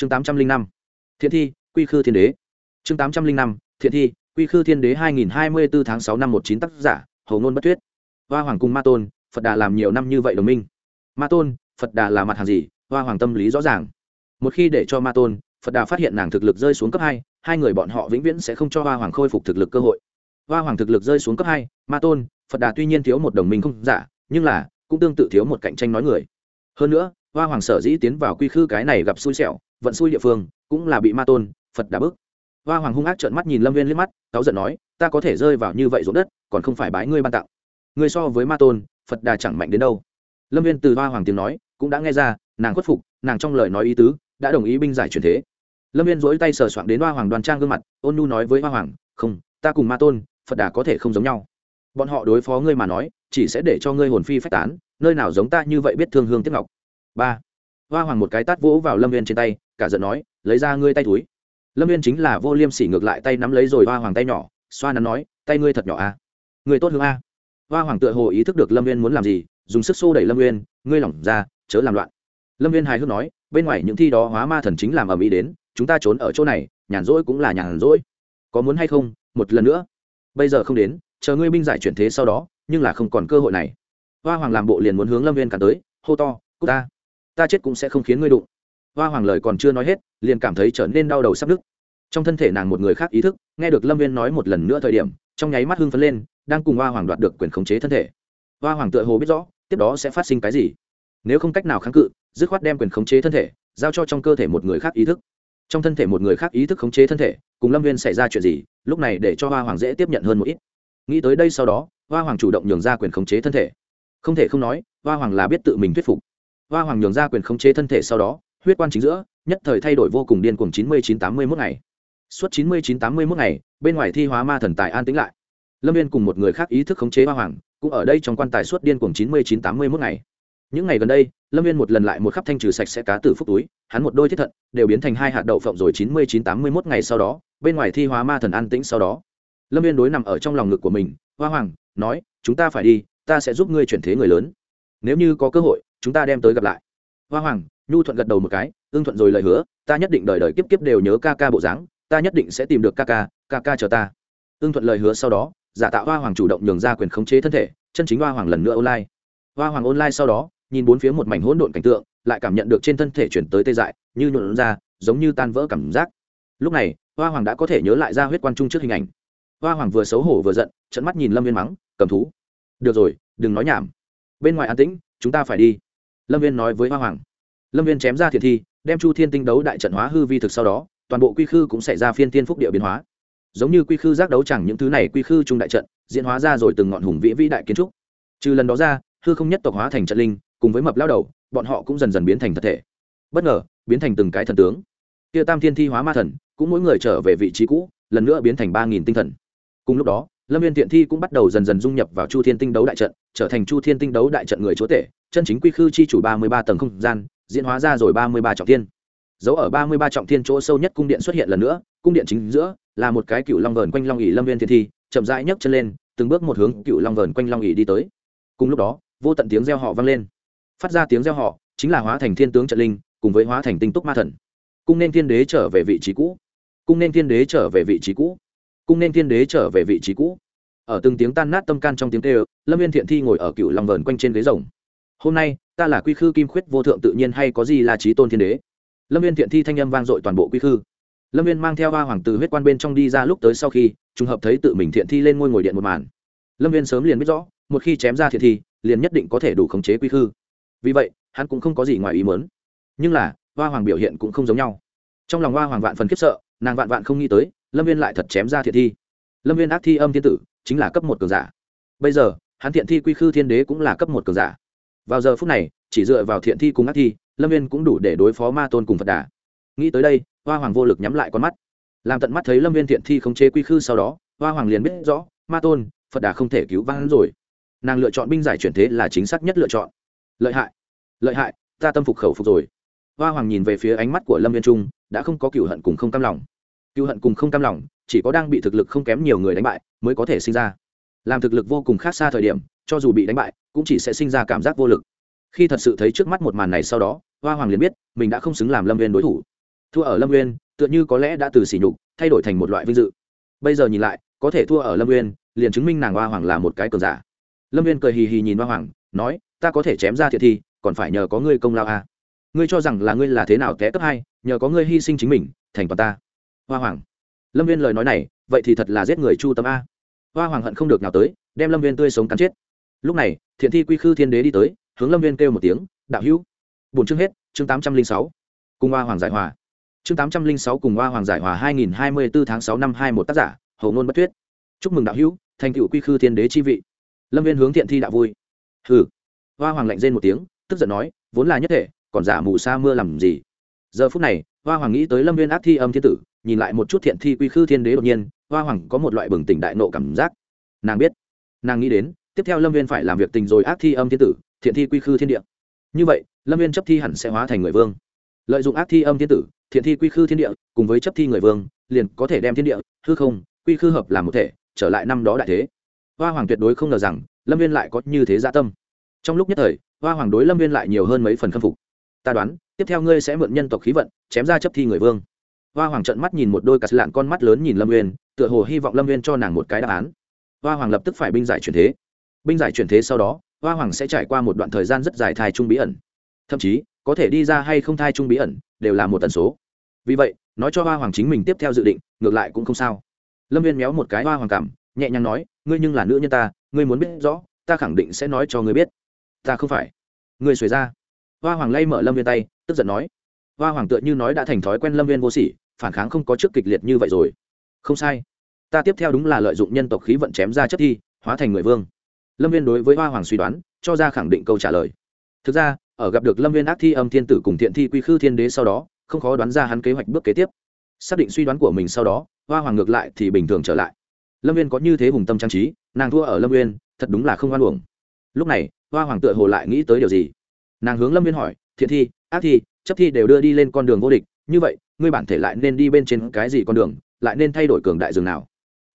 chương tám trăm linh năm, thiện thi, quy khư thiên đế. chương tám trăm linh năm, thiện thi, quy khư thiên đế hai nghìn hai mươi bốn tháng sáu năm một chín tác giả hầu ngôn bất thuyết. Hoa hoàng cung ma tôn, phật đà làm nhiều năm như vậy đồng minh. Ma tôn, phật đà là mặt hàng gì? Hoa hoàng tâm lý rõ ràng. Một khi để cho ma tôn, phật đà phát hiện nàng thực lực rơi xuống cấp hai hai người bọn họ vĩnh viễn sẽ không cho hoa hoàng khôi phục thực lực cơ hội. Hoa hoàng thực lực rơi xuống cấp hai, ma tôn, phật đà tuy nhiên thiếu một đồng minh không giả, nhưng là cũng tương tự thiếu một cạnh tranh nói người. Hơn nữa hoa hoàng sở dĩ tiến vào quy khư cái này gặp xui xẻo, vận xui địa phương, cũng là bị ma tôn, phật đà bức. Hoa hoàng hung ác trợn mắt nhìn lâm viên liếc mắt, cáu giận nói, ta có thể rơi vào như vậy ruộng đất, còn không phải bái ngươi ban tặng. Ngươi so với ma tôn, phật đà chẳng mạnh đến đâu. Lâm viên từ hoa hoàng tiếng nói, cũng đã nghe ra, nàng khuất phục, nàng trong lời nói ý tứ, đã đồng ý binh giải truyền thế. Lâm viên dỗi tay sờ soạn đến hoa hoàng đoàn trang gương mặt, ôn nhu nói với hoa hoàng, không, ta cùng ma tôn, phật đà có thể không giống nhau. Bọn họ đối phó ngươi mà nói, chỉ sẽ để cho ngươi hồn phi phách tán, nơi nào giống ta như vậy biết thương hương tiếc ngọc ba hoa hoàng một cái tát vỗ vào lâm viên trên tay cả giận nói lấy ra ngươi tay túi lâm viên chính là vô liêm sỉ ngược lại tay nắm lấy rồi hoa hoàng tay nhỏ xoa nắn nói tay ngươi thật nhỏ a à? người tốt hướng a hoa hoàng tựa hồ ý thức được lâm viên muốn làm gì dùng sức xô đẩy lâm viên ngươi lỏng ra chớ làm loạn lâm viên hài hước nói bên ngoài những thi đó hóa ma thần chính làm ở mỹ đến chúng ta trốn ở chỗ này nhàn rỗi cũng là nhàn rỗi có muốn hay không một lần nữa bây giờ không đến chờ ngươi binh giải chuyển thế sau đó nhưng là không còn cơ hội này hoa hoàng làm bộ liền muốn hướng lâm viên cả tới hô to cúc ta ta chết cũng sẽ không khiến ngươi đụng. Hoa hoàng lời còn chưa nói hết, liền cảm thấy trở nên đau đầu sắp nứt. Trong thân thể nàng một người khác ý thức, nghe được lâm viên nói một lần nữa thời điểm, trong nháy mắt hưng phấn lên, đang cùng hoa hoàng đoạt được quyền khống chế thân thể. Hoa hoàng tựa hồ biết rõ, tiếp đó sẽ phát sinh cái gì. Nếu không cách nào kháng cự, dứt khoát đem quyền khống chế thân thể, giao cho trong cơ thể một người khác ý thức. Trong thân thể một người khác ý thức khống chế thân thể, cùng lâm viên xảy ra chuyện gì, lúc này để cho hoa hoàng dễ tiếp nhận hơn một ít. Nghĩ tới đây sau đó, hoa hoàng chủ động nhường ra quyền khống chế thân thể. Không thể không nói, hoa hoàng là biết tự mình thuyết phục hoa hoàng nhường ra quyền khống chế thân thể sau đó, huyết quan chính giữa, nhất thời thay đổi vô cùng điên cuồng chín mươi chín tám mươi mốt ngày. Suốt chín mươi chín tám mươi mốt ngày, bên ngoài thi hóa ma thần tài an tĩnh lại. Lâm viên cùng một người khác ý thức khống chế hoa hoàng, cũng ở đây trong quan tài suốt điên cuồng chín mươi chín tám mươi mốt ngày. Những ngày gần đây, lâm viên một lần lại một khắp thanh trừ sạch sẽ cá từ phúc túi, hắn một đôi thiết thận, đều biến thành hai hạt đậu phộng rồi chín mươi chín tám mươi mốt ngày sau đó, bên ngoài thi hóa ma thần an tĩnh sau đó. Lâm viên đối nằm ở trong lòng ngực của mình, hoa hoàng, nói, chúng ta phải đi, ta sẽ giúp ngươi chuyển thế người lớn. Nếu như có cơ hội chúng ta đem tới gặp lại. Hoa hoàng, nhu thuận gật đầu một cái, ưng thuận rồi lời hứa, ta nhất định đời đời kiếp kiếp đều nhớ ca ca bộ dáng, ta nhất định sẽ tìm được ca ca ca ca chờ ta. Ưng thuận lời hứa sau đó, giả tạo hoa hoàng chủ động nhường ra quyền khống chế thân thể, chân chính hoa hoàng lần nữa online. Hoa hoàng online sau đó, nhìn bốn phía một mảnh hỗn độn cảnh tượng, lại cảm nhận được trên thân thể chuyển tới tê dại, như nhuộn ra, giống như tan vỡ cảm giác. Lúc này, hoa hoàng đã có thể nhớ lại ra huyết quan trung trước hình ảnh. Hoa hoàng vừa xấu hổ vừa giận trận mắt nhìn lâm viên mắng, cầm thú. Được rồi, đừng nói nhảm. Bên ngoài an tĩnh, chúng ta phải đi lâm viên nói với hoa hoàng. Lâm viên chém ra thiện thi, đem chu thiên tinh đấu đại trận hóa hư vi thực sau đó, toàn bộ quy khư cũng xảy ra phiên tiên phúc địa biến hóa. Giống như quy khư giác đấu chẳng những thứ này quy khư trung đại trận, diễn hóa ra rồi từng ngọn hùng vĩ vĩ đại kiến trúc. Trừ lần đó ra, hư không nhất tộc hóa thành trận linh, cùng với mập lao đầu, bọn họ cũng dần dần biến thành thật thể. Bất ngờ, biến thành từng cái thần tướng. Kia tam thiên thi hóa ma thần, cũng mỗi người trở về vị trí cũ, lần nữa biến thành ba nghìn tinh thần. Cùng lúc đó lâm viên thiện thi cũng bắt đầu dần dần dung nhập vào chu thiên tinh đấu đại trận, trở thành chu thiên tinh đấu đại trận người chúa tể, chân chính quy khư chi chủ ba mươi ba tầng không gian, diễn hóa ra rồi ba mươi ba trọng thiên. Dấu ở ba mươi ba trọng thiên chỗ sâu nhất cung điện xuất hiện lần nữa, cung điện chính giữa là một cái cựu long vờn quanh long ỉ lâm viên thiện thi, chậm rãi nhấc chân lên, từng bước một hướng cựu long vờn quanh long ỉ đi tới. Cùng lúc đó, vô tận tiếng reo họ vang lên. Phát ra tiếng reo họ chính là hóa thành thiên tướng trận linh, cùng với hóa thành tinh túc ma thần. Cung nên thiên đế trở về vị trí cũ. Cung nên thiên đế trở về vị trí cũ cung nên thiên đế trở về vị trí cũ. Ở từng tiếng tan nát tâm can trong tiếng tê lâm viên thiện thi ngồi ở cựu lòng vờn quanh trên ghế rồng. Hôm nay, ta là quy khư kim khuyết vô thượng tự nhiên hay có gì là trí tôn thiên đế? Lâm viên thiện thi thanh âm vang dội toàn bộ quy khư. Lâm viên mang theo hoa hoàng từ huyết quan bên trong đi ra lúc tới sau khi, trùng hợp thấy tự mình thiện thi lên ngôi ngồi điện một màn. Lâm viên sớm liền biết rõ, một khi chém ra thiện thi, liền nhất định có thể đủ khống chế quy khư. Vì vậy, hắn cũng không có gì ngoài ý mớn nhưng là, hoa hoàng biểu hiện cũng không giống nhau. Trong lòng hoa hoàng vạn phần khiếp sợ, nàng vạn vạn không nghĩ tới lâm viên lại thật chém ra thiện thi. Lâm viên ác thi âm thiên tử, chính là cấp một cường giả. Bây giờ, hắn thiện thi quy khư thiên đế cũng là cấp một cường giả. Vào giờ phút này, chỉ dựa vào thiện thi cùng ác thi, lâm viên cũng đủ để đối phó ma tôn cùng phật đà. Nghĩ tới đây, hoa hoàng vô lực nhắm lại con mắt. Làm tận mắt thấy lâm viên thiện thi không chế quy khư sau đó, hoa hoàng liền biết rõ, ma tôn, phật đà không thể cứu vãn rồi. Nàng lựa chọn binh giải chuyển thế là chính xác nhất lựa chọn. Lợi hại lợi hại, ta tâm phục khẩu phục rồi. Hoa hoàng nhìn về phía ánh mắt của lâm viên trung, đã không có cựu hận cùng không cam lòng cựu hận cùng không cam lòng, chỉ có đang bị thực lực không kém nhiều người đánh bại mới có thể sinh ra. Làm thực lực vô cùng khác xa thời điểm, cho dù bị đánh bại, cũng chỉ sẽ sinh ra cảm giác vô lực. Khi thật sự thấy trước mắt một màn này sau đó, hoa hoàng liền biết, mình đã không xứng làm lâm viên đối thủ. Thua ở lâm nguyên tựa như có lẽ đã từ sỉ nhục, thay đổi thành một loại vinh dự. Bây giờ nhìn lại, có thể thua ở lâm nguyên liền chứng minh nàng hoa hoàng là một cái cường giả. Lâm viên cười hì hì nhìn hoa hoàng, nói, ta có thể chém ra thiệt thi còn phải nhờ có ngươi công lao à. ngươi cho rằng là ngươi là thế nào té cấp hai, nhờ có ngươi hy sinh chính mình, thành toàn ta hoa hoàng. Lâm viên lời nói này, vậy thì thật là giết người chu tâm a. Hoa hoàng hận không được nào tới, đem lâm viên tươi sống cắn chết. Lúc này, thiện thi quy khư thiên đế đi tới, hướng lâm viên kêu một tiếng, đạo hữu. Bốn chương hết, chương tám trăm linh sáu. Cùng hoa hoàng giải hòa. Chương tám trăm linh sáu cùng hoa hoàng giải hòa hai nghìn hai mươi bốn tháng sáu năm hai một tác giả hầu ngôn bất tuyết. Chúc mừng đạo hữu, thành cựu quy khư thiên đế chi vị. Lâm viên hướng thiện thi đạo vui. Hừ. Hoa hoàng lạnh rên một tiếng, tức giận nói, vốn là nhất thể, còn giả mù sa mưa làm gì? Giờ phút này hoa hoàng nghĩ tới lâm viên ác thi âm thiên tử, nhìn lại một chút thiện thi quy khư thiên đế đột nhiên, hoa hoàng có một loại bừng tỉnh đại nộ cảm giác. Nàng biết, nàng nghĩ đến, tiếp theo lâm viên phải làm việc tình rồi ác thi âm thiên tử, thiện thi quy khư thiên địa. Như vậy, lâm viên chấp thi hẳn sẽ hóa thành người vương. Lợi dụng ác thi âm thiên tử, thiện thi quy khư thiên địa, cùng với chấp thi người vương, liền có thể đem thiên địa, hư không, quy khư hợp làm một thể, trở lại năm đó đại thế. Hoa hoàng tuyệt đối không ngờ rằng, lâm viên lại có như thế gia dạ tâm. Trong lúc nhất thời, hoa hoàng đối lâm viên lại nhiều hơn mấy phần khâm phục ta đoán tiếp theo ngươi sẽ mượn nhân tộc khí vận chém ra chấp thi người vương. Hoa hoàng trợn mắt nhìn một đôi cà lạn con mắt lớn nhìn lâm Nguyên, tựa hồ hy vọng lâm Nguyên cho nàng một cái đáp án. Hoa hoàng lập tức phải binh giải chuyển thế. Binh giải chuyển thế sau đó hoa hoàng sẽ trải qua một đoạn thời gian rất dài thai trung bí ẩn. Thậm chí có thể đi ra hay không thai trung bí ẩn đều là một tần số. Vì vậy nói cho hoa hoàng chính mình tiếp theo dự định ngược lại cũng không sao. Lâm viên méo một cái hoa hoàng cảm nhẹ nhàng nói ngươi nhưng là nữ nhân ta ngươi muốn biết rõ ta khẳng định sẽ nói cho ngươi biết. Ta không phải. Ngươi xuề ra hoa hoàng lay mở lâm viên tay, tức giận nói, hoa hoàng tựa như nói đã thành thói quen lâm viên vô sỉ, phản kháng không có trước kịch liệt như vậy rồi. Không sai. Ta tiếp theo đúng là lợi dụng nhân tộc khí vận chém ra chất thi, hóa thành người vương. Lâm viên đối với hoa hoàng suy đoán, cho ra khẳng định câu trả lời. Thực ra, ở gặp được lâm viên ác thi âm thiên tử cùng thiện thi quy khư thiên đế sau đó, không khó đoán ra hắn kế hoạch bước kế tiếp. Xác định suy đoán của mình sau đó, hoa hoàng ngược lại thì bình thường trở lại. Lâm viên có như thế hùng tâm trang trí, nàng thua ở lâm viên, thật đúng là không hoan uổng. Lúc này, hoa hoàng tựa hồ lại nghĩ tới điều gì? Nàng hướng lâm viên hỏi, thiện thi, ác thi, chấp thi đều đưa đi lên con đường vô địch, như vậy, ngươi bản thể lại nên đi bên trên cái gì con đường, lại nên thay đổi cường đại dường nào?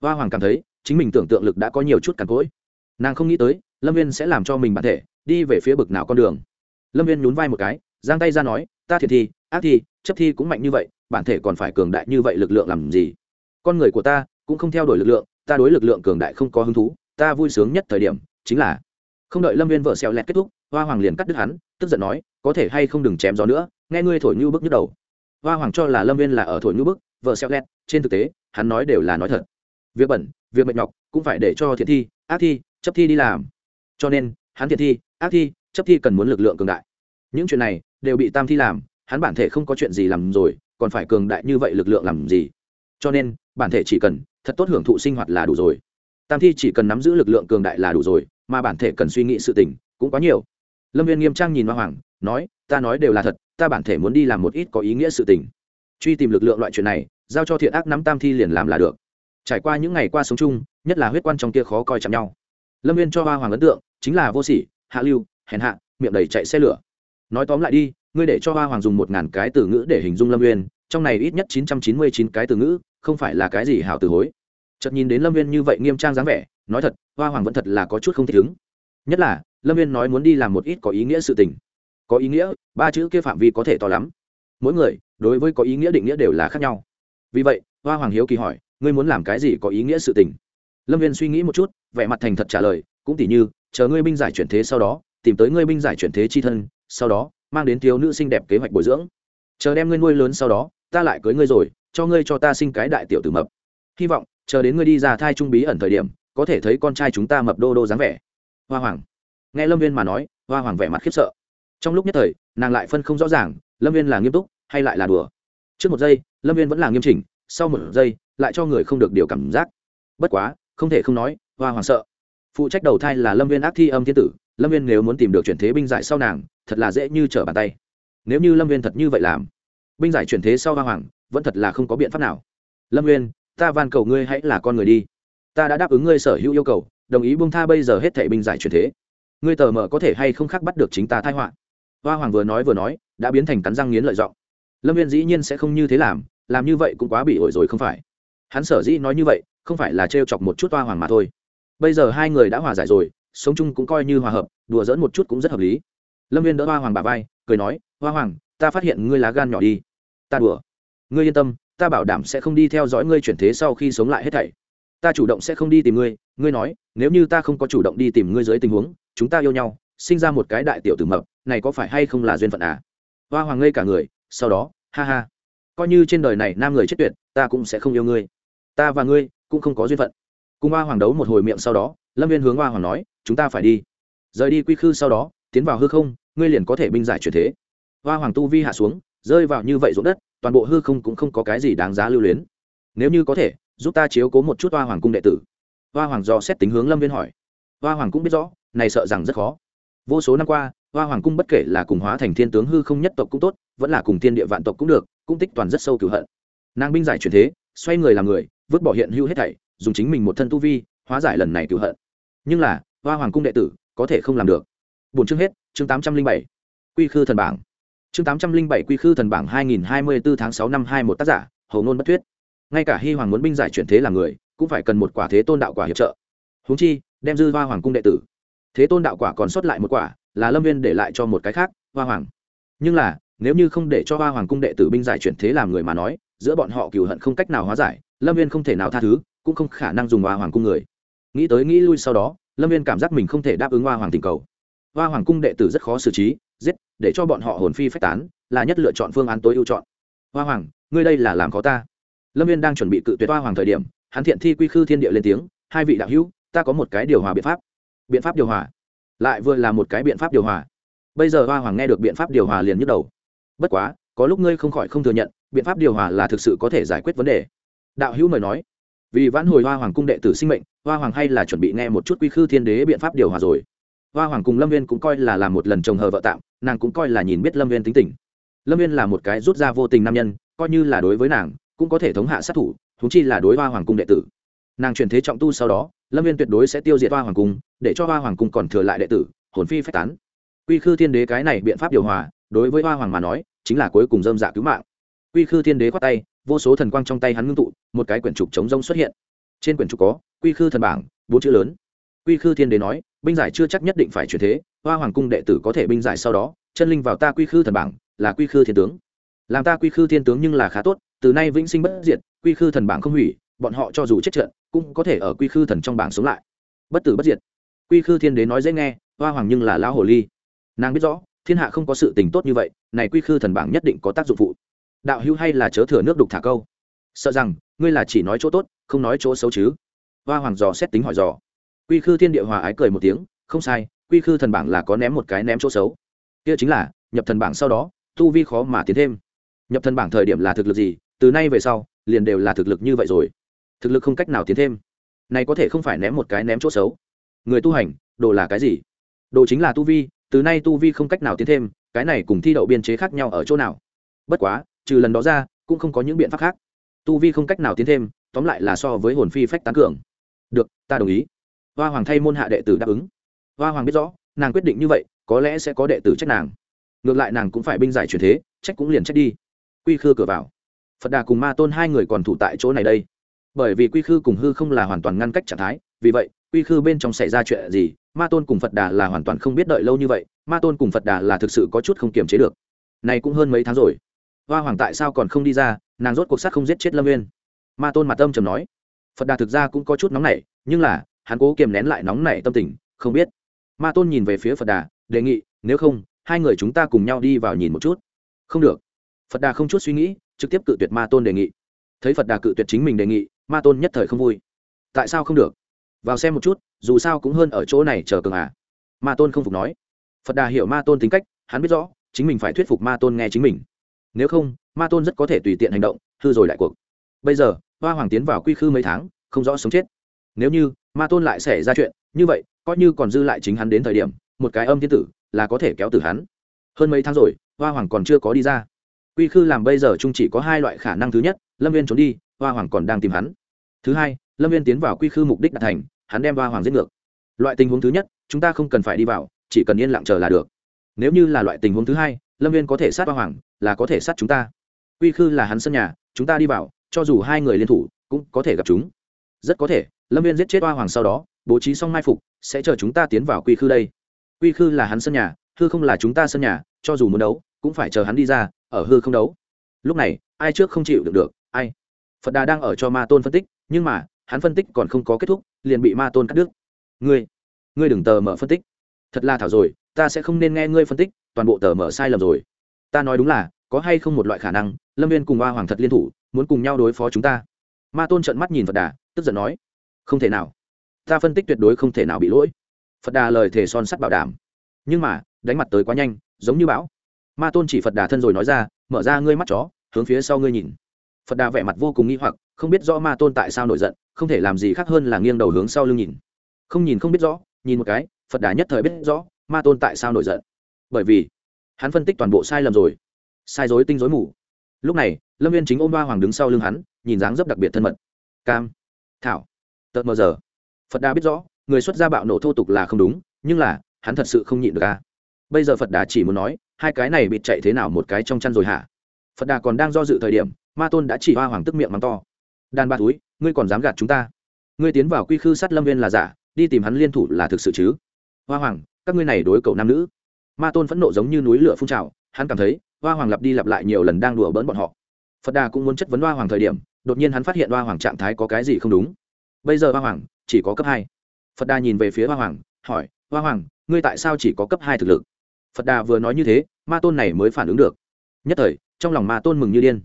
Hoa hoàng cảm thấy, chính mình tưởng tượng lực đã có nhiều chút càn cỗi. Nàng không nghĩ tới, lâm viên sẽ làm cho mình bản thể đi về phía bực nào con đường. Lâm viên nhún vai một cái, giang tay ra nói, ta thiện thi, ác thi, chấp thi cũng mạnh như vậy, bản thể còn phải cường đại như vậy lực lượng làm gì? Con người của ta cũng không theo đuổi lực lượng, ta đối lực lượng cường đại không có hứng thú, ta vui sướng nhất thời điểm chính là không đợi lâm viên vợ xẹo lẹt kết thúc hoa hoàng liền cắt đứt hắn, tức giận nói, có thể hay không đừng chém gió nữa, nghe ngươi thổi như bức nhức đầu. Hoa hoàng cho là lâm viên là ở thổi như bức, vợ xeo ghét trên thực tế, hắn nói đều là nói thật. Việc bẩn, việc mệt nhọc, cũng phải để cho thiện thi, ác thi, chấp thi đi làm. Cho nên, hắn thiện thi, ác thi, chấp thi cần muốn lực lượng cường đại. Những chuyện này đều bị tam thi làm, hắn bản thể không có chuyện gì làm rồi, còn phải cường đại như vậy lực lượng làm gì? Cho nên, bản thể chỉ cần thật tốt hưởng thụ sinh hoạt là đủ rồi. Tam thi chỉ cần nắm giữ lực lượng cường đại là đủ rồi, mà bản thể cần suy nghĩ sự tình cũng quá nhiều lâm viên nghiêm trang nhìn hoa hoàng, nói, ta nói đều là thật, ta bản thể muốn đi làm một ít có ý nghĩa sự tình. Truy tìm lực lượng loại chuyện này, giao cho thiện ác nắm tam thi liền làm là được. Trải qua những ngày qua sống chung, nhất là huyết quan trong kia khó coi chạm nhau. Lâm viên cho hoa hoàng ấn tượng, chính là vô sỉ, hạ lưu, hèn hạ, miệng đầy chạy xe lửa. Nói tóm lại đi, ngươi để cho hoa hoàng dùng một ngàn cái từ ngữ để hình dung lâm viên, trong này ít nhất chín trăm chín mươi chín cái từ ngữ, không phải là cái gì hảo từ hối. Chợt nhìn đến lâm viên như vậy nghiêm trang dáng vẻ, nói thật, hoa hoàng vẫn thật là có chút không thích ứng nhất là, lâm viên nói muốn đi làm một ít có ý nghĩa sự tình. Có ý nghĩa, ba chữ kia phạm vi có thể to lắm. Mỗi người, đối với có ý nghĩa định nghĩa đều là khác nhau. Vì vậy, hoa hoàng hiếu kỳ hỏi, ngươi muốn làm cái gì có ý nghĩa sự tình? Lâm viên suy nghĩ một chút, vẻ mặt thành thật trả lời, cũng tỉ như, chờ ngươi binh giải chuyển thế sau đó, tìm tới ngươi binh giải chuyển thế chi thân, sau đó, mang đến thiếu nữ xinh đẹp kế hoạch bồi dưỡng. Chờ đem ngươi nuôi lớn sau đó, ta lại cưới ngươi rồi, cho ngươi cho ta sinh cái đại tiểu tử mập. Hy vọng, chờ đến ngươi đi ra thai trung bí ẩn thời điểm, có thể thấy con trai chúng ta mập đô đô dáng vẻ hoa hoàng. Nghe lâm viên mà nói, hoa hoàng vẻ mặt khiếp sợ. Trong lúc nhất thời, nàng lại phân không rõ ràng, lâm viên là nghiêm túc hay lại là đùa. Trước một giây, lâm viên vẫn là nghiêm chỉnh, sau một giây, lại cho người không được điều cảm giác. Bất quá, không thể không nói, hoa hoàng sợ. Phụ trách đầu thai là lâm viên ác thi âm thiên tử, lâm viên nếu muốn tìm được chuyển thế binh giải sau nàng, thật là dễ như trở bàn tay. Nếu như lâm viên thật như vậy làm, binh giải chuyển thế sau hoa hoàng, vẫn thật là không có biện pháp nào. Lâm viên, ta van cầu ngươi hãy là con người đi. Ta đã đáp ứng ngươi sở hữu yêu cầu đồng ý buông tha bây giờ hết thảy binh giải chuyển thế. Ngươi tờ mờ có thể hay không khác bắt được chính ta thai họa? Hoa hoàng vừa nói vừa nói, đã biến thành cắn răng nghiến lợi giọng. Lâm viên dĩ nhiên sẽ không như thế làm làm như vậy cũng quá bị ổi rồi không phải. Hắn sở dĩ nói như vậy, không phải là trêu chọc một chút hoa hoàng mà thôi. Bây giờ hai người đã hòa giải rồi, sống chung cũng coi như hòa hợp, đùa dỡn một chút cũng rất hợp lý. Lâm viên đỡ hoa hoàng bà vai, cười nói, hoa hoàng, ta phát hiện ngươi lá gan nhỏ đi. Ta đùa. Ngươi yên tâm, ta bảo đảm sẽ không đi theo dõi ngươi chuyển thế sau khi sống lại hết thảy ta chủ động sẽ không đi tìm ngươi ngươi nói, nếu như ta không có chủ động đi tìm ngươi dưới tình huống, chúng ta yêu nhau, sinh ra một cái đại tiểu tử mập, này có phải hay không là duyên phận à? Hoa hoàng ngây cả người, sau đó, ha ha. Coi như trên đời này nam người chết tuyệt, ta cũng sẽ không yêu ngươi. Ta và ngươi cũng không có duyên phận. Cùng hoa hoàng đấu một hồi miệng sau đó, lâm viên hướng hoa hoàng nói, chúng ta phải đi. Rời đi quy khư sau đó, tiến vào hư không, ngươi liền có thể binh giải chuyển thế. Hoa hoàng tu vi hạ xuống, rơi vào như vậy ruộng đất, toàn bộ hư không cũng không có cái gì đáng giá lưu luyến. Nếu như có thể giúp ta chiếu cố một chút hoa hoàng cung đệ tử. Hoa hoàng do xét tính hướng lâm viên hỏi. Hoa hoàng cũng biết rõ, này sợ rằng rất khó. Vô số năm qua, hoa hoàng cung bất kể là cùng hóa thành thiên tướng hư không nhất tộc cũng tốt, vẫn là cùng thiên địa vạn tộc cũng được, cũng tích toàn rất sâu cửu hận. Nàng binh giải truyền thế, xoay người làm người, vứt bỏ hiện hữu hết thảy, dùng chính mình một thân tu vi, hóa giải lần này cửu hận. Nhưng là, hoa hoàng cung đệ tử, có thể không làm được. Bốn chương hết, chương tám trăm linh bảy. Quy khư thần bảng. Chương tám trăm linh bảy quy khư thần bảng hai nghìn hai mươi bốn tháng sáu năm hai một tác giả hầu ngôn bất thuyết ngay cả hy hoàng muốn binh giải chuyển thế làm người, cũng phải cần một quả thế tôn đạo quả hiệp trợ. Húng chi, đem dư hoa hoàng cung đệ tử. Thế tôn đạo quả còn sót lại một quả, là lâm viên để lại cho một cái khác, hoa hoàng. Nhưng là, nếu như không để cho hoa hoàng cung đệ tử binh giải chuyển thế làm người mà nói, giữa bọn họ cừu hận không cách nào hóa giải, lâm viên không thể nào tha thứ, cũng không khả năng dùng hoa hoàng cung người. Nghĩ tới nghĩ lui sau đó, lâm viên cảm giác mình không thể đáp ứng hoa hoàng tình cầu. Hoa hoàng cung đệ tử rất khó xử trí, giết, để cho bọn họ hồn phi phách tán, là nhất lựa chọn phương án tối ưu chọn. Hoa hoàng, ngươi đây là làm khó ta lâm viên đang chuẩn bị cự tuyệt hoa hoàng thời điểm, hắn thiện thi quy khư thiên địa lên tiếng, hai vị đạo hữu, ta có một cái điều hòa biện pháp. Biện pháp điều hòa? Lại vừa là một cái biện pháp điều hòa. Bây giờ hoa hoàng nghe được biện pháp điều hòa liền nhức đầu. Bất quá, có lúc ngươi không khỏi không thừa nhận, biện pháp điều hòa là thực sự có thể giải quyết vấn đề. Đạo hữu mời nói. Vì vãn hồi hoa hoàng cung đệ tử sinh mệnh, hoa hoàng hay là chuẩn bị nghe một chút quy khư thiên đế biện pháp điều hòa rồi. Hoa hoàng cùng lâm viên cũng coi là làm một lần chồng hờ vợ tạm, nàng cũng coi là nhìn biết lâm viên tính tình. Lâm viên là một cái rút ra vô tình nam nhân, coi như là đối với nàng cũng có thể thống hạ sát thủ thú chi là đối hoa hoàng cung đệ tử. Nàng truyền thế trọng tu sau đó, lâm viên tuyệt đối sẽ tiêu diệt hoa hoàng cung, để cho hoa hoàng cung còn thừa lại đệ tử, hồn phi phách tán. Quy khư thiên đế cái này biện pháp điều hòa, đối với hoa hoàng mà nói, chính là cuối cùng dâm dạ cứu mạng. Quy khư thiên đế khoát tay, vô số thần quang trong tay hắn ngưng tụ, một cái quyển trục chống rông xuất hiện. Trên quyển trục có, quy khư thần bảng, bốn chữ lớn. Quy khư thiên đế nói, binh giải chưa chắc nhất định phải chuyển thế, hoa hoàng cung đệ tử có thể binh giải sau đó, chân linh vào ta quy khư thần bảng, là quy khư thiên tướng. Làm ta quy khư thiên tướng nhưng là khá tốt từ nay vĩnh sinh bất diệt, quy khư thần bảng không hủy, bọn họ cho dù chết trận, cũng có thể ở quy khư thần trong bảng sống lại. Bất tử bất diệt. Quy khư thiên đế nói dễ nghe, hoa hoàng nhưng là lão hồ ly. Nàng biết rõ, thiên hạ không có sự tình tốt như vậy, này quy khư thần bảng nhất định có tác dụng phụ. Đạo hữu hay là chớ thừa nước đục thả câu. Sợ rằng, ngươi là chỉ nói chỗ tốt, không nói chỗ xấu chứ. Hoa hoàng dò xét tính hỏi dò. Quy khư thiên địa hòa ái cười một tiếng, không sai, quy khư thần bảng là có ném một cái ném chỗ xấu. Kia chính là, nhập thần bảng sau đó, tu vi khó mà tiến thêm. Nhập thần bảng thời điểm là thực lực gì từ nay về sau, liền đều là thực lực như vậy rồi. Thực lực không cách nào tiến thêm. Này có thể không phải ném một cái ném chỗ xấu. Người tu hành, đồ là cái gì? Đồ chính là tu vi, từ nay tu vi không cách nào tiến thêm, cái này cùng thi đậu biên chế khác nhau ở chỗ nào? Bất quá, trừ lần đó ra, cũng không có những biện pháp khác. Tu vi không cách nào tiến thêm, tóm lại là so với hồn phi phách tán cường. Được, ta đồng ý. Hoa hoàng thay môn hạ đệ tử đáp ứng. Hoa hoàng biết rõ, nàng quyết định như vậy, có lẽ sẽ có đệ tử trách nàng. Ngược lại nàng cũng phải binh giải truyền thế, trách cũng liền trách đi. Quy khư cửa vào phật đà cùng ma tôn hai người còn thủ tại chỗ này đây. Bởi vì quy khư cùng hư không là hoàn toàn ngăn cách trạng thái, vì vậy, quy khư bên trong xảy ra chuyện gì, ma tôn cùng phật đà là hoàn toàn không biết đợi lâu như vậy, ma tôn cùng phật đà là thực sự có chút không kiềm chế được. Này cũng hơn mấy tháng rồi. Hoa hoàng tại sao còn không đi ra, nàng rốt cuộc sát không giết chết lâm viên ma tôn mặt tâm trầm nói. Phật đà thực ra cũng có chút nóng nảy, nhưng là, hắn cố kiềm nén lại nóng nảy tâm tình, không biết. Ma tôn nhìn về phía phật đà, đề nghị, nếu không, hai người chúng ta cùng nhau đi vào nhìn một chút. Không được. Phật đà không chút suy nghĩ trực tiếp cự tuyệt ma tôn đề nghị. Thấy phật đà cự tuyệt chính mình đề nghị, ma tôn nhất thời không vui. Tại sao không được? Vào xem một chút, dù sao cũng hơn ở chỗ này chờ cường à. Ma tôn không phục nói. Phật đà hiểu ma tôn tính cách, hắn biết rõ, chính mình phải thuyết phục ma tôn nghe chính mình. Nếu không, ma tôn rất có thể tùy tiện hành động, hư rồi lại cuộc. Bây giờ, hoa hoàng tiến vào quy khư mấy tháng, không rõ sống chết. Nếu như ma tôn lại xảy ra chuyện như vậy, coi như còn dư lại chính hắn đến thời điểm, một cái âm thiên tử là có thể kéo từ hắn. Hơn mấy tháng rồi, hoa hoàng còn chưa có đi ra quy khư làm bây giờ chung chỉ có hai loại khả năng thứ nhất, lâm viên trốn đi, hoa hoàng còn đang tìm hắn. Thứ hai, lâm viên tiến vào quy khư mục đích đạt thành, hắn đem hoa hoàng giết ngược. Loại tình huống thứ nhất, chúng ta không cần phải đi vào, chỉ cần yên lặng chờ là được. Nếu như là loại tình huống thứ hai, lâm viên có thể sát hoa hoàng, là có thể sát chúng ta. Quy khư là hắn sân nhà, chúng ta đi vào, cho dù hai người liên thủ, cũng có thể gặp chúng. Rất có thể, lâm viên giết chết hoa hoàng sau đó, bố trí xong mai phục, sẽ chờ chúng ta tiến vào quy khư đây. Quy khư là hắn sân nhà hư không là chúng ta sân nhà, cho dù muốn đấu, cũng phải chờ hắn đi ra ở hư không đấu. Lúc này, ai trước không chịu được được, ai? Phật đà đang ở cho ma tôn phân tích, nhưng mà, hắn phân tích còn không có kết thúc, liền bị ma tôn cắt đứt. Ngươi ngươi đừng tờ mở phân tích. Thật là thảo rồi, ta sẽ không nên nghe ngươi phân tích, toàn bộ tờ mở sai lầm rồi. Ta nói đúng là, có hay không một loại khả năng, lâm viên cùng hoa hoàng thật liên thủ, muốn cùng nhau đối phó chúng ta? Ma tôn trận mắt nhìn phật đà, tức giận nói. Không thể nào. Ta phân tích tuyệt đối không thể nào bị lỗi. Phật đà lời thề son sắt bảo đảm. Nhưng mà, đánh mặt tới quá nhanh, giống như bão ma tôn chỉ phật đà thân rồi nói ra mở ra ngươi mắt chó hướng phía sau ngươi nhìn phật đà vẻ mặt vô cùng nghi hoặc không biết rõ ma tôn tại sao nổi giận không thể làm gì khác hơn là nghiêng đầu hướng sau lưng nhìn không nhìn không biết rõ nhìn một cái phật đà nhất thời biết rõ ma tôn tại sao nổi giận bởi vì hắn phân tích toàn bộ sai lầm rồi sai dối tinh dối mù lúc này lâm viên chính ôm ba hoàng đứng sau lưng hắn nhìn dáng dấp đặc biệt thân mật cam thảo tợt mờ giờ phật đà biết rõ người xuất gia bạo nổ thô tục là không đúng nhưng là hắn thật sự không nhịn được ca bây giờ phật đà chỉ muốn nói hai cái này bị chạy thế nào một cái trong chăn rồi hả? Phật đà còn đang do dự thời điểm, ma tôn đã chỉ hoa hoàng tức miệng mắng to. Đàn ba túi, ngươi còn dám gạt chúng ta? Ngươi tiến vào quy khư sát lâm viên là giả, đi tìm hắn liên thủ là thực sự chứ? Hoa hoàng, các ngươi này đối cậu nam nữ. Ma tôn phẫn nộ giống như núi lửa phun trào, hắn cảm thấy, hoa hoàng lặp đi lặp lại nhiều lần đang đùa bỡn bọn họ. Phật đà cũng muốn chất vấn hoa hoàng thời điểm, đột nhiên hắn phát hiện hoa hoàng trạng thái có cái gì không đúng. Bây giờ hoa hoàng chỉ có cấp hai. Phật đà nhìn về phía hoa hoàng, hỏi, hoa hoàng, ngươi tại sao chỉ có cấp hai thực lực? Phật đà vừa nói như thế, ma tôn này mới phản ứng được. Nhất thời, trong lòng ma tôn mừng như điên.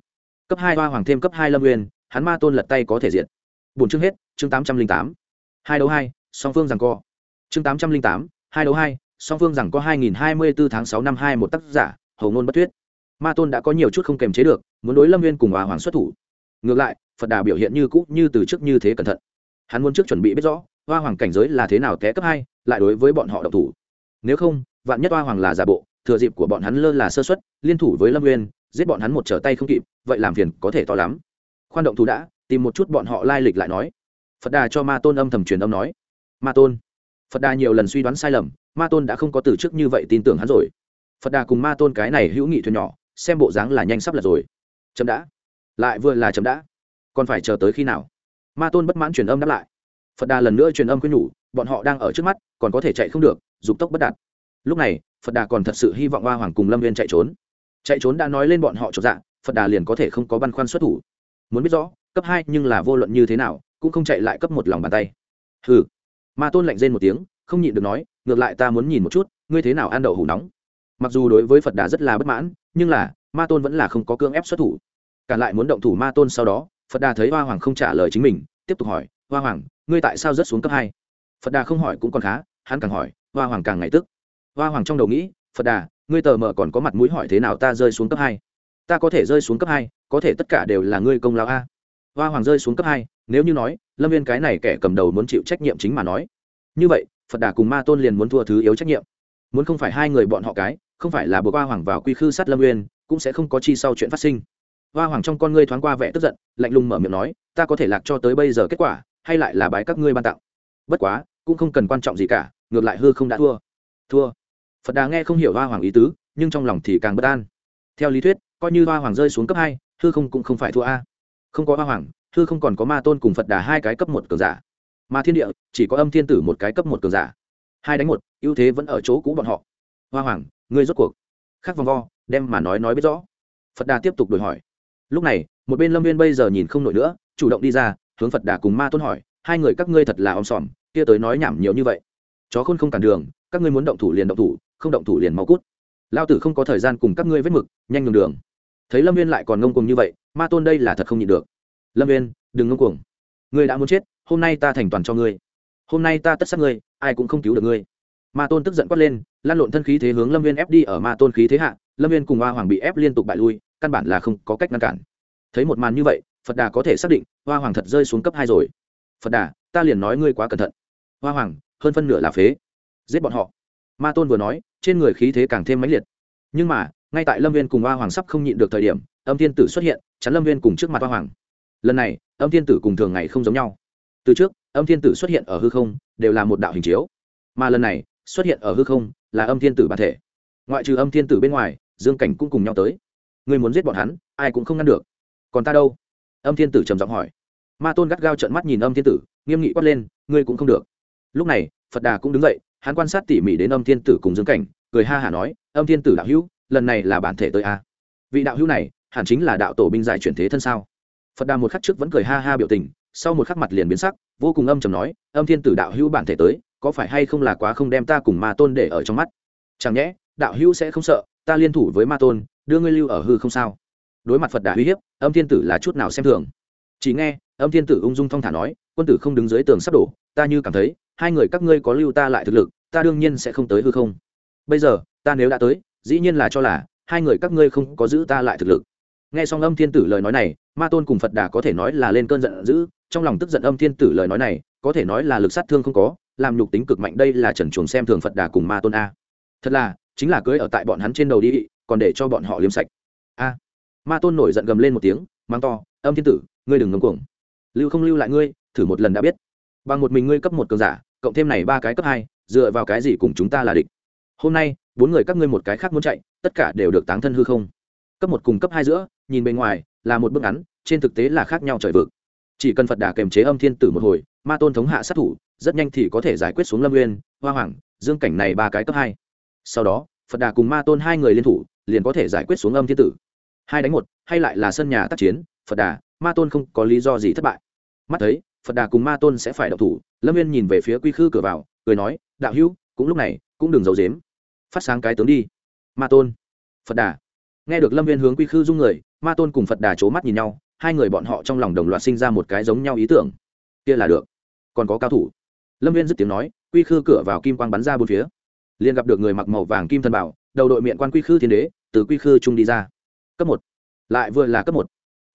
Cấp hai hoa hoàng thêm cấp hai lâm nguyên hắn ma tôn lật tay có thể diện. Bốn chương hết, chương tám trăm linh tám. Hai đấu hai, song phương rằng co. Chương tám trăm linh tám, hai đấu hai, song phương rằng có hai nghìn hai mươi bốn tháng sáu năm hai một tác giả, hầu ngôn bất tuyết ma tôn đã có nhiều chút không kềm chế được, muốn đối lâm nguyên cùng hòa hoàng xuất thủ. Ngược lại, phật đà biểu hiện như cũ, như từ trước như thế cẩn thận. Hắn muốn trước chuẩn bị biết rõ, hoa hoàng cảnh giới là thế nào té cấp hai, lại đối với bọn họ độc thủ. Nếu không vạn nhất Oa hoàng là giả bộ, thừa dịp của bọn hắn lơ là sơ xuất liên thủ với lâm nguyên giết bọn hắn một trở tay không kịp, vậy làm phiền có thể to lắm. Khoan động thú đã, tìm một chút bọn họ lai lịch lại nói. Phật đà cho ma tôn âm thầm truyền âm nói. Ma tôn. Phật đà nhiều lần suy đoán sai lầm, ma tôn đã không có từ chức như vậy tin tưởng hắn rồi. Phật đà cùng ma tôn cái này hữu nghị thuyền nhỏ, xem bộ dáng là nhanh sắp là rồi. Chậm đã. Lại vừa là chậm đã. Còn phải chờ tới khi nào? Ma tôn bất mãn truyền âm đáp lại. Phật đà lần nữa truyền âm khuyên nhủ, bọn họ đang ở trước mắt, còn có thể chạy không được, dục tốc bất đạt lúc này, phật đà còn thật sự hy vọng hoa hoàng cùng lâm viên chạy trốn. Chạy trốn đã nói lên bọn họ trọn dạng phật đà liền có thể không có băn khoăn xuất thủ. Muốn biết rõ, cấp hai nhưng là vô luận như thế nào, cũng không chạy lại cấp một lòng bàn tay. Hừ. Ma tôn lạnh rên một tiếng, không nhịn được nói, ngược lại ta muốn nhìn một chút, ngươi thế nào ăn đậu hủ nóng? Mặc dù đối với phật đà rất là bất mãn, nhưng là, ma tôn vẫn là không có cưỡng ép xuất thủ. Cả lại muốn động thủ ma tôn sau đó, phật đà thấy hoa hoàng không trả lời chính mình, tiếp tục hỏi, hoa hoàng, ngươi tại sao rất xuống cấp hai? Phật đà không hỏi cũng còn khá, hắn càng hỏi, hoa hoàng càng ngày tức hoa hoàng trong đầu nghĩ, phật đà, ngươi tờ mờ còn có mặt mũi hỏi thế nào ta rơi xuống cấp hai? Ta có thể rơi xuống cấp hai, có thể tất cả đều là ngươi công lao a. Hoa hoàng rơi xuống cấp hai, nếu như nói, lâm viên cái này kẻ cầm đầu muốn chịu trách nhiệm chính mà nói. Như vậy, phật đà cùng ma tôn liền muốn thua thứ yếu trách nhiệm. Muốn không phải hai người bọn họ cái, không phải là buộc hoa hoàng vào quy khư sát lâm uyên, cũng sẽ không có chi sau chuyện phát sinh. Hoa hoàng trong con ngươi thoáng qua vẻ tức giận, lạnh lùng mở miệng nói, ta có thể lạc cho tới bây giờ kết quả, hay lại là bái các ngươi ban tặng? Bất quá, cũng không cần quan trọng gì cả, ngược lại hư không đã thua. Thua? Phật đà nghe không hiểu hoa hoàng ý tứ, nhưng trong lòng thì càng bất an. Theo lý thuyết, coi như hoa hoàng rơi xuống cấp hai, hư không cũng không phải thua a. Không có hoa hoàng, hư không còn có ma tôn cùng phật đà hai cái cấp một cường giả. Mà thiên địa, chỉ có âm thiên tử một cái cấp một cường giả. Hai đánh một, ưu thế vẫn ở chỗ cũ bọn họ. Hoa hoàng, ngươi rốt cuộc. Khắc vòng vo, đem mà nói nói biết rõ. Phật đà tiếp tục đổi hỏi. Lúc này, một bên lâm viên bây giờ nhìn không nổi nữa, chủ động đi ra, hướng phật đà cùng ma tôn hỏi, hai người các ngươi thật là om sòm, kia tới nói nhảm nhiều như vậy. Chó khôn không cản đường, các ngươi muốn động thủ liền động thủ không động thủ liền mau cút. Lao tử không có thời gian cùng các ngươi vết mực, nhanh nhường đường. Thấy lâm viên lại còn ngông cuồng như vậy, ma tôn đây là thật không nhịn được. Lâm viên đừng ngông cuồng. Ngươi đã muốn chết, hôm nay ta thành toàn cho ngươi. Hôm nay ta tất sát ngươi, ai cũng không cứu được ngươi. Ma tôn tức giận quát lên, lan lộn thân khí thế hướng lâm viên ép đi ở ma tôn khí thế hạ, lâm viên cùng hoa hoàng bị ép liên tục bại lui, căn bản là không có cách ngăn cản. Thấy một màn như vậy, phật đà có thể xác định hoa hoàng thật rơi xuống cấp hai rồi. Phật đà, ta liền nói ngươi quá cẩn thận. Hoa hoàng, hơn phân nửa là phế. Giết bọn họ ma tôn vừa nói, trên người khí thế càng thêm mãnh liệt. Nhưng mà, ngay tại lâm viên cùng hoa hoàng sắp không nhịn được thời điểm, âm thiên tử xuất hiện, chắn lâm viên cùng trước mặt hoa hoàng. Lần này, âm thiên tử cùng thường ngày không giống nhau. Từ trước, âm thiên tử xuất hiện ở hư không, đều là một đạo hình chiếu. Mà lần này, xuất hiện ở hư không, là âm thiên tử bản thể. Ngoại trừ âm thiên tử bên ngoài, dương cảnh cũng cùng nhau tới. Người muốn giết bọn hắn, ai cũng không ngăn được. Còn ta đâu? Âm thiên tử trầm giọng hỏi. Ma tôn gắt gao trợn mắt nhìn âm thiên tử, nghiêm nghị quát lên, ngươi cũng không được. Lúc này, phật đà cũng đứng dậy hắn quan sát tỉ mỉ đến âm thiên tử cùng dương cảnh, cười ha hả nói, âm thiên tử đạo hữu, lần này là bản thể tới a. Vị đạo hữu này, hẳn chính là đạo tổ binh giải chuyển thế thân sao? Phật đà một khắc trước vẫn cười ha ha biểu tình, sau một khắc mặt liền biến sắc, vô cùng âm chầm nói, âm thiên tử đạo hữu bản thể tới, có phải hay không là quá không đem ta cùng ma tôn để ở trong mắt? Chẳng nhẽ, đạo hữu sẽ không sợ, ta liên thủ với ma tôn, đưa ngươi lưu ở hư không sao? Đối mặt phật đà uy hiếp, âm thiên tử là chút nào xem thường. Chỉ nghe, âm thiên tử ung dung thong thả nói, quân tử không đứng dưới tường sắp đổ, ta như cảm thấy hai người các ngươi có lưu ta lại thực lực, ta đương nhiên sẽ không tới hư không. Bây giờ, ta nếu đã tới, dĩ nhiên là cho là, hai người các ngươi không có giữ ta lại thực lực. Nghe xong âm thiên tử lời nói này, ma tôn cùng phật đà có thể nói là lên cơn giận dữ, trong lòng tức giận âm thiên tử lời nói này, có thể nói là lực sát thương không có, làm nhục tính cực mạnh đây là trần chuồng xem thường phật đà cùng ma tôn a. Thật là, chính là cưới ở tại bọn hắn trên đầu đi, còn để cho bọn họ liếm sạch. A. Ma tôn nổi giận gầm lên một tiếng mang to, âm thiên tử, ngươi đừng ngấm cuồng. Lưu không lưu lại ngươi, thử một lần đã biết. Bằng một mình ngươi cấp một cường giả cộng thêm này ba cái cấp hai, dựa vào cái gì cùng chúng ta là địch? Hôm nay, bốn người các ngươi một cái khác muốn chạy, tất cả đều được táng thân hư không? Cấp một cùng cấp hai giữa, nhìn bên ngoài, là một bước ngắn, trên thực tế là khác nhau trời vực. Chỉ cần phật đà kềm chế âm thiên tử một hồi, ma tôn thống hạ sát thủ, rất nhanh thì có thể giải quyết xuống lâm nguyên hoa hoàng, dương cảnh này ba cái cấp hai. Sau đó, phật đà cùng ma tôn hai người liên thủ, liền có thể giải quyết xuống âm thiên tử. Hai đánh một, hay lại là sân nhà tác chiến, phật đà, ma tôn không có lý do gì thất bại. Mắt thấy phật đà cùng ma tôn sẽ phải đậu thủ. Lâm viên nhìn về phía quy khư cửa vào, cười nói, đạo hữu, cũng lúc này, cũng đừng giấu dếm phát sáng cái tướng đi. Ma tôn. Phật đà. Nghe được lâm viên hướng quy khư dung người, ma tôn cùng phật đà c h ố mắt nhìn nhau, hai người bọn họ trong lòng đồng loạt sinh ra một cái giống nhau ý tưởng. Kia là được. Còn có cao thủ. Lâm viên dứt tiếng nói, quy khư cửa vào kim quang bắn ra bốn phía. Liền gặp được người mặc màu vàng kim thần bảo, đầu đội miệng quan quy khư thiên đế, từ quy khư trung đi ra. Cấp một. Lại vừa là cấp một.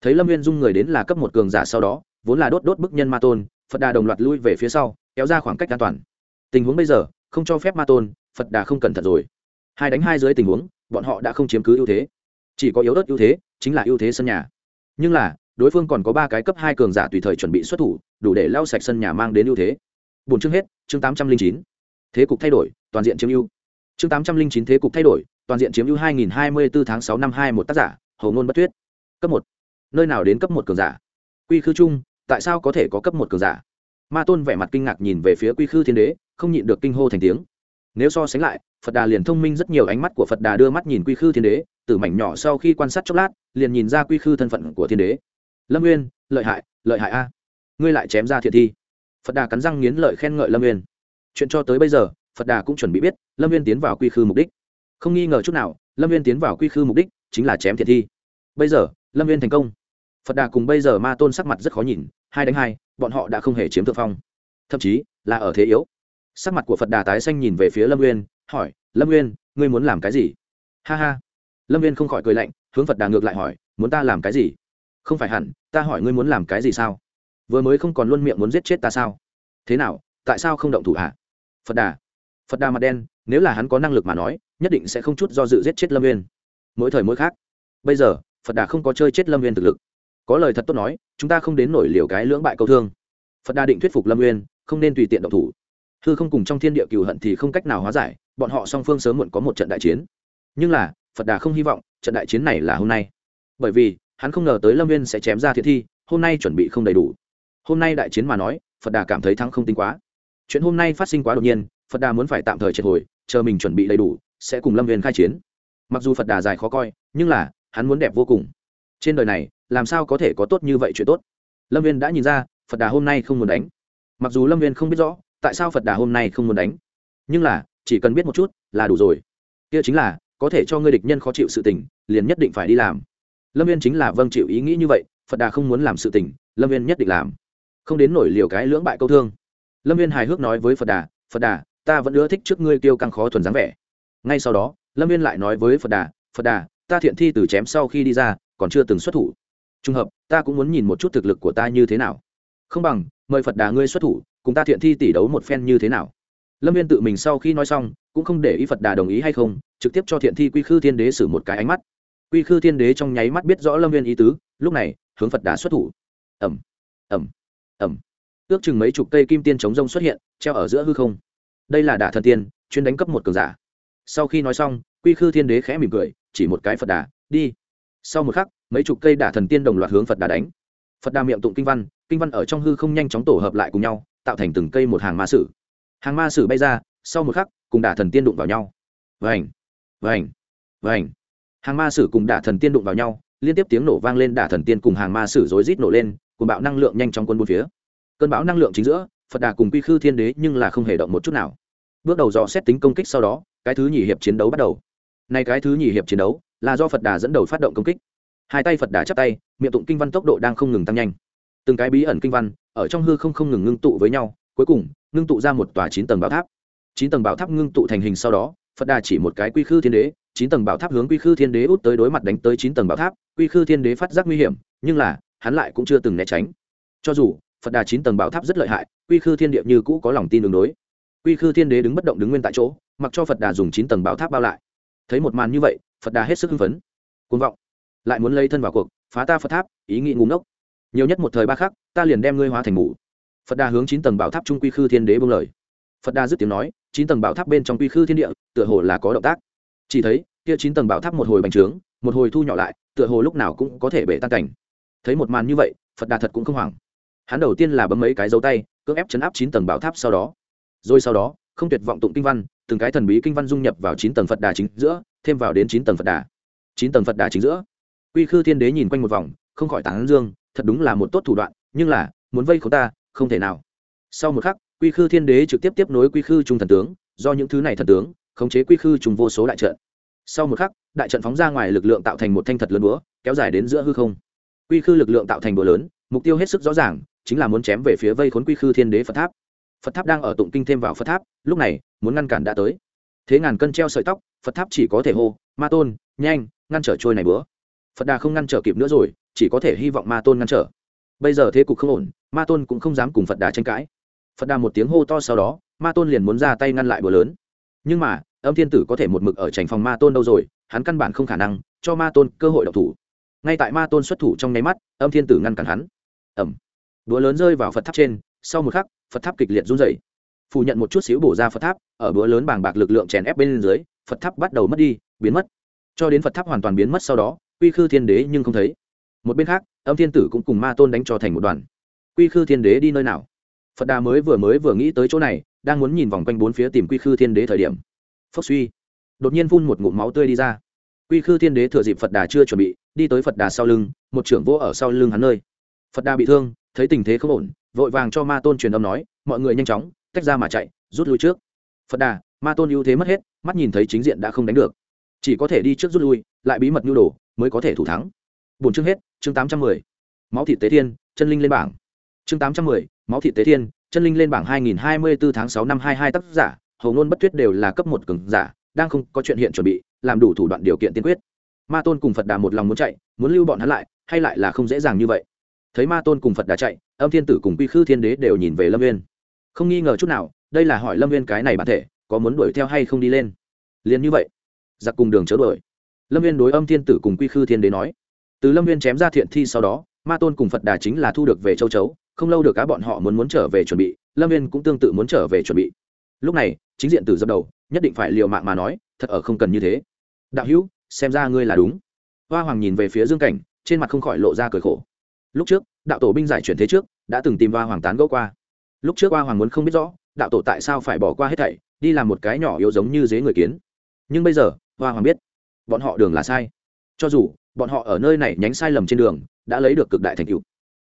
Thấy lâm viên dung người đến là cấp một cường giả sau đó vốn là đốt đốt bức nhân ma tôn, phật đà đồng loạt lui về phía sau, kéo ra khoảng cách an toàn. Tình huống bây giờ, không cho phép ma tôn, phật đà không cẩn thận rồi. Hai đánh hai dưới tình huống, bọn họ đã không chiếm cứ ưu thế. Chỉ có yếu ớt ưu thế, chính là ưu thế sân nhà. Nhưng là, đối phương còn có ba cái cấp hai cường giả tùy thời chuẩn bị xuất thủ, đủ để lau sạch sân nhà mang đến ưu thế. Bốn chương hết, chương tám trăm linh chín. Thế cục thay đổi, toàn diện chiếm ưu. Chương tám trăm linh chín thế cục thay đổi, toàn diện chiếm ưu hai nghìn hai mươi bốn tháng sáu năm hai một tác giả hầu ngôn bất tuyết. Cấp một. Nơi nào đến cấp một cường giả? Quy khư chung tại sao có thể có cấp một cường giả? Ma tôn vẻ mặt kinh ngạc nhìn về phía quy khư thiên đế, không nhịn được kinh hô thành tiếng. Nếu so sánh lại, phật đà liền thông minh rất nhiều, ánh mắt của phật đà đưa mắt nhìn quy khư thiên đế, từ mảnh nhỏ sau khi quan sát chốc lát, liền nhìn ra quy khư thân phận của thiên đế. Lâm nguyên lợi hại lợi hại a. Ngươi lại chém ra thiện thi. Phật đà cắn răng nghiến lợi khen ngợi lâm nguyên chuyện cho tới bây giờ, phật đà cũng chuẩn bị biết, lâm nguyên tiến vào quy khư mục đích. Không nghi ngờ chút nào, lâm nguyên tiến vào quy khư mục đích chính là chém thiện thi. Bây giờ, lâm nguyên thành công. Phật đà cùng bây giờ ma tôn sắc mặt rất khó nhìn hai đánh hai, bọn họ đã không hề chiếm thượng phong. Thậm chí, là ở thế yếu. Sắc mặt của phật đà tái xanh nhìn về phía lâm nguyên hỏi, lâm nguyên ngươi muốn làm cái gì? Ha ha. Lâm viên không khỏi cười lạnh, hướng phật đà ngược lại hỏi, muốn ta làm cái gì? Không phải hẳn, ta hỏi ngươi muốn làm cái gì sao? Vừa mới không còn luôn miệng muốn giết chết ta sao? Thế nào, tại sao không động thủ hạ phật đà. Phật đà mặt đen, nếu là hắn có năng lực mà nói, nhất định sẽ không chút do dự giết chết lâm viên mỗi thời mỗi khác. Bây giờ, phật đà không có chơi chết lâm viên thực lực có lời thật tốt nói, chúng ta không đến nổi liều cái lưỡng bại câu thương. Phật đà định thuyết phục lâm Nguyên không nên tùy tiện động thủ. Hư không cùng trong thiên địa cừu hận thì không cách nào hóa giải, bọn họ song phương sớm muộn có một trận đại chiến. Nhưng là, phật đà không hy vọng trận đại chiến này là hôm nay. Bởi vì, hắn không ngờ tới lâm viên sẽ chém ra thiện thi, hôm nay chuẩn bị không đầy đủ. Hôm nay đại chiến mà nói, phật đà cảm thấy thắng không tính quá. Chuyện hôm nay phát sinh quá đột nhiên, phật đà muốn phải tạm thời triệt hồi, chờ mình chuẩn bị đầy đủ, sẽ cùng lâm viên khai chiến. Mặc dù phật đà dài khó coi, nhưng là, hắn muốn đẹp vô cùng trên đời này, làm sao có thể có tốt như vậy chuyện tốt? Lâm viên đã nhìn ra, phật đà hôm nay không muốn đánh. Mặc dù lâm viên không biết rõ, tại sao phật đà hôm nay không muốn đánh. Nhưng là, chỉ cần biết một chút, là đủ rồi. Kia chính là, có thể cho ngươi địch nhân khó chịu sự tình, liền nhất định phải đi làm. Lâm viên chính là vâng chịu ý nghĩ như vậy, phật đà không muốn làm sự tình, lâm viên nhất định làm. Không đến nổi liều cái lưỡng bại câu thương. Lâm viên hài hước nói với phật đà phật đà, ta vẫn ưa thích trước ngươi tiêu càng khó thuần dáng vẻ. Ngay sau đó, lâm viên lại nói với phật đà phật đà, ta thiện thi từ chém sau khi đi ra còn chưa từng xuất thủ. Trùng hợp, ta cũng muốn nhìn một chút thực lực của ta như thế nào. Không bằng, mời phật đà ngươi xuất thủ, cùng ta thiện thi tỷ đấu một phen như thế nào. Lâm viên tự mình sau khi nói xong, cũng không để ý phật đà đồng ý hay không, trực tiếp cho thiện thi quy khư thiên đế xử một cái ánh mắt. Quy khư thiên đế trong nháy mắt biết rõ lâm viên ý tứ, lúc này, hướng phật đà xuất thủ. Ẩm ẩm ẩm ước chừng mấy chục cây kim tiên chống rông xuất hiện, treo ở giữa hư không. Đây là đả thần tiên, chuyên đánh cấp một cường giả. Sau khi nói xong, quy khư thiên đế khẽ mỉm cười, chỉ một cái phật đà, đi sau một khắc, mấy chục cây đả thần tiên đồng loạt hướng phật đà đánh. Phật đà miệng tụng kinh văn kinh văn ở trong hư không nhanh chóng tổ hợp lại cùng nhau, tạo thành từng cây một hàng ma sử. Hàng ma sử bay ra, sau một khắc, cùng đả thần tiên đụng vào nhau. Vành vành vành. Hàng ma sử cùng đả thần tiên đụng vào nhau, liên tiếp tiếng nổ vang lên đả thần tiên cùng hàng ma sử rối rít nổ lên cùng bạo năng lượng nhanh trong quân bốn phía. Cơn bão năng lượng chính giữa, phật đà cùng quy khư thiên đế nhưng là không hề động một chút nào. Bước đầu dò xét tính công kích sau đó, cái thứ nhì hiệp chiến đấu bắt đầu. Nay cái thứ nhì hiệp chiến đấu là do phật đà dẫn đầu phát động công kích. Hai tay phật đà chắp tay, miệng tụng kinh văn tốc độ đang không ngừng tăng nhanh. Từng cái bí ẩn kinh văn, ở trong hư không không ngừng ngưng tụ với nhau, cuối cùng, ngưng tụ ra một tòa chín tầng bảo tháp. Chín tầng bảo tháp ngưng tụ thành hình sau đó, phật đà chỉ một cái quy khư thiên đế, chín tầng bảo tháp hướng quy khư thiên đế út tới đối mặt đánh tới chín tầng bảo tháp, quy khư thiên đế phát giác nguy hiểm, nhưng là, hắn lại cũng chưa từng né tránh. Cho dù, phật đà chín tầng bảo tháp rất lợi hại, quy khư thiên địa như cũ có lòng tin đường đối. Quy khư thiên đế đứng bất động đứng nguyên tại chỗ, mặc cho phật đà dùng chín tầng bảo tháp bao lại. Thấy một màn như vậy phật đà hết sức hưng phấn. Côn vọng. Lại muốn lấy thân vào cuộc, phá ta phật tháp, ý nghĩ ngủ ngốc. Nhiều nhất một thời ba khắc, ta liền đem ngươi hóa thành ngủ phật đà hướng chín tầng bảo tháp trung quy khư thiên đế bông lời. Phật đà dứt tiếng nói, chín tầng bảo tháp bên trong quy khư thiên địa, tựa hồ là có động tác. Chỉ thấy, kia chín tầng bảo tháp một hồi bành trướng, một hồi thu nhỏ lại, tựa hồ lúc nào cũng có thể bể tan cảnh. Thấy một màn như vậy, phật đà thật cũng không hoảng. Hắn đầu tiên là bấm mấy cái dấu tay, cưỡng ép chấn áp chín tầng bảo tháp sau đó. Rồi sau đó không tuyệt vọng tụng kinh văn, từng cái thần bí kinh văn dung nhập vào chín tầng phật đà chính giữa, thêm vào đến chín tầng phật đà. Chín tầng phật đà chính giữa. Quy khư thiên đế nhìn quanh một vòng, không khỏi tán dương, thật đúng là một tốt thủ đoạn, nhưng là, muốn vây khốn ta, không thể nào. Sau một khắc, quy khư thiên đế trực tiếp tiếp nối quy khư trung thần tướng, do những thứ này thần tướng, khống chế quy khư trùng vô số đại trận. Sau một khắc, đại trận phóng ra ngoài lực lượng tạo thành một thanh thật lớn búa, kéo dài đến giữa hư không. Quy khư lực lượng tạo thành búa lớn, mục tiêu hết sức rõ ràng, chính là muốn chém về phía vây khốn quy khư thiên đế phật tháp phật tháp đang ở tụng kinh thêm vào phật tháp, lúc này, muốn ngăn cản đã tới. Thế ngàn cân treo sợi tóc, phật tháp chỉ có thể hô, ma tôn, nhanh, ngăn trở trôi này bữa. Phật đà không ngăn trở kịp nữa rồi, chỉ có thể hy vọng ma tôn ngăn trở. Bây giờ thế cục không ổn, ma tôn cũng không dám cùng phật đà tranh cãi. Phật đà một tiếng hô to sau đó, ma tôn liền muốn ra tay ngăn lại bữa lớn. Nhưng mà, âm thiên tử có thể một mực ở trành phòng ma tôn đâu rồi, hắn căn bản không khả năng cho ma tôn cơ hội độc thủ. Ngay tại ma tôn xuất thủ trong nháy mắt, âm thiên tử ngăn cản hắn. Ẩm búa lớn rơi vào phật tháp trên, sau một khắc phật tháp kịch liệt run dày phủ nhận một chút xíu bổ ra phật tháp, ở bữa lớn bàng bạc lực lượng chèn ép bên dưới, phật tháp bắt đầu mất đi, biến mất. Cho đến phật tháp hoàn toàn biến mất sau đó, quy khư thiên đế nhưng không thấy. Một bên khác, âm thiên tử cũng cùng ma tôn đánh cho thành một đoàn. Quy khư thiên đế đi nơi nào? Phật đà mới vừa mới vừa nghĩ tới chỗ này, đang muốn nhìn vòng quanh bốn phía tìm quy khư thiên đế thời điểm. Phốc suy. Đột nhiên phun một ngụm máu tươi đi ra. Quy khư thiên đế thừa dịp phật đà chưa chuẩn bị, đi tới phật đà sau lưng, một trưởng vỗ ở sau lưng hắn nơi. Phật đà bị thương, thấy tình thế không ổn vội vàng cho ma tôn truyền âm nói, mọi người nhanh chóng, tách ra mà chạy, rút lui trước. Phật đà, ma tôn ưu thế mất hết, mắt nhìn thấy chính diện đã không đánh được. Chỉ có thể đi trước rút lui, lại bí mật nhu đồ, mới có thể thủ thắng. Bốn chương hết, chương tám trăm mười. Máu thịt tế thiên, chân linh lên bảng. Chương tám trăm mười, máu thịt tế thiên, chân linh lên bảng hai nghìn hai mươi bốn tháng sáu năm hai hai tác giả, hầu ngôn bất tuyết đều là cấp một cường giả, đang không có chuyện hiện chuẩn bị, làm đủ thủ đoạn điều kiện tiên quyết. Ma tôn cùng phật đà một lòng muốn chạy, muốn lưu bọn hắn lại, hay lại là không dễ dàng như vậy. Thấy ma tôn cùng phật đà chạy âm thiên tử cùng quy khư thiên đế đều nhìn về lâm viên không nghi ngờ chút nào, đây là hỏi lâm viên cái này bản thể, có muốn đuổi theo hay không đi lên? Liền như vậy, giặc cùng đường chớ đuổi. Lâm viên đối âm thiên tử cùng quy khư thiên đế nói. Từ lâm viên chém ra thiện thi sau đó, ma tôn cùng phật đà chính là thu được về châu chấu, không lâu được cá bọn họ muốn muốn trở về chuẩn bị, lâm viên cũng tương tự muốn trở về chuẩn bị. Lúc này, chính diện tử dập đầu, nhất định phải liều mạng mà nói, thật ở không cần như thế. Đạo hữu, xem ra ngươi là đúng. Hoa hoàng nhìn về phía dương cảnh, trên mặt không khỏi lộ ra cười khổ. Lúc trước đạo tổ binh giải chuyển thế trước, đã từng tìm hoa hoàng tán gẫu qua. Lúc trước hoa hoàng muốn không biết rõ, đạo tổ tại sao phải bỏ qua hết thảy, đi làm một cái nhỏ yếu giống như dế người kiến. Nhưng bây giờ, hoa hoàng biết, bọn họ đường là sai. Cho dù, bọn họ ở nơi này nhánh sai lầm trên đường, đã lấy được cực đại thành tựu.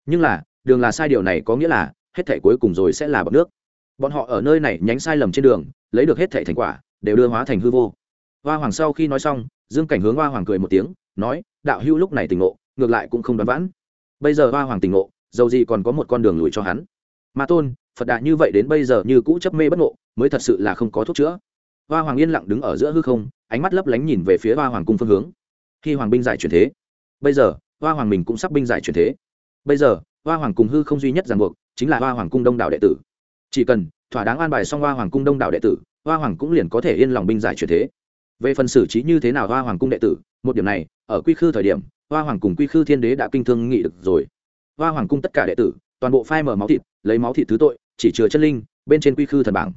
Nhưng là, đường là sai điều này có nghĩa là, hết thảy cuối cùng rồi sẽ là bọc nước. Bọn họ ở nơi này nhánh sai lầm trên đường, lấy được hết thảy thành quả, đều đưa hóa thành hư vô. Hoa hoàng sau khi nói xong, dương cảnh hướng hoa hoàng cười một tiếng, nói, đạo hữu lúc này tỉnh ngộ, ngược lại cũng không đoán vãn bây giờ hoa hoàng tỉnh ngộ, dầu gì còn có một con đường lùi cho hắn. Ma tôn, phật đà như vậy đến bây giờ như cũ chấp mê bất ngộ, mới thật sự là không có thuốc chữa. Hoa hoàng yên lặng đứng ở giữa hư không, ánh mắt lấp lánh nhìn về phía hoa hoàng cung phương hướng. Khi hoàng binh giải chuyển thế, bây giờ, hoa hoàng mình cũng sắp binh giải chuyển thế. Bây giờ, hoa hoàng cùng hư không duy nhất ràng buộc chính là hoa hoàng cung đông đảo đệ tử. Chỉ cần thỏa đáng an bài xong hoa hoàng cung đông đảo đệ tử, hoa hoàng cũng liền có thể yên lòng binh giải chuyển thế. Về phần xử trí như thế nào hoa hoàng cung đệ tử, một điểm này, ở quy khư thời điểm hoa hoàng cùng quy khư thiên đế đã kinh thương nghị được rồi. Hoa hoàng cung tất cả đệ tử, toàn bộ phai mở máu thịt, lấy máu thịt thứ tội, chỉ chừa chân linh, bên trên quy khư thần bảng.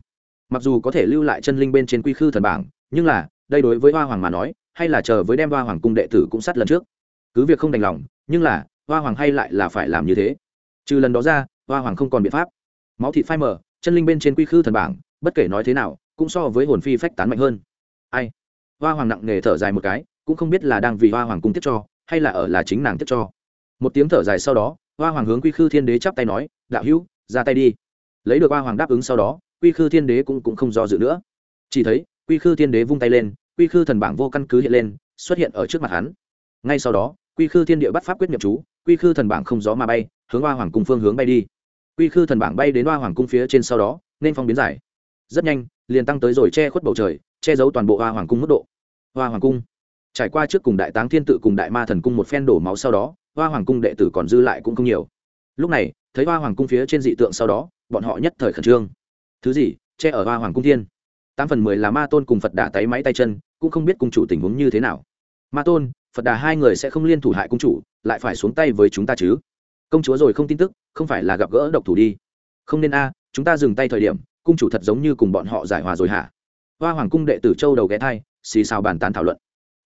Mặc dù có thể lưu lại chân linh bên trên quy khư thần bảng, nhưng là, đây đối với hoa hoàng mà nói, hay là chờ với đem hoa hoàng cung đệ tử cũng sát lần trước. Cứ việc không đành lòng, nhưng là, hoa hoàng hay lại là phải làm như thế. Trừ lần đó ra, hoa hoàng không còn biện pháp. Máu thịt phai mở, chân linh bên trên quy khư thần bảng, bất kể nói thế nào, cũng so với hồn phi phách tán mạnh hơn. Ai? Hoa hoàng nặng nề thở dài một cái, cũng không biết là đang vì hoa hoàng cung tiếp cho hay là ở là chính nàng tiếp cho. Một tiếng thở dài sau đó, hoa hoàng hướng quy khư thiên đế chắp tay nói, đạo hữu, ra tay đi. Lấy được hoa hoàng đáp ứng sau đó, quy khư thiên đế cũng cũng không do dự nữa. Chỉ thấy, quy khư thiên đế vung tay lên, quy khư thần bảng vô căn cứ hiện lên, xuất hiện ở trước mặt hắn. Ngay sau đó, quy khư thiên địa bắt pháp quyết nhập chú, quy khư thần bảng không gió mà bay, hướng hoa hoàng cung phương hướng bay đi. Quy khư thần bảng bay đến hoa hoàng cung phía trên sau đó, nên phong biến giải. Rất nhanh, liền tăng tới rồi che khuất bầu trời, che giấu toàn bộ hoa hoàng cung mức độ. Hoa hoàng cung trải qua trước cùng đại táng thiên tự cùng đại ma thần cung một phen đổ máu sau đó, hoa hoàng cung đệ tử còn dư lại cũng không nhiều. Lúc này, thấy hoa hoàng cung phía trên dị tượng sau đó, bọn họ nhất thời khẩn trương. Thứ gì, che ở hoa hoàng cung thiên. Tám phần mười là ma tôn cùng phật đà tay máy tay chân, cũng không biết cung chủ tình huống như thế nào. Ma tôn, phật đà hai người sẽ không liên thủ hại cung chủ, lại phải xuống tay với chúng ta chứ? Công chúa rồi không tin tức, không phải là gặp gỡ độc thủ đi. Không nên a, chúng ta dừng tay thời điểm, cung chủ thật giống như cùng bọn họ giải hòa rồi hả? Hoa hoàng cung đệ tử châu đầu ghé thai, xì xào bàn tán thảo luận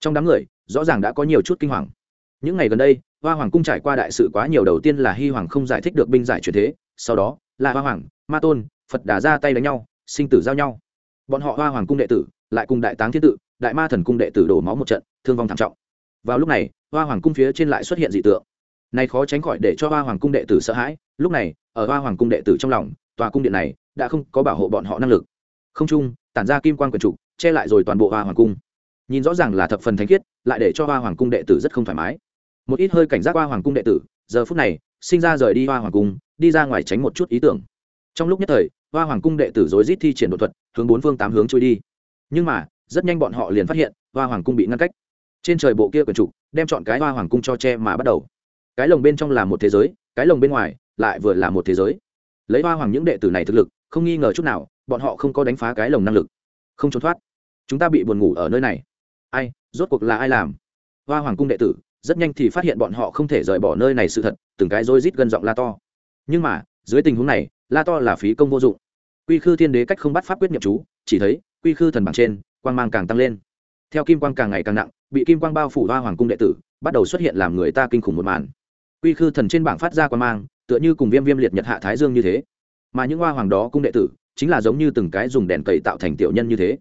trong đám người, rõ ràng đã có nhiều chút kinh hoàng. Những ngày gần đây, hoa hoàng cung trải qua đại sự quá nhiều đầu tiên là hy hoàng không giải thích được binh giải truyền thế, sau đó, là hoa hoàng, ma tôn, phật đà ra tay đánh nhau, sinh tử giao nhau. Bọn họ hoa hoàng cung đệ tử, lại cùng đại táng thiên tự, đại ma thần cung đệ tử đổ máu một trận, thương vong thảm trọng. Vào lúc này, hoa hoàng cung phía trên lại xuất hiện dị tượng. Này khó tránh khỏi để cho hoa hoàng cung đệ tử sợ hãi, lúc này, ở hoa hoàng cung đệ tử trong lòng, tòa cung điện này đã không có bảo hộ bọn họ năng lực. Không chung tản ra kim quan quyền trục, che lại rồi toàn bộ hoa hoàng cung nhìn rõ ràng là thập phần thánh khiết, lại để cho hoa hoàng cung đệ tử rất không thoải mái. Một ít hơi cảnh giác hoa hoàng cung đệ tử, giờ phút này, sinh ra rời đi hoa hoàng cung, đi ra ngoài tránh một chút ý tưởng. Trong lúc nhất thời, hoa hoàng cung đệ tử rối rít thi triển đột thuật, hướng bốn phương tám hướng trôi đi. Nhưng mà, rất nhanh bọn họ liền phát hiện, hoa hoàng cung bị ngăn cách. Trên trời bộ kia quần trục, đem chọn cái hoa hoàng cung cho che mà bắt đầu. Cái lồng bên trong là một thế giới, cái lồng bên ngoài, lại vừa là một thế giới. Lấy hoa hoàng những đệ tử này thực lực, không nghi ngờ chút nào, bọn họ không có đánh phá cái lồng năng lực. Không trốn thoát. Chúng ta bị buồn ngủ ở nơi này ai, rốt cuộc là ai làm? Hoa hoàng cung đệ tử, rất nhanh thì phát hiện bọn họ không thể rời bỏ nơi này sự thật, từng cái rối rít gần giọng la to. Nhưng mà, dưới tình huống này, la to là phí công vô dụng. Quy khư thiên đế cách không bắt pháp quyết nhập chú, chỉ thấy, quy khư thần bảng trên, quang mang càng tăng lên. Theo kim quang càng ngày càng nặng, bị kim quang bao phủ hoa hoàng cung đệ tử, bắt đầu xuất hiện làm người ta kinh khủng một màn. Quy khư thần trên bảng phát ra quang mang, tựa như cùng viêm viêm liệt nhật hạ thái dương như thế. Mà những hoa hoàng đó cung đệ tử, chính là giống như từng cái dùng đèn cầy tạo thành tiểu nhân như thế.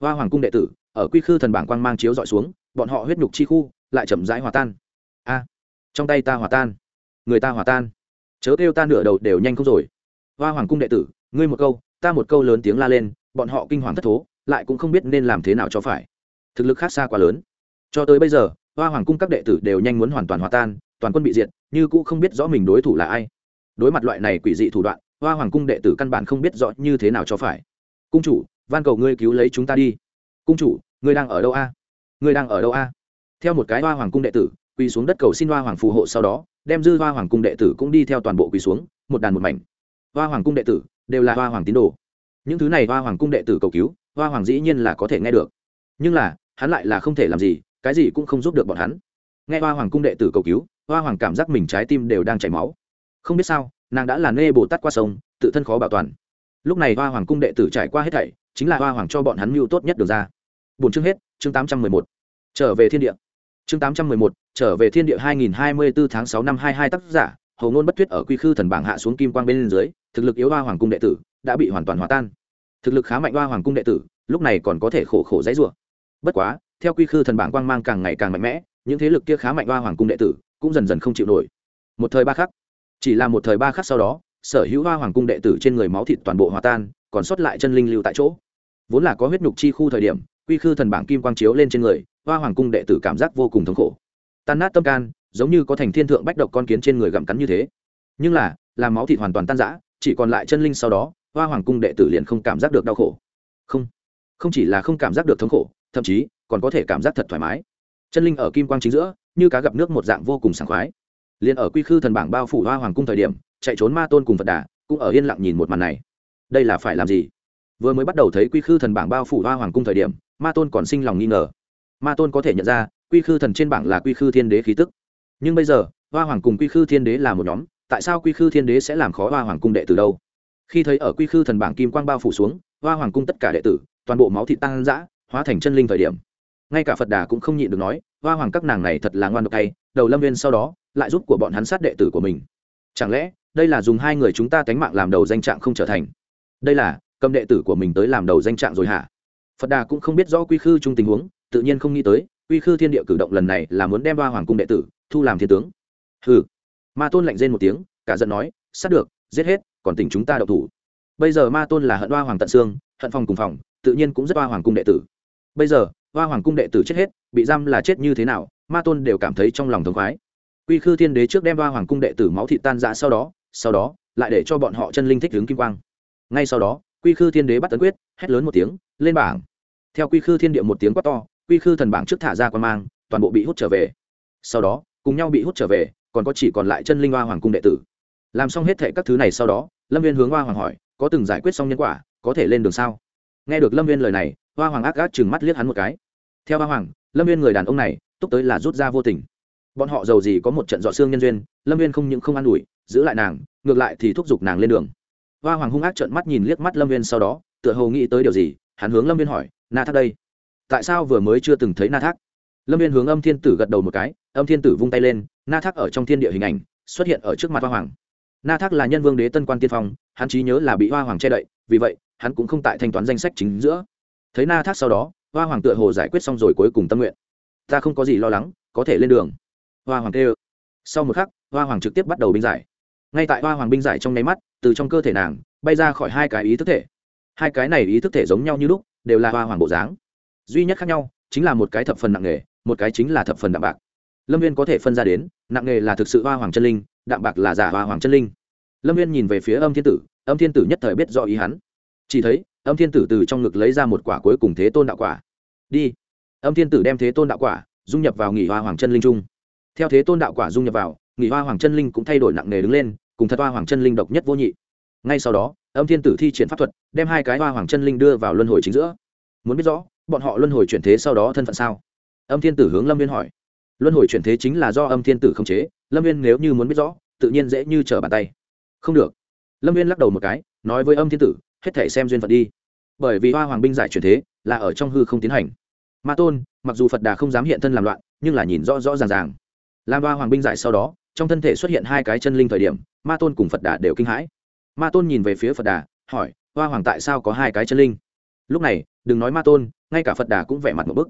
Hoa hoàng cung đệ tử ở quy khư thần bảng quang mang chiếu dọi xuống, bọn họ huyết nhục chi khu lại chậm rãi hòa tan. A, trong tay ta hòa tan, người ta hòa tan. Chớ kêu ta nửa đầu đều nhanh không rồi. Hoa hoàng cung đệ tử, ngươi một câu, ta một câu lớn tiếng la lên, bọn họ kinh hoàng thất thố, lại cũng không biết nên làm thế nào cho phải. Thực lực khác xa quá lớn. Cho tới bây giờ, hoa hoàng cung các đệ tử đều nhanh muốn hoàn toàn hòa tan, toàn quân bị diệt, như cũ không biết rõ mình đối thủ là ai. Đối mặt loại này quỷ dị thủ đoạn, hoa hoàng cung đệ tử căn bản không biết rõ như thế nào cho phải. Cung chủ, van cầu ngươi cứu lấy chúng ta đi cung chủ ngươi đang ở đâu a ngươi đang ở đâu a theo một cái hoa hoàng cung đệ tử quỳ xuống đất cầu xin hoa hoàng phù hộ sau đó đem dư hoa hoàng cung đệ tử cũng đi theo toàn bộ quỳ xuống một đàn một mảnh hoa hoàng cung đệ tử đều là hoa hoàng tín đồ những thứ này hoa hoàng cung đệ tử cầu cứu hoa hoàng dĩ nhiên là có thể nghe được nhưng là hắn lại là không thể làm gì cái gì cũng không giúp được bọn hắn nghe hoa hoàng cung đệ tử cầu cứu hoa hoàng cảm giác mình trái tim đều đang chảy máu không biết sao nàng đã là nê bồ tát qua sông tự thân khó bảo toàn lúc này hoa hoàng cung đệ tử trải qua hết thảy chính là hoa hoàng cho bọn hắn mưu tốt nhất được ra. Bốn chương hết, chương tám trăm mười một. Trở về thiên địa. Chương tám trăm mười một, trở về thiên địa hai nghìn hai mươi bốn tháng sáu năm hai hai tác giả, hầu ngôn bất thuyết ở quy khư thần bảng hạ xuống kim quang bên dưới, thực lực yếu hoa hoàng cung đệ tử đã bị hoàn toàn hòa tan. Thực lực khá mạnh hoa hoàng cung đệ tử, lúc này còn có thể khổ khổ dãy rủa. Bất quá, theo quy khư thần bảng quang mang càng ngày càng mạnh mẽ, những thế lực kia khá mạnh hoa hoàng cung đệ tử cũng dần dần không chịu nổi. Một thời ba khắc, chỉ là một thời ba khắc sau đó, sở hữu hoa hoàng cung đệ tử trên người máu thịt toàn bộ hòa tan còn sót lại chân linh lưu tại chỗ. Vốn là có huyết nhục chi khu thời điểm, quy khư thần bảng kim quang chiếu lên trên người, hoa hoàng cung đệ tử cảm giác vô cùng thống khổ. Tan nát tâm can, giống như có thành thiên thượng bách độc con kiến trên người gặm cắn như thế. Nhưng là làm máu thịt hoàn toàn tan rã, chỉ còn lại chân linh sau đó, hoa hoàng cung đệ tử liền không cảm giác được đau khổ. Không không chỉ là không cảm giác được thống khổ, thậm chí, còn có thể cảm giác thật thoải mái. Chân linh ở kim quang chính giữa, như cá gặp nước một dạng vô cùng sảng khoái. Liền ở quy khư thần bảng bao phủ hoa hoàng cung thời điểm, chạy trốn ma tôn cùng phật đà, cũng ở yên lặng nhìn một màn này đây là phải làm gì? Vừa mới bắt đầu thấy quy khư thần bảng bao phủ hoa hoàng cung thời điểm, ma tôn còn sinh lòng nghi ngờ. Ma tôn có thể nhận ra, quy khư thần trên bảng là quy khư thiên đế khí tức. Nhưng bây giờ, hoa hoàng cùng quy khư thiên đế là một nhóm, tại sao quy khư thiên đế sẽ làm khó hoa hoàng cung đệ từ đâu? Khi thấy ở quy khư thần bảng kim quang bao phủ xuống, hoa hoàng cung tất cả đệ tử, toàn bộ máu thị tăng giã hóa thành chân linh thời điểm. Ngay cả phật đà cũng không nhịn được nói, hoa hoàng các nàng này thật là ngoan độc tay đầu lâm viên sau đó, lại giúp của bọn hắn sát đệ tử của mình. Chẳng lẽ, đây là dùng hai người chúng ta tánh mạng làm đầu danh trạng không trở thành? Đây là, cầm đệ tử của mình tới làm đầu danh trạng rồi hả? Phật đà cũng không biết rõ quy khư chung tình huống, tự nhiên không nghĩ tới, quy khư thiên địa cử động lần này là muốn đem ba hoàng cung đệ tử, thu làm thiên tướng. Hừ. Ma tôn lạnh rên một tiếng, cả giận nói, sát được, giết hết, còn tỉnh chúng ta đậu thủ. Bây giờ ma tôn là hận hoa hoàng tận xương, hận phòng cùng phòng, tự nhiên cũng rất hoa hoàng cung đệ tử. Bây giờ, hoa hoàng cung đệ tử chết hết, bị giam là chết như thế nào, ma tôn đều cảm thấy trong lòng thống khoái. Quy khư thiên đế trước đem hoa hoàng cung đệ tử máu thịt tan rã sau đó sau đó, lại để cho bọn họ chân linh thích hướng kim quang ngay sau đó, quy khư thiên đế bắt tấn quyết, hét lớn một tiếng, lên bảng. Theo quy khư thiên địa một tiếng quát to, quy khư thần bảng trước thả ra quan mang, toàn bộ bị hút trở về. Sau đó, cùng nhau bị hút trở về, còn có chỉ còn lại chân linh hoa hoàng cung đệ tử. Làm xong hết thệ các thứ này sau đó, lâm viên hướng hoa hoàng hỏi, có từng giải quyết xong nhân quả, có thể lên đường sao? Nghe được lâm viên lời này, hoa hoàng ác gác chừng mắt liếc hắn một cái. Theo hoa hoàng, lâm viên người đàn ông này túc tới là rút ra vô tình. Bọn họ giàu gì có một trận dọ xương nhân duyên, lâm viên không những không an ủi, giữ lại nàng, ngược lại thì thúc giục nàng lên đường hoa hoàng hung ác trợn mắt nhìn liếc mắt lâm viên sau đó, tựa hồ nghĩ tới điều gì, hắn hướng lâm viên hỏi, na thác đây? Tại sao vừa mới chưa từng thấy na thác? Lâm viên hướng âm thiên tử gật đầu một cái, âm thiên tử vung tay lên, na thác ở trong thiên địa hình ảnh, xuất hiện ở trước mặt hoa hoàng. Na thác là nhân vương đế tân quan tiên phong, hắn trí nhớ là bị hoa hoàng che đậy, vì vậy, hắn cũng không tại thanh toán danh sách chính giữa. Thấy na thác sau đó, hoa hoàng tựa hồ giải quyết xong rồi cuối cùng tâm nguyện. Ta không có gì lo lắng, có thể lên đường. Hoa hoàng kêu. Sau một khắc, hoa hoàng trực tiếp bắt đầu binh giải ngay tại hoa hoàng binh giải trong nháy mắt, từ trong cơ thể nàng, bay ra khỏi hai cái ý thức thể. Hai cái này ý thức thể giống nhau như lúc, đều là hoa hoàng bộ dáng. Duy nhất khác nhau, chính là một cái thập phần nặng nghề, một cái chính là thập phần đạm bạc. Lâm viên có thể phân ra đến, nặng nghề là thực sự hoa hoàng chân linh, đạm bạc là giả hoa hoàng chân linh. Lâm viên nhìn về phía âm thiên tử, âm thiên tử nhất thời biết rõ ý hắn. Chỉ thấy, âm thiên tử từ trong ngực lấy ra một quả cuối cùng thế tôn đạo quả. Đi. Âm thiên tử đem thế tôn đạo quả, dung nhập vào nghỉ hoa hoàng chân linh trung theo thế tôn đạo quả dung nhập vào, nghỉ hoa hoàng chân linh cũng thay đổi nặng nề đứng lên cùng thật hoa hoàng chân linh độc nhất vô nhị. Ngay sau đó, âm thiên tử thi triển pháp thuật, đem hai cái hoa hoàng chân linh đưa vào luân hồi chính giữa. Muốn biết rõ, bọn họ luân hồi chuyển thế sau đó thân phận sao? Âm thiên tử hướng lâm viên hỏi. Luân hồi chuyển thế chính là do âm thiên tử khống chế, lâm viên nếu như muốn biết rõ, tự nhiên dễ như trở bàn tay. Không được. Lâm viên lắc đầu một cái, nói với âm thiên tử, hết thể xem duyên phận đi. Bởi vì hoa hoàng binh giải chuyển thế, là ở trong hư không tiến hành. Ma tôn, mặc dù phật đà không dám hiện thân làm loạn, nhưng là nhìn rõ rõ ràng ràng. Làm hoa hoàng binh giải sau đó trong thân thể xuất hiện hai cái chân linh thời điểm, ma tôn cùng phật đà đều kinh hãi. Ma tôn nhìn về phía phật đà, hỏi, hoa hoàng tại sao có hai cái chân linh? Lúc này, đừng nói ma tôn, ngay cả phật đà cũng vẻ mặt một bức.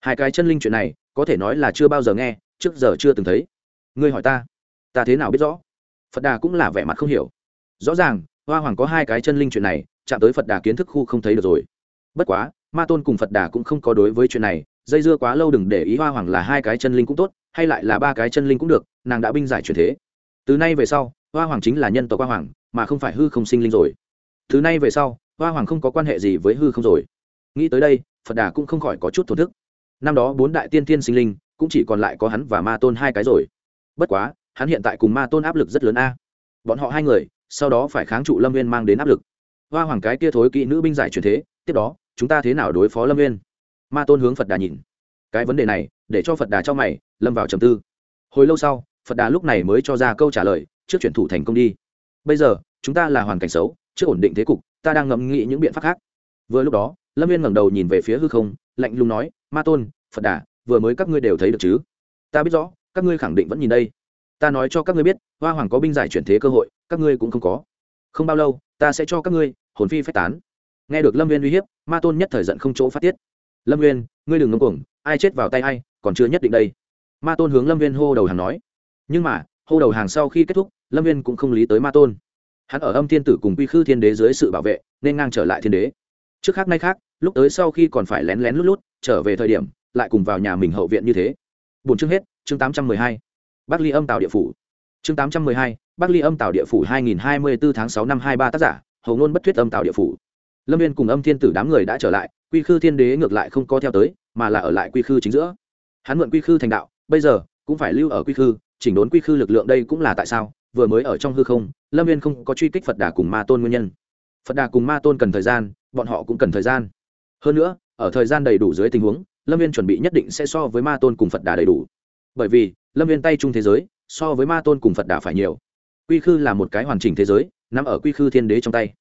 Hai cái chân linh chuyện này, có thể nói là chưa bao giờ nghe, trước giờ chưa từng thấy. Ngươi hỏi ta ta thế nào biết rõ? Phật đà cũng là vẻ mặt không hiểu. Rõ ràng, hoa hoàng có hai cái chân linh chuyện này, chạm tới phật đà kiến thức khu không thấy được rồi. Bất quá, ma tôn cùng phật đà cũng không có đối với chuyện này, dây dưa quá lâu đừng để ý hoa hoàng là hai cái chân linh cũng tốt, hay lại là ba cái chân linh cũng được nàng đã binh giải chuyển thế. Từ nay về sau, hoa hoàng chính là nhân tộc hoa hoàng, mà không phải hư không sinh linh rồi. Từ nay về sau, hoa hoàng không có quan hệ gì với hư không rồi. Nghĩ tới đây, phật đà cũng không khỏi có chút thổ thức. Năm đó bốn đại tiên tiên sinh linh, cũng chỉ còn lại có hắn và ma tôn hai cái rồi. Bất quá, hắn hiện tại cùng ma tôn áp lực rất lớn a. Bọn họ hai người, sau đó phải kháng trụ lâm viên mang đến áp lực. Hoa hoàng cái kia thối kỹ nữ binh giải truyền thế, tiếp đó, chúng ta thế nào đối phó lâm viên ma tôn hướng phật đà nhìn. Cái vấn đề này, để cho phật đà cho mày, lâm vào trầm tư. Hồi lâu sau phật đà lúc này mới cho ra câu trả lời, trước chuyển thủ thành công đi. Bây giờ, chúng ta là hoàn cảnh xấu, trước ổn định thế cục, ta đang ngẫm nghĩ những biện pháp khác. Vừa lúc đó, lâm viên ngẩng đầu nhìn về phía hư không, lạnh lùng nói, ma tôn, phật đà, vừa mới các ngươi đều thấy được chứ? Ta biết rõ, các ngươi khẳng định vẫn nhìn đây. Ta nói cho các ngươi biết, hoa hoàng có binh giải chuyển thế cơ hội, các ngươi cũng không có. Không bao lâu, ta sẽ cho các ngươi, hồn phi phách tán. Nghe được lâm viên uy hiếp, ma tôn nhất thời giận không chỗ phát tiết. Lâm viên ngươi đừng ngông cuồng, ai chết vào tay ai, còn chưa nhất định đây. Ma tôn hướng lâm viên hô đầu hàng nói nhưng mà, hô đầu hàng sau khi kết thúc, lâm viên cũng không lý tới ma tôn. Hắn ở âm thiên tử cùng quy khư thiên đế dưới sự bảo vệ, nên ngang trở lại thiên đế. Trước khác nay khác, lúc tới sau khi còn phải lén lén lút lút, trở về thời điểm, lại cùng vào nhà mình hậu viện như thế. Bốn chương hết, chương tám trăm mười hai. Bắc ly âm tạo địa phủ. Chương tám trăm mười hai, bắc ly âm tạo địa phủ hai nghìn hai mươi bốn tháng sáu năm hai ba tác giả hầu ngôn bất thuyết âm tạo địa phủ. Lâm viên cùng âm thiên tử đám người đã trở lại, quy khư thiên đế ngược lại không có theo tới, mà là ở lại quy khư chính giữa. Hắn mượn quy khư thành đạo, bây giờ cũng phải lưu ở quy khư chỉnh đốn quy khư lực lượng đây cũng là tại sao? Vừa mới ở trong hư không, lâm viên không có truy kích phật đà cùng ma tôn nguyên nhân. Phật đà cùng ma tôn cần thời gian, bọn họ cũng cần thời gian. Hơn nữa, ở thời gian đầy đủ dưới tình huống, lâm viên chuẩn bị nhất định sẽ so với ma tôn cùng phật đà đầy đủ. Bởi vì, lâm viên tay chung thế giới, so với ma tôn cùng phật đà phải nhiều. Quy khư là một cái hoàn chỉnh thế giới, nằm ở quy khư thiên đế trong tay.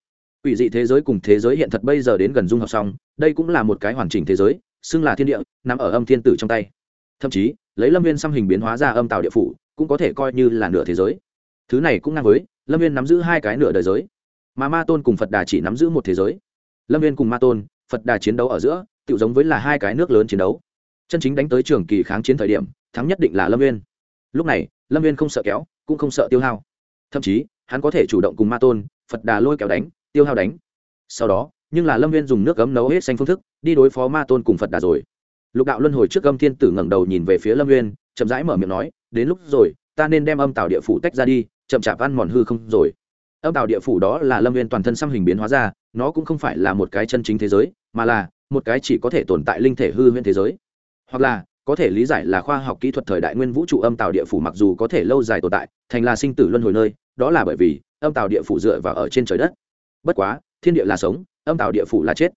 Quỷ dị thế giới cùng thế giới hiện thật bây giờ đến gần dung hợp xong, đây cũng là một cái hoàn chỉnh thế giới, xưng là thiên địa, nằm ở âm thiên tử trong tay. Thậm chí, lấy lâm viên xăm hình biến hóa ra âm tạo địa phủ cũng có thể coi như là nửa thế giới. Thứ này cũng ngang với, lâm viên nắm giữ hai cái nửa đời giới. Mà ma tôn cùng phật đà chỉ nắm giữ một thế giới. Lâm viên cùng ma tôn, phật đà chiến đấu ở giữa tự giống với là hai cái nước lớn chiến đấu. Chân chính đánh tới trường kỳ kháng chiến thời điểm, thắng nhất định là lâm viên lúc này, lâm viên không sợ kéo, cũng không sợ tiêu hao. Thậm chí, hắn có thể chủ động cùng ma tôn, phật đà lôi kéo đánh, tiêu hao đánh. Sau đó, nhưng là lâm viên dùng nước gấm nấu hết xanh phương thức, đi đối phó ma tôn cùng phật đà rồi. Lục đạo luân hồi trước âm thiên tử ngẩng đầu nhìn về phía lâm viên chậm rãi mở miệng nói đến lúc rồi, ta nên đem âm tào địa phủ tách ra đi, chậm chạp ăn mòn hư không rồi. Âm tào địa phủ đó là lâm viên toàn thân xăm hình biến hóa ra, nó cũng không phải là một cái chân chính thế giới, mà là một cái chỉ có thể tồn tại linh thể hư huyễn thế giới. Hoặc là, có thể lý giải là khoa học kỹ thuật thời đại nguyên vũ trụ âm tào địa phủ mặc dù có thể lâu dài tồn tại, thành là sinh tử luân hồi nơi, đó là bởi vì âm tào địa phủ dựa vào ở trên trời đất. Bất quá, thiên địa là sống, âm tào địa phủ là chết.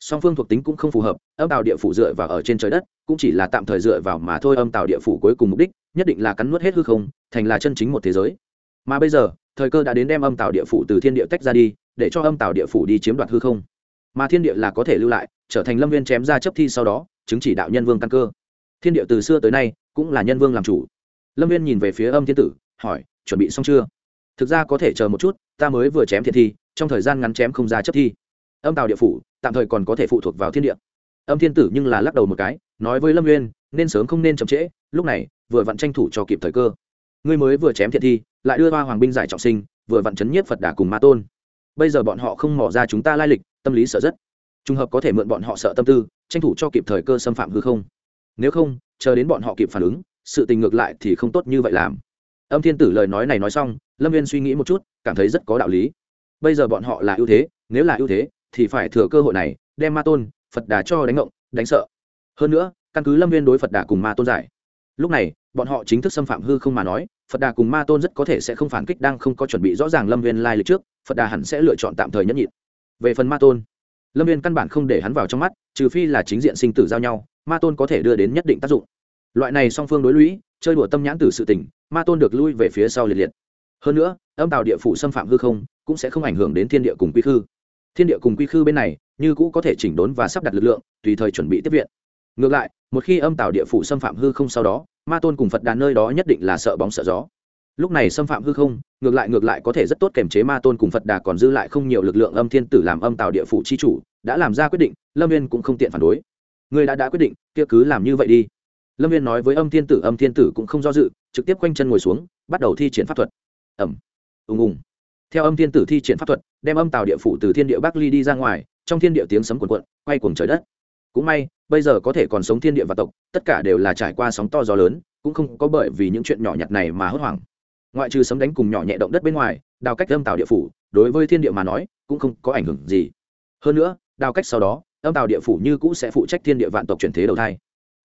Song phương thuộc tính cũng không phù hợp, âm tào địa phủ dựa vào ở trên trời đất, cũng chỉ là tạm thời dựa vào mà thôi, âm tào địa phủ cuối cùng mục đích nhất định là cắn nuốt hết hư không, thành là chân chính một thế giới. Mà bây giờ, thời cơ đã đến đem âm tào địa phủ từ thiên địa tách ra đi, để cho âm tào địa phủ đi chiếm đoạt hư không. Mà thiên địa là có thể lưu lại, trở thành lâm viên chém ra chấp thi sau đó, chứng chỉ đạo nhân vương căn cơ. Thiên địa từ xưa tới nay, cũng là nhân vương làm chủ. Lâm viên nhìn về phía âm thiên tử, hỏi, chuẩn bị xong chưa? Thực ra có thể chờ một chút, ta mới vừa chém thiệt thi, trong thời gian ngắn chém không ra chấp thi. Âm tào địa phủ, tạm thời còn có thể phụ thuộc vào thiên địa. Âm thiên tử nhưng là lắc đầu một cái, nói với lâm nguyên, nên sớm không nên chậm trễ lúc này, vừa vặn tranh thủ cho kịp thời cơ. Ngươi mới vừa chém thiệt thi, lại đưa hoa hoàng binh giải trọng sinh, vừa vặn chấn nhiếp phật đà cùng ma tôn. Bây giờ bọn họ không mỏ ra chúng ta lai lịch, tâm lý sợ rất. Trùng hợp có thể mượn bọn họ sợ tâm tư, tranh thủ cho kịp thời cơ xâm phạm hư không. Nếu không, chờ đến bọn họ kịp phản ứng, sự tình ngược lại thì không tốt như vậy làm. Âm thiên tử lời nói này nói xong, lâm viên suy nghĩ một chút, cảm thấy rất có đạo lý. Bây giờ bọn họ là ưu thế, nếu là ưu thế, thì phải thừa cơ hội này, đem ma tôn, phật đà cho đánh ngộng, đánh sợ. Hơn nữa, căn cứ lâm viên đối phật đà cùng ma tôn giải lúc này, bọn họ chính thức xâm phạm hư không mà nói, phật đà cùng ma tôn rất có thể sẽ không phản kích đang không có chuẩn bị rõ ràng lâm viên lai lịch trước, phật đà hẳn sẽ lựa chọn tạm thời nhẫn nhịn. Về phần ma tôn, lâm viên căn bản không để hắn vào trong mắt, trừ phi là chính diện sinh tử giao nhau, ma tôn có thể đưa đến nhất định tác dụng. Loại này song phương đối lũy, chơi đùa tâm nhãn từ sự tỉnh ma tôn được lui về phía sau liệt liệt. Hơn nữa, âm tàu địa phủ xâm phạm hư không, cũng sẽ không ảnh hưởng đến thiên địa cùng quy khư. Thiên địa cùng quy khư bên này, như cũ có thể chỉnh đốn và sắp đặt lực lượng, tùy thời chuẩn bị tiếp viện. Ngược lại một khi âm tạo địa phủ xâm phạm hư không sau đó, ma tôn cùng phật đàn nơi đó nhất định là sợ bóng sợ gió. Lúc này xâm phạm hư không, ngược lại ngược lại có thể rất tốt kềm chế ma tôn cùng phật đà còn dư lại không nhiều lực lượng âm thiên tử làm âm tạo địa phủ chi chủ, đã làm ra quyết định, lâm viên cũng không tiện phản đối. Người đã đã quyết định, kia cứ làm như vậy đi. Lâm viên nói với âm thiên tử, âm thiên tử cũng không do dự, trực tiếp quanh chân ngồi xuống, bắt đầu thi triển pháp thuật. Ẩm ùng ùng. Theo âm thiên tử thi triển pháp thuật, đem âm tàu địa phủ từ thiên địa bắc ly đi ra ngoài, trong thiên địa tiếng sấm cuồn cuộn, quay cuồng trời đất cũng may, bây giờ có thể còn sống thiên địa và tộc, tất cả đều là trải qua sóng to gió lớn, cũng không có bởi vì những chuyện nhỏ nhặt này mà hốt hoảng. Ngoại trừ sấm đánh cùng nhỏ nhẹ động đất bên ngoài, đào cách âm tạo địa phủ, đối với thiên địa mà nói, cũng không có ảnh hưởng gì. Hơn nữa, đào cách sau đó, âm tạo địa phủ như cũ sẽ phụ trách thiên địa vạn tộc chuyển thế đầu thai.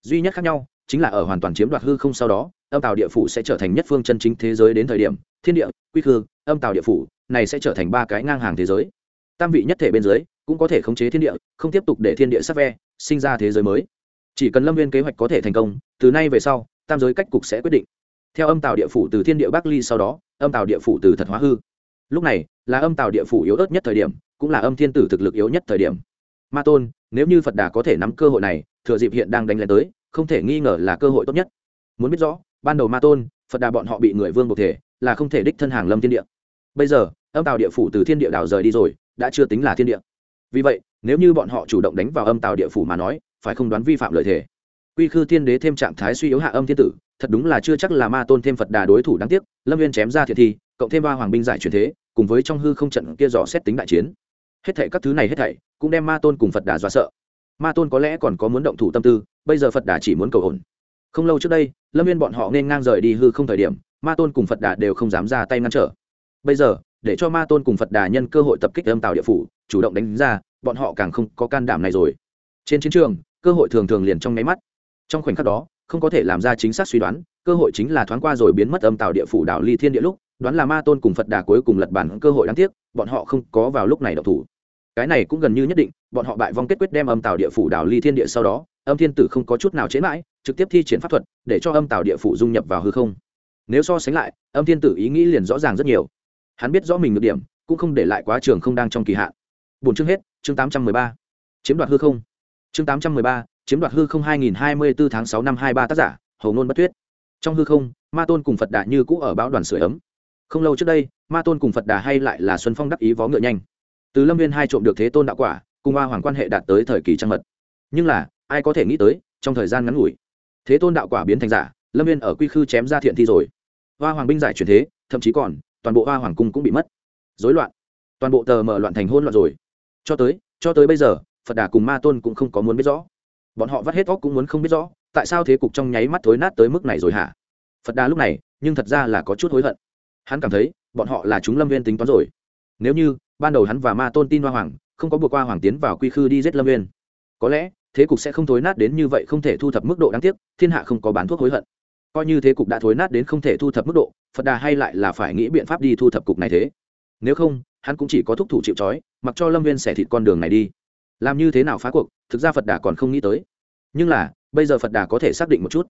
Duy nhất khác nhau, chính là ở hoàn toàn chiếm đoạt hư không sau đó, âm tạo địa phủ sẽ trở thành nhất phương chân chính thế giới đến thời điểm, thiên địa, quy khư, âm tạo địa phủ, này sẽ trở thành ba cái ngang hàng thế giới. Tam vị nhất thể bên dưới cũng có thể khống chế thiên địa, không tiếp tục để thiên địa sắp ve, sinh ra thế giới mới. Chỉ cần lâm viên kế hoạch có thể thành công, từ nay về sau, tam giới cách cục sẽ quyết định. Theo âm tàu địa phủ từ thiên địa bắc ly sau đó, âm tàu địa phủ từ thật hóa hư. Lúc này, là âm tàu địa phủ yếu ớt nhất thời điểm, cũng là âm thiên tử thực lực yếu nhất thời điểm. Ma tôn, nếu như phật đà có thể nắm cơ hội này, thừa dịp hiện đang đánh lên tới, không thể nghi ngờ là cơ hội tốt nhất. Muốn biết rõ, ban đầu ma tôn, phật đà bọn họ bị người vương buộc thể, là không thể đích thân hàng lâm thiên địa. Bây giờ, âm tàu địa phủ từ thiên địa đảo rời đi rồi, đã chưa tính là thiên địa vì vậy, nếu như bọn họ chủ động đánh vào âm tàu địa phủ mà nói, phải không đoán vi phạm lợi thể quy khư thiên đế thêm trạng thái suy yếu hạ âm thiên tử, thật đúng là chưa chắc là ma tôn thêm phật đà đối thủ đáng tiếc, lâm viên chém ra thiệt thi, cộng thêm ba hoàng binh giải truyền thế, cùng với trong hư không trận kia dò xét tính đại chiến. Hết thảy các thứ này hết thảy, cũng đem ma tôn cùng phật đà dọa sợ. Ma tôn có lẽ còn có muốn động thủ tâm tư, bây giờ phật đà chỉ muốn cầu ổn không lâu trước đây, lâm viên bọn họ nên ngang rời đi hư không thời điểm, ma tôn cùng phật đà đều không dám ra tay ngăn trở. Bây giờ để cho ma tôn cùng phật đà nhân cơ hội tập kích âm tàu địa phủ, chủ động đánh ra, bọn họ càng không có can đảm này rồi. Trên chiến trường, cơ hội thường thường liền trong nháy mắt. Trong khoảnh khắc đó, không có thể làm ra chính xác suy đoán, cơ hội chính là thoáng qua rồi biến mất âm tàu địa phủ đảo ly thiên địa lúc, đoán là ma tôn cùng phật đà cuối cùng lật bản cơ hội đáng tiếc, bọn họ không có vào lúc này độc thủ. Cái này cũng gần như nhất định, bọn họ bại vong kết quyết đem âm tàu địa phủ đảo ly thiên địa sau đó, âm thiên tử không có chút nào chế mãi, trực tiếp thi triển pháp thuật, để cho âm tàu địa phủ dung nhập vào hư không. Nếu so sánh lại, âm thiên tử ý nghĩ liền rõ ràng rất nhiều hắn biết rõ mình được điểm, cũng không để lại quá trường không đang trong kỳ hạn. Bốn chương hết, chương tám trăm mười ba. Chiếm đoạt hư không. Chương tám trăm mười ba, chiếm đoạt hư không hai nghìn hai mươi bốn tháng sáu năm hai ba tác giả, hầu nôn bất tuyết. Trong hư không, ma tôn cùng phật đà như cũ ở bão đoàn sửa ấm. Không lâu trước đây, ma tôn cùng phật đà hay lại là xuân phong đắc ý vó ngựa nhanh. Từ lâm viên hai trộm được thế tôn đạo quả, cùng hoa hoàng quan hệ đạt tới thời kỳ trăng mật. Nhưng là, ai có thể nghĩ tới, trong thời gian ngắn ngủi, thế tôn đạo quả biến thành giả, lâm viên ở quy khư chém ra thiện thi rồi. Hoa hoàng binh giải truyền thế, thậm chí còn toàn bộ hoa hoàng cung cũng bị mất. Dối loạn. Toàn bộ tờ mở loạn thành hôn loạn rồi. Cho tới cho tới bây giờ, phật đà cùng ma tôn cũng không có muốn biết rõ. Bọn họ vắt hết óc cũng muốn không biết rõ, tại sao thế cục trong nháy mắt thối nát tới mức này rồi hả? Phật đà lúc này, nhưng thật ra là có chút hối hận. Hắn cảm thấy, bọn họ là chúng lâm viên tính toán rồi. Nếu như, ban đầu hắn và ma tôn tin hoa hoàng, không có buộc qua hoàng tiến vào quy khư đi giết lâm viên có lẽ, thế cục sẽ không thối nát đến như vậy không thể thu thập mức độ đáng tiếc, thiên hạ không có bán thuốc hối hận. Coi như thế cục đã thối nát đến không thể thu thập mức độ phật đà hay lại là phải nghĩ biện pháp đi thu thập cục này thế? Nếu không, hắn cũng chỉ có thúc thủ chịu trói, mặc cho lâm viên xẻ thịt con đường này đi. Làm như thế nào phá cuộc, thực ra phật đà còn không nghĩ tới. Nhưng là, bây giờ phật đà có thể xác định một chút.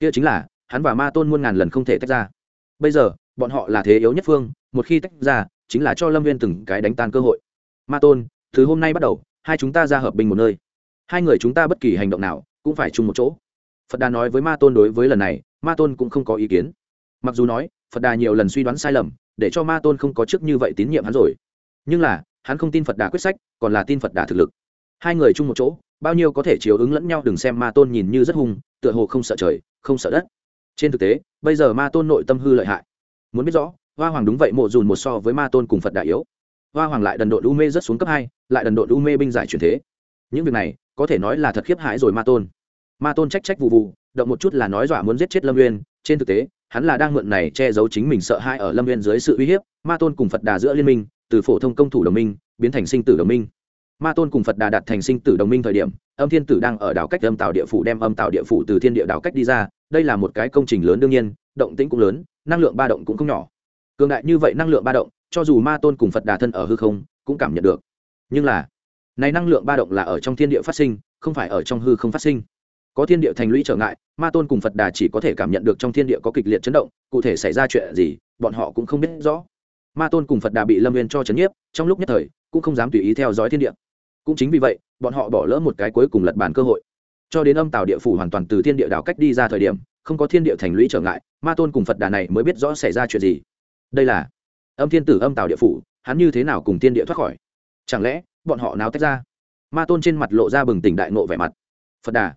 Kia chính là, hắn và ma tôn muôn ngàn lần không thể tách ra. Bây giờ, bọn họ là thế yếu nhất phương, một khi tách ra, chính là cho lâm viên từng cái đánh tan cơ hội. Ma tôn, từ hôm nay bắt đầu, hai chúng ta ra hợp bình một nơi. Hai người chúng ta bất kỳ hành động nào cũng phải chung một chỗ. Phật đà nói với ma tôn đối với lần này, ma tôn cũng không có ý kiến mặc dù nói, phật đà nhiều lần suy đoán sai lầm, để cho ma tôn không có trước như vậy tín nhiệm hắn rồi. Nhưng là, hắn không tin phật đà quyết sách, còn là tin phật đà thực lực. Hai người chung một chỗ, bao nhiêu có thể chiếu ứng lẫn nhau đừng xem ma tôn nhìn như rất hung, tựa hồ không sợ trời, không sợ đất. Trên thực tế, bây giờ ma tôn nội tâm hư lợi hại. Muốn biết rõ, hoa hoàng đúng vậy mộ dùn một so với ma tôn cùng phật Đà yếu. Hoa hoàng lại đần độn u mê rất xuống cấp hai, lại đần độn u mê binh giải truyền thế. Những việc này, có thể nói là thật khiếp hãi rồi ma tôn. Ma tôn trách trách vụ vụ, động một chút là nói dọa muốn giết chết lâm uyên, trên thực tế hắn là đang mượn này che giấu chính mình sợ hãi ở lâm uyên dưới sự uy hiếp, ma tôn cùng phật đà giữa liên minh, từ phổ thông công thủ đồng minh, biến thành sinh tử đồng minh. Ma tôn cùng phật đà đạt thành sinh tử đồng minh thời điểm, âm thiên tử đang ở đảo cách âm tạo địa phủ đem âm tạo địa phủ từ thiên địa đảo cách đi ra, đây là một cái công trình lớn đương nhiên, động tĩnh cũng lớn, năng lượng ba động cũng không nhỏ. Cường đại như vậy năng lượng ba động, cho dù ma tôn cùng phật đà thân ở hư không, cũng cảm nhận được. Nhưng là, này năng lượng ba động là ở trong thiên địa phát sinh, không phải ở trong hư không phát sinh có thiên địa thành lũy trở ngại, ma tôn cùng phật đà chỉ có thể cảm nhận được trong thiên địa có kịch liệt chấn động, cụ thể xảy ra chuyện gì, bọn họ cũng không biết rõ. Ma tôn cùng phật đà bị lâm viên cho chấn nhiếp, trong lúc nhất thời, cũng không dám tùy ý theo dõi thiên địa. Cũng chính vì vậy, bọn họ bỏ lỡ một cái cuối cùng lật bàn cơ hội. Cho đến âm tàu địa phủ hoàn toàn từ thiên địa đảo cách đi ra thời điểm, không có thiên địa thành lũy trở ngại, ma tôn cùng phật đà này mới biết rõ xảy ra chuyện gì. Đây là âm thiên tử âm tàu địa phủ, hắn như thế nào cùng thiên địa thoát khỏi? Chẳng lẽ, bọn họ nào tách ra? Ma tôn trên mặt lộ ra bừng tỉnh đại nộ vẻ mặt. Phật đà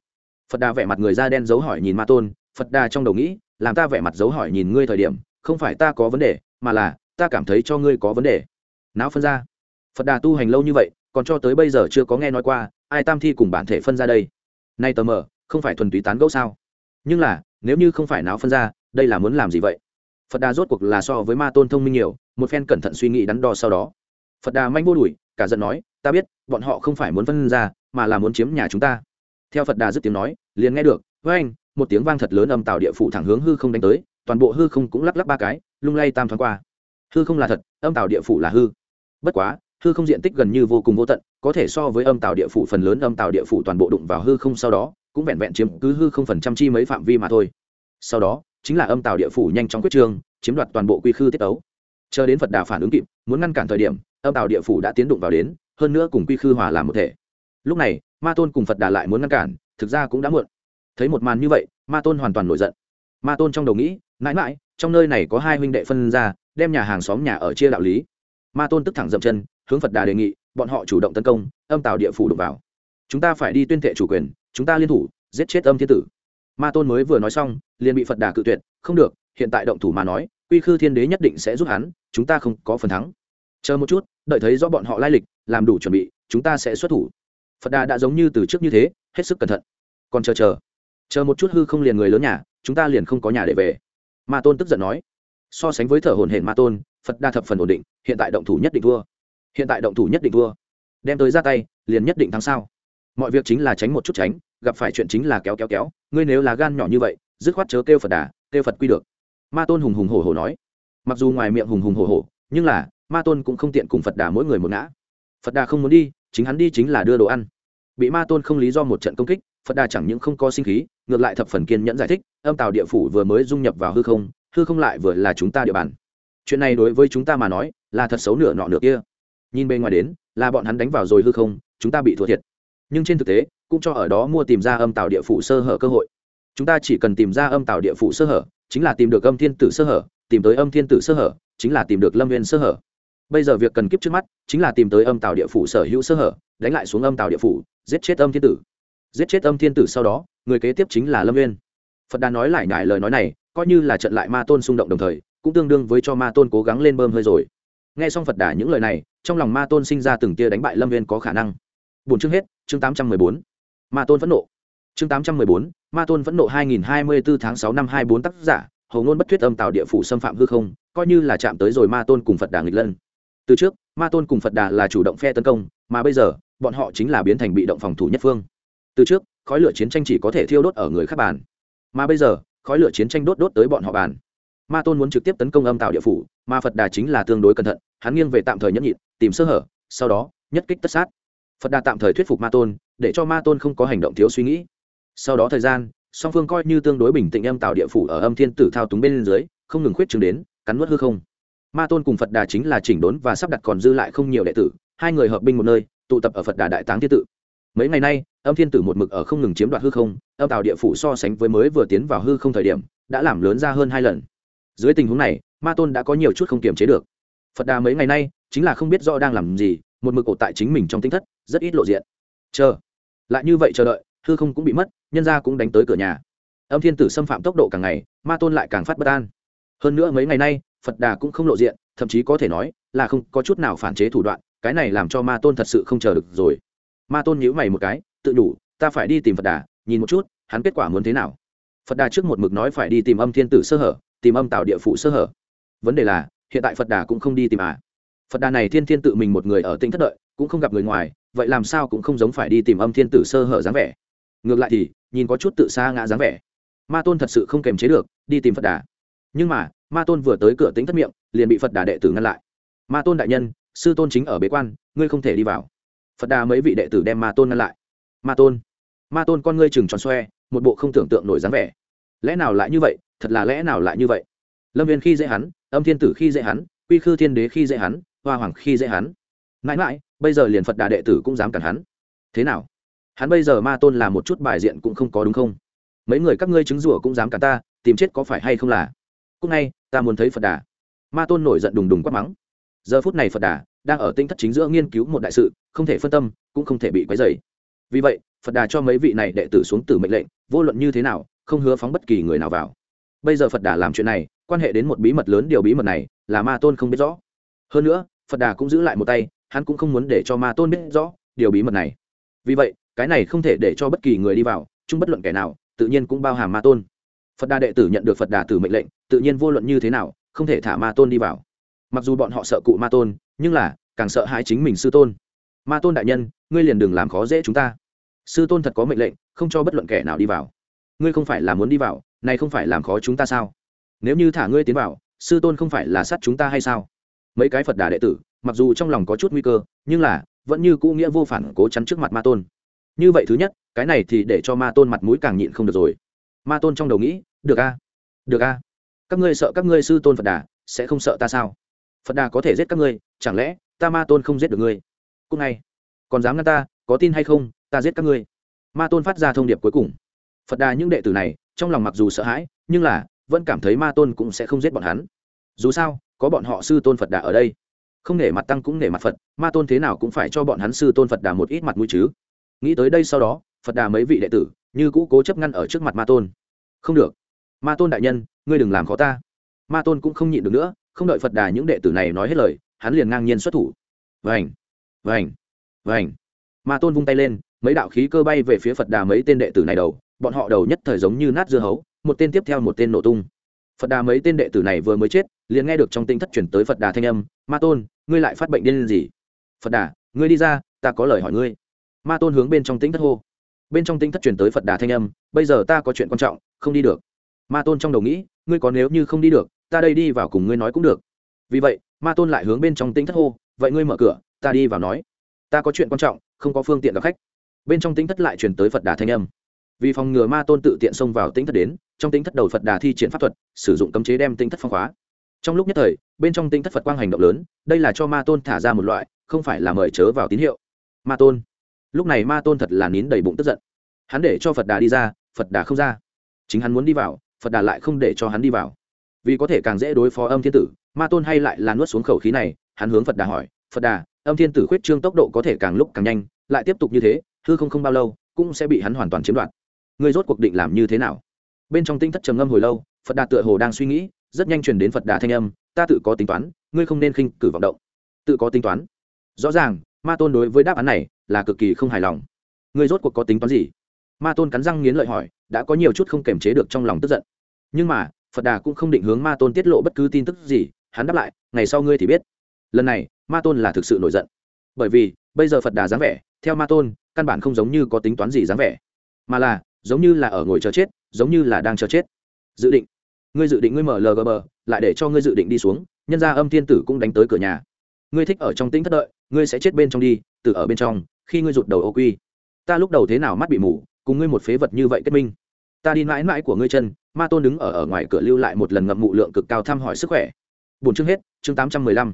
phật đà vẻ mặt người da đen dấu hỏi nhìn ma tôn, phật đà trong đầu nghĩ, làm ta vẻ mặt dấu hỏi nhìn ngươi thời điểm, không phải ta có vấn đề, mà là, ta cảm thấy cho ngươi có vấn đề. Não phân ra. Phật đà tu hành lâu như vậy, còn cho tới bây giờ chưa có nghe nói qua, ai tam thi cùng bản thể phân ra đây? Nay tờ mờ, không phải thuần túy tán gẫu sao? Nhưng là, nếu như không phải não phân ra, đây là muốn làm gì vậy? Phật đà rốt cuộc là so với ma tôn thông minh nhiều, một phen cẩn thận suy nghĩ đắn đo sau đó. Phật đà manh vô đùi cả giận nói, ta biết, bọn họ không phải muốn phân ra, mà là muốn chiếm nhà chúng ta theo phật đà dứt tiếng nói, liền nghe được, với anh, một tiếng vang thật lớn âm tạo địa phủ thẳng hướng hư không đánh tới, toàn bộ hư không cũng lắc lắc ba cái, lung lay tam thoáng qua. Hư không là thật, âm tạo địa phủ là hư. Bất quá, hư không diện tích gần như vô cùng vô tận, có thể so với âm tạo địa phủ phần lớn âm tạo địa phủ toàn bộ đụng vào hư không sau đó, cũng vẹn vẹn chiếm cứ hư không phần trăm chi mấy phạm vi mà thôi. Sau đó, chính là âm tạo địa phủ nhanh chóng quyết trương chiếm đoạt toàn bộ quy khư tiết ấu. chờ đến phật đà phản ứng kịp, muốn ngăn cản thời điểm, âm tạo địa phủ đã tiến đụng vào đến, hơn nữa cùng quy khư hòa làm một thể. Lúc này ma tôn cùng phật đà lại muốn ngăn cản thực ra cũng đã muộn thấy một màn như vậy ma tôn hoàn toàn nổi giận ma tôn trong đầu nghĩ mãi mãi trong nơi này có hai huynh đệ phân ra đem nhà hàng xóm nhà ở chia đạo lý ma tôn tức thẳng dậm chân hướng phật đà đề nghị bọn họ chủ động tấn công âm tạo địa phủ đụng vào chúng ta phải đi tuyên thệ chủ quyền chúng ta liên thủ giết chết âm thiên tử ma tôn mới vừa nói xong liền bị phật đà cự tuyệt không được hiện tại động thủ mà nói quy khư thiên đế nhất định sẽ giúp hắn chúng ta không có phần thắng chờ một chút đợi thấy rõ bọn họ lai lịch làm đủ chuẩn bị chúng ta sẽ xuất thủ phật đà đã giống như từ trước như thế, hết sức cẩn thận. Còn chờ chờ. Chờ một chút hư không liền người lớn nhà, chúng ta liền không có nhà để về. Ma tôn tức giận nói. So sánh với thở hồn hển ma tôn, phật đa thập phần ổn định, hiện tại động thủ nhất định thua. Hiện tại động thủ nhất định thua. Đem tới ra tay, liền nhất định thắng sao? Mọi việc chính là tránh một chút tránh, gặp phải chuyện chính là kéo kéo kéo, ngươi nếu là gan nhỏ như vậy, dứt khoát chớ kêu phật đà, kêu phật quy được. Ma tôn hùng hùng hổ hổ nói. Mặc dù ngoài miệng hùng hùng hổ hổ, nhưng là, ma tôn cũng không tiện cùng phật đà mỗi người một ngã. Phật đà không muốn đi chính hắn đi chính là đưa đồ ăn. Bị ma tôn không lý do một trận công kích, phật đà chẳng những không có sinh khí, ngược lại thập phần kiên nhẫn giải thích, âm tàu địa phủ vừa mới dung nhập vào hư không hư không lại vừa là chúng ta địa bàn. Chuyện này đối với chúng ta mà nói, là thật xấu nửa nọ nửa kia. Nhìn bên ngoài đến, là bọn hắn đánh vào rồi hư không, chúng ta bị thua thiệt. Nhưng trên thực tế, cũng cho ở đó mua tìm ra âm tàu địa phủ sơ hở cơ hội. Chúng ta chỉ cần tìm ra âm tàu địa phủ sơ hở, chính là tìm được âm thiên tử sơ hở, tìm tới âm thiên tử sơ hở, chính là tìm được lâm viên sơ hở bây giờ việc cần kiếp trước mắt chính là tìm tới âm tàu địa phủ sở hữu sơ hở, đánh lại xuống âm tàu địa phủ, giết chết âm thiên tử. Giết chết âm thiên tử sau đó, người kế tiếp chính là lâm nguyên. phật đà nói lại nhải lời nói này, coi như là trận lại ma tôn xung động đồng thời, cũng tương đương với cho ma tôn cố gắng lên bơm hơi rồi. Nghe xong phật đà những lời này, trong lòng ma tôn sinh ra từng tia đánh bại lâm viên có khả năng. Bốn chương hết, chương tám trăm mười bốn. Ma tôn phẫn nộ. Chương tám trăm mười bốn, ma tôn phẫn nộ hai nghìn hai mươi bốn tháng sáu năm hai bốn tác giả, hầu ngôn bất thuyết âm tạo địa phủ xâm phạm hư không, coi như là chạm tới rồi ma tôn cùng phật đà nghịch lân từ trước, ma tôn cùng phật đà là chủ động phe tấn công, mà bây giờ, bọn họ chính là biến thành bị động phòng thủ nhất phương. Từ trước, khói lửa chiến tranh chỉ có thể thiêu đốt ở người khác bàn. Mà bây giờ, khói lửa chiến tranh đốt đốt tới bọn họ bàn. Ma tôn muốn trực tiếp tấn công âm tạo địa phủ, mà phật đà chính là tương đối cẩn thận, hắn nghiêng về tạm thời nhẫn nhịn, tìm sơ hở, sau đó, nhất kích tất sát. Phật đà tạm thời thuyết phục ma tôn, để cho ma tôn không có hành động thiếu suy nghĩ. Sau đó thời gian, song phương coi như tương đối bình tĩnh âm tạo địa phủ ở âm thiên tử thao túng bên dưới, không ngừng khuyết chứng đến, cắn nuốt hư không ma tôn cùng phật đà chính là chỉnh đốn và sắp đặt còn dư lại không nhiều đệ tử, hai người hợp binh một nơi, tụ tập ở phật đà đại táng thiên tự. Mấy ngày nay, âm thiên tử một mực ở không ngừng chiếm đoạt hư không, âm tạo địa phủ so sánh với mới vừa tiến vào hư không thời điểm, đã làm lớn ra hơn hai lần. Dưới tình huống này, ma tôn đã có nhiều chút không kiềm chế được. Phật đà mấy ngày nay, chính là không biết rõ đang làm gì, một mực ổ tại chính mình trong tinh thất, rất ít lộ diện. Chờ. Lại như vậy chờ đợi, hư không cũng bị mất, nhân ra cũng đánh tới cửa nhà. Âm thiên tử xâm phạm tốc độ càng ngày, ma tôn lại càng phát bất an. Hơn nữa mấy ngày nay phật đà cũng không lộ diện, thậm chí có thể nói là không có chút nào phản chế thủ đoạn, cái này làm cho ma tôn thật sự không chờ được rồi. Ma tôn nhíu mày một cái, tự đủ ta phải đi tìm phật đà, nhìn một chút, hắn kết quả muốn thế nào? Phật đà trước một mực nói phải đi tìm âm thiên tử sơ hở, tìm âm tạo địa phủ sơ hở. Vấn đề là, hiện tại phật đà cũng không đi tìm à. Phật đà này thiên thiên tự mình một người ở tỉnh thất đợi, cũng không gặp người ngoài, vậy làm sao cũng không giống phải đi tìm âm thiên tử sơ hở dáng vẻ. Ngược lại thì, nhìn có chút tự xa ngã dáng vẻ. Ma tôn thật sự không kềm chế được, đi tìm phật đà. Nhưng mà ma tôn vừa tới cửa tính thất miệng, liền bị phật đà đệ tử ngăn lại. Ma tôn đại nhân, sư tôn chính ở bế quan, ngươi không thể đi vào. Phật đà mấy vị đệ tử đem ma tôn ngăn lại. Ma tôn ma tôn con ngươi chừng tròn xoe, một bộ không tưởng tượng nổi dáng vẻ. Lẽ nào lại như vậy? Thật là lẽ nào lại như vậy? Lâm viên khi dễ hắn, âm thiên tử khi dễ hắn, quy khư thiên đế khi dễ hắn, hoa hoàng khi dễ hắn. Mãi mãi, bây giờ liền phật đà đệ tử cũng dám cản hắn. Thế nào? Hắn bây giờ ma tôn là một chút bài diện cũng không có đúng không? Mấy người các ngươi chứng rủa cũng dám cản ta, tìm chết có phải hay không là? Cúc ngay ta muốn thấy phật đà. Ma tôn nổi giận đùng đùng quát mắng. Giờ phút này phật đà đang ở tinh thất chính giữa nghiên cứu một đại sự, không thể phân tâm, cũng không thể bị quấy dày vì vậy, phật đà cho mấy vị này đệ tử xuống từ mệnh lệnh, vô luận như thế nào, không hứa phóng bất kỳ người nào vào. Bây giờ phật đà làm chuyện này, quan hệ đến một bí mật lớn, điều bí mật này là ma tôn không biết rõ. Hơn nữa, phật đà cũng giữ lại một tay, hắn cũng không muốn để cho ma tôn biết rõ điều bí mật này. Vì vậy, cái này không thể để cho bất kỳ người đi vào, chung bất luận kẻ nào, tự nhiên cũng bao hàm ma tôn phật đà đệ tử nhận được phật đà tử mệnh lệnh, tự nhiên vô luận như thế nào, không thể thả ma tôn đi vào. Mặc dù bọn họ sợ cụ ma tôn, nhưng là, càng sợ hãi chính mình sư tôn. Ma tôn đại nhân, ngươi liền đừng làm khó dễ chúng ta. Sư tôn thật có mệnh lệnh, không cho bất luận kẻ nào đi vào. Ngươi không phải là muốn đi vào, này không phải làm khó chúng ta sao? Nếu như thả ngươi tiến vào, sư tôn không phải là sát chúng ta hay sao? Mấy cái phật đà đệ tử, mặc dù trong lòng có chút nguy cơ, nhưng là, vẫn như cũ nghĩa vô phản cố chắn trước mặt ma tôn. Như vậy thứ nhất, cái này thì để cho ma tôn mặt mũi càng nhịn không được rồi ma tôn trong đầu nghĩ, được a được a. Các ngươi sợ các ngươi sư tôn phật đà sẽ không sợ ta sao? Phật đà có thể giết các ngươi, chẳng lẽ ta ma tôn không giết được ngươi? Cúc ngay còn dám ngăn ta, có tin hay không, ta giết các ngươi. Ma tôn phát ra thông điệp cuối cùng. Phật đà những đệ tử này, trong lòng mặc dù sợ hãi, nhưng là vẫn cảm thấy ma tôn cũng sẽ không giết bọn hắn. Dù sao, có bọn họ sư tôn phật đà ở đây. Không nể mặt tăng cũng nể mặt phật, ma tôn thế nào cũng phải cho bọn hắn sư tôn phật đà một ít mặt mũi chứ. Nghĩ tới đây sau đó, phật đà mấy vị đệ tử như cũ cố chấp ngăn ở trước mặt ma tôn. Không được. Ma tôn đại nhân, ngươi đừng làm khó ta. Ma tôn cũng không nhịn được nữa, không đợi phật đà những đệ tử này nói hết lời, hắn liền ngang nhiên xuất thủ. Vành vành vành. Ma tôn vung tay lên, mấy đạo khí cơ bay về phía phật đà mấy tên đệ tử này đầu, bọn họ đầu nhất thời giống như nát dưa hấu, một tên tiếp theo một tên nổ tung. Phật đà mấy tên đệ tử này vừa mới chết, liền nghe được trong tinh thất chuyển tới phật đà thanh âm, ma tôn, ngươi lại phát bệnh điên gì? Phật đà, ngươi đi ra, ta có lời hỏi ngươi. Ma tôn hướng bên trong tinh thất hô bên trong tinh thất truyền tới phật đà thanh âm, bây giờ ta có chuyện quan trọng, không đi được. Ma tôn trong đầu nghĩ, ngươi có nếu như không đi được, ta đây đi vào cùng ngươi nói cũng được. Vì vậy, ma tôn lại hướng bên trong tinh thất hô, vậy ngươi mở cửa, ta đi vào nói. Ta có chuyện quan trọng, không có phương tiện gặp khách. Bên trong tinh thất lại truyền tới phật đà thanh âm. Vì phòng ngừa ma tôn tự tiện xông vào tinh thất đến, trong tinh thất đầu phật đà thi triển pháp thuật, sử dụng cấm chế đem tinh thất phong khóa. Trong lúc nhất thời, bên trong tinh thất phật quang hành động lớn, đây là cho ma tôn thả ra một loại, không phải là mời chớ vào tín hiệu. Ma tôn lúc này ma tôn thật là nín đầy bụng tức giận. Hắn để cho phật đà đi ra, phật đà không ra. Chính hắn muốn đi vào, phật đà lại không để cho hắn đi vào. Vì có thể càng dễ đối phó âm thiên tử, ma tôn hay lại là nuốt xuống khẩu khí này, hắn hướng phật đà hỏi, phật đà, âm thiên tử khuyết trương tốc độ có thể càng lúc càng nhanh, lại tiếp tục như thế, hư không không bao lâu, cũng sẽ bị hắn hoàn toàn chiếm đoạt. Ngươi rốt cuộc định làm như thế nào? Bên trong tinh thất trầm ngâm hồi lâu, phật đà tựa hồ đang suy nghĩ, rất nhanh chuyển đến phật đà thanh âm, ta tự có tính toán, ngươi không nên khinh cử vọng động. Tự có tính toán? Rõ ràng, ma tôn đối với đáp án này là cực kỳ không hài lòng. Ngươi rốt cuộc có tính toán gì? Ma tôn cắn răng nghiến lợi hỏi, đã có nhiều chút không kềm chế được trong lòng tức giận. Nhưng mà, phật đà cũng không định hướng ma tôn tiết lộ bất cứ tin tức gì, hắn đáp lại, ngày sau ngươi thì biết. Lần này, ma tôn là thực sự nổi giận. Bởi vì, bây giờ phật đà dáng vẻ, theo ma tôn, căn bản không giống như có tính toán gì dáng vẻ. Mà là, giống như là ở ngồi chờ chết, giống như là đang chờ chết. Dự định. Ngươi dự định ngươi mở lgb lại để cho ngươi dự định đi xuống, nhân ra âm thiên tử cũng đánh tới cửa nhà. Ngươi thích ở trong tĩnh thất đợi, ngươi sẽ chết bên trong đi từ ở bên trong khi ngươi rụt đầu ô quy, ta lúc đầu thế nào mắt bị mù, cùng ngươi một phế vật như vậy kết minh. Ta đi mãi mãi của ngươi chân, ma tôn đứng ở ở ngoài cửa lưu lại một lần ngậm mụ lượng cực cao thăm hỏi sức khỏe. Bốn chương hết, chương tám trăm mười lăm.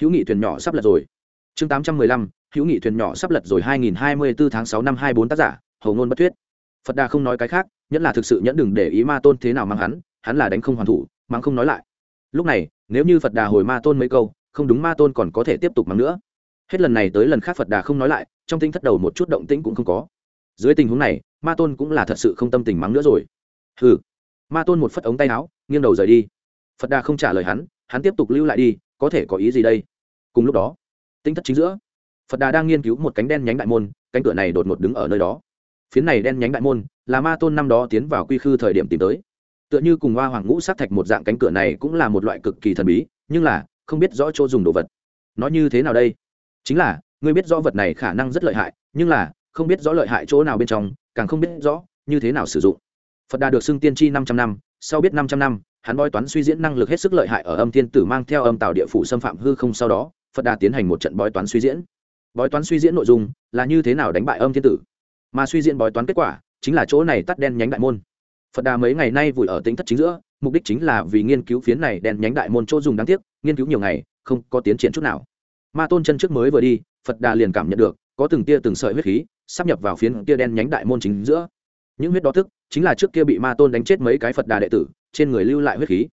Hữu nghị thuyền nhỏ sắp lật rồi. Chương tám trăm mười lăm, hữu nghị thuyền nhỏ sắp lật rồi hai nghìn hai mươi bốn tháng sáu năm hai bốn tác giả hầu ngôn bất thuyết. Phật đà không nói cái khác nhẫn là thực sự nhẫn đừng để ý ma tôn thế nào mang hắn hắn là đánh không hoàn thủ mang không nói lại. Lúc này, nếu như phật đà hồi ma tôn mấy câu, không đúng ma tôn còn có thể tiếp tục mắng nữa. Hết lần này tới lần khác phật đà không nói lại trong tinh thất đầu một chút động tĩnh cũng không có. Dưới tình huống này, ma tôn cũng là thật sự không tâm tình mắng nữa rồi. Hừ. Ma tôn một phất ống tay áo, nghiêng đầu rời đi. Phật đà không trả lời hắn hắn tiếp tục lưu lại đi, có thể có ý gì đây? Cùng lúc đó, tinh thất chính giữa, phật đà đang nghiên cứu một cánh đen nhánh đại môn, cánh cửa này đột ngột đứng ở nơi đó. Phiến này đen nhánh đại môn, là ma tôn năm đó tiến vào quy khư thời điểm tìm tới. Tựa như cùng hoa hoàng ngũ sát thạch một dạng cánh cửa này cũng là một loại cực kỳ thần bí, nhưng là, không biết rõ chỗ dùng đồ vật. Nó như thế nào đây? Chính là ngươi biết rõ vật này khả năng rất lợi hại, nhưng là, không biết rõ lợi hại chỗ nào bên trong, càng không biết rõ, như thế nào sử dụng. Phật đà được xưng tiên tri năm trăm năm, sau biết năm trăm năm, hắn bói toán suy diễn năng lực hết sức lợi hại ở âm thiên tử mang theo âm tạo địa phủ xâm phạm hư không sau đó, phật đà tiến hành một trận bói toán suy diễn. Bói toán suy diễn nội dung là như thế nào đánh bại âm thiên tử? Mà suy diễn bói toán kết quả chính là chỗ này tắt đen nhánh đại môn. Phật đà mấy ngày nay vùi ở tính thất chính giữa, mục đích chính là vì nghiên cứu phiến này đen nhánh đại môn chỗ dùng đáng tiếc, nghiên cứu nhiều ngày, không có tiến triển chút nào. Ma tôn chân trước mới vừa đi phật đà liền cảm nhận được, có từng tia từng sợi huyết khí, sắp nhập vào phiến tia đen nhánh đại môn chính giữa. Những huyết đó thức chính là trước kia bị ma tôn đánh chết mấy cái phật đà đệ tử, trên người lưu lại huyết khí.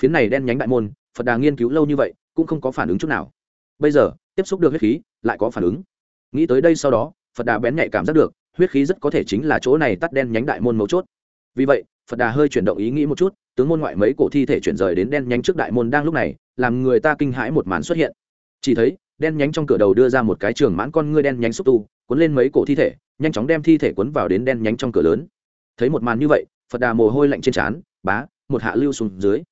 Phiến này đen nhánh đại môn, phật đà nghiên cứu lâu như vậy, cũng không có phản ứng chút nào. Bây giờ, tiếp xúc được huyết khí, lại có phản ứng. Nghĩ tới đây sau đó, phật đà bén nhạy cảm giác được, huyết khí rất có thể chính là chỗ này tắt đen nhánh đại môn mấu chốt. Vì vậy, phật đà hơi chuyển động ý nghĩ một chút, tướng môn ngoại mấy cổ thi thể chuyển rời đến đen nhánh trước đại môn đang lúc này, làm người ta kinh hãi một màn xuất hiện. Chỉ thấy đen nhánh trong cửa đầu đưa ra một cái trường mãn con ngươi đen nhánh xúc tu, cuốn lên mấy cổ thi thể, nhanh chóng đem thi thể cuốn vào đến đen nhánh trong cửa lớn. Thấy một màn như vậy, phật đà mồ hôi lạnh trên trán, bá, một hạ lưu xuống dưới.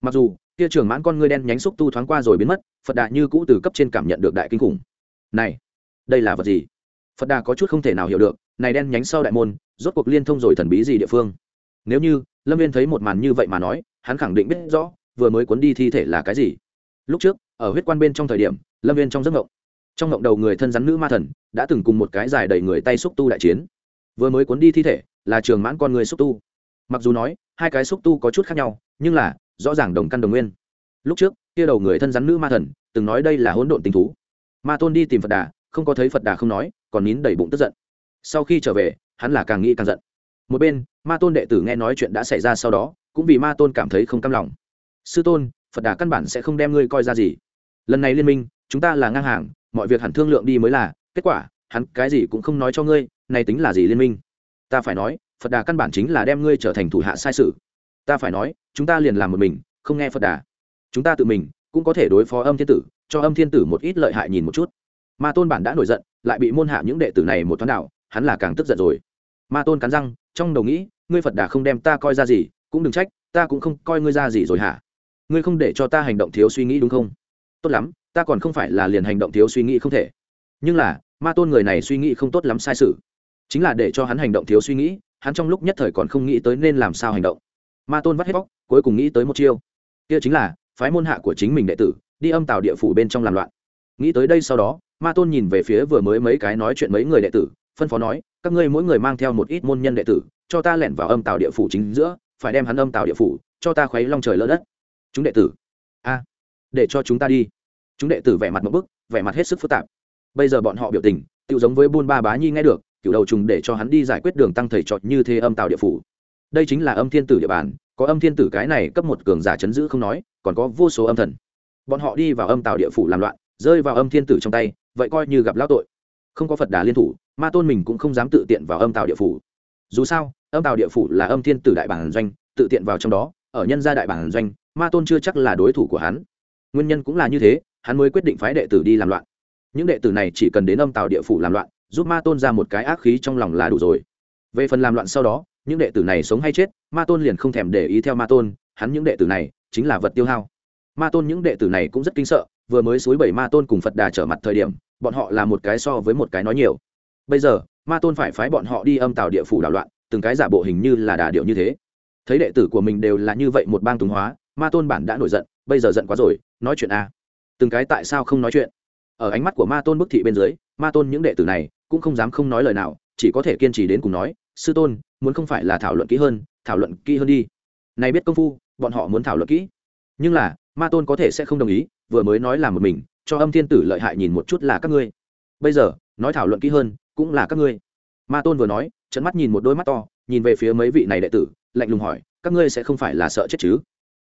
Mặc dù, kia trường mãn con ngươi đen nhánh xúc tu thoáng qua rồi biến mất, phật đà như cũ từ cấp trên cảm nhận được đại kinh khủng. Này, đây là vật gì? Phật đà có chút không thể nào hiểu được, này đen nhánh sau đại môn, rốt cuộc liên thông rồi thần bí gì địa phương? Nếu như, lâm viên thấy một màn như vậy mà nói, hắn khẳng định biết rõ, vừa mới cuốn đi thi thể là cái gì. Lúc trước, ở huyết quan bên trong thời điểm lâm viên trong giấc ngộng trong ngộng đầu người thân rắn nữ ma thần đã từng cùng một cái dài đầy người tay xúc tu đại chiến vừa mới cuốn đi thi thể là trường mãn con người xúc tu mặc dù nói hai cái xúc tu có chút khác nhau nhưng là rõ ràng đồng căn đồng nguyên lúc trước kia đầu người thân rắn nữ ma thần từng nói đây là hỗn độn tình thú ma tôn đi tìm phật đà không có thấy phật đà không nói còn nín đầy bụng tức giận sau khi trở về hắn là càng nghĩ càng giận một bên ma tôn đệ tử nghe nói chuyện đã xảy ra sau đó cũng vì ma tôn cảm thấy không cam lòng sư tôn phật đà căn bản sẽ không đem ngươi coi ra gì lần này liên minh chúng ta là ngang hàng, mọi việc hẳn thương lượng đi mới là, kết quả, hắn cái gì cũng không nói cho ngươi, này tính là gì liên minh? Ta phải nói, phật đà căn bản chính là đem ngươi trở thành thủ hạ sai sự. Ta phải nói, chúng ta liền làm một mình, không nghe phật đà. Chúng ta tự mình, cũng có thể đối phó âm thiên tử, cho âm thiên tử một ít lợi hại nhìn một chút. Ma tôn bản đã nổi giận, lại bị môn hạ những đệ tử này một thoáng đạo hắn là càng tức giận rồi. Ma tôn cắn răng, trong đầu nghĩ, ngươi phật đà không đem ta coi ra gì, cũng đừng trách, ta cũng không coi ngươi ra gì rồi hả? Ngươi không để cho ta hành động thiếu suy nghĩ đúng không? Tốt lắm ta còn không phải là liền hành động thiếu suy nghĩ không thể. Nhưng là, ma tôn người này suy nghĩ không tốt lắm sai sự. Chính là để cho hắn hành động thiếu suy nghĩ, hắn trong lúc nhất thời còn không nghĩ tới nên làm sao hành động. Ma tôn vắt hết bóc, cuối cùng nghĩ tới một chiêu. Kia chính là, phái môn hạ của chính mình đệ tử, đi âm tàu địa phủ bên trong làm loạn. Nghĩ tới đây sau đó, ma tôn nhìn về phía vừa mới mấy cái nói chuyện mấy người đệ tử, phân phó nói, các ngươi mỗi người mang theo một ít môn nhân đệ tử, cho ta lẻn vào âm tàu địa phủ chính giữa, phải đem hắn âm tàu địa phủ, cho ta khuấy long trời lỡ đất. Chúng đệ tử? A, để cho chúng ta đi chúng đệ tử vẻ mặt một bức, vẻ mặt hết sức phức tạp. Bây giờ bọn họ biểu tình tự giống với buôn ba bá nhi nghe được cựu đầu trùng để cho hắn đi giải quyết đường tăng thầy trọt như thế âm tạo địa phủ. Đây chính là âm thiên tử địa bàn, có âm thiên tử cái này cấp một cường giả chấn giữ không nói, còn có vô số âm thần. Bọn họ đi vào âm tạo địa phủ làm loạn, rơi vào âm thiên tử trong tay, vậy coi như gặp lão tội. Không có phật đà liên thủ, ma tôn mình cũng không dám tự tiện vào âm tạo địa phủ. Dù sao, âm tạo địa phủ là âm thiên tử đại bản doanh, tự tiện vào trong đó, ở nhân gia đại bản doanh, ma tôn chưa chắc là đối thủ của hắn. Nguyên nhân cũng là như thế hắn mới quyết định phái đệ tử đi làm loạn. Những đệ tử này chỉ cần đến âm tào địa phủ làm loạn, giúp ma tôn ra một cái ác khí trong lòng là đủ rồi. Về phần làm loạn sau đó, những đệ tử này sống hay chết, ma tôn liền không thèm để ý theo ma tôn, hắn những đệ tử này chính là vật tiêu hao. Ma tôn những đệ tử này cũng rất kinh sợ, vừa mới suối bảy ma tôn cùng phật đà trở mặt thời điểm, bọn họ là một cái so với một cái nói nhiều. Bây giờ, ma tôn phải phái bọn họ đi âm tào địa phủ đảo loạn, từng cái giả bộ hình như là đà điệu như thế. Thấy đệ tử của mình đều là như vậy một bang tùng hóa, ma tôn bản đã nổi giận, bây giờ giận quá rồi, nói chuyện a từng cái tại sao không nói chuyện. Ở ánh mắt của ma tôn bức thị bên dưới, ma tôn những đệ tử này cũng không dám không nói lời nào, chỉ có thể kiên trì đến cùng nói, sư tôn, muốn không phải là thảo luận kỹ hơn, thảo luận kỹ hơn đi. Này biết công phu, bọn họ muốn thảo luận kỹ. Nhưng là, ma tôn có thể sẽ không đồng ý, vừa mới nói là một mình, cho âm thiên tử lợi hại nhìn một chút là các ngươi. Bây giờ, nói thảo luận kỹ hơn, cũng là các ngươi. Ma tôn vừa nói trận mắt nhìn một đôi mắt to, nhìn về phía mấy vị này đệ tử, lạnh lùng hỏi, các ngươi sẽ không phải là sợ chết chứ?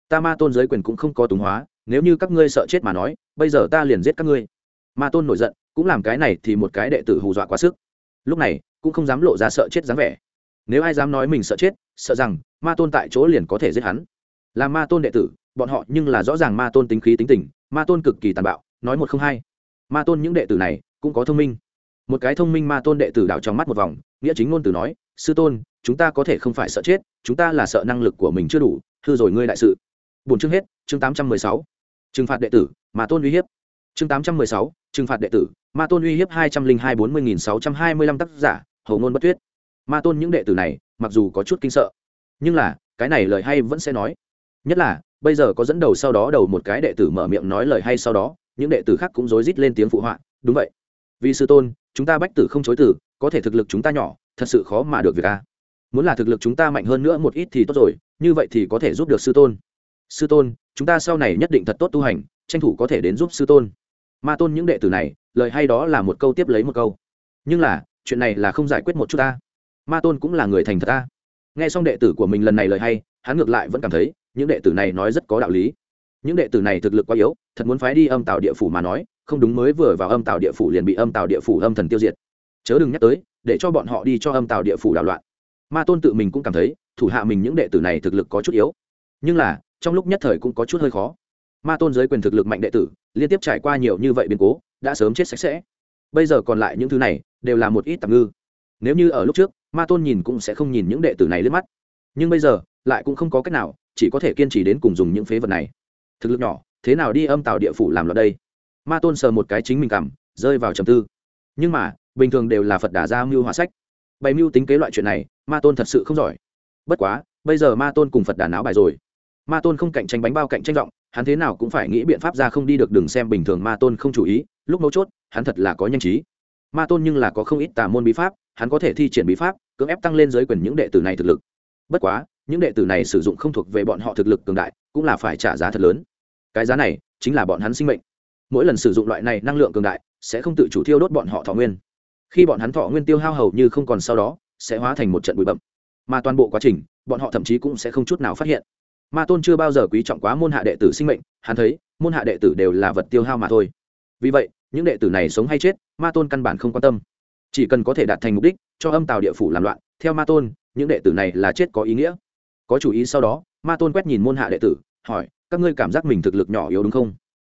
Ta ma tôn giới quyền cũng không có túng hóa nếu như các ngươi sợ chết mà nói, bây giờ ta liền giết các ngươi. Ma tôn nổi giận, cũng làm cái này thì một cái đệ tử hù dọa quá sức. Lúc này, cũng không dám lộ ra sợ chết dáng vẻ. Nếu ai dám nói mình sợ chết, sợ rằng, ma tôn tại chỗ liền có thể giết hắn. Là ma tôn đệ tử, bọn họ nhưng là rõ ràng ma tôn tính khí tính tình, ma tôn cực kỳ tàn bạo, nói một không hai. Ma tôn những đệ tử này, cũng có thông minh. Một cái thông minh ma tôn đệ tử đảo trong mắt một vòng, nghĩa chính ngôn từ nói, sư tôn, chúng ta có thể không phải sợ chết, chúng ta là sợ năng lực của mình chưa đủ thư rồi ngươi đại sự. Bốn chương hết, chương tám trăm mười sáu trừng phạt đệ tử, ma tôn uy hiếp. Chương tám trăm mười sáu, trừng phạt đệ tử, ma tôn uy hiếp hai trăm linh hai bốn mươi nghìn sáu trăm hai mươi lăm tác giả hầu ngôn bất tuyết. Ma tôn những đệ tử này, mặc dù có chút kinh sợ, nhưng là, cái này lời hay vẫn sẽ nói. Nhất là, bây giờ có dẫn đầu sau đó đầu một cái đệ tử mở miệng nói lời hay sau đó, những đệ tử khác cũng rối rít lên tiếng phụ họa, đúng vậy. Vì sư tôn, chúng ta bách tử không chối tử có thể thực lực chúng ta nhỏ, thật sự khó mà được việc a. Muốn là thực lực chúng ta mạnh hơn nữa một ít thì tốt rồi, như vậy thì có thể giúp được sư tôn. Sư tôn chúng ta sau này nhất định thật tốt tu hành, tranh thủ có thể đến giúp sư tôn. Ma tôn những đệ tử này, lời hay đó là một câu tiếp lấy một câu. Nhưng là, chuyện này là không giải quyết một chút ta. Ma tôn cũng là người thành thật ta. Nghe xong đệ tử của mình lần này lời hay, hắn ngược lại vẫn cảm thấy, những đệ tử này nói rất có đạo lý. Những đệ tử này thực lực quá yếu, thật muốn phái đi âm tạo địa phủ mà nói, không đúng mới vừa vào âm tạo địa phủ liền bị âm tạo địa phủ âm thần tiêu diệt. Chớ đừng nhắc tới, để cho bọn họ đi cho âm tạo địa phủ đảo loạn. Ma tôn tự mình cũng cảm thấy, thủ hạ mình những đệ tử này thực lực có chút yếu. Nhưng là trong lúc nhất thời cũng có chút hơi khó. Ma tôn giới quyền thực lực mạnh đệ tử, liên tiếp trải qua nhiều như vậy biến cố, đã sớm chết sạch sẽ. Bây giờ còn lại những thứ này, đều là một ít tạm ngư. Nếu như ở lúc trước, ma tôn nhìn cũng sẽ không nhìn những đệ tử này lên mắt. Nhưng bây giờ, lại cũng không có cách nào, chỉ có thể kiên trì đến cùng dùng những phế vật này. Thực lực nhỏ, thế nào đi âm tạo địa phủ làm loạn đây? Ma tôn sờ một cái chính mình cảm, rơi vào trầm tư. Nhưng mà, bình thường đều là phật đả ra mưu hòa sách. Bày mưu tính kế loại chuyện này, ma tôn thật sự không giỏi. Bất quá, bây giờ ma tôn cùng phật đà náo bài rồi ma tôn không cạnh tranh bánh bao cạnh tranh rộng, hắn thế nào cũng phải nghĩ biện pháp ra không đi được đừng xem bình thường ma tôn không chú ý, lúc mấu chốt, hắn thật là có nhanh trí. Ma tôn nhưng là có không ít tà môn bí pháp, hắn có thể thi triển bí pháp, cưỡng ép tăng lên giới quyền những đệ tử này thực lực. Bất quá, những đệ tử này sử dụng không thuộc về bọn họ thực lực cường đại, cũng là phải trả giá thật lớn. Cái giá này, chính là bọn hắn sinh mệnh. Mỗi lần sử dụng loại này năng lượng cường đại, sẽ không tự chủ thiêu đốt bọn họ thọ nguyên. Khi bọn hắn thọ nguyên tiêu hao hầu như không còn sau đó, sẽ hóa thành một trận bụi bậm mà toàn bộ quá trình, bọn họ thậm chí cũng sẽ không chút nào phát hiện ma tôn chưa bao giờ quý trọng quá môn hạ đệ tử sinh mệnh, hắn thấy, môn hạ đệ tử đều là vật tiêu hao mà thôi. Vì vậy, những đệ tử này sống hay chết, ma tôn căn bản không quan tâm. Chỉ cần có thể đạt thành mục đích, cho âm tào địa phủ làm loạn, theo ma tôn, những đệ tử này là chết có ý nghĩa. Có chủ ý sau đó, ma tôn quét nhìn môn hạ đệ tử, hỏi, các ngươi cảm giác mình thực lực nhỏ yếu đúng không?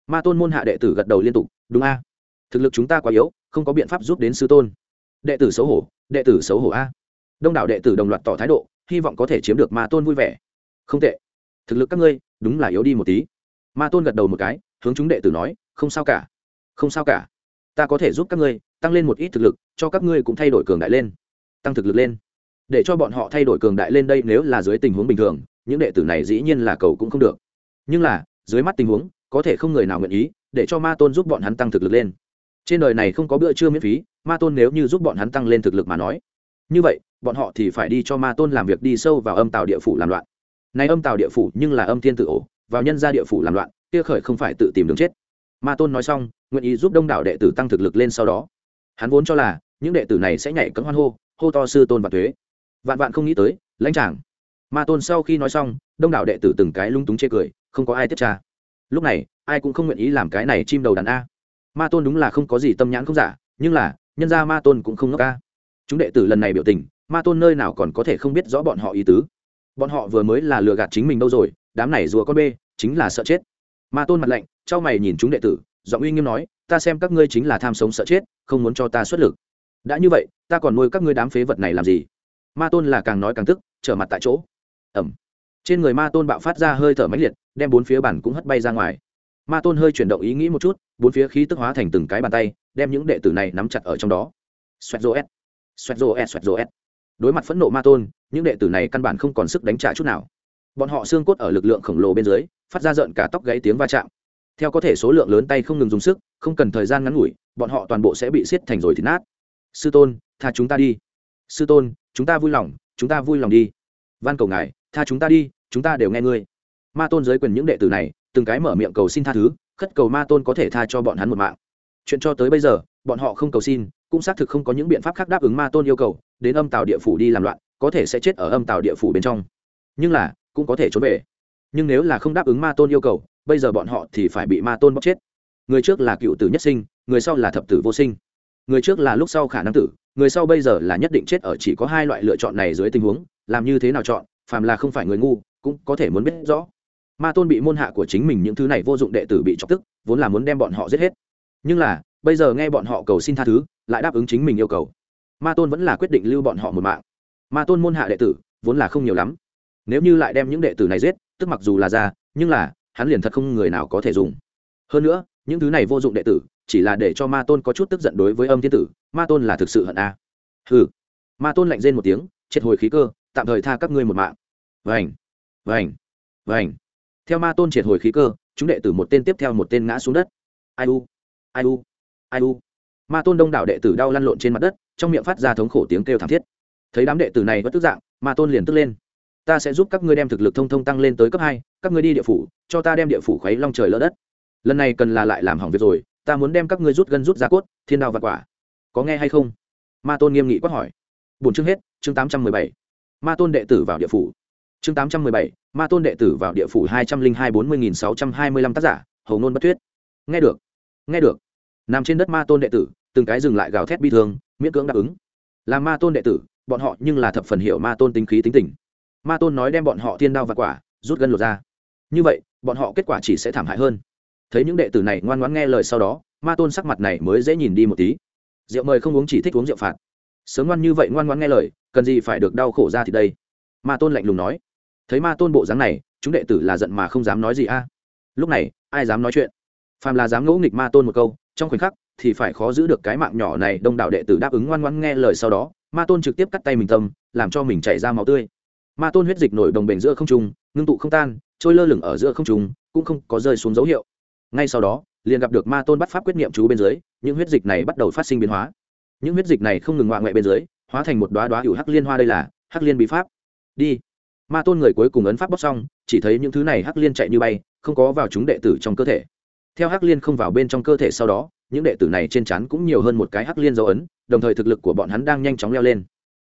Ma tôn môn hạ đệ tử gật đầu liên tục, đúng a. Thực lực chúng ta quá yếu, không có biện pháp giúp đến sư tôn. Đệ tử xấu hổ, đệ tử xấu hổ a. Đông đảo đệ tử đồng loạt tỏ thái độ, hy vọng có thể chiếm được ma tôn vui vẻ. Không tệ thực lực các ngươi, đúng là yếu đi một tí. Ma tôn gật đầu một cái, hướng chúng đệ tử nói, không sao cả. Không sao cả. Ta có thể giúp các ngươi, tăng lên một ít thực lực, cho các ngươi cũng thay đổi cường đại lên. Tăng thực lực lên. Để cho bọn họ thay đổi cường đại lên đây nếu là dưới tình huống bình thường, những đệ tử này dĩ nhiên là cầu cũng không được. Nhưng là, dưới mắt tình huống, có thể không người nào nguyện ý, để cho ma tôn giúp bọn hắn tăng thực lực lên. Trên đời này không có bữa trưa miễn phí, ma tôn nếu như giúp bọn hắn tăng lên thực lực mà nói. Như vậy, bọn họ thì phải đi cho ma tôn làm việc đi sâu vào âm tàu địa phủ làm loạn này âm tào địa phủ nhưng là âm thiên tự ổ, vào nhân gia địa phủ làm loạn, kia khởi không phải tự tìm đường chết. Ma tôn nói xong, nguyện ý giúp đông đảo đệ tử tăng thực lực lên sau đó. Hắn vốn cho là, những đệ tử này sẽ nhảy cấm hoan hô hô to sư tôn và thuế vạn vạn không nghĩ tới, lãnh tràng. Ma tôn sau khi nói xong, đông đảo đệ tử từng cái lung túng chê cười, không có ai tiếp tra. Lúc này, ai cũng không nguyện ý làm cái này chim đầu đàn a. Ma tôn đúng là không có gì tâm nhãn không giả, nhưng là, nhân ra ma tôn cũng không ngốc a. Chúng đệ tử lần này biểu tình, ma tôn nơi nào còn có thể không biết rõ bọn họ ý tứ bọn họ vừa mới là lừa gạt chính mình đâu rồi, đám này rùa con bê, chính là sợ chết. Ma tôn mặt lạnh trao mày nhìn chúng đệ tử, giọng uy nghiêm nói, ta xem các ngươi chính là tham sống sợ chết, không muốn cho ta xuất lực. Đã như vậy, ta còn nuôi các ngươi đám phế vật này làm gì? Ma tôn là càng nói càng tức, trở mặt tại chỗ. Ẩm trên người ma tôn bạo phát ra hơi thở mãnh liệt, đem bốn phía bản cũng hất bay ra ngoài. Ma tôn hơi chuyển động ý nghĩ một chút, bốn phía khí tức hóa thành từng cái bàn tay, đem những đệ tử này nắm chặt ở trong đó. Xoẹt rô s xoẹt rô s xoẹt rô s đối mặt phẫn nộ ma tôn những đệ tử này căn bản không còn sức đánh trả chút nào. Bọn họ xương cốt ở lực lượng khổng lồ bên dưới, phát ra rợn cả tóc gãy tiếng va chạm. Theo có thể số lượng lớn tay không ngừng dùng sức, không cần thời gian ngắn ngủi, bọn họ toàn bộ sẽ bị xiết thành rồi thì nát. Sư tôn, tha chúng ta đi. Sư tôn, chúng ta vui lòng, chúng ta vui lòng đi. Van cầu ngài, tha chúng ta đi, chúng ta đều nghe ngươi. Ma tôn giới quyền những đệ tử này, từng cái mở miệng cầu xin tha thứ, khất cầu ma tôn có thể tha cho bọn hắn một mạng. Chuyện cho tới bây giờ, bọn họ không cầu xin, cũng xác thực không có những biện pháp khác đáp ứng ma tôn yêu cầu, đến âm tàu địa phủ đi làm loạn có thể sẽ chết ở âm tàu địa phủ bên trong. Nhưng là, cũng có thể trốn về. Nhưng nếu là không đáp ứng ma tôn yêu cầu, bây giờ bọn họ thì phải bị ma tôn bóc chết. Người trước là cựu tử nhất sinh, người sau là thập tử vô sinh. Người trước là lúc sau khả năng tử, người sau bây giờ là nhất định chết ở chỉ có hai loại lựa chọn này dưới tình huống, làm như thế nào chọn, phàm là không phải người ngu, cũng có thể muốn biết rõ. Ma tôn bị môn hạ của chính mình những thứ này vô dụng đệ tử bị chọc tức, vốn là muốn đem bọn họ giết hết. Nhưng là, bây giờ nghe bọn họ cầu xin tha thứ, lại đáp ứng chính mình yêu cầu. Ma tôn vẫn là quyết định lưu bọn họ một mạng ma tôn môn hạ đệ tử vốn là không nhiều lắm. Nếu như lại đem những đệ tử này giết, tức mặc dù là ra nhưng là, hắn liền thật không người nào có thể dùng. Hơn nữa, những thứ này vô dụng đệ tử, chỉ là để cho ma tôn có chút tức giận đối với âm thiên tử, ma tôn là thực sự hận a. À. Hừ. ma tôn lạnh rên một tiếng, triệt hồi khí cơ, tạm thời tha các ngươi một mạng. Vành vành vành. Theo ma tôn triệt hồi khí cơ, chúng đệ tử một tên tiếp theo một tên ngã xuống đất. Ai u ai u ai u. Ma tôn đông đảo đệ tử đau lăn lộn trên mặt đất, trong miệng phát ra thống khổ tiếng kêu thảm thiết thấy đám đệ tử này vẫn tức dạng, ma tôn liền tức lên. Ta sẽ giúp các ngươi đem thực lực thông thông tăng lên tới cấp hai, các ngươi đi địa phủ, cho ta đem địa phủ khuấy long trời lỡ đất. Lần này cần là lại làm hỏng việc rồi, ta muốn đem các ngươi rút gân rút ra cốt, thiên đao và quả. Có nghe hay không? Ma tôn nghiêm nghị quát hỏi. Bốn chương hết, chương tám trăm mười bảy. Ma tôn đệ tử vào địa phủ. Chương tám trăm mười bảy, ma tôn đệ tử vào địa phủ hai trăm linh hai bốn mươi nghìn sáu trăm hai mươi lăm tác giả, hầu nôn bất thuyết. Nghe được nghe được. Nằm trên đất ma tôn đệ tử, từng cái dừng lại gào thét bi thương, miễn cưỡng đáp ứng. Là ma tôn đệ tử bọn họ nhưng là thập phần hiểu ma tôn tính khí tính tình. Ma tôn nói đem bọn họ thiên đao và quả, rút gân lột ra. Như vậy, bọn họ kết quả chỉ sẽ thảm hại hơn. Thấy những đệ tử này ngoan ngoãn nghe lời sau đó, ma tôn sắc mặt này mới dễ nhìn đi một tí. Rượu mời không uống chỉ thích uống rượu phạt. Sớm ngoan như vậy ngoan ngoãn nghe lời, cần gì phải được đau khổ ra thì đây? Ma tôn lạnh lùng nói. Thấy ma tôn bộ dáng này, chúng đệ tử là giận mà không dám nói gì a. Lúc này, ai dám nói chuyện? Phàm là dám ngỗ nghịch ma tôn một câu, trong khoảnh khắc thì phải khó giữ được cái mạng nhỏ này, đông đảo đệ tử đáp ứng ngoan ngoãn nghe lời sau đó ma tôn trực tiếp cắt tay mình tâm, làm cho mình chảy ra máu tươi. Ma tôn huyết dịch nổi đồng bền giữa không trung, ngưng tụ không tan, trôi lơ lửng ở giữa không trung, cũng không có rơi xuống dấu hiệu. Ngay sau đó, liền gặp được ma tôn bắt pháp quyết niệm chú bên dưới, những huyết dịch này bắt đầu phát sinh biến hóa. Những huyết dịch này không ngừng ngoại ngoại bên dưới, hóa thành một đoá đoá hữu hắc liên hoa đây là, hắc liên bí pháp. Đi. Ma tôn người cuối cùng ấn pháp bóc xong, chỉ thấy những thứ này hắc liên chạy như bay, không có vào chúng đệ tử trong cơ thể theo hắc liên không vào bên trong cơ thể sau đó, những đệ tử này trên chắn cũng nhiều hơn một cái hắc liên dấu ấn, đồng thời thực lực của bọn hắn đang nhanh chóng leo lên.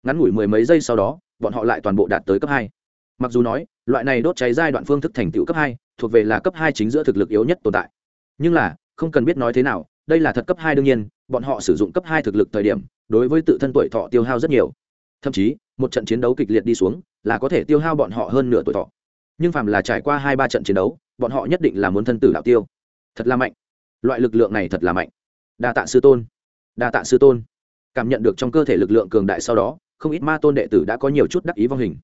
Ngắn ngủi mười mấy giây sau đó, bọn họ lại toàn bộ đạt tới cấp hai. Mặc dù nói, loại này đốt cháy giai đoạn phương thức thành tựu cấp hai, thuộc về là cấp hai chính giữa thực lực yếu nhất tồn tại. Nhưng là, không cần biết nói thế nào, đây là thật cấp hai đương nhiên, bọn họ sử dụng cấp hai thực lực thời điểm, đối với tự thân tuổi thọ tiêu hao rất nhiều. Thậm chí, một trận chiến đấu kịch liệt đi xuống, là có thể tiêu hao bọn họ hơn nửa tuổi thọ. Nhưng phàm là trải qua hai ba trận chiến đấu, bọn họ nhất định là muốn thân tử đạo tiêu thật là mạnh. Loại lực lượng này thật là mạnh. Đa tạ sư tôn. Đa tạ sư tôn. Cảm nhận được trong cơ thể lực lượng cường đại sau đó, không ít ma tôn đệ tử đã có nhiều chút đắc ý vong hình.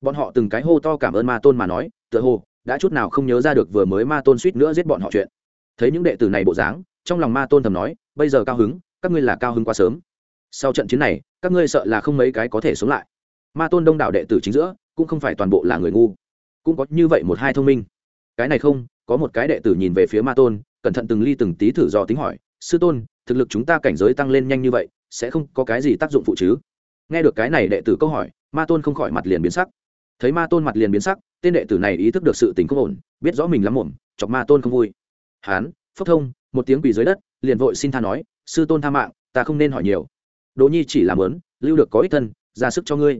Bọn họ từng cái hô to cảm ơn ma tôn mà nói, tựa hồ, đã chút nào không nhớ ra được vừa mới ma tôn suýt nữa giết bọn họ chuyện. Thấy những đệ tử này bộ dáng, trong lòng ma tôn thầm nói, bây giờ cao hứng, các ngươi là cao hứng quá sớm. Sau trận chiến này, các ngươi sợ là không mấy cái có thể sống lại. Ma tôn đông đảo đệ tử chính giữa, cũng không phải toàn bộ là người ngu. Cũng có như vậy một hai thông minh. Cái này không có một cái đệ tử nhìn về phía ma tôn, cẩn thận từng ly từng tí thử dò tính hỏi, sư tôn, thực lực chúng ta cảnh giới tăng lên nhanh như vậy, sẽ không có cái gì tác dụng phụ chứ? Nghe được cái này đệ tử câu hỏi, ma tôn không khỏi mặt liền biến sắc. Thấy ma tôn mặt liền biến sắc, tên đệ tử này ý thức được sự tình không ổn, biết rõ mình lắm ổn chọc ma tôn không vui. Hán phúc thông, một tiếng quỳ dưới đất, liền vội xin tha nói, sư tôn tha mạng, ta không nên hỏi nhiều. Đỗ nhi chỉ làm lớn, lưu được có ích thân, ra sức cho ngươi.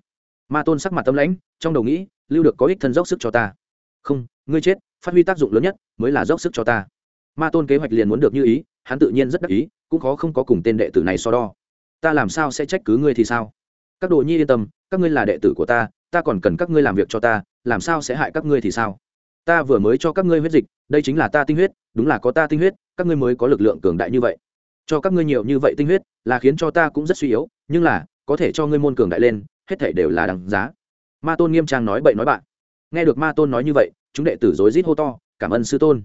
Ma tôn sắc mặt tâm lãnh, trong đầu nghĩ, lưu được có ích thân dốc sức cho ta. Không, ngươi chết phát huy tác dụng lớn nhất mới là dốc sức cho ta. Ma tôn kế hoạch liền muốn được như ý, hắn tự nhiên rất đắc ý, cũng khó không có cùng tên đệ tử này so đo. Ta làm sao sẽ trách cứ ngươi thì sao? Các đồ nhi yên tâm, các ngươi là đệ tử của ta ta còn cần các ngươi làm việc cho ta, làm sao sẽ hại các ngươi thì sao? Ta vừa mới cho các ngươi huyết dịch, đây chính là ta tinh huyết, đúng là có ta tinh huyết, các ngươi mới có lực lượng cường đại như vậy. Cho các ngươi nhiều như vậy tinh huyết, là khiến cho ta cũng rất suy yếu, nhưng là, có thể cho ngươi môn cường đại lên, hết thể đều là đằng giá. Ma tôn nghiêm trang nói bậy nói bạn. Nghe được ma tôn nói như vậy chúng đệ tử rối rít hô to, cảm ơn sư tôn.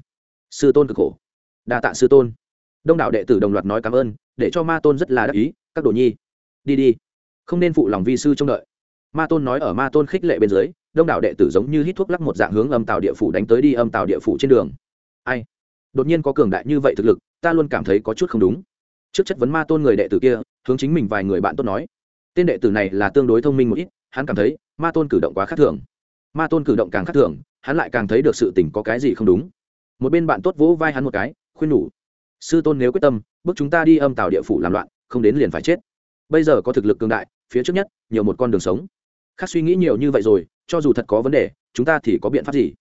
Sư tôn cực khổ. Đa tạ sư tôn. Đông đảo đệ tử đồng loạt nói cảm ơn, để cho ma tôn rất là đắc ý, các đồ nhi, đi đi. Không nên phụ lòng vi sư trông đợi. Ma tôn nói ở ma tôn khích lệ bên dưới, đông đảo đệ tử giống như hít thuốc lắc một dạng hướng âm tàu địa phủ đánh tới đi âm tàu địa phủ trên đường. Ai? Đột nhiên có cường đại như vậy thực lực, ta luôn cảm thấy có chút không đúng. Trước chất vấn ma tôn người đệ tử kia, hướng chính mình vài người bạn tốt nói. Tên đệ tử này là tương đối thông minh một ít, hắn cảm thấy, ma tôn cử động quá khác thường. Ma tôn cử động càng khác thường hắn lại càng thấy được sự tình có cái gì không đúng. Một bên bạn tốt vỗ vai hắn một cái, khuyên nhủ, sư tôn nếu quyết tâm, bước chúng ta đi âm tào địa phủ làm loạn, không đến liền phải chết. Bây giờ có thực lực cường đại, phía trước nhất, nhiều một con đường sống. Khác suy nghĩ nhiều như vậy rồi, cho dù thật có vấn đề, chúng ta thì có biện pháp gì?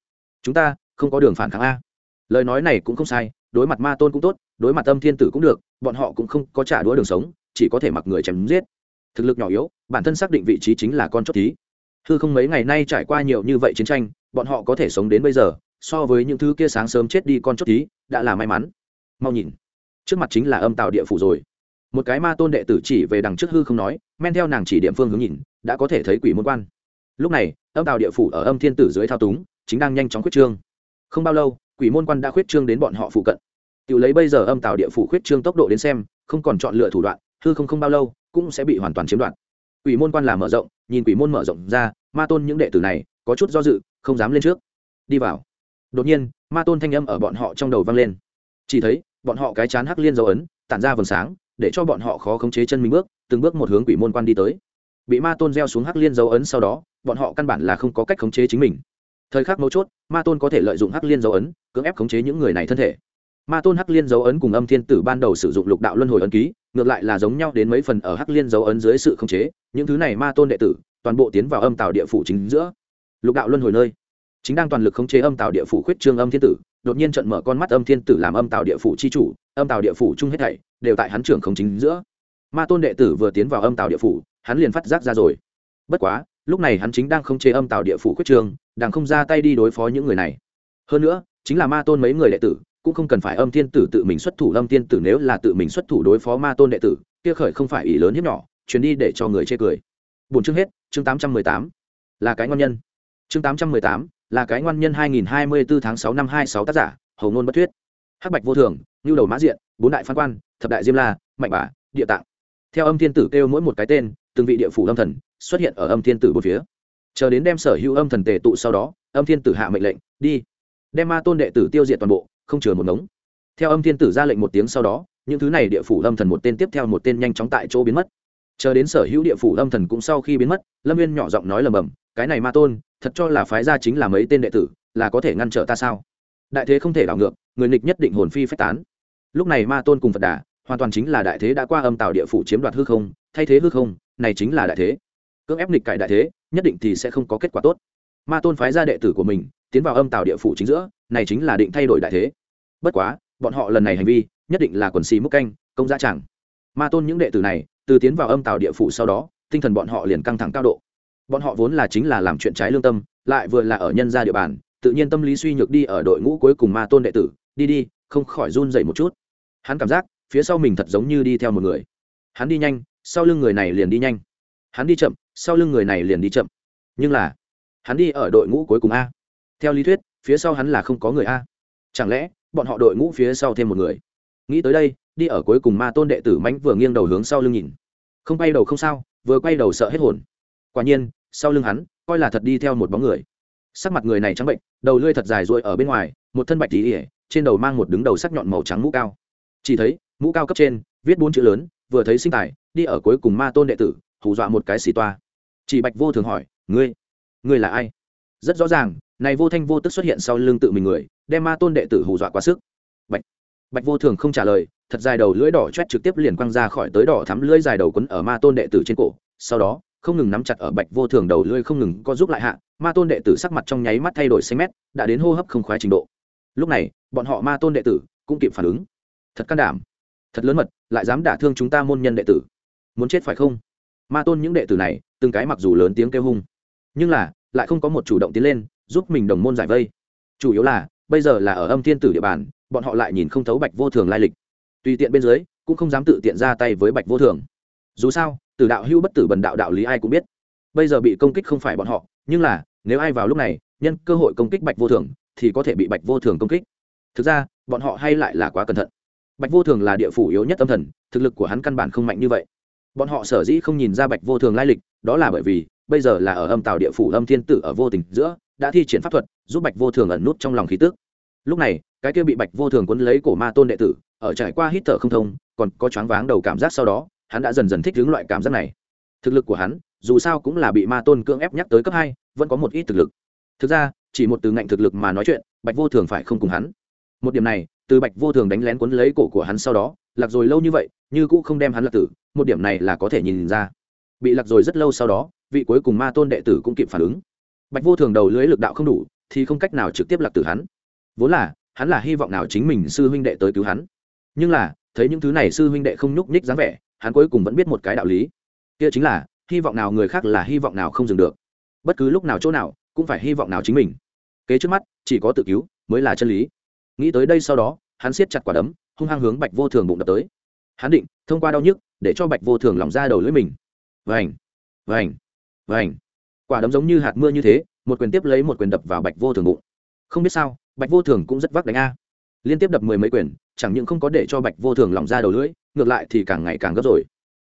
Chúng ta không có đường phản kháng a. Lời nói này cũng không sai, đối mặt ma tôn cũng tốt, đối mặt âm thiên tử cũng được, bọn họ cũng không có trả đũa đường sống, chỉ có thể mặc người chém giết. Thực lực nhỏ yếu, bản thân xác định vị trí chính là con chốt thí hư không mấy ngày nay trải qua nhiều như vậy chiến tranh bọn họ có thể sống đến bây giờ so với những thứ kia sáng sớm chết đi con chốt tí, đã là may mắn. Mau nhìn. Trước mặt chính là âm tạo địa phủ rồi. Một cái ma tôn đệ tử chỉ về đằng trước hư không nói men theo nàng chỉ địa phương hướng nhìn đã có thể thấy quỷ môn quan. Lúc này âm tạo địa phủ ở âm thiên tử dưới thao túng chính đang nhanh chóng khuyết trương. Không bao lâu quỷ môn quan đã khuyết trương đến bọn họ phụ cận. Tự lấy bây giờ âm tạo địa phủ khuyết trương tốc độ đến xem không còn chọn lựa thủ đoạn hư không không bao lâu cũng sẽ bị hoàn toàn chiếm đoạt quỷ môn quan là mở rộng, nhìn quỷ môn mở rộng ra, ma tôn những đệ tử này có chút do dự, không dám lên trước. Đi vào. Đột nhiên, ma tôn thanh âm ở bọn họ trong đầu vang lên. Chỉ thấy, bọn họ cái chán hắc liên dấu ấn, tản ra vầng sáng, để cho bọn họ khó khống chế chân mình bước, từng bước một hướng quỷ môn quan đi tới. Bị ma tôn gieo xuống hắc liên dấu ấn sau đó, bọn họ căn bản là không có cách khống chế chính mình. Thời khắc mấu chốt, ma tôn có thể lợi dụng hắc liên dấu ấn, cưỡng ép khống chế những người này thân thể. Ma tôn hắc liên dấu ấn cùng âm thiên tử ban đầu sử dụng lục đạo luân hồi ấn ký ngược lại là giống nhau đến mấy phần ở hắc liên dấu ấn dưới sự khống chế, những thứ này ma tôn đệ tử, toàn bộ tiến vào âm tào địa phủ chính giữa. Lục đạo luân hồi nơi. Chính đang toàn lực khống chế âm tào địa phủ khuyết trương âm thiên tử, đột nhiên trận mở con mắt âm thiên tử làm âm tào địa phủ chi chủ, âm tào địa phủ chung hết thảy, đều tại hắn trưởng không chính giữa. Ma tôn đệ tử vừa tiến vào âm tào địa phủ, hắn liền phát giác ra rồi. Bất quá, lúc này hắn chính đang khống chế âm tào địa phủ khuyết trương, đang không ra tay đi đối phó những người này. Hơn nữa, chính là ma tôn mấy người đệ tử cũng không cần phải âm thiên tử tự mình xuất thủ, âm thiên tử nếu là tự mình xuất thủ đối phó ma tôn đệ tử, kia khởi không phải ý lớn hiếp nhỏ chuyến đi để cho người chê cười. Bốn chương hết, chương tám trăm mười tám, là cái ngon nhân. Chương tám trăm mười tám, là cái ngoan nhân 2024 tháng sáu năm 26 tác giả, hầu ngôn bất thuyết. Hắc bạch vô thường như đầu mã diện, bốn đại phán quan, thập đại diêm la, mạnh bà địa tạng. Theo âm thiên tử kêu mỗi một cái tên, từng vị địa phủ âm thần xuất hiện ở âm thiên tử một phía. Chờ đến đem sở hữu âm thần tề tụ sau đó, âm thiên tử hạ mệnh lệnh, đi. Đem ma tôn đệ tử tiêu diệt toàn bộ không chừa một ngống. Theo âm thiên tử ra lệnh một tiếng sau đó, những thứ này địa phủ âm thần một tên tiếp theo một tên nhanh chóng tại chỗ biến mất. Chờ đến sở hữu địa phủ âm thần cũng sau khi biến mất, lâm viên nhỏ giọng nói lầm bầm, cái này ma tôn, thật cho là phái ra chính là mấy tên đệ tử, là có thể ngăn trở ta sao? Đại thế không thể đảo ngược, người nghịch nhất định hồn phi phách tán. Lúc này ma tôn cùng phật đà, hoàn toàn chính là đại thế đã qua âm tạo địa phủ chiếm đoạt hư không, thay thế hư không, này chính là đại thế. Cưỡng ép nghịch cải đại thế, nhất định thì sẽ không có kết quả tốt. Ma tôn phái ra đệ tử của mình tiến vào âm tạo địa phủ chính giữa, này chính là định thay đổi đại thế. Bất quá, bọn họ lần này hành vi, nhất định là quần xì múc canh, công gia chẳng. Ma tôn những đệ tử này, từ tiến vào âm tạo địa phủ sau đó, tinh thần bọn họ liền căng thẳng cao độ. Bọn họ vốn là chính là làm chuyện trái lương tâm, lại vừa là ở nhân gia địa bàn, tự nhiên tâm lý suy nhược đi ở đội ngũ cuối cùng ma tôn đệ tử, đi đi, không khỏi run dậy một chút. Hắn cảm giác, phía sau mình thật giống như đi theo một người. Hắn đi nhanh, sau lưng người này liền đi nhanh. Hắn đi chậm, sau lưng người này liền đi chậm. Nhưng là, hắn đi ở đội ngũ cuối cùng a theo lý thuyết, phía sau hắn là không có người a. Chẳng lẽ, bọn họ đội ngũ phía sau thêm một người? Nghĩ tới đây, đi ở cuối cùng ma tôn đệ tử mánh vừa nghiêng đầu hướng sau lưng nhìn. Không quay đầu không sao, vừa quay đầu sợ hết hồn. Quả nhiên, sau lưng hắn, coi là thật đi theo một bóng người. Sắc mặt người này trắng bệnh, đầu lưỡi thật dài ruội ở bên ngoài, một thân bạch tí ỉa trên đầu mang một đứng đầu sắc nhọn màu trắng mũ cao. Chỉ thấy, mũ cao cấp trên, viết bốn chữ lớn, vừa thấy sinh tài, đi ở cuối cùng ma tôn đệ tử, hù dọa một cái xì toa. Chỉ bạch vô thường hỏi, ngươi ngươi là ai? Rất rõ ràng này vô thanh vô tức xuất hiện sau lưng tự mình người, đem ma tôn đệ tử hù dọa quá sức. Bạch. Bạch vô thường không trả lời, thật dài đầu lưỡi đỏ chét trực tiếp liền quăng ra khỏi tới đỏ thắm lưỡi dài đầu quấn ở ma tôn đệ tử trên cổ, sau đó, không ngừng nắm chặt ở bạch vô thường đầu lưỡi không ngừng có giúp lại hạ, ma tôn đệ tử sắc mặt trong nháy mắt thay đổi xanh mét, đã đến hô hấp không khoái trình độ. Lúc này, bọn họ ma tôn đệ tử cũng kịp phản ứng. Thật can đảm, thật lớn mật, lại dám đả thương chúng ta môn nhân đệ tử. Muốn chết phải không? Ma tôn những đệ tử này, từng cái mặc dù lớn tiếng kêu hung, nhưng là lại không có một chủ động tiến lên, giúp mình đồng môn giải vây. Chủ yếu là, bây giờ là ở âm thiên tử địa bàn, bọn họ lại nhìn không thấu bạch vô thường lai lịch. Tùy tiện bên dưới, cũng không dám tự tiện ra tay với bạch vô thường. Dù sao, tử đạo hưu bất tử bần đạo đạo lý ai cũng biết. Bây giờ bị công kích không phải bọn họ, nhưng là, nếu ai vào lúc này, nhân cơ hội công kích bạch vô thường, thì có thể bị bạch vô thường công kích. Thực ra, bọn họ hay lại là quá cẩn thận. Bạch vô thường là địa phủ yếu nhất tâm thần, thực lực của hắn căn bản không mạnh như vậy. Bọn họ sở dĩ không nhìn ra bạch vô thường lai lịch, đó là bởi vì bây giờ là ở âm tàu địa phủ âm thiên tử ở vô tình giữa, đã thi triển pháp thuật, giúp bạch vô thường ẩn nút trong lòng khí tức. Lúc này, cái kia bị bạch vô thường quấn lấy cổ ma tôn đệ tử, ở trải qua hít thở không thông, còn có choáng váng đầu cảm giác sau đó, hắn đã dần dần thích ứng loại cảm giác này. Thực lực của hắn, dù sao cũng là bị ma tôn cưỡng ép nhắc tới cấp hai, vẫn có một ít thực lực. Thực ra, chỉ một từ ngạnh thực lực mà nói chuyện, bạch vô thường phải không cùng hắn. Một điểm này, từ bạch vô thường đánh lén quấn lấy cổ của hắn sau đó, lạc rồi lâu như vậy, như cũ không đem hắn lạc tử, một điểm này là có thể nhìn ra. Bị lạc rồi rất lâu sau đó vị cuối cùng ma tôn đệ tử cũng kịp phản ứng. Bạch vô thường đầu lưới lực đạo không đủ, thì không cách nào trực tiếp lạc tử hắn. Vốn là, hắn là hy vọng nào chính mình sư huynh đệ tới cứu hắn. Nhưng là, thấy những thứ này sư huynh đệ không nhúc nhích dáng vẻ, hắn cuối cùng vẫn biết một cái đạo lý. Kia chính là, hy vọng nào người khác là hy vọng nào không dừng được. Bất cứ lúc nào chỗ nào, cũng phải hy vọng nào chính mình. Kế trước mắt, chỉ có tự cứu, mới là chân lý. Nghĩ tới đây sau đó, hắn siết chặt quả đấm, hung hăng hướng bạch vô thường bụng đập tới. Hắn định, thông qua đau nhức, để cho bạch vô thường lòng ra đầu lưỡi mình. Vành! Vành! Và ảnh quả đấm giống như hạt mưa như thế, một quyền tiếp lấy một quyền đập vào bạch vô thường bụng. Không biết sao, bạch vô thường cũng rất vác đánh a. Liên tiếp đập mười mấy quyền, chẳng những không có để cho bạch vô thường lỏng ra đầu lưỡi, ngược lại thì càng ngày càng gấp rồi.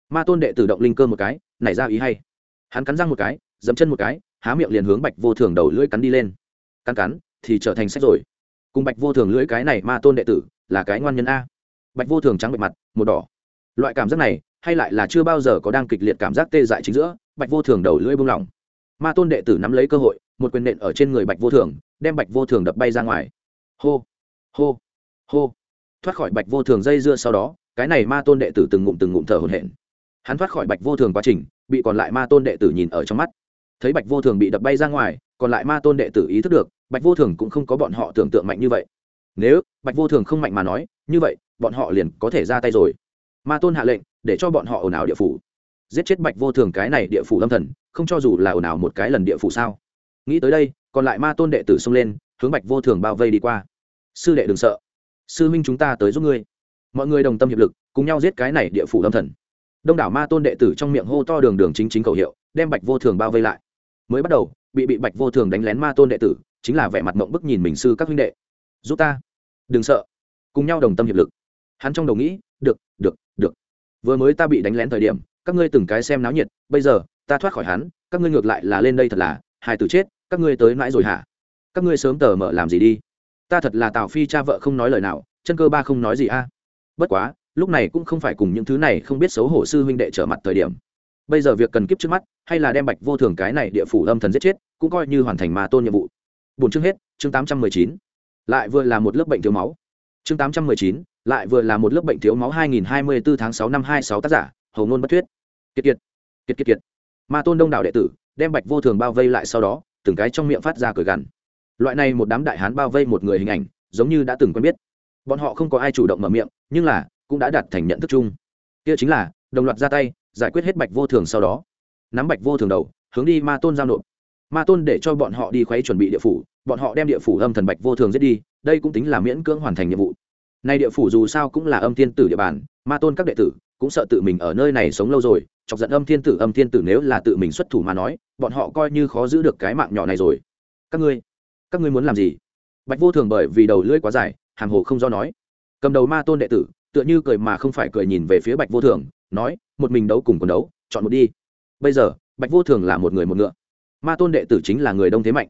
Ma tôn đệ tự động linh cơ một cái, nảy ra ý hay. Hắn cắn răng một cái, dẫm chân một cái, há miệng liền hướng bạch vô thường đầu lưỡi cắn đi lên. Cắn cắn, thì trở thành sách rồi. Cùng bạch vô thường lưỡi cái này ma tôn đệ tử, là cái ngoan nhân a. Bạch vô thường trắng bạch mặt một đỏ. Loại cảm giác này, hay lại là chưa bao giờ có đang kịch liệt cảm giác tê dại chính giữa bạch vô thường đầu lưỡi bung lỏng. Ma tôn đệ tử nắm lấy cơ hội, một quyền nện ở trên người bạch vô thường, đem bạch vô thường đập bay ra ngoài. Hô hô hô. Thoát khỏi bạch vô thường dây dưa sau đó, cái này ma tôn đệ tử từng ngụm từng ngụm thở hổn hển. Hắn thoát khỏi bạch vô thường quá trình, bị còn lại ma tôn đệ tử nhìn ở trong mắt. Thấy bạch vô thường bị đập bay ra ngoài, còn lại ma tôn đệ tử ý thức được, bạch vô thường cũng không có bọn họ tưởng tượng mạnh như vậy. Nếu bạch vô thường không mạnh mà nói, như vậy, bọn họ liền có thể ra tay rồi. Ma tôn hạ lệnh, để cho bọn họ ồn ào địa phủ giết chết bạch vô thường cái này địa phủ lâm thần, không cho dù là ồn ào một cái lần địa phủ sao. Nghĩ tới đây, còn lại ma tôn đệ tử xông lên, hướng bạch vô thường bao vây đi qua. Sư đệ đừng sợ. Sư minh chúng ta tới giúp ngươi. Mọi người đồng tâm hiệp lực, cùng nhau giết cái này địa phủ lâm thần. Đông đảo ma tôn đệ tử trong miệng hô to đường đường chính chính cầu hiệu, đem bạch vô thường bao vây lại. Mới bắt đầu, bị bị bạch vô thường đánh lén ma tôn đệ tử, chính là vẻ mặt mộng bức nhìn mình sư các huynh đệ. Giúp ta. Đừng sợ. Cùng nhau đồng tâm hiệp lực. Hắn trong đầu nghĩ, được được được. Vừa mới ta bị đánh lén thời điểm các ngươi từng cái xem náo nhiệt, bây giờ, ta thoát khỏi hắn, các ngươi ngược lại là lên đây thật là, hai tử chết, các ngươi tới mãi rồi hả? Các ngươi sớm tờ mở làm gì đi? Ta thật là tào phi cha vợ không nói lời nào, chân cơ ba không nói gì a. Bất quá, lúc này cũng không phải cùng những thứ này không biết xấu hổ sư huynh đệ trở mặt thời điểm. Bây giờ việc cần kiếp trước mắt, hay là đem bạch vô thường cái này địa phủ âm thần giết chết, cũng coi như hoàn thành mà tôn nhiệm vụ. Bốn chương hết, chương tám trăm mười chín. Lại vừa là một lớp bệnh thiếu máu. Chương tám trăm mười chín, lại vừa là một lớp bệnh thiếu máu hai nghìn hai mươi bốn tháng sáu năm hai sáu tác giả, hầu ngôn bất thuyết kiệt kiệt kiệt kiệt kiệt. Ma tôn đông đảo đệ tử đem bạch vô thường bao vây lại sau đó, từng cái trong miệng phát ra cười gằn. Loại này một đám đại hán bao vây một người hình ảnh, giống như đã từng quen biết. Bọn họ không có ai chủ động mở miệng, nhưng là cũng đã đặt thành nhận thức chung. Kia chính là, đồng loạt ra tay, giải quyết hết bạch vô thường sau đó. Nắm bạch vô thường đầu, hướng đi ma tôn giao nộp. Ma tôn để cho bọn họ đi khuấy chuẩn bị địa phủ, bọn họ đem địa phủ âm thần bạch vô thường giết đi, đây cũng tính là miễn cưỡng hoàn thành nhiệm vụ. Nay địa phủ dù sao cũng là âm thiên tử địa bàn, ma tôn các đệ tử cũng sợ tự mình ở nơi này sống lâu rồi, chọc giận âm thiên tử, âm thiên tử nếu là tự mình xuất thủ mà nói, bọn họ coi như khó giữ được cái mạng nhỏ này rồi. Các ngươi các ngươi muốn làm gì? Bạch vô thường bởi vì đầu lưỡi quá dài hàng hồ không do nói. Cầm đầu ma tôn đệ tử, tựa như cười mà không phải cười nhìn về phía bạch vô thường, nói, một mình đấu cùng quần đấu, chọn một đi. Bây giờ, bạch vô thường là một người một ngựa. Ma tôn đệ tử chính là người đông thế mạnh.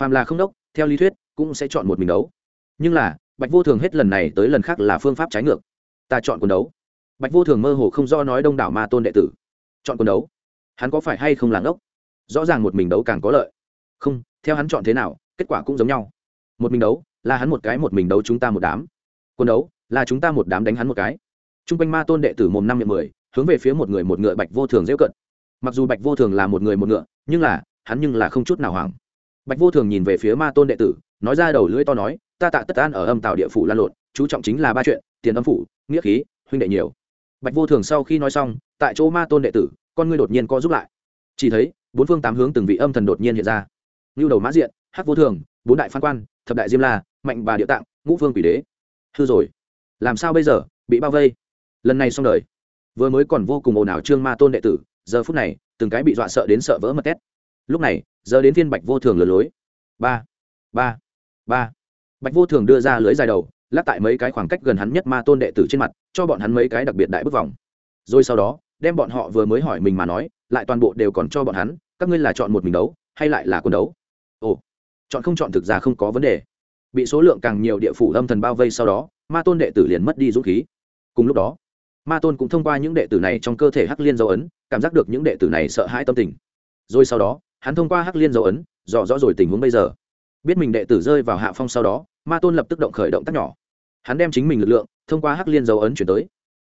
Phàm là không đốc, theo lý thuyết, cũng sẽ chọn một mình đấu. Nhưng là, bạch vô thường hết lần này tới lần khác là phương pháp trái ngược. Ta chọn quần đấu bạch vô thường mơ hồ không do nói đông đảo ma tôn đệ tử. Chọn quần đấu. Hắn có phải hay không làng ốc? Rõ ràng một mình đấu càng có lợi. Không, theo hắn chọn thế nào, kết quả cũng giống nhau. Một mình đấu, là hắn một cái một mình đấu chúng ta một đám. Quân đấu, là chúng ta một đám đánh hắn một cái. T r u n g quanh ma tôn đệ tử mồm năm miệng mười, hướng về phía một người một ngựa bạch vô thường dễ cận. Mặc dù bạch vô thường là một người một ngựa, nhưng là, hắn nhưng là không chút nào hoảng. Bạch vô thường nhìn về phía ma tôn đệ tử, nói ra đầu lưỡi to nói, ta tạ tất an ở âm tạo địa phủ lan lộn, chú trọng chính là ba chuyện, tiền âm phủ, nghĩa khí, huynh đệ nhiều bạch vô thường sau khi nói xong, tại chỗ ma tôn đệ tử, con ngươi đột nhiên co giúp lại. Chỉ thấy, bốn phương tám hướng từng vị âm thần đột nhiên hiện ra. Như đầu mã diện, hắc vô thường, bốn đại phan quan, thập đại diêm la, mạnh bà địa tạng, ngũ phương quỷ đế. Hư rồi. Làm sao bây giờ? Bị bao vây. Lần này xong đời. Vừa mới còn vô cùng ồn ào trương ma tôn đệ tử, giờ phút này, từng cái bị dọa sợ đến sợ vỡ mật tét. Lúc này, giờ đến Thiên bạch vô thường lừa lối. Ba ba ba. Bạch vô thường đưa ra lưới dài đầu lắc tại mấy cái khoảng cách gần hắn nhất ma tôn đệ tử trên mặt, cho bọn hắn mấy cái đặc biệt đại bức vòng. Rồi sau đó, đem bọn họ vừa mới hỏi mình mà nói, lại toàn bộ đều còn cho bọn hắn, các ngươi là chọn một mình đấu, hay lại là quân đấu? Ồ, chọn không chọn thực ra không có vấn đề. Bị số lượng càng nhiều địa phủ âm thần bao vây sau đó, ma tôn đệ tử liền mất đi dũng khí. Cùng lúc đó, ma tôn cũng thông qua những đệ tử này trong cơ thể hắc liên dấu ấn, cảm giác được những đệ tử này sợ hãi tâm tình. Rồi sau đó, hắn thông qua hắc liên dấu ấn, dò rõ rồi tình huống bây giờ. Biết mình đệ tử rơi vào hạ phong sau đó ma tôn lập tức động khởi động tác nhỏ. Hắn đem chính mình lực lượng thông qua hắc liên dấu ấn chuyển tới.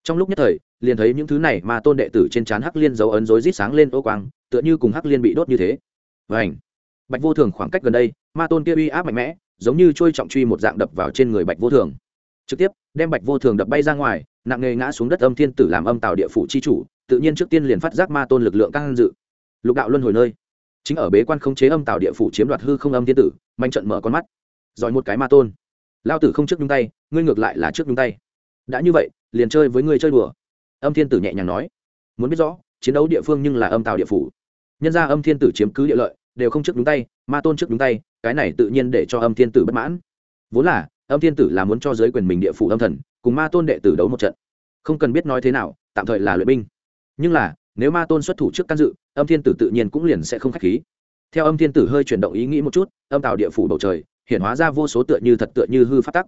Trong lúc nhất thời, liền thấy những thứ này ma tôn đệ tử trên trán hắc liên dấu ấn rối rít sáng lên ô quang, tựa như cùng hắc liên bị đốt như thế. Và ảnh bạch vô thường khoảng cách gần đây, ma tôn kia uy áp mạnh mẽ, giống như trôi trọng truy một dạng đập vào trên người bạch vô thường. Trực tiếp, đem bạch vô thường đập bay ra ngoài, nặng nề ngã xuống đất âm thiên tử làm âm tạo địa phủ chi chủ, tự nhiên trước tiên liền phát giác ma tôn lực lượng căng dự. Lục đạo luân hồi nơi. Chính ở bế quan khống chế âm tạo địa phủ chiếm đoạt hư không âm thiên tử manh trận mở con mắt giỏi một cái ma tôn. Lao tử không trước nhung tay, ngươi ngược lại là trước nhung tay. Đã như vậy, liền chơi với ngươi chơi đùa. Âm thiên tử nhẹ nhàng nói. Muốn biết rõ, chiến đấu địa phương nhưng là âm tào địa phủ. Nhân ra âm thiên tử chiếm cứ địa lợi, đều không trước nhúng tay, ma tôn trước nhúng tay, cái này tự nhiên để cho âm thiên tử bất mãn. Vốn là, âm thiên tử là muốn cho giới quyền mình địa phủ âm thần, cùng ma tôn đệ tử đấu một trận. Không cần biết nói thế nào, tạm thời là luyện binh. Nhưng là, nếu ma tôn xuất thủ trước can dự, âm thiên tử tự nhiên cũng liền sẽ không k h á c h khí. Theo âm thiên tử hơi chuyển động ý nghĩ một chút, âm tạo địa phủ bầu trời hiện hóa ra vô số tựa như thật tựa như hư pháp tắc.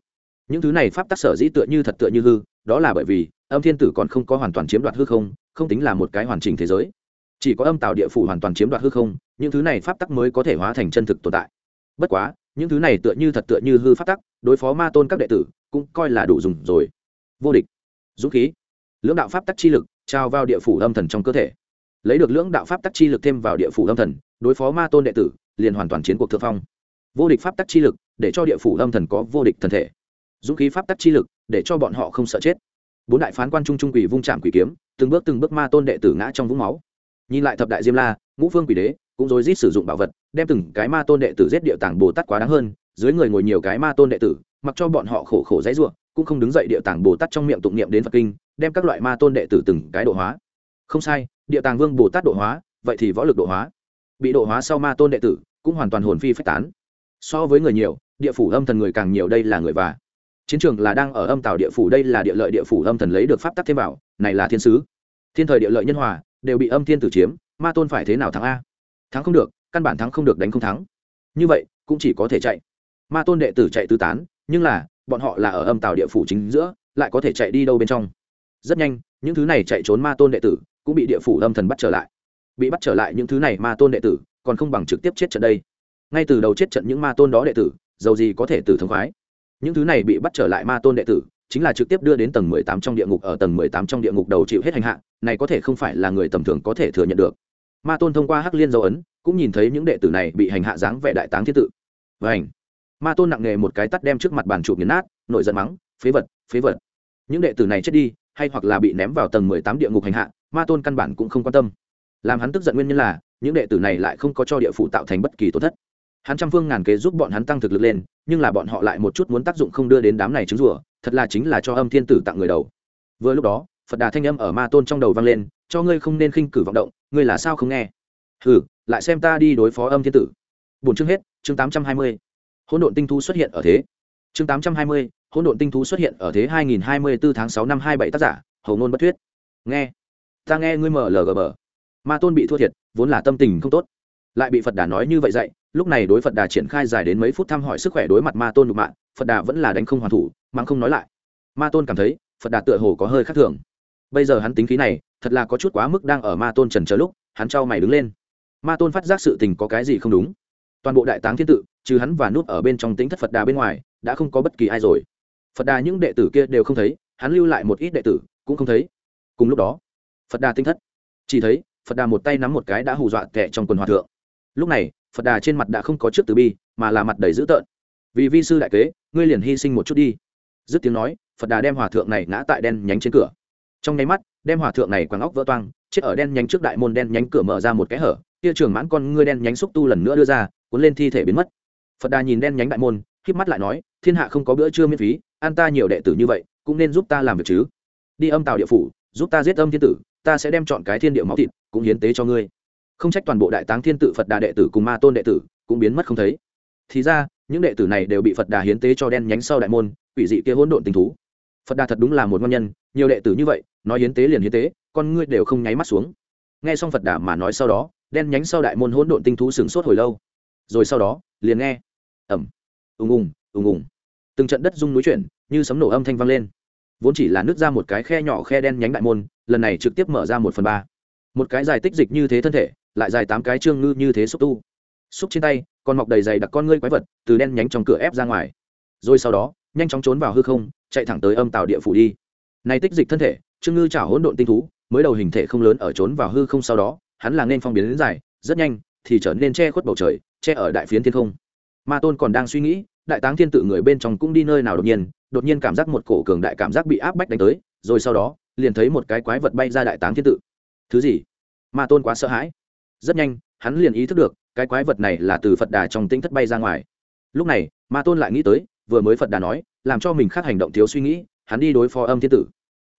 Những thứ này pháp tắc sở dĩ tựa như thật tựa như hư, đó là bởi vì âm thiên tử còn không có hoàn toàn chiếm đoạt hư không không tính là một cái hoàn chỉnh thế giới. Chỉ có âm tạo địa phủ hoàn toàn chiếm đoạt hư không, những thứ này pháp tắc mới có thể hóa thành chân thực tồn tại. Bất quá, những thứ này tựa như thật tựa như hư pháp tắc, đối phó ma tôn các đệ tử, cũng coi là đủ dùng rồi. Vô địch. Dũng khí. Lưỡng đạo pháp tắc chi lực trao vào địa phủ âm thần trong cơ thể. Lấy được lưỡng đạo pháp tắc chi lực thêm vào địa phủ âm thần, đối phó ma tôn đệ tử, liền hoàn toàn chiến cuộc thượng phong vô địch pháp tắc chi lực, để cho địa phủ âm thần có vô địch thần thể. Dũng khí pháp tắc chi lực, để cho bọn họ không sợ chết. Bốn đại phán quan trung trung quỷ vung chạm quỷ kiếm, từng bước từng bước ma tôn đệ tử ngã trong vũng máu. Nhìn lại thập đại diêm la, ngũ phương quỷ đế, cũng rối rít sử dụng bảo vật, đem từng cái ma tôn đệ tử giết địa tàng bồ tát quá đáng hơn, dưới người ngồi nhiều cái ma tôn đệ tử, mặc cho bọn họ khổ khổ dãy ruộng cũng không đứng dậy địa tàng bồ tát trong miệng tụng niệm đến phật kinh, đem các loại ma tôn đệ tử từng cái độ hóa. Không sai, địa tàng vương bồ tát độ hóa, vậy thì võ lực độ hóa. Bị độ hóa sau ma tôn đệ tử, cũng hoàn toàn hồn phi phách tán so với người nhiều, địa phủ âm thần người càng nhiều đây là người và. Chiến trường là đang ở âm tào địa phủ, đây là địa lợi địa phủ âm thần lấy được pháp tắc thêm vào. Này là thiên sứ. Thiên thời địa lợi nhân hòa, đều bị âm thiên tử chiếm, ma tôn phải thế nào thắng a? Thắng không được, căn bản thắng không được, đánh không thắng. Như vậy, cũng chỉ có thể chạy. Ma tôn đệ tử chạy tứ tán, nhưng là, bọn họ là ở âm tào địa phủ chính giữa, lại có thể chạy đi đâu bên trong? Rất nhanh, những thứ này chạy trốn ma tôn đệ tử, cũng bị địa phủ âm thần bắt trở lại. Bị bắt trở lại những thứ này ma tôn đệ tử, còn không bằng trực tiếp chết trận đây ngay từ đầu chết trận những ma tôn đó đệ tử dầu gì có thể tử thống khoái. Những thứ này bị bắt trở lại ma tôn đệ tử, chính là trực tiếp đưa đến tầng mười tám trong địa ngục, ở tầng mười tám trong địa ngục đầu chịu hết hành hạ, này có thể không phải là người tầm thường có thể thừa nhận được. Ma tôn thông qua hắc liên dấu ấn, cũng nhìn thấy những đệ tử này bị hành hạ dáng vẻ đại táng thiên tự. Và ảnh ma tôn nặng nề một cái tắt đem trước mặt bàn chụp nghiền nát nội giận mắng, phế vật phế vật! Những đệ tử này chết đi, hay hoặc là bị ném vào tầng mười tám địa ngục hành hạ, ma tôn căn bản cũng không quan tâm. Làm hắn tức giận nguyên nhân là, những đệ tử này lại không có cho địa phủ tạo thành bất kỳ tổn thất hắn trăm phương ngàn kế giúp bọn hắn tăng thực lực lên nhưng là bọn họ lại một chút muốn tác dụng không đưa đến đám này trứng rủa thật là chính là cho âm thiên tử tặng người đầu. Vừa lúc đó phật đà thanh âm ở ma tôn trong đầu vang lên cho ngươi không nên khinh cử vọng động ngươi là sao không nghe? Hừ, lại xem ta đi đối phó âm thiên tử. Bốn chương hết chương tám trăm hai mươi. Hỗn độn tinh thú xuất hiện ở thế. Chương tám trăm hai mươi hỗn độn tinh thú xuất hiện ở thế hai nghìn hai mươi bốn tháng sáu năm hai bảy tác giả hầu ngôn bất thuyết. Nghe. Ta nghe ngươi mở lgb ma tôn bị thua thiệt vốn là tâm tình không tốt lại bị phật đà nói như vậy dạy, lúc này đối phật đà triển khai dài đến mấy phút thăm hỏi sức khỏe đối mặt ma tôn nhục mạng phật đà vẫn là đánh không hoàn thủ mang không nói lại. Ma tôn cảm thấy, phật đà tựa hồ có hơi khác thường. Bây giờ hắn tính khí này, thật là có chút quá mức đang ở ma tôn trần chờ lúc, hắn trao mày đứng lên. Ma tôn phát giác sự tình có cái gì không đúng. Toàn bộ đại táng thiên tự, trừ hắn và nút ở bên trong tính thất phật đà bên ngoài, đã không có bất kỳ ai rồi. Phật đà những đệ tử kia đều không thấy, hắn lưu lại một ít đệ tử, cũng không thấy. Cùng lúc đó, phật đà tinh thất. Chỉ thấy, phật đà một tay nắm một cái đã hù dọa kẻ trong quần hòa thượng lúc này, phật đà trên mặt đã không có trước từ bi, mà là mặt đầy dữ tợn. Vì vi sư đại kế, ngươi liền hy sinh một chút đi. Dứt tiếng nói, phật đà đem hòa thượng này ngã tại đen nhánh trên cửa. Trong nháy mắt, đem hòa thượng này quàng óc vỡ toang, chết ở đen nhánh trước đại môn đen nhánh cửa mở ra một cái hở, kia trường mãn con ngươi đen nhánh xúc tu lần nữa đưa ra, cuốn lên thi thể biến mất. Phật đà nhìn đen nhánh đại môn híp mắt lại nói, thiên hạ không có bữa trưa miễn phí, an ta nhiều đệ tử như vậy, cũng nên giúp ta làm việc chứ. Đi âm tào địa phủ, giúp ta giết âm thiên tử, ta sẽ đem chọn cái thiên địa máu thịt, cũng hiến tế cho ngươi không trách toàn bộ đại táng thiên tự phật đà đệ tử cùng ma tôn đệ tử cũng biến mất không thấy. Thì ra, những đệ tử này đều bị phật đà hiến tế cho đen nhánh sau đại môn, quỷ dị kia hỗn độn tình thú. Phật đà thật đúng là một ngon nhân, nhiều đệ tử như vậy, nói hiến tế liền hiến tế, con ngươi đều không nháy mắt xuống. Nghe xong phật đà mà nói sau đó, đen nhánh sau đại môn hỗn độn tinh thú sửng sốt hồi lâu. Rồi sau đó, liền nghe ẩm ùng ùng ùng ùng. Từng trận đất rung núi chuyển, như sấm nổ âm thanh vang lên. Vốn chỉ là nước ra một cái khe nhỏ khe đen nhánh đại môn, lần này trực tiếp mở ra một phần ba. Một cái dài tích dịch như thế thân thể lại dài tám cái trương ngư như thế xúc tu. Xúc trên tay, còn mọc đầy dày đặc con ngươi quái vật, từ đen nhánh trong cửa ép ra ngoài. Rồi sau đó, nhanh chóng trốn vào hư không, chạy thẳng tới âm tàu địa phủ đi. Này tích dịch thân thể trương ngư chảo hỗn độn tinh thú, mới đầu hình thể không lớn ở trốn vào hư không sau đó, hắn là nên phong biến đến dài, rất nhanh, thì trở nên che khuất bầu trời, che ở đại phiến thiên không. Ma tôn còn đang suy nghĩ, đại táng thiên tự người bên trong cũng đi nơi nào đột nhiên đột nhiên cảm giác một cổ cường đại cảm giác bị áp bách đánh tới, rồi sau đó, liền thấy một cái quái vật bay ra đại táng thiên tự. Thứ gì? Ma tôn quá sợ hãi rất nhanh, hắn liền ý thức được, cái quái vật này là từ phật đà trong tinh thất bay ra ngoài. Lúc này, ma tôn lại nghĩ tới, vừa mới phật đà nói, làm cho mình khác hành động thiếu suy nghĩ, hắn đi đối phó âm thiên tử.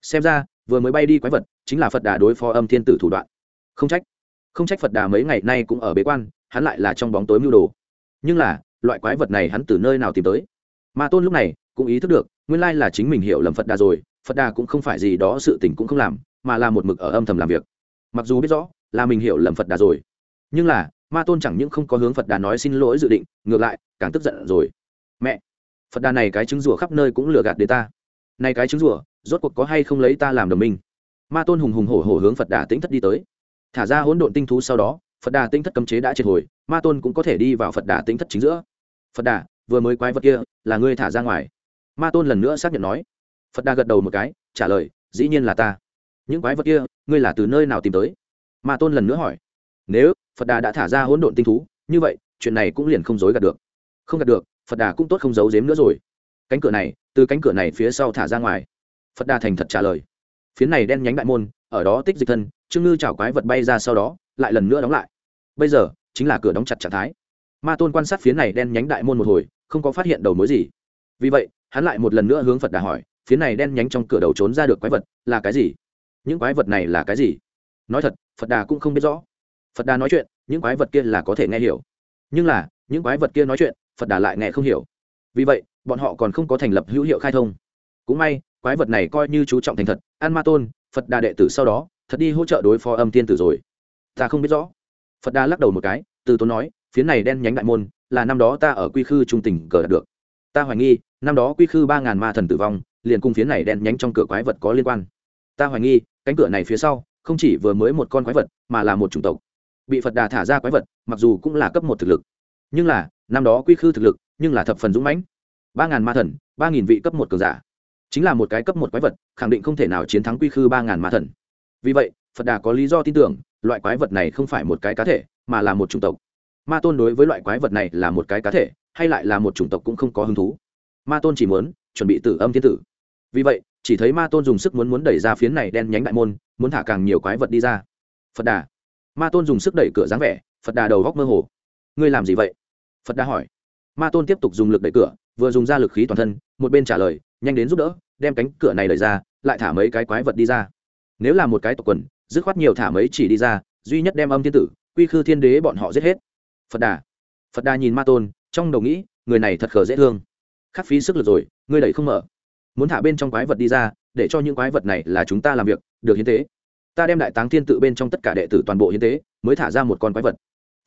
Xem ra, vừa mới bay đi quái vật, chính là phật đà đối phó âm thiên tử thủ đoạn. Không trách không trách phật đà mấy ngày nay cũng ở bế quan, hắn lại là trong bóng tối mưu đồ. Nhưng là, loại quái vật này hắn từ nơi nào tìm tới? Ma tôn lúc này cũng ý thức được, nguyên lai là chính mình hiểu lầm phật đà rồi, phật đà cũng không phải gì đó sự tình cũng không làm, mà là một mực ở âm thầm làm việc. Mặc dù biết rõ là mình hiểu lầm phật đà rồi. Nhưng là, ma tôn chẳng những không có hướng phật đà nói xin lỗi dự định, ngược lại, càng tức giận rồi. Mẹ, phật đà này cái trứng rủa khắp nơi cũng lừa gạt đến ta. Này cái trứng rủa rốt cuộc có hay không lấy ta làm đồng minh? Ma tôn hùng hùng hổ hổ hướng phật đà tĩnh thất đi tới. Thả ra hỗn độn tinh thú sau đó, phật đà tĩnh thất cấm chế đã triệt hồi, ma tôn cũng có thể đi vào phật đà tĩnh thất chính giữa. Phật đà, vừa mới quái vật kia, là ngươi thả ra ngoài. Ma tôn lần nữa xác nhận nói. Phật đà gật đầu một cái, trả lời, dĩ nhiên là ta. Những quái vật kia, ngươi là từ nơi nào tìm tới? Ma tôn lần nữa hỏi, nếu phật đà đã thả ra hỗn độn tinh thú, như vậy chuyện này cũng liền không dối gạt được. Không gạt được, phật đà cũng tốt không giấu giếm nữa rồi. Cánh cửa này, từ cánh cửa này phía sau thả ra ngoài. Phật đà thành thật trả lời phía này đen nhánh đại môn, ở đó tích dịch thân, trương ngư chảo quái vật bay ra sau đó, lại lần nữa đóng lại. Bây giờ, chính là cửa đóng chặt trạng thái. Ma tôn quan sát phía này đen nhánh đại môn một hồi, không có phát hiện đầu mối gì. Vì vậy, hắn lại một lần nữa hướng phật đà hỏi phía này đen nhánh trong cửa đầu trốn ra được quái vật là cái gì? Những quái vật này là cái gì? Nói thật, phật đà cũng không biết rõ. Phật đà nói chuyện, những quái vật kia là có thể nghe hiểu. Nhưng là, những quái vật kia nói chuyện, phật đà lại nghe không hiểu. Vì vậy, bọn họ còn không có thành lập hữu hiệu khai thông. Cũng may, quái vật này coi như chú trọng thành thật. An ma tôn, phật đà đệ tử sau đó, thật đi hỗ trợ đối phó âm tiên tử rồi. Ta không biết rõ. Phật đà lắc đầu một cái, từ tốn nói phía này đen nhánh đại môn, là năm đó ta ở quy khư trung tỉnh cờ đạt được. Ta hoài nghi, năm đó quy khư ba ngàn ma thần tử vong, liền cùng phía này đen nhánh trong cửa quái vật có liên quan. Ta hoài nghi, cánh cửa này phía sau không chỉ vừa mới một con quái vật, mà là một chủng tộc. Bị phật đà thả ra quái vật, mặc dù cũng là cấp một thực lực, nhưng là, năm đó quy khư thực lực, nhưng là thập phần dũng mãnh. Ba ngàn ma thần, ba nghìn vị cấp một cường giả. Chính là một cái cấp một quái vật, khẳng định không thể nào chiến thắng quy khư ba ngàn ma thần. Vì vậy, phật đà có lý do tin tưởng, loại quái vật này không phải một cái cá thể, mà là một chủng tộc. Ma tôn đối với loại quái vật này là một cái cá thể, hay lại là một chủng tộc cũng không có hứng thú. Ma tôn chỉ muốn chuẩn bị tử âm thiên tử. Vì vậy chỉ thấy ma tôn dùng sức muốn muốn đẩy ra phiến này đen nhánh đại môn, muốn thả càng nhiều quái vật đi ra. Phật đà. Ma tôn dùng sức đẩy cửa dáng vẻ, phật đà đầu góc mơ hồ. Ngươi làm gì vậy? Phật đà hỏi. Ma tôn tiếp tục dùng lực đẩy cửa, vừa dùng ra lực khí toàn thân, một bên trả lời, nhanh đến giúp đỡ, đem cánh cửa này đẩy ra, lại thả mấy cái quái vật đi ra. Nếu là một cái tộc quần, dứt khoát nhiều thả mấy chỉ đi ra, duy nhất đem âm thiên tử, quy khư thiên đế bọn họ giết hết. Phật đà. Phật đà nhìn ma tôn, trong đầu nghĩ, người này thật khờ dễ thương. Khắc phí sức lực rồi, ngươi đẩy không mở muốn thả bên trong quái vật đi ra, để cho những quái vật này là chúng ta làm việc, được hiến tế. Ta đem đại táng thiên tự bên trong tất cả đệ tử toàn bộ hiến tế, mới thả ra một con quái vật.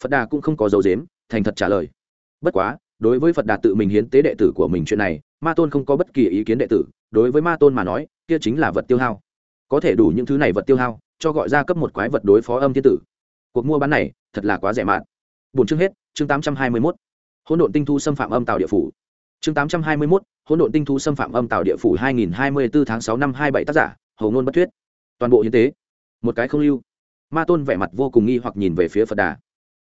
Phật đà cũng không có dấu dếm thành thật trả lời. Bất quá, đối với phật đà tự mình hiến tế đệ tử của mình chuyện này, ma tôn không có bất kỳ ý kiến đệ tử, đối với ma tôn mà nói, kia chính là vật tiêu hao. Có thể đủ những thứ này vật tiêu hao, cho gọi ra cấp một quái vật đối phó âm thiên tử. Cuộc mua bán này, thật là quá rẻ mạt. Bốn chương hết, chương tám trăm hai mươi mốt. Hỗn độn tinh thu xâm phạm âm tàu địa phủ chương tám trăm hai mươi mốt, hỗn độn tinh thu xâm phạm âm tạo địa phủ hai nghìn hai mươi bốn tháng sáu năm hai bảy tác giả hầu ngôn bất thuyết. Toàn bộ hiến tế. Một cái không lưu. Ma tôn vẻ mặt vô cùng nghi hoặc nhìn về phía phật đà.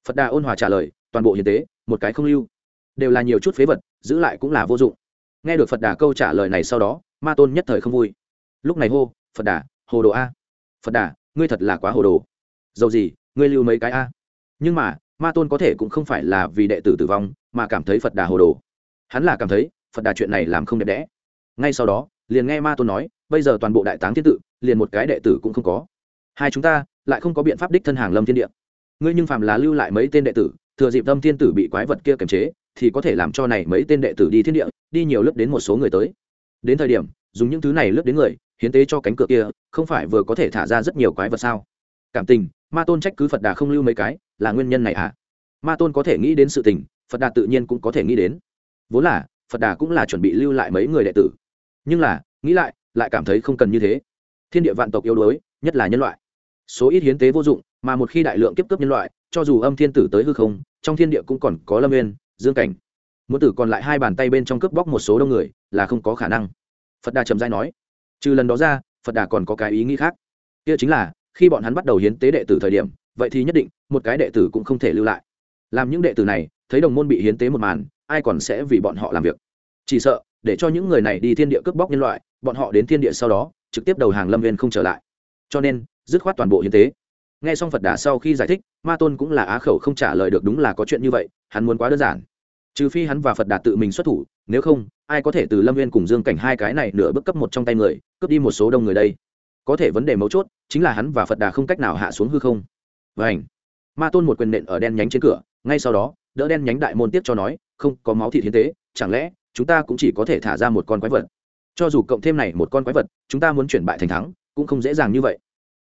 Phật đà ôn hòa trả lời, toàn bộ hiến tế, một cái không lưu. Đều là nhiều chút phế vật, giữ lại cũng là vô dụng. Nghe được phật đà câu trả lời này sau đó, ma tôn nhất thời không vui. Lúc này hô, phật đà, hồ đồ a. Phật đà, ngươi thật là quá hồ đồ. Dầu gì, ngươi lưu mấy cái a? Nhưng mà, ma tôn có thể cũng không phải là vì đệ tử tử vong, mà cảm thấy phật đà hồ đồ hắn là cảm thấy phật đà chuyện này làm không đẹp đẽ ngay sau đó liền nghe ma tôn nói bây giờ toàn bộ đại táng thiên tự liền một cái đệ tử cũng không có hai chúng ta lại không có biện pháp đích thân hàng lâm thiên địa ngươi nhưng phạm là lưu lại mấy tên đệ tử thừa dịp tâm thiên tử bị quái vật kia kiềm chế thì có thể làm cho này mấy tên đệ tử đi thiên địa đi nhiều lớp đến một số người tới đến thời điểm dùng những thứ này lướt đến người hiến tế cho cánh cửa kia không phải vừa có thể thả ra rất nhiều quái vật sao cảm tình ma tôn trách cứ phật đà không lưu mấy cái là nguyên nhân này à ma tôn có thể nghĩ đến sự tình phật đà tự nhiên cũng có thể nghĩ đến vốn là, phật đà cũng là chuẩn bị lưu lại mấy người đệ tử. Nhưng là, nghĩ lại lại cảm thấy không cần như thế. Thiên địa vạn tộc yếu đuối, nhất là nhân loại. Số ít hiến tế vô dụng, mà một khi đại lượng kiếp cướp nhân loại, cho dù âm thiên tử tới hư không, trong thiên địa cũng còn có lâm nguyên dương cảnh. Muốn tử còn lại hai bàn tay bên trong cướp bóc một số đông người, là không có khả năng. Phật đà trầm dai nói, trừ lần đó ra, phật đà còn có cái ý nghĩ khác. Kia chính là, khi bọn hắn bắt đầu hiến tế đệ tử thời điểm, vậy thì nhất định, một cái đệ tử cũng không thể lưu lại. Làm những đệ tử này, thấy đồng môn bị hiến tế một màn ai còn sẽ vì bọn họ làm việc. Chỉ sợ, để cho những người này đi thiên địa cướp bóc nhân loại, bọn họ đến thiên địa sau đó, trực tiếp đầu hàng lâm viên không trở lại. Cho nên, dứt khoát toàn bộ hiến tế. Nghe xong phật đà sau khi giải thích, ma tôn cũng là á khẩu không trả lời được đúng là có chuyện như vậy, hắn muốn quá đơn giản. Trừ phi hắn và phật đà tự mình xuất thủ, nếu không, ai có thể từ lâm viên cùng dương cảnh hai cái này nửa bước cấp một trong tay người, cướp đi một số đông người đây? Có thể vấn đề mấu chốt chính là hắn và phật đà không cách nào hạ xuống hư không. Vảnh ma tôn một quyền nện ở đen nhánh trên cửa, ngay sau đó, đỡ đen nhánh đại môn tiếp cho nói không có máu thịt hiến tế, chẳng lẽ chúng ta cũng chỉ có thể thả ra một con quái vật? Cho dù cộng thêm này một con quái vật, chúng ta muốn chuyển bại thành thắng, cũng không dễ dàng như vậy.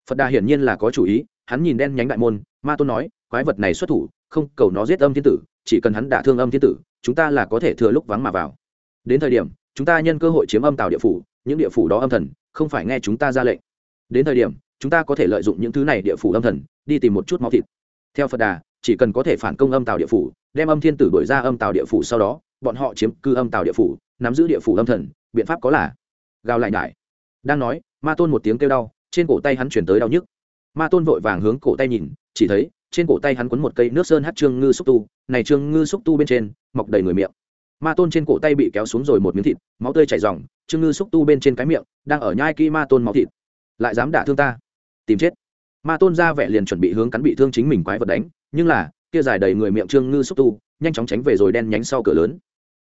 Phật đà hiển nhiên là có chủ ý, hắn nhìn đen nhánh đại môn, ma tôn nói, quái vật này xuất thủ, không cầu nó giết âm thiên tử, chỉ cần hắn đả thương âm thiên tử, chúng ta là có thể thừa lúc vắng mà vào. Đến thời điểm, chúng ta nhân cơ hội chiếm âm tàu địa phủ, những địa phủ đó âm thần, không phải nghe chúng ta ra lệnh. Đến thời điểm, chúng ta có thể lợi dụng những thứ này địa phủ âm thần, đi tìm một chút máu thịt. Theo phật đà chỉ cần có thể phản công âm tàu địa phủ, đem âm thiên tử đổi ra âm tàu địa phủ sau đó, bọn họ chiếm cư âm tàu địa phủ, nắm giữ địa phủ âm thần, biện pháp có là. Gào lại nhải. Đang nói, ma tôn một tiếng kêu đau, trên cổ tay hắn chuyển tới đau nhức. Ma tôn vội vàng hướng cổ tay nhìn, chỉ thấy, trên cổ tay hắn quấn một cây nước sơn hát trương ngư xúc tu, này trương ngư xúc tu bên trên, mọc đầy người miệng. Ma tôn trên cổ tay bị kéo xuống rồi một miếng thịt, máu tươi chảy r trương ngư xúc tu bên trên cái miệng, đang ở nhai kỹ ma tôn máu thịt. Lại dám đả thương ta? Tìm chết. Ma tôn ra vẻ liền chuẩn bị hướng cắn bị thương chính mình quái vật đánh nhưng là, kia dài đầy người miệng trương ngư xúc tu, nhanh chóng tránh về rồi đen nhánh sau cửa lớn.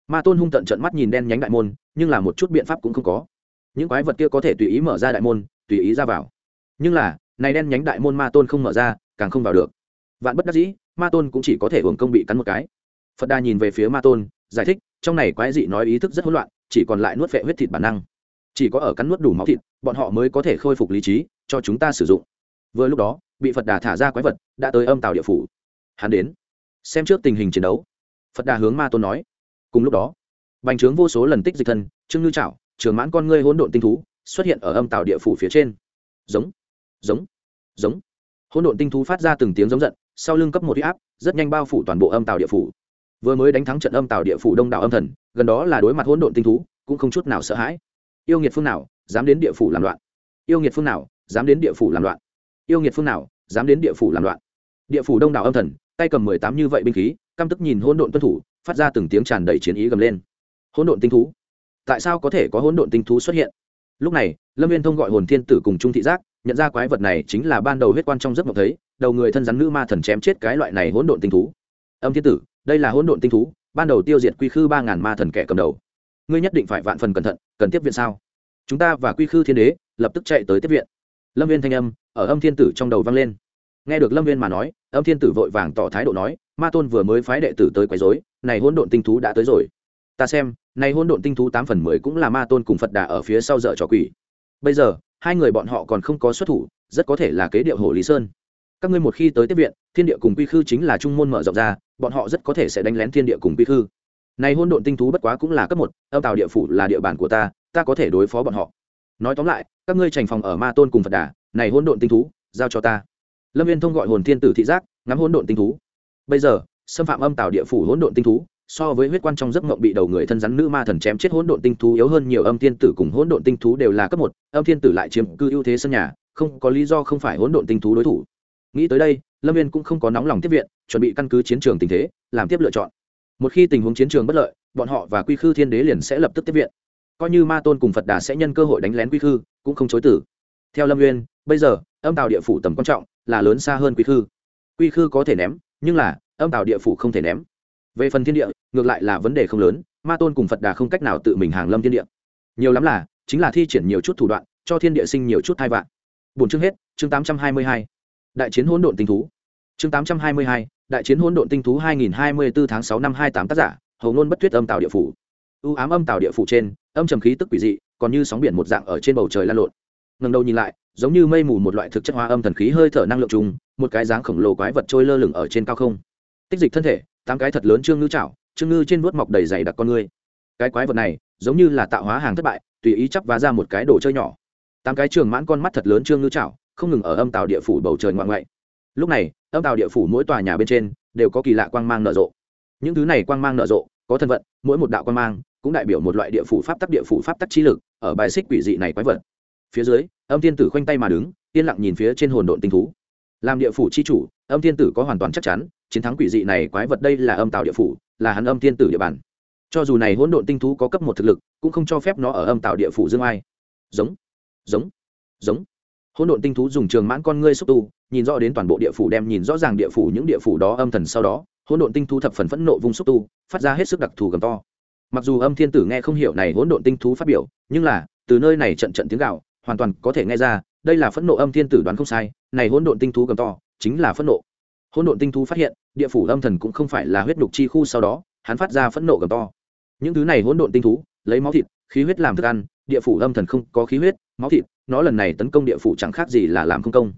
Ma tôn hung tận trận mắt nhìn đen nhánh đại môn, nhưng là một chút biện pháp cũng không có. Những quái vật kia có thể tùy ý mở ra đại môn, tùy ý ra vào. Nhưng là, này đen nhánh đại môn ma tôn không mở ra, càng không vào được. Vạn bất đắc dĩ, ma tôn cũng chỉ có thể hưởng công bị cắn một cái. Phật đà nhìn về phía ma tôn, giải thích, trong này quái dị nói ý thức rất hỗn loạn, chỉ còn lại nuốt vệ huyết thịt bản năng. Chỉ có ở cắn nuốt đủ máu thịt, bọn họ mới có thể khôi phục lý trí, cho chúng ta sử dụng. Vừa lúc đó, bị phật đà thả ra quái vật, đã tới âm tàu địa phủ hắn đến, xem trước tình hình chiến đấu. Phật đà hướng ma tôn nói. Cùng lúc đó, bành trướng vô số lần tích dịch thân, trương ngư trảo trường mãn con ngươi hỗn độn tinh thú xuất hiện ở âm tạo địa phủ phía trên. Giống giống giống. Hỗn độn tinh thú phát ra từng tiếng giống giận, sau lưng cấp một huy áp, rất nhanh bao phủ toàn bộ âm tạo địa phủ. Vừa mới đánh thắng trận âm tạo địa phủ đông đảo âm thần, gần đó là đối mặt hỗn độn tinh thú, cũng không chút nào sợ hãi. Yêu nghiệt phương nào, dám đến địa phủ làm loạn. Yêu nghiệt phương nào, dám đến địa phủ làm loạn. Yêu nghiệt phương nào, dám đến địa phủ làm loạn địa phủ đông đảo âm thần, tay cầm mười tám như vậy binh khí, căm tức nhìn hỗn độn tuân thủ, phát ra từng tiếng tràn đầy chiến ý gầm lên. Hỗn độn tinh thú? Tại sao có thể có hỗn độn tinh thú xuất hiện? Lúc này, lâm viên thông gọi hồn thiên tử cùng trung thị giác, nhận ra quái vật này chính là ban đầu huyết quan trong giấc mộng thấy, đầu người thân rắn nữ ma thần chém chết cái loại này hỗn độn tinh thú. Âm thiên tử, đây là hỗn độn tinh thú, ban đầu tiêu diệt quy khư ba ngàn ma thần kẻ cầm đầu. Ngươi nhất định phải vạn phần cẩn thận, cần tiếp viện sao? Chúng ta và quy khư thiên đế, lập tức chạy tới tiếp viện. Lâm viên thanh âm, ở âm thiên tử trong đầu vang lên nghe được lâm viên mà nói, âm thiên tử vội vàng tỏ thái độ nói, ma tôn vừa mới phái đệ tử tới quấy dối này hôn độn tinh thú đã tới rồi. Ta xem, này hôn độn tinh thú tám phần mười cũng là ma tôn cùng phật đà ở phía sau dở trò quỷ. Bây giờ, hai người bọn họ còn không có xuất thủ, rất có thể là kế điệu hồ lý sơn. Các ngươi một khi tới tiếp viện, thiên địa cùng quy khư chính là trung môn mở rộng ra, bọn họ rất có thể sẽ đánh lén thiên địa cùng quy khư. Này hôn độn tinh thú bất quá cũng là cấp một, âm tàu địa phủ là địa bàn của ta ta có thể đối phó bọn họ. Nói tóm lại, các ngươi trành phòng ở ma tôn cùng phật đà, này hôn độn tinh thú, giao cho ta lâm viên thông gọi hồn thiên tử thị giác, ngắm Hỗn độn tinh thú. Bây giờ, xâm phạm âm tạo địa phủ hỗn độn tinh thú, so với huyết quan trong giấc mộng bị đầu người thân rắn nữ ma thần chém chết hỗn độn tinh thú yếu hơn nhiều, âm thiên tử cùng hỗn độn tinh thú đều là cấp một, âm thiên tử lại chiếm cư ưu thế sân nhà, không có lý do không phải hỗn độn tinh thú đối thủ. Nghĩ tới đây, lâm viên cũng không có nóng lòng tiếp viện, chuẩn bị căn cứ chiến trường tình thế, làm tiếp lựa chọn. Một khi tình huống chiến trường bất lợi, bọn họ và quy khư thiên đế liền sẽ lập tức tiếp viện. Coi như ma tôn cùng phật đà sẽ nhân cơ hội đánh lén quy khư, cũng không chối tử theo lâm viên bây giờ, âm tàu địa phủ tầm quan trọng là lớn xa hơn quy khư. Quy khư có thể ném, nhưng là, âm tạo địa phủ không thể ném. Về phần thiên địa, ngược lại là vấn đề không lớn, ma tôn cùng phật đà không cách nào tự mình hàng lâm thiên địa. Nhiều lắm là, chính là thi triển nhiều chút thủ đoạn, cho thiên địa sinh nhiều chút thai vạn. Bốn chương hết, chương tám trăm hai mươi hai. Đại chiến hỗn độn tinh thú. Chương tám trăm hai mươi hai, đại chiến hỗn độn tinh thú hai nghìn hai mươi bốn tháng sáu năm hai tám tác giả, hầu ngôn bất tuyết âm tạo địa phủ. U ám âm tạo địa phủ trên, âm trầm khí tức quỷ dị, còn như sóng biển một dạng ở trên bầu trời lan lộn. Ngần đầu nhìn lại giống như mây mù một loại thực chất hóa âm thần khí hơi thở năng lượng trùng một cái dáng khổng lồ quái vật trôi lơ lửng ở trên cao không. Tích dịch thân thể, tám cái thật lớn trương ngư chảo, trương ngư trên vuốt mọc đầy dày đặc con ngươi cái quái vật này, giống như là tạo hóa hàng thất bại, tùy ý chắp vá ra một cái đồ chơi nhỏ. Tám cái trường mãn con mắt thật lớn trương ngư chảo, không ngừng ở âm tàu địa phủ bầu trời ngoạn ngoại. Lúc này, âm tàu địa phủ mỗi tòa nhà bên trên đều có kỳ lạ quang mang nở rộ. Những thứ này quang mang nở rộ, có thân vận, mỗi một đạo quang mang cũng đại biểu một loại địa phủ pháp tắc địa phủ pháp tắc trí lực, ở bài xích quỷ dị này quái vật phía dưới, âm thiên tử khoanh tay mà đứng, yên lặng nhìn phía trên hồn độn tinh thú. Làm địa phủ chi chủ, âm thiên tử có hoàn toàn chắc chắn, chiến thắng quỷ dị này quái vật đây là âm tạo địa phủ, là hắn âm thiên tử địa bàn. Cho dù này hỗn độn tinh thú có cấp một thực lực, cũng không cho phép nó ở âm tạo địa phủ dương ai. Giống giống giống. Hỗn độn tinh thú dùng trường mãn con ngươi xúc tu, nhìn rõ đến toàn bộ địa phủ đem nhìn rõ ràng địa phủ những địa phủ đó âm thần sau đó, hỗn độn tinh thú thập phần phẫn nộ vung xúc tu, phát ra hết sức đặc thù gầm to. Mặc dù âm thiên tử nghe không hiểu này hỗn độn tinh thú phát biểu, nhưng là, từ nơi này trận trận tiếng gạo hoàn toàn có thể nghe ra, đây là phẫn nộ âm thiên tử đoán không sai, này hỗn độn tinh thú gầm to, chính là phẫn nộ. Hỗn độn tinh thú phát hiện, địa phủ âm thần cũng không phải là huyết nhục chi khu sau đó, hắn phát ra phẫn nộ gầm to. Những thứ này hỗn độn tinh thú, lấy máu thịt, khí huyết làm thức ăn, địa phủ âm thần không có khí huyết, máu thịt, nó lần này tấn công địa phủ chẳng khác gì là làm không công.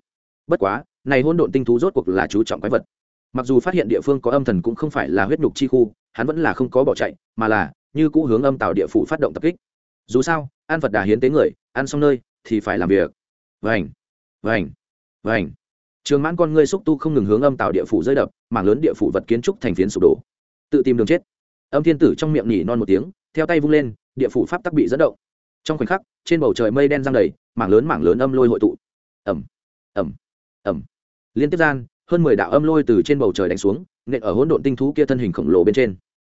Bất quá, này hỗn độn tinh thú rốt cuộc là chú trọng quái vật. Mặc dù phát hiện địa phương có âm thần cũng không phải là huyết nhục chi khu, hắn vẫn là không có bỏ chạy, mà là, như cũ hướng âm tạo địa phủ phát động tập kích. Dù sao, an phật đà hiến tế người, ăn xong nơi thì phải làm việc. Vành vành vành. Trường mãn con ngươi xúc tu không ngừng hướng âm tạo địa phủ rơi đập, mảng lớn địa phủ vật kiến trúc thành phiến sụp đổ. Tự tìm đường chết. Âm thiên tử trong miệng nhỉ non một tiếng, theo tay vung lên, địa phủ pháp tắc bị dẫn động. Trong khoảnh khắc, trên bầu trời mây đen giăng đầy, mảng lớn mảng lớn âm lôi hội tụ. Ẩm ẩm ẩm liên tiếp gian, hơn mười đạo âm lôi từ trên bầu trời đánh xuống, nện ở hỗn độn tinh thú kia thân hình khổng lồ bên trên.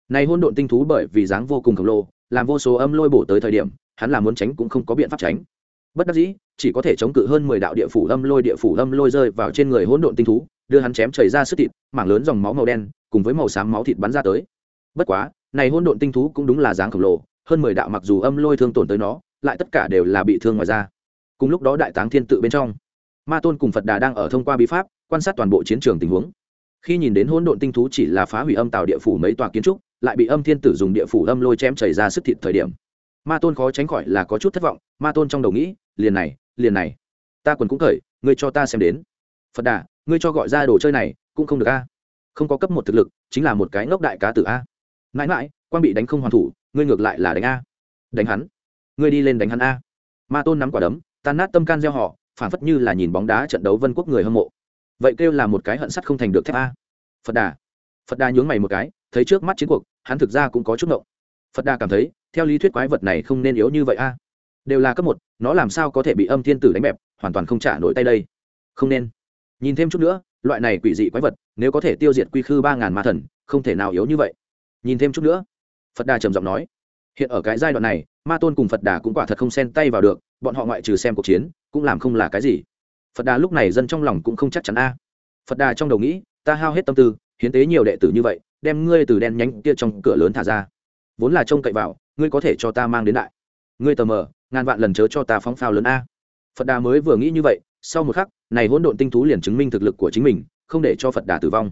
Này hỗn độn tinh thú bởi vì dáng vô cùng khổng lồ, làm vô số âm lôi bổ tới thời điểm, hắn là muốn tránh cũng không có biện pháp tránh bất đắc dĩ, chỉ có thể chống cự hơn mười đạo địa phủ âm lôi địa phủ âm lôi rơi vào trên người hỗn độn tinh thú, đưa hắn chém chảy ra sức thịt, mảng lớn dòng máu màu đen, cùng với màu xám máu thịt bắn ra tới. Bất quá, này hỗn độn tinh thú cũng đúng là dáng khổng lồ, hơn mười đạo mặc dù âm lôi thương tổn tới nó, lại tất cả đều là bị thương ngoài ra cùng lúc đó đại táng thiên tự bên trong, ma tôn cùng phật đà đang ở thông qua bí pháp, quan sát toàn bộ chiến trường tình huống. Khi nhìn đến hỗn độn tinh thú chỉ là phá hủy âm tạo địa phủ mấy tòa kiến trúc, lại bị âm thiên tử dùng địa phủ âm lôi chém chảy ra sức thịt thời điểm, ma tôn khó tránh khỏi là có chút thất vọng, ma tôn trong đầu nghĩ liền này liền này. Ta quần cũng cởi, ngươi cho ta xem đến. Phật đà, ngươi cho gọi ra đồ chơi này, cũng không được a. Không có cấp một thực lực, chính là một cái ngốc đại cá tử a. Mãi mãi quan bị đánh không hoàn thủ, ngươi ngược lại là đánh a. Đánh hắn. Ngươi đi lên đánh hắn a. Ma tôn nắm quả đấm, tan nát tâm can gieo họ, phản phất như là nhìn bóng đá trận đấu vân quốc người hâm mộ. Vậy kêu là một cái hận sắt không thành được thép a. Phật đà. Phật đà nhướng mày một cái, thấy trước mắt chiến cuộc, hắn thực ra cũng có chút ngộng. Phật đà cảm thấy, theo lý thuyết quái vật này không nên yếu như vậy a đều là cấp một, nó làm sao có thể bị âm thiên tử đánh bẹp, hoàn toàn không trả nổi tay đây. Không nên. Nhìn thêm chút nữa, loại này quỷ dị quái vật, nếu có thể tiêu diệt quy khư ba ngàn ma thần, không thể nào yếu như vậy. Nhìn thêm chút nữa, phật đà trầm giọng nói, hiện ở cái giai đoạn này, ma tôn cùng phật đà cũng quả thật không xen tay vào được, bọn họ ngoại trừ xem cuộc chiến, cũng làm không là cái gì. Phật đà lúc này dân trong lòng cũng không chắc chắn a. Phật đà trong đầu nghĩ, ta hao hết tâm tư, hiến tế nhiều đệ tử như vậy, đem ngươi từ đen nhánh kia trong cửa lớn thả ra. Vốn là trông cậy vào, ngươi có thể cho ta mang đến đại. Ngươi tờ mờ ngàn vạn lần chớ cho ta phóng phao lớn a. Phật đà mới vừa nghĩ như vậy, sau một khắc, này hỗn độn tinh thú liền chứng minh thực lực của chính mình, không để cho phật đà tử vong.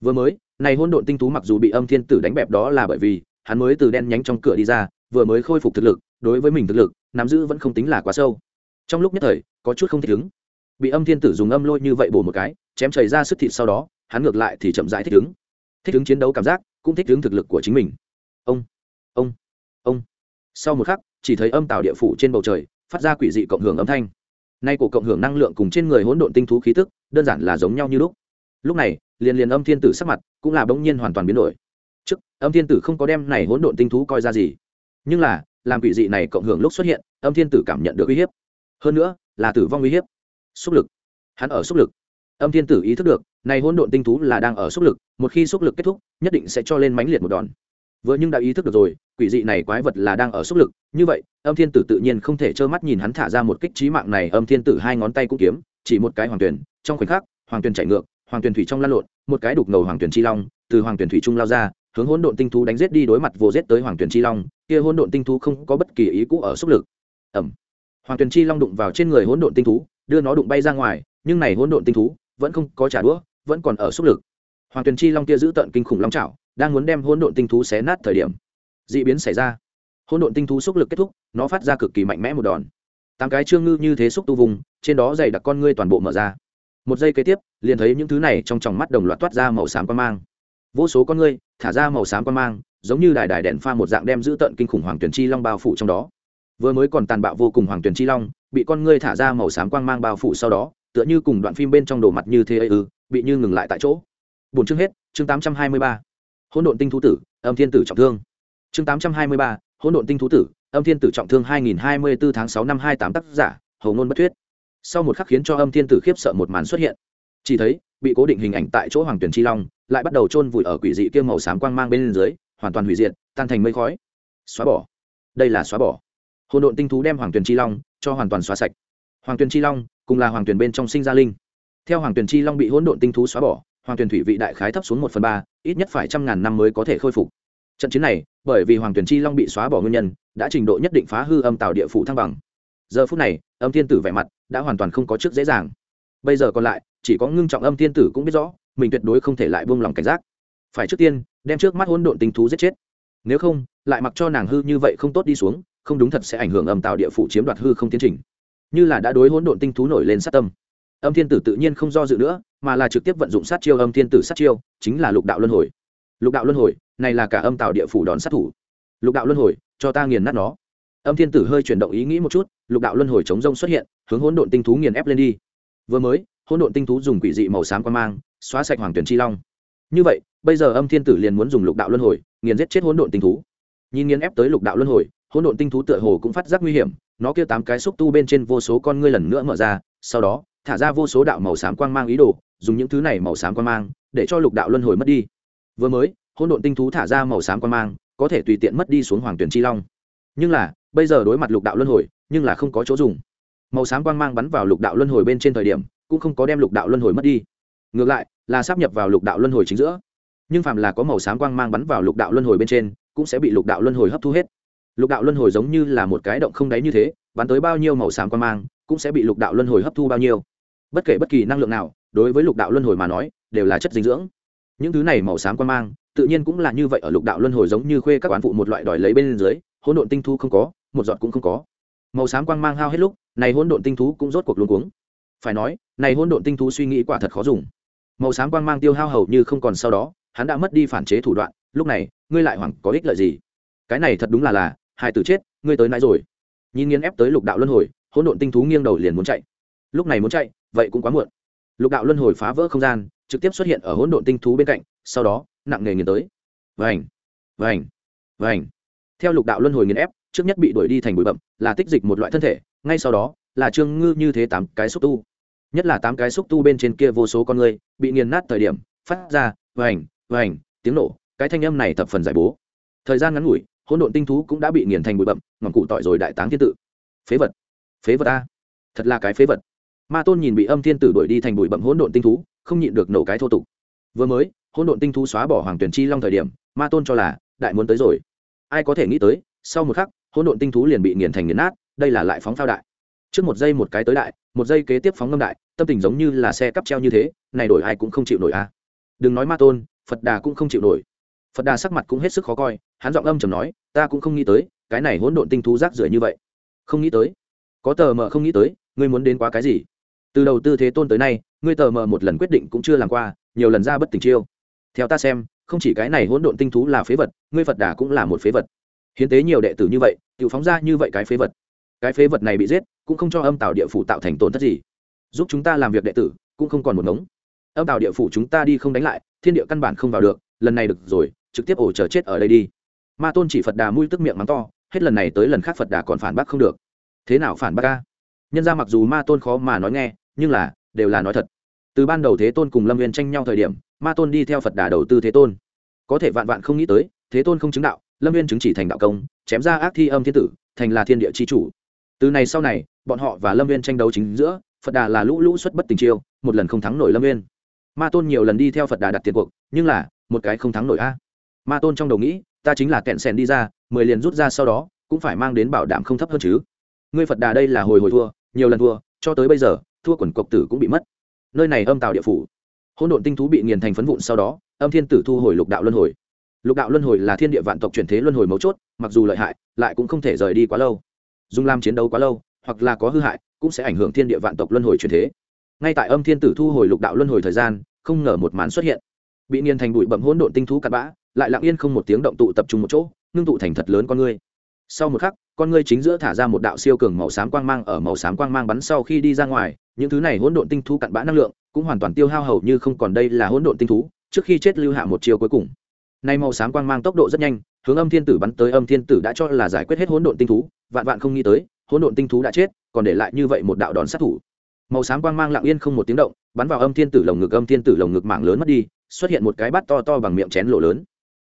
Vừa mới, này hỗn độn tinh thú mặc dù bị âm thiên tử đánh bẹp đó là bởi vì, hắn mới từ đen nhánh trong cửa đi ra, vừa mới khôi phục thực lực, đối với mình thực lực, nắm giữ vẫn không tính là quá sâu. Trong lúc nhất thời, có chút không thích ứng. Bị âm thiên tử dùng âm lôi như vậy bổ một cái, chém chảy ra sức thịt sau đó, hắn ngược lại thì chậm rãi thích ứng. Thích ứng chiến đấu cảm giác, cũng thích ứng thực lực của chính mình. Ông ông ông sau một khắc, chỉ thấy âm tạo địa phủ trên bầu trời, phát ra quỷ dị cộng hưởng âm thanh. Nay của cộng hưởng năng lượng cùng trên người hỗn độn tinh thú khí tức, đơn giản là giống nhau như lúc. Lúc này, liền liền âm thiên tử sắc mặt cũng là bỗng nhiên hoàn toàn biến đổi. Trước, âm thiên tử không có đem này hỗn độn tinh thú coi ra gì. Nhưng là, làm quỷ dị này cộng hưởng lúc xuất hiện, âm thiên tử cảm nhận được uy hiếp. Hơn nữa, là tử vong uy hiếp. Xúc lực. Hắn ở xúc lực. Âm thiên tử ý thức được, này hỗn độn tinh thú là đang ở xúc lực, một khi xúc lực kết thúc, nhất định sẽ cho lên mãnh liệt một đòn vừa nhưng đã ý thức được rồi, quỷ dị này quái vật là đang ở xúc lực, như vậy, âm thiên tử tự nhiên không thể trơ mắt nhìn hắn thả ra một kích trí mạng này, âm thiên tử hai ngón tay cũng kiếm, chỉ một cái hoàng tuyển, trong khoảnh khắc, hoàng tuyển chạy ngược, hoàng tuyển thủy trong lan lộn, một cái đục ngầu hoàng tuyển chi long, từ hoàng tuyển thủy trung lao ra, hướng hỗn độn tinh thú đánh giết đi đối mặt vô giết tới hoàng tuyển chi long, kia hỗn độn tinh thú không có bất kỳ ý cũ ở xúc lực. Ẩm hoàng tuyển chi long đụng vào trên người hỗn độn tinh thú, đưa nó đụng bay ra ngoài, nhưng này hỗn độn tinh thú vẫn không có trả đũa, vẫn còn ở xúc lực. Hoàng tuyển chi long kia giữ tận kinh khủng long trào đang muốn đem hỗn độn tinh thú xé nát thời điểm d ị biến xảy ra. Hỗn độn tinh thú xúc lực kết thúc, nó phát ra cực kỳ mạnh mẽ một đòn. Tám cái trương ngư như thế xúc tu vùng, trên đó dày đặc con ngươi toàn bộ mở ra. Một giây kế tiếp, liền thấy những thứ này trong tròng mắt đồng loạt toát ra màu xám quan mang. Vô số con ngươi thả ra màu xám quan mang, giống như đài đài đèn pha một dạng đem giữ tận kinh khủng hoàng tuyển chi long bao phủ trong đó. Vừa mới còn tàn bạo vô cùng hoàng tuyển chi long, bị con ngươi thả ra màu xám quang mang bao phủ sau đó, tựa như cùng đoạn phim bên trong đồ mặt như thế ấy ư, bị như ngừng lại tại chỗ. Bốn chương hết, chương tám trăm hai mươi ba hỗn độn tinh thú tử, âm thiên tử trọng thương. Chương tám trăm hai mươi ba, hỗn độn tinh thú tử, âm thiên tử trọng thương hai nghìn hai mươi bốn tháng sáu năm hai tám tác giả hầu ngôn bất thuyết. Sau một khắc khiến cho âm thiên tử khiếp sợ một màn xuất hiện. Chỉ thấy, bị cố định hình ảnh tại chỗ hoàng tuyển chi long, lại bắt đầu chôn vùi ở quỷ dị kia màu xám quang mang bên dưới, hoàn toàn hủy diệt, tan thành mây khói. Xóa bỏ. Đây là xóa bỏ. Hỗn độn tinh thú đem hoàng tuyển chi long cho hoàn toàn xóa sạch. Hoàng tuyển chi long cùng là hoàng tuyển bên trong sinh ra linh. Theo hoàng tuyển chi long bị hỗn độn tinh thú xóa bỏ hoàng tuyển thủy vị đại khái thấp xuống một phần ba, ít nhất phải trăm ngàn năm mới có thể khôi phục. Trận chiến này, bởi vì hoàng tuyển chi long bị xóa bỏ nguyên nhân, đã trình độ nhất định phá hư âm tạo địa phủ thăng bằng. Giờ phút này, âm thiên tử vẻ mặt đã hoàn toàn không có trước dễ dàng. Bây giờ còn lại, chỉ có ngưng trọng âm thiên tử cũng biết rõ, mình tuyệt đối không thể lại buông lòng cảnh giác. Phải trước tiên, đem trước mắt hỗn độn tinh thú giết chết. Nếu không, lại mặc cho nàng hư như vậy không tốt đi xuống, không đúng thật sẽ ảnh hưởng âm tạo địa phủ chiếm đoạt hư không tiến trình. Như là đã đối hỗn độn tinh thú nổi lên sát tâm. Âm thiên tử tự nhiên không do dự nữa mà là trực tiếp vận dụng sát chiêu âm thiên tử sát chiêu, chính là lục đạo luân hồi. Lục đạo luân hồi, này là cả âm tạo địa phủ đón sát thủ. Lục đạo luân hồi, cho ta nghiền nát nó. Âm thiên tử hơi chuyển động ý nghĩ một chút, lục đạo luân hồi chống rông xuất hiện, hướng hỗn độn tinh thú nghiền ép lên đi. Vừa mới, hỗn độn tinh thú dùng quỷ dị màu xám quan mang, xóa sạch hoàng tuyển chi long. Như vậy, bây giờ âm thiên tử liền muốn dùng lục đạo luân hồi, nghiền giết chết hỗn độn tinh thú. Nhìn nghiền ép tới lục đạo luân hồi, hỗn độn tinh thú tựa hồ cũng phát giác nguy hiểm, nó kia tám cái xúc tu bên trên vô số con ngươi lần nữa mở ra, sau đó, thả ra vô số đạo màu xám quang mang ý đồ dùng những thứ này màu xám quang mang, để cho lục đạo luân hồi mất đi. Vừa mới, hỗn độn tinh thú thả ra màu xám quang mang, có thể tùy tiện mất đi xuống hoàng tuyển chi long. Nhưng là, bây giờ đối mặt lục đạo luân hồi, nhưng là không có chỗ dùng. Màu xám quang mang bắn vào lục đạo luân hồi bên trên thời điểm, cũng không có đem lục đạo luân hồi mất đi. Ngược lại, là sắp nhập vào lục đạo luân hồi chính giữa. Nhưng phạm là có màu xám quang mang bắn vào lục đạo luân hồi bên trên, cũng sẽ bị lục đạo luân hồi hấp thu hết. Lục đạo luân hồi giống như là một cái động không đáy như thế, bắn tới bao nhiêu màu xám quang mang, cũng sẽ bị lục đạo luân hồi hấp thu bao nhiêu. Bất kể bất kỳ năng lượng nào đối với lục đạo luân hồi mà nói, đều là chất dinh dưỡng. Những thứ này màu xám quang mang, tự nhiên cũng là như vậy ở lục đạo luân hồi giống như khuê các quán phụ một loại đòi lấy bên dưới, hỗn độn tinh thu không có, một giọt cũng không có. Màu xám quang mang hao hết lúc, này hỗn độn tinh thú cũng rốt cuộc luống cuống. Phải nói, này hỗn độn tinh thú suy nghĩ quả thật khó dùng. Màu xám quang mang tiêu hao hầu như không còn sau đó, hắn đã mất đi phản chế thủ đoạn, lúc này, ngươi lại hoảng có ích lợi gì? Cái này thật đúng là là, hai tử chết, ngươi tới nãy rồi. Nhìn nghiến ép tới lục đạo luân hồi, hỗn độn tinh thú nghiêng đầu liền muốn chạy. Lúc này muốn chạy, vậy cũng quá muộn lục đạo luân hồi phá vỡ không gian, trực tiếp xuất hiện ở hỗn độn tinh thú bên cạnh, sau đó, nặng nề nghiền tới. Vành vành vành. Theo lục đạo luân hồi nghiền ép, trước nhất bị đuổi đi thành bụi bậm là tích dịch một loại thân thể, ngay sau đó, là trương ngư như thế tám cái xúc tu. Nhất là tám cái xúc tu bên trên kia vô số con người, bị nghiền nát thời điểm, phát ra, vành vành, tiếng nổ, cái thanh âm này thập phần giải bố. Thời gian ngắn ngủi, hỗn độn tinh thú cũng đã bị nghiền thành bụi bậm ngọn cụ tỏi rồi đại táng thiên tự. Phế vật phế vật a. Thật là cái phế vật ma tôn nhìn bị âm thiên tử đuổi đi thành bụi bậm hỗn độn tinh thú, không nhịn được nổ cái thô tục. Vừa mới, hỗn độn tinh thú xóa bỏ hoàng tuyển chi long thời điểm, ma tôn cho là, đại muốn tới rồi. Ai có thể nghĩ tới, sau một khắc, hỗn độn tinh thú liền bị nghiền thành nghiền nát, đây là lại phóng phao đại. Trước một giây một cái tới đại, một giây kế tiếp phóng ngâm đại, tâm tình giống như là xe cắp treo như thế, này đổi ai cũng không chịu nổi a. Đừng nói ma tôn, phật đà cũng không chịu nổi. Phật đà sắc mặt cũng hết sức khó coi, hắn giọng âm chầm nói, ta cũng không nghĩ tới, cái này hỗn độn tinh thú rác rưởi như vậy. Không nghĩ tới. Có tờ mờ không nghĩ tới, ngươi muốn đến quá cái gì? Từ đầu tư thế tôn tới nay, ngươi tờ mờ một lần quyết định cũng chưa làm qua, nhiều lần ra bất tình chiêu. Theo ta xem, không chỉ cái này hỗn độn tinh thú là phế vật, ngươi phật đà cũng là một phế vật. Hiến tế nhiều đệ tử như vậy, tự phóng ra như vậy cái phế vật. Cái phế vật này bị giết, cũng không cho âm tạo địa phủ tạo thành tổn thất gì. Giúp chúng ta làm việc đệ tử, cũng không còn một ngống. Âm tạo địa phủ chúng ta đi không đánh lại, thiên địa căn bản không vào được, lần này được rồi, trực tiếp ổ chờ chết ở đây đi. Ma tôn chỉ phật đà mui tức miệng mắng to, hết lần này tới lần khác phật đà còn phản bác không được. Thế nào phản bác ca nhân ra mặc dù ma tôn khó mà nói nghe nhưng là, đều là nói thật. Từ ban đầu thế tôn cùng lâm viên tranh nhau thời điểm, ma tôn đi theo phật đà đầu tư thế tôn. Có thể vạn vạn không nghĩ tới, thế tôn không chứng đạo, lâm viên chứng chỉ thành đạo công, chém ra ác thi âm thiên tử, thành là thiên địa c h i chủ. Từ này sau này, bọn họ và lâm viên tranh đấu chính giữa, phật đà là lũ lũ xuất bất tình chiêu, một lần không thắng nổi lâm viên ma tôn nhiều lần đi theo phật đà đặt tiền cuộc, nhưng là, một cái không thắng nổi a. Ma tôn trong đầu nghĩ, ta chính là kẹn sèn đi ra, mười liền rút ra sau đó, cũng phải mang đến bảo đảm không thấp hơn chứ. Ngươi phật đà đây là hồi hồi thua, nhiều lần thua, cho tới bây giờ thua quần cộc tử cũng bị mất. Nơi này âm tào địa phủ. Hỗn độn tinh thú bị nghiền thành phấn vụn sau đó, âm thiên tử thu hồi lục đạo luân hồi. Lục đạo luân hồi là thiên địa vạn tộc chuyển thế luân hồi mấu chốt, mặc dù lợi hại, lại cũng không thể rời đi quá lâu. Dùng làm chiến đấu quá lâu, hoặc là có hư hại, cũng sẽ ảnh hưởng thiên địa vạn tộc luân hồi chuyển thế. Ngay tại âm thiên tử thu hồi lục đạo luân hồi thời gian, không ngờ một màn xuất hiện. Bị nghiền thành bụi bậm hỗn độn tinh thú cặn bã, lại lặng yên không một tiếng động tụ tập trung một chỗ, ngưng tụ thành thật lớn con ngươi. Sau một khắc, con ngươi chính giữa thả ra một đạo siêu cường màu xám quang mang ở màu xám quang mang bắn sau khi đi ra ngoài những thứ này hỗn độn tinh thú cặn bã năng lượng, cũng hoàn toàn tiêu hao hầu như không còn đây là hỗn độn tinh thú, trước khi chết lưu hạ một chiều cuối cùng. Nay màu sáng quang mang tốc độ rất nhanh, hướng âm thiên tử bắn tới âm thiên tử đã cho là giải quyết hết hỗn độn tinh thú, vạn vạn không nghĩ tới, hỗn độn tinh thú đã chết, còn để lại như vậy một đạo đòn sát thủ. Màu sáng quang mang lặng yên không một tiếng động, bắn vào âm thiên tử lồng ngực, âm thiên tử lồng ngực mạng lớn mất đi, xuất hiện một cái bát to to bằng miệng chén lỗ lớn.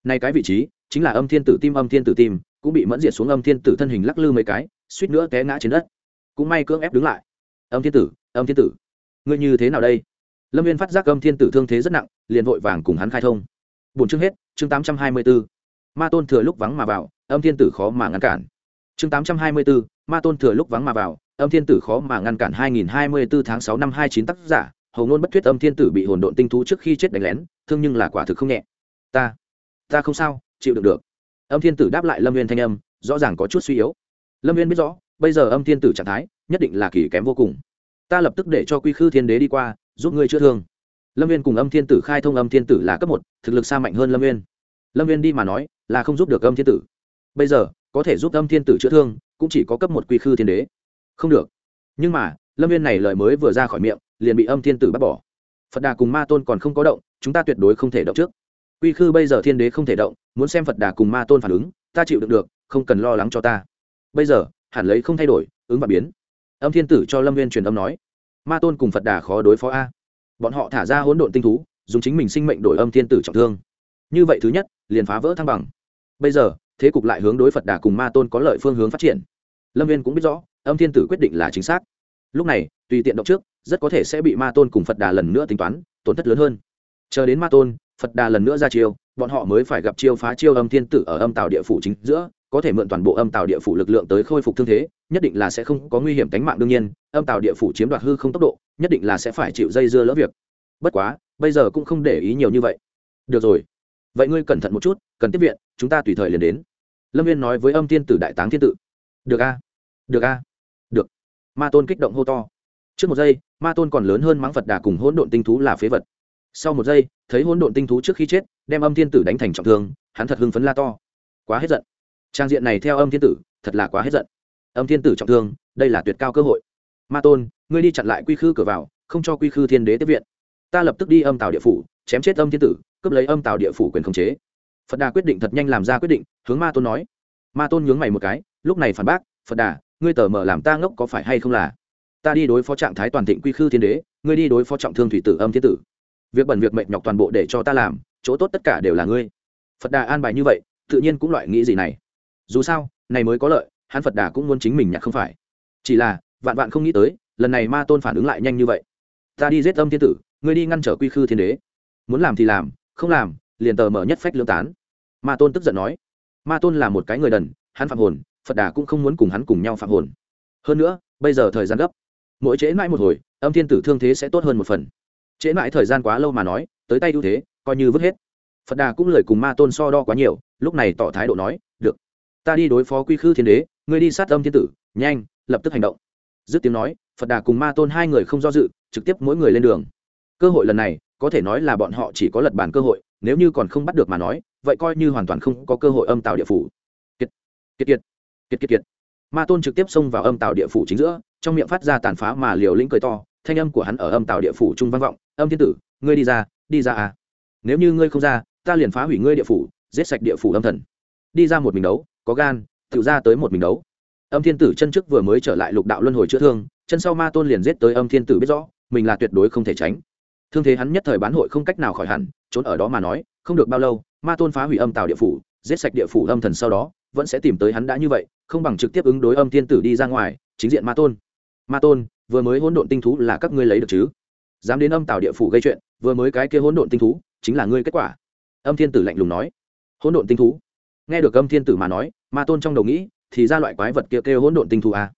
Nay cái vị trí, chính là âm thiên tử tim, âm thiên tử tim, cũng bị mẫn diệt xuống âm thiên tử thân hình lắc lư mấy cái, suýt nữa té ngã trên đất. Cũng may cưỡng ép đứng lại âm thiên tử, âm thiên tử, ngươi như thế nào đây? Lâm viên phát giác âm thiên tử thương thế rất nặng, liền vội vàng cùng hắn khai thông. Bốn chương hết, chương tám trăm hai mươi bốn ma tôn thừa lúc vắng mà vào, âm thiên tử khó mà ngăn cản. Chương tám trăm hai mươi bốn ma tôn thừa lúc vắng mà vào, âm thiên tử khó mà ngăn cản hai nghìn hai mươi bốn tháng sáu năm hai chín tác giả, hầu ngôn bất thuyết âm thiên tử bị hồn độn tinh thú trước khi chết đánh lén, thương nhưng là quả thực không nhẹ. Ta ta không sao, chịu được được. Âm thiên tử đáp lại lâm viên thanh âm, rõ ràng có chút suy yếu. Lâm viên biết rõ, bây giờ âm thiên tử trạng thái nhất định là kỳ kém vô cùng. Ta lập tức để cho quy khư thiên đế đi qua, giúp ngươi chữa thương. Lâm viên cùng âm thiên tử khai thông âm thiên tử là cấp một, thực lực xa mạnh hơn lâm viên. Lâm viên đi mà nói, là không giúp được âm thiên tử. Bây giờ, có thể giúp âm thiên tử chữa thương, cũng chỉ có cấp một quy khư thiên đế. Không được. Nhưng mà, lâm viên này lời mới vừa ra khỏi miệng, liền bị âm thiên tử bắt bỏ. Phật đà cùng ma tôn còn không có động, chúng ta tuyệt đối không thể động trước. Quy khư bây giờ thiên đế không thể động, muốn xem phật đà cùng ma tôn phản ứng, ta chịu được được, không cần lo lắng cho ta. Bây giờ, hẳn lấy không thay đổi, ứng và biến âm thiên tử cho lâm viên truyền âm nói, ma tôn cùng phật đà khó đối phó a. Bọn họ thả ra hỗn độn tinh thú, dùng chính mình sinh mệnh đổi âm thiên tử trọng thương. Như vậy thứ nhất, liền phá vỡ thăng bằng. Bây giờ, thế cục lại hướng đối phật đà cùng ma tôn có lợi phương hướng phát triển. Lâm viên cũng biết rõ, âm thiên tử quyết định là chính xác. Lúc này, tùy tiện động trước, rất có thể sẽ bị ma tôn cùng phật đà lần nữa tính toán, tổn thất lớn hơn. Chờ đến ma tôn, phật đà lần nữa ra chiêu, bọn họ mới phải gặp chiêu phá chiêu âm thiên tử ở âm tạo địa phủ chính giữa có thể mượn toàn bộ âm tàu địa phủ lực lượng tới khôi phục thương thế, nhất định là sẽ không có nguy hiểm tính mạng đương nhiên, âm tàu địa phủ chiếm đoạt hư không tốc độ, nhất định là sẽ phải chịu dây dưa lỡ việc. Bất quá, bây giờ cũng không để ý nhiều như vậy. Được rồi. Vậy ngươi cẩn thận một chút, cần tiếp viện, chúng ta tùy thời liền đến. Lâm viên nói với âm thiên tử đại táng thiên tự được a được a, được. Ma tôn kích động hô to. Trước một giây, ma tôn còn lớn hơn mắng phật đà cùng hỗn độn tinh thú là phế vật. Sau một giây, thấy hỗn độn tinh thú trước khi chết, đem âm thiên tử đánh thành trọng thương, hắn thật hưng phấn la to. Quá hết giận trang diện này theo âm thiên tử, thật là quá hết giận. Âm thiên tử trọng thương, đây là tuyệt cao cơ hội. Ma tôn, ngươi đi chặn lại quy khư cửa vào, không cho quy khư thiên đế tiếp viện. Ta lập tức đi âm tàu địa phủ, chém chết âm thiên tử, cướp lấy âm tàu địa phủ quyền khống chế. Phật đà quyết định thật nhanh làm ra quyết định, hướng ma tôn nói. Ma tôn nhướng mày một cái, lúc này phản bác, phật đà, ngươi tờ mở làm ta ngốc có phải hay không là? Ta đi đối phó trạng thái toàn thịnh quy khư thiên đế, ngươi đi đối phó trọng thương thủy tử âm thiên tử. Việc bẩn việc mệt nhọc toàn bộ để cho ta làm, chỗ tốt tất cả đều là ngươi. Phật đà an bài như vậy, tự nhiên cũng loại nghĩ gì này dù sao, này mới có lợi, hắn phật đà cũng muốn chính mình nhặt không phải. Chỉ là, vạn vạn không nghĩ tới, lần này ma tôn phản ứng lại nhanh như vậy. Ta đi giết âm thiên tử, ngươi đi ngăn trở quy khư thiên đế. Muốn làm thì làm, không làm, liền tờ mở nhất phách lương tán. Ma tôn tức giận nói. Ma tôn là một cái người đần, hắn phạm hồn, phật đà cũng không muốn cùng hắn cùng nhau phạm hồn. Hơn nữa, bây giờ thời gian gấp. Mỗi trễ mãi một hồi, âm thiên tử thương thế sẽ tốt hơn một phần. Trễ mãi thời gian quá lâu mà nói, tới tay ưu thế, coi như vứt hết. Phật đà cũng lời cùng ma tôn so đo quá nhiều, lúc này tỏ thái độ nói, được ta đi đối phó quy khư thiên đế, ngươi đi sát âm thiên tử, nhanh, lập tức hành động. Dứt tiếng nói, phật đà cùng ma tôn hai người không do dự, trực tiếp mỗi người lên đường. Cơ hội lần này, có thể nói là bọn họ chỉ có lật bản cơ hội, nếu như còn không bắt được mà nói, vậy coi như hoàn toàn không có cơ hội âm tạo địa phủ. Kiệt kiệt kiệt kiệt kiệt kiệt. Ma tôn trực tiếp xông vào âm tạo địa phủ chính giữa, trong miệng phát ra tàn phá mà liều lĩnh cười to, thanh âm của hắn ở âm tạo địa phủ trung vang vọng, âm thiên tử, ngươi đi ra đi ra à. Nếu như ngươi không ra, ta liền phá hủy ngươi địa phủ, giết sạch địa phủ âm thần. Đi ra một mình đấu có gan, tự ra tới một mình đấu. Âm thiên tử chân trước vừa mới trở lại lục đạo luân hồi chữa thương, chân sau ma tôn liền giết tới âm thiên tử biết rõ, mình là tuyệt đối không thể tránh. Thương thế hắn nhất thời bán hội không cách nào khỏi hẳn, trốn ở đó mà nói, không được bao lâu, ma tôn phá hủy âm tào địa phủ, giết sạch địa phủ âm thần sau đó, vẫn sẽ tìm tới hắn đã như vậy, không bằng trực tiếp ứng đối âm thiên tử đi ra ngoài, chính diện ma tôn. Ma tôn, vừa mới hỗn độn tinh thú là các ngươi lấy được chứ? Dám đến âm tào địa phủ gây chuyện, vừa mới cái kia hỗn độn tinh thú, chính là ngươi kết quả. Âm thiên tử lạnh lùng nói. Hỗn độn tinh thú? Nghe được âm thiên tử mà nói, ma tôn trong đầu nghĩ, thì ra loại quái vật kia kêu hỗn độn tinh thù à.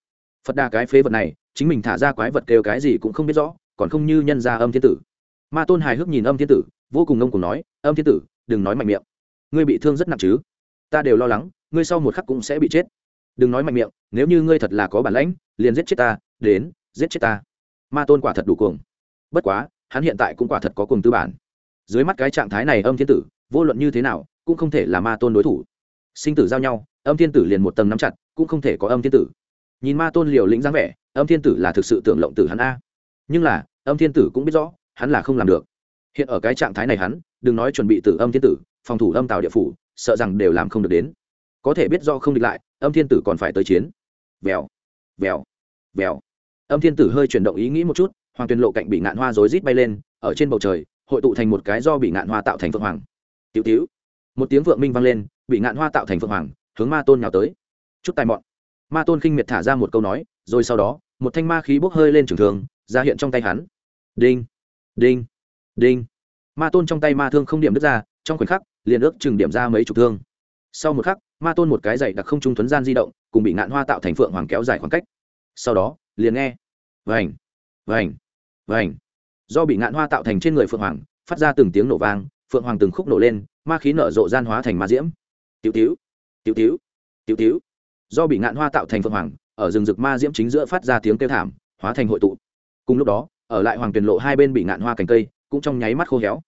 phật đà cái phế vật này, chính mình thả ra quái vật kêu cái gì cũng không biết rõ, còn không như nhân ra âm thiên tử. Ma tôn hài hước nhìn âm thiên tử, vô cùng ngông cùng nói, âm thiên tử, đừng nói mạnh miệng. Ngươi bị thương rất nặng chứ? Ta đều lo lắng, ngươi sau một khắc cũng sẽ bị chết. Đừng nói mạnh miệng, nếu như ngươi thật là có bản lãnh, liền giết chết ta, đến, giết chết ta. Ma tôn quả thật đủ cuồng. Bất quá, hắn hiện tại cũng quả thật có cùng tư bản. Dưới mắt cái trạng thái này âm thiên tử, vô luận như thế nào, cũng không thể là ma tôn đối thủ sinh tử giao nhau, âm thiên tử liền một tầng nắm chặt, cũng không thể có âm thiên tử. Nhìn ma tôn liều lĩnh dáng vẻ, âm thiên tử là thực sự tưởng lộng tử hắn a. Nhưng là, âm thiên tử cũng biết rõ, hắn là không làm được. Hiện ở cái trạng thái này hắn, đừng nói chuẩn bị tử âm thiên tử, phòng thủ âm tào địa phủ, sợ rằng đều làm không được đến. Có thể biết do không địch lại, âm thiên tử còn phải tới chiến. Vèo vèo vèo. Âm thiên tử hơi chuyển động ý nghĩ một chút, hoàng tuyền lộ cạnh bị ngạn hoa rối rít bay lên, ở trên bầu trời, hội tụ thành một cái do bị ngạn hoa tạo thành phượng hoàng. Tiểu tiểu một tiếng vượng minh vang lên, bị ngạn hoa tạo thành phượng hoàng, hướng ma tôn nhào tới. Chút tài mọn. Ma tôn khinh miệt thả ra một câu nói, rồi sau đó, một thanh ma khí bốc hơi lên trường thường ra hiện trong tay hắn. Đinh đinh đinh. Ma tôn trong tay ma thương không điểm đứt ra, trong khoảnh khắc, liền ước chừng điểm ra mấy chục thương. Sau một khắc, ma tôn một cái dày đặc không trung thuấn gian di động, cùng bị ngạn hoa tạo thành phượng hoàng kéo dài khoảng cách. Sau đó, liền nghe, vành vành vành. Do bị ngạn hoa tạo thành trên người phượng hoàng, phát ra từng tiếng nổ vang, phượng hoàng từng khúc nổ lên ma khí nở rộ gian hóa thành ma diễm. Tiểu tiểu tiểu tiểu tiểu tiểu do bị ngạn hoa tạo thành phượng hoàng, ở rừng rực ma diễm chính giữa phát ra tiếng kêu thảm, hóa thành hội tụ. Cùng lúc đó, ở lại hoàng tuyền lộ hai bên bị ngạn hoa cành cây, cũng trong nháy mắt khô héo.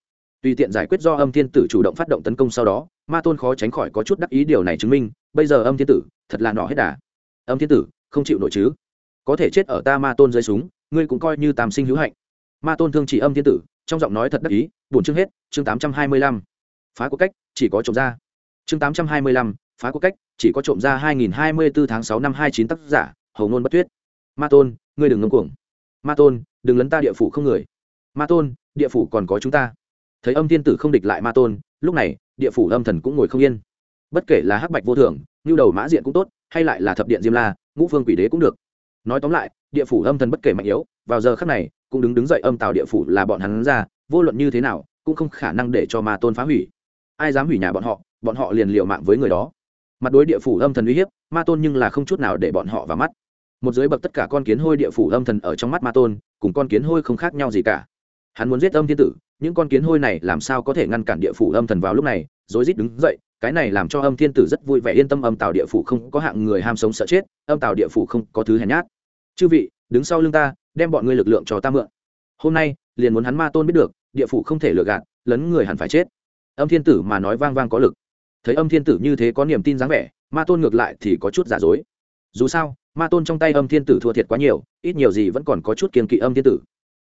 Tùy tiện giải quyết do âm thiên tử chủ động phát động tấn công sau đó, ma tôn khó tránh khỏi có chút đắc ý điều này chứng minh, bây giờ âm thiên tử, thật là nọ hết đà. Âm thiên tử, không chịu nổi chứ? Có thể chết ở ta ma tôn dưới súng, ngươi cũng coi như tam sinh hữu hạnh. Ma tôn thương chỉ âm thiên tử, trong giọng nói thật đắc ý, buồn chương hết, chương tám trăm hai mươi lăm phá cuộc cách, chỉ có trộm ra. Chương tám trăm hai mươi lăm, phá cuộc cách, chỉ có trộm ra hai nghìn hai mươi bốn tháng sáu năm hai chín tác giả, hầu ngôn bất tuyết. Ma tôn, ngươi đừng ngâm cuồng. Ma tôn, đừng lấn ta địa phủ không người. Ma tôn, địa phủ còn có chúng ta. Thấy âm thiên tử không địch lại ma tôn, lúc này, địa phủ âm thần cũng ngồi không yên. Bất kể là hắc bạch vô thường như đầu mã diện cũng tốt, hay lại là thập điện diêm la, ngũ phương quỷ đế cũng được. Nói tóm lại, địa phủ âm thần bất kể mạnh yếu, vào giờ khắc này, cũng đứng đứng dậy âm tạo địa phủ là bọn hắn ra, vô luận như thế nào, cũng không khả năng để cho ma tôn phá hủy ai dám hủy nhà bọn họ bọn họ liền liều mạng với người đó. Mặt đối địa phủ âm thần uy hiếp, ma tôn nhưng là không chút nào để bọn họ vào mắt. Một dưới bậc tất cả con kiến hôi địa phủ âm thần ở trong mắt ma tôn, cùng con kiến hôi không khác nhau gì cả. Hắn muốn giết âm thiên tử, những con kiến hôi này làm sao có thể ngăn cản địa phủ âm thần vào lúc này, rối rít đứng dậy, cái này làm cho âm thiên tử rất vui vẻ yên tâm âm tạo địa phủ không có hạng người ham sống sợ chết, âm tạo địa phủ không có thứ hèn nhát. Chư vị, đứng sau lưng ta, đem bọn ngươi lực lượng cho ta mượn. Hôm nay, liền muốn hắn ma tôn biết được, địa phủ không thể lừa gạt, lấn người hẳn phải chết âm thiên tử mà nói vang vang có lực. Thấy âm thiên tử như thế có niềm tin dáng vẻ, ma tôn ngược lại thì có chút giả dối. Dù sao, ma tôn trong tay âm thiên tử thua thiệt quá nhiều, ít nhiều gì vẫn còn có chút kiên kỵ âm thiên tử.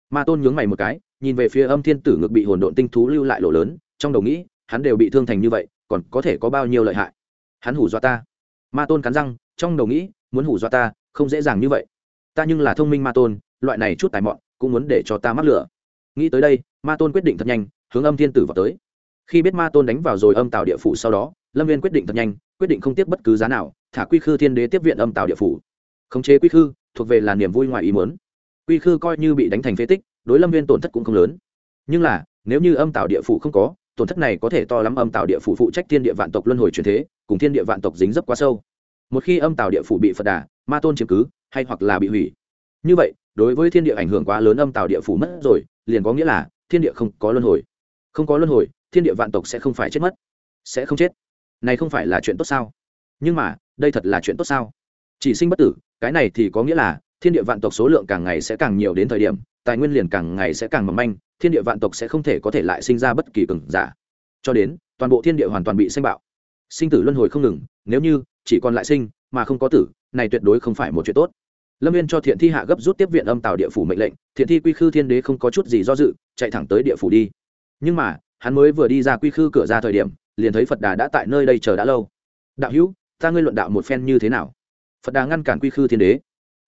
Ma tôn nhướng mày một cái, nhìn về phía âm thiên tử ngược bị hồn độn tinh thú lưu lại lỗ lớn, trong đầu nghĩ, hắn đều bị thương thành như vậy, còn có thể có bao nhiêu lợi hại? Hắn hủ dọa ta. Ma tôn cắn răng, trong đầu nghĩ, muốn hủ dọa ta, không dễ dàng như vậy. Ta nhưng là thông minh ma tôn, loại này chút tài mọn, cũng muốn để cho ta mắc lửa. Nghĩ tới đây, ma tôn quyết định thật nhanh, hướng âm thiên tử vào tới khi biết ma tôn đánh vào rồi âm tào địa phủ sau đó, lâm viên quyết định thật nhanh, quyết định không tiếp bất cứ giá nào, thả quy khư thiên đế tiếp viện âm tào địa phủ. Khống chế quy khư, thuộc về là niềm vui ngoài ý muốn. Quy khư coi như bị đánh thành phế tích, đối lâm viên tổn thất cũng không lớn. Nhưng là, nếu như âm tạo địa phủ không có, tổn thất này có thể to lắm âm tạo địa phủ phụ trách thiên địa vạn tộc luân hồi truyền thế, cùng thiên địa vạn tộc dính dấp quá sâu. Một khi âm tạo địa phủ bị phật đà, ma tôn chiếm cứ, hay hoặc là bị hủy. Như vậy, đối với thiên địa ảnh hưởng quá lớn âm tạo địa phủ mất rồi, liền có nghĩa là thiên địa không có luân hồi. Không có luân hồi thiên địa vạn tộc sẽ không phải chết mất, sẽ không chết. Này không phải là chuyện tốt sao? Nhưng mà, đây thật là chuyện tốt sao? Chỉ sinh bất tử, cái này thì có nghĩa là, thiên địa vạn tộc số lượng càng ngày sẽ càng nhiều đến thời điểm, tài nguyên liền càng ngày sẽ càng mầm manh, thiên địa vạn tộc sẽ không thể có thể lại sinh ra bất kỳ cường giả. Cho đến, toàn bộ thiên địa hoàn toàn bị xanh bạo. Sinh tử luân hồi không ngừng, nếu như chỉ còn lại sinh mà không có tử, này tuyệt đối không phải một chuyện tốt. Lâm viên cho thiện thi hạ gấp rút tiếp viện âm tào địa phủ mệnh lệnh, thiện thi quy khư thiên đế không có chút gì do dự, chạy thẳng tới địa phủ đi. Nhưng mà hắn mới vừa đi ra quy khư cửa ra thời điểm, liền thấy phật đà đã tại nơi đây chờ đã lâu. Đạo hữu, ta ngươi luận đạo một phen như thế nào? Phật đà ngăn cản quy khư thiên đế.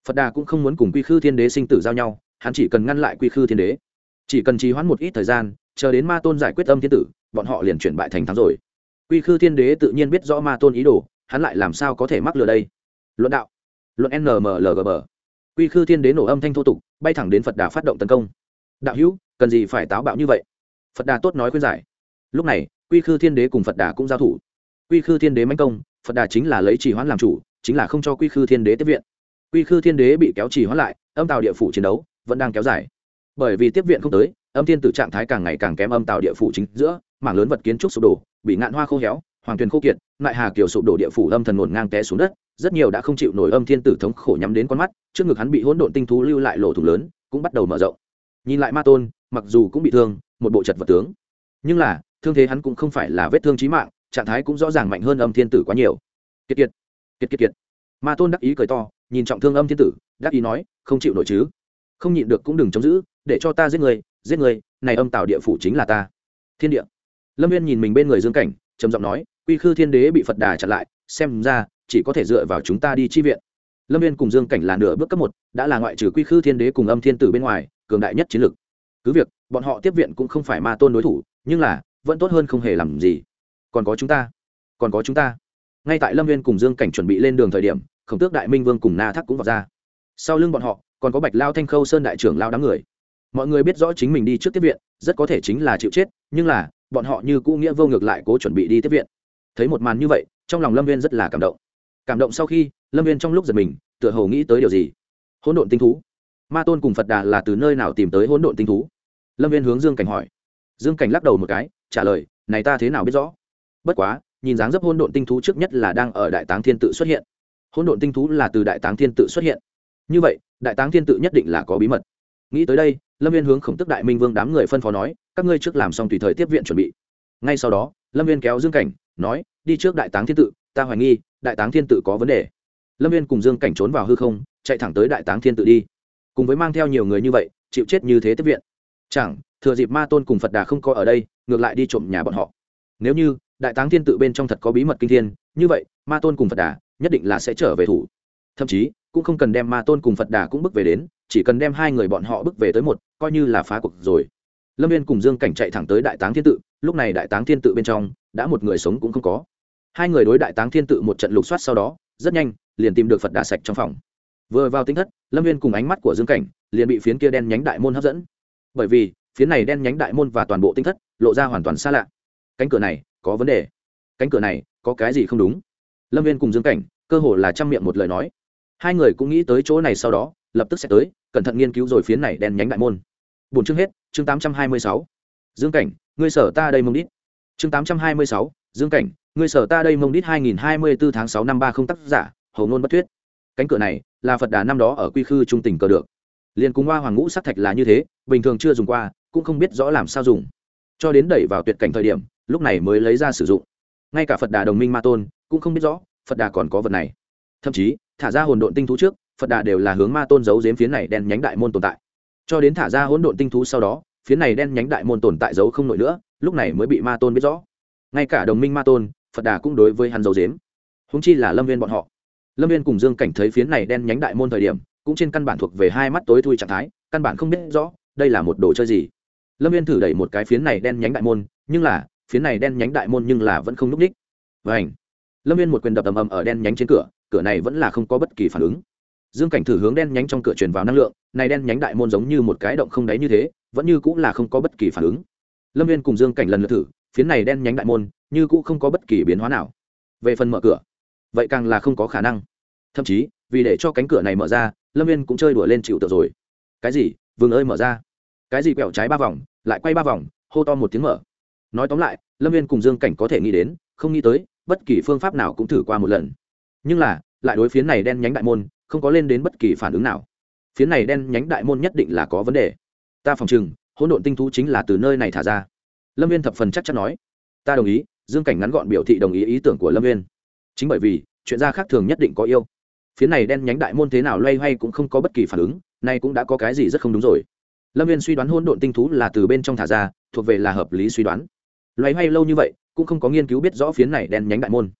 Phật đà cũng không muốn cùng quy khư thiên đế sinh tử giao nhau, hắn chỉ cần ngăn lại quy khư thiên đế. Chỉ cần trì hoãn một ít thời gian, chờ đến ma tôn giải quyết âm thiên tử, bọn họ liền chuyển bại thành thắng rồi. Quy khư thiên đế tự nhiên biết rõ ma tôn ý đồ, hắn lại làm sao có thể mắc lừa đây? Luận đạo. Luận nmlgb quy khư thiên đế nổ âm thanh thô tục, bay thẳng đến phật đà phát động tấn công. Đạo hữu, cần gì phải táo bạo như vậy? Phật đà tốt nói khuyên giải. Lúc này, quy khư thiên đế cùng phật đà cũng giao thủ. Quy khư thiên đế manh công, phật đà chính là lấy trì hoãn làm chủ, chính là không cho quy khư thiên đế tiếp viện. Quy khư thiên đế bị kéo trì hoãn lại, âm tàu địa phủ chiến đấu vẫn đang kéo dài. Bởi vì tiếp viện không tới, âm thiên tử trạng thái càng ngày càng kém âm tàu địa phủ chính giữa, mảng lớn vật kiến trúc sụp đổ, bị ngạn hoa khô héo, hoàng tuyền khô kiệt, lại hà kiều sụp đổ địa phủ âm thần ngổn ngang té xuống đất, rất nhiều đã không chịu nổi âm thiên tử thống khổ nhắm đến con mắt, trước ngực hắn bị hỗn độn tinh thú lưu lại lỗ thủng lớn, cũng bắt đầu mở rộng. Nhìn lại ma tôn, mặc dù cũng bị thương một bộ chật vật tướng. Nhưng là, thương thế hắn cũng không phải là vết thương chí mạng, trạng thái cũng rõ ràng mạnh hơn âm thiên tử quá nhiều. Kiệt kiệt kiệt kiệt kiệt. Ma tôn đắc ý cười to, nhìn trọng thương âm thiên tử, đắc ý nói, không chịu nổi chứ. Không nhịn được cũng đừng chống giữ, để cho ta giết người giết người, này âm tạo địa phủ chính là ta. Thiên địa. Lâm viên nhìn mình bên người dương cảnh, trầm giọng nói, quy khư thiên đế bị phật đà chặn lại, xem ra, chỉ có thể dựa vào chúng ta đi chi viện. Lâm viên cùng dương cảnh là nửa bước cấp một, đã là ngoại trừ quy khư thiên đế cùng âm thiên tử bên ngoài, cường đại nhất chiến lực cứ việc, bọn họ tiếp viện cũng không phải ma tôn đối thủ, nhưng là, vẫn tốt hơn không hề làm gì. Còn có chúng ta, còn có chúng ta. Ngay tại lâm viên cùng dương cảnh chuẩn bị lên đường thời điểm, khổng tước đại minh vương cùng na thắc cũng vào ra. Sau lưng bọn họ, còn có bạch lao thanh khâu sơn đại trưởng lao đám người. Mọi người biết rõ chính mình đi trước tiếp viện, rất có thể chính là chịu chết, nhưng là, bọn họ như cũ nghĩa vô ngược lại cố chuẩn bị đi tiếp viện. Thấy một màn như vậy, trong lòng lâm viên rất là cảm động. Cảm động sau khi, lâm viên trong lúc giật mình, tựa hồ nghĩ tới điều gì. Hỗn độn tinh thú. Ma tôn cùng phật đà là từ nơi nào tìm tới hỗn độn tinh thú? Lâm viên hướng dương cảnh hỏi. Dương cảnh lắc đầu một cái, trả lời, này ta thế nào biết rõ? Bất quá, nhìn dáng dấp hỗn độn tinh thú trước nhất là đang ở đại táng thiên tự xuất hiện. Hỗn độn tinh thú là từ đại táng thiên tự xuất hiện. Như vậy, đại táng thiên tự nhất định là có bí mật. Nghĩ tới đây, lâm viên hướng khổng tức đại minh vương đám người phân phó nói, các ngươi trước làm xong tùy thời tiếp viện chuẩn bị. Ngay sau đó, lâm viên kéo dương cảnh, nói, đi trước đại táng thiên tự, ta hoài nghi, đại táng thiên tự có vấn đề. Lâm viên cùng dương cảnh trốn vào hư không, chạy thẳng tới đại táng thiên tự đi. Cùng với mang theo nhiều người như vậy, chịu chết như thế tiếp viện chẳng, thừa dịp ma tôn cùng phật đà không có ở đây, ngược lại đi trộm nhà bọn họ. Nếu như, đại táng thiên tự bên trong thật có bí mật kinh thiên, như vậy, ma tôn cùng phật đà nhất định là sẽ trở về thủ. Thậm chí, cũng không cần đem ma tôn cùng phật đà cũng bước về đến, chỉ cần đem hai người bọn họ bước về tới một, coi như là phá cuộc rồi. Lâm viên cùng dương cảnh chạy thẳng tới đại táng thiên tự, lúc này đại táng thiên tự bên trong, đã một người sống cũng không có. Hai người đối đại táng thiên tự một trận lục soát sau đó, rất nhanh, liền tìm được phật đà sạch trong phòng. Vừa vào tính thất, lâm viên cùng ánh mắt của dương cảnh, liền bị phiến kia đen nhánh đại môn hấp dẫn bởi vì phiến này đen nhánh đại môn và toàn bộ tinh thất lộ ra hoàn toàn xa lạ. Cánh cửa này có vấn đề. Cánh cửa này có cái gì không đúng? Lâm viên cùng dương cảnh, cơ hồ là chăm miệng một lời nói. Hai người cũng nghĩ tới chỗ này sau đó, lập tức sẽ tới, cẩn thận nghiên cứu rồi phiến này đen nhánh đại môn. Bốn chương hết, chương tám trăm hai mươi sáu. Dương cảnh, ngươi sở ta đây mông đít. Chương tám trăm hai mươi sáu, dương cảnh, ngươi sở ta đây mông đít hai nghìn hai mươi bốn tháng sáu năm ba không tác giả, hầu ngôn bất thuyết. Cánh cửa này là phật đà năm đó ở quy khư trung tỉnh cờ được liền cùng hoa hoàng ngũ sắc thạch là như thế, bình thường chưa dùng qua, cũng không biết rõ làm sao dùng. Cho đến đẩy vào tuyệt cảnh thời điểm, lúc này mới lấy ra sử dụng. Ngay cả phật đà đồng minh ma tôn cũng không biết rõ, phật đà còn có vật này. Thậm chí, thả ra hồn độn tinh thú trước, phật đà đều là hướng ma tôn giấu giếm phiến này đen nhánh đại môn tồn tại. Cho đến thả ra hỗn độn tinh thú sau đó, phiến này đen nhánh đại môn tồn tại giấu không nổi nữa, lúc này mới bị ma tôn biết rõ. Ngay cả đồng minh ma tôn, phật đà cũng đối với hắn giấu giếm. Húng chi là lâm viên bọn họ. Lâm viên cùng dương cảnh thấy phiến này đen nhánh đại môn thời điểm cũng trên căn bản thuộc về hai mắt tối thui trạng thái, căn bản không biết rõ đây là một đồ chơi gì. Lâm viên thử đẩy một cái phiến này đen nhánh đại môn, nhưng là, phiến này đen nhánh đại môn nhưng là vẫn không n ú c ních và lâm viên một quyền đập ầm ầm ở đen nhánh trên cửa cửa này vẫn là không có bất kỳ phản ứng. Dương cảnh thử hướng đen nhánh trong cửa truyền vào năng lượng, này đen nhánh đại môn giống như một cái động không đáy như thế, vẫn như cũng là không có bất kỳ phản ứng. Lâm viên cùng dương cảnh lần lượt thử, phiến này đen nhánh đại môn, như cũng không có bất kỳ biến hóa nào. Về phần mở cửa, vậy càng là không có khả năng. Thậm chí, vì để cho cánh cửa này mở ra lâm viên cũng chơi đùa lên chịu tự rồi. Cái gì? Vừng ơi mở ra. Cái gì quẹo trái ba vòng, lại quay ba vòng, hô to một tiếng mở. Nói tóm lại, lâm viên cùng dương cảnh có thể nghĩ đến, không nghĩ tới, bất kỳ phương pháp nào cũng thử qua một lần. Nhưng là, lại đối phiến này đen nhánh đại môn, không có lên đến bất kỳ phản ứng nào. Phiến này đen nhánh đại môn nhất định là có vấn đề. Ta phòng chừng hỗn độn tinh thú chính là từ nơi này thả ra. Lâm viên thập phần chắc chắn nói. Ta đồng ý, dương cảnh ngắn gọn biểu thị đồng ý ý tưởng của lâm viên. Chính bởi vì, chuyện gia khác thường nhất định có yêu phía này đen nhánh đại môn thế nào loay hoay cũng không có bất kỳ phản ứng, nay cũng đã có cái gì rất không đúng rồi. Lâm viên suy đoán hôn độn tinh thú là từ bên trong thả ra, thuộc về là hợp lý suy đoán. Loay hoay lâu như vậy, cũng không có nghiên cứu biết rõ phiến này đen nhánh đại môn.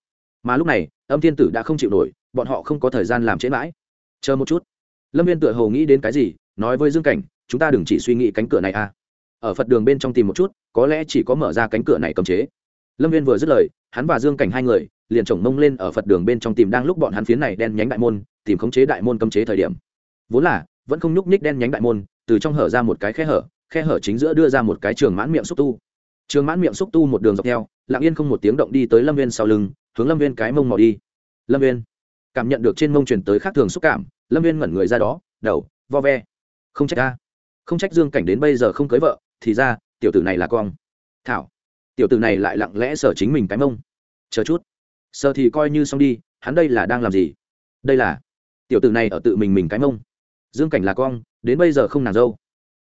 Mà lúc này, âm thiên tử đã không chịu nổi, bọn họ không có thời gian làm trễ mãi. Chờ một chút. Lâm viên tựa hồ nghĩ đến cái gì, nói với dương cảnh, chúng ta đừng chỉ suy nghĩ cánh cửa này à ở phật đường bên trong tìm một chút, có lẽ chỉ có mở ra cánh cửa này cấm chế. Lâm viên vừa dứt lời, hắn và dương cảnh hai người liền chồng mông lên ở phật đường bên trong tìm đang lúc bọn hắn phiến này đen nhánh đại môn, tìm khống chế đại môn cấm chế thời điểm. Vốn là, vẫn không nhúc nhích đen nhánh đại môn, từ trong hở ra một cái khe hở khe hở chính giữa đưa ra một cái trường mãn miệng xúc tu. Trường mãn miệng xúc tu một đường dọc theo, lặng yên không một tiếng động đi tới lâm viên sau lưng, hướng lâm viên cái mông mò đi. Lâm viên cảm nhận được trên mông truyền tới khác thường xúc cảm, lâm viên ngẩn người ra đó, đầu, vo ve. Không trách ta. Không trách dương cảnh đến bây giờ không cưới vợ, thì ra, tiểu tử này là con. Thảo, tiểu tử này lại lặng lẽ sở chính mình cái mông. Chờ chút sợ thì coi như xong đi, hắn đây là đang làm gì? Đây là, tiểu tử này ở tự mình mình cái mông. Dương cảnh là con, đến bây giờ không nàng dâu.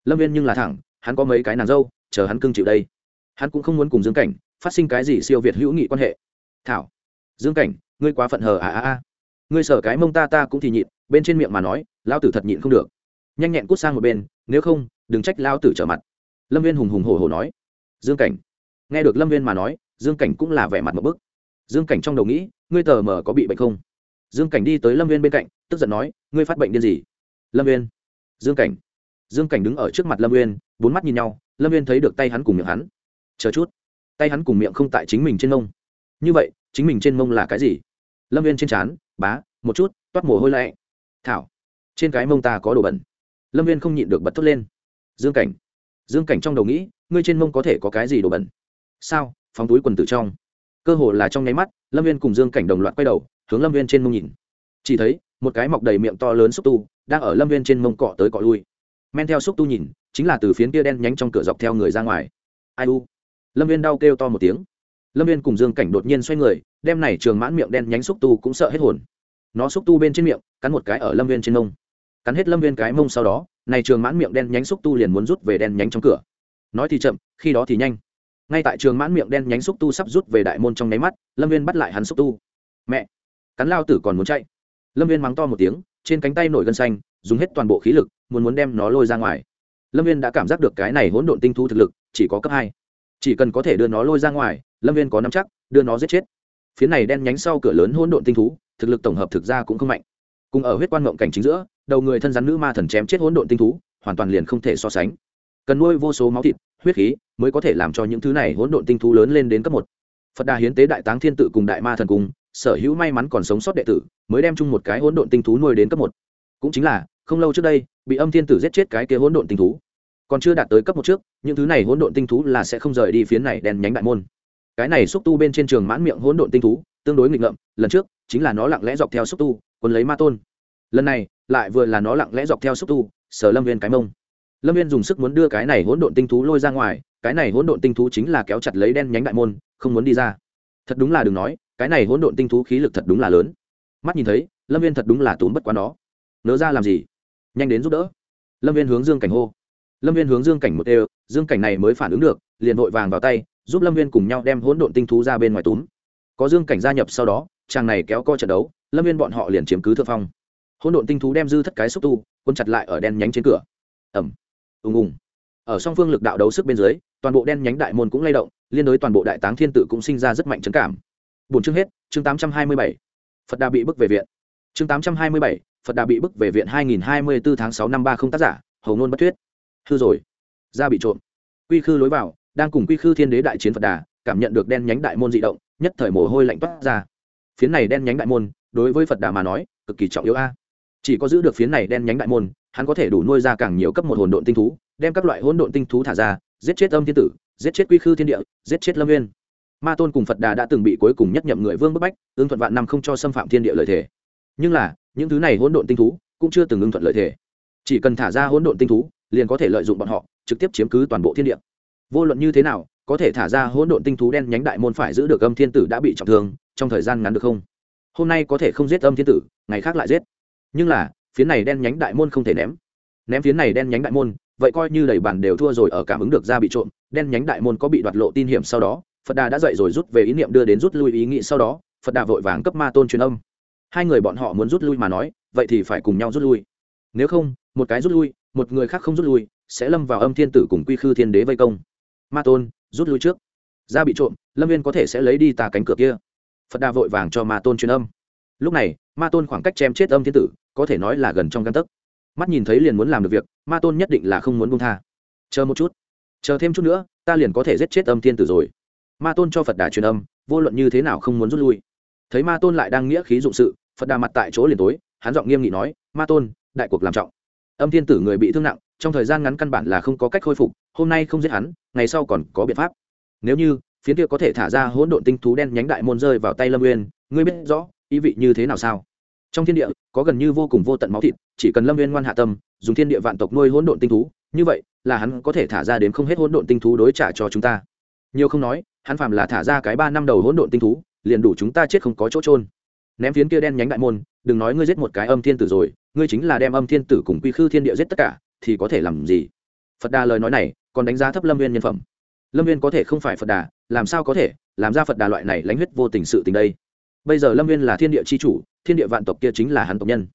Lâm viên nhưng là thẳng, hắn có mấy cái nàng dâu, chờ hắn cưng chịu đây. Hắn cũng không muốn cùng dương cảnh phát sinh cái gì siêu việt hữu nghị quan hệ. Thảo, dương cảnh, ngươi quá phận hờ à à à. Ngươi sở cái mông ta ta cũng thì nhịn, bên trên miệng mà nói lao tử thật nhịn không được. Nhanh nhẹn cút sang một bên, nếu không, đừng trách lao tử trở mặt. Lâm viên hùng hùng hổ hổ nói. Dương cảnh, nghe được lâm viên mà nói, dương cảnh cũng là vẻ mặt một bức dương cảnh trong đầu nghĩ, ngươi tờ mờ có bị bệnh không? Dương cảnh đi tới lâm viên bên cạnh, tức giận nói, ngươi phát bệnh điên gì? Lâm viên dương cảnh. Dương cảnh đứng ở trước mặt lâm viên bốn mắt nhìn nhau, lâm viên thấy được tay hắn cùng miệng hắn. Chờ chút. Tay hắn cùng miệng không tại chính mình trên mông. Như vậy, chính mình trên mông là cái gì? Lâm viên trên trán, bá, một chút, toát mồ hôi lẹ thảo. Trên cái mông ta có đồ bẩn. Lâm viên không nhịn được bật thốt lên. Dương cảnh. Dương cảnh trong đầu nghĩ, ngươi trên mông có thể có cái gì đồ bẩn? Sao? Phóng túi quần tử trong cơ hồ là trong nháy mắt, lâm viên cùng dương cảnh đồng loạt quay đầu, hướng lâm viên trên mông nhìn. Chỉ thấy, một cái mọc đầy miệng to lớn xúc tu, đang ở lâm viên trên mông cọ tới cọ lui. Men theo xúc tu nhìn, chính là từ phiến kia đen nhánh trong cửa dọc theo người ra ngoài. Ai u? Lâm viên đau kêu to một tiếng. Lâm viên cùng dương cảnh đột nhiên xoay người, đem này trường mãn miệng đen nhánh xúc tu cũng sợ hết hồn. Nó xúc tu bên trên miệng, cắn một cái ở lâm viên trên mông. Cắn hết lâm viên cái mông sau đó, này trường mãn miệng đen nhánh xúc tu liền muốn rút về đen nhánh trong cửa. Nói thì chậm, khi đó thì nhanh ngay tại trường mãn miệng đen nhánh xúc tu sắp rút về đại môn trong nháy mắt, lâm viên bắt lại hắn xúc tu. Mẹ! Cắn lao tử còn muốn chạy. Lâm viên mắng to một tiếng, trên cánh tay nổi gân xanh, dùng hết toàn bộ khí lực, muốn muốn đem nó lôi ra ngoài. Lâm viên đã cảm giác được cái này hỗn độn tinh thu thực lực, chỉ có cấp hai. Chỉ cần có thể đưa nó lôi ra ngoài, lâm viên có nắm chắc, đưa nó giết chết. Phía này đen nhánh sau cửa lớn hỗn độn tinh thú, thực lực tổng hợp thực ra cũng không mạnh. Cùng ở huyết quan ngộng cảnh chính giữa, đầu người thân rắn nữ ma thần chém chết hỗn độn tinh thú, hoàn toàn liền không thể so sánh cần nuôi vô số máu thịt, huyết khí mới có thể làm cho những thứ này hỗn độn tinh thú lớn lên đến cấp một. Phật đà hiến tế đại táng thiên tự cùng đại ma thần Cung, sở hữu may mắn còn sống sót đệ tử, mới đem chung một cái hỗn độn tinh thú nuôi đến cấp một. Cũng chính là, không lâu trước đây, bị âm thiên tử giết chết cái kia hỗn độn tinh thú. Còn chưa đạt tới cấp một trước, những thứ này hỗn độn tinh thú là sẽ không rời đi phiến này đèn nhánh đại môn. Cái này xúc tu bên trên trường mãn miệng hỗn độn tinh thú, tương đối nghịch ngợm, lần trước chính là nó lặng lẽ dọc theo xúc tu quân lấy ma tôn. Lần này, lại vừa là nó lặng lẽ dọc theo xúc tu, sở lâm viên cái mông lâm viên dùng sức muốn đưa cái này hỗn độn tinh thú lôi ra ngoài, cái này hỗn độn tinh thú chính là kéo chặt lấy đen nhánh đại môn, không muốn đi ra. Thật đúng là đừng nói, cái này hỗn độn tinh thú khí lực thật đúng là lớn. Mắt nhìn thấy, lâm viên thật đúng là tốn bất quá nó. Nỡ ra làm gì? Nhanh đến giúp đỡ. Lâm viên hướng dương cảnh hô. Lâm viên hướng dương cảnh một đều, dương cảnh này mới phản ứng được, liền vội vàng vào tay, giúp lâm viên cùng nhau đem hỗn độn tinh thú ra bên ngoài túm. Có dương cảnh gia nhập sau đó, chàng này kéo co trận đấu, lâm viên bọn họ liền chiếm cứ thượng phong. Hỗn độn tinh thú đem dư thất cái xúc tu quân chặt lại ở đen nhánh trên cửa. Ẩm ùng ùng. Ở song phương lực đạo đấu sức bên dưới, toàn bộ đen nhánh đại môn cũng lay động, liên đối toàn bộ đại táng thiên tự cũng sinh ra rất mạnh trấn cảm. Bốn chương hết, chương tám trăm hai mươi bảy. Phật đà bị bức về viện. Chương tám trăm hai mươi bảy, phật đà bị bức về viện hai nghìn hai mươi bốn tháng sáu năm ba không tác giả, hầu ngôn bất thuyết. Hư rồi, da bị trộm. Quy khư lối vào, đang cùng quy khư thiên đế đại chiến phật đà, cảm nhận được đen nhánh đại môn dị động, nhất thời mồ hôi lạnh toát ra. Phiến này đen nhánh đại môn, đối với phật đà mà nói, cực kỳ trọng yếu a. Chỉ có giữ được phiến này đen nhánh đại môn hắn có thể đủ nuôi ra càng nhiều cấp một hồn độn tinh thú, đem các loại hỗn độn tinh thú thả ra, giết chết âm thiên tử, giết chết quy khư thiên địa, giết chết lâm viên ma tôn cùng phật đà đã từng bị cuối cùng nhất nhậm người vương bức bách ương thuận vạn năm không cho xâm phạm thiên địa lợi thể nhưng là, những thứ này hỗn độn tinh thú cũng chưa từng ưng thuận lợi thể chỉ cần thả ra hỗn độn tinh thú, liền có thể lợi dụng bọn họ, trực tiếp chiếm cứ toàn bộ thiên địa. Vô luận như thế nào, có thể thả ra hỗn độn tinh thú đen nhánh đại môn phải giữ được âm thiên tử đã bị trọng thương, trong thời gian ngắn được không? Hôm nay có thể không giết âm thiên tử, ngày khác lại giết. Nhưng là phiến này đen nhánh đại môn không thể ném. Ném phiến này đen nhánh đại môn, vậy coi như đầy bàn đều thua rồi, ở cảm ứng được ra bị trộm, đen nhánh đại môn có bị đoạt lộ tin hiểm sau đó, phật đà đã dậy rồi rút về ý niệm đưa đến rút lui ý nghĩ sau đó, phật đà vội vàng cấp ma tôn truyền âm. Hai người bọn họ muốn rút lui mà nói, vậy thì phải cùng nhau rút lui. Nếu không, một cái rút lui, một người khác không rút lui, sẽ lâm vào âm thiên tử cùng quy khư thiên đế vây công. Ma tôn, rút lui trước. Ra bị trộm, lâm viên có thể sẽ lấy đi tà cánh cửa kia. Phật đà vội vàng cho ma tôn truyền âm. Lúc này, ma tôn khoảng cách chém chết âm thiên tử có thể nói là gần trong găng tấc. Mắt nhìn thấy liền muốn làm được việc, ma tôn nhất định là không muốn buông tha. Chờ một chút. Chờ thêm chút nữa, ta liền có thể giết chết âm thiên tử rồi. Ma tôn cho phật đà truyền âm, vô luận như thế nào không muốn rút lui. Thấy ma tôn lại đang nghĩa khí dụng sự, phật đà mặt tại chỗ liền tối, hắn giọng nghiêm nghị nói, ma tôn, đại cuộc làm trọng. Âm thiên tử người bị thương nặng, trong thời gian ngắn căn bản là không có cách khôi phục, hôm nay không giết hắn, ngày sau còn có biện pháp. Nếu như, phiến kia có thể thả ra hỗn độn tinh thú đen nhánh đại môn rơi vào tay lâm nguyên ngươi biết rõ, ý vị như thế nào sao? Trong thiên địa, có gần như vô cùng vô tận máu thịt, chỉ cần lâm viên ngoan hạ tâm, dùng thiên địa vạn tộc nuôi hỗn độn tinh thú, như vậy là hắn có thể thả ra đến không hết hỗn độn tinh thú đối trả cho chúng ta. Nhiều không nói, hắn phạm là thả ra cái ba năm đầu hỗn độn tinh thú, liền đủ chúng ta chết không có chỗ trôn ném phiến kia đen nhánh đại môn, đừng nói ngươi giết một cái âm thiên tử rồi, ngươi chính là đem âm thiên tử cùng quy khư thiên địa giết tất cả, thì có thể làm gì? Phật đà lời nói này, còn đánh giá thấp lâm viên nhân phẩm. Lâm viên có thể không phải phật đà, làm sao có thể? Làm ra phật đà loại này lãnh huyết vô tình sự tình đây bây giờ lâm viên là thiên địa c h i chủ, thiên địa vạn tộc kia chính là hắn tộc nhân.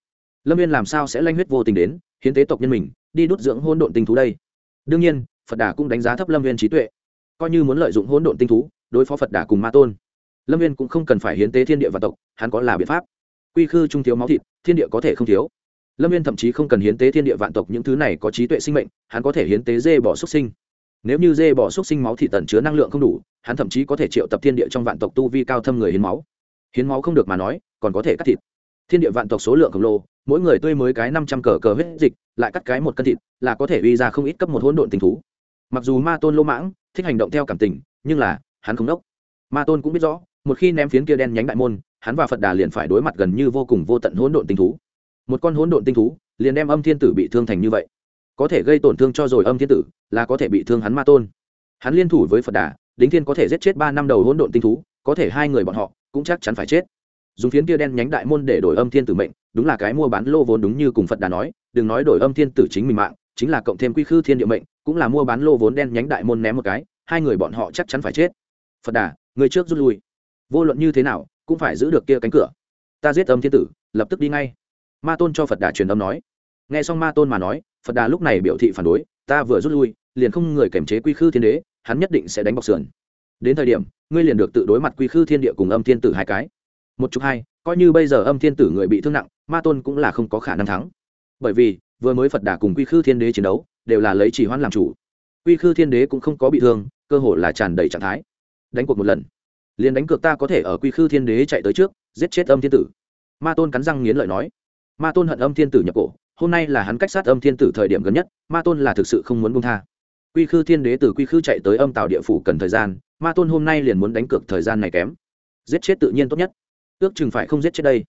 Lâm viên làm sao sẽ lanh huyết vô tình đến, hiến tế tộc nhân mình, đi đốt dưỡng hôn độn tinh thú đây? Đương nhiên, phật đà cũng đánh giá thấp lâm viên trí tuệ. Coi như muốn lợi dụng hôn độn tinh thú, đối phó phật đà cùng ma tôn. Lâm viên cũng không cần phải hiến tế thiên địa vạn tộc, hắn có là biện pháp. Quy khư trung thiếu máu thịt, thiên địa có thể không thiếu. Lâm viên thậm chí không cần hiến tế thiên địa vạn tộc những thứ này có trí tuệ sinh mệnh, hắn có thể hiến tế dê bỏ xuất sinh. Nếu như dê bỏ xuất sinh máu thịt tần chứa năng lượng không đủ, hắn thậm chí có thể triệu tập thiên địa trong vạn tộc tu vi cao thâm người hiến máu hiến máu không được mà nói, còn có thể cắt thịt. Thiên địa vạn tộc số lượng khổng lồ, mỗi người tươi mới cái năm trăm cờ cờ huyết dịch, lại cắt cái một cân thịt, là có thể uy ra không ít cấp một hỗn độn tình thú. Mặc dù ma tôn lô mãng thích hành động theo cảm tình, nhưng là, hắn không đốc. Ma tôn cũng biết rõ, một khi ném phiến kia đen nhánh đại môn, hắn và phật đà liền phải đối mặt gần như vô cùng vô tận hỗn độn tinh thú. Một con hỗn độn tinh thú, liền đem âm thiên tử bị thương thành như vậy. Có thể gây tổn thương cho rồi âm thiên tử, là có thể bị thương hắn ma tôn. Hắn liên thủ với phật đà đính thiên có thể giết chết ba năm đầu hỗn độn tinh thú, có thể hai người bọn họ cũng chắc chắn phải chết. Dùng phiến kia đen nhánh đại môn để đổi âm thiên tử mệnh, đúng là cái mua bán lô vốn đúng như cùng phật đà nói, đừng nói đổi âm thiên tử chính mình mạng, chính là cộng thêm quy khư thiên địa mệnh, cũng là mua bán lô vốn đen nhánh đại môn ném một cái, hai người bọn họ chắc chắn phải chết. Phật đà, người trước rút lui. Vô luận như thế nào, cũng phải giữ được kia cánh cửa. Ta giết âm thiên tử, lập tức đi ngay. Ma tôn cho phật đà truyền âm nói. Nghe xong ma tôn mà nói, phật đà lúc này biểu thị phản đối, ta vừa rút lui, liền không người kiểm chế quy khư thiên đế, hắn nhất định sẽ đánh bọc sườn đến thời điểm, ngươi liền được tự đối mặt quy khư thiên địa cùng âm thiên tử hai cái. Một chục hai, coi như bây giờ âm thiên tử người bị thương nặng, ma tôn cũng là không có khả năng thắng. Bởi vì, vừa mới phật đà cùng quy khư thiên đế chiến đấu, đều là lấy chỉ hoan làm chủ. Quy khư thiên đế cũng không có bị thương, cơ hội là tràn đầy trạng thái. Đánh cuộc một lần. Liền đánh cược ta có thể ở quy khư thiên đế chạy tới trước, giết chết âm thiên tử. Ma tôn cắn răng nghiến lợi nói. Ma tôn hận âm thiên tử nhập cổ, hôm nay là hắn cách sát âm thiên tử thời điểm gần nhất, ma tôn là thực sự không muốn buông tha quy khư thiên đế từ quy khư chạy tới âm tạo địa phủ cần thời gian, ma tôn hôm nay liền muốn đánh cược thời gian này kém. Giết chết tự nhiên tốt nhất. Ước chừng phải không giết chết đây.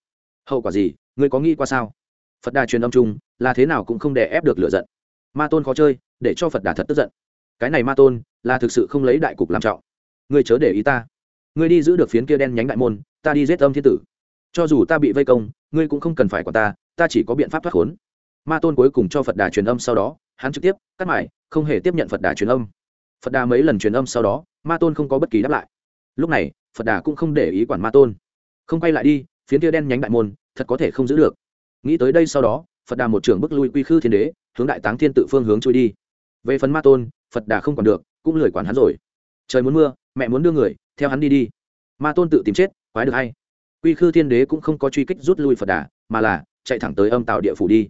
Hậu quả gì, ngươi có nghĩ qua sao? Phật đà truyền âm chung, là thế nào cũng không để ép được lựa giận. Ma tôn khó chơi, để cho phật đà thật tức giận. Cái này ma tôn, là thực sự không lấy đại cục làm trọng. Ngươi chớ để ý ta. Ngươi đi giữ được phiến kia đen nhánh đại môn, ta đi giết âm thiên tử. Cho dù ta bị vây công, ngươi cũng không cần phải quản ta ta chỉ có biện pháp thoát khốn. Ma tôn cuối cùng cho phật đà truyền âm sau đó hắn trực tiếp, cắt mải không hề tiếp nhận phật đà truyền âm. Phật đà mấy lần truyền âm sau đó, ma tôn không có bất kỳ đáp lại. Lúc này, phật đà cũng không để ý quản ma tôn. Không quay lại đi, phiến kia đen nhánh đại môn, thật có thể không giữ được. Nghĩ tới đây sau đó, phật đà một trưởng bức lui quy khư thiên đế, hướng đại táng thiên tự phương hướng trôi đi. Về phần ma tôn, phật đà không còn được, cũng lười quản hắn rồi. Trời muốn mưa, mẹ muốn đưa người, theo hắn đi đi. Ma tôn tự tìm chết, quái được hay. Quy khư thiên đế cũng không có truy kích rút lui phật đà, mà là chạy thẳng tới âm tạo địa phủ đi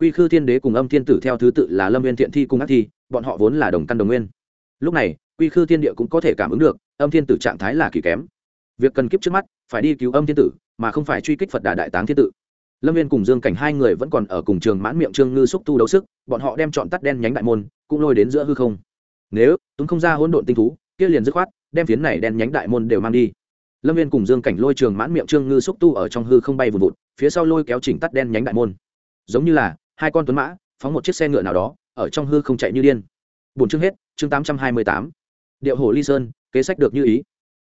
quy khư thiên đế cùng âm thiên tử theo thứ tự là lâm viên thiện thi cùng ác thi, bọn họ vốn là đồng căn đồng nguyên. Lúc này, quy khư thiên địa cũng có thể cảm ứng được, âm thiên tử trạng thái là kỳ kém. Việc cần kiếp trước mắt, phải đi cứu âm thiên tử, mà không phải truy kích phật đà đại táng thiên Tử. lâm viên cùng dương cảnh hai người vẫn còn ở cùng trường mãn miệng trương ngư xúc tu đấu sức, bọn họ đem chọn tắt đen nhánh đại môn, cũng lôi đến giữa hư không. Nếu, túng không ra hỗn độn tinh thú, kia liền dứt khoát, đem phiến này đen nhánh đại môn đều mang đi. Lâm viên cùng dương cảnh lôi trường mãn miệng trương ngư xúc tu ở trong hư không bay vùn vụt, phía sau lôi kéo chỉnh tắt đen nhánh đại môn. Giống như là hai con tuấn mã, phóng một chiếc xe ngựa nào đó, ở trong hư không chạy như điên. Bốn chương hết, chương tám trăm hai mươi tám. Điệu hồ ly sơn, kế sách được như ý.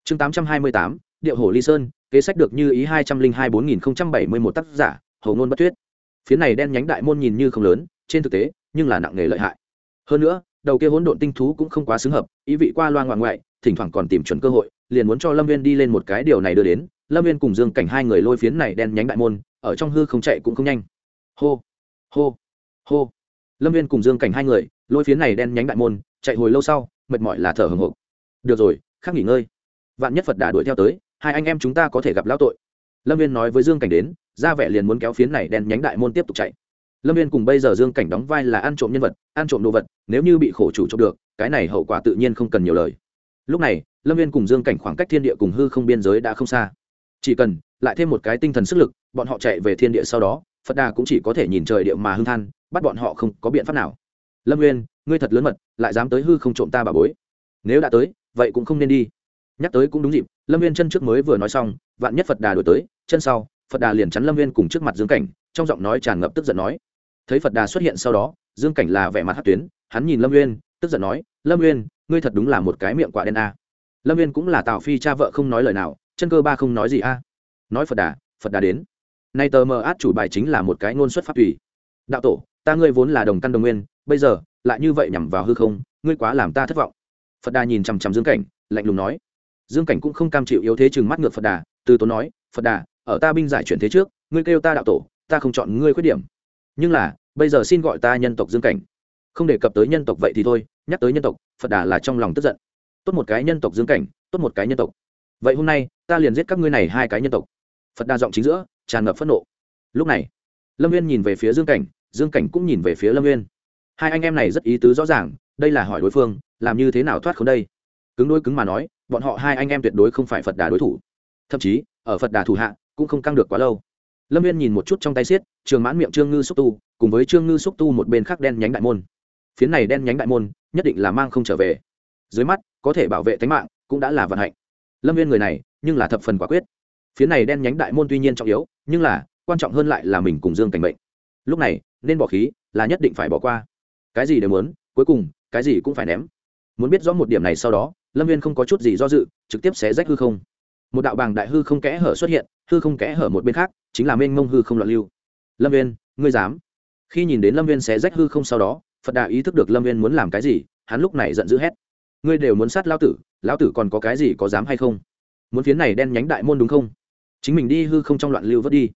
Chương tám trăm hai mươi tám, điệu hồ ly sơn, kế sách được như ý hai trăm linh hai bốn nghìn bảy mươi một tác giả hầu ngôn bất tuyết phía này đen nhánh đại môn nhìn như không lớn, trên thực tế, nhưng là nặng nghề lợi hại. Hơn nữa, đầu kia hỗn độn tinh thú cũng không quá xứng hợp, ý vị qua loa ngoạn ngoại, thỉnh thoảng còn tìm chuẩn cơ hội, liền muốn cho lâm viên đi lên một cái điều này đưa đến. Lâm viên cùng dương cảnh hai người lôi phiến này đen nhánh đại môn, ở trong hư không chạy cũng không nhanh. Hô hô. Hô. Lâm viên cùng dương cảnh hai người, lôi phiến này đen nhánh đại môn, chạy hồi lâu sau, mệt mỏi là thở hồng hộc được rồi, khác nghỉ ngơi. Vạn nhất phật đã đuổi theo tới, hai anh em chúng ta có thể gặp lão tội. Lâm viên nói với dương cảnh đến, ra vẻ liền muốn kéo phiến này đen nhánh đại môn tiếp tục chạy. Lâm viên cùng bây giờ dương cảnh đóng vai là ăn trộm nhân vật, ăn trộm đồ vật, nếu như bị khổ chủ trộm được, cái này hậu quả tự nhiên không cần nhiều lời. Lúc này, lâm viên cùng dương cảnh khoảng cách thiên địa cùng hư không biên giới đã không xa. Chỉ cần lại thêm một cái tinh thần sức lực, bọn họ chạy về thiên địa sau đó phật đà cũng chỉ có thể nhìn trời địa mà hưng than bắt bọn họ không có biện pháp nào. Lâm nguyên ngươi thật lớn mật lại dám tới hư không trộm ta bà bối. Nếu đã tới vậy cũng không nên đi. Nhắc tới cũng đúng dịp lâm Nguyên chân trước mới vừa nói xong vạn nhất phật đà đổi tới chân sau phật đà liền chắn lâm Nguyên cùng trước mặt dương cảnh trong giọng nói tràn ngập tức giận nói. Thấy phật đà xuất hiện sau đó dương cảnh là vẻ mặt hát tuyến hắn nhìn lâm Nguyên, tức giận nói lâm Nguyên, ngươi thật đúng là một cái miệng quả đen a. Lâm Nguyên cũng là tào phi cha vợ không nói lời nào chân cơ ba không nói gì a. Nói phật đà phật đà đến nay tờ mờ át chủ bài chính là một cái ngôn xuất pháp tùy. Đạo tổ, ta ngươi vốn là đồng căn đồng nguyên, bây giờ, lại như vậy nhằm vào hư không, ngươi quá làm ta thất vọng. Phật đà nhìn chằm chằm dương cảnh, lạnh lùng nói. Dương cảnh cũng không cam chịu yếu thế chừng mắt ngược phật đà, từ tốn nói, phật đà, ở ta binh giải chuyển thế trước, ngươi kêu ta đạo tổ, ta không chọn ngươi khuyết điểm. Nhưng là, bây giờ xin gọi ta nhân tộc dương cảnh. Không đề cập tới nhân tộc vậy thì thôi, nhắc tới nhân tộc, phật đà là trong lòng tức giận. Tốt một cái nhân tộc dương cảnh, tốt một cái nhân tộc. Vậy hôm nay, ta liền giết các ngươi này hai cái nhân tộc. Phật đà giọng chính giữa tràn ngập phẫn nộ. Lúc này, lâm viên nhìn về phía dương cảnh dương cảnh cũng nhìn về phía lâm viên hai anh em này rất ý tứ rõ ràng, đây là hỏi đối phương, làm như thế nào thoát khốn đây? Cứng đôi cứng mà nói, bọn họ hai anh em tuyệt đối không phải phật đà đối thủ. Thậm chí, ở phật đà thủ hạ, cũng không căng được quá lâu. Lâm viên nhìn một chút trong tay xiết, trường mãn miệng trương ngư xúc tu, cùng với trương ngư xúc tu một bên khác đen nhánh đại môn. Phiến này đen nhánh đại môn, nhất định là mang không trở về. Dưới mắt, có thể bảo vệ tính mạng, cũng đã là vận hạnh. Lâm viên người này, nhưng là thập phần quả quyết. Phiến này đen nhánh đại môn tuy nhiên trọng yếu nhưng là, quan trọng hơn lại là mình cùng dương cảnh bệnh lúc này, nên bỏ khí là nhất định phải bỏ qua. Cái gì đều muốn, cuối cùng, cái gì cũng phải ném. Muốn biết rõ một điểm này sau đó, lâm viên không có chút gì do dự, trực tiếp xé rách hư không. Một đạo bàng đại hư không kẽ hở xuất hiện, hư không kẽ hở một bên khác, chính là mênh mông hư không loạn lưu. Lâm viên, ngươi dám? Khi nhìn đến lâm viên xé rách hư không sau đó, phật đà ý thức được lâm viên muốn làm cái gì, hắn lúc này giận dữ hét. Ngươi đều muốn sát lao tử, lão tử còn có cái gì có dám hay không? Muốn phiến này đen nhánh đại môn đúng không? Chính mình đi hư không trong loạn lưu vớt đi.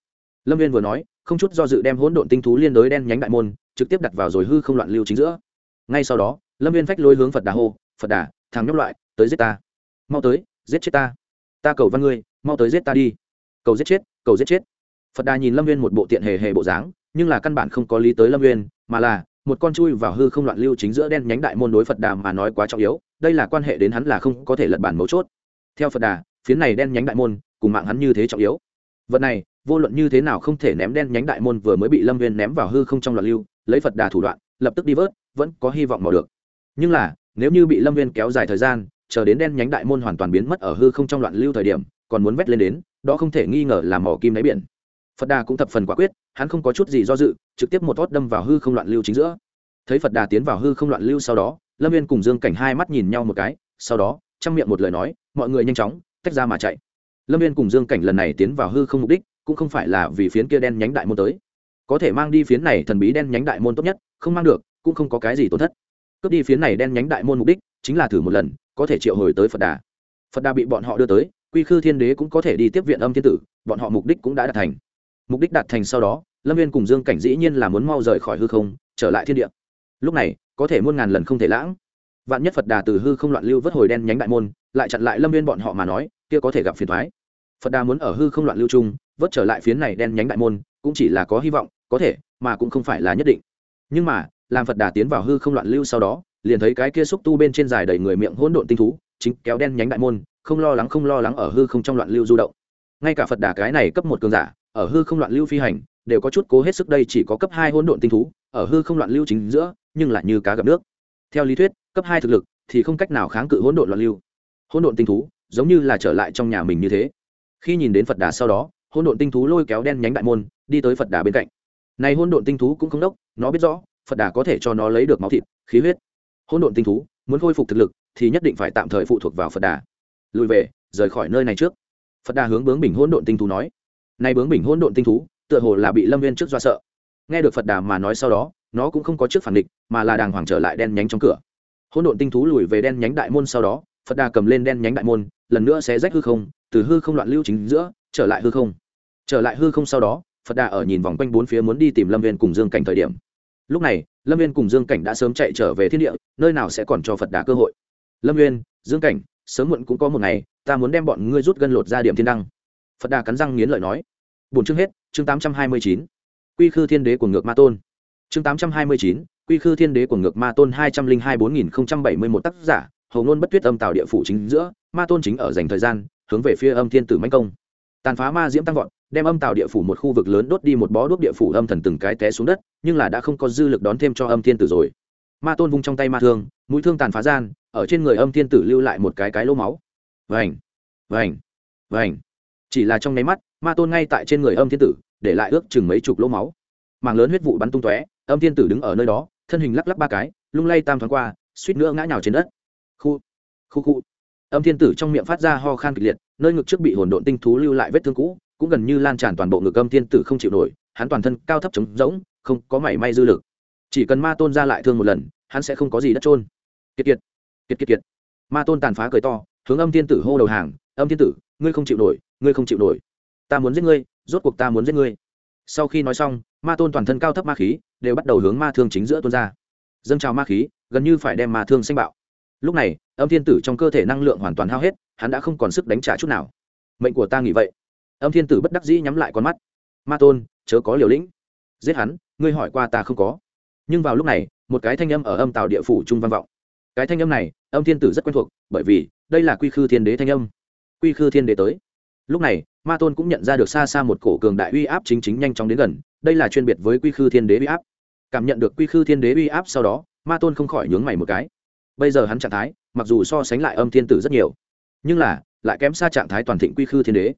Lâm viên vừa nói, không chút do dự đem hỗn độn tinh thú liên đối đen nhánh đại môn, trực tiếp đặt vào rồi hư không loạn lưu chính giữa. Ngay sau đó, lâm viên phách lôi hướng phật đà hô, phật đà, thằng nhóc loại, tới giết ta. Mau tới, giết chết ta. Ta cầu văn ngươi, mau tới giết ta đi. Cầu giết chết, cầu giết chết. Phật đà nhìn lâm viên một bộ tiện hề hề bộ dáng, nhưng là căn bản không có lý tới lâm viên mà là một con chui vào hư không loạn lưu chính giữa đen nhánh đại môn đối phật đà mà nói quá trọng yếu, đây là quan hệ đến hắn là không có thể lật bản mấu chốt. Theo phật đà, phiến này đen nhánh đại môn cùng mạng hắn như thế trọng yếu. Vật này, vô luận như thế nào không thể ném đen nhánh đại môn vừa mới bị lâm viên ném vào hư không trong loạn lưu, lấy phật đà thủ đoạn, lập tức đi vớt, vẫn có hy vọng mò được. Nhưng là, nếu như bị lâm viên kéo dài thời gian, chờ đến đen nhánh đại môn hoàn toàn biến mất ở hư không trong loạn lưu thời điểm, còn muốn vét lên đến, đó không thể nghi ngờ là mỏ kim đáy biển. Phật đà cũng thập phần quả quyết, hắn không có chút gì do dự, trực tiếp một tót đâm vào hư không loạn lưu chính giữa. Thấy phật đà tiến vào hư không loạn lưu sau đó, lâm viên cùng dương cảnh hai mắt nhìn nhau một cái, sau đó chăm miệng một lời nói, mọi người nhanh chóng, tách ra mà chạy lâm viên cùng dương cảnh lần này tiến vào hư không mục đích, cũng không phải là vì phiến kia đen nhánh đại môn tới. Có thể mang đi phiến này thần bí đen nhánh đại môn tốt nhất, không mang được, cũng không có cái gì tổn thất. Cướp đi phiến này đen nhánh đại môn mục đích, chính là thử một lần, có thể triệu hồi tới phật đà. Phật đà bị bọn họ đưa tới, quy khư thiên đế cũng có thể đi tiếp viện âm thiên tử, bọn họ mục đích cũng đã đạt thành. Mục đích đạt thành sau đó, lâm viên cùng dương cảnh dĩ nhiên là muốn mau rời khỏi hư không, trở lại thiên địa. Lúc này, có thể muôn ngàn lần không thể lãng. Vạn nhất phật đà từ hư không loạn lưu vớt hồi đen nhánh đại môn, lại chặn lại lâm viên bọn họ mà nói, kia có thể gặp phiền thoái phật đà muốn ở hư không loạn lưu trung, vớt trở lại phiến này đen nhánh đại môn, cũng chỉ là có hy vọng, có thể, mà cũng không phải là nhất định. Nhưng mà, làm phật đà tiến vào hư không loạn lưu sau đó, liền thấy cái kia xúc tu bên trên dài đầy người miệng hỗn độn tinh thú, chính kéo đen nhánh đại môn, không lo lắng không lo lắng ở hư không trong loạn lưu du động. Ngay cả phật đà cái này cấp một cường giả, ở hư không loạn lưu phi hành, đều có chút cố hết sức đây chỉ có cấp hai hỗn độn tinh thú, ở hư không loạn lưu chính giữa, nhưng lại như cá gặp nước. Theo lý thuyết, cấp hai thực lực thì không cách nào kháng cự hỗn độn loạn lưu. Hỗn độn tinh thú, giống như là trở lại trong nhà mình như thế khi nhìn đến phật đà sau đó Hôn độn tinh thú lôi kéo đen nhánh đại môn, đi tới phật đà bên cạnh. Này Hôn độn tinh thú cũng không đốc, nó biết rõ, phật đà có thể cho nó lấy được máu thịt, khí huyết. Hôn độn tinh thú, muốn khôi phục thực lực, thì nhất định phải tạm thời phụ thuộc vào phật đà. Lùi về, rời khỏi nơi này trước. Phật đà hướng bướng bình Hôn độn tinh thú nói. Nay bướng bình Hôn độn tinh thú, tựa hồ là bị lâm viên trước do sợ. Nghe được phật đà mà nói sau đó, nó cũng không có trước phản địch mà là đàng hoàng trở lại đen nhánh trong cửa. Hôn độn tinh thú lùi về đen nhánh đại môn sau đó phật đà cầm lên đen nhánh đại môn, lần nữa sẽ rách hư không, từ hư không loạn lưu chính giữa, trở lại hư không. Trở lại hư không sau đó, phật đà ở nhìn vòng quanh bốn phía muốn đi tìm lâm viên cùng dương cảnh thời điểm. Lúc này, lâm viên cùng dương cảnh đã sớm chạy trở về thiên địa, nơi nào sẽ còn cho phật đà cơ hội. Lâm viên, dương cảnh, sớm muộn cũng có một ngày, ta muốn đem bọn ngươi rút gân lột ra điểm thiên đăng. Phật đà cắn răng nghiến lợi nói. Bốn chương hết, chương tám trăm hai mươi chín. Quy khư thiên đế của ngược ma tôn. Chương tám trăm hai mươi chín, quy khư thiên đế của ngược ma tôn hai trăm linh hai bốn nghìn bảy mươi một tác giả hầu ngôn bất tuyết âm tạo địa phủ chính giữa, ma tôn chính ở dành thời gian, hướng về phía âm thiên tử mãnh công. Tàn phá ma diễm tăng vọt, đem âm tạo địa phủ một khu vực lớn đốt đi một bó đuốc địa phủ âm thần từng cái té xuống đất, nhưng là đã không có dư lực đón thêm cho âm thiên tử rồi. Ma tôn vung trong tay ma thương, mũi thương tàn phá gian, ở trên người âm thiên tử lưu lại một cái cái lỗ máu. Vành vành vành. Chỉ là trong nháy mắt, ma tôn ngay tại trên người âm thiên tử, để lại ước chừng mấy chục lỗ máu. Mảng lớn huyết vụ bắn tung tóe, âm thiên tử đứng ở nơi đó, thân hình lắc lắc ba cái, lung lay tam thoáng qua, suýt nữa ngã nhào trên đất khu khu khu. Âm thiên tử trong miệng phát ra ho khan kịch liệt, nơi ngực trước bị hồn độn tinh thú lưu lại vết thương cũ, cũng gần như lan tràn toàn bộ ngực âm thiên tử không chịu nổi, hắn toàn thân cao thấp trống rỗng, không có mảy may dư lực. Chỉ cần ma tôn ra lại thương một lần, hắn sẽ không có gì đất trôn kiệt kiệt kiệt kiệt kiệt. Ma tôn tàn phá cười to, hướng âm thiên tử hô đầu hàng, âm thiên tử, ngươi không chịu nổi, ngươi không chịu nổi. Ta muốn giết ngươi, rốt cuộc ta muốn giết ngươi. Sau khi nói xong, ma tôn toàn thân cao thấp ma khí, đều bắt đầu hướng ma thương chính giữa tuôn ra. Dâng trào ma khí, gần như phải đem ma thương xanh bạo lúc này, âm thiên tử trong cơ thể năng lượng hoàn toàn hao hết, hắn đã không còn sức đánh trả chút nào. Mệnh của ta nghĩ vậy. Âm thiên tử bất đắc dĩ nhắm lại con mắt. Ma tôn, chớ có liều lĩnh. Giết hắn, ngươi hỏi qua ta không có. Nhưng vào lúc này, một cái thanh âm ở âm tàu địa phủ trung văn vọng. Cái thanh âm này, âm thiên tử rất quen thuộc, bởi vì, đây là quy khư thiên đế thanh âm. Quy khư thiên đế tới. Lúc này, ma tôn cũng nhận ra được xa xa một cổ cường đại uy áp chính chính nhanh chóng đến gần, đây là chuyên biệt với quy khư thiên đế uy áp. Cảm nhận được quy khư thiên đế uy áp sau đó, ma tôn không khỏi nhướng mày một cái bây giờ hắn trạng thái, mặc dù so sánh lại âm thiên tử rất nhiều, nhưng là, lại kém xa trạng thái toàn thịnh quy khư thiên đế.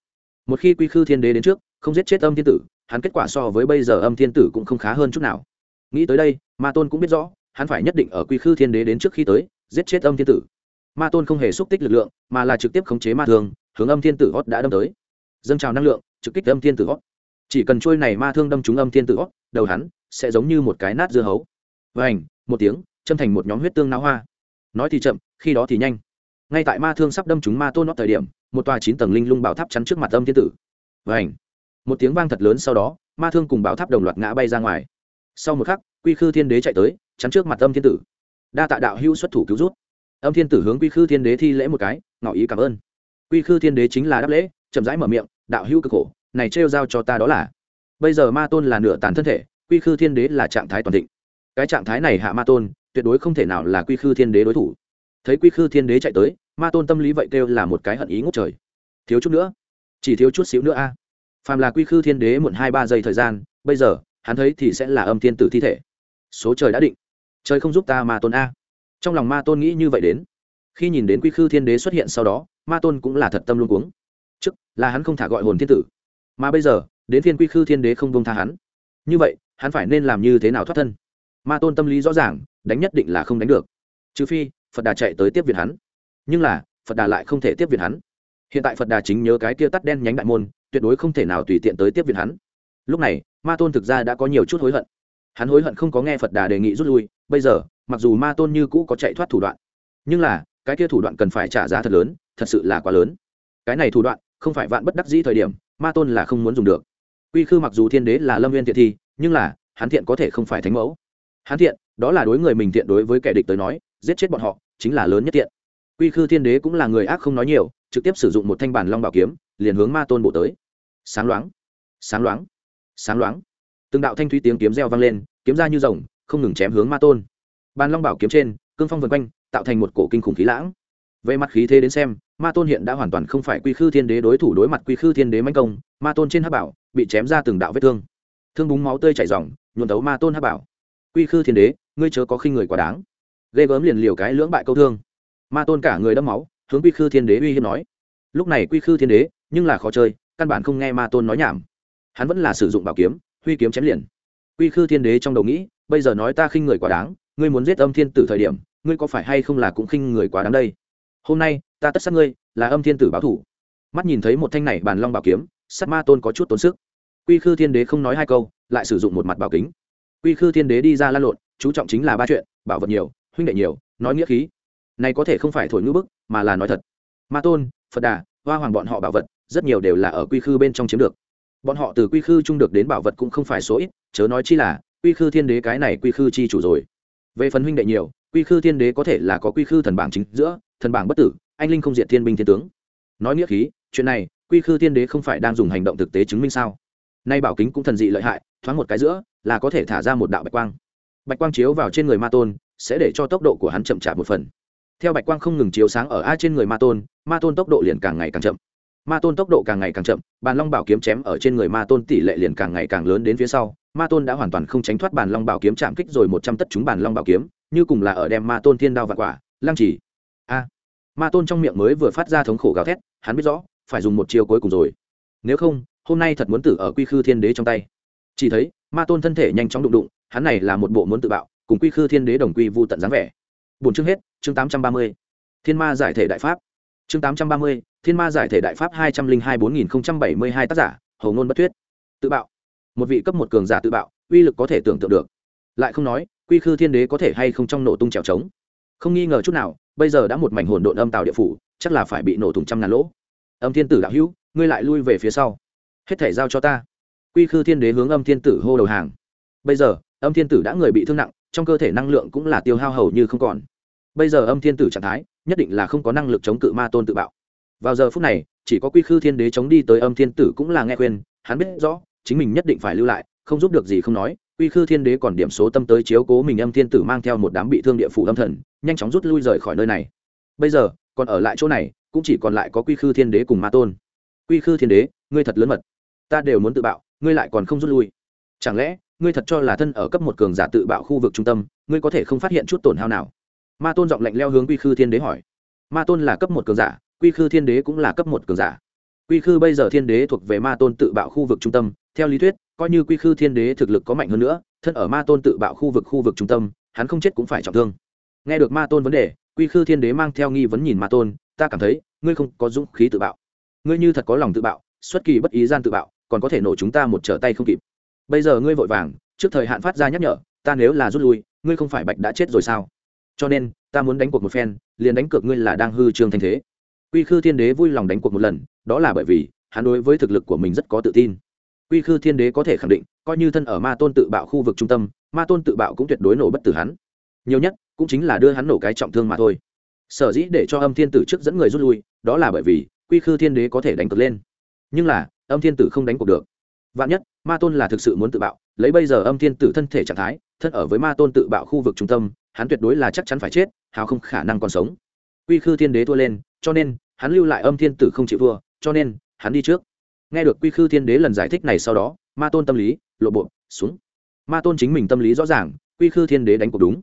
Một khi quy khư thiên đế đến trước, không giết chết âm thiên tử, hắn kết quả so với bây giờ âm thiên tử cũng không khá hơn chút nào. Nghĩ tới đây, ma tôn cũng biết rõ, hắn phải nhất định ở quy khư thiên đế đến trước khi tới, giết chết âm thiên tử. Ma tôn không hề xúc tích lực lượng, mà là trực tiếp khống chế ma thương, hướng âm thiên tử hót đã đâm tới. Dâng trào năng lượng, trực kích âm thiên tử hót. Chỉ cần trôi này ma thương đâm trúng âm thiên tử hót, đầu hắn sẽ giống như một cái nát dưa hấu. Và ảnh một tiếng, châm thành một nhóm huyết tương não hoa nói thì chậm, khi đó thì nhanh. Ngay tại ma thương sắp đâm chúng ma tôn nót thời điểm, một tòa chín tầng linh lung bảo tháp chắn trước mặt âm thiên tử. Và ảnh một tiếng vang thật lớn sau đó, ma thương cùng bảo tháp đồng loạt ngã bay ra ngoài. Sau một khắc, quy khư thiên đế chạy tới, chắn trước mặt âm thiên tử. Đa tạ đạo hữu xuất thủ cứu rút âm thiên tử hướng quy khư thiên đế thi lễ một cái, ngỏ ý cảm ơn. Quy khư thiên đế chính là đáp lễ, chậm rãi mở miệng, đạo hữu cực khổ, này trêu giao cho ta đó là. Bây giờ ma tôn là nửa tàn thân thể, quy khư thiên đế là trạng thái toàn thịnh. Cái trạng thái này hạ ma tôn tuyệt đối không thể nào là quy khư thiên đế đối thủ. Thấy quy khư thiên đế chạy tới, ma tôn tâm lý vậy kêu là một cái hận ý ngốc trời. Thiếu chút nữa. Chỉ thiếu chút xíu nữa a. Phàm là quy khư thiên đế muộn hai ba giây thời gian, bây giờ, hắn thấy thì sẽ là âm thiên tử thi thể. Số trời đã định. Trời không giúp ta, ma tôn a. Trong lòng ma tôn nghĩ như vậy đến. Khi nhìn đến quy khư thiên đế xuất hiện sau đó, ma tôn cũng là thật tâm luôn cuống. Trước, là hắn không thả gọi hồn thiên tử. Mà bây giờ, đến phiên quy khư thiên đế không bông tha hắn. Như vậy, hắn phải nên làm như thế nào thoát thân? Ma tôn tâm lý rõ ràng đánh nhất định là không đánh được. Trừ phi, phật đà chạy tới tiếp viện hắn. Nhưng là, phật đà lại không thể tiếp viện hắn. Hiện tại phật đà chính nhớ cái kia tắt đen nhánh đại môn, tuyệt đối không thể nào tùy tiện tới tiếp viện hắn. Lúc này, ma tôn thực ra đã có nhiều chút hối hận. Hắn hối hận không có nghe phật đà đề nghị rút lui, bây giờ, mặc dù ma tôn như cũ có chạy thoát thủ đoạn, nhưng là, cái kia thủ đoạn cần phải trả giá thật lớn, thật sự là quá lớn. Cái này thủ đoạn, không phải vạn bất đắc dĩ thời điểm, ma tôn là không muốn dùng được. Quy khư mặc dù thiên đế là lâm viên thiện thi, nhưng là, hắn thiện có thể không phải thánh mẫu. Hắn thiện đó là đối người mình thiện đối với kẻ địch tới nói, giết chết bọn họ chính là lớn nhất thiện quy khư thiên đế cũng là người ác không nói nhiều, trực tiếp sử dụng một thanh bản long bảo kiếm, liền hướng ma tôn bổ tới. Sáng loáng sáng loáng sáng loáng. Từng đạo thanh thúy tiếng kiếm reo vang lên, kiếm ra như rồng, không ngừng chém hướng ma tôn. Bàn long bảo kiếm trên, cương phong vân quanh, tạo thành một cổ kinh khủng khí lãng. Về mặt khí thế đến xem, ma tôn hiện đã hoàn toàn không phải quy khư thiên đế đối thủ đối mặt quy khư thiên đế manh công, ma tôn trên hắc bảo bị chém ra từng đạo vết thương. Thương búng máu tươi chảy dòng nhuộn tấu ma tôn hắc bảo. Quy khư thiên đế ngươi chớ có khinh người quá đáng. Ghê gớm liền liều cái lưỡng bại câu thương. Ma tôn cả người đẫm máu, hướng quy khư thiên đế uy hiếp nói. Lúc này quy khư thiên đế, nhưng là khó chơi, căn bản không nghe ma tôn nói nhảm. Hắn vẫn là sử dụng bảo kiếm, huy kiếm chém liền. Quy khư thiên đế trong đầu nghĩ, bây giờ nói ta khinh người quá đáng, ngươi muốn giết âm thiên tử thời điểm, ngươi có phải hay không là cũng khinh người quá đáng đây? Hôm nay, ta tất sát ngươi, là âm thiên tử báo thủ. Mắt nhìn thấy một thanh này bàn long bảo kiếm, sát ma tôn có chút tốn sức. Quy khư thiên đế không nói hai câu, lại sử dụng một mặt bảo kính quy khư thiên đế đi ra lan lộn, chú trọng chính là ba chuyện, bảo vật nhiều, huynh đệ nhiều, nói nghĩa khí. Này có thể không phải thổi ngữ bức, mà là nói thật. Ma tôn, phật đà, hoa hoàng bọn họ bảo vật, rất nhiều đều là ở quy khư bên trong chiếm được. Bọn họ từ quy khư trung được đến bảo vật cũng không phải số ít, chớ nói chi là, quy khư thiên đế cái này quy khư chi chủ rồi. Về phần huynh đệ nhiều, quy khư thiên đế có thể là có quy khư thần bảng chính giữa, thần bảng bất tử, anh linh không diện thiên binh thiên tướng. Nói nghĩa khí, chuyện này, quy khư thiên đế không phải đang dùng hành động thực tế chứng minh sao? Nay bảo kính cũng thần dị lợi hại thoáng một cái giữa, là có thể thả ra một đạo bạch quang. Bạch quang chiếu vào trên người ma tôn, sẽ để cho tốc độ của hắn chậm chạp một phần. Theo bạch quang không ngừng chiếu sáng ở a trên người ma tôn ma tôn tốc độ liền càng ngày càng chậm. Ma tôn tốc độ càng ngày càng chậm, bàn long bảo kiếm chém ở trên người ma tôn tỷ lệ liền càng ngày càng lớn đến phía sau. Ma tôn đã hoàn toàn không tránh thoát bàn long bảo kiếm chạm kích rồi một trăm tất chúng bàn long bảo kiếm, như cùng là ở đem ma tôn thiên đao và quả, lăng chỉ a. Ma tôn trong miệng mới vừa phát ra thống khổ gào thét, hắn biết rõ, phải dùng một chiều cuối cùng rồi. Nếu không, hôm nay thật muốn tử ở quy khư thiên đế trong tay chỉ thấy, ma tôn thân thể nhanh chóng đụng đụng, hắn này là một bộ muốn tự bạo, cùng quy khư thiên đế đồng quy vu tận dáng vẻ. Bốn chương hết, chương tám trăm ba mươi. Thiên ma giải thể đại pháp. Chương tám trăm ba mươi, thiên ma giải thể đại pháp hai trăm linh hai bốn nghìn bảy mươi hai tác giả, hầu ngôn bất thuyết. Tự bạo. Một vị cấp một cường giả tự bạo, uy lực có thể tưởng tượng được. Lại không nói, quy khư thiên đế có thể hay không trong nổ tung trèo trống. Không nghi ngờ chút nào, bây giờ đã một mảnh hồn độn âm tạo địa phủ, chắc là phải bị nổ thủng trăm ngàn lỗ. Âm thiên tử đạo hữu, ngươi lại lui về phía sau. Hết thể giao cho ta quy khư thiên đế hướng âm thiên tử hô đầu hàng. Bây giờ, âm thiên tử đã người bị thương nặng, trong cơ thể năng lượng cũng là tiêu hao hầu như không còn. Bây giờ âm thiên tử trạng thái, nhất định là không có năng lực chống cự ma tôn tự bạo. Vào giờ phút này, chỉ có quy khư thiên đế chống đi tới âm thiên tử cũng là nghe khuyên, hắn biết rõ, chính mình nhất định phải lưu lại, không giúp được gì không nói, quy khư thiên đế còn điểm số tâm tới chiếu cố mình âm thiên tử mang theo một đám bị thương địa phủ âm thần, nhanh chóng rút lui rời khỏi nơi này. Bây giờ, còn ở lại chỗ này, cũng chỉ còn lại có quy khư thiên đế cùng ma tôn. Quy khư thiên đế, ngươi thật lớn mật. Ta đều muốn tự bạo ngươi lại còn không rút lui. Chẳng lẽ, ngươi thật cho là thân ở cấp một cường giả tự bạo khu vực trung tâm, ngươi có thể không phát hiện chút tổn hao nào? Ma tôn giọng lạnh leo hướng quy khư thiên đế hỏi. Ma tôn là cấp một cường giả, quy khư thiên đế cũng là cấp một cường giả. Quy khư bây giờ thiên đế thuộc về ma tôn tự bạo khu vực trung tâm, theo lý thuyết, coi như quy khư thiên đế thực lực có mạnh hơn nữa, thân ở ma tôn tự bạo khu vực khu vực trung tâm, hắn không chết cũng phải trọng thương. Nghe được ma tôn vấn đề, quy khư thiên đế mang theo nghi vấn nhìn ma tôn, ta cảm thấy, ngươi không có dũng khí tự bạo. Ngươi như thật có lòng tự bạo, xuất kỳ bất ý gian tự bạo còn có thể nổ chúng ta một trở tay không kịp. Bây giờ ngươi vội vàng, trước thời hạn phát ra nhắc nhở, ta nếu là rút lui, ngươi không phải bạch đã chết rồi sao? Cho nên, ta muốn đánh cuộc một phen, liền đánh cược ngươi là đang hư trương thanh thế. Quy khư thiên đế vui lòng đánh cuộc một lần, đó là bởi vì, hắn đối với thực lực của mình rất có tự tin. Quy khư thiên đế có thể khẳng định, coi như thân ở ma tôn tự bạo khu vực trung tâm, ma tôn tự bạo cũng tuyệt đối nổ bất tử hắn. Nhiều nhất, cũng chính là đưa hắn nổ cái trọng thương mà thôi. Sở dĩ để cho âm thiên tử trước dẫn người rút lui, đó là bởi vì quy khư thiên đế có thể đánh cược lên nhưng là, âm thiên tử không đánh cuộc được. Vạn nhất, ma tôn là thực sự muốn tự bạo, lấy bây giờ âm thiên tử thân thể trạng thái, thân ở với ma tôn tự bạo khu vực trung tâm, hắn tuyệt đối là chắc chắn phải chết, hào không khả năng còn sống. Quy khư thiên đế thua lên, cho nên, hắn lưu lại âm thiên tử không chịu thua, cho nên, hắn đi trước. Nghe được quy khư thiên đế lần giải thích này sau đó, ma tôn tâm lý, lộ bộ, xuống. Ma tôn chính mình tâm lý rõ ràng, quy khư thiên đế đánh cuộc đúng.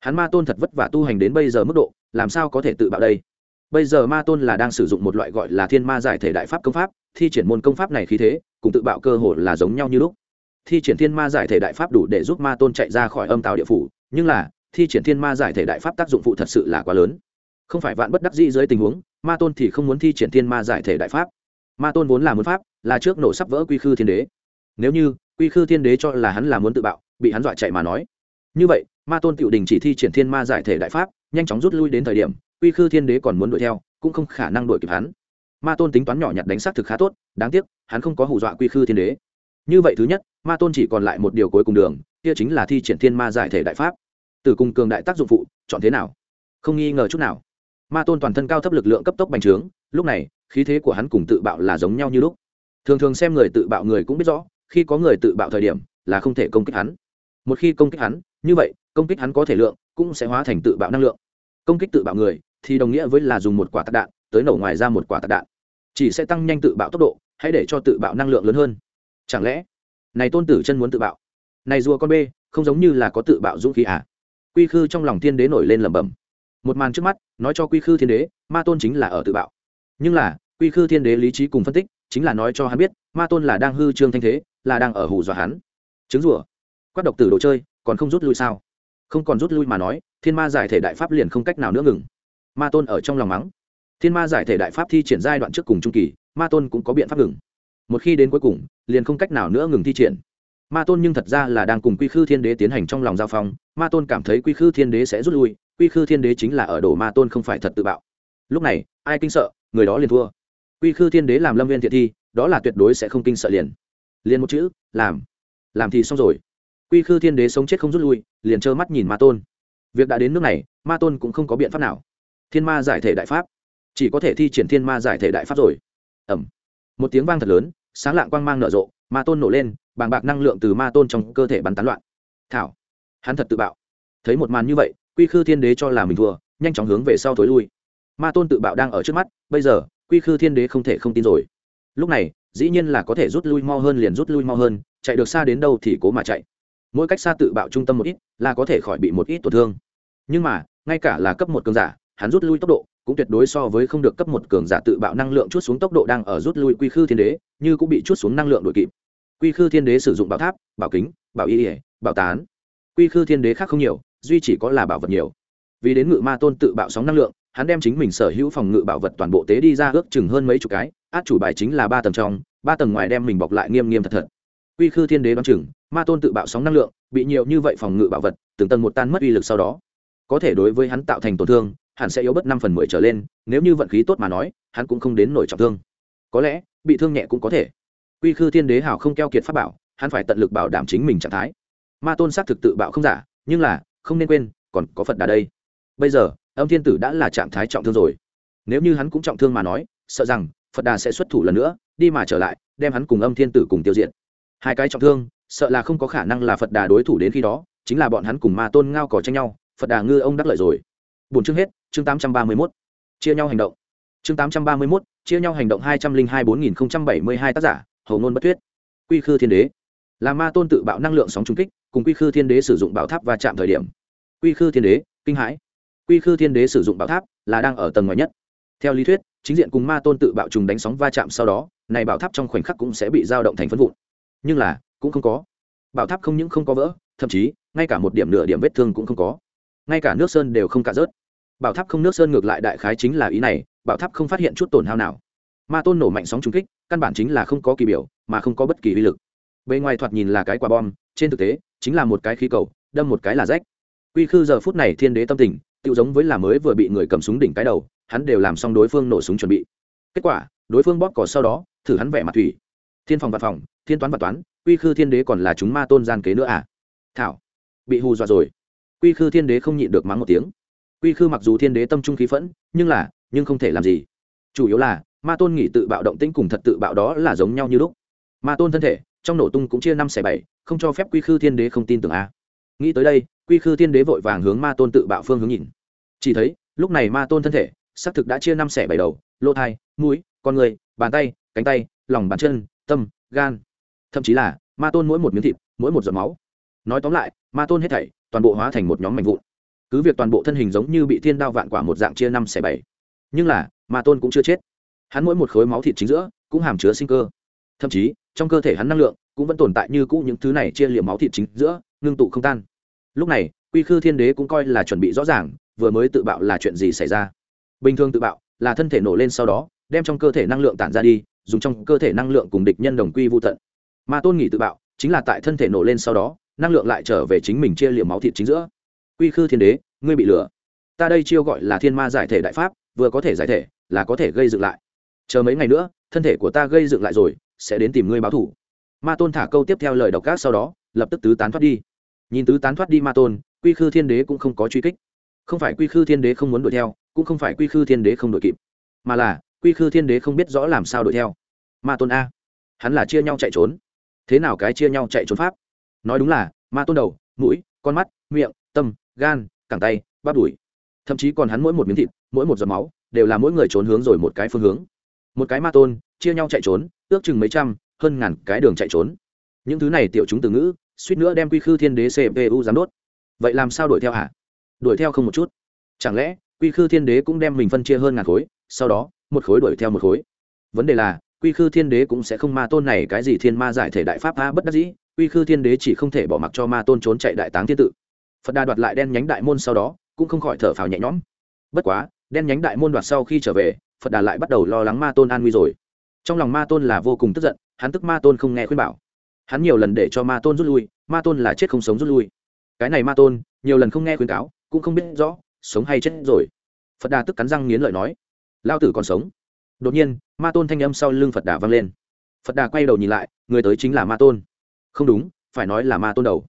Hắn ma tôn thật vất vả tu hành đến bây giờ mức độ, làm sao có thể tự bạo đây? Bây giờ ma tôn là đang sử dụng một loại gọi là thiên ma giải thể đại pháp công pháp, thi triển môn công pháp này khí thế, cùng tự bạo cơ hội là giống nhau như lúc. Thi triển thiên ma giải thể đại pháp đủ để giúp ma tôn chạy ra khỏi âm tàu địa phủ, nhưng là, thi triển thiên ma giải thể đại pháp tác dụng phụ thật sự là quá lớn. Không phải vạn bất đắc dĩ dưới tình huống, ma tôn thì không muốn thi triển thiên ma giải thể đại pháp. Ma tôn vốn là muốn pháp, là trước nổ sắp vỡ quy khư thiên đế. Nếu như, quy khư thiên đế cho là hắn là muốn tự bạo, bị hắn dọa chạy mà nói. Như vậy, ma tôn tiểu đình chỉ thi triển thiên ma giải thể đại pháp, nhanh chóng rút lui đến thời điểm quy khư thiên đế còn muốn đuổi theo, cũng không khả năng đuổi kịp hắn. Ma tôn tính toán nhỏ nhặt đánh xác thực khá tốt, đáng tiếc, hắn không có hù dọa quy khư thiên đế. Như vậy thứ nhất, ma tôn chỉ còn lại một điều cuối cùng đường, kia chính là thi triển thiên ma giải thể đại pháp. Từ cùng cường đại tác dụng phụ, chọn thế nào? Không nghi ngờ chút nào. Ma tôn toàn thân cao thấp lực lượng cấp tốc bành trướng, lúc này, khí thế của hắn cùng tự bạo là giống nhau như lúc. Thường thường xem người tự bạo người cũng biết rõ, khi có người tự bạo thời điểm, là không thể công kích hắn. Một khi công kích hắn, như vậy, công kích hắn có thể lượng, cũng sẽ hóa thành tự bạo năng lượng công kích tự bạo người, thì đồng nghĩa với là dùng một quả tạc đạn, tới nổ ngoài ra một quả tạc đạn. Chỉ sẽ tăng nhanh tự bạo tốc độ, hãy để cho tự bạo năng lượng lớn hơn. Chẳng lẽ, này tôn tử chân muốn tự bạo? Này rùa con b không giống như là có tự bạo dũng khí à? Quy khư trong lòng thiên đế nổi lên lẩm bẩm. Một màn trước mắt, nói cho quy khư thiên đế, ma tôn chính là ở tự bạo. Nhưng là, quy khư thiên đế lý trí cùng phân tích, chính là nói cho hắn biết, ma tôn là đang hư trương thanh thế, là đang ở hù dọa hắn. Chứng rủa quát độc tử đồ chơi, còn không rút lui sao? Không còn rút lui mà nói, thiên ma giải thể đại pháp liền không cách nào nữa ngừng. Ma tôn ở trong lòng mắng. Thiên ma giải thể đại pháp thi triển giai đoạn trước cùng trung kỳ, ma tôn cũng có biện pháp ngừng. Một khi đến cuối cùng, liền không cách nào nữa ngừng thi triển. Ma tôn nhưng thật ra là đang cùng quy khư thiên đế tiến hành trong lòng giao phong, ma tôn cảm thấy quy khư thiên đế sẽ rút lui, quy khư thiên đế chính là ở đổ ma tôn không phải thật tự bạo. Lúc này, ai kinh sợ, người đó liền thua. Quy khư thiên đế làm lâm viên thiện thi, đó là tuyệt đối sẽ không kinh sợ liền. Liền một chữ, làm. Làm thì xong rồi quy khư thiên đế sống chết không rút lui, liền trơ mắt nhìn ma tôn. Việc đã đến nước này, ma tôn cũng không có biện pháp nào. Thiên ma giải thể đại pháp. Chỉ có thể thi triển thiên ma giải thể đại pháp rồi. Ẩm một tiếng vang thật lớn, sáng lạng quang mang nở rộ, ma tôn nổ lên, bàng bạc năng lượng từ ma tôn trong cơ thể bắn tán loạn. Thảo. Hắn thật tự bạo. Thấy một màn như vậy, quy khư thiên đế cho là mình thua, nhanh chóng hướng về sau thối lui. Ma tôn tự bạo đang ở trước mắt, bây giờ, quy khư thiên đế không thể không tin rồi. Lúc này, dĩ nhiên là có thể rút lui mau hơn liền rút lui mau hơn, chạy được xa đến đâu thì cố mà chạy mỗi cách xa tự bạo trung tâm một ít, là có thể khỏi bị một ít tổn thương. Nhưng mà, ngay cả là cấp một cường giả, hắn rút lui tốc độ cũng tuyệt đối so với không được cấp một cường giả tự bạo năng lượng chút xuống tốc độ đang ở rút lui quy khư thiên đế, như cũng bị chút xuống năng lượng đội kịp. Quy khư thiên đế sử dụng bảo tháp, bảo kính, bảo y ỉa bảo tán. Quy khư thiên đế khác không nhiều, duy chỉ có là bảo vật nhiều. Vì đến ngự ma tôn tự bạo sóng năng lượng, hắn đem chính mình sở hữu phòng ngự bảo vật toàn bộ tế đi ra ước chừng hơn mấy chục cái, át chủ bài chính là ba tầng trong, ba tầng ngoài đem mình bọc lại nghiêm nghiêm thật thật. Quy khư thiên đế đoán chừng ma tôn tự bạo sóng năng lượng, bị nhiều như vậy phòng ngự bảo vật, từng tầng một tan mất uy lực sau đó. Có thể đối với hắn tạo thành tổn thương, hẳn sẽ yếu bất năm phần mười trở lên, nếu như vận khí tốt mà nói, hắn cũng không đến nổi trọng thương. Có lẽ, bị thương nhẹ cũng có thể. Quy khư thiên đế hào không keo kiệt pháp bảo, hắn phải tận lực bảo đảm chính mình trạng thái. Ma tôn xác thực tự bạo không giả, nhưng là, không nên quên, còn có phật đà đây. Bây giờ, âm thiên tử đã là trạng thái trọng thương rồi. Nếu như hắn cũng trọng thương mà nói, sợ rằng phật đà sẽ xuất thủ lần nữa, đi mà trở lại, đem hắn cùng âm thiên tử cùng tiêu diệt. Hai cái trọng thương sợ là không có khả năng là phật đà đối thủ đến khi đó, chính là bọn hắn cùng ma tôn ngao cỏ tranh nhau, phật đà ngư ông đắc lợi rồi. Bốn chương hết, chương tám trăm ba mươi mốt. Chia nhau hành động. Chương tám trăm ba mươi mốt, chia nhau hành động hai trăm linh hai bốn nghìn bảy mươi hai tác giả, hầu ngôn bất thuyết. Quy khư thiên đế. Là ma tôn tự bạo năng lượng sóng trung kích, cùng quy khư thiên đế sử dụng bảo tháp và chạm thời điểm. Quy khư thiên đế, kinh hãi. Quy khư thiên đế sử dụng bảo tháp là đang ở tầng ngoài nhất. Theo lý thuyết, chính diện cùng ma tôn tự bạo trùng đánh sóng va chạm sau đó, này bảo tháp trong khoảnh khắc cũng sẽ bị dao động thành phân vụn. Nhưng là cũng không có. Bảo tháp không những không có vỡ, thậm chí, ngay cả một điểm nửa điểm vết thương cũng không có. Ngay cả nước sơn đều không cả rớt. Bảo tháp không nước sơn ngược lại đại khái chính là ý này, bảo tháp không phát hiện chút tổn hao nào. Ma tôn nổ mạnh sóng trung kích, căn bản chính là không có kỳ biểu, mà không có bất kỳ uy lực. Bề ngoài thoạt nhìn là cái quả bom, trên thực tế, chính là một cái khí cầu, đâm một cái là rách. Quy khư giờ phút này thiên đế tâm tình tự giống với là mới vừa bị người cầm súng đỉnh cái đầu, hắn đều làm xong đối phương nổ súng chuẩn bị. Kết quả, đối phương bóp cỏ sau đó, thử hắn vẻ mặt thủy. Thiên phòng vật phòng thiên toán và toán, quy khư thiên đế còn là chúng ma tôn gian kế nữa à? Thảo, bị hù dọa rồi. Quy khư thiên đế không nhịn được mắng một tiếng. Quy khư mặc dù thiên đế tâm trung khí phẫn, nhưng là, nhưng không thể làm gì. Chủ yếu là, ma tôn nghỉ tự bạo động tĩnh cùng thật tự bạo đó là giống nhau như lúc. Ma tôn thân thể, trong nổ tung cũng chia năm xẻ bảy, không cho phép quy khư thiên đế không tin tưởng a. Nghĩ tới đây, quy khư thiên đế vội vàng hướng ma tôn tự bạo phương hướng nhìn. Chỉ thấy, lúc này ma tôn thân thể, xác thực đã chia năm xẻ bảy đầu, lỗ thai, mũi, con người, bàn tay, cánh tay, lòng bàn chân, tâm, gan thậm chí là ma tôn mỗi một miếng thịt, mỗi một giọt máu. Nói tóm lại, ma tôn hết thảy toàn bộ hóa thành một nhóm mảnh vụn. Cứ việc toàn bộ thân hình giống như bị thiên đao vạn quả một dạng chia năm xẻ bảy, nhưng là ma tôn cũng chưa chết. Hắn mỗi một khối máu thịt chính giữa cũng hàm chứa sinh cơ. Thậm chí, trong cơ thể hắn năng lượng cũng vẫn tồn tại như cũ những thứ này chia liệm máu thịt chính giữa, ngưng tụ không tan. Lúc này, quy khư thiên đế cũng coi là chuẩn bị rõ ràng, vừa mới tự bạo là chuyện gì xảy ra. Bình thường tự bạo là thân thể nổ lên sau đó, đem trong cơ thể năng lượng tản ra đi, dùng trong cơ thể năng lượng cùng địch nhân đồng quy vô tận mà tôn nghỉ tự bạo chính là tại thân thể nổ lên sau đó, năng lượng lại trở về chính mình chia liệm máu thịt chính giữa. Quy khư thiên đế, ngươi bị lừa. Ta đây chiêu gọi là thiên ma giải thể đại pháp, vừa có thể giải thể, là có thể gây dựng lại. Chờ mấy ngày nữa, thân thể của ta gây dựng lại rồi, sẽ đến tìm ngươi báo thủ ma tôn thả câu tiếp theo lời độc ác sau đó, lập tức tứ tán thoát đi. Nhìn tứ tán thoát đi ma tôn, quy khư thiên đế cũng không có truy kích. Không phải quy khư thiên đế không muốn đuổi theo, cũng không phải quy khư thiên đế không đuổi kịp, mà là quy khư thiên đế không biết rõ làm sao đuổi theo. Ma tôn a, hắn là chia nhau chạy trốn thế nào cái chia nhau chạy trốn pháp? Nói đúng là, ma tôn đầu, mũi, con mắt, miệng, tâm, gan, cẳng tay, bắp đùi. Thậm chí còn hắn mỗi một miếng thịt, mỗi một giọt máu, đều là mỗi người trốn hướng rồi một cái phương hướng. Một cái ma tôn, chia nhau chạy trốn, ước chừng mấy trăm, hơn ngàn cái đường chạy trốn. Những thứ này tiểu chúng từ ngữ, suýt nữa đem quy khư thiên đế cpu giám đốt. Vậy làm sao đuổi theo hả? Đuổi theo không một chút. Chẳng lẽ, quy khư thiên đế cũng đem mình phân chia hơn ngàn khối, sau đó, một khối đuổi theo một khối? Vấn đề là quy khư thiên đế cũng sẽ không ma tôn này cái gì thiên ma giải thể đại pháp a bất đắc dĩ, quy khư thiên đế chỉ không thể bỏ mặc cho ma tôn trốn chạy đại táng thiên tự. Phật đà đoạt lại đen nhánh đại môn sau đó, cũng không khỏi thở phào nhẹ nhõm. Bất quá, đen nhánh đại môn đoạt sau khi trở về, phật đà lại bắt đầu lo lắng ma tôn an nguy rồi. Trong lòng ma tôn là vô cùng tức giận, hắn tức ma tôn không nghe khuyên bảo. Hắn nhiều lần để cho ma tôn rút lui, ma tôn là chết không sống rút lui. Cái này ma tôn, nhiều lần không nghe khuyên cáo, cũng không biết rõ, sống hay chết rồi. Phật đà tức cắn răng nghiến lợi nói, lao tử còn sống? Đột nhiên, ma tôn thanh âm sau lưng phật đà vang lên. Phật đà quay đầu nhìn lại, người tới chính là ma tôn. Không đúng, phải nói là ma tôn đầu.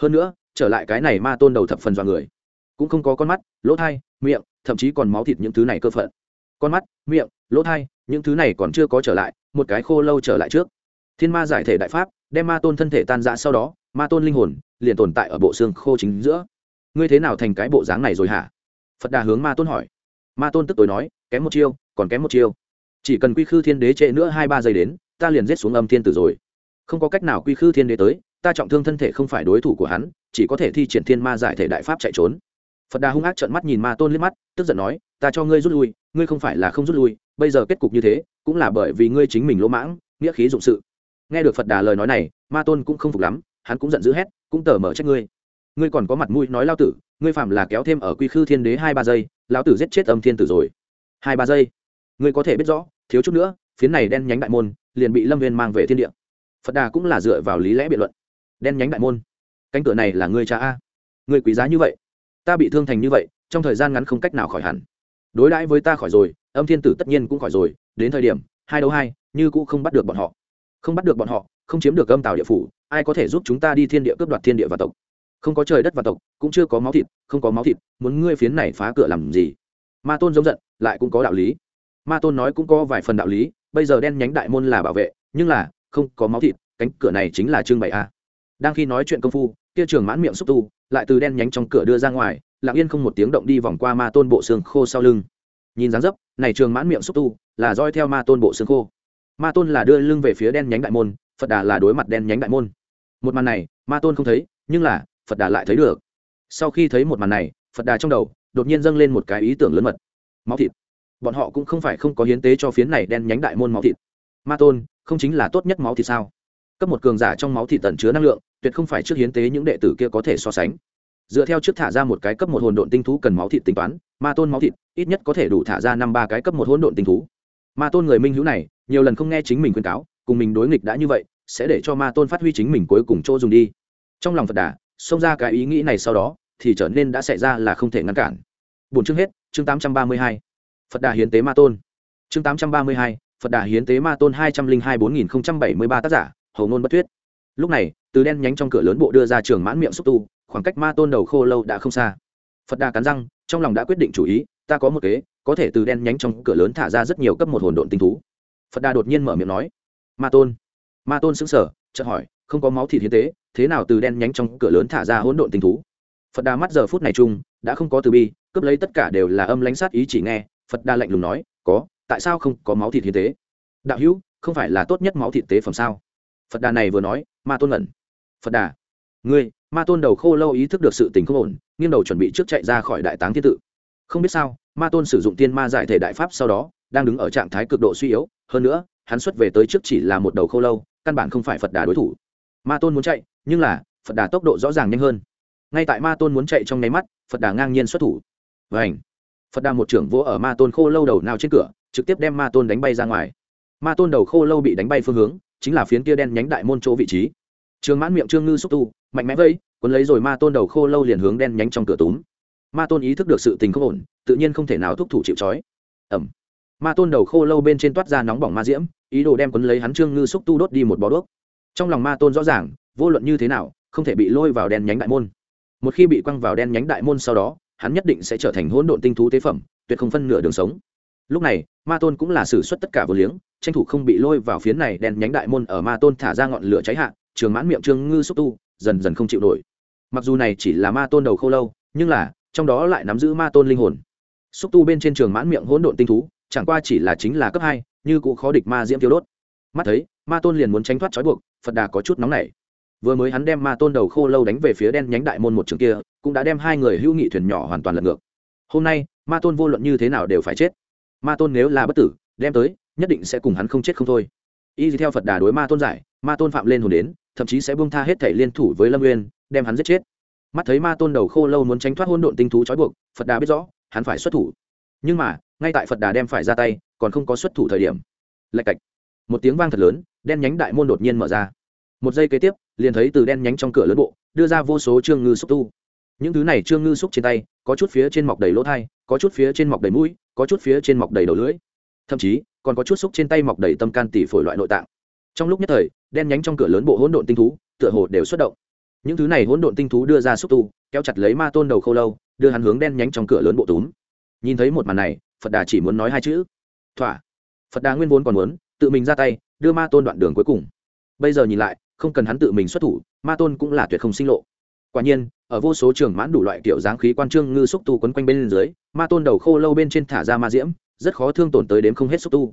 Hơn nữa, trở lại cái này ma tôn đầu thập phần dọa người. Cũng không có con mắt, lỗ thai, miệng, thậm chí còn máu thịt những thứ này cơ phận. Con mắt, miệng, lỗ thai, những thứ này còn chưa có trở lại, một cái khô lâu trở lại trước. Thiên ma giải thể đại pháp, đem ma tôn thân thể tan rã sau đó, ma tôn linh hồn liền tồn tại ở bộ xương khô chính giữa. Ngươi thế nào thành cái bộ dáng này rồi hả? Phật đà hướng ma tôn hỏi. Ma tôn tức tối nói, kém một chiêu, còn kém một chiêu chỉ cần quy khư thiên đế trễ nữa hai ba giây đến, ta liền giết xuống âm thiên tử rồi. Không có cách nào quy khư thiên đế tới, ta trọng thương thân thể không phải đối thủ của hắn, chỉ có thể thi triển thiên ma giải thể đại pháp chạy trốn. Phật đà hung ác trợn mắt nhìn ma tôn liếc mắt, tức giận nói, ta cho ngươi rút lui, ngươi không phải là không rút lui, bây giờ kết cục như thế, cũng là bởi vì ngươi chính mình lỗ mãng, nghĩa khí dụng sự. Nghe được phật đà lời nói này, ma tôn cũng không phục lắm, hắn cũng giận dữ hét, cũng tờ mở trách ngươi. Ngươi còn có mặt mũi nói lao tử, ngươi phạm là kéo thêm ở quy khư thiên đế hai ba giây, lão tử giết chết âm thiên tử rồi. Hai ba giây. Ngươi có thể biết rõ thiếu chút nữa, phiến này đen nhánh đại môn liền bị lâm viên mang về thiên địa. Phật đà cũng là dựa vào lý lẽ biện luận. Đen nhánh đại môn, cánh cửa này là ngươi cha a? Người quý giá như vậy, ta bị thương thành như vậy, trong thời gian ngắn không cách nào khỏi hẳn. Đối đãi với ta khỏi rồi, âm thiên tử tất nhiên cũng khỏi rồi, đến thời điểm, hai đấu hai, như cũng không bắt được bọn họ. Không bắt được bọn họ, không chiếm được âm tàu địa phủ, ai có thể giúp chúng ta đi thiên địa cướp đoạt thiên địa và tộc? Không có trời đất và tộc, cũng chưa có máu thịt, không có máu thịt, muốn ngươi phiến này phá cửa làm gì? Ma tôn giống giận, lại cũng có đạo lý ma tôn nói cũng có vài phần đạo lý, bây giờ đen nhánh đại môn là bảo vệ, nhưng là, không có máu thịt, cánh cửa này chính là trưng bày a. Đang khi nói chuyện công phu, kia trường mãn miệng xúc tu, lại từ đen nhánh trong cửa đưa ra ngoài, lặng yên không một tiếng động đi vòng qua ma tôn bộ xương khô sau lưng. Nhìn dáng dấp, này trường mãn miệng xúc tu, là roi theo ma tôn bộ xương khô. Ma tôn là đưa lưng về phía đen nhánh đại môn, phật đà là đối mặt đen nhánh đại môn. Một màn này, ma tôn không thấy, nhưng là, phật đà lại thấy được. Sau khi thấy một màn này, phật đà trong đầu, đột nhiên dâng lên một cái ý tưởng lớn mật. Máu thịt bọn họ cũng không phải không có hiến tế cho phiến này đen nhánh đại môn máu thịt. Ma tôn, không chính là tốt nhất máu thịt sao? Cấp một cường giả trong máu thịt tận chứa năng lượng, tuyệt không phải trước hiến tế những đệ tử kia có thể so sánh. Dựa theo trước thả ra một cái cấp một hồn độn tinh thú cần máu thịt tính toán, ma tôn máu thịt ít nhất có thể đủ thả ra năm ba cái cấp một hỗn độn tinh thú. Ma tôn người minh hữu này, nhiều lần không nghe chính mình khuyên cáo, cùng mình đối nghịch đã như vậy, sẽ để cho ma tôn phát huy chính mình cuối cùng chỗ dùng đi. Trong lòng phật đà, xông ra cái ý nghĩ này sau đó, thì trở nên đã xảy ra là không thể ngăn cản. Bốn chương hết, chương tám trăm ba mươi hai phật đà hiến tế ma tôn. Chương tám trăm ba mươi hai, phật đà hiến tế ma tôn hai trăm linh hai bốn nghìn bảy mươi ba tác giả, hầu ngôn bất thuyết. Lúc này, từ đen nhánh trong cửa lớn bộ đưa ra trường mãn miệng xúc tu, khoảng cách ma tôn đầu khô lâu đã không xa. Phật đà cắn răng, trong lòng đã quyết định chủ ý, ta có một kế, có thể từ đen nhánh trong cửa lớn thả ra rất nhiều cấp một hồn độn tinh thú. Phật đà đột nhiên mở miệng nói, ma tôn. Ma tôn xứng sở chợt hỏi, không có máu thịt hiến tế, thế nào từ đen nhánh trong cửa lớn thả ra hỗn độn tinh thú? Phật đà mắt giờ phút này chung đã không có từ bi, cướp lấy tất cả đều là âm lãnh sát ý chỉ nghe phật Đa lạnh lùng nói, có, tại sao không có máu thịt hiến tế? Đạo hữu, không phải là tốt nhất máu thịt tế phẩm sao? Phật đà này vừa nói, ma tôn ngẩn. Phật đà ngươi, ma tôn đầu khô lâu ý thức được sự tình không ổn, nghiêng đầu chuẩn bị trước chạy ra khỏi đại táng thiên tự. Không biết sao, ma tôn sử dụng tiên ma giải thể đại pháp sau đó, đang đứng ở trạng thái cực độ suy yếu, hơn nữa, hắn xuất về tới trước chỉ là một đầu khô lâu, căn bản không phải phật đà đối thủ. Ma tôn muốn chạy, nhưng là, phật đà tốc độ rõ ràng nhanh hơn. Ngay tại ma tôn muốn chạy trong nháy mắt, phật đà ngang nhiên xuất thủ. Và ảnh phật đà một trưởng vỗ ở ma tôn khô lâu đầu nào trên cửa, trực tiếp đem ma tôn đánh bay ra ngoài. Ma tôn đầu khô lâu bị đánh bay phương hướng, chính là phiến kia đen nhánh đại môn chỗ vị trí. Trường mãn miệng trương ngư xúc tu, mạnh mẽ vây, cuốn lấy rồi ma tôn đầu khô lâu liền hướng đen nhánh trong cửa túm. Ma tôn ý thức được sự tình không ổn, tự nhiên không thể nào thúc thủ chịu trói. Ẩm ma tôn đầu khô lâu bên trên toát ra nóng bỏng ma diễm, ý đồ đem cuốn lấy hắn trương ngư xúc tu đốt đi một bó đuốc. Trong lòng ma tôn rõ ràng, vô luận như thế nào, không thể bị lôi vào đen nhánh đại môn. Một khi bị quăng vào đen nhánh đại môn sau đó hắn nhất định sẽ trở thành hỗn độn tinh thú tế phẩm, tuyệt không phân nửa đường sống. Lúc này, ma tôn cũng là xử suất tất cả vô liếng, tranh thủ không bị lôi vào phiến này đen nhánh đại môn ở ma tôn thả ra ngọn lửa cháy hạ, trường mãn miệng trương ngư xúc tu, dần dần không chịu nổi. Mặc dù này chỉ là ma tôn đầu khô lâu, nhưng là, trong đó lại nắm giữ ma tôn linh hồn. Xúc tu bên trên trường mãn miệng hỗn độn tinh thú, chẳng qua chỉ là chính là cấp hai, như cũng khó địch ma diễm tiêu đốt. Mắt thấy, ma tôn liền muốn tránh thoát trói buộc, phật đà có chút nóng nảy vừa mới hắn đem ma tôn đầu khô lâu đánh về phía đen nhánh đại môn một trường kia, cũng đã đem hai người hữu nghị thuyền nhỏ hoàn toàn lật ngược. Hôm nay, ma tôn vô luận như thế nào đều phải chết. Ma tôn nếu là bất tử, đem tới, nhất định sẽ cùng hắn không chết không thôi. Y theo phật đà đối ma tôn giải, ma tôn phạm lên hồn đến, thậm chí sẽ buông tha hết thể liên thủ với lâm nguyên đem hắn giết chết. Mắt thấy ma tôn đầu khô lâu muốn tránh thoát hôn độn tinh thú trói buộc, phật đà biết rõ, hắn phải xuất thủ. Nhưng mà, ngay tại phật đà đem phải ra tay, còn không có xuất thủ thời điểm. Lạch cạch. Một tiếng vang thật lớn, đen nhánh đại môn đột nhiên mở ra một giây kế tiếp, liền thấy từ đen nhánh trong cửa lớn bộ, đưa ra vô số trương ngư xúc tu. Những thứ này trương ngư xúc trên tay, có chút phía trên mọc đầy lỗ thai, có chút phía trên mọc đầy mũi, có chút phía trên mọc đầy đầu lưỡi. Thậm chí, còn có chút xúc trên tay mọc đầy tâm can tỷ phổi loại nội tạng. Trong lúc nhất thời, đen nhánh trong cửa lớn bộ hỗn độn tinh thú, tựa hồ đều xuất động. Những thứ này hỗn độn tinh thú đưa ra xúc tu, kéo chặt lấy ma tôn đầu khâu lâu, đưa hắn hướng đen nhánh trong cửa lớn bộ túm. Nhìn thấy một màn này, phật đà chỉ muốn nói hai chữ. Thỏa. Phật đà nguyên vốn còn muốn, tự mình ra tay, đưa ma tôn đoạn đường cuối cùng. Bây giờ nhìn lại không cần hắn tự mình xuất thủ, ma tôn cũng là tuyệt không sinh lộ. Quả nhiên, ở vô số trường mãn đủ loại kiểu dáng khí quan trương ngư xúc tu quấn quanh bên dưới, ma tôn đầu khô lâu bên trên thả ra ma diễm, rất khó thương tổn tới đếm không hết xúc tu.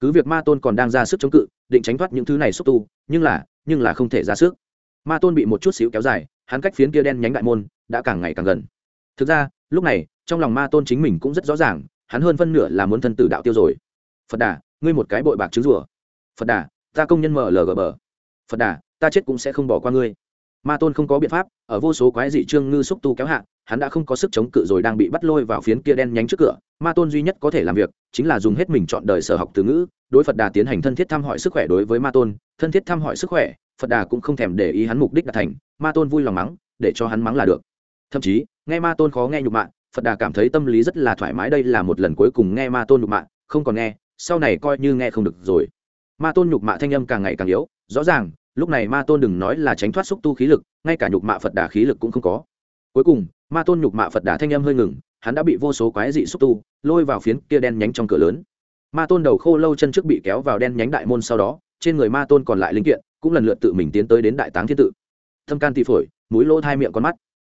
Cứ việc ma tôn còn đang ra sức chống cự, định tránh thoát những thứ này xúc tu, nhưng là nhưng là không thể ra sức. Ma tôn bị một chút xíu kéo dài, hắn cách phiến kia đen nhánh đại môn đã càng ngày càng gần. Thực ra, lúc này, trong lòng ma tôn chính mình cũng rất rõ ràng, hắn hơn phân nửa là muốn thân tử đạo tiêu rồi. Phật đà, ngươi một cái bội bạc trứng rùa. Phật đà, ta công nhân mở mlg bờ. Phật đà ta chết cũng sẽ không bỏ qua ngươi. Ma tôn không có biện pháp, ở vô số quái dị trương ngư xúc tu kéo hạ, hắn đã không có sức chống cự rồi đang bị bắt lôi vào phiến kia đen nhánh trước cửa. Ma tôn duy nhất có thể làm việc, chính là dùng hết mình chọn đời sở học từ ngữ, đối phật đà tiến hành thân thiết thăm hỏi sức khỏe đối với ma tôn. Thân thiết thăm hỏi sức khỏe, phật đà cũng không thèm để ý hắn mục đích đạt thành, ma tôn vui lòng mắng, để cho hắn mắng là được. Thậm chí, nghe ma tôn khó nghe nhục mạ, phật đà cảm thấy tâm lý rất là thoải mái, đây là một lần cuối cùng nghe ma tôn nhục mạ, không còn nghe, sau này coi như nghe không được rồi. Ma tôn nhục mạ thanh âm càng ngày càng yếu, rõ ràng lúc này ma tôn đừng nói là tránh thoát xúc tu khí lực, ngay cả nhục mạ phật đà khí lực cũng không có. Cuối cùng, ma tôn nhục mạ phật đà thanh âm hơi ngừng, hắn đã bị vô số quái dị xúc tu lôi vào phiến kia đen nhánh trong cửa lớn. Ma tôn đầu khô lâu chân trước bị kéo vào đen nhánh đại môn sau đó, trên người ma tôn còn lại linh kiện, cũng lần lượt tự mình tiến tới đến đại táng thiên tự. Thâm can tị phổi, mũi lỗ thai miệng con mắt.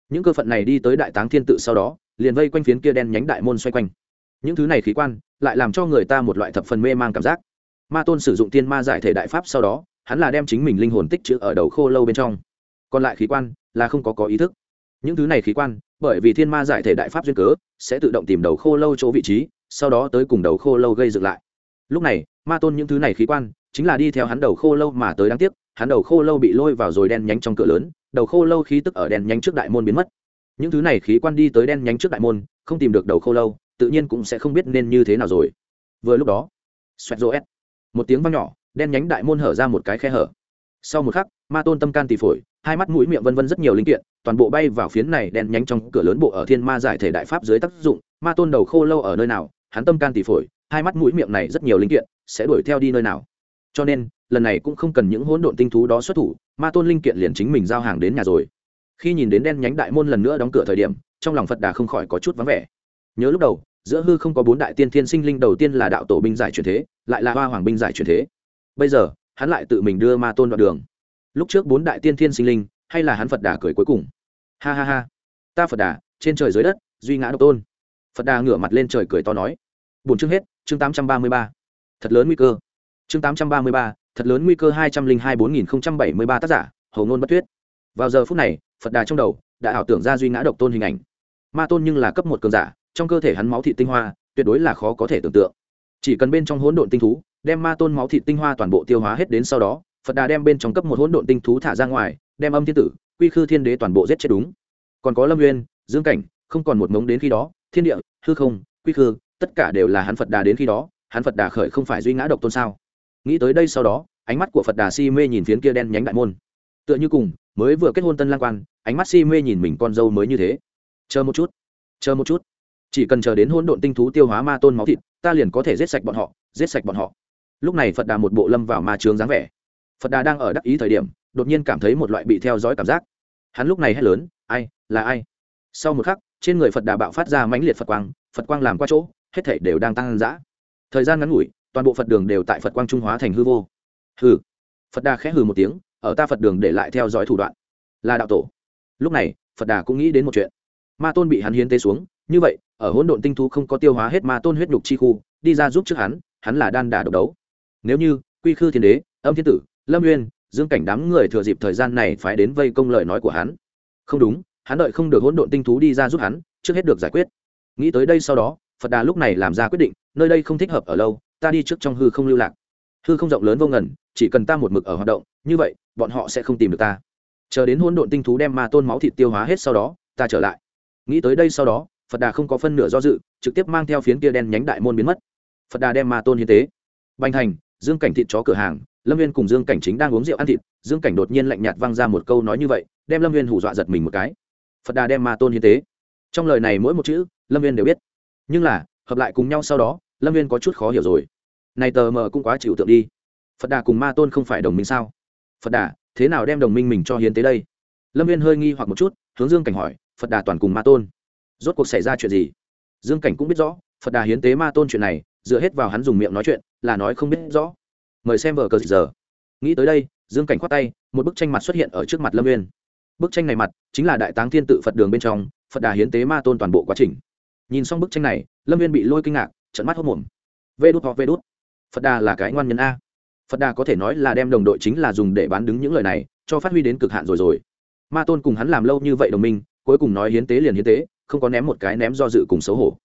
Những cơ phận này đi tới đại táng thiên tự sau đó, liền vây quanh phiến kia đen nhánh đại môn xoay quanh. Những thứ này khí quan, lại làm cho người ta một loại thập phần mê mang cảm giác. Ma tôn sử dụng tiên ma giải thể đại pháp sau đó hắn là đem chính mình linh hồn tích chữ ở đầu khô lâu bên trong. Còn lại khí quan là không có có ý thức. Những thứ này khí quan, bởi vì thiên ma giải thể đại pháp duyên cớ, sẽ tự động tìm đầu khô lâu chỗ vị trí, sau đó tới cùng đầu khô lâu gây dựng lại. Lúc này, ma tôn những thứ này khí quan chính là đi theo hắn đầu khô lâu mà tới đáng tiếc, hắn đầu khô lâu bị lôi vào rồi đen nhánh trong cửa lớn, đầu khô lâu khí tức ở đen nhánh trước đại môn biến mất. Những thứ này khí quan đi tới đen nhánh trước đại môn, không tìm được đầu khô lâu, tự nhiên cũng sẽ không biết nên như thế nào rồi. Vừa lúc đó, xoẹt rô s một tiếng vang nhỏ đen nhánh đại môn hở ra một cái khe hở. Sau một khắc, ma tôn tâm can tỳ phổi, hai mắt mũi miệng vân vân rất nhiều linh kiện, toàn bộ bay vào phiến này đen nhánh trong cửa lớn bộ ở thiên ma giải thể đại pháp dưới tác dụng, ma tôn đầu khô lâu ở nơi nào, hắn tâm can tỳ phổi, hai mắt mũi miệng này rất nhiều linh kiện, sẽ đuổi theo đi nơi nào. Cho nên, lần này cũng không cần những hỗn độn tinh thú đó xuất thủ, ma tôn linh kiện liền chính mình giao hàng đến nhà rồi. Khi nhìn đến đen nhánh đại môn lần nữa đóng cửa thời điểm, trong lòng phật đà không khỏi có chút vắng vẻ. Nhớ lúc đầu, giữa hư không có bốn đại tiên thiên sinh linh, đầu tiên là đạo tổ binh giải truyền thế, lại là hoa hoàng binh giải truyền thế bây giờ, hắn lại tự mình đưa ma tôn đoạn đường. Lúc trước bốn đại tiên thiên sinh linh, hay là hắn phật đà cười cuối cùng. Ha ha ha. Ta phật đà, trên trời dưới đất, duy ngã độc tôn. Phật đà ngửa mặt lên trời cười to nói. Bốn chương hết, chương tám trăm ba mươi ba. Thật lớn nguy cơ. Chương tám trăm ba mươi ba, thật lớn nguy cơ hai trăm linh hai bốn nghìn bảy mươi ba tác giả, hầu ngôn bất tuyết. Vào giờ phút này, phật đà trong đầu đã ảo tưởng ra duy ngã độc tôn hình ảnh. Ma tôn nhưng là cấp một cường giả, trong cơ thể hắn máu thị tinh hoa, tuyệt đối là khó có thể tưởng tượng. Chỉ cần bên trong hỗn độn tinh thú đem ma tôn máu thịt tinh hoa toàn bộ tiêu hóa hết đến sau đó, phật đà đem bên trong cấp một hỗn độn tinh thú thả ra ngoài, đem âm thiên tử, quy khư thiên đế toàn bộ giết chết đúng. Còn có lâm nguyên dương cảnh, không còn một mống đến khi đó, thiên địa, hư không, quy khư, tất cả đều là hắn phật đà đến khi đó, hắn phật đà khởi không phải duy ngã độc tôn sao? Nghĩ tới đây sau đó, ánh mắt của phật đà si mê nhìn phiến kia đen nhánh đại môn. Tựa như cùng, mới vừa kết hôn tân lang quan, ánh mắt si mê nhìn mình con dâu mới như thế. Chờ một chút, chờ một chút. Chỉ cần chờ đến hỗn độn tinh thú tiêu hóa ma tôn máu thịt, ta liền có thể giết sạch bọn họ, giết sạch bọn họ lúc này phật đà một bộ lâm vào ma trường dáng vẻ. Phật đà đang ở đắc ý thời điểm, đột nhiên cảm thấy một loại bị theo dõi cảm giác. Hắn lúc này hét lớn, ai, là ai? Sau một khắc, trên người phật đà bạo phát ra mãnh liệt phật quang phật quang làm qua chỗ, hết thảy đều đang tăng dã. Thời gian ngắn ngủi, toàn bộ phật đường đều tại phật quang trung hóa thành hư vô. Hừ. Phật đà khẽ hừ một tiếng, ở ta phật đường để lại theo dõi thủ đoạn, là đạo tổ. Lúc này, phật đà cũng nghĩ đến một chuyện. Ma tôn bị hắn hiến tế xuống, như vậy, ở hỗn độn tinh thú không có tiêu hóa hết ma tôn huyết nhục chi khu, đi ra giúp trước hắn hắn là đan đà độc đấu nếu như, quy khư thiên đế, âm thiên tử, lâm nguyên dương cảnh đám người thừa dịp thời gian này phải đến vây công lời nói của hắn. Không đúng, hắn đợi không được hỗn độn tinh thú đi ra giúp hắn, trước hết được giải quyết. Nghĩ tới đây sau đó, phật đà lúc này làm ra quyết định, nơi đây không thích hợp ở lâu, ta đi trước trong hư không lưu lạc. Hư không rộng lớn vô ngần, chỉ cần ta một mực ở hoạt động, như vậy, bọn họ sẽ không tìm được ta. Chờ đến hỗn độn tinh thú đem ma tôn máu thịt tiêu hóa hết sau đó, ta trở lại. Nghĩ tới đây sau đó, phật đà không có phân nửa do dự, trực tiếp mang theo phiến kia đen nhánh đại môn biến mất. Phật đà đem ma tôn hiến tế. Bành thành dương cảnh thịt chó cửa hàng, lâm viên cùng dương cảnh chính đang uống rượu ăn thịt, dương cảnh đột nhiên lạnh nhạt văng ra một câu nói như vậy, đem lâm viên hù dọa giật mình một cái. Phật đà đem ma tôn hiến tế. Trong lời này mỗi một chữ, lâm viên đều biết. Nhưng là, hợp lại cùng nhau sau đó, lâm viên có chút khó hiểu rồi. Này tờ mờ cũng quá chịu tượng đi. Phật đà cùng ma tôn không phải đồng minh sao? Phật đà, thế nào đem đồng minh mình cho hiến tế đây? Lâm viên hơi nghi hoặc một chút, hướng dương cảnh hỏi, phật đà toàn cùng ma tôn. Rốt cuộc xảy ra chuyện gì? Dương cảnh cũng biết rõ, phật đà hiến tế ma tôn chuyện này, dựa hết vào hắn dùng miệng nói chuyện là nói không biết rõ. Mời xem vở cờ giờ. Nghĩ tới đây, dương cảnh khoát tay, một bức tranh mặt xuất hiện ở trước mặt lâm Nguyên. bức tranh này mặt chính là đại táng thiên tự phật đường bên trong, phật đà hiến tế ma tôn toàn bộ quá trình. Nhìn xong bức tranh này, lâm viên bị lôi kinh ngạc trận mắt hốc mồm vê đút hoặc vê đút. Phật đà là cái ngoan nhân a. Phật đà có thể nói là đem đồng đội chính là dùng để bán đứng những lời này, cho phát huy đến cực hạn rồi rồi. Ma tôn cùng hắn làm lâu như vậy đồng minh, cuối cùng nói hiến tế liền hiến tế, không có ném một cái ném do dự cùng xấu hổ.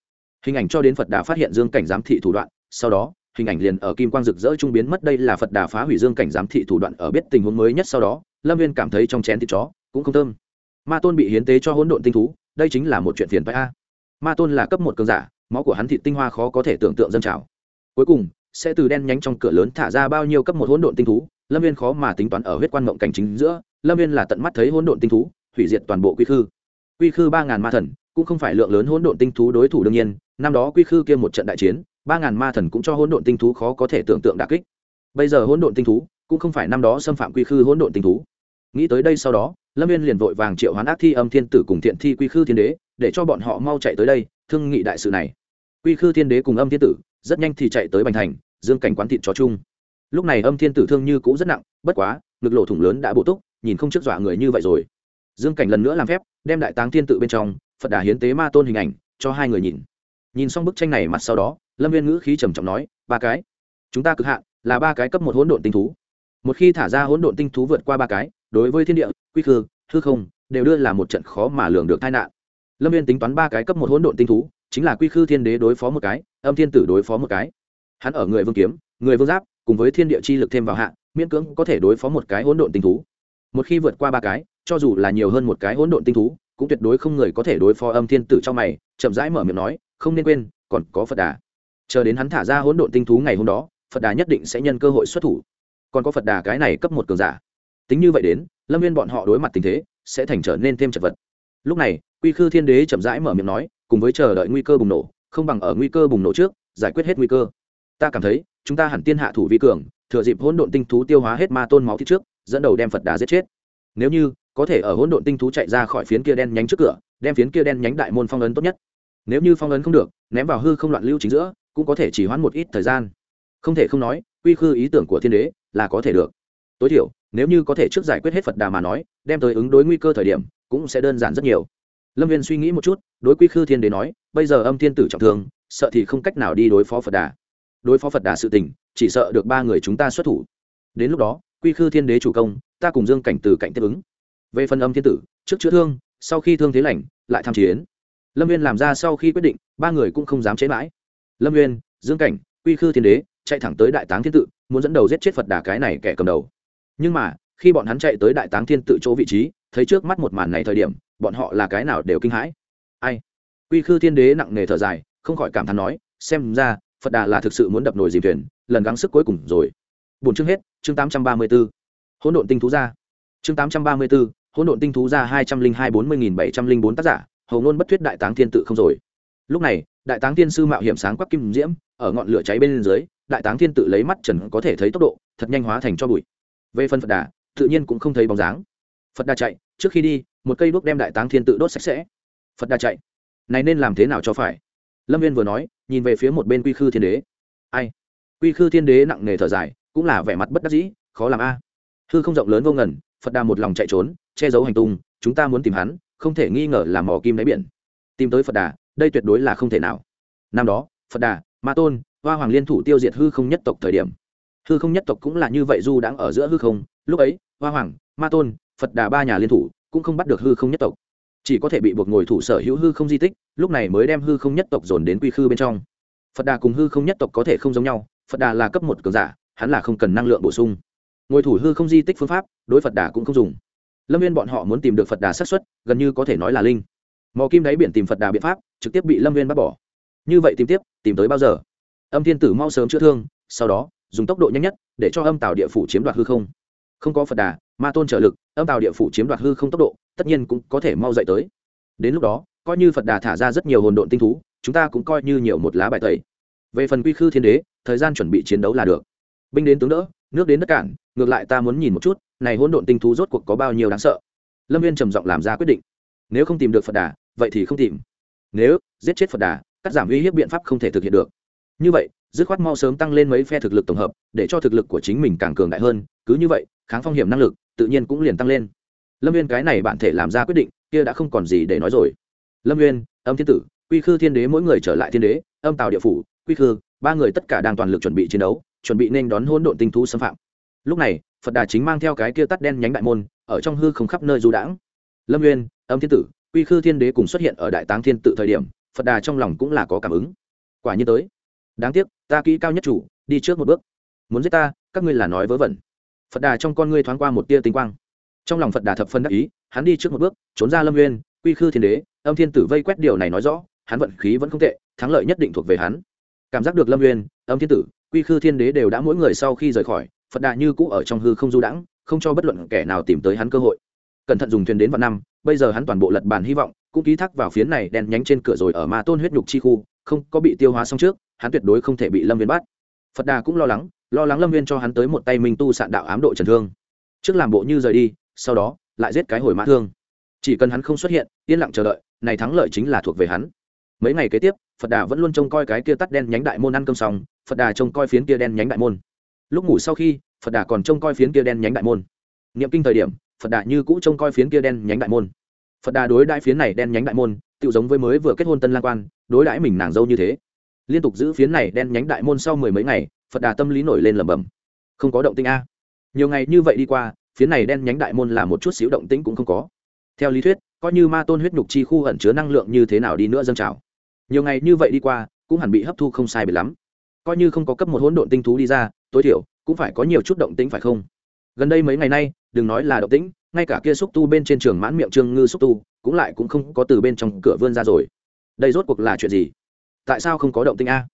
Hình ảnh cho đến phật đà phát hiện dương cảnh giám thị thủ đoạn, sau đó hình ảnh liền ở kim quang rực rỡ trung biến mất. Đây là phật đà phá hủy dương cảnh giám thị thủ đoạn ở biết tình huống mới nhất sau đó, lâm viên cảm thấy trong chén thịt chó cũng không thơm. Ma tôn bị hiến tế cho hỗn độn tinh thú, đây chính là một chuyện phiền phái a. Ma tôn là cấp một cường giả, máu của hắn thịt tinh hoa khó có thể tưởng tượng dân trào. Cuối cùng, sẽ từ đen nhánh trong cửa lớn thả ra bao nhiêu cấp một hỗn độn tinh thú, lâm viên khó mà tính toán ở huyết quan mộng cảnh chính giữa, lâm viên là tận mắt thấy hỗn độn tinh thú, hủy diệt toàn bộ quy khư. Quy khư ba ngàn ma thần, cũng không phải lượng lớn hỗn độn tinh thú đối thủ đương nhiên, năm đó quy khư kia một trận đại chiến ba ngàn ma thần cũng cho hỗn độn tinh thú khó có thể tưởng tượng đà kích. Bây giờ hỗn độn tinh thú cũng không phải năm đó xâm phạm quy khư hỗn độn tinh thú. Nghĩ tới đây sau đó, lâm viên liền vội vàng triệu hoán ác thi âm thiên tử cùng thiện thi quy khư thiên đế, để cho bọn họ mau chạy tới đây, thương nghị đại sự này. Quy khư thiên đế cùng âm thiên tử rất nhanh thì chạy tới bành thành, dương cảnh quán thịt chó chung. Lúc này âm thiên tử thương như cũ rất nặng, bất quá, ngực lộ thủng lớn đã bổ túc, nhìn không trước dọa người như vậy rồi. Dương cảnh lần nữa làm phép, đem đại táng thiên tự bên trong, phật đà hiến tế ma tôn hình ảnh cho hai người nhìn. Nhìn xong bức tranh này mặt sau đó lâm viên ngữ khí trầm trọng nói, ba cái. Chúng ta cực hạn, là ba cái cấp một hỗn độn tinh thú. Một khi thả ra hỗn độn tinh thú vượt qua ba cái, đối với thiên địa, quy khư, hư không, đều đưa là một trận khó mà lường được tai nạn. Lâm viên tính toán ba cái cấp một hỗn độn tinh thú, chính là quy khư thiên đế đối phó một cái, âm thiên tử đối phó một cái. Hắn ở người vương kiếm, người vương giáp, cùng với thiên địa chi lực thêm vào hạ, miễn cưỡng có thể đối phó một cái hỗn độn tinh thú. Một khi vượt qua ba cái, cho dù là nhiều hơn một cái hỗn độn tinh thú, cũng tuyệt đối không người có thể đối phó âm thiên tử trong mày, chậm rãi mở miệng nói, không nên quên, còn có phật đà chờ đến hắn thả ra hỗn độn tinh thú ngày hôm đó, phật đà nhất định sẽ nhân cơ hội xuất thủ. Còn có phật đà cái này cấp một cường giả. Tính như vậy đến, lâm viên bọn họ đối mặt tình thế sẽ thành trở nên thêm chật vật. Lúc này, quy khư thiên đế chậm rãi mở miệng nói, cùng với chờ đợi nguy cơ bùng nổ, không bằng ở nguy cơ bùng nổ trước, giải quyết hết nguy cơ. Ta cảm thấy, chúng ta hẳn tiên hạ thủ vi cường, thừa dịp hỗn độn tinh thú tiêu hóa hết ma tôn máu thiết trước, dẫn đầu đem phật đà giết chết. Nếu như, có thể ở hỗn độn tinh thú chạy ra khỏi phiến kia đen nhánh trước cửa, đem phiến kia đen nhánh đại môn phong ấn tốt nhất. Nếu như phong ấn không được, ném vào hư không loạn lưu chính giữa cũng có thể chỉ hoãn một ít thời gian. Không thể không nói, quy khư ý tưởng của thiên đế là có thể được. Tối thiểu, nếu như có thể trước giải quyết hết phật đà mà nói, đem tới ứng đối nguy cơ thời điểm, cũng sẽ đơn giản rất nhiều. Lâm viên suy nghĩ một chút, đối quy khư thiên đế nói, bây giờ âm thiên tử trọng thương, sợ thì không cách nào đi đối phó phật đà. Đối phó phật đà sự tình, chỉ sợ được ba người chúng ta xuất thủ. Đến lúc đó, quy khư thiên đế chủ công, ta cùng dương cảnh từ cạnh tiếp ứng. Về phần âm thiên tử, trước chữa thương, sau khi thương thế lành, lại tham chiến. Lâm viên làm ra sau khi quyết định, ba người cũng không dám chế mãi lâm Nguyên, dương cảnh quy khư thiên đế chạy thẳng tới đại táng thiên tự muốn dẫn đầu giết chết phật đà cái này kẻ cầm đầu. Nhưng mà khi bọn hắn chạy tới đại táng thiên tự chỗ vị trí thấy trước mắt một màn này thời điểm bọn họ là cái nào đều kinh hãi. Ai? Quy khư thiên đế nặng nề thở dài không khỏi cảm thán nói xem ra phật đà là thực sự muốn đập nồi dìm thuyền lần gắng sức cuối cùng rồi. Bốn chương hết chương tám trăm ba mươi b ố hỗn độn tinh thú ra chương tám trăm ba mươi b ố hỗn độn tinh thú ra hai trăm linh hai bốn mươi nghìn bảy trăm linh bốn tác giả hầu ngôn bất thuyết đại táng thiên tự không rồi lúc này, đại táng thiên sư mạo hiểm sáng quắc kim diễm, ở ngọn lửa cháy bên dưới, đại táng thiên tự lấy mắt trần có thể thấy tốc độ, thật nhanh hóa thành cho bụi. Về phần phật đà, tự nhiên cũng không thấy bóng dáng. Phật đà chạy, trước khi đi, một cây đuốc đem đại táng thiên tự đốt sạch sẽ. Phật đà chạy. Này nên làm thế nào cho phải? Lâm viên vừa nói, nhìn về phía một bên quy khư thiên đế. Ai? Quy khư thiên đế nặng nề thở dài, cũng là vẻ mặt bất đắc dĩ, khó làm a. À. hư không rộng lớn vô ngần, phật đà một lòng chạy trốn, che giấu hành tung, chúng ta muốn tìm hắn, không thể nghi ngờ là mò kim đáy biển. Tìm tới phật đà đây tuyệt đối là không thể nào. Năm đó, phật đà, ma tôn, hoa hoàng liên thủ tiêu diệt hư không nhất tộc thời điểm. Hư không nhất tộc cũng là như vậy du đang ở giữa hư không, lúc ấy, hoa hoàng, ma tôn, phật đà ba nhà liên thủ cũng không bắt được hư không nhất tộc. Chỉ có thể bị buộc ngồi thủ sở hữu hư không di tích, lúc này mới đem hư không nhất tộc dồn đến quy khư bên trong. Phật đà cùng hư không nhất tộc có thể không giống nhau, phật đà là cấp một cường giả, hắn là không cần năng lượng bổ sung. Ngồi thủ hư không di tích phương pháp, đối phật đà cũng không dùng. Lâm viên bọn họ muốn tìm được phật đà xác suất, gần như có thể nói là linh mò kim đáy biển tìm phật đà biện pháp, trực tiếp bị lâm viên bắt bỏ. Như vậy tìm tiếp, tìm tới bao giờ? Âm thiên tử mau sớm chữa thương, sau đó, dùng tốc độ nhanh nhất để cho âm tàu địa phủ chiếm đoạt hư không. Không có phật đà, ma tôn trợ lực, âm tàu địa phủ chiếm đoạt hư không tốc độ, tất nhiên cũng có thể mau dậy tới. Đến lúc đó, coi như phật đà thả ra rất nhiều hồn độn tinh thú, chúng ta cũng coi như nhiều một lá bài tẩy. Về phần quy khư thiên đế, thời gian chuẩn bị chiến đấu là được. Binh đến tướng đỡ, nước đến đất cản, ngược lại ta muốn nhìn một chút, này hỗn độn tinh thú rốt cuộc có bao nhiêu đáng sợ. Lâm viên trầm giọng làm ra quyết định. Nếu không tìm được phật đà vậy thì không tìm. Nếu giết chết phật đà, cắt giảm uy hiếp biện pháp không thể thực hiện được. Như vậy, dứt khoát mau sớm tăng lên mấy phe thực lực tổng hợp, để cho thực lực của chính mình càng cường đại hơn, cứ như vậy, kháng phong hiểm năng lực tự nhiên cũng liền tăng lên. Lâm viên cái này bạn thể làm ra quyết định, kia đã không còn gì để nói rồi. Lâm viên âm thiên tử, quy khư thiên đế mỗi người trở lại thiên đế, âm tào địa phủ, quy khư, ba người tất cả đang toàn lực chuẩn bị chiến đấu, chuẩn bị nên đón hỗn độn tinh thú xâm phạm. Lúc này, phật đà chính mang theo cái kia tắt đen nhánh đại môn, ở trong hư không khắp nơi du đãng. Lâm nguyên âm thiên tử quy khư thiên đế cùng xuất hiện ở đại táng thiên tự thời điểm, phật đà trong lòng cũng là có cảm ứng. Quả nhiên tới. Đáng tiếc, ta kỹ cao nhất chủ, đi trước một bước. Muốn giết ta, các ngươi là nói vớ vẩn. Phật đà trong con ngươi thoáng qua một tia tinh quang. Trong lòng phật đà thập phân đắc ý, hắn đi trước một bước, trốn ra lâm nguyên quy khư thiên đế, âm thiên tử vây quét điều này nói rõ, hắn vận khí vẫn không tệ, thắng lợi nhất định thuộc về hắn. Cảm giác được lâm nguyên âm thiên tử, quy khư thiên đế đều đã mỗi người sau khi rời khỏi, phật đà như cũ ở trong hư không du đãng, không cho bất luận kẻ nào tìm tới hắn cơ hội cẩn thận dùng thuyền đến vạn năm, bây giờ hắn toàn bộ lật bàn hy vọng, cũng ký thác vào phiến này đen nhánh trên cửa rồi ở ma tôn huyết nhục chi khu, không có bị tiêu hóa xong trước, hắn tuyệt đối không thể bị lâm viên bắt. Phật đà cũng lo lắng lo lắng lâm viên cho hắn tới một tay minh tu sạn đạo ám độ trần thương. Trước làm bộ như rời đi, sau đó, lại giết cái hồi mã thương. Chỉ cần hắn không xuất hiện, yên lặng chờ đợi, này thắng lợi chính là thuộc về hắn. Mấy ngày kế tiếp, phật đà vẫn luôn trông coi cái kia tắt đen nhánh đại môn ăn cơm xong, phật đà trông coi phiến kia đen nhánh đại môn. Lúc ngủ sau khi, phật đà còn trông coi phiến kia đen nhánh đại môn. Niệm kinh thời điểm phật đà như cũ trông coi phiến kia đen nhánh đại môn. Phật đà đối đãi phiến này đen nhánh đại môn tự giống với mới vừa kết hôn tân lan quan, đối đãi mình nàng dâu như thế. Liên tục giữ phiến này đen nhánh đại môn sau mười mấy ngày, phật đà tâm lý nổi lên lẩm bẩm. Không có động tĩnh a. Nhiều ngày như vậy đi qua, phiến này đen nhánh đại môn là một chút xíu động tĩnh cũng không có. Theo lý thuyết, coi như ma tôn huyết nhục chi khu ẩn chứa năng lượng như thế nào đi nữa dâng trào. Nhiều ngày như vậy đi qua, cũng hẳn bị hấp thu không sai bị lắm. Coi như không có cấp một hỗn độn tinh thú đi ra, tối thiểu, cũng phải có nhiều chút động tĩnh phải không? Gần đây mấy ngày nay đừng nói là động tĩnh, ngay cả kia xúc tu bên trên trường mãn miệng trương ngư xúc tu, cũng lại cũng không có từ bên trong cửa vươn ra rồi. Đây rốt cuộc là chuyện gì? Tại sao không có động tĩnh a?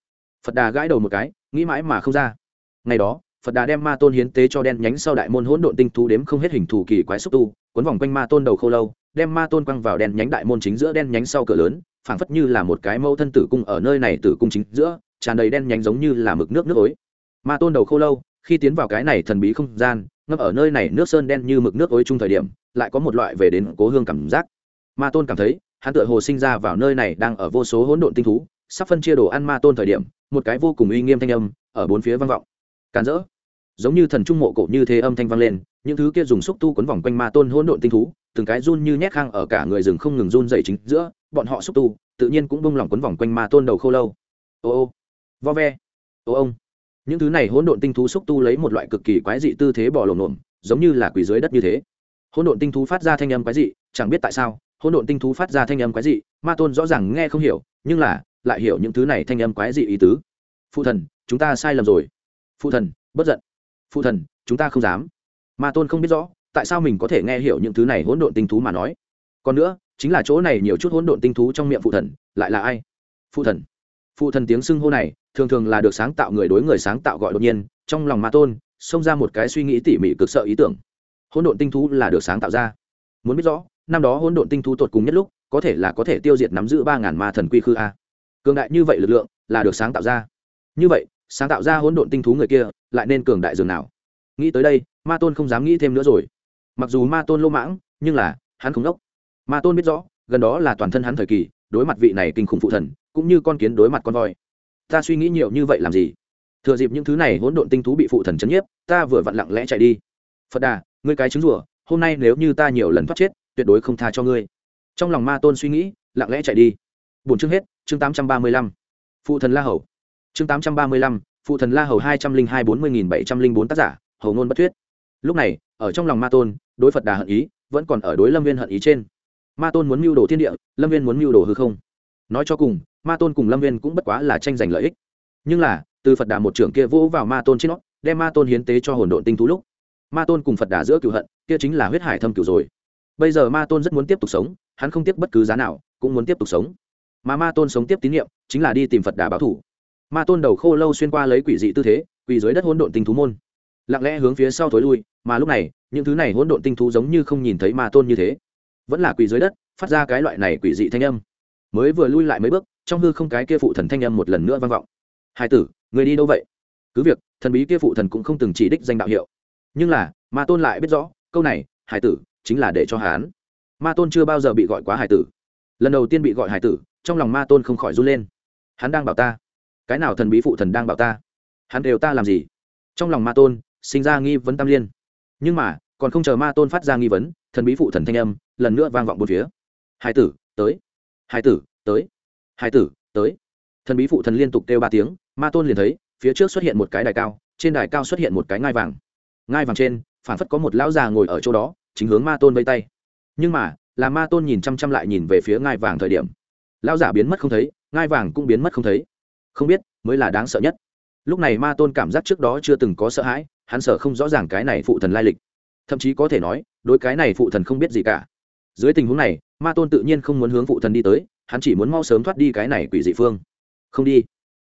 Phật đà gãi đầu một cái, nghĩ mãi mà không ra. Ngày đó, phật đà đem ma tôn hiến tế cho đen nhánh sau đại môn hỗn độn tinh thú đếm không hết hình thù kỳ quái xúc tu quấn vòng quanh ma tôn đầu khô lâu, đem ma tôn quăng vào đen nhánh đại môn chính giữa đen nhánh sau cửa lớn, phảng phất như là một cái mẫu thân tử cung ở nơi này tử cung chính giữa, tràn đầy đen nhánh giống như là mực nước nước ối. Ma tôn đầu khô lâu khi tiến vào cái này thần bí không gian, ngâm ở nơi này nước sơn đen như mực nước ối chung thời điểm, lại có một loại về đến cố hương cảm giác. Ma tôn cảm thấy, hắn tựa hồ sinh ra vào nơi này đang ở vô số hỗn độn tinh thú, sắp phân chia đồ ăn ma tôn thời điểm, một cái vô cùng uy nghiêm thanh âm ở bốn phía vang vọng. Càn rỡ. Giống như thần trung mộ cổ như thế âm thanh vang lên, những thứ kia dùng xúc tu quấn vòng quanh ma tôn hỗn độn tinh thú, từng cái run như nhét khang ở cả người rừng không ngừng run dày chính giữa, bọn họ xúc tu, tự nhiên cũng bông lỏng quấn vòng quanh ma tôn đầu khô lâu. Ô ô. Vo ve. Ô ông những thứ này hỗn độn tinh thú xúc tu lấy một loại cực kỳ quái dị tư thế bò lồm lồm giống như là quỷ dưới đất như thế. Hỗn độn tinh thú phát ra thanh âm quái dị, chẳng biết tại sao, hỗn độn tinh thú phát ra thanh âm quái dị, ma tôn rõ ràng nghe không hiểu, nhưng là lại hiểu những thứ này thanh âm quái dị ý tứ. Phụ thần, chúng ta sai lầm rồi. Phụ thần, bất giận. Phụ thần, chúng ta không dám. Ma tôn không biết rõ, tại sao mình có thể nghe hiểu những thứ này hỗn độn tinh thú mà nói. Còn nữa, chính là chỗ này nhiều chút hỗn độn tinh thú trong miệng phụ thần, lại là ai? Phụ thần phụ thần tiếng xưng hô này, thường thường là được sáng tạo người đối người sáng tạo gọi đột nhiên, trong lòng ma tôn, xông ra một cái suy nghĩ tỉ mỉ cực sợ ý tưởng. Hỗn độn tinh thú là được sáng tạo ra. Muốn biết rõ, năm đó hỗn độn tinh thú tột cùng nhất lúc, có thể là có thể tiêu diệt nắm giữ ba ngàn ma thần quy khư a. Cường đại như vậy lực lượng, là được sáng tạo ra. Như vậy, sáng tạo ra hỗn độn tinh thú người kia, lại nên cường đại dường nào? Nghĩ tới đây, ma tôn không dám nghĩ thêm nữa rồi. Mặc dù ma tôn lô mãng, nhưng là, hắn không đốc. Ma tôn biết rõ, gần đó là toàn thân hắn thời kỳ, đối mặt vị này kinh khủng phụ thần cũng như con kiến đối mặt con voi. Ta suy nghĩ nhiều như vậy làm gì? Thừa dịp những thứ này hỗn độn tinh thú bị phụ thần chấn nhiếp, ta vừa vặn lặng lẽ chạy đi. Phật đà, ngươi cái trứng rủa hôm nay nếu như ta nhiều lần thoát chết, tuyệt đối không tha cho ngươi. Trong lòng ma tôn suy nghĩ, lặng lẽ chạy đi. Bốn chương hết, chương tám trăm ba mươi lăm. Phụ thần la hầu. Chương tám trăm ba mươi lăm, phụ thần la hầu hai trăm linh hai bốn mươi nghìn bảy trăm linh bốn tác giả, hầu ngôn bất thuyết. Lúc này, ở trong lòng ma tôn, đối phật đà hận ý, vẫn còn ở đối lâm viên hận ý trên. Ma tôn muốn mưu đồ thiên địa, lâm viên muốn mưu đồ hư không. Nói cho cùng ma tôn cùng lâm viên cũng bất quá là tranh giành lợi ích. Nhưng là, từ phật đà một trưởng kia vỗ vào ma tôn trên nó, đem ma tôn hiến tế cho hồn độn tinh thú lúc, ma tôn cùng phật đà giữa cựu hận, kia chính là huyết hải thâm cựu rồi. Bây giờ ma tôn rất muốn tiếp tục sống, hắn không tiếp bất cứ giá nào, cũng muốn tiếp tục sống. Mà ma tôn sống tiếp tín nhiệm chính là đi tìm phật đà báo thủ ma tôn đầu khô lâu xuyên qua lấy quỷ dị tư thế quỷ dưới đất hỗn độn tinh thú môn. Lặng lẽ hướng phía sau thối lui, mà lúc này, những thứ này hỗn độn tinh thú giống như không nhìn thấy ma tôn như thế. Vẫn là quỷ dưới đất, phát ra cái loại này quỷ dị thanh âm. Mới vừa lui lại mấy bước trong hư không cái kia phụ thần thanh âm một lần nữa vang vọng. Hai tử, người đi đâu vậy? Cứ việc, thần bí kia phụ thần cũng không từng chỉ đích danh đạo hiệu. Nhưng là, ma tôn lại biết rõ, câu này, hải tử, chính là để cho hán ma tôn chưa bao giờ bị gọi quá hải tử. Lần đầu tiên bị gọi hải tử, trong lòng ma tôn không khỏi run lên. Hắn đang bảo ta. Cái nào thần bí phụ thần đang bảo ta? Hắn đều ta làm gì? Trong lòng ma tôn, sinh ra nghi vấn tam liên. Nhưng mà, còn không chờ ma tôn phát ra nghi vấn, thần bí phụ thần thanh âm, lần nữa vang vọng bốn phía. Hải tử, tới. Hải tử, tới hai tử, tới. Thần bí phụ thần liên tục kêu ba tiếng, ma tôn liền thấy, phía trước xuất hiện một cái đài cao, trên đài cao xuất hiện một cái ngai vàng. Ngai vàng trên, phản phất có một lão già ngồi ở chỗ đó, chính hướng ma tôn vây tay. Nhưng mà, là ma tôn nhìn chăm chăm lại nhìn về phía ngai vàng thời điểm. Lão giả biến mất không thấy, ngai vàng cũng biến mất không thấy. Không biết, mới là đáng sợ nhất. Lúc này ma tôn cảm giác trước đó chưa từng có sợ hãi, hắn sợ không rõ ràng cái này phụ thần lai lịch. Thậm chí có thể nói, đối cái này phụ thần không biết gì cả. Dưới tình huống này, ma tôn tự nhiên không muốn hướng phụ thần đi tới hắn chỉ muốn mau sớm thoát đi cái này quỷ dị phương. Không đi.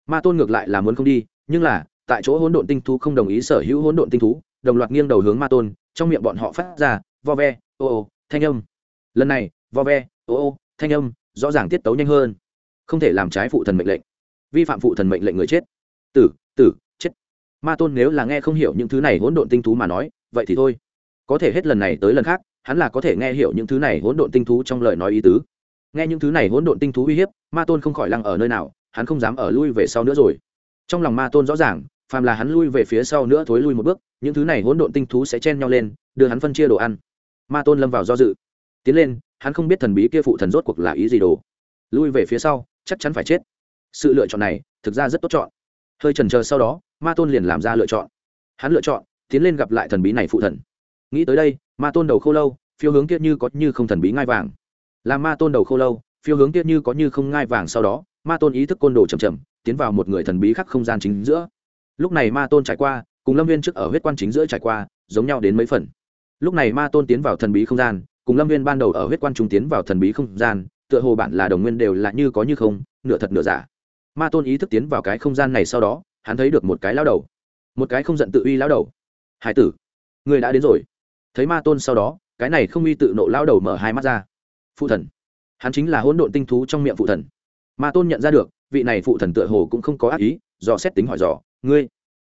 Ma tôn ngược lại là muốn không đi, nhưng là, tại chỗ hỗn độn tinh thú không đồng ý sở hữu hỗn độn tinh thú, đồng loạt nghiêng đầu hướng ma tôn, trong miệng bọn họ phát ra, vo ve, ô ô, thanh âm. Lần này, vo ve, ô ô, thanh âm rõ ràng tiết tấu nhanh hơn. Không thể làm trái phụ thần mệnh lệnh. Vi phạm phụ thần mệnh lệnh người chết. Tử tử, chết. Ma tôn nếu là nghe không hiểu những thứ này hỗn độn tinh thú mà nói, vậy thì thôi. Có thể hết lần này tới lần khác, hắn là có thể nghe hiểu những thứ này hỗn độn tinh thú trong lời nói ý tứ nghe những thứ này hỗn độn tinh thú uy hiếp, ma tôn không khỏi lăng ở nơi nào, hắn không dám ở lui về sau nữa rồi. Trong lòng ma tôn rõ ràng, phàm là hắn lui về phía sau nữa thối lui một bước, những thứ này hỗn độn tinh thú sẽ chen nhau lên, đưa hắn phân chia đồ ăn. Ma tôn lâm vào do dự. Tiến lên, hắn không biết thần bí kia phụ thần rốt cuộc là ý gì đồ. Lui về phía sau, chắc chắn phải chết. Sự lựa chọn này, thực ra rất tốt chọn. Hơi trần chờ sau đó, ma tôn liền làm ra lựa chọn. Hắn lựa chọn, tiến lên gặp lại thần bí này phụ thần. Nghĩ tới đây, ma tôn đầu khô lâu, phiêu hướng kia như có như không thần bí ngai vàng làm ma tôn đầu khô lâu, phiêu hướng kia như có như không ngai vàng sau đó, ma tôn ý thức côn đồ chầm chậm, tiến vào một người thần bí khắc không gian chính giữa. Lúc này ma tôn trải qua, cùng lâm viên trước ở huyết quan chính giữa trải qua, giống nhau đến mấy phần. Lúc này ma tôn tiến vào thần bí không gian, cùng lâm viên ban đầu ở huyết quan trung tiến vào thần bí không gian, tựa hồ bản là đồng nguyên đều là như có như không, nửa thật nửa giả. Ma tôn ý thức tiến vào cái không gian này sau đó, hắn thấy được một cái lao đầu. Một cái không giận tự uy lao đầu. Hải tử, người đã đến rồi. Thấy ma tôn sau đó, cái này không uy tự nộ lao đầu mở hai mắt ra phụ thần. Hắn chính là hỗn độn tinh thú trong miệng phụ thần. Mà tôn nhận ra được, vị này phụ thần tựa hồ cũng không có ác ý do xét tính hỏi dò, ngươi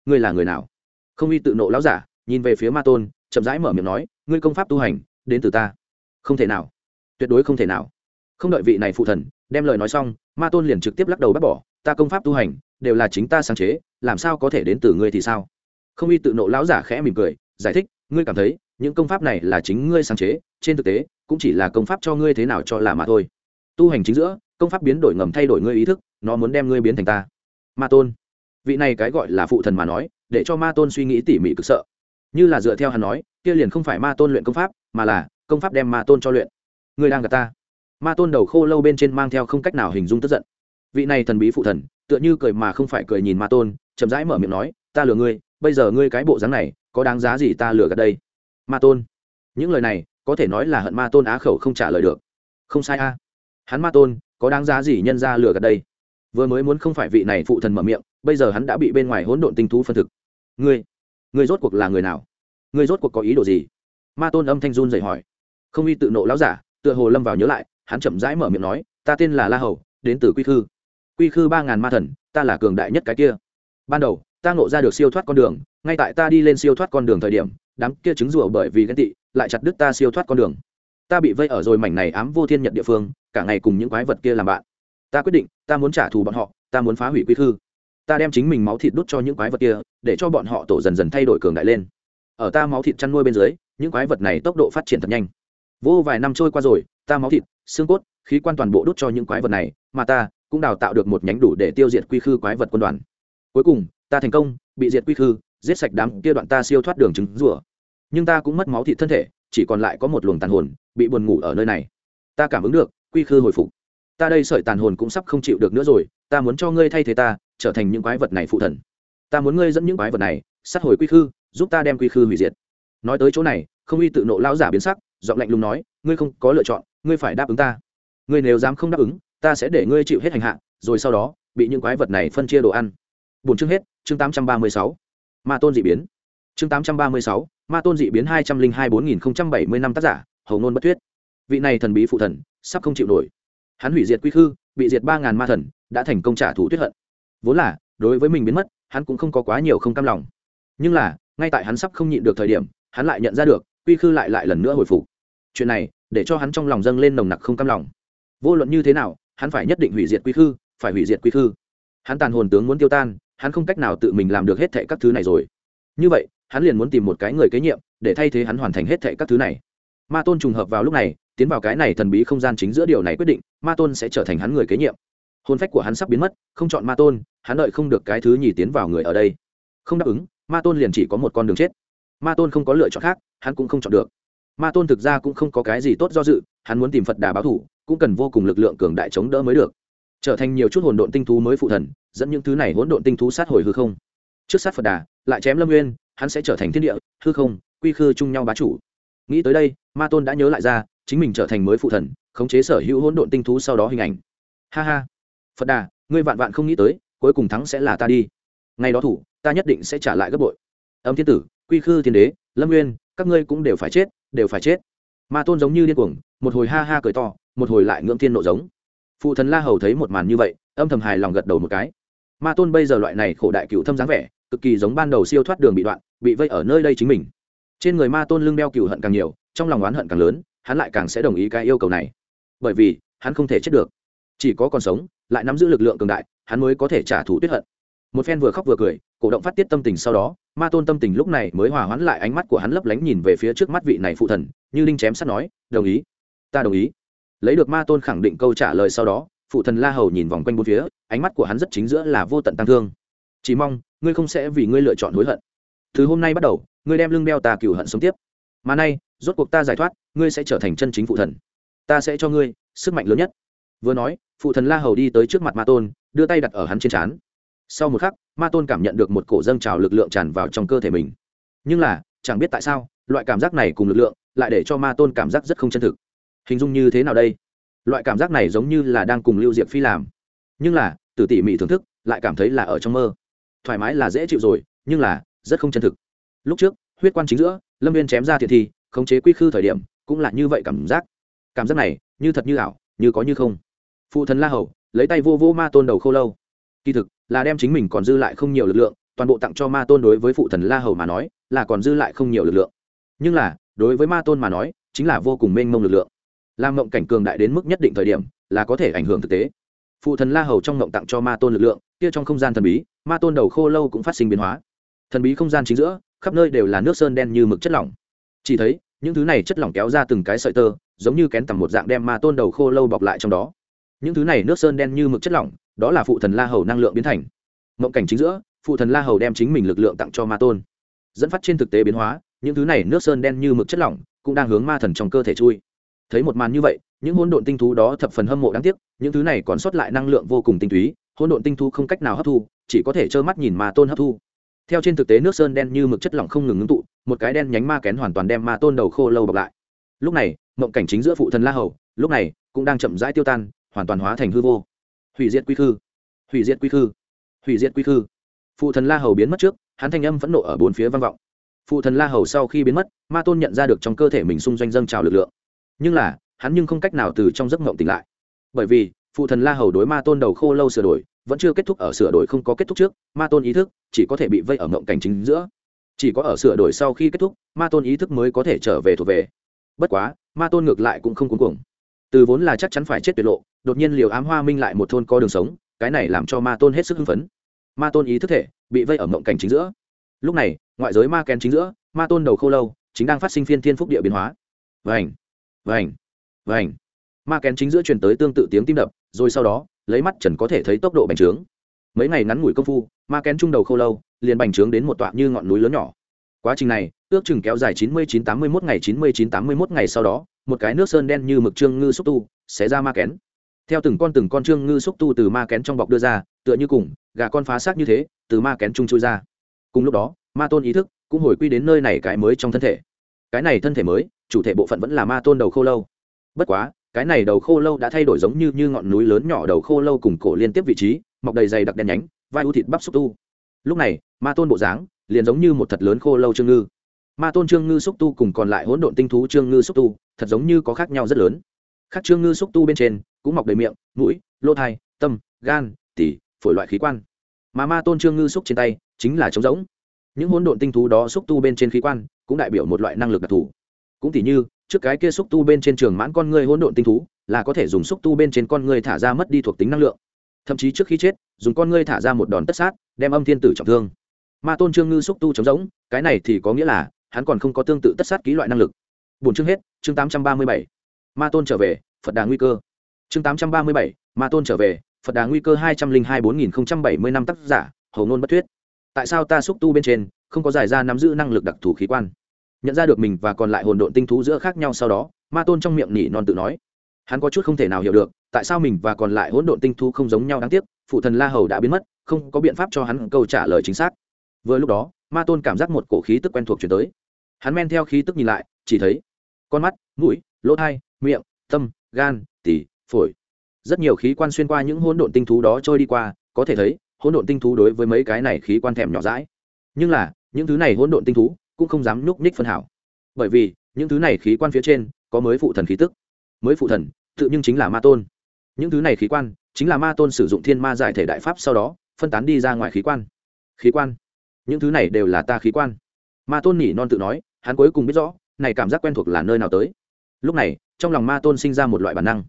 ngươi là người nào? Không uy tự nộ lão giả, nhìn về phía ma tôn, chậm rãi mở miệng nói, ngươi công pháp tu hành, đến từ ta. Không thể nào. Tuyệt đối không thể nào. Không đợi vị này phụ thần đem lời nói xong, ma tôn liền trực tiếp lắc đầu bác bỏ, ta công pháp tu hành, đều là chính ta sáng chế, làm sao có thể đến từ ngươi thì sao? Không uy tự nộ lão giả khẽ mỉm cười, giải thích, ngươi cảm thấy những công pháp này là chính ngươi sáng chế, trên thực tế, cũng chỉ là công pháp cho ngươi thế nào cho là mà thôi. Tu hành chính giữa, công pháp biến đổi ngầm thay đổi ngươi ý thức, nó muốn đem ngươi biến thành ta. Ma tôn. Vị này cái gọi là phụ thần mà nói, để cho ma tôn suy nghĩ tỉ mỉ cực sợ. Như là dựa theo hắn nói, kia liền không phải ma tôn luyện công pháp, mà là công pháp đem ma tôn cho luyện. Ngươi đang gặp ta. Ma tôn đầu khô lâu bên trên mang theo không cách nào hình dung tức giận. Vị này thần bí phụ thần, tựa như cười mà không phải cười nhìn ma tôn, chậm rãi mở miệng nói, ta lừa ngươi, bây giờ ngươi cái bộ dáng này, có đáng giá gì ta lừa gạt đây? Ma tôn. Những lời này, có thể nói là hận ma tôn á khẩu không trả lời được. Không sai a. Hắn ma tôn, có đáng giá gì nhân ra lừa gạt đây? Vừa mới muốn không phải vị này phụ thần mở miệng, bây giờ hắn đã bị bên ngoài hỗn độn tinh thú phân thực. Ngươi ngươi rốt cuộc là người nào? Ngươi rốt cuộc có ý đồ gì? Ma tôn âm thanh run dậy hỏi. Không y tự nộ láo giả, tựa hồ lâm vào nhớ lại, hắn chậm rãi mở miệng nói, ta tên là la hầu, đến từ quy khư. Quy khư ba ngàn ma thần, ta là cường đại nhất cái kia. Ban đầu, ta ngộ ra được siêu thoát con đường, ngay tại ta đi lên siêu thoát con đường thời điểm đám kia trứng rùa bởi vì ghen tị, lại chặt đứt ta siêu thoát con đường. Ta bị vây ở rồi mảnh này ám vô thiên nhật địa phương, cả ngày cùng những quái vật kia làm bạn. Ta quyết định, ta muốn trả thù bọn họ, ta muốn phá hủy quy thư. ta đem chính mình máu thịt đút cho những quái vật kia, để cho bọn họ tổ dần dần thay đổi cường đại lên. Ở ta máu thịt chăn nuôi bên dưới, những quái vật này tốc độ phát triển thật nhanh. Vô vài năm trôi qua rồi, ta máu thịt, xương cốt, khí quan toàn bộ đút cho những quái vật này, mà ta cũng đào tạo được một nhánh đủ để tiêu diệt quy khư quái vật quân đoàn. Cuối cùng, ta thành công, bị diệt quy khư giết sạch đám kia đoạn ta siêu thoát đường trứng rủa nhưng ta cũng mất máu thịt thân thể, chỉ còn lại có một luồng tàn hồn, bị buồn ngủ ở nơi này. Ta cảm ứng được, quy khư hồi phục. Ta đây sợi tàn hồn cũng sắp không chịu được nữa rồi, ta muốn cho ngươi thay thế ta, trở thành những quái vật này phụ thần. Ta muốn ngươi dẫn những quái vật này, sát hồi quy khư, giúp ta đem quy khư hủy diệt. Nói tới chỗ này, không uy tự nộ lão giả biến sắc, giọng lạnh lùng nói, ngươi không có lựa chọn, ngươi phải đáp ứng ta. Ngươi nếu dám không đáp ứng, ta sẽ để ngươi chịu hết hành hạ, rồi sau đó, bị những quái vật này phân chia đồ ăn. Bốn chương hết, chương tám trăm ba mươi sáu ma tôn dị biến. Chương tám trăm ba mươi sáu, ma tôn dị biến hai trăm linh hai bốn nghìn bảy mươi năm tác giả, hầu ngôn bất thuyết. Vị này thần bí phụ thần, sắp không chịu nổi. Hắn hủy diệt quy khư, bị diệt ba ngàn ma thần, đã thành công trả thù tuyết hận. Vốn là, đối với mình biến mất, hắn cũng không có quá nhiều không cam lòng. Nhưng là, ngay tại hắn sắp không nhịn được thời điểm, hắn lại nhận ra được, quy khư lại lại lần nữa hồi phục. Chuyện này, để cho hắn trong lòng dâng lên nồng nặc không cam lòng. Vô luận như thế nào, hắn phải nhất định hủy diệt quy khư, phải hủy diệt quy khư. Hắn tàn hồn tướng muốn tiêu tan hắn không cách nào tự mình làm được hết thệ các thứ này rồi. Như vậy, hắn liền muốn tìm một cái người kế nhiệm, để thay thế hắn hoàn thành hết thệ các thứ này. Ma tôn trùng hợp vào lúc này, tiến vào cái này thần bí không gian chính giữa điều này quyết định, ma tôn sẽ trở thành hắn người kế nhiệm. Hôn phách của hắn sắp biến mất, không chọn ma tôn, hắn đợi không được cái thứ nhì tiến vào người ở đây. Không đáp ứng, ma tôn liền chỉ có một con đường chết. Ma tôn không có lựa chọn khác, hắn cũng không chọn được. Ma tôn thực ra cũng không có cái gì tốt do dự, hắn muốn tìm phật đà báo thủ, cũng cần vô cùng lực lượng cường đại chống đỡ mới được trở thành nhiều chút hồn độn tinh thú mới phụ thần, dẫn những thứ này hỗn độn tinh thú sát hồi hư không. Trước sát phật đà, lại chém lâm nguyên hắn sẽ trở thành thiên địa, hư không, quy khư chung nhau bá chủ. Nghĩ tới đây, ma tôn đã nhớ lại ra, chính mình trở thành mới phụ thần, khống chế sở hữu hỗn độn tinh thú sau đó hình ảnh. Ha ha. Phật đà, ngươi vạn vạn không nghĩ tới, cuối cùng thắng sẽ là ta đi. Ngày đó thủ, ta nhất định sẽ trả lại gấp bội. Âm thiên tử, quy khư thiên đế, lâm nguyên các ngươi cũng đều phải chết, đều phải chết. Ma tôn giống như điên cuồng, một hồi ha ha cười to, một hồi lại ngưỡng thiên nộ giống phụ thần la hầu thấy một màn như vậy, âm thầm hài lòng gật đầu một cái. Ma tôn bây giờ loại này khổ đại cựu thâm dáng vẻ, cực kỳ giống ban đầu siêu thoát đường bị đoạn, bị vây ở nơi đây chính mình. Trên người ma tôn lưng đeo cựu hận càng nhiều, trong lòng oán hận càng lớn, hắn lại càng sẽ đồng ý cái yêu cầu này. Bởi vì, hắn không thể chết được. Chỉ có còn sống, lại nắm giữ lực lượng cường đại, hắn mới có thể trả thù tuyết hận. Một phen vừa khóc vừa cười, cổ động phát tiết tâm tình sau đó, ma tôn tâm tình lúc này mới hòa hoãn lại ánh mắt của hắn lấp lánh nhìn về phía trước mắt vị này phụ thần, như linh chém sắt nói, đồng ý, ta đồng ý lấy được ma tôn khẳng định câu trả lời sau đó, phụ thần la hầu nhìn vòng quanh bốn phía, ánh mắt của hắn rất chính giữa là vô tận tăng thương. Chỉ mong, ngươi không sẽ vì ngươi lựa chọn hối hận. Từ hôm nay bắt đầu, ngươi đem lưng đeo tà cửu hận sống tiếp. Mà nay, rốt cuộc ta giải thoát, ngươi sẽ trở thành chân chính phụ thần. Ta sẽ cho ngươi sức mạnh lớn nhất. Vừa nói, phụ thần la hầu đi tới trước mặt ma tôn, đưa tay đặt ở hắn trên trán. Sau một khắc, ma tôn cảm nhận được một cổ dâng trào lực lượng tràn vào trong cơ thể mình. Nhưng là, chẳng biết tại sao, loại cảm giác này cùng lực lượng lại để cho ma tôn cảm giác rất không chân thực hình dung như thế nào đây? Loại cảm giác này giống như là đang cùng lưu diệp phi làm. Nhưng là từ tỉ mỉ thưởng thức, lại cảm thấy là ở trong mơ. Thoải mái là dễ chịu rồi, nhưng là, rất không chân thực. Lúc trước, huyết quan chính giữa, lâm viên chém ra thiệt thi, khống chế quy khư thời điểm, cũng là như vậy cảm giác. Cảm giác này, như thật như ảo, như có như không. Phụ thần la hầu, lấy tay vô vô ma tôn đầu khô lâu. Kỳ thực, là đem chính mình còn dư lại không nhiều lực lượng, toàn bộ tặng cho ma tôn đối với phụ thần la hầu mà nói, là còn dư lại không nhiều lực lượng. Nhưng là, đối với ma tôn mà nói, chính là vô cùng mênh mông lực lượng làm mộng cảnh cường đại đến mức nhất định thời điểm, là có thể ảnh hưởng thực tế. Phụ thần la hầu trong mộng tặng cho ma tôn lực lượng, kia trong không gian thần bí, ma tôn đầu khô lâu cũng phát sinh biến hóa. Thần bí không gian chính giữa, khắp nơi đều là nước sơn đen như mực chất lỏng. Chỉ thấy, những thứ này chất lỏng kéo ra từng cái sợi tơ, giống như kén tầm một dạng đem ma tôn đầu khô lâu bọc lại trong đó. Những thứ này nước sơn đen như mực chất lỏng, đó là phụ thần la hầu năng lượng biến thành. Mộng cảnh chính giữa, phụ thần la hầu đem chính mình lực lượng tặng cho ma tôn. Dẫn phát trên thực tế biến hóa, những thứ này nước sơn đen như mực chất lỏng, cũng đang hướng ma thần trong cơ thể chui thấy một màn như vậy, những hỗn độn tinh thú đó thập phần hâm mộ đáng tiếc, những thứ này còn sót lại năng lượng vô cùng tinh túy, hỗn độn tinh thú không cách nào hấp thu, chỉ có thể trơ mắt nhìn ma tôn hấp thu. Theo trên thực tế nước sơn đen như mực chất lỏng không ngừng ngưng tụ, một cái đen nhánh ma kén hoàn toàn đem ma tôn đầu khô lâu bọc lại. Lúc này, mộng cảnh chính giữa phụ thần la hầu, lúc này, cũng đang chậm rãi tiêu tan, hoàn toàn hóa thành hư vô. Hủy diệt quy khư. Hủy diệt quy khư. Hủy diệt quy khư. Phụ thần la hầu biến mất trước, hắn thanh âm phẫn nộ ở bốn phía vang vọng. Phụ thần la hầu sau khi biến mất, ma tôn nhận ra được trong cơ thể mình xung doanh dâng trào lực lượng nhưng là, hắn nhưng không cách nào từ trong giấc mộng tỉnh lại. Bởi vì, phụ thần la hầu đối ma tôn đầu khô lâu sửa đổi, vẫn chưa kết thúc ở sửa đổi không có kết thúc trước, ma tôn ý thức chỉ có thể bị vây ở mộng cảnh chính giữa. Chỉ có ở sửa đổi sau khi kết thúc, ma tôn ý thức mới có thể trở về thuộc về. Bất quá, ma tôn ngược lại cũng không cuống cuồng. Từ vốn là chắc chắn phải chết tuyệt lộ, đột nhiên liều ám hoa minh lại một thôn có đường sống, cái này làm cho ma tôn hết sức hưng phấn. Ma tôn ý thức thể bị vây ở mộng cảnh chính giữa. Lúc này, ngoại giới ma kèn chính giữa, ma tôn đầu khô lâu chính đang phát sinh phiên thiên phúc địa biến hóa. Vành! Vành vành. Ma kén chính giữa truyền tới tương tự tiếng tim đập, rồi sau đó, lấy mắt trần có thể thấy tốc độ bành trướng. Mấy ngày ngắn ngủi công phu, ma kén trung đầu khô lâu, liền bành trướng đến một tọa như ngọn núi lớn nhỏ. Quá trình này, ước chừng kéo dài chín mươi chín tám mươi mốt ngày, chín mươi chín tám mươi mốt ngày sau đó, một cái nước sơn đen như mực trương ngư xúc tu sẽ ra ma kén. Theo từng con từng con trương ngư xúc tu từ ma kén trong bọc đưa ra, tựa như cùng, gà con phá xác như thế, từ ma kén trung chui ra. Cùng lúc đó, ma tôn ý thức cũng hồi quy đến nơi này cái mới trong thân thể. Cái này thân thể mới chủ thể bộ phận vẫn là ma tôn đầu khô lâu. Bất quá, cái này đầu khô lâu đã thay đổi giống như như ngọn núi lớn nhỏ đầu khô lâu cùng cổ liên tiếp vị trí, mọc đầy dày đặc đen nhánh, vai u thịt bắp xúc tu. Lúc này, ma tôn bộ dáng liền giống như một thật lớn khô lâu trương ngư. Ma tôn trương ngư xúc tu cùng còn lại hỗn độn tinh thú trương ngư xúc tu, thật giống như có khác nhau rất lớn. Khác trương ngư xúc tu bên trên, cũng mọc đầy miệng, mũi lô thai, tâm, gan tỉ phổi loại khí quan. Mà ma tôn trương ngư xúc trên tay chính là trống rỗng. Những hỗn độn tinh thú đó xúc tu bên trên khí quan cũng đại biểu một loại năng lực đặc thù cũng tỉ như, trước cái kia xúc tu bên trên trường mãn con người hỗn độn tinh thú, là có thể dùng xúc tu bên trên con người thả ra mất đi thuộc tính năng lượng. Thậm chí trước khi chết, dùng con ngươi thả ra một đòn tất sát, đem âm thiên tử trọng thương. Ma tôn trương ngư xúc tu chống giống cái này thì có nghĩa là, hắn còn không có tương tự tất sát ký loại năng lực. Bốn chương hết, chương tám trăm ba mươi bảy. Ma tôn trở về, phật đà nguy cơ. Chương tám trăm ba mươi bảy, ma tôn trở về, phật đà nguy cơ hai trăm linh hai bốn nghìn bảy mươi năm tác giả, hầu nôn bất thuyết. Tại sao ta xúc tu bên trên, không có giải ra nắm giữ năng lực đặc thù khí quan? Nhận ra được mình và còn lại hồn độn tinh thú giữa khác nhau sau đó, ma tôn trong miệng nỉ non tự nói, hắn có chút không thể nào hiểu được, tại sao mình và còn lại hỗn độn tinh thú không giống nhau đáng tiếc, phụ thần la hầu đã biến mất, không có biện pháp cho hắn câu trả lời chính xác. Vừa lúc đó, ma tôn cảm giác một cổ khí tức quen thuộc chuyển tới. Hắn men theo khí tức nhìn lại, chỉ thấy con mắt, mũi, lỗ thai, miệng, tâm, gan tỉ phổi. Rất nhiều khí quan xuyên qua những hỗn độn tinh thú đó trôi đi qua, có thể thấy, hỗn độn tinh thú đối với mấy cái này khí quan thèm nhỏ rãi nhưng là, những thứ này hỗn độn tinh thú cũng không dám nhúc nhích phân hảo. Bởi vì, những thứ này khí quan phía trên, có mới phụ thần khí tức. Mới phụ thần, tự nhưng chính là ma tôn. Những thứ này khí quan, chính là ma tôn sử dụng thiên ma giải thể đại pháp sau đó, phân tán đi ra ngoài khí quan. Khí quan. Những thứ này đều là ta khí quan. Ma tôn nhỉ non tự nói, hắn cuối cùng biết rõ, này cảm giác quen thuộc là nơi nào tới. Lúc này, trong lòng ma tôn sinh ra một loại bản năng.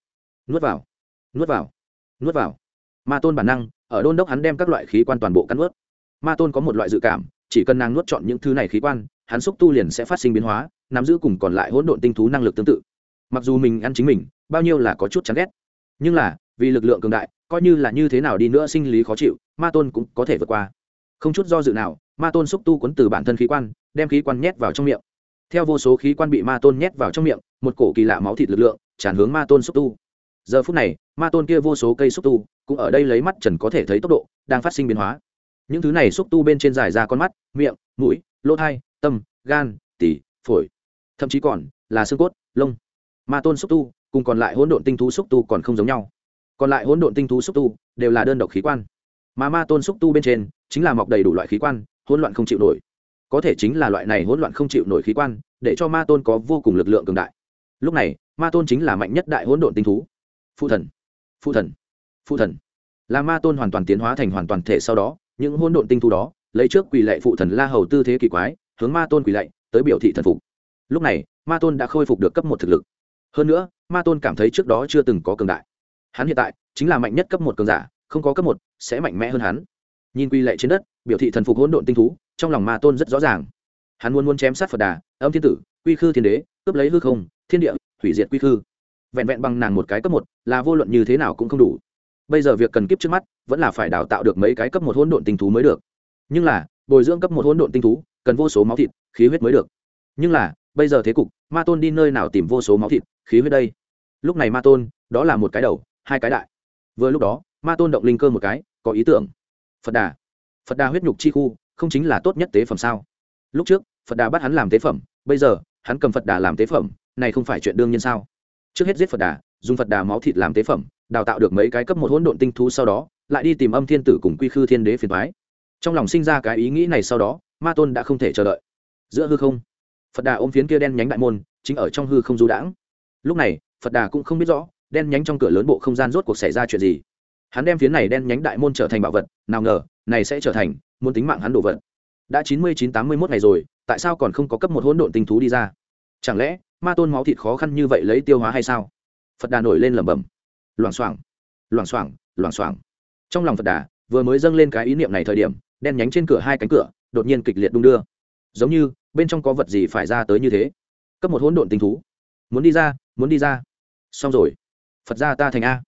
Nuốt vào. Nuốt vào. Nuốt vào. Ma tôn bản năng, ở đôn đốc hắn đem các loại khí quan toàn bộ cắn nuốt. Ma tôn có một loại dự cảm chỉ cần nàng nuốt chọn những thứ này khí quan, hắn xúc tu liền sẽ phát sinh biến hóa, nắm giữ cùng còn lại hỗn độn tinh thú năng lực tương tự. Mặc dù mình ăn chính mình, bao nhiêu là có chút chán ghét. Nhưng là, vì lực lượng cường đại, coi như là như thế nào đi nữa sinh lý khó chịu, ma tôn cũng có thể vượt qua. Không chút do dự nào, ma tôn xúc tu cuốn từ bản thân khí quan, đem khí quan nhét vào trong miệng. Theo vô số khí quan bị ma tôn nhét vào trong miệng, một cổ kỳ lạ máu thịt lực lượng tràn hướng ma tôn xúc tu. Giờ phút này, ma tôn kia vô số cây xúc tu cũng ở đây lấy mắt trần có thể thấy tốc độ đang phát sinh biến hóa những thứ này xúc tu bên trên dài ra con mắt, miệng, mũi, lỗ thai, tâm, gan tỉ phổi. Thậm chí còn là xương cốt, lông. Ma tôn xúc tu cùng còn lại hỗn độn tinh thú xúc tu còn không giống nhau. Còn lại hỗn độn tinh thú xúc tu đều là đơn độc khí quan. Mà ma tôn xúc tu bên trên chính là mọc đầy đủ loại khí quan, hỗn loạn không chịu nổi. Có thể chính là loại này hỗn loạn không chịu nổi khí quan, để cho ma tôn có vô cùng lực lượng cường đại. Lúc này, ma tôn chính là mạnh nhất đại hỗn độn tinh thú. Phụ thần phụ thần phụ thần. Là ma tôn hoàn toàn tiến hóa thành hoàn toàn thể sau đó những hôn độn tinh thú đó, lấy trước quỳ lệ phụ thần la hầu tư thế kỳ quái, hướng ma tôn quỳ lệ, tới biểu thị thần phục. Lúc này, ma tôn đã khôi phục được cấp một thực lực. Hơn nữa, ma tôn cảm thấy trước đó chưa từng có cường đại. Hắn hiện tại chính là mạnh nhất cấp một cường giả, không có cấp một sẽ mạnh mẽ hơn hắn. Nhìn quy lệ trên đất, biểu thị thần phục hỗn độn tinh thú, trong lòng ma tôn rất rõ ràng. Hắn muốn muốn chém sát phật đà, âm thiên tử, quy khư thiên đế, cướp lấy hư không, thiên địa, hủy diệt quy khư. Vẹn vẹn bằng nàng một cái cấp một là vô luận như thế nào cũng không đủ bây giờ việc cần kiếp trước mắt, vẫn là phải đào tạo được mấy cái cấp một hỗn độn tinh thú mới được. Nhưng là, bồi dưỡng cấp một hỗn độn tinh thú, cần vô số máu thịt, khí huyết mới được. Nhưng là, bây giờ thế cục, ma tôn đi nơi nào tìm vô số máu thịt, khí huyết đây? Lúc này ma tôn, đó là một cái đầu, hai cái đại. Vừa lúc đó, ma tôn động linh cơ một cái, có ý tưởng. Phật đà. Phật đà huyết nhục chi khu, không chính là tốt nhất tế phẩm sao? Lúc trước, phật đà bắt hắn làm tế phẩm, bây giờ, hắn cầm phật đà làm tế phẩm, này không phải chuyện đương nhiên sao? Trước hết giết phật đà, dùng phật đà máu thịt làm tế phẩm đào tạo được mấy cái cấp một hỗn độn tinh thú sau đó, lại đi tìm âm thiên tử cùng quy khư thiên đế phiền thoái trong lòng sinh ra cái ý nghĩ này sau đó, ma tôn đã không thể chờ đợi. Giữa hư không, phật đà ôm phiến kia đen nhánh đại môn, chính ở trong hư không du đãng. Lúc này, phật đà cũng không biết rõ, đen nhánh trong cửa lớn bộ không gian rốt cuộc xảy ra chuyện gì. Hắn đem phiến này đen nhánh đại môn trở thành bảo vật, nào ngờ, này sẽ trở thành, muốn tính mạng hắn đồ vật. Đã chín mươi chín tám mươi mốt ngày rồi, tại sao còn không có cấp một hỗn độn tinh thú đi ra? Chẳng lẽ, ma tôn máu thịt khó khăn như vậy lấy tiêu hóa hay sao? Phật đà nổi lên lẩm bẩm loảng xoảng loảng xoảng loảng xoảng. Trong lòng phật đà, vừa mới dâng lên cái ý niệm này thời điểm, đen nhánh trên cửa hai cánh cửa, đột nhiên kịch liệt đung đưa. Giống như, bên trong có vật gì phải ra tới như thế. Cấp một hỗn độn tinh thú. Muốn đi ra, muốn đi ra. Xong rồi. Phật ra ta thành a.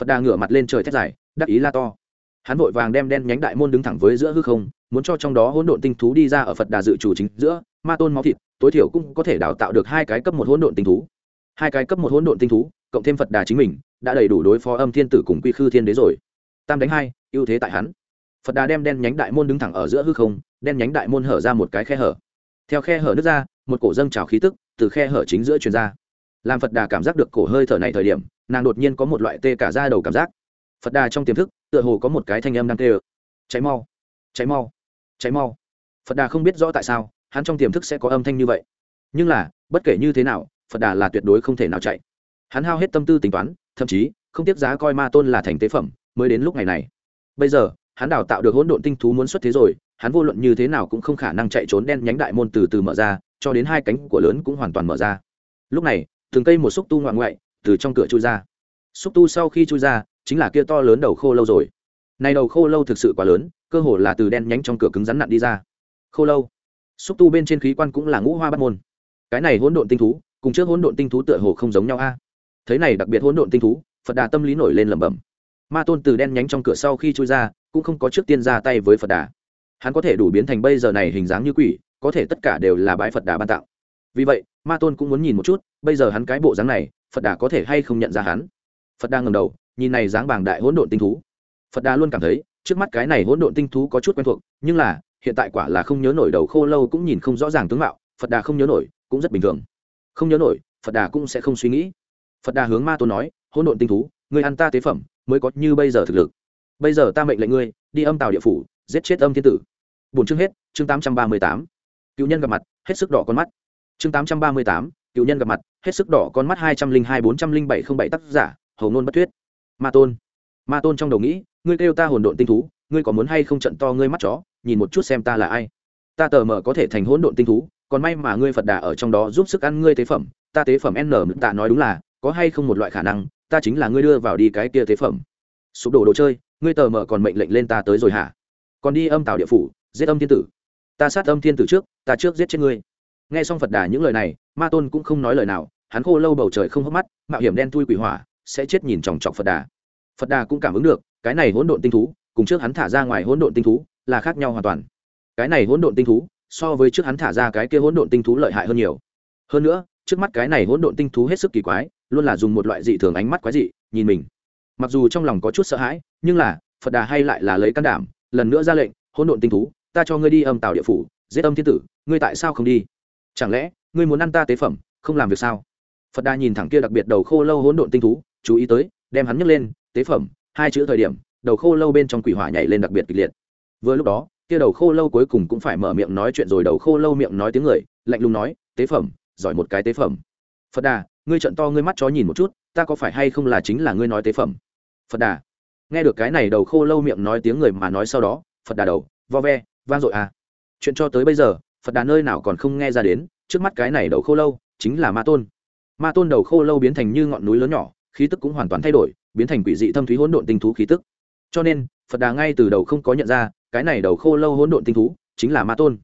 Phật đà ngửa mặt lên trời thét dài, đắc ý la to. Hắn vội vàng đem đen nhánh đại môn đứng thẳng với giữa hư không, muốn cho trong đó hỗn độn tinh thú đi ra ở phật đà dự chủ chính giữa, ma tôn máu thịt, tối thiểu cũng có thể đào tạo được hai cái cấp một hỗn độn tinh thú. Hai cái cấp một hỗn độn tinh thú, cộng thêm phật đà chính mình đã đầy đủ đối phó âm thiên tử cùng quy khư thiên đế rồi. Tam đánh hai, ưu thế tại hắn. Phật đà đem đen nhánh đại môn đứng thẳng ở giữa hư không, đen nhánh đại môn hở ra một cái khe hở. Theo khe hở nước ra, một cổ dâng trào khí tức từ khe hở chính giữa truyền ra. Làm phật đà cảm giác được cổ hơi thở này thời điểm, nàng đột nhiên có một loại tê cả da đầu cảm giác. Phật đà trong tiềm thức, tựa hồ có một cái thanh âm đang tê ơ cháy mau cháy mau cháy mau. Phật đà không biết rõ tại sao, hắn trong tiềm thức sẽ có âm thanh như vậy. Nhưng là, bất kể như thế nào, phật đà là tuyệt đối không thể nào chạy. Hắn hao hết tâm tư tính toán thậm chí, không tiếp giá coi ma tôn là thành tế phẩm, mới đến lúc ngày này. Bây giờ, hắn đào tạo được hỗn độn tinh thú muốn xuất thế rồi, hắn vô luận như thế nào cũng không khả năng chạy trốn đen nhánh đại môn từ từ mở ra, cho đến hai cánh của lớn cũng hoàn toàn mở ra. Lúc này, từng cây một xúc tu ngoạn ngoại, từ trong cửa chui ra. Xúc tu sau khi chui ra, chính là kia to lớn đầu khô lâu rồi. Này đầu khô lâu thực sự quá lớn, cơ hồ là từ đen nhánh trong cửa cứng rắn nặn đi ra. Khô lâu. Xúc tu bên trên khí quan cũng là ngũ hoa bắt môn. Cái này hỗn độn tinh thú, cùng trước hỗn độn tinh thú tựa hồ không giống nhau a. à? Thế này đặc biệt hỗn độn tinh thú, phật đà tâm lý nổi lên lẩm bẩm. Ma tôn từ đen nhánh trong cửa sau khi chui ra, cũng không có trước tiên ra tay với phật đà. Hắn có thể đủ biến thành bây giờ này hình dáng như quỷ, có thể tất cả đều là bãi phật đà ban tạo vì vậy, ma tôn cũng muốn nhìn một chút, bây giờ hắn cái bộ dáng này, phật đà có thể hay không nhận ra hắn. Phật đà ngầm đầu, nhìn này dáng bảng đại hỗn độn tinh thú. Phật đà luôn cảm thấy, trước mắt cái này hỗn độn tinh thú có chút quen thuộc, nhưng là, hiện tại quả là không nhớ nổi đầu khô lâu cũng nhìn không rõ ràng tướng mạo, phật đà không nhớ nổi, cũng rất bình thường. Không nhớ nổi, phật đà cũng sẽ không suy nghĩ phật đà hướng ma tôn nói, hỗn độn tinh thú người ăn ta tế phẩm, mới có như bây giờ thực lực. Bây giờ ta mệnh lệnh ngươi, đi âm tàu địa phủ, giết chết âm thiên tử. Bốn chương hết, chương tám trăm ba mươi tám. Cựu nhân gặp mặt, hết sức đỏ con mắt. Chương tám trăm ba mươi tám, cựu nhân gặp mặt, hết sức đỏ con mắt hai trăm linh hai bốn trăm linh bảy không bảy tác giả, hầu nôn bất thuyết. Ma tôn. Ma tôn trong đầu nghĩ, ngươi kêu ta hồn độn tinh thú, ngươi có muốn hay không trận to ngươi mắt chó, nhìn một chút xem ta là ai? Ta tờ mờ có thể thành hỗn độn tinh thú, còn may mà ngươi phật đà ở trong đó giúp sức ăn ngươi tế phẩm, ta tế phẩm n tạ nói đúng là có hay không một loại khả năng, ta chính là ngươi đưa vào đi cái kia tế phẩm. Sụp đổ đồ chơi, ngươi tờ mờ còn mệnh lệnh lên ta tới rồi hả? Còn đi âm tào địa phủ, giết âm thiên tử. Ta sát âm thiên tử trước, ta trước giết chết ngươi. Nghe xong phật đà những lời này, ma tôn cũng không nói lời nào, hắn khô lâu bầu trời không hốc mắt, mạo hiểm đen thui quỷ hỏa, sẽ chết nhìn chòng chọc phật đà. Phật đà cũng cảm ứng được, cái này hỗn độn tinh thú, cùng trước hắn thả ra ngoài hỗn độn tinh thú, là khác nhau hoàn toàn. Cái này hỗn độn tinh thú, so với trước hắn thả ra cái kia hỗn độn tinh thú lợi hại hơn nhiều. Hơn nữa, trước mắt cái này hỗn độn tinh thú hết sức kỳ quái luôn là dùng một loại dị thường ánh mắt quái dị, nhìn mình. Mặc dù trong lòng có chút sợ hãi, nhưng là, phật đà hay lại là lấy can đảm, lần nữa ra lệnh, hỗn độn tinh thú, ta cho ngươi đi âm tàu địa phủ, giết âm thiên tử, ngươi tại sao không đi? Chẳng lẽ, ngươi muốn ăn ta tế phẩm, không làm việc sao? Phật đà nhìn thẳng kia đặc biệt đầu khô lâu hỗn độn tinh thú, chú ý tới, đem hắn nhấc lên, tế phẩm, hai chữ thời điểm, đầu khô lâu bên trong quỷ hỏa nhảy lên đặc biệt kịch liệt. Vừa lúc đó, kia đầu khô lâu cuối cùng cũng phải mở miệng nói chuyện rồi đầu khô lâu miệng nói tiếng người, lạnh lùng nói, tế phẩm, giỏi một cái tế phẩm. Phật đà ngươi trận to ngươi mắt chó nhìn một chút, ta có phải hay không là chính là ngươi nói tế phẩm? Phật đà. Nghe được cái này đầu khô lâu miệng nói tiếng người mà nói sau đó, phật đà đầu, vo ve, vang dội à. Chuyện cho tới bây giờ, phật đà nơi nào còn không nghe ra đến, trước mắt cái này đầu khô lâu, chính là ma tôn. Ma tôn đầu khô lâu biến thành như ngọn núi lớn nhỏ, khí tức cũng hoàn toàn thay đổi, biến thành quỷ dị thâm thúy hỗn độn tinh thú khí tức. Cho nên, phật đà ngay từ đầu không có nhận ra, cái này đầu khô lâu hỗn độn tinh thú chính là ma tôn.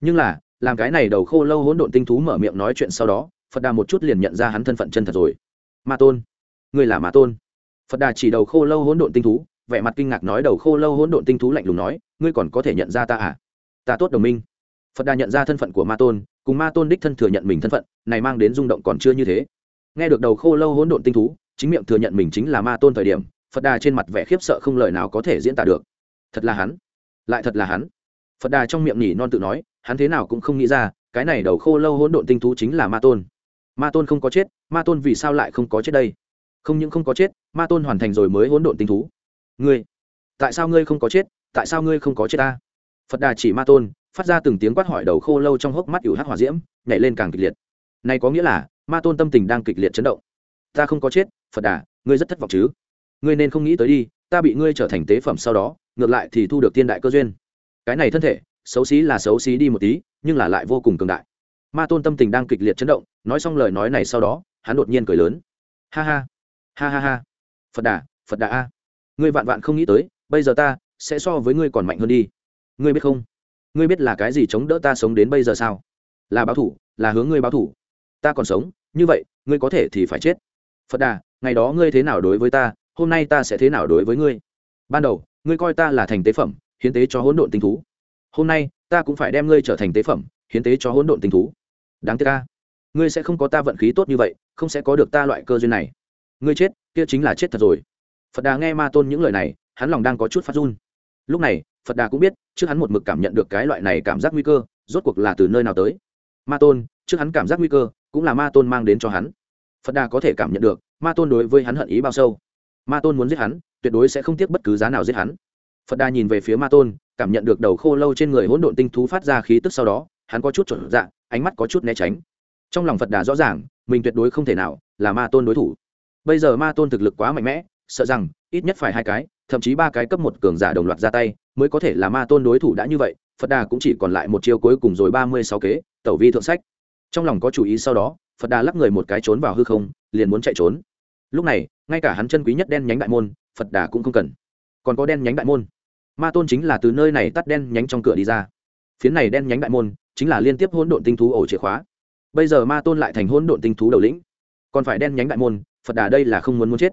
Nhưng là, làm cái này đầu khô lâu hỗn độn tinh thú mở miệng nói chuyện sau đó phật đà một chút liền nhận ra hắn thân phận chân thật rồi. Ma tôn người là ma tôn. Phật đà chỉ đầu khô lâu hỗn độn tinh thú, vẻ mặt kinh ngạc nói đầu khô lâu hỗn độn tinh thú lạnh lùng nói, ngươi còn có thể nhận ra ta à? Ta tốt đồng minh. Phật đà nhận ra thân phận của ma tôn, cùng ma tôn đích thân thừa nhận mình thân phận, này mang đến rung động còn chưa như thế. Nghe được đầu khô lâu hỗn độn tinh thú, chính miệng thừa nhận mình chính là ma tôn thời điểm, phật đà trên mặt vẻ khiếp sợ không lời nào có thể diễn tả được. Thật là hắn. Lại thật là hắn. Phật đà trong miệng nhỉ non tự nói, hắn thế nào cũng không nghĩ ra, cái này đầu khô lâu hỗn độn tinh thú chính là ma tôn ma tôn không có chết, ma tôn vì sao lại không có chết đây? Không những không có chết, ma tôn hoàn thành rồi mới hỗn độn tinh thú. Ngươi, tại sao ngươi không có chết? Tại sao ngươi không có chết ta? Phật đà chỉ ma tôn, phát ra từng tiếng quát hỏi đầu khô lâu trong hốc mắt ỉu hát hỏa diễm, nhảy lên càng kịch liệt. Này có nghĩa là, ma tôn tâm tình đang kịch liệt chấn động. Ta không có chết, phật đà, ngươi rất thất vọng chứ? Ngươi nên không nghĩ tới đi, ta bị ngươi trở thành tế phẩm sau đó, ngược lại thì thu được tiên đại cơ duyên. Cái này thân thể, xấu xí là xấu xí đi một tí, nhưng là lại vô cùng cường đại. Ma tôn tâm tình đang kịch liệt chấn động nói xong lời nói này sau đó, hắn đột nhiên cười lớn. Ha ha ha ha ha. Phật đà phật đà a. Ngươi vạn vạn không nghĩ tới, bây giờ ta sẽ so với ngươi còn mạnh hơn đi. Ngươi biết không? Ngươi biết là cái gì chống đỡ ta sống đến bây giờ sao? Là báo thủ, là hướng ngươi báo thủ. Ta còn sống, như vậy, ngươi có thể thì phải chết. Phật đà, ngày đó ngươi thế nào đối với ta, hôm nay ta sẽ thế nào đối với ngươi? Ban đầu, ngươi coi ta là thành tế phẩm, hiến tế cho hỗn độn tinh thú. Hôm nay, ta cũng phải đem ngươi trở thành tế phẩm, hiến tế cho hỗn độn tinh thú. Đáng tiếc ta ngươi sẽ không có ta vận khí tốt như vậy, không sẽ có được ta loại cơ duyên này. Ngươi chết, kia chính là chết thật rồi. Phật đà nghe ma tôn những lời này, hắn lòng đang có chút phát run. Lúc này, phật đà cũng biết, trước hắn một mực cảm nhận được cái loại này cảm giác nguy cơ, rốt cuộc là từ nơi nào tới. Ma tôn, trước hắn cảm giác nguy cơ, cũng là ma tôn mang đến cho hắn. Phật đà có thể cảm nhận được, ma tôn đối với hắn hận ý bao sâu. Ma tôn muốn giết hắn, tuyệt đối sẽ không tiếc bất cứ giá nào giết hắn. Phật đà nhìn về phía ma tôn, cảm nhận được đầu khô lâu trên người hỗn độn tinh thú phát ra khí tức sau đó, hắn có chút chuẩn dạ ánh mắt có chút né tránh trong lòng phật đà rõ ràng, mình tuyệt đối không thể nào là ma tôn đối thủ. Bây giờ ma tôn thực lực quá mạnh mẽ, sợ rằng ít nhất phải hai cái, thậm chí ba cái cấp một cường giả đồng loạt ra tay mới có thể là ma tôn đối thủ đã như vậy, phật đà cũng chỉ còn lại một chiêu cuối cùng rồi ba mươi sáu kế, tẩu vi thượng sách. Trong lòng có chủ ý sau đó, phật đà lắc người một cái trốn vào hư không, liền muốn chạy trốn. Lúc này, ngay cả hắn chân quý nhất đen nhánh đại môn, phật đà cũng không cần. Còn có đen nhánh đại môn. Ma tôn chính là từ nơi này tắt đen nhánh trong cửa đi ra. Phiến này đen nhánh đại môn chính là liên tiếp hỗn độn tinh thú ổ chìa khóa bây giờ ma tôn lại thành hỗn độn tinh thú đầu lĩnh. Còn phải đen nhánh đại môn, phật đà đây là không muốn muốn chết.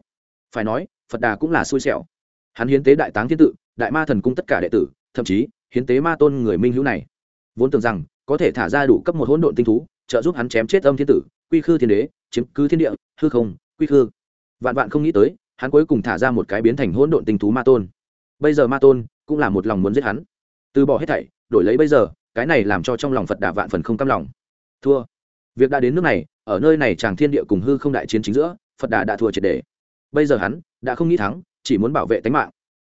Phải nói, phật đà cũng là xui xẻo. Hắn hiến tế đại táng thiên tự, đại ma thần cung tất cả đệ tử, thậm chí, hiến tế ma tôn người minh hữu này. Vốn tưởng rằng, có thể thả ra đủ cấp một hỗn độn tinh thú, trợ giúp hắn chém chết âm thiên tử, quy khư thiên đế, chiếm cứ thiên địa, hư không, quy khư. Vạn vạn không nghĩ tới, hắn cuối cùng thả ra một cái biến thành hỗn độn tinh thú ma tôn. Bây giờ ma tôn cũng là một lòng muốn giết hắn. Từ bỏ hết thảy, đổi lấy bây giờ, cái này làm cho trong lòng phật đà vạn phần không cam lòng. Thua việc đã đến nước này, ở nơi này chàng thiên địa cùng hư không đại chiến chính giữa, phật đà đã thua triệt đề. Bây giờ hắn đã không nghĩ thắng, chỉ muốn bảo vệ tính mạng.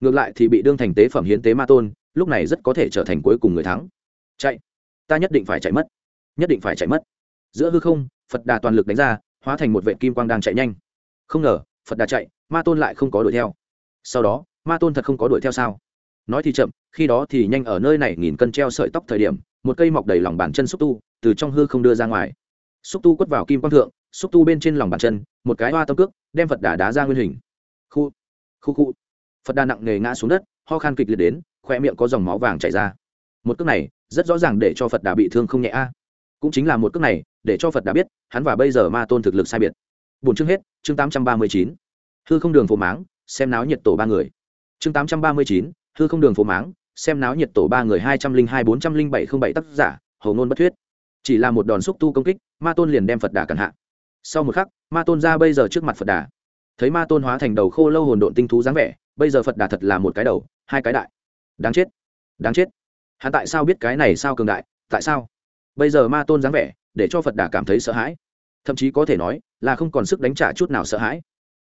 Ngược lại thì bị đương thành tế phẩm hiến tế ma tôn, lúc này rất có thể trở thành cuối cùng người thắng. Chạy. Ta nhất định phải chạy mất. Nhất định phải chạy mất. Giữa hư không, phật đà toàn lực đánh ra, hóa thành một vệ kim quang đang chạy nhanh. Không ngờ, phật đà chạy, ma tôn lại không có đuổi theo. Sau đó, ma tôn thật không có đuổi theo sao? Nói thì chậm, khi đó thì nhanh ở nơi này nghìn cân treo sợi tóc thời điểm, một cây mọc đầy lòng bàn chân xúc tu, từ trong hư không đưa ra ngoài xúc tu quất vào kim quang thượng, xúc tu bên trên lòng bàn chân, một cái hoa tâm cước, đem phật đà đá ra nguyên hình. Khu khu khu. Phật đà nặng nề ngã xuống đất, ho khan kịch liệt đến, khoe miệng có dòng máu vàng chảy ra. Một cước này, rất rõ ràng để cho phật đà bị thương không nhẹ a. Cũng chính là một cước này, để cho phật đà biết, hắn và bây giờ ma tôn thực lực sai biệt. Bốn chương hết, chương tám trăm ba mươi chín. Hư không đường phố máng, xem náo nhiệt tổ ba người. Chương tám trăm ba mươi chín, hư không đường phố máng, xem náo nhiệt tổ ba người hai trăm linh hai bốn trăm linh bảy không bảy tác giả hầu ngôn bất thuyết chỉ là một đòn xúc tu công kích, ma tôn liền đem phật đà cản hạ. Sau một khắc, ma tôn ra bây giờ trước mặt phật đà. Thấy ma tôn hóa thành đầu khô lâu hồn độn tinh thú dáng vẻ, bây giờ phật đà thật là một cái đầu, hai cái đại. Đáng chết đáng chết. Hắn tại sao biết cái này sao cường đại, tại sao? Bây giờ ma tôn dáng vẻ, để cho phật đà cảm thấy sợ hãi. Thậm chí có thể nói, là không còn sức đánh trả chút nào sợ hãi.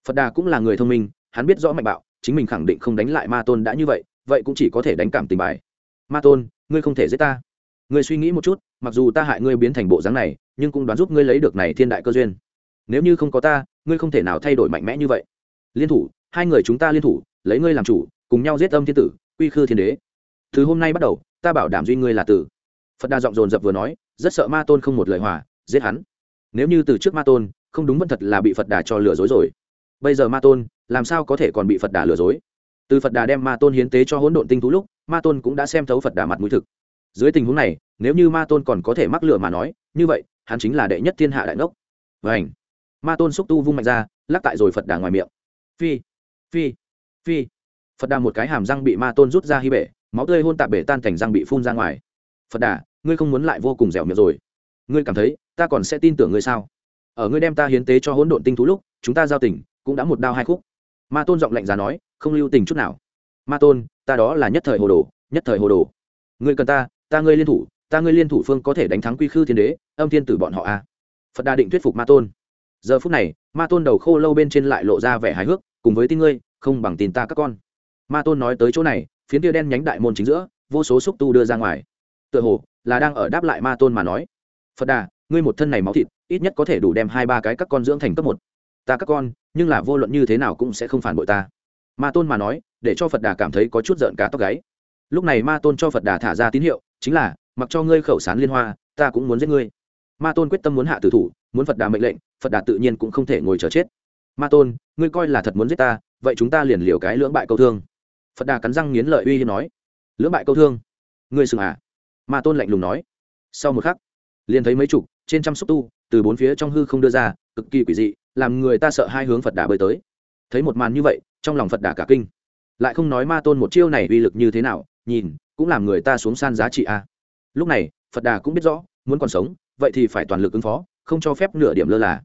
Phật đà cũng là người thông minh, hắn biết rõ mạnh bạo, chính mình khẳng định không đánh lại ma tôn đã như vậy vậy cũng chỉ có thể đánh cảm tình bài. Ma tôn, ngươi không thể giết ta ngươi suy nghĩ một chút, mặc dù ta hại ngươi biến thành bộ dáng này, nhưng cũng đoán giúp ngươi lấy được này thiên đại cơ duyên. Nếu như không có ta, ngươi không thể nào thay đổi mạnh mẽ như vậy. Liên thủ, hai người chúng ta liên thủ, lấy ngươi làm chủ, cùng nhau giết âm thiên tử, quy khư thiên đế. Từ hôm nay bắt đầu, ta bảo đảm duy ngươi là tử. Phật đa giọng dồn dập vừa nói, rất sợ ma tôn không một lời hòa, giết hắn. Nếu như từ trước ma tôn, không đúng vẫn thật là bị phật đà cho lừa dối rồi. Bây giờ ma tôn, làm sao có thể còn bị phật đà lừa dối? Từ phật đà đem ma tôn hiến tế cho hỗn độn tinh thú lúc, ma tôn cũng đã xem thấu phật đà mặt mũi thực dưới tình huống này, nếu như ma tôn còn có thể mắc lừa mà nói, như vậy, hắn chính là đệ nhất thiên hạ đại ngốc và ảnh ma tôn xúc tu vung mạnh ra, lắc tại rồi phật đà ngoài miệng. Phi. Phi. Phi. Phật đà một cái hàm răng bị ma tôn rút ra hy bể, máu tươi hôn tạp bể tan thành răng bị phun ra ngoài. Phật đà, ngươi không muốn lại vô cùng dẻo miệng rồi. Ngươi cảm thấy, ta còn sẽ tin tưởng ngươi sao? Ở ngươi đem ta hiến tế cho hỗn độn tinh thú lúc, chúng ta giao tình cũng đã một đao hai khúc. Ma tôn giọng lạnh giá nói, không lưu tình chút nào. Ma tôn, ta đó là nhất thời hồ đồ, nhất thời hồ đồ. Ngươi cần ta ta ngươi liên thủ, ta ngươi liên thủ phương có thể đánh thắng quy khư thiên đế, âm thiên tử bọn họ a phật đà định thuyết phục ma tôn. Giờ phút này, ma tôn đầu khô lâu bên trên lại lộ ra vẻ hài hước, cùng với tin ngươi, không bằng tin ta các con. Ma tôn nói tới chỗ này, phiến tia đen nhánh đại môn chính giữa, vô số xúc tu đưa ra ngoài. Tựa hồ, là đang ở đáp lại ma tôn mà nói. Phật đà, ngươi một thân này máu thịt, ít nhất có thể đủ đem hai ba cái các con dưỡng thành cấp một. Ta các con, nhưng là vô luận như thế nào cũng sẽ không phản bội ta. Ma tôn mà nói, để cho phật đà cảm thấy có chút giận cá tóc gáy. Lúc này ma tôn cho phật đà thả ra tín hiệu chính là, mặc cho ngươi khẩu sán liên hoa, ta cũng muốn giết ngươi. Ma tôn quyết tâm muốn hạ tử thủ, muốn phật đà mệnh lệnh, phật đà tự nhiên cũng không thể ngồi chờ chết. Ma tôn, ngươi coi là thật muốn giết ta, vậy chúng ta liền liều cái lưỡng bại câu thương. Phật đà cắn răng nghiến lợi uy hiếp nói. Lưỡng bại câu thương? Ngươi sừng à? Ma tôn lạnh lùng nói. Sau một khắc, liền thấy mấy chục, trên trăm xúc tu, từ bốn phía trong hư không đưa ra, cực kỳ quỷ dị, làm người ta sợ hai hướng phật đà bơi tới. Thấy một màn như vậy, trong lòng phật đà cả kinh. Lại không nói ma tôn một chiêu này uy lực như thế nào, nhìn cũng làm người ta xuống san giá trị a. Lúc này, phật đà cũng biết rõ, muốn còn sống, vậy thì phải toàn lực ứng phó, không cho phép nửa điểm lơ là.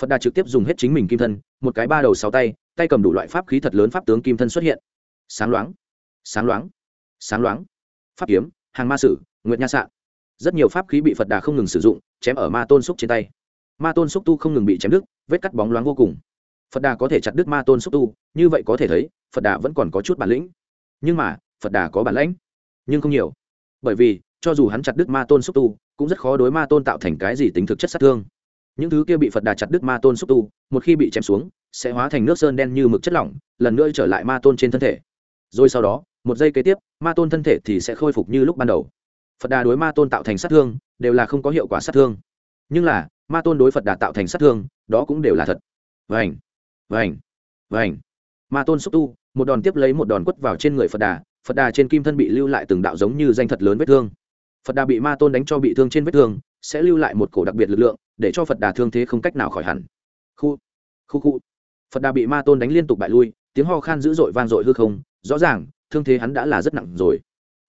Phật đà trực tiếp dùng hết chính mình kim thân, một cái ba đầu sáu tay tay cầm đủ loại pháp khí thật lớn pháp tướng kim thân xuất hiện. Sáng loáng sáng loáng sáng loáng. Pháp kiếm, hàng ma sử, nguyệt nha sạn. Rất nhiều pháp khí bị phật đà không ngừng sử dụng, chém ở ma tôn xúc trên tay. Ma tôn xúc tu không ngừng bị chém đứt, vết cắt bóng loáng vô cùng. Phật đà có thể chặt đứt ma tôn xúc tu, như vậy có thể thấy, phật đà vẫn còn có chút bản lĩnh. Nhưng mà, phật đà có bản lãnh nhưng không nhiều. Bởi vì, cho dù hắn chặt đứt ma tôn xúc tu, cũng rất khó đối ma tôn tạo thành cái gì tính thực chất sát thương. Những thứ kia bị phật đà chặt đứt ma tôn xúc tu, một khi bị chém xuống, sẽ hóa thành nước sơn đen như mực chất lỏng, lần nữa trở lại ma tôn trên thân thể. Rồi sau đó, một giây kế tiếp, ma tôn thân thể thì sẽ khôi phục như lúc ban đầu. Phật đà đối ma tôn tạo thành sát thương, đều là không có hiệu quả sát thương. Nhưng là, ma tôn đối phật đà tạo thành sát thương, đó cũng đều là thật. Vành vành vành. Ma tôn xúc tu, một đòn tiếp lấy một đòn quất vào trên người phật đà phật đà trên kim thân bị lưu lại từng đạo giống như danh thật lớn vết thương. Phật đà bị ma tôn đánh cho bị thương trên vết thương, sẽ lưu lại một cổ đặc biệt lực lượng, để cho phật đà thương thế không cách nào khỏi hẳn. Khu khu khu. Phật đà bị ma tôn đánh liên tục bại lui, tiếng ho khan dữ dội vang dội hư không, rõ ràng, thương thế hắn đã là rất nặng rồi.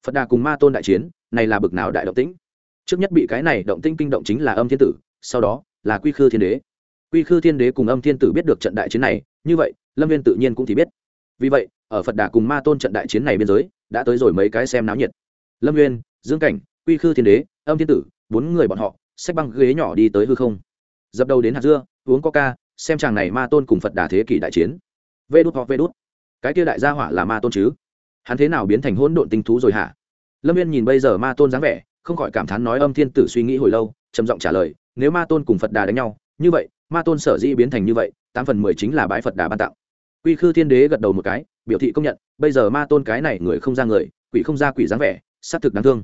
Phật đà cùng ma tôn đại chiến, này là bực nào đại động tĩnh. Trước nhất bị cái này động tĩnh kinh động chính là âm thiên tử, sau đó là quy khư thiên đế. Quy khư thiên đế cùng âm thiên tử biết được trận đại chiến này, như vậy, lâm viên tự nhiên cũng thì biết. Vì vậy ở phật đà cùng ma tôn trận đại chiến này biên giới, đã tới rồi mấy cái xem náo nhiệt. Lâm Nguyên, dương cảnh, quy khư thiên đế, âm thiên tử, bốn người bọn họ, xách băng ghế nhỏ đi tới hư không. Dập đầu đến hạt dưa, uống coca, xem chàng này ma tôn cùng phật đà thế kỷ đại chiến. Vê đút hoặc vê đút. Cái kia đại gia hỏa là ma tôn chứ? Hắn thế nào biến thành hỗn độn tinh thú rồi hả? Lâm viên nhìn bây giờ ma tôn dáng vẻ, không khỏi cảm thán nói âm thiên tử suy nghĩ hồi lâu, trầm giọng trả lời, nếu ma tôn cùng phật đà đánh nhau, như vậy, ma tôn sở dĩ biến thành như vậy, tám phần mười chính là bái phật đà ban tặng. Quy khư thiên đế gật đầu một cái biểu thị công nhận, bây giờ ma tôn cái này người không ra người, quỷ không ra quỷ dáng vẻ, xác thực đáng thương.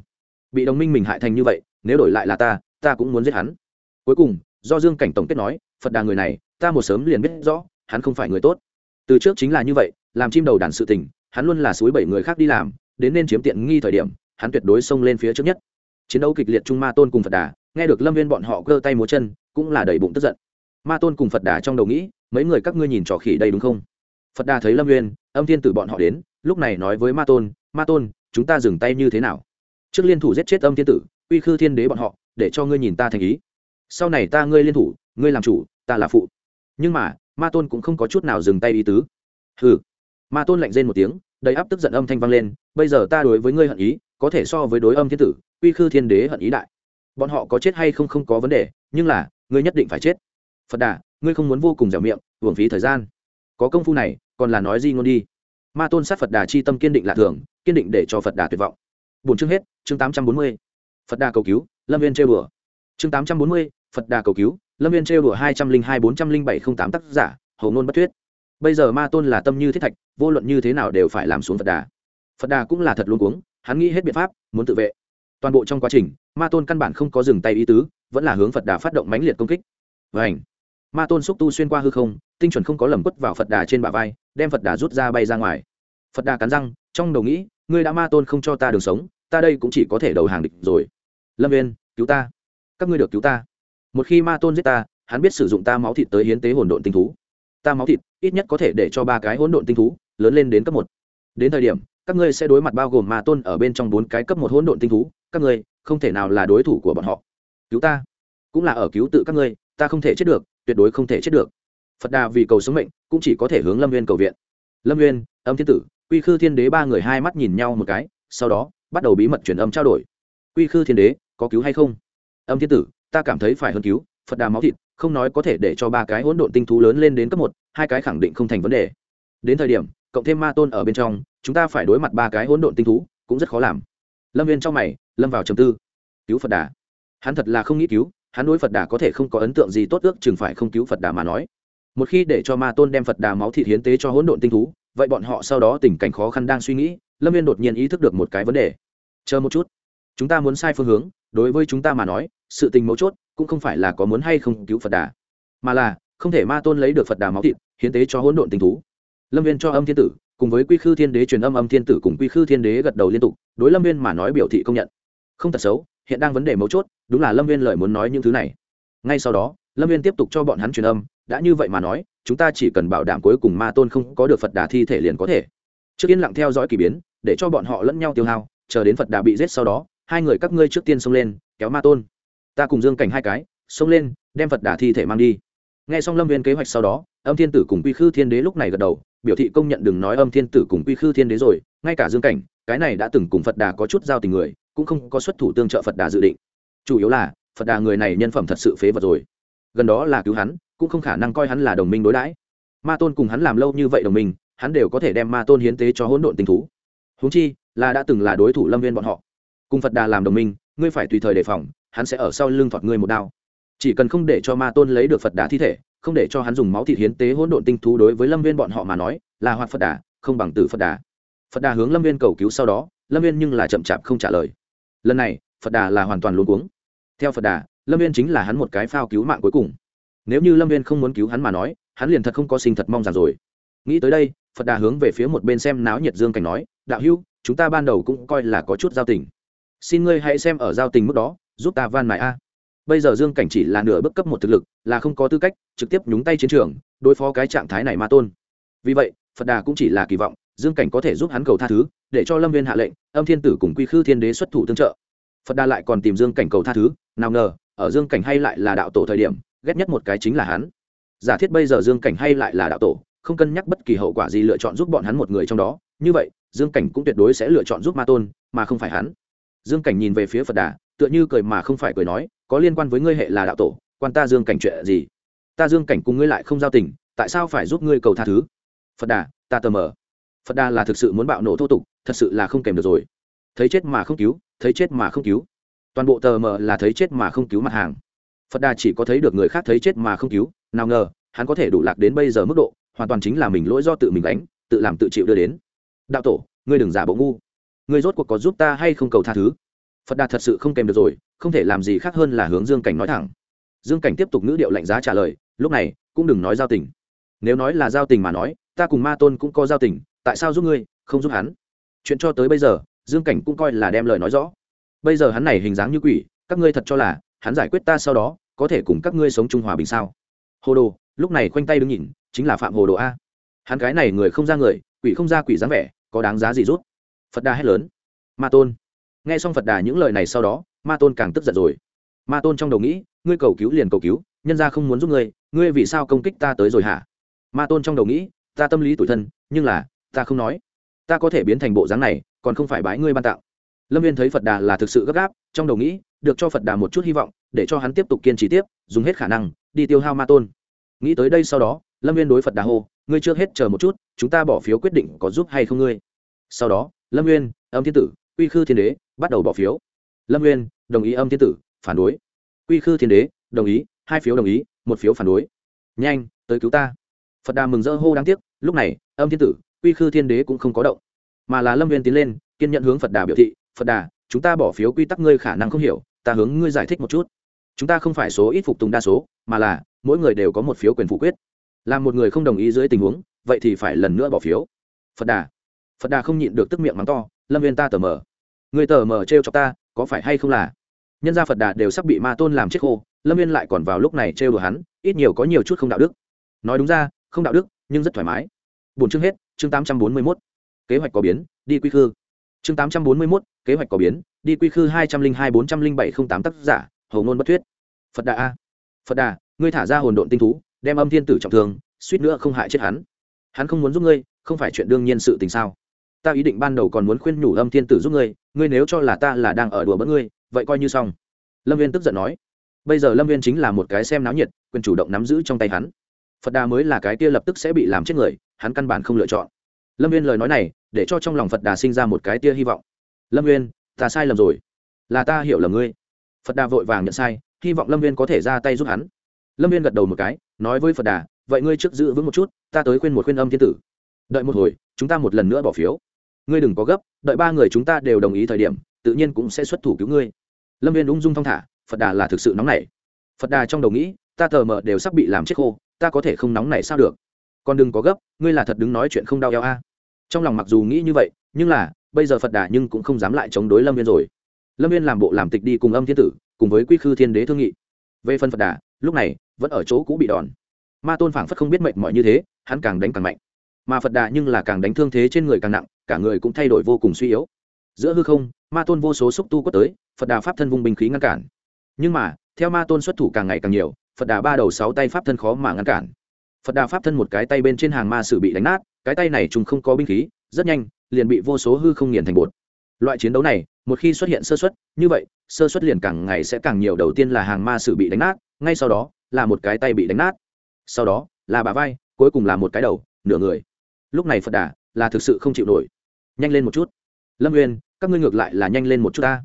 Bị đồng minh mình hại thành như vậy, nếu đổi lại là ta ta cũng muốn giết hắn. Cuối cùng, do dương cảnh tổng kết nói, phật đà người này, ta một sớm liền biết rõ, hắn không phải người tốt. Từ trước chính là như vậy, làm chim đầu đàn sự tình, hắn luôn là suối bảy người khác đi làm, đến nên chiếm tiện nghi thời điểm, hắn tuyệt đối xông lên phía trước nhất. Chiến đấu kịch liệt trung ma tôn cùng phật đà, nghe được lâm viên bọn họ cơ tay múa chân, cũng là đầy bụng tức giận. Ma tôn cùng phật đà trong đầu nghĩ, mấy người các ngươi nhìn trò khỉ đây đúng không? Phật đà thấy lâm Nguyên, âm thiên tử bọn họ đến lúc này nói với ma tôn ma tôn chúng ta dừng tay như thế nào? Trước liên thủ giết chết âm thiên tử uy khư thiên đế bọn họ để cho ngươi nhìn ta thành ý. Sau này ta ngươi liên thủ ngươi làm chủ ta là phụ. Nhưng mà ma tôn cũng không có chút nào dừng tay ý tứ. Hừ. Ma tôn lạnh rên một tiếng đầy áp tức giận âm thanh vang lên bây giờ ta đối với ngươi hận ý có thể so với đối âm thiên tử uy khư thiên đế hận ý đại. Bọn họ có chết hay không không có vấn đề nhưng là ngươi nhất định phải chết. Phật đà ngươi không muốn vô cùng dẻo miệng uổng phí thời gian có công phu này, còn là nói gì ngôn đi. Ma tôn sát phật đà chi tâm kiên định lạ thường, kiên định để cho phật đà tuyệt vọng. Bốn chương hết, chương tám trăm bốn mươi. Phật đà cầu cứu, lâm viên trêu đùa. Chương tám trăm bốn mươi, phật đà cầu cứu, lâm viên trêu đùa hai trăm linh hai bốn trăm linh bảy không tám tác giả hầu ngôn bất thuyết. Bây giờ ma tôn là tâm như thiết thạch, vô luận như thế nào đều phải làm xuống phật đà. Phật đà cũng là thật luôn cuống, hắn nghĩ hết biện pháp, muốn tự vệ. Toàn bộ trong quá trình, ma tôn căn bản không có dừng tay ý tứ, vẫn là hướng phật đà phát động mãnh liệt công kích. Vảnh ma tôn xúc tu xuyên qua hư không, tinh chuẩn không có lầm quất vào phật đà trên bả vai, đem phật đà rút ra bay ra ngoài. Phật đà cắn răng, trong đầu nghĩ, ngươi đã ma tôn không cho ta đường sống, ta đây cũng chỉ có thể đầu hàng địch rồi. Lâm viên cứu ta. Các ngươi được cứu ta. Một khi ma tôn giết ta, hắn biết sử dụng ta máu thịt tới hiến tế hỗn độn tinh thú. Ta máu thịt, ít nhất có thể để cho ba cái hỗn độn tinh thú lớn lên đến cấp một. Đến thời điểm, các ngươi sẽ đối mặt bao gồm ma tôn ở bên trong bốn cái cấp một hỗn độn tinh thú, các ngươi không thể nào là đối thủ của bọn họ. Cứu ta. Cũng là ở cứu tự các ngươi, ta không thể chết được tuyệt đối không thể chết được. Phật đà vì cầu sống mệnh, cũng chỉ có thể hướng lâm viên cầu viện. Lâm viên âm thiên tử, quy khư thiên đế ba người hai mắt nhìn nhau một cái, sau đó, bắt đầu bí mật truyền âm trao đổi. Quy khư thiên đế, có cứu hay không? Âm thiên tử, ta cảm thấy phải hơn cứu, phật đà máu thịt, không nói có thể để cho ba cái hỗn độn tinh thú lớn lên đến cấp một, hai cái khẳng định không thành vấn đề. Đến thời điểm, cộng thêm ma tôn ở bên trong, chúng ta phải đối mặt ba cái hỗn độn tinh thú, cũng rất khó làm. Lâm viên trong mày, lâm vào trầm tư. Cứu phật đà. Hắn thật là không nghĩ cứu hắn đối phật đà có thể không có ấn tượng gì tốt ước chừng phải không cứu phật đà mà nói. Một khi để cho ma tôn đem phật đà máu thịt hiến tế cho hỗn độn tinh thú, vậy bọn họ sau đó tình cảnh khó khăn đang suy nghĩ, lâm viên đột nhiên ý thức được một cái vấn đề. Chờ một chút. Chúng ta muốn sai phương hướng, đối với chúng ta mà nói, sự tình mấu chốt cũng không phải là có muốn hay không cứu phật đà, mà là không thể ma tôn lấy được phật đà máu thịt hiến tế cho hỗn độn tinh thú. Lâm viên cho âm thiên tử, cùng với quy khư thiên đế truyền âm âm thiên tử cùng quy khư thiên đế gật đầu liên tục, đối lâm viên mà nói biểu thị công nhận. Không thật xấu hiện đang vấn đề mấu chốt, đúng là lâm viên lời muốn nói những thứ này. Ngay sau đó, lâm viên tiếp tục cho bọn hắn truyền âm, đã như vậy mà nói, chúng ta chỉ cần bảo đảm cuối cùng ma tôn không có được phật đà thi thể liền có thể. Trước yên lặng theo dõi k ỳ biến, để cho bọn họ lẫn nhau tiêu hao, chờ đến phật đà bị giết sau đó, hai người các ngươi trước tiên xông lên, kéo ma tôn. Ta cùng dương cảnh hai cái, xông lên, đem phật đà thi thể mang đi. N g h e xong lâm viên kế hoạch sau đó, âm thiên tử cùng quy khư thiên đế lúc này gật đầu, biểu thị công nhận đừng nói âm thiên tử cùng quy khư thiên đế rồi, ngay cả dương cảnh, cái này đã từng cùng phật đà có chút giao tình người cũng không có xuất thủ tương trợ phật đà dự định. Chủ yếu là, phật đà người này nhân phẩm thật sự phế vật rồi. Gần đó là cứu hắn, cũng không khả năng coi hắn là đồng minh đối đãi. Ma tôn cùng hắn làm lâu như vậy đồng minh, hắn đều có thể đem ma tôn hiến tế cho hỗn độn tình thú. Húng chi, là đã từng là đối thủ lâm viên bọn họ. Cùng phật đà làm đồng minh, ngươi phải tùy thời đề phòng, hắn sẽ ở sau lưng thoạt ngươi một đao. Chỉ cần không để cho ma tôn lấy được phật đà thi thể, không để cho hắn dùng máu thịt hiến tế hỗn độn tinh thú đối với lâm viên bọn họ mà nói, là hoạt phật đà, không bằng tử phật đà. Phật đà hướng lâm viên cầu cứu sau đó, lâm viên nhưng là chậm chạp không trả lời lần này, phật đà là hoàn toàn luôn cuống. Theo phật đà, lâm viên chính là hắn một cái phao cứu mạng cuối cùng. Nếu như lâm viên không muốn cứu hắn mà nói, hắn liền thật không có sinh thật mong rằng rồi. Nghĩ tới đây, phật đà hướng về phía một bên xem náo nhiệt dương cảnh nói, đạo hữu chúng ta ban đầu cũng coi là có chút giao tình. Xin ngươi hãy xem ở giao tình mức đó, giúp ta van mài a. Bây giờ dương cảnh chỉ là nửa bước cấp một thực lực, là không có tư cách trực tiếp nhúng tay chiến trường, đối phó cái trạng thái này ma tôn. Vì vậy, phật đà cũng chỉ là kỳ vọng dương cảnh có thể giúp hắn cầu tha thứ, để cho lâm viên hạ lệnh, âm thiên tử cùng quy khư thiên đế xuất thủ tương trợ. Phật đà lại còn tìm dương cảnh cầu tha thứ, nào ngờ, ở dương cảnh hay lại là đạo tổ thời điểm, ghét nhất một cái chính là hắn. Giả thiết bây giờ dương cảnh hay lại là đạo tổ, không cân nhắc bất kỳ hậu quả gì lựa chọn giúp bọn hắn một người trong đó, như vậy, dương cảnh cũng tuyệt đối sẽ lựa chọn giúp ma tôn, mà không phải hắn. Dương cảnh nhìn về phía phật đà, tựa như cười mà không phải cười nói, có liên quan với ngươi hệ là đạo tổ, quan ta dương cảnh chuyện gì? Ta dương cảnh cùng ngươi lại không giao tình, tại sao phải giúp ngươi cầu tha thứ? Phật đà, ta tờ mờ phật đà là thực sự muốn bạo nổ thô tục, thật sự là không kèm được rồi. Thấy chết mà không cứu, thấy chết mà không cứu. Toàn bộ tờ mờ là thấy chết mà không cứu mặt hàng. Phật đà chỉ có thấy được người khác thấy chết mà không cứu, nào ngờ, hắn có thể đủ lạc đến bây giờ mức độ, hoàn toàn chính là mình lỗi do tự mình đánh tự làm tự chịu đưa đến. Đạo tổ, ngươi đừng giả bộ ngu. Ngươi rốt cuộc có giúp ta hay không cầu tha thứ? Phật đà thật sự không kèm được rồi, không thể làm gì khác hơn là hướng dương cảnh nói thẳng. Dương cảnh tiếp tục ngữ điệu lạnh giá trả lời, lúc này, cũng đừng nói giao tình. Nếu nói là giao tình mà nói, ta cùng ma tôn cũng có giao tình tại sao giúp ngươi, không giúp hắn? Chuyện cho tới bây giờ, dương cảnh cũng coi là đem lời nói rõ. Bây giờ hắn này hình dáng như quỷ, các ngươi thật cho là, hắn giải quyết ta sau đó, có thể cùng các ngươi sống chung hòa bình sao? Hồ đồ, lúc này khoanh tay đứng nhìn, chính là phạm hồ đồ a. Hắn cái này người không ra người, quỷ không ra quỷ dáng vẻ, có đáng giá gì rút phật đà hét lớn. Ma tôn. Nghe xong phật đà những lời này sau đó, ma tôn càng tức giận rồi. Ma tôn trong đầu nghĩ, ngươi cầu cứu liền cầu cứu, nhân ra không muốn giúp ngươi ngươi vì sao công kích ta tới rồi hả? Ma tôn trong đầu nghĩ, ta tâm lý tủi thân, nhưng là ta không nói. Ta có thể biến thành bộ dáng này còn không phải bái ngươi ban tạo lâm viên thấy phật đà là thực sự gấp gáp trong đầu nghĩ được cho phật đà một chút hy vọng để cho hắn tiếp tục kiên trì tiếp dùng hết khả năng đi tiêu hao ma tôn. Nghĩ tới đây sau đó lâm viên đối phật đà hô ngươi trước hết chờ một chút chúng ta bỏ phiếu quyết định có giúp hay không ngươi? Sau đó lâm Viên, âm thiên tử quy khư thiên đế bắt đầu bỏ phiếu. Lâm Viên đồng ý âm thiên tử phản đối. Quy khư thiên đế đồng ý hai phiếu đồng ý một phiếu phản đối. Nhanh tới cứu ta. Phật đà mừng rỡ hô đáng tiếc lúc này âm thiên tử quy khư thiên đế cũng không có động, mà là lâm viên tiến lên, kiên nhận hướng phật đà biểu thị, phật đà, chúng ta bỏ phiếu quy tắc ngươi khả năng không hiểu, ta hướng ngươi giải thích một chút. Chúng ta không phải số ít phục tùng đa số, mà là mỗi người đều có một phiếu quyền phủ quyết. Là một người không đồng ý dưới tình huống, vậy thì phải lần nữa bỏ phiếu. Phật đà. Phật đà không nhịn được tức miệng mắng to, lâm viên ta tờ mờ. Người tờ mờ t r e o cho ta, có phải hay không là? Nhân gia phật đà đều sắp bị ma tôn làm chết khô, lâm viên lại còn vào lúc này trêu đùa hắn, ít nhiều có nhiều chút không đạo đức. Nói đúng ra, không đạo đức, nhưng rất thoải mái bốn chương hết, chương tám trăm bốn mươi mốt. Kế hoạch có biến, đi quy khư. Chương tám trăm bốn mươi mốt, kế hoạch có biến, đi quy khư hai trăm linh hai bốn trăm linh bảy không tám tác giả, hầu ngôn bất thuyết. Phật đà a. Phật đà, ngươi thả ra hồn độn tinh thú, đem âm thiên tử trọng thương, suýt nữa không hại chết hắn. Hắn không muốn giúp ngươi, không phải chuyện đương nhiên sự tình sao? Ta ý định ban đầu còn muốn khuyên nhủ âm thiên tử giúp ngươi ngươi nếu cho là ta là đang ở đùa bỡn ngươi, vậy coi như xong. Lâm viên tức giận nói. Bây giờ lâm viên chính là một cái xem náo nhiệt, quyền chủ động nắm giữ trong tay hắn. Phật đà mới là cái kia lập tức sẽ bị làm chết người hắn căn bản không lựa chọn. Lâm viên lời nói này, để cho trong lòng phật đà sinh ra một cái tia hy vọng. Lâm viên ta sai lầm rồi. Là ta hiểu lầm ngươi. Phật đà vội vàng nhận sai, hy vọng lâm viên có thể ra tay giúp hắn. Lâm viên gật đầu một cái, nói với phật đà, vậy ngươi trước giữ vững một chút, ta tới khuyên một khuyên âm thiên tử. Đợi một hồi, chúng ta một lần nữa bỏ phiếu. Ngươi đừng có gấp, đợi ba người chúng ta đều đồng ý thời điểm, tự nhiên cũng sẽ xuất thủ cứu ngươi. Lâm viên ung dung thong thả, phật đà là thực sự nóng nảy. Phật đà trong đầu nghĩ, ta tờ mờ đều sắp bị làm chết khô, ta có thể không nóng nảy sao được? Còn đừng có gấp, ngươi là thật đứng nói chuyện không đau eo a. Trong lòng mặc dù nghĩ như vậy, nhưng là, bây giờ phật đà nhưng cũng không dám lại chống đối lâm viên rồi. Lâm viên làm bộ làm tịch đi cùng âm thiên tử, cùng với quy khư thiên đế thương nghị. Về phần phật đà, lúc này, vẫn ở chỗ cũ bị đòn. Ma tôn phảng phất không biết mệnh mọi như thế, hắn càng đánh càng mạnh. Mà phật đà nhưng là càng đánh thương thế trên người càng nặng, cả người cũng thay đổi vô cùng suy yếu. Giữa hư không, ma tôn vô số xúc tu quất tới, phật đà pháp thân vùng bình khí ngăn cản. Nhưng mà, theo ma tôn xuất thủ càng ngày càng nhiều, phật đà ba đầu sáu tay pháp thân khó mà ngăn cản phật đà pháp thân một cái tay bên trên hàng ma sử bị đánh nát, cái tay này chúng không có binh khí, rất nhanh, liền bị vô số hư không nghiền thành bột. Loại chiến đấu này, một khi xuất hiện sơ xuất như vậy, sơ xuất liền càng ngày sẽ càng nhiều đầu tiên là hàng ma sử bị đánh nát, ngay sau đó, là một cái tay bị đánh nát. Sau đó, là bà vai, cuối cùng là một cái đầu, nửa người. Lúc này phật đà là thực sự không chịu nổi. Nhanh lên một chút. Lâm nguyên các ngươi ngược lại là nhanh lên một chút ta.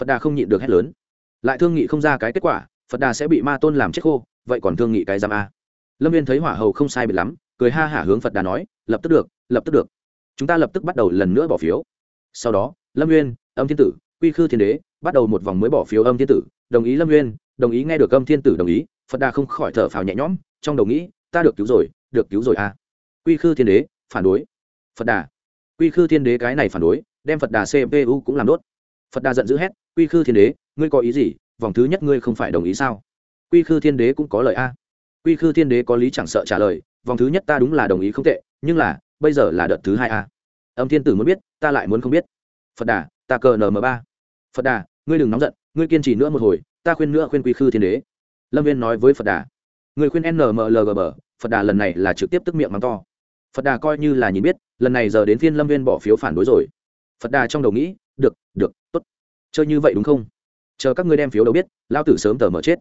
Phật đà không nhịn được hét lớn. Lại thương nghị không ra cái kết quả, phật đà sẽ bị ma tôn làm chết khô, vậy còn thương nghị cái giam a lâm viên thấy hỏa hầu không sai biệt lắm, cười ha hả hướng phật đà nói, lập tức được, lập tức được. Chúng ta lập tức bắt đầu lần nữa bỏ phiếu. Sau đó, lâm nguyên âm thiên tử, quy khư thiên đế bắt đầu một vòng mới bỏ phiếu âm thiên tử. Đồng ý lâm nguyên đồng ý nghe được âm thiên tử đồng ý, phật đà không khỏi thở phào nhẹ nhõm, trong đầu nghĩ, ta được cứu rồi, được cứu rồi à. Quy khư thiên đế, phản đối. Phật đà. Quy khư thiên đế cái này phản đối, đem phật đà cpu cũng làm đốt. Phật đà giận dữ hét, quy khư thiên đế, ngươi có ý gì? Vòng thứ nhất ngươi không phải đồng ý sao? Quy khư thiên đế cũng có lời a quy khư thiên đế có lý chẳng sợ trả lời, vòng thứ nhất ta đúng là đồng ý không tệ, nhưng là, bây giờ là đợt thứ hai a. Âm thiên tử muốn biết, ta lại muốn không biết. Phật đà, ta cờ nm ba. Phật đà, ngươi đừng nóng giận, ngươi kiên trì nữa một hồi, ta khuyên nữa khuyên quy khư thiên đế. Lâm viên nói với phật đà. Người khuyên nmlgb phật đà lần này là trực tiếp tức miệng mắng to. Phật đà coi như là nhìn biết, lần này giờ đến phiên lâm viên bỏ phiếu phản đối rồi. Phật đà trong đầu nghĩ, được được t ố t chơi như vậy đúng không? Chờ các ngươi đem phiếu đâu biết lao tử sớm tờ mở chết.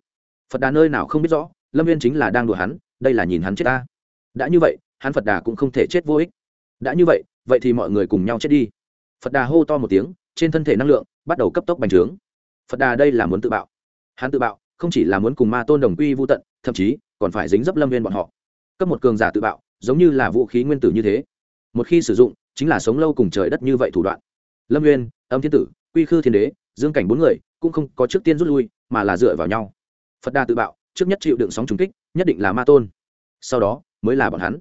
Phật đà nơi nào không biết rõ lâm viên chính là đang đùa hắn, đây là nhìn hắn chết ta. đã như vậy, hắn phật đà cũng không thể chết vô ích. đã như vậy vậy thì mọi người cùng nhau chết đi. phật đà hô to một tiếng, trên thân thể năng lượng bắt đầu cấp tốc bành trướng. phật đà đây là muốn tự bạo. hắn tự bạo, không chỉ là muốn cùng ma tôn đồng quy vô tận, thậm chí còn phải dính dấp lâm viên bọn họ. cấp một cường giả tự bạo, giống như là vũ khí nguyên tử như thế. một khi sử dụng, chính là sống lâu cùng trời đất như vậy thủ đoạn. lâm nguyên âm thiên tử, quy khư thiên đế, dương cảnh bốn người, cũng không có trước tiên rút lui, mà là dựa vào nhau. phật đà tự bạo trước nhất chịu đựng sóng trúng kích, nhất định là ma tôn. Sau đó, mới là bọn hắn.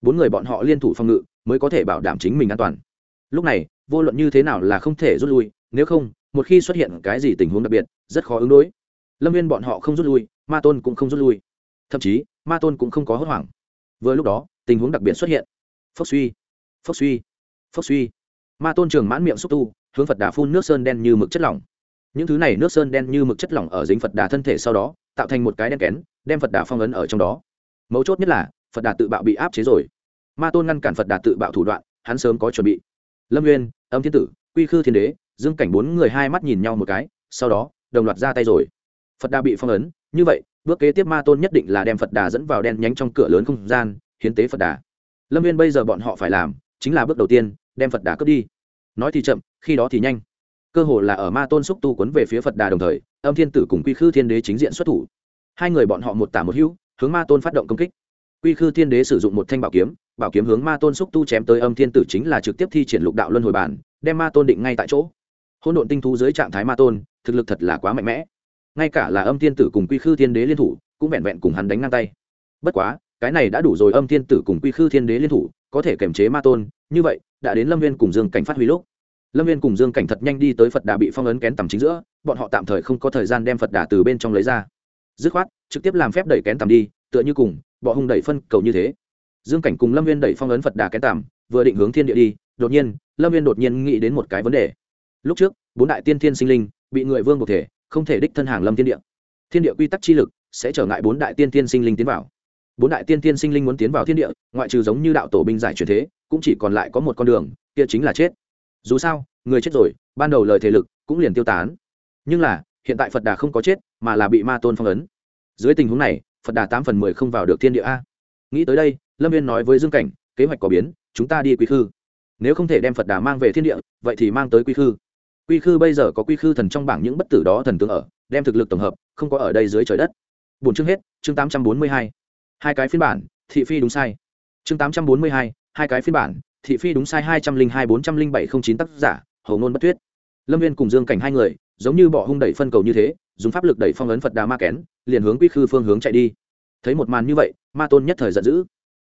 Bốn người bọn họ liên thủ phòng ngự, mới có thể bảo đảm chính mình an toàn. Lúc này, vô luận như thế nào là không thể rút lui, nếu không, một khi xuất hiện cái gì tình huống đặc biệt, rất khó ứng đối. Lâm viên bọn họ không rút lui, ma tôn cũng không rút lui. Thậm chí, ma tôn cũng không có hốt hoảng. Vừa lúc đó, tình huống đặc biệt xuất hiện. Phốc suy phốc suy phốc suy. Ma tôn trường mãn miệng xúc tu, hướng phật đà phun nước sơn đen như mực chất lỏng. Những thứ này nước sơn đen như mực chất lỏng ở dính phật đà thân thể sau đó tạo thành một cái đen kén, đem phật đà phong ấn ở trong đó. Mấu chốt nhất là, phật đà tự bạo bị áp chế rồi. Ma tôn ngăn cản phật đà tự bạo thủ đoạn, hắn sớm có chuẩn bị. Lâm nguyên âm thiên tử, quy khư thiên đế, dương cảnh bốn người hai mắt nhìn nhau một cái, sau đó, đồng loạt ra tay rồi. Phật đà bị phong ấn, như vậy, bước kế tiếp ma tôn nhất định là đem phật đà dẫn vào đen nhánh trong cửa lớn không gian, hiến tế phật đà. Lâm viên bây giờ bọn họ phải làm, chính là bước đầu tiên, đem phật đà cướp đi. Nói thì chậm, khi đó thì nhanh. Cơ hồ là ở ma tôn xúc tu quấn về phía phật đà đồng thời âm thiên tử cùng quy khư thiên đế chính diện xuất thủ. Hai người bọn họ một tả một hữu, hướng ma tôn phát động công kích. Quy khư thiên đế sử dụng một thanh bảo kiếm bảo kiếm hướng ma tôn xúc tu chém tới âm thiên tử chính là trực tiếp thi triển lục đạo luân hồi bản, đem ma tôn định ngay tại chỗ. Hôn độn tinh thú dưới trạng thái ma tôn, thực lực thật là quá mạnh mẽ. Ngay cả là âm thiên tử cùng quy khư thiên đế liên thủ, cũng vẹn vẹn cùng hắn đánh ngang tay. Bất quá, cái này đã đủ rồi âm thiên tử cùng quy khư thiên đế liên thủ, có thể kiềm chế ma tôn, như vậy, đã đến lâm viên cùng dương cảnh phát huy lúc lâm viên cùng dương cảnh thật nhanh đi tới phật đà bị phong ấn kén tầm chính giữa, bọn họ tạm thời không có thời gian đem phật đà từ bên trong lấy ra. Dứt khoát, trực tiếp làm phép đẩy kén tầm đi, tựa như cùng, bọ hung đẩy phân cầu như thế. Dương cảnh cùng lâm viên đẩy phong ấn phật đà kén tầm, vừa định hướng thiên địa đi, đột nhiên, lâm viên đột nhiên nghĩ đến một cái vấn đề. Lúc trước, bốn đại tiên thiên sinh linh, bị người vương buộc thể, không thể đích thân hàng lâm thiên địa. Thiên địa quy tắc chi lực sẽ trở ngại bốn đại tiên thiên sinh linh tiến vào. Bốn đại tiên thiên sinh linh muốn tiến vào thiên địa, ngoại trừ giống như đạo tổ binh giải truyền thế, cũng chỉ còn lại có một con đường, kia chính là chết dù sao, người chết rồi, ban đầu lời thể lực cũng liền tiêu tán. Nhưng là, hiện tại phật đà không có chết, mà là bị ma tôn phong ấn. Dưới tình huống này, phật đà tám phần mười không vào được thiên địa a. Nghĩ tới đây, lâm viên nói với dương cảnh, kế hoạch có biến, chúng ta đi quy khư. Nếu không thể đem phật đà mang về thiên địa, vậy thì mang tới quy khư. Quy khư bây giờ có quy khư thần trong bảng những bất tử đó thần tướng ở, đem thực lực tổng hợp, không có ở đây dưới trời đất. Bốn chương hết, chương tám trăm bốn mươi hai. Hai cái phiên bản, thị phi đúng sai. Chương tám trăm bốn mươi hai hai cái phiên bản thị phi đúng sai hai trăm linh hai bốn trăm linh bảy không chín tác giả hầu ngôn bất tuyết. Lâm viên cùng dương cảnh hai người giống như bỏ hung đẩy phân cầu như thế dùng pháp lực đẩy phong ấn phật đà ma kén liền hướng quy khư phương hướng chạy đi. Thấy một màn như vậy ma tôn nhất thời giận dữ.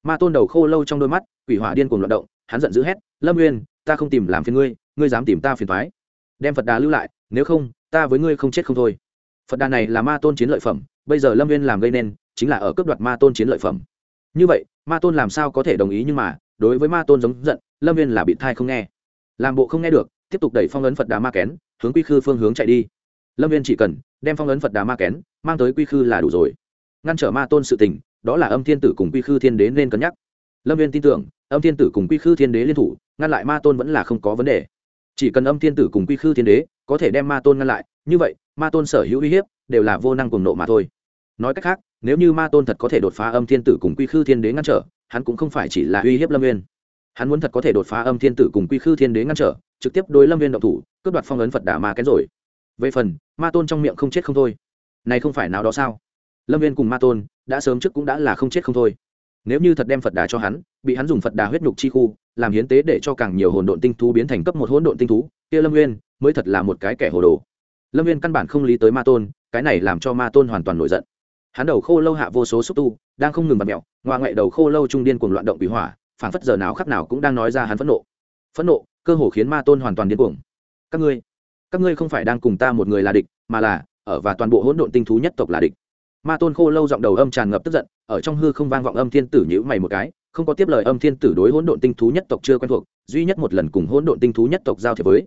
Ma tôn đầu khô lâu trong đôi mắt quỷ hỏa điên cuồng loạt động hắn giận dữ hét lâm Viên, ta không tìm làm phiền ngươi ngươi dám tìm ta phiền thoái đem phật đà lưu lại nếu không ta với ngươi không chết không thôi. Phật đà này là ma tôn chiến lợi phẩm bây giờ lâm viên làm gây nên chính là ở cấp đoạt ma tôn chiến lợi phẩm. Như vậy ma tôn làm sao có thể đồng ý nhưng mà đối với ma tôn giống giận, lâm viên là bị thai không nghe. Làm bộ không nghe được, tiếp tục đẩy phong ấn phật đà ma kén, hướng quy khư phương hướng chạy đi. Lâm viên chỉ cần đem phong ấn phật đà ma kén mang tới quy khư là đủ rồi. Ngăn trở ma tôn sự tình, đó là âm thiên tử cùng quy khư thiên đế nên cân nhắc. Lâm viên tin tưởng, âm thiên tử cùng quy khư thiên đế liên thủ, ngăn lại ma tôn vẫn là không có vấn đề. Chỉ cần âm thiên tử cùng quy khư thiên đế có thể đem ma tôn ngăn lại, như vậy, ma tôn sở hữu uy hiếp đều là vô năng cùng nộ mà thôi. Nói cách khác, nếu như ma tôn thật có thể đột phá âm thiên tử cùng quy khư thiên đế ngăn trở hắn cũng không phải chỉ là uy hiếp lâm viên hắn muốn thật có thể đột phá âm thiên tử cùng quy khư thiên đế ngăn trở, trực tiếp đối lâm viên động thủ, cướp đoạt phong ấn phật đà ma kén rồi. Về phần, ma tôn trong miệng không chết không thôi. Này không phải nào đó sao? Lâm viên cùng ma tôn đã sớm trước cũng đã là không chết không thôi. Nếu như thật đem phật đà cho hắn, bị hắn dùng phật đà huyết nhục chi khu, làm hiến tế để cho càng nhiều hồn độn tinh thú biến thành cấp một hỗn độn tinh thú, kia lâm nguyên mới thật là một cái kẻ hồ đồ. Lâm viên căn bản không lý tới ma tôn, cái này làm cho ma tôn hoàn toàn nổi giận. Hắn đầu khô lâu hạ vô số xúc tu đang không ngừng bật mẹo ngoa ngoại đầu khô lâu trung điên cuồng loạn động bị hỏa phản phất giờ nào khắc nào cũng đang nói ra hắn phẫn nộ. Phẫn nộ, cơ hồ khiến ma tôn hoàn toàn điên cuồng. Các ngươi các ngươi không phải đang cùng ta một người là địch, mà là, ở và toàn bộ hỗn độn tinh thú nhất tộc là địch. Ma tôn khô lâu giọng đầu âm tràn ngập tức giận, ở trong hư không vang vọng âm thiên tử nhữ mày một cái, không có tiếp lời âm thiên tử đối hỗn độn tinh thú nhất tộc chưa quen thuộc, duy nhất một lần cùng hỗn độn tinh thú nhất tộc giao thiệp với.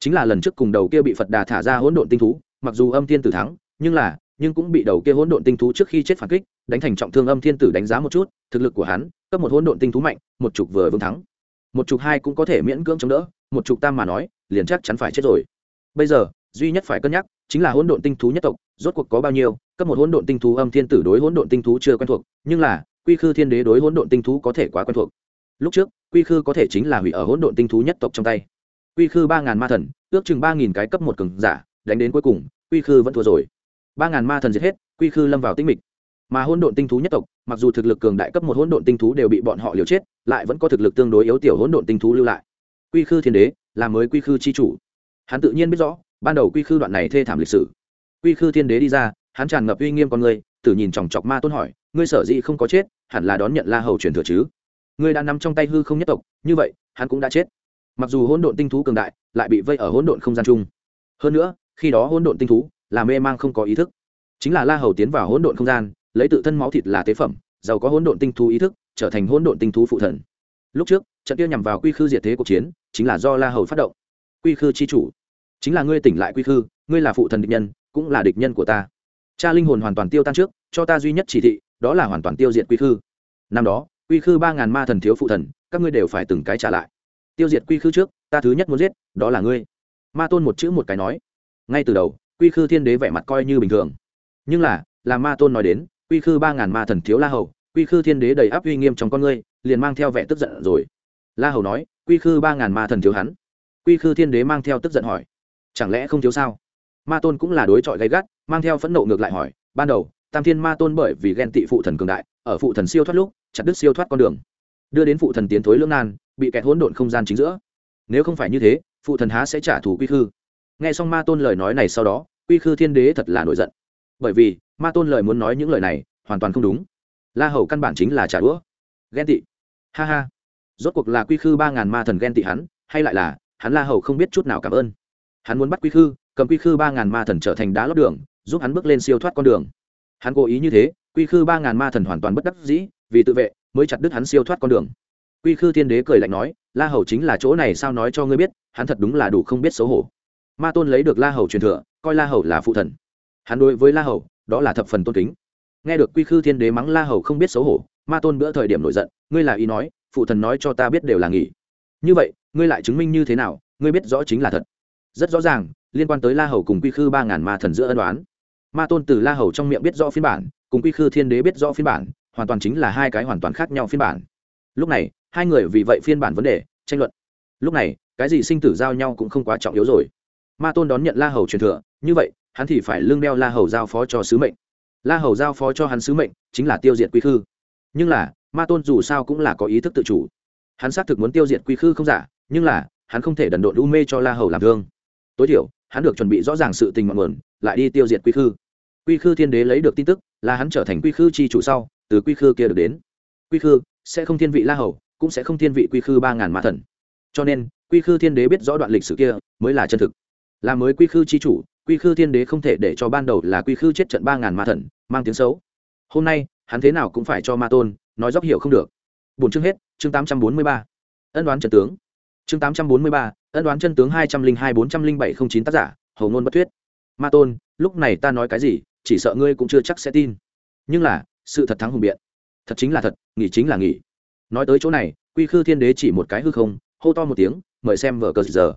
Chính là lần trước cùng đầu kia bị phật đà thả ra hỗn độn tinh thú, mặc dù âm thiên tử thắng, nhưng là nhưng cũng bị đầu kia hỗn độn tinh thú trước khi chết phản kích, đánh thành trọng thương âm thiên tử đánh giá một chút, thực lực của hắn, cấp một hỗn độn tinh thú mạnh, một chục vừa vương thắng. Một chục hai cũng có thể miễn cưỡng chống đỡ, một chục tam mà nói, liền chắc chắn phải chết rồi. Bây giờ, duy nhất phải cân nhắc, chính là hỗn độn tinh thú nhất tộc, rốt cuộc có bao nhiêu, cấp một hỗn độn tinh thú âm thiên tử đối hỗn độn tinh thú chưa quen thuộc, nhưng là, quy khư thiên đế đối hỗn độn tinh thú có thể quá quen thuộc. Lúc trước, quy khư có thể chính là hủy ở hỗn độn tinh thú nhất tộc trong tay. Quy khư ba ngàn ma thần, ước chừng ba nghìn cái cấp một cường giả, đánh đến cuối cùng, quy khư vẫn thua rồi ba ngàn ma thần giết hết, quy khư lâm vào tinh mịch. Mà hỗn độn tinh thú nhất tộc, mặc dù thực lực cường đại cấp một hỗn độn tinh thú đều bị bọn họ liều chết, lại vẫn có thực lực tương đối yếu tiểu hỗn độn tinh thú lưu lại. Quy khư thiên đế, là mới quy khư chi chủ. Hắn tự nhiên biết rõ, ban đầu quy khư đoạn này thê thảm lịch sử. Quy khư thiên đế đi ra, hắn tràn ngập uy nghiêm con người, tử nhìn chòng chọc ma tôn hỏi, ngươi sở dĩ không có chết, hẳn là đón nhận la hầu truyền thừa chứ? Ngươi đã nằm trong tay hư không nhất tộc, như vậy, hắn cũng đã chết. Mặc dù hỗn độn tinh thú cường đại, lại bị vây ở hỗn độn không gian chung. Hơn nữa, khi đó hỗn độn tinh thú là mê mang không có ý thức. Chính là la hầu tiến vào hỗn độn không gian, lấy tự thân máu thịt là tế phẩm, giàu có hỗn độn tinh thú ý thức, trở thành hỗn độn tinh thú phụ thần. Lúc trước, trận tiêu nhằm vào quy khư diệt thế cuộc chiến, chính là do la hầu phát động. Quy khư chi chủ. Chính là ngươi tỉnh lại quy khư, ngươi là phụ thần địch nhân, cũng là địch nhân của ta. Cha linh hồn hoàn toàn tiêu tan trước, cho ta duy nhất chỉ thị, đó là hoàn toàn tiêu diệt quy khư. Năm đó, quy khư ba ngàn ma thần thiếu phụ thần, các ngươi đều phải từng cái trả lại. Tiêu diệt quy khư trước, ta thứ nhất muốn giết, đó là ngươi. Ma tôn một chữ một cái nói. Ngay từ đầu quy khư thiên đế vẻ mặt coi như bình thường. Nhưng là là ma tôn nói đến, quy khư ba ngàn ma thần thiếu la hầu, quy khư thiên đế đầy áp uy nghiêm trong con ngươi, liền mang theo vẻ tức giận rồi. La hầu nói, quy khư ba ngàn ma thần thiếu hắn. Quy khư thiên đế mang theo tức giận hỏi, chẳng lẽ không thiếu sao? Ma tôn cũng là đối chọi gay gắt, mang theo phẫn nộ ngược lại hỏi, ban đầu, tam thiên ma tôn bởi vì ghen tị phụ thần cường đại, ở phụ thần siêu thoát lúc, chặt đứt siêu thoát con đường, đưa đến phụ thần tiến thối lưỡng nan, bị kẹt hỗn độn không gian chính giữa. Nếu không phải như thế, phụ thần há sẽ trả thù quy khư? Nghe xong ma tôn lời nói này sau đó, quy khư thiên đế thật là nổi giận. Bởi vì, ma tôn lời muốn nói những lời này, hoàn toàn không đúng. La hầu căn bản chính là trả đũa. Ghen tị. Ha ha. Rốt cuộc là quy khư ba ngàn ma thần ghen tị hắn, hay lại là, hắn la hầu không biết chút nào cảm ơn. Hắn muốn bắt quy khư, cầm quy khư ba ngàn ma thần trở thành đá lót đường, giúp hắn bước lên siêu thoát con đường. Hắn cố ý như thế, quy khư ba ngàn ma thần hoàn toàn bất đắc dĩ, vì tự vệ, mới chặt đứt hắn siêu thoát con đường. Quy khư thiên đế cười lạnh nói, la hầu chính là chỗ này sao nói cho ngươi biết, hắn thật đúng là đủ không biết xấu hổ ma tôn lấy được la hầu truyền thừa, coi la hầu là phụ thần. Hắn đối với la hầu, đó là thập phần tôn kính. Nghe được quy khư thiên đế mắng la hầu không biết xấu hổ, ma tôn bữa thời điểm nổi giận, ngươi là ý nói, phụ thần nói cho ta biết đều là nghỉ. Như vậy, ngươi lại chứng minh như thế nào, ngươi biết rõ chính là thật. Rất rõ ràng, liên quan tới la hầu cùng quy khư ba ngàn ma thần giữa ân đoán ma tôn từ la hầu trong miệng biết rõ phiên bản, cùng quy khư thiên đế biết rõ phiên bản, hoàn toàn chính là hai cái hoàn toàn khác nhau phiên bản. Lúc này, hai người vì vậy phiên bản vấn đề, tranh luận. Lúc này, cái gì sinh tử giao nhau cũng không quá trọng yếu rồi ma tôn đón nhận la hầu truyền thừa, như vậy, hắn thì phải lương đeo la hầu giao phó cho sứ mệnh. La hầu giao phó cho hắn sứ mệnh chính là tiêu diệt quy khư. Nhưng là, ma tôn dù sao cũng là có ý thức tự chủ. Hắn xác thực muốn tiêu diệt quy khư không giả, nhưng là, hắn không thể đần độn u mê cho la hầu làm thương. Tối thiểu, hắn được chuẩn bị rõ ràng sự tình mọn nguồn, lại đi tiêu diệt quy khư. Quy khư thiên đế lấy được tin tức là hắn trở thành quy khư chi chủ sau, từ quy khư kia được đến. Quy khư sẽ không thiên vị la hầu, cũng sẽ không thiên vị quy khư ba ngàn ma thần. Cho nên, quy khư thiên đế biết rõ đoạn lịch sử kia mới là chân thực là mới quy khư chi chủ, quy khư thiên đế không thể để cho ban đầu là quy khư chết trận ba ngàn ma thần, mang tiếng xấu. Hôm nay, hắn thế nào cũng phải cho ma tôn, nói dốc hiểu không được. Bốn chương hết, chương tám trăm bốn mươi ba. Ân đoán trần tướng. Chương tám trăm bốn mươi ba, ân đoán chân tướng hai trăm linh hai bốn trăm linh bảy không chín tác giả, hầu ngôn bất thuyết. Ma tôn, lúc này ta nói cái gì, chỉ sợ ngươi cũng chưa chắc sẽ tin. Nhưng là, sự thật thắng hùng biện. Thật chính là thật, nghỉ chính là nghỉ. Nói tới chỗ này, quy khư thiên đế chỉ một cái hư không, hô to một tiếng, mời xem vở cờ giờ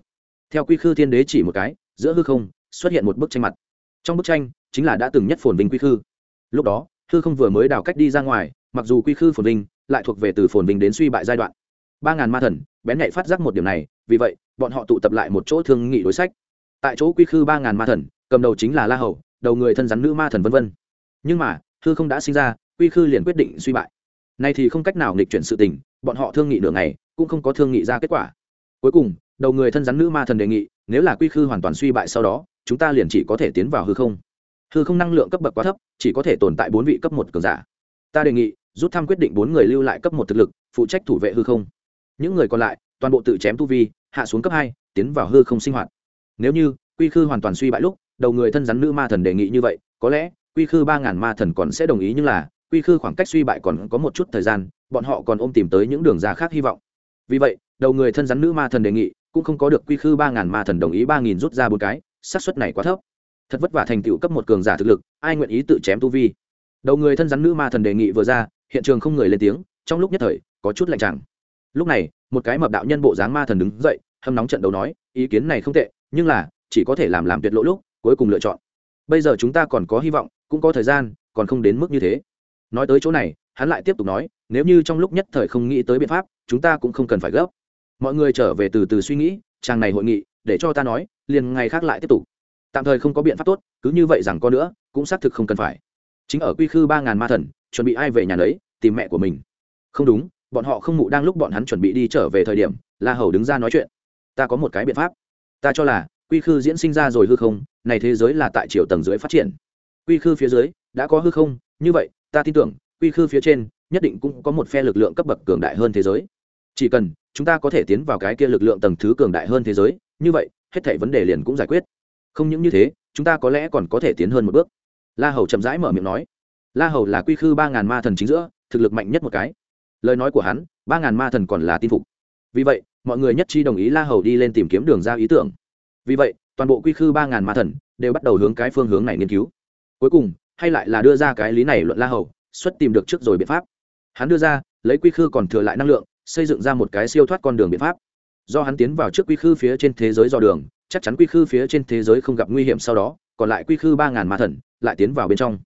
theo quy khư thiên đế chỉ một cái, giữa hư không xuất hiện một bức tranh mặt. Trong bức tranh chính là đã từng nhất phồn vinh quy khư. Lúc đó, hư không vừa mới đào cách đi ra ngoài, mặc dù quy khư phồn vinh, lại thuộc về từ phồn vinh đến suy bại giai đoạn. Ba ngàn ma thần, bén nhạy phát giác một điểm này, vì vậy, bọn họ tụ tập lại một chỗ thương nghị đối sách. Tại chỗ quy khư ba ngàn ma thần, cầm đầu chính là la hầu, đầu người thân rắn nữ ma thần v v nhưng mà, hư không đã sinh ra, quy khư liền quyết định suy bại. Nay thì không cách nào nghịch chuyển sự tình, bọn họ thương nghị nửa ngày, cũng không có thương nghị ra kết quả. Cuối cùng đầu người thân rắn nữ ma thần đề nghị, nếu là quy khư hoàn toàn suy bại sau đó, chúng ta liền chỉ có thể tiến vào hư không. Hư không năng lượng cấp bậc quá thấp, chỉ có thể tồn tại bốn vị cấp một cường giả. Ta đề nghị, rút thăm quyết định bốn người lưu lại cấp một thực lực, phụ trách thủ vệ hư không. Những người còn lại, toàn bộ tự chém tu vi, hạ xuống cấp hai, tiến vào hư không sinh hoạt. Nếu như, quy khư hoàn toàn suy bại lúc, đầu người thân rắn nữ ma thần đề nghị như vậy, có lẽ, quy khư ba ngàn ma thần còn sẽ đồng ý nhưng là, quy khư khoảng cách suy bại còn có một chút thời gian, bọn họ còn ôm tìm tới những đường ra khác hy vọng. Vì vậy đầu người thân rắn nữ ma thần đề nghị, cũng không có được quy khư ba ngàn ma thần đồng ý ba nghìn rút ra bốn cái, xác suất này quá thấp. Thật vất vả thành tựu cấp một cường giả thực lực, ai nguyện ý tự chém tu vi? Đầu người thân rắn nữ ma thần đề nghị vừa ra, hiện trường không người lên tiếng, trong lúc nhất thời, có chút lạnh chẳng lúc này, một cái mập đạo nhân bộ dáng ma thần đứng dậy, hâm nóng trận đấu nói, ý kiến này không tệ, nhưng là, chỉ có thể làm làm tuyệt lỗ lúc, cuối cùng lựa chọn. Bây giờ chúng ta còn có hy vọng, cũng có thời gian, còn không đến mức như thế. Nói tới chỗ này, hắn lại tiếp tục nói, nếu như trong lúc nhất thời không nghĩ tới biện pháp, chúng ta cũng không cần phải gấp mọi người trở về từ từ suy nghĩ, chàng này hội nghị, để cho ta nói, liền ngày khác lại tiếp tục. Tạm thời không có biện pháp tốt, cứ như vậy rằng có nữa, cũng xác thực không cần phải. Chính ở quy khư ba ngàn ma thần, chuẩn bị ai về nhà lấy tìm mẹ của mình. Không đúng, bọn họ không mụ đang lúc bọn hắn chuẩn bị đi trở về thời điểm, la hầu đứng ra nói chuyện. Ta có một cái biện pháp. Ta cho là, quy khư diễn sinh ra rồi hư không, này thế giới là tại chiều tầng dưới phát triển. Quy khư phía dưới, đã có hư không, như vậy, ta tin tưởng, quy khư phía trên, nhất định cũng có một phe lực lượng cấp bậc cường đại hơn thế giới chỉ cần chúng ta có thể tiến vào cái kia lực lượng tầng thứ cường đại hơn thế giới, như vậy, hết thảy vấn đề liền cũng giải quyết. Không những như thế, chúng ta có lẽ còn có thể tiến hơn một bước. La hầu chậm rãi mở miệng nói. La hầu là quy khư ba ngàn ma thần chính giữa, thực lực mạnh nhất một cái. Lời nói của hắn, ba ngàn ma thần còn là tin phục. Vì vậy, mọi người nhất trí đồng ý la hầu đi lên tìm kiếm đường ra ý tưởng. Vì vậy, toàn bộ quy khư ba ngàn ma thần đều bắt đầu hướng cái phương hướng này nghiên cứu. Cuối cùng, hay lại là đưa ra cái lý này luận la hầu, xuất tìm được trước rồi biện pháp. Hắn đưa ra, lấy quy khư còn thừa lại năng lượng xây dựng ra một cái siêu thoát con đường biện pháp. Do hắn tiến vào trước quy khư phía trên thế giới do đường, chắc chắn quy khư phía trên thế giới không gặp nguy hiểm sau đó, còn lại quy khư ba ngàn ma thần lại tiến vào bên trong.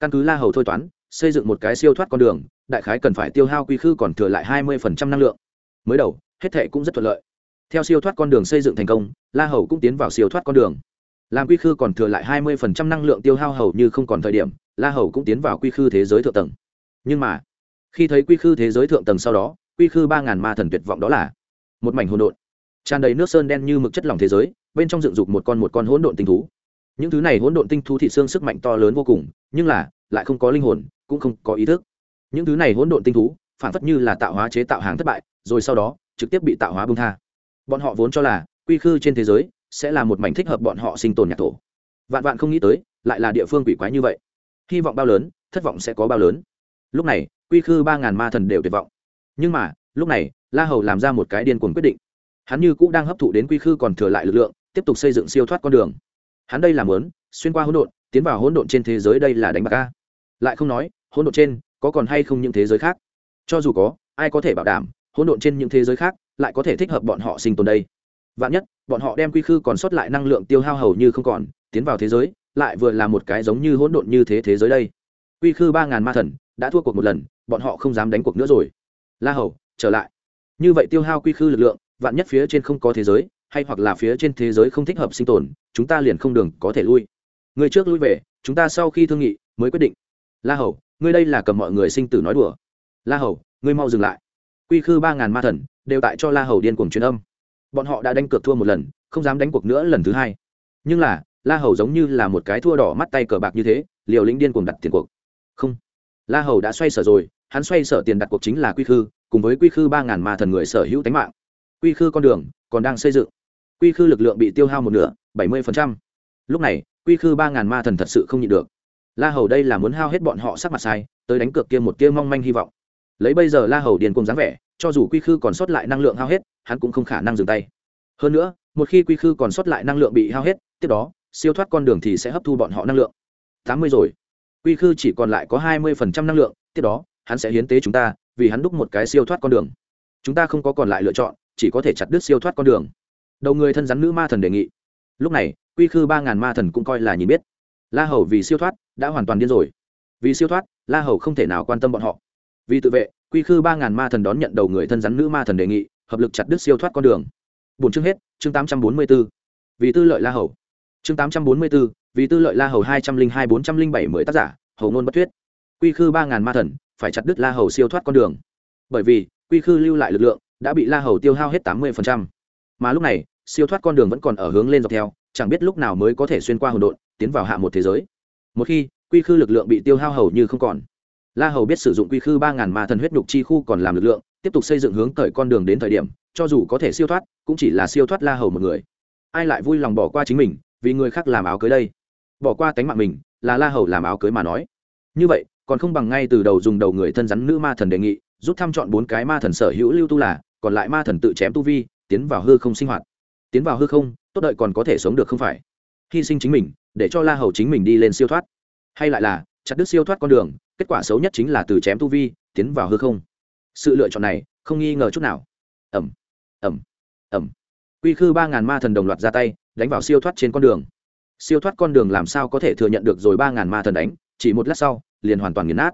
Căn cứ la hầu thôi toán, xây dựng một cái siêu thoát con đường, đại khái cần phải tiêu hao quy khư còn thừa lại hai mươi năng lượng. Mới đầu, hết thệ cũng rất thuận lợi. Theo siêu thoát con đường xây dựng thành công, la hầu cũng tiến vào siêu thoát con đường. Làm quy khư còn thừa lại hai mươi năng lượng tiêu hao hầu như không còn thời điểm, la hầu cũng tiến vào quy khư thế giới thượng tầng. Nhưng mà, khi thấy quy khư thế giới thượng tầng sau đó quy khư ba ngàn ma thần tuyệt vọng đó là một mảnh hỗn độn. Tràn đầy nước sơn đen như mực chất lỏng thế giới, bên trong dựng dục một con một con hỗn độn tinh thú. Những thứ này hỗn độn tinh thú thị xương sức mạnh to lớn vô cùng, nhưng là lại không có linh hồn, cũng không có ý thức. Những thứ này hỗn độn tinh thú, phản phất như là tạo hóa chế tạo hàng thất bại, rồi sau đó trực tiếp bị tạo hóa bung tha. Bọn họ vốn cho là quy khư trên thế giới sẽ là một mảnh thích hợp bọn họ sinh tồn nhạc tổ vạn vạn không nghĩ tới, lại là địa phương quỷ quái như vậy. Hy vọng bao lớn, thất vọng sẽ có bao lớn. Lúc này, quy khư ba ngàn ma thần đều tuyệt vọng nhưng mà, lúc này, la hầu làm ra một cái điên cuồng quyết định. Hắn như cũng đang hấp thụ đến quy khư còn thừa lại lực lượng, tiếp tục xây dựng siêu thoát con đường. Hắn đây làm lớn xuyên qua hỗn độn, tiến vào hỗn độn trên thế giới đây là đánh bạc ca lại không nói, hỗn độn trên, có còn hay không những thế giới khác? Cho dù có, ai có thể bảo đảm, hỗn độn trên những thế giới khác lại có thể thích hợp bọn họ sinh tồn đây? Vạn nhất, bọn họ đem quy khư còn sót lại năng lượng tiêu hao hầu như không còn, tiến vào thế giới, lại vừa là một cái giống như hỗn độn như thế thế giới đây. Quy khư ba ngàn ma thần, đã thua cuộc một lần, bọn họ không dám đánh cuộc nữa rồi la hầu, trở lại. Như vậy tiêu hao quy khư lực lượng, vạn nhất phía trên không có thế giới, hay hoặc là phía trên thế giới không thích hợp sinh tồn, chúng ta liền không đường có thể lui. Người trước lui về, chúng ta sau khi thương nghị, mới quyết định. La hầu, ngươi đây là cầm mọi người sinh tử nói đùa. La hầu, ngươi mau dừng lại. Quy khư ba ngàn ma thần, đều tại cho la hầu điên cuồng truyền âm. Bọn họ đã đánh cược thua một lần, không dám đánh cuộc nữa lần thứ hai. Nhưng là, la hầu giống như là một cái thua đỏ mắt tay cờ bạc như thế, liều lĩnh điên cuồng đặt tiền cuộc. Không. La hầu đã xoay sở rồi hắn xoay sở tiền đặt cuộc chính là quy khư, cùng với quy khư ba ngàn ma thần người sở hữu tánh mạng. Quy khư con đường còn đang xây dựng. Quy khư lực lượng bị tiêu hao một nửa, bảy mươi lúc này, quy khư ba ngàn ma thần thật sự không nhịn được. La hầu đây là muốn hao hết bọn họ sắc mặt sai, tới đánh cược kia một kia mong manh hy vọng. Lấy bây giờ la hầu điền cùng dáng vẻ, cho dù quy khư còn sót lại năng lượng hao hết, hắn cũng không khả năng dừng tay. Hơn nữa, một khi quy khư còn sót lại năng lượng bị hao hết, tiếp đó, siêu thoát con đường thì sẽ hấp thu bọn họ năng lượng. Tám mươi rồi. Quy khư chỉ còn lại có hai mươi phần trăm năng lượng, tiếp đó hắn sẽ hiến tế chúng ta, vì hắn đúc một cái siêu thoát con đường. Chúng ta không có còn lại lựa chọn, chỉ có thể chặt đứt siêu thoát con đường. Đầu người thân rắn nữ ma thần đề nghị. Lúc này, quy khư ba ngàn ma thần cũng coi là nhìn biết. La hầu vì siêu thoát, đã hoàn toàn điên rồi. Vì siêu thoát, la hầu không thể nào quan tâm bọn họ. Vì tự vệ, quy khư ba ngàn ma thần đón nhận đầu người thân rắn nữ ma thần đề nghị, hợp lực chặt đứt siêu thoát con đường. Bốn chương hết, chương tám trăm bốn mươi b ố vì tư lợi la hầu. Chương tám trăm bốn mươi b ố vì tư lợi la hầu hai trăm linh hai bốn trăm linh bảy mới tác giả, hầu ngôn bất thuyết quy khư ba ngàn ma thần, phải chặt đứt la hầu siêu thoát con đường. Bởi vì, quy khư lưu lại lực lượng, đã bị la hầu tiêu hao hết tám mươi mà lúc này, siêu thoát con đường vẫn còn ở hướng lên dọc theo, chẳng biết lúc nào mới có thể xuyên qua hồn độn, tiến vào hạ một thế giới. Một khi, quy khư lực lượng bị tiêu hao hầu như không còn. La hầu biết sử dụng quy khư ba ngàn ma thần huyết nhục chi khu còn làm lực lượng, tiếp tục xây dựng hướng cởi con đường đến thời điểm, cho dù có thể siêu thoát, cũng chỉ là siêu thoát la hầu một người. Ai lại vui lòng bỏ qua chính mình, vì người khác làm áo cưới đây? Bỏ qua tánh mạng mình, là la hầu làm áo cưới mà nói. Như vậy còn không bằng ngay từ đầu dùng đầu người thân rắn nữ ma thần đề nghị rút thăm chọn bốn cái ma thần sở hữu lưu tu là, còn lại ma thần tự chém tu vi, tiến vào hư không sinh hoạt. Tiến vào hư không, tốt đợi còn có thể sống được không phải? Hy sinh chính mình, để cho la hầu chính mình đi lên siêu thoát. Hay lại là, chặt đứt siêu thoát con đường, kết quả xấu nhất chính là từ chém tu vi, tiến vào hư không. Sự lựa chọn này, không nghi ngờ chút nào. Ẩm ẩm ẩm. Quy khư ba ngàn ma thần đồng loạt ra tay, đánh vào siêu thoát trên con đường. Siêu thoát con đường làm sao có thể thừa nhận được rồi ba ngàn ma thần đánh, chỉ một lát sau liền hoàn toàn nghiền nát.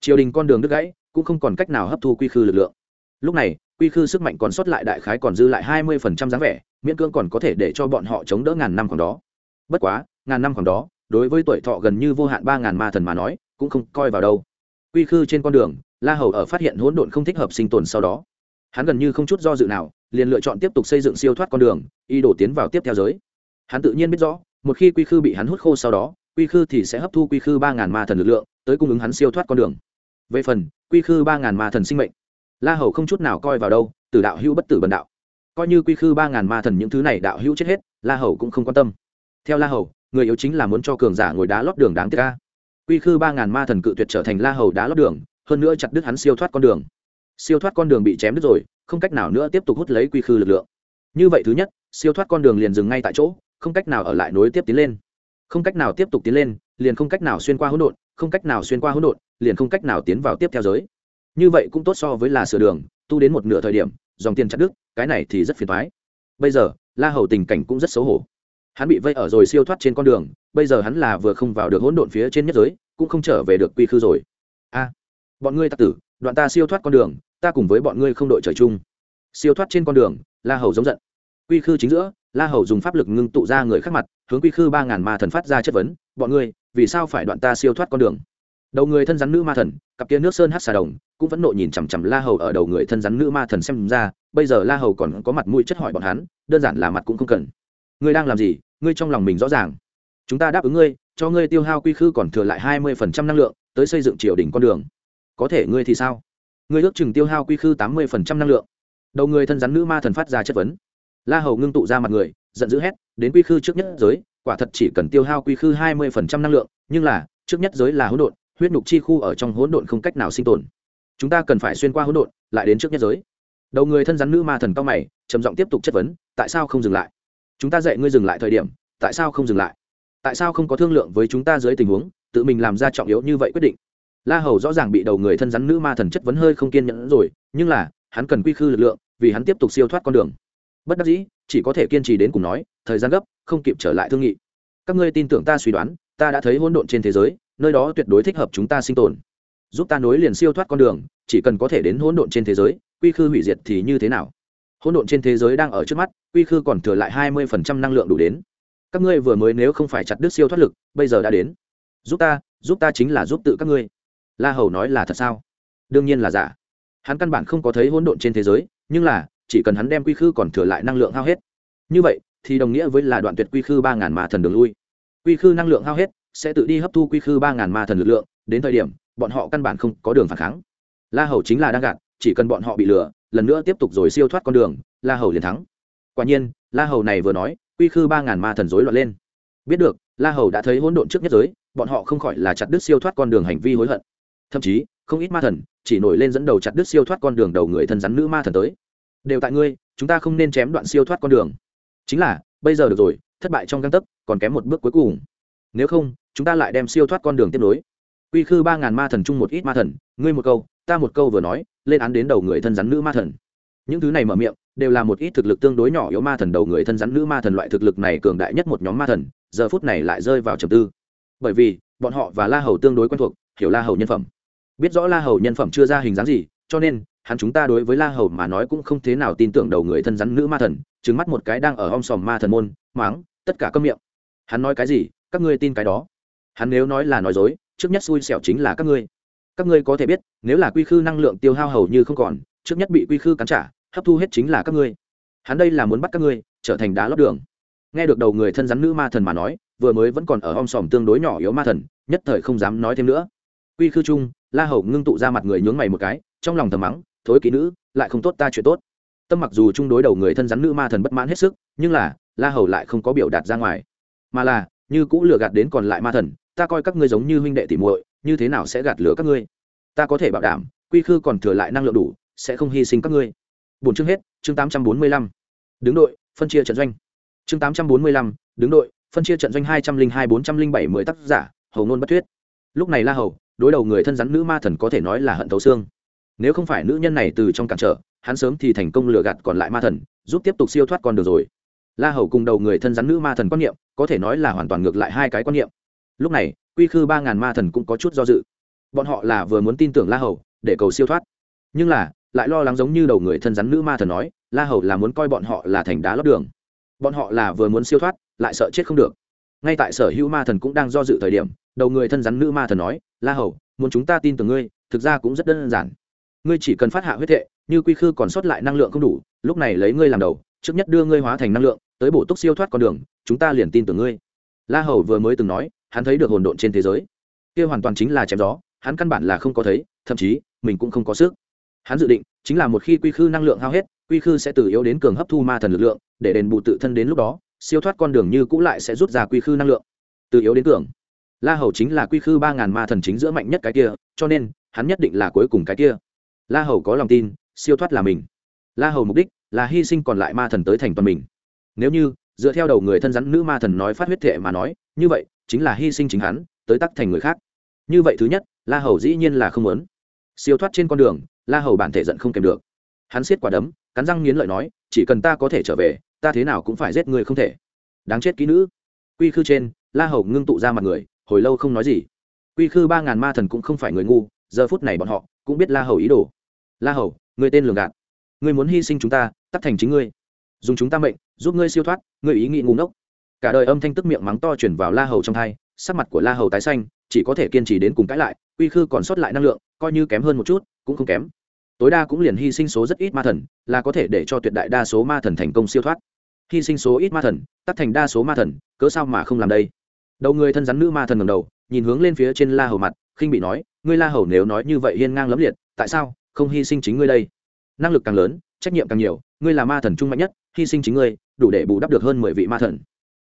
Triều đình con đường đứt gãy, cũng không còn cách nào hấp thu quy khư lực lượng. Lúc này, quy khư sức mạnh còn sót lại đại khái còn dư lại hai mươi phần trăm dáng vẻ, miễn cưỡng còn có thể để cho bọn họ chống đỡ ngàn năm khoảng đó. Bất quá, ngàn năm khoảng đó, đối với tuổi thọ gần như vô hạn ba ngàn ma thần mà nói, cũng không coi vào đâu. Quy khư trên con đường, la hầu ở phát hiện hỗn độn không thích hợp sinh tồn sau đó, hắn gần như không chút do dự nào, liền lựa chọn tiếp tục xây dựng siêu thoát con đường y đổ tiến vào tiếp theo giới. Hắn tự nhiên biết rõ, một khi quy khư bị hắn hút khô sau đó, quy khư thì sẽ hấp thu quy khư ba ngàn ma thần lực lượng tới cung ứng hắn siêu thoát con đường. Về phần, quy khư ba ngàn ma thần sinh mệnh, la hầu không chút nào coi vào đâu, từ đạo hữu bất tử bần đạo. Coi như quy khư ba ngàn ma thần những thứ này đạo hữu chết hết, la hầu cũng không quan tâm. Theo la hầu, người yếu chính là muốn cho cường giả ngồi đá lót đường đáng tiếc ca quy khư ba ngàn ma thần cự tuyệt trở thành la hầu đá lót đường, hơn nữa chặt đứt hắn siêu thoát con đường. Siêu thoát con đường bị chém đứt rồi, không cách nào nữa tiếp tục hút lấy quy khư lực lượng. Như vậy thứ nhất, siêu thoát con đường liền dừng ngay tại chỗ, không cách nào ở lại nối tiếp tiến lên. Không cách nào tiếp tục tiến lên, liền không cách nào xuyên qua hỗn độn không cách nào xuyên qua hỗn độn, liền không cách nào tiến vào tiếp theo giới. Như vậy cũng tốt so với là sửa đường, tu đến một nửa thời điểm, dòng tiền chặt đứt, cái này thì rất phiền thoái bây giờ, la hầu tình cảnh cũng rất xấu hổ. Hắn bị vây ở rồi siêu thoát trên con đường, bây giờ hắn là vừa không vào được hỗn độn phía trên nhất giới, cũng không trở về được quy khư rồi. A, bọn ngươi tặc tử, đoạn ta siêu thoát con đường, ta cùng với bọn ngươi không đội trời chung. Siêu thoát trên con đường, la hầu giống giận. Quy khư chính giữa, la hầu dùng pháp lực ngưng tụ ra người khác mặt, hướng quy khư ba ngàn ma thần phát ra chất vấn, bọn ngươi vì sao phải đoạn ta siêu thoát con đường? Đầu người thân rắn nữ ma thần, cặp kia nước sơn hát xà đồng, cũng vẫn nộ nhìn chằm chằm la hầu ở đầu người thân rắn nữ ma thần xem ra, bây giờ la hầu còn có mặt mũi chất hỏi bọn hắn, đơn giản là mặt cũng không cần. Ngươi đang làm gì? Ngươi trong lòng mình rõ ràng. Chúng ta đáp ứng ngươi, cho ngươi tiêu hao quy khư còn thừa lại hai mươi phần trăm năng lượng, tới xây dựng triều đình con đường. Có thể ngươi thì sao? Ngươi ước chừng tiêu hao quy khư tám mươi phần trăm năng lượng. Đầu người thân rắn nữ ma thần phát ra chất vấn. La hầu ngưng tụ ra mặt người, giận dữ hét, đến quy khư trước nhất giới quả thật chỉ cần tiêu hao quy khư hai mươi phần trăm năng lượng, nhưng là, trước nhất giới là hỗn độn, huyết nhục chi khu ở trong hỗn độn không cách nào sinh tồn. Chúng ta cần phải xuyên qua hỗn độn, lại đến trước nhất giới. Đầu người thân rắn nữ ma thần cao mày, trầm giọng tiếp tục chất vấn, tại sao không dừng lại? Chúng ta dạy ngươi dừng lại thời điểm, tại sao không dừng lại? Tại sao không có thương lượng với chúng ta dưới tình huống, tự mình làm ra trọng yếu như vậy quyết định? La hầu rõ ràng bị đầu người thân rắn nữ ma thần chất vấn hơi không kiên nhẫn rồi, nhưng là, hắn cần quy khư lực lượng, vì hắn tiếp tục siêu thoát con đường bất đắc dĩ, chỉ có thể kiên trì đến cùng nói, thời gian gấp, không kịp trở lại thương nghị. Các ngươi tin tưởng ta suy đoán, ta đã thấy hỗn độn trên thế giới, nơi đó tuyệt đối thích hợp chúng ta sinh tồn. Giúp ta nối liền siêu thoát con đường, chỉ cần có thể đến hỗn độn trên thế giới, quy khư hủy diệt thì như thế nào? Hỗn độn trên thế giới đang ở trước mắt, quy khư còn thừa lại hai mươi phần trăm năng lượng đủ đến. Các ngươi vừa mới nếu không phải chặt đứt siêu thoát lực, bây giờ đã đến. Giúp ta giúp ta chính là giúp tự các ngươi. La hầu nói là thật sao? Đương nhiên là giả. Hắn căn bản không có thấy hỗn độn trên thế giới, nhưng là chỉ cần hắn đem quy khư còn thừa lại năng lượng hao hết. Như vậy, thì đồng nghĩa với là đoạn tuyệt quy khư ba ngàn ma thần đường lui. Quy khư năng lượng hao hết, sẽ tự đi hấp thu quy khư ba ngàn ma thần lực lượng, đến thời điểm, bọn họ căn bản không có đường phản kháng. La hầu chính là đang gạt, chỉ cần bọn họ bị lừa, lần nữa tiếp tục rồi siêu thoát con đường, la hầu liền thắng. Quả nhiên, la hầu này vừa nói, quy khư ba ngàn ma thần rối loạn lên. Biết được, la hầu đã thấy hỗn độn trước nhất giới, bọn họ không khỏi là chặt đứt siêu thoát con đường hành vi hối hận. Thậm chí, không ít ma thần chỉ nổi lên dẫn đầu chặt đứt siêu thoát con đường đầu người thân rắn nữ ma thần tới đều tại ngươi, chúng ta không nên chém đoạn siêu thoát con đường. Chính là, bây giờ được rồi, thất bại trong găng tấc, còn kém một bước cuối cùng. Nếu không, chúng ta lại đem siêu thoát con đường tiếp nối. Quy khư ba ngàn ma thần chung một ít ma thần, ngươi một câu, ta một câu vừa nói, lên án đến đầu người thân rắn nữ ma thần. Những thứ này mở miệng, đều là một ít thực lực tương đối nhỏ yếu ma thần đầu người thân rắn nữ ma thần loại thực lực này cường đại nhất một nhóm ma thần, giờ phút này lại rơi vào trầm tư. Bởi vì, bọn họ và la hầu tương đối quen thuộc, hiểu la hầu nhân phẩm. Biết rõ la hầu nhân phẩm chưa ra hình dáng gì, cho nên hắn chúng ta đối với la hầu mà nói cũng không thế nào tin tưởng đầu người thân rắn nữ ma thần trứng mắt một cái đang ở om sòm ma thần môn, máng, tất cả câm miệng. Hắn nói cái gì? Các ngươi tin cái đó. Hắn nếu nói là nói dối, trước nhất xui xẻo chính là các ngươi. Các ngươi có thể biết, nếu là quy khư năng lượng tiêu hao hầu như không còn, trước nhất bị quy khư cắn trả, hấp thu hết chính là các ngươi. Hắn đây là muốn bắt các ngươi, trở thành đá lót đường. Nghe được đầu người thân rắn nữ ma thần mà nói, vừa mới vẫn còn ở om sòm tương đối nhỏ yếu ma thần, nhất thời không dám nói thêm nữa. Quy khư chung, la hầu ngưng tụ ra mặt người nhướng mày một cái, trong lòng thầm mắng thối kỹ nữ, lại không tốt ta chuyện tốt. Tâm mặc dù chung đối đầu người thân rắn nữ ma thần bất mãn hết sức, nhưng là, la hầu lại không có biểu đạt ra ngoài. Mà là, như cũ lừa gạt đến còn lại ma thần, ta coi các ngươi giống như huynh đệ tỉ muội, như thế nào sẽ gạt lừa các ngươi? Ta có thể bảo đảm, quy khư còn thừa lại năng lượng đủ, sẽ không hy sinh các ngươi. Bốn chương hết, chương tám trăm bốn mươi lăm. Đứng đội, phân chia trận doanh. Chương tám trăm bốn mươi lăm, đứng đội, phân chia trận doanh hai trăm linh hai, bốn trăm linh bảy, mười tác giả, hầu ngôn bất thuyết. Lúc này la hầu, đối đầu người thân rắn nữ ma thần có thể nói là hận thấu xương nếu không phải nữ nhân này từ trong cản trở, hắn sớm thì thành công lừa gạt còn lại ma thần, giúp tiếp tục siêu thoát con đường rồi. La hầu cùng đầu người thân rắn nữ ma thần quan niệm, có thể nói là hoàn toàn ngược lại hai cái quan niệm. Lúc này, quy khư ba ngàn ma thần cũng có chút do dự. Bọn họ là vừa muốn tin tưởng la hầu, để cầu siêu thoát. Nhưng là, lại lo lắng giống như đầu người thân rắn nữ ma thần nói, la hầu là muốn coi bọn họ là thành đá lót đường. Bọn họ là vừa muốn siêu thoát, lại sợ chết không được. Ngay tại sở hữu ma thần cũng đang do dự thời điểm, đầu người thân rắn nữ ma thần nói, la hầu, muốn chúng ta tin tưởng ngươi, thực ra cũng rất đơn giản ngươi chỉ cần phát hạ huyết thệ, như quy khư còn sót lại năng lượng không đủ, lúc này lấy ngươi làm đầu, trước nhất đưa ngươi hóa thành năng lượng, tới bổ túc siêu thoát con đường, chúng ta liền tin tưởng ngươi. La hầu vừa mới từng nói, hắn thấy được hồn độn trên thế giới. Kia hoàn toàn chính là chém gió, hắn căn bản là không có thấy, thậm chí, mình cũng không có sức. Hắn dự định, chính là một khi quy khư năng lượng hao hết, quy khư sẽ từ yếu đến cường hấp thu ma thần lực lượng, để đền bù tự thân đến lúc đó, siêu thoát con đường như cũ lại sẽ rút ra quy khư năng lượng. Từ yếu đến cường. La hầu chính là quy khư ba ngàn ma thần chính giữa mạnh nhất cái kia, cho nên, hắn nhất định là cuối cùng cái kia la hầu có lòng tin, siêu thoát là mình. La hầu mục đích là hy sinh còn lại ma thần tới thành toàn mình. Nếu như, dựa theo đầu người thân rắn nữ ma thần nói phát huyết thệ mà nói, như vậy, chính là hy sinh chính hắn, tới tắc thành người khác. Như vậy thứ nhất, la hầu dĩ nhiên là không muốn. Siêu thoát trên con đường, la hầu bản thể giận không kèm được. Hắn siết quả đấm, cắn răng nghiến lợi nói, chỉ cần ta có thể trở về, ta thế nào cũng phải giết người không thể. Đáng chết kỹ nữ. Quy khư trên, la hầu ngưng tụ ra mặt người, hồi lâu không nói gì. Quy khư ba ngàn ma thần cũng không phải người ngu, giờ phút này bọn họ cũng biết la hầu ý đồ la hầu người tên lường gạt người muốn hy sinh chúng ta, tắt thành chính ngươi. Dùng chúng ta mệnh, giúp ngươi siêu thoát, ngươi ý nghĩ ngu ngốc. Cả đời âm thanh tức miệng mắng to chuyển vào la hầu trong thai, sắc mặt của la hầu tái xanh, chỉ có thể kiên trì đến cùng cãi lại, quy khư còn sót lại năng lượng, coi như kém hơn một chút, cũng không kém. Tối đa cũng liền hy sinh số rất ít ma thần, là có thể để cho tuyệt đại đa số ma thần thành công siêu thoát. Hy sinh số ít ma thần, tắt thành đa số ma thần, cớ sao mà không làm đây? Đầu người thân rắn nữ ma thần ngầm đầu, nhìn hướng lên phía trên la hầu mặt, khinh bị nói, ngươi la hầu nếu nói như vậy hiên ngang lẫm liệt, tại sao? Không hy sinh chính ngươi đây. Năng lực càng lớn, trách nhiệm càng nhiều, ngươi là ma thần trung mạnh nhất, hy sinh chính ngươi, đủ để bù đắp được hơn mười vị ma thần.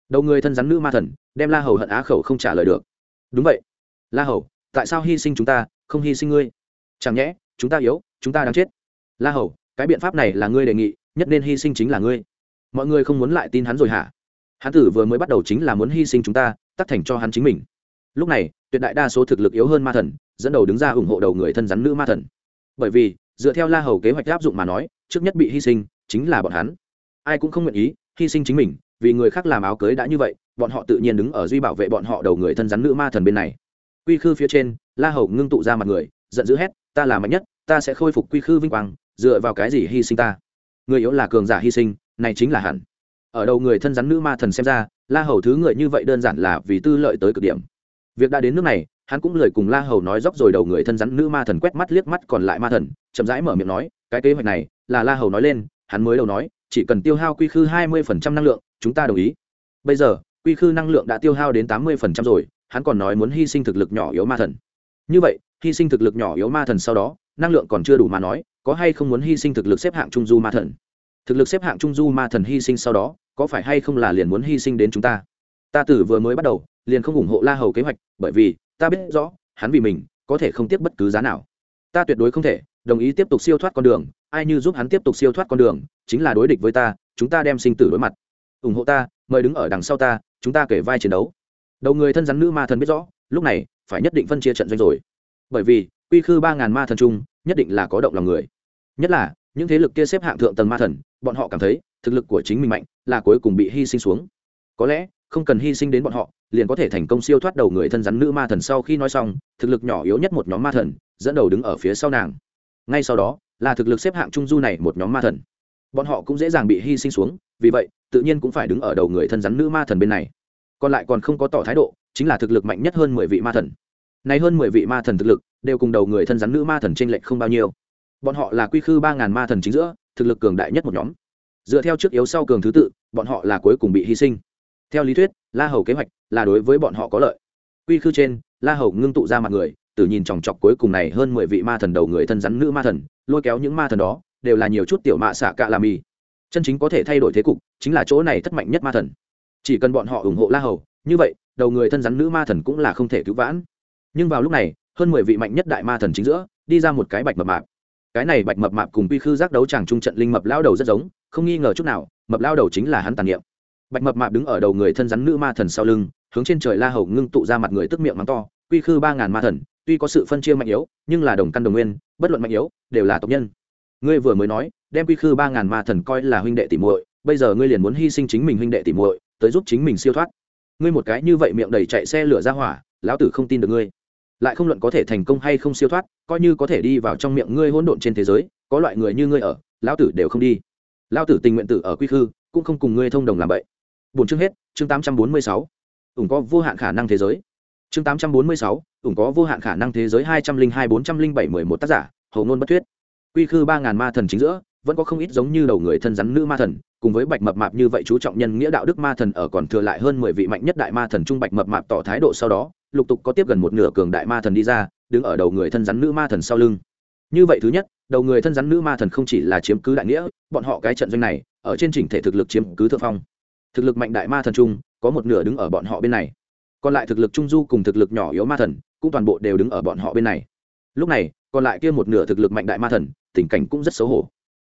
Đầu người thân rắn nữ ma thần, đem la hầu hận á khẩu không trả lời được. Đúng vậy. La hầu, tại sao hy sinh chúng ta, không hy sinh ngươi? Chẳng nhẽ, chúng ta yếu, chúng ta đang chết. La hầu, cái biện pháp này là ngươi đề nghị, nhất nên hy sinh chính là ngươi. Mọi người không muốn lại tin hắn rồi hả? Hắn tử vừa mới bắt đầu chính là muốn hy sinh chúng ta, tắt thành cho hắn chính mình. Lúc này, tuyệt đại đa số thực lực yếu hơn ma thần, dẫn đầu đứng ra ủng hộ đầu người thân rắn nữ ma thần bởi vì, dựa theo la hầu kế hoạch áp dụng mà nói, trước nhất bị hy sinh chính là bọn hắn. Ai cũng không nguyện ý hy sinh chính mình, vì người khác làm áo cưới đã như vậy, bọn họ tự nhiên đứng ở duy bảo vệ bọn họ đầu người thân rắn nữ ma thần bên này. Quy khư phía trên, la hầu ngưng tụ ra mặt người, giận dữ hét, ta là mạnh nhất, ta sẽ khôi phục quy khư vinh quang, dựa vào cái gì hy sinh ta? Người yếu là cường giả hy sinh, này chính là hẳn. Ở đầu người thân rắn nữ ma thần xem ra, la hầu thứ người như vậy đơn giản là vì tư lợi tới cực điểm. Việc đã đến nước này hắn cũng lời cùng la hầu nói dốc rồi đầu người thân rắn nữ ma thần quét mắt liếc mắt còn lại ma thần, chậm rãi mở miệng nói, cái kế hoạch này là la hầu nói lên, hắn mới đầu nói, chỉ cần tiêu hao quy khư hai mươi phần trăm năng lượng, chúng ta đồng ý. Bây giờ, quy khư năng lượng đã tiêu hao đến tám mươi phần trăm rồi, hắn còn nói muốn hy sinh thực lực nhỏ yếu ma thần. Như vậy, hy sinh thực lực nhỏ yếu ma thần sau đó, năng lượng còn chưa đủ mà nói, có hay không muốn hy sinh thực lực xếp hạng trung du ma thần? Thực lực xếp hạng trung du ma thần hy sinh sau đó, có phải hay không là liền muốn hy sinh đến chúng ta? Ta tử vừa mới bắt đầu, liền không ủng hộ la hầu kế hoạch, bởi vì ta biết rõ, hắn vì mình, có thể không tiếp bất cứ giá nào. Ta tuyệt đối không thể, đồng ý tiếp tục siêu thoát con đường, ai như giúp hắn tiếp tục siêu thoát con đường, chính là đối địch với ta, chúng ta đem sinh tử đối mặt. ủng hộ ta, mời đứng ở đằng sau ta, chúng ta kể vai chiến đấu. Đầu người thân rắn nữ ma thần biết rõ, lúc này, phải nhất định phân chia trận doanh rồi. Bởi vì, quy khư ba ngàn ma thần chung, nhất định là có động lòng người. Nhất là, những thế lực kia xếp hạng thượng tầng ma thần, bọn họ cảm thấy, thực lực của chính mình mạnh, là cuối cùng bị hy sinh xuống. Có lẽ không cần hy sinh đến bọn họ, liền có thể thành công siêu thoát đầu người thân rắn nữ ma thần sau khi nói xong, thực lực nhỏ yếu nhất một nhóm ma thần, dẫn đầu đứng ở phía sau nàng. Ngay sau đó, là thực lực xếp hạng trung du này một nhóm ma thần. Bọn họ cũng dễ dàng bị hy sinh xuống, vì vậy, tự nhiên cũng phải đứng ở đầu người thân rắn nữ ma thần bên này. Còn lại còn không có tỏ thái độ, chính là thực lực mạnh nhất hơn mười vị ma thần. Nay hơn mười vị ma thần thực lực, đều cùng đầu người thân rắn nữ ma thần t r ê n lệch không bao nhiêu. Bọn họ là quy khư ba ngàn ma thần chính giữa, thực lực cường đại nhất một nhóm. Dựa theo trước yếu sau cường thứ tự, bọn họ là cuối cùng bị hy sinh theo lý thuyết, la hầu kế hoạch là đối với bọn họ có lợi. Quy khư trên, la hầu ngưng tụ ra mặt người từ nhìn chòng chọc cuối cùng này hơn mười vị ma thần đầu người thân rắn nữ ma thần, lôi kéo những ma thần đó, đều là nhiều chút tiểu mạ xạ cạ làm mì chân chính có thể thay đổi thế cục, chính là chỗ này thất mạnh nhất ma thần. Chỉ cần bọn họ ủng hộ la hầu, như vậy, đầu người thân rắn nữ ma thần cũng là không thể cứu vãn. Nhưng vào lúc này, hơn mười vị mạnh nhất đại ma thần chính giữa, đi ra một cái bạch mập mạp. Cái này bạch mập mạp cùng quy khư giác đấu chàng trung trận linh mập lao đầu rất giống, không nghi ngờ chút nào, mập lao đầu chính là hắn tàn niệm bạch mập mạp đứng ở đầu người thân rắn nữ ma thần sau lưng, hướng trên trời la hầu ngưng tụ ra mặt người tức miệng mắng to, quy khư ba ngàn ma thần, tuy có sự phân chia mạnh yếu, nhưng là đồng căn đồng nguyên, bất luận mạnh yếu, đều là tộc nhân. Ngươi vừa mới nói, đem quy khư ba ngàn ma thần coi là huynh đệ tỉ muội, bây giờ ngươi liền muốn hy sinh chính mình huynh đệ tỉ muội, tới giúp chính mình siêu thoát. Ngươi một cái như vậy miệng đầy chạy xe lửa ra hỏa, lão tử không tin được ngươi. Lại không luận có thể thành công hay không siêu thoát, coi như có thể đi vào trong miệng ngươi hỗn độn trên thế giới, có loại người như ngươi ở, lão tử đều không đi. Lão tử tình nguyện tử ở quy khư, cũng không cùng ngươi thông đồng làm vậy bốn chương hết, chương tám trăm bốn mươi sáu. Ủng có vô hạn khả năng thế giới. Chương tám trăm bốn mươi sáu, ủng có vô hạn khả năng thế giới hai trăm linh hai bốn trăm linh bảy mười một tác giả hầu ngôn bất thuyết quy khư ba ngàn ma thần chính giữa, vẫn có không ít giống như đầu người thân rắn nữ ma thần, cùng với bạch mập mạp như vậy chú trọng nhân nghĩa đạo đức ma thần ở còn thừa lại hơn mười vị mạnh nhất đại ma thần trung bạch mập mạp tỏ thái độ sau đó, lục tục có tiếp gần một nửa cường đại ma thần đi ra, đứng ở đầu người thân rắn nữ ma thần sau lưng. Như vậy thứ nhất, đầu người thân rắn nữ ma thần không chỉ là chiếm cứ đại nghĩa, bọn họ cái trận doanh này, ở trên chỉnh thể thực lực chiếm cứ thượng phong thực lực mạnh đại ma thần trung, có một nửa đứng ở bọn họ bên này. Còn lại thực lực trung du cùng thực lực nhỏ yếu ma thần, cũng toàn bộ đều đứng ở bọn họ bên này. Lúc này, còn lại kia một nửa thực lực mạnh đại ma thần, tình cảnh cũng rất xấu hổ.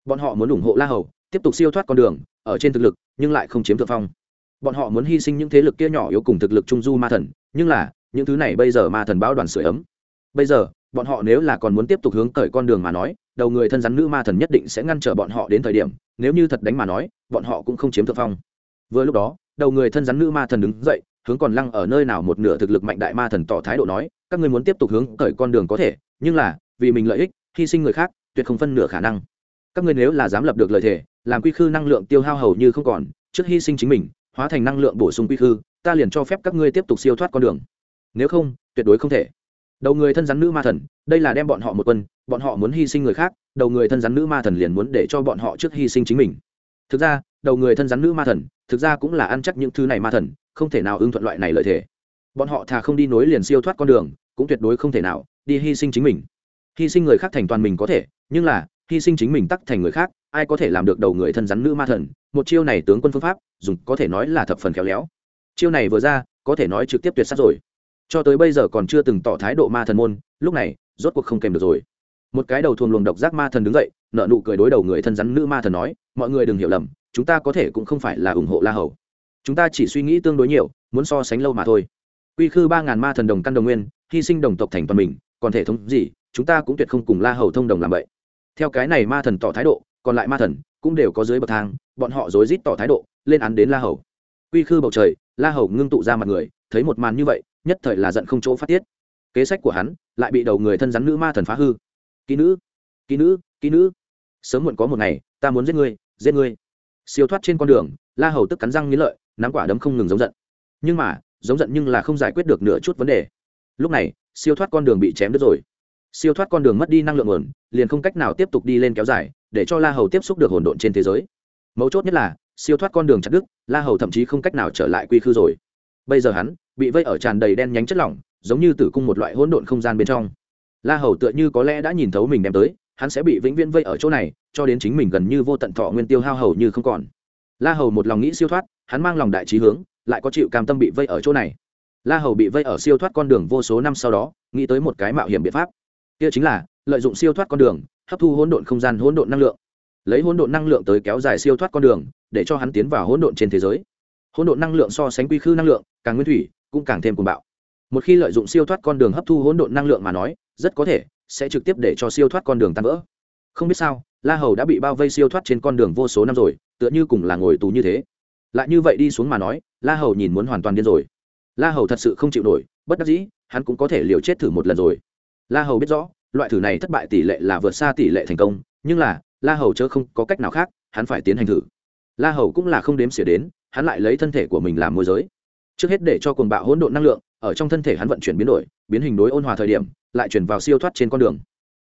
Bọn họ muốn ủng hộ la hầu, tiếp tục siêu thoát con đường, ở trên thực lực, nhưng lại không chiếm thượng phong. Bọn họ muốn hy sinh những thế lực kia nhỏ yếu cùng thực lực trung du ma thần, nhưng là, những thứ này bây giờ ma thần báo đoàn sửa ấm. Bây giờ, bọn họ nếu là còn muốn tiếp tục hướng cởi con đường mà nói, đầu người thân rắn nữ ma thần nhất định sẽ ngăn trở bọn họ đến thời điểm, nếu như thật đánh mà nói, bọn họ cũng không chiếm thượng phong vừa lúc đó đầu người thân rắn nữ ma thần đứng dậy hướng còn lăng ở nơi nào một nửa thực lực mạnh đại ma thần tỏ thái độ nói các ngươi muốn tiếp tục hướng cởi con đường có thể nhưng là vì mình lợi ích hy sinh người khác tuyệt không phân nửa khả năng. Các ngươi nếu là dám lập được lợi thể, làm quy khư năng lượng tiêu hao hầu như không còn trước hy sinh chính mình hóa thành năng lượng bổ sung quy khư ta liền cho phép các ngươi tiếp tục siêu thoát con đường. Nếu không tuyệt đối không thể. Đầu người thân rắn nữ ma thần đây là đem bọn họ một quân bọn họ muốn hy sinh người khác đầu người thân rắn nữ ma thần liền muốn để cho bọn họ trước hy sinh chính mình. Thực ra đầu người thân rắn nữ ma thần thực ra cũng là ăn chắc những thứ này ma thần, không thể nào ưng thuận loại này lợi thế. Bọn họ thà không đi nối liền siêu thoát con đường, cũng tuyệt đối không thể nào đi hy sinh chính mình. Hy sinh người khác thành toàn mình có thể, nhưng là, hy sinh chính mình tắc thành người khác, ai có thể làm được đầu người thân rắn nữ ma thần? Một chiêu này tướng quân phương pháp, dùng có thể nói là thập phần khéo léo. Chiêu này vừa ra, có thể nói trực tiếp tuyệt sát rồi. Cho tới bây giờ còn chưa từng tỏ thái độ ma thần môn, lúc này, rốt cuộc không kèm được rồi. Một cái đầu thuồng luồng độc giác ma thần đứng dậy nợ nụ cười đối đầu người thân rắn nữ ma thần nói, mọi người đừng hiểu lầm chúng ta có thể cũng không phải là ủng hộ la hầu. Chúng ta chỉ suy nghĩ tương đối nhiều, muốn so sánh lâu mà thôi. Quy khư ba ngàn ma thần đồng căn đồng nguyên, hy sinh đồng tộc thành toàn mình, còn thể thống gì, chúng ta cũng tuyệt không cùng la hầu thông đồng làm vậy. Theo cái này ma thần tỏ thái độ, còn lại ma thần cũng đều có dưới bậc thang, bọn họ rối rít tỏ thái độ, lên án đến la hầu. Quy khư bầu trời, la hầu ngưng tụ ra mặt người, thấy một màn như vậy, nhất thời là giận không chỗ phát tiết. Kế sách của hắn lại bị đầu người thân rắn nữ ma thần phá hư. Kỹ nữ kỹ nữ kỹ nữ, sớm muộn có một ngày, ta muốn giết ngươi giết ngươi siêu thoát trên con đường, la hầu tức cắn răng nghĩ lợi, nắm quả đấm không ngừng giống giận. Nhưng mà, giống giận nhưng là không giải quyết được nửa chút vấn đề. Lúc này, siêu thoát con đường bị chém đứt rồi. Siêu thoát con đường mất đi năng lượng nguồn, liền không cách nào tiếp tục đi lên kéo dài, để cho la hầu tiếp xúc được hỗn độn trên thế giới. Mấu chốt nhất là, siêu thoát con đường chặt đứt, la hầu thậm chí không cách nào trở lại quy khư rồi. Bây giờ hắn, bị vây ở tràn đầy đen nhánh chất lỏng, giống như tử cung một loại hỗn độn không gian bên trong. La hầu tựa như có lẽ đã nhìn thấu mình đem tới hắn sẽ bị vĩnh viễn vây ở chỗ này, cho đến chính mình gần như vô tận thọ nguyên tiêu hao hầu như không còn. La hầu một lòng nghĩ siêu thoát, hắn mang lòng đại trí hướng, lại có chịu cam tâm bị vây ở chỗ này. La hầu bị vây ở siêu thoát con đường vô số năm sau đó, nghĩ tới một cái mạo hiểm biện pháp. Kia chính là, lợi dụng siêu thoát con đường, hấp thu hỗn độn không gian hỗn độn năng lượng. Lấy hỗn độn năng lượng tới kéo dài siêu thoát con đường, để cho hắn tiến vào hỗn độn trên thế giới. Hỗn độn năng lượng so sánh quy khư năng lượng, càng nguyên thủy, cũng càng thêm cuồng bạo. Một khi lợi dụng siêu thoát con đường hấp thu hỗn độn năng lượng mà nói, rất có thể sẽ trực tiếp để cho siêu thoát con đường tan vỡ. Không biết sao, la hầu đã bị bao vây siêu thoát trên con đường vô số năm rồi, tựa như cùng là ngồi tù như thế. Lại như vậy đi xuống mà nói, la hầu nhìn muốn hoàn toàn điên rồi. La hầu thật sự không chịu nổi, bất đắc dĩ, hắn cũng có thể liều chết thử một lần rồi. La hầu biết rõ, loại thử này thất bại tỷ lệ là vượt xa tỷ lệ thành công, nhưng là, la hầu chớ không có cách nào khác, hắn phải tiến hành thử. La hầu cũng là không đếm xỉa đến, hắn lại lấy thân thể của mình làm môi giới. Trước hết để cho cuồng bạo hỗn độn năng lượng, ở trong thân thể hắn vận chuyển biến đổi, biến hình đối ôn hòa thời điểm lại chuyển vào siêu thoát trên con đường.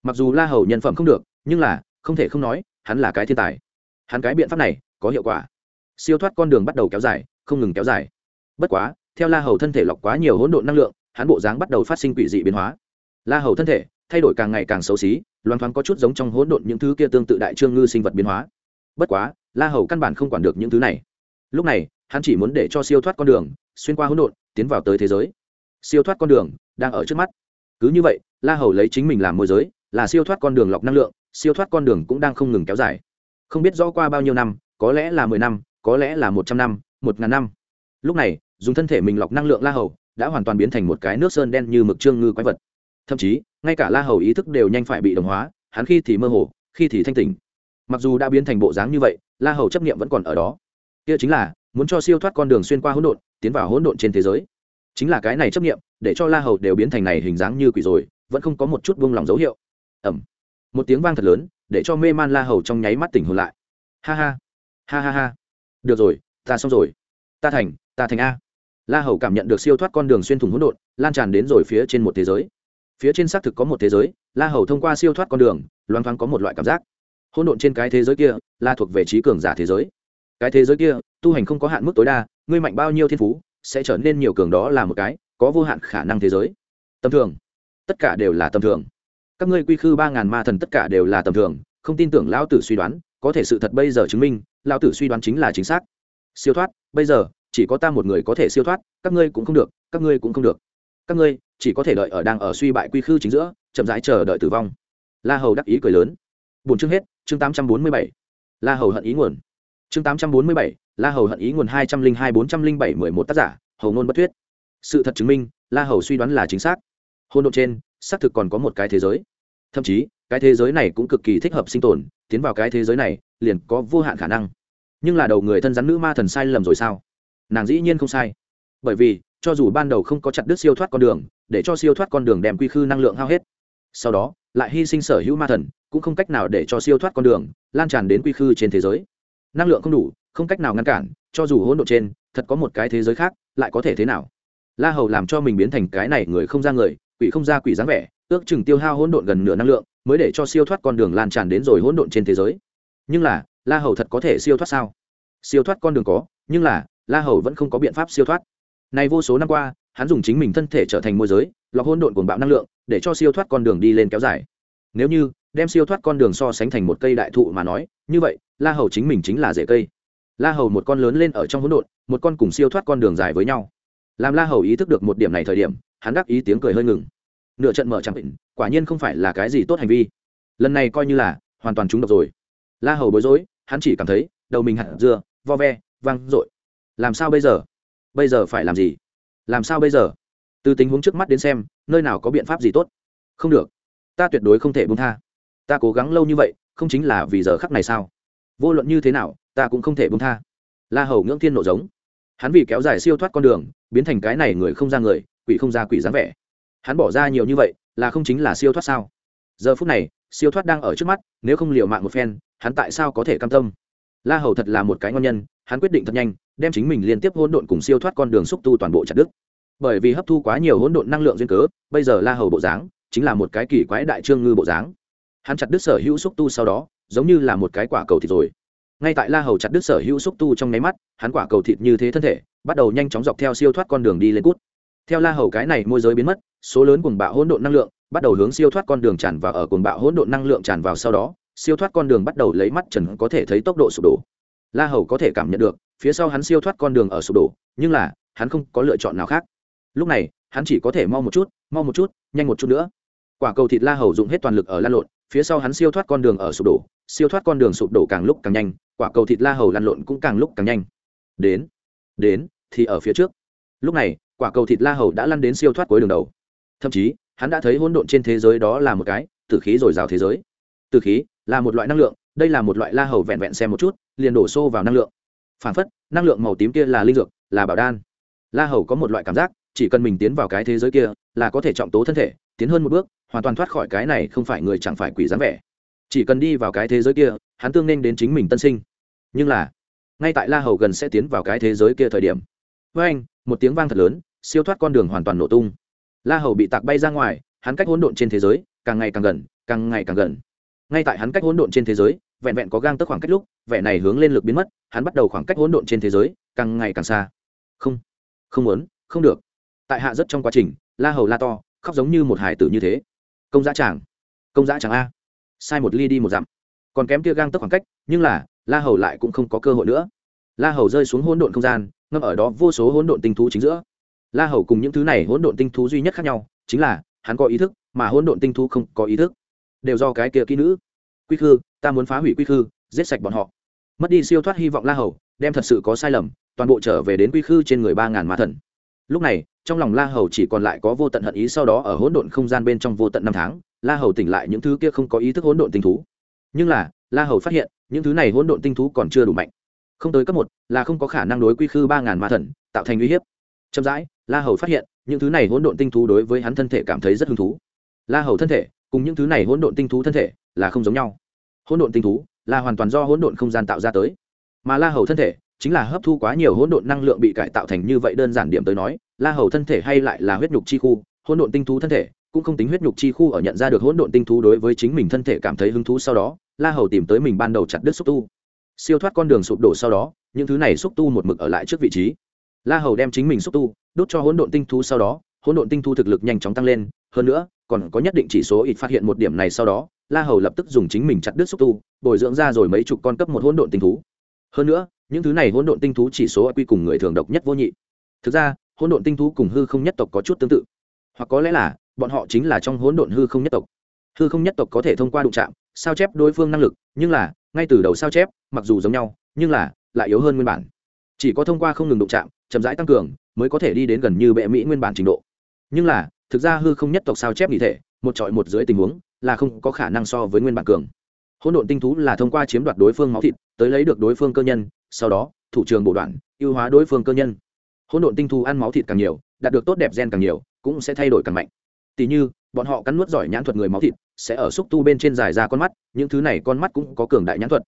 Mặc dù la hầu nhân phẩm không được, nhưng là, không thể không nói, hắn là cái thiên tài. Hắn cái biện pháp này, có hiệu quả. Siêu thoát con đường bắt đầu kéo dài, không ngừng kéo dài. Bất quá, theo la hầu thân thể lọc quá nhiều hỗn độn năng lượng, hắn bộ dáng bắt đầu phát sinh quỷ dị biến hóa. La hầu thân thể, thay đổi càng ngày càng xấu xí loan thoáng có chút giống trong hỗn độn những thứ kia tương tự đại trương ngư sinh vật biến hóa. Bất quá, la hầu căn bản không quản được những thứ này. Lúc này, hắn chỉ muốn để cho siêu thoát con đường xuyên qua hỗn độn, tiến vào tới thế giới. Siêu thoát con đường đang ở trước mắt cứ như vậy, la hầu lấy chính mình làm môi giới, là siêu thoát con đường lọc năng lượng, siêu thoát con đường cũng đang không ngừng kéo dài. Không biết rõ qua bao nhiêu năm, có lẽ là mười năm, có lẽ là một trăm năm, một ngàn năm. Lúc này, dùng thân thể mình lọc năng lượng la hầu đã hoàn toàn biến thành một cái nước sơn đen như mực trương ngư quái vật. Thậm chí, ngay cả la hầu ý thức đều nhanh phải bị đồng hóa, hắn khi thì mơ hồ, khi thì thanh tỉnh. Mặc dù đã biến thành bộ dáng như vậy, la hầu chấp nghiệm vẫn còn ở đó. Kia chính là, muốn cho siêu thoát con đường xuyên qua hỗn độn, tiến vào hỗn độn trên thế giới chính là cái này chấp nghiệm để cho la hầu đều biến thành này hình dáng như quỷ rồi, vẫn không có một chút buông lòng dấu hiệu. Ẩm một tiếng vang thật lớn, để cho mê man la hầu trong nháy mắt tỉnh hồn lại. Ha ha. Ha ha ha. Được rồi, ta xong rồi. Ta thành ta thành a. La hầu cảm nhận được siêu thoát con đường xuyên thủng hỗn độn, lan tràn đến rồi phía trên một thế giới. Phía trên xác thực có một thế giới, la hầu thông qua siêu thoát con đường loang thoáng có một loại cảm giác. Hỗn độn trên cái thế giới kia, là thuộc về trí cường giả thế giới. Cái thế giới kia, tu hành không có hạn mức tối đa, ngươi mạnh bao nhiêu thiên phú sẽ trở nên nhiều cường đó là một cái, có vô hạn khả năng thế giới. Tầm thường. Tất cả đều là tầm thường. Các ngươi quy khư ba ngàn ma thần tất cả đều là tầm thường, không tin tưởng lão tử suy đoán, có thể sự thật bây giờ chứng minh, lão tử suy đoán chính là chính xác. Siêu thoát, bây giờ, chỉ có ta một người có thể siêu thoát, các ngươi cũng không được, các ngươi cũng không được. Các ngươi, chỉ có thể đợi ở đang ở suy bại quy khư chính giữa, chậm rãi chờ đợi tử vong. La hầu đắc ý cười lớn. Bốn chương hết, chương tám trăm bốn mươi bảy. La hầu hận ý nguồn chương tám trăm bốn mươi bảy, la hầu hận ý nguồn hai trăm linh hai, bốn trăm linh bảy, mười một tác giả, hầu ngôn bất thuyết. Sự thật chứng minh, la hầu suy đoán là chính xác. Hôn đ ộ trên, xác thực còn có một cái thế giới. Thậm chí, cái thế giới này cũng cực kỳ thích hợp sinh tồn, tiến vào cái thế giới này, liền có vô hạn khả năng. Nhưng là đầu người thân rắn nữ ma thần sai lầm rồi sao? Nàng dĩ nhiên không sai. Bởi vì, cho dù ban đầu không có chặt đứt siêu thoát con đường, để cho siêu thoát con đường đem quy khư năng lượng hao hết. Sau đó, lại hy sinh sở hữu ma thần, cũng không cách nào để cho siêu thoát con đường, lan tràn đến quy khư trên thế giới năng lượng không đủ, không cách nào ngăn cản, cho dù hỗn độ trên, thật có một cái thế giới khác, lại có thể thế nào? La hầu làm cho mình biến thành cái này người không ra người, quỷ không ra quỷ dáng vẻ, ước chừng tiêu hao hỗn độn gần nửa năng lượng, mới để cho siêu thoát con đường lan tràn đến rồi hỗn độn trên thế giới. Nhưng là, la hầu thật có thể siêu thoát sao? Siêu thoát con đường có, nhưng là, la hầu vẫn không có biện pháp siêu thoát. Này vô số năm qua, hắn dùng chính mình thân thể trở thành môi giới, lọc hỗn độn cuồng bạo năng lượng, để cho siêu thoát con đường đi lên kéo dài. Nếu như đem siêu thoát con đường so sánh thành một cây đại thụ mà nói, như vậy, la hầu chính mình chính là rễ cây. La hầu một con lớn lên ở trong hỗn độn, một con cùng siêu thoát con đường dài với nhau. Làm la hầu ý thức được một điểm này thời điểm, hắn đắc ý tiếng cười hơi ngừng. Nửa trận mở chẳng định, quả nhiên không phải là cái gì tốt hành vi. Lần này coi như là, hoàn toàn trúng độc rồi. La hầu bối rối, hắn chỉ cảm thấy, đầu mình hẳn dưa, vo ve, văng r làm sao bây giờ? Bây giờ phải làm gì? Làm sao bây giờ? Từ tình huống trước mắt đến xem, nơi nào có biện pháp gì tốt? Không được. Ta tuyệt đối không thể buông tha ta cố gắng lâu như vậy, không chính là vì giờ khắc này sao? Vô luận như thế nào, ta cũng không thể buông tha. La hầu ngưỡng thiên nộ giống. Hắn vì kéo dài siêu thoát con đường, biến thành cái này người không ra người, quỷ không ra quỷ dáng vẻ. Hắn bỏ ra nhiều như vậy, là không chính là siêu thoát sao? Giờ phút này, siêu thoát đang ở trước mắt, nếu không liều mạng một phen, hắn tại sao có thể cam tâm? La hầu thật là một cái ngon nhân, hắn quyết định thật nhanh, đem chính mình liên tiếp hỗn độn cùng siêu thoát con đường xúc tu toàn bộ chặt đứt. Bởi vì hấp thu quá nhiều hỗn độn năng lượng duyên cớ, bây giờ la hầu bộ dáng chính là một cái kỳ quái đại trương ngư bộ dáng hắn chặt đứt sở hữu xúc tu sau đó, giống như là một cái quả cầu thịt rồi. Ngay tại la hầu chặt đứt sở hữu xúc tu trong nháy mắt, hắn quả cầu thịt như thế thân thể, bắt đầu nhanh chóng dọc theo siêu thoát con đường đi lên cút. Theo la hầu cái này môi giới biến mất, số lớn cuồng bạo hỗn độn năng lượng bắt đầu hướng siêu thoát con đường tràn vào, ở cuồng bạo hỗn độn năng lượng tràn vào sau đó, siêu thoát con đường bắt đầu lấy mắt trần có thể thấy tốc độ sụp đổ. La hầu có thể cảm nhận được, phía sau hắn siêu thoát con đường ở sụp đổ, nhưng là, hắn không có lựa chọn nào khác. Lúc này, hắn chỉ có thể mau một chút, mau một chút, nhanh một chút nữa. Quả cầu thịt la hầu dùng hết toàn lực ở lan lộn phía sau hắn siêu thoát con đường ở sụp đổ, siêu thoát con đường sụp đổ càng lúc càng nhanh, quả cầu thịt la hầu lăn lộn cũng càng lúc càng nhanh. Đến đến, thì ở phía trước. Lúc này, quả cầu thịt la hầu đã lăn đến siêu thoát cuối đường đầu. Thậm chí, hắn đã thấy hỗn độn trên thế giới đó là một cái, tử khí dồi dào thế giới. Tử khí là một loại năng lượng, đây là một loại la hầu vẹn vẹn xem một chút, liền đổ xô vào năng lượng. Phản phất, năng lượng màu tím kia là linh dược, là bảo đan. La hầu có một loại cảm giác chỉ cần mình tiến vào cái thế giới kia là có thể trọng tố thân thể, tiến hơn một bước, hoàn toàn thoát khỏi cái này không phải người chẳng phải quỷ dáng vẻ. Chỉ cần đi vào cái thế giới kia, hắn tương nên đến chính mình tân sinh. Nhưng là, ngay tại la hầu gần sẽ tiến vào cái thế giới kia thời điểm, với anh, một tiếng vang thật lớn, siêu thoát con đường hoàn toàn nổ tung. La hầu bị tạc bay ra ngoài, hắn cách hỗn độn trên thế giới, càng ngày càng gần, càng ngày càng gần. Ngay tại hắn cách hỗn độn trên thế giới, vẹn vẹn có gang tức khoảng cách lúc, vẻ này hướng lên lực biến mất, hắn bắt đầu khoảng cách hỗn độn trên thế giới, càng ngày càng xa. Không không muốn, không được tại hạ rất trong quá trình, la hầu la to, khóc giống như một hải tử như thế. Công giá chàng, công giá chàng a. Sai một ly đi một dặm. Còn kém kia gang tấc khoảng cách, nhưng là, la hầu lại cũng không có cơ hội nữa. La hầu rơi xuống hỗn độn không gian, ngâm ở đó vô số hỗn độn tinh thú chính giữa. La hầu cùng những thứ này hỗn độn tinh thú duy nhất khác nhau, chính là, hắn có ý thức, mà hỗn độn tinh thú không có ý thức. Đều do cái kia kỹ nữ. Quy khư, ta muốn phá hủy quy khư, giết sạch bọn họ. Mất đi siêu thoát hy vọng la hầu, đem thật sự có sai lầm, toàn bộ trở về đến quy khư trên người ba ngàn ma thần. Lúc này trong lòng la hầu chỉ còn lại có vô tận hận ý sau đó ở hỗn độn không gian bên trong vô tận năm tháng, la hầu tỉnh lại những thứ kia không có ý thức hỗn độn tinh thú. Nhưng là, la hầu phát hiện, những thứ này hỗn độn tinh thú còn chưa đủ mạnh. Không tới cấp một, là không có khả năng đối quy khư ba ngàn ma thần, tạo thành uy hiếp. Chậm rãi, la hầu phát hiện, những thứ này hỗn độn tinh thú đối với hắn thân thể cảm thấy rất hứng thú. La hầu thân thể, cùng những thứ này hỗn độn tinh thú thân thể, là không giống nhau. Hỗn độn tinh thú, là hoàn toàn do hỗn độn không gian tạo ra tới. Mà la hầu thân thể, chính là hấp thu quá nhiều hỗn độn năng lượng bị cải tạo thành như vậy đơn giản điểm tới nói la hầu thân thể hay lại là huyết nhục chi khu, hỗn độn tinh thú thân thể, cũng không tính huyết nhục chi khu ở nhận ra được hỗn độn tinh thú đối với chính mình thân thể cảm thấy hứng thú sau đó, la hầu tìm tới mình ban đầu chặt đứt xúc tu. Siêu thoát con đường sụp đổ sau đó, những thứ này xúc tu một mực ở lại trước vị trí. La hầu đem chính mình xúc tu, đốt cho hỗn độn tinh thú sau đó, hỗn độn tinh thú thực lực nhanh chóng tăng lên, hơn nữa, còn có nhất định chỉ số ít phát hiện một điểm này sau đó, la hầu lập tức dùng chính mình chặt đứt xúc tu, bồi dưỡng ra rồi mấy chục con cấp một hỗn độn tinh thú. Hơn nữa, những thứ này hỗn độn tinh thú chỉ số ở quy cùng người thường độc nhất vô nhị. Thực ra hỗn độn tinh thú cùng hư không nhất tộc có chút tương tự. Hoặc có lẽ là, bọn họ chính là trong hỗn độn hư không nhất tộc. Hư không nhất tộc có thể thông qua đụng chạm, sao chép đối phương năng lực, nhưng là, ngay từ đầu sao chép, mặc dù giống nhau, nhưng là, lại yếu hơn nguyên bản. Chỉ có thông qua không ngừng đụng chạm, chậm rãi tăng cường, mới có thể đi đến gần như bệ mỹ nguyên bản trình độ. Nhưng là, thực ra hư không nhất tộc sao chép nghỉ thể, một trọi một dưới tình huống, là không có khả năng so với nguyên bản cường. Hỗn độn tinh thú là thông qua chiếm đoạt đối phương máu thịt, tới lấy được đối phương cơ nhân, sau đó, thủ trường bổ đoạn, ưu hóa đối phương cơ nhân hỗn độn tinh thú ăn máu thịt càng nhiều, đạt được tốt đẹp gen càng nhiều, cũng sẽ thay đổi càng mạnh. Tỷ như, bọn họ cắn nuốt giỏi nhãn thuật người máu thịt, sẽ ở xúc tu bên trên dài ra con mắt, những thứ này con mắt cũng có cường đại nhãn thuật.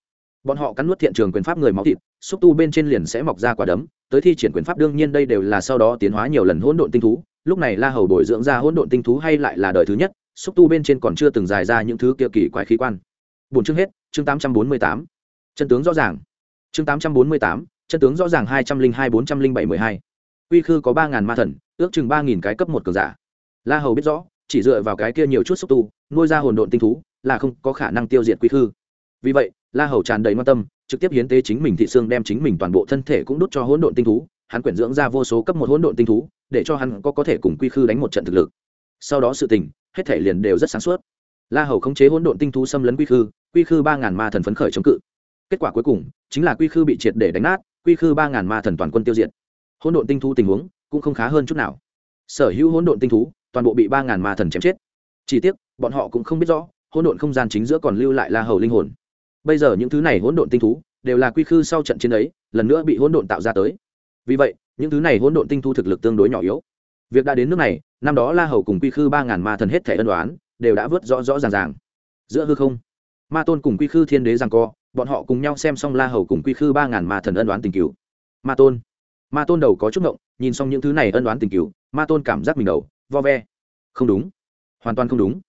Bọn họ cắn nuốt thiện trường quyền pháp người máu thịt, xúc tu bên trên liền sẽ mọc ra quả đấm, tới thi triển quyền pháp đương nhiên đây đều là sau đó tiến hóa nhiều lần hỗn độn tinh thú, lúc này la hầu bồi dưỡng ra hỗn độn tinh thú hay lại là đời thứ nhất, xúc tu bên trên còn chưa từng dài ra những thứ kia kỳ quái khí quan. Bốn chương hết, chương tám trăm bốn mươi tám. Chân tướng rõ ràng. Chương tám trăm bốn mươi tám, chân tướng rõ ràng hai trăm linh hai bốn trăm linh bảy mười hai quy khư có ba ngàn ma thần, ước chừng ba nghìn cái cấp một cường giả. La hầu biết rõ, chỉ dựa vào cái kia nhiều chút xúc tu, nuôi ra hồn độn tinh thú, là không có khả năng tiêu diệt quy khư. Vì vậy, la hầu tràn đầy quan tâm, trực tiếp hiến tế chính mình thị xương, đem chính mình toàn bộ thân thể cũng đút cho hỗn độn tinh thú. Hắn quyển dưỡng ra vô số cấp một hỗn độn tinh thú, để cho hắn có có thể cùng quy khư đánh một trận thực lực. Sau đó sự tình, hết thể liền đều rất sáng suốt. La hầu khống chế hỗn độn tinh thú xâm lấn quy khư quy khư ba ngàn ma thần phấn khởi chống cự. Kết quả cuối cùng, chính là quy khư bị triệt để đánh nát, quy khư ba ngàn ma thần toàn quân tiêu diệt hỗn độn tinh thú tình huống cũng không khá hơn chút nào. Sở hữu hỗn độn tinh thú, toàn bộ bị ba ngàn ma thần chém chết. Chỉ tiếc, bọn họ cũng không biết rõ, hỗn độn không gian chính giữa còn lưu lại la hầu linh hồn. Bây giờ những thứ này hỗn độn tinh thú đều là quy khư sau trận chiến ấy, lần nữa bị hỗn độn tạo ra tới. Vì vậy, những thứ này hỗn độn tinh thú thực lực tương đối nhỏ yếu. Việc đã đến nước này, năm đó la hầu cùng quy khư ba ngàn ma thần hết thể ân đoán đều đã vớt rõ rõ ràng ràng. Giữa hư không, ma tôn cùng quy khư thiên đế rằng co, bọn họ cùng nhau xem xong la hầu cùng quy khư ba ngàn ma thần ân đoán tình cựu ma tôn ma tôn đầu có chút ngộng, nhìn xong những thứ này ân đoán tình cứu ma tôn cảm giác mình đầu, vo ve. Không đúng. Hoàn toàn không đúng.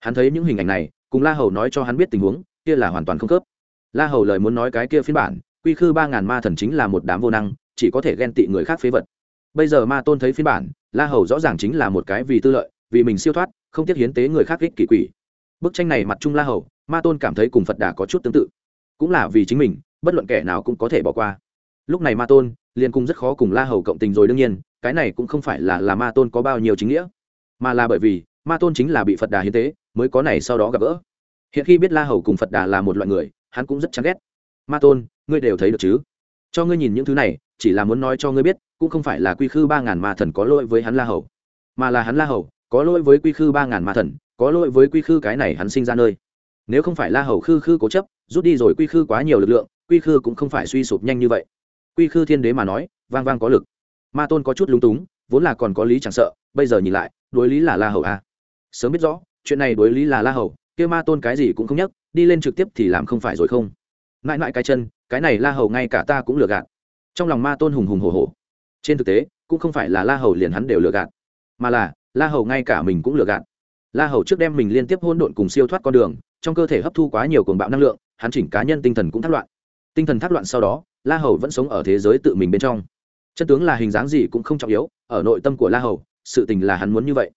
Hắn thấy những hình ảnh này, cùng la hầu nói cho hắn biết tình huống, kia là hoàn toàn không khớp. La hầu lời muốn nói cái kia phiên bản, quy khư ba ngàn ma thần chính là một đám vô năng, chỉ có thể ghen tị người khác phế vật. Bây giờ ma tôn thấy phiên bản, la hầu rõ ràng chính là một cái vì tư lợi, vì mình siêu thoát, không tiếc hiến tế người khác ích kỷ quỷ. Bức tranh này mặt trung la hầu, ma tôn cảm thấy cùng phật đà có chút tương tự. Cũng là vì chính mình, bất luận kẻ nào cũng có thể bỏ qua. Lúc này ma tôn liền cùng rất khó cùng la hầu cộng tình rồi đương nhiên, cái này cũng không phải là là ma tôn có bao nhiêu chính nghĩa, mà là bởi vì ma tôn chính là bị phật đà hiến tế, mới có này sau đó gặp gỡ. Hiện khi biết la hầu cùng phật đà là một loại người, hắn cũng rất chán ghét. Ma tôn, ngươi đều thấy được chứ? Cho ngươi nhìn những thứ này, chỉ là muốn nói cho ngươi biết, cũng không phải là quy khư ba ngàn ma thần có lỗi với hắn la hầu, mà là hắn la hầu có lỗi với quy khư ba ngàn ma thần, có lỗi với quy khư cái này hắn sinh ra nơi. Nếu không phải la hầu khư khư cố chấp, rút đi rồi quy khư quá nhiều lực lượng, quy khư cũng không phải suy sụp nhanh như vậy quy khư thiên đế mà nói, vang vang có lực. Ma tôn có chút lúng túng, vốn là còn có lý chẳng sợ, bây giờ nhìn lại, đối lý là la hầu à. sớm biết rõ, chuyện này đối lý là la hầu, kia ma tôn cái gì cũng không nhắc, đi lên trực tiếp thì làm không phải rồi không? Mãi mãi cái chân, cái này la hầu ngay cả ta cũng lừa gạt. Trong lòng ma tôn hùng hùng hổ hổ. Trên thực tế, cũng không phải là la hầu liền hắn đều lừa gạt, mà là, la hầu ngay cả mình cũng lừa gạt. La hầu trước đem mình liên tiếp hôn độn cùng siêu thoát con đường, trong cơ thể hấp thu quá nhiều cuồng bạo năng lượng, hắn chỉnh cá nhân tinh thần cũng thác loạn. Tinh thần thác loạn sau đó la hầu vẫn sống ở thế giới tự mình bên trong. Chân tướng là hình dáng gì cũng không trọng yếu, ở nội tâm của la hầu, sự tình là hắn muốn như vậy.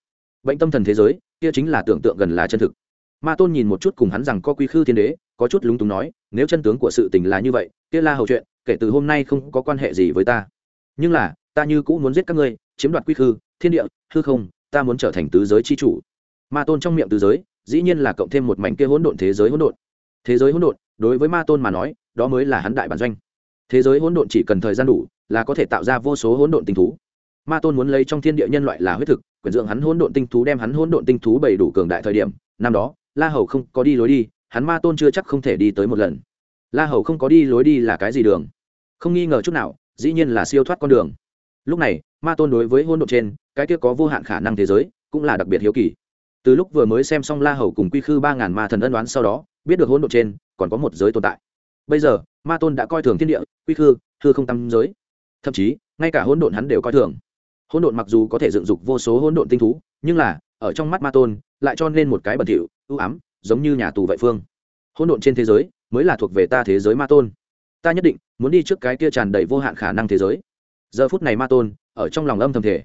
Bệnh tâm thần thế giới, kia chính là tưởng tượng gần là chân thực. Ma tôn nhìn một chút cùng hắn rằng có quy khư thiên đế, có chút lúng túng nói, nếu chân tướng của sự tình là như vậy, kia la hầu chuyện, kể từ hôm nay không có quan hệ gì với ta. Nhưng là, ta như cũ muốn giết các ngươi, chiếm đoạt quy khư, thiên địa, hư không, ta muốn trở thành tứ giới chi chủ. Ma tôn trong miệng tứ giới, dĩ nhiên là cộng thêm một mảnh kia hỗn độn thế giới hỗn độn. Thế giới hỗn độn, đối với ma tôn mà nói, đó mới là hắn đại bản doanh thế giới hỗn độn chỉ cần thời gian đủ là có thể tạo ra vô số hỗn độn tinh thú. Ma tôn muốn lấy trong thiên địa nhân loại là huyết thực quyển dưỡng hắn hỗn độn tinh thú đem hắn hỗn độn tinh thú đầy đủ cường đại thời điểm, năm đó, la hầu không có đi lối đi, hắn ma tôn chưa chắc không thể đi tới một lần. La hầu không có đi lối đi là cái gì đường? Không nghi ngờ chút nào, dĩ nhiên là siêu thoát con đường. Lúc này, ma tôn đối với hỗn độn trên, cái kia có vô hạn khả năng thế giới, cũng là đặc biệt hiếu kỳ. Từ lúc vừa mới xem xong la hầu cùng quy khư ba ngàn ma thần ân đoán sau đó, biết được hỗn độn trên, còn có một giới tồn tại. Bây giờ ma tôn đã coi thường thiên địa, quy khư, hư không tam giới. Thậm chí, ngay cả hỗn độn hắn đều coi thường. Hỗn độn mặc dù có thể dựng dục vô số hỗn độn tinh thú, nhưng là, ở trong mắt ma tôn, lại cho nên một cái bẩn thỉu, ưu ám, giống như nhà tù vậy phương. Hỗn độn trên thế giới, mới là thuộc về ta thế giới ma tôn. Ta nhất định, muốn đi trước cái kia tràn đầy vô hạn khả năng thế giới. Giờ phút này ma tôn, ở trong lòng âm thầm thể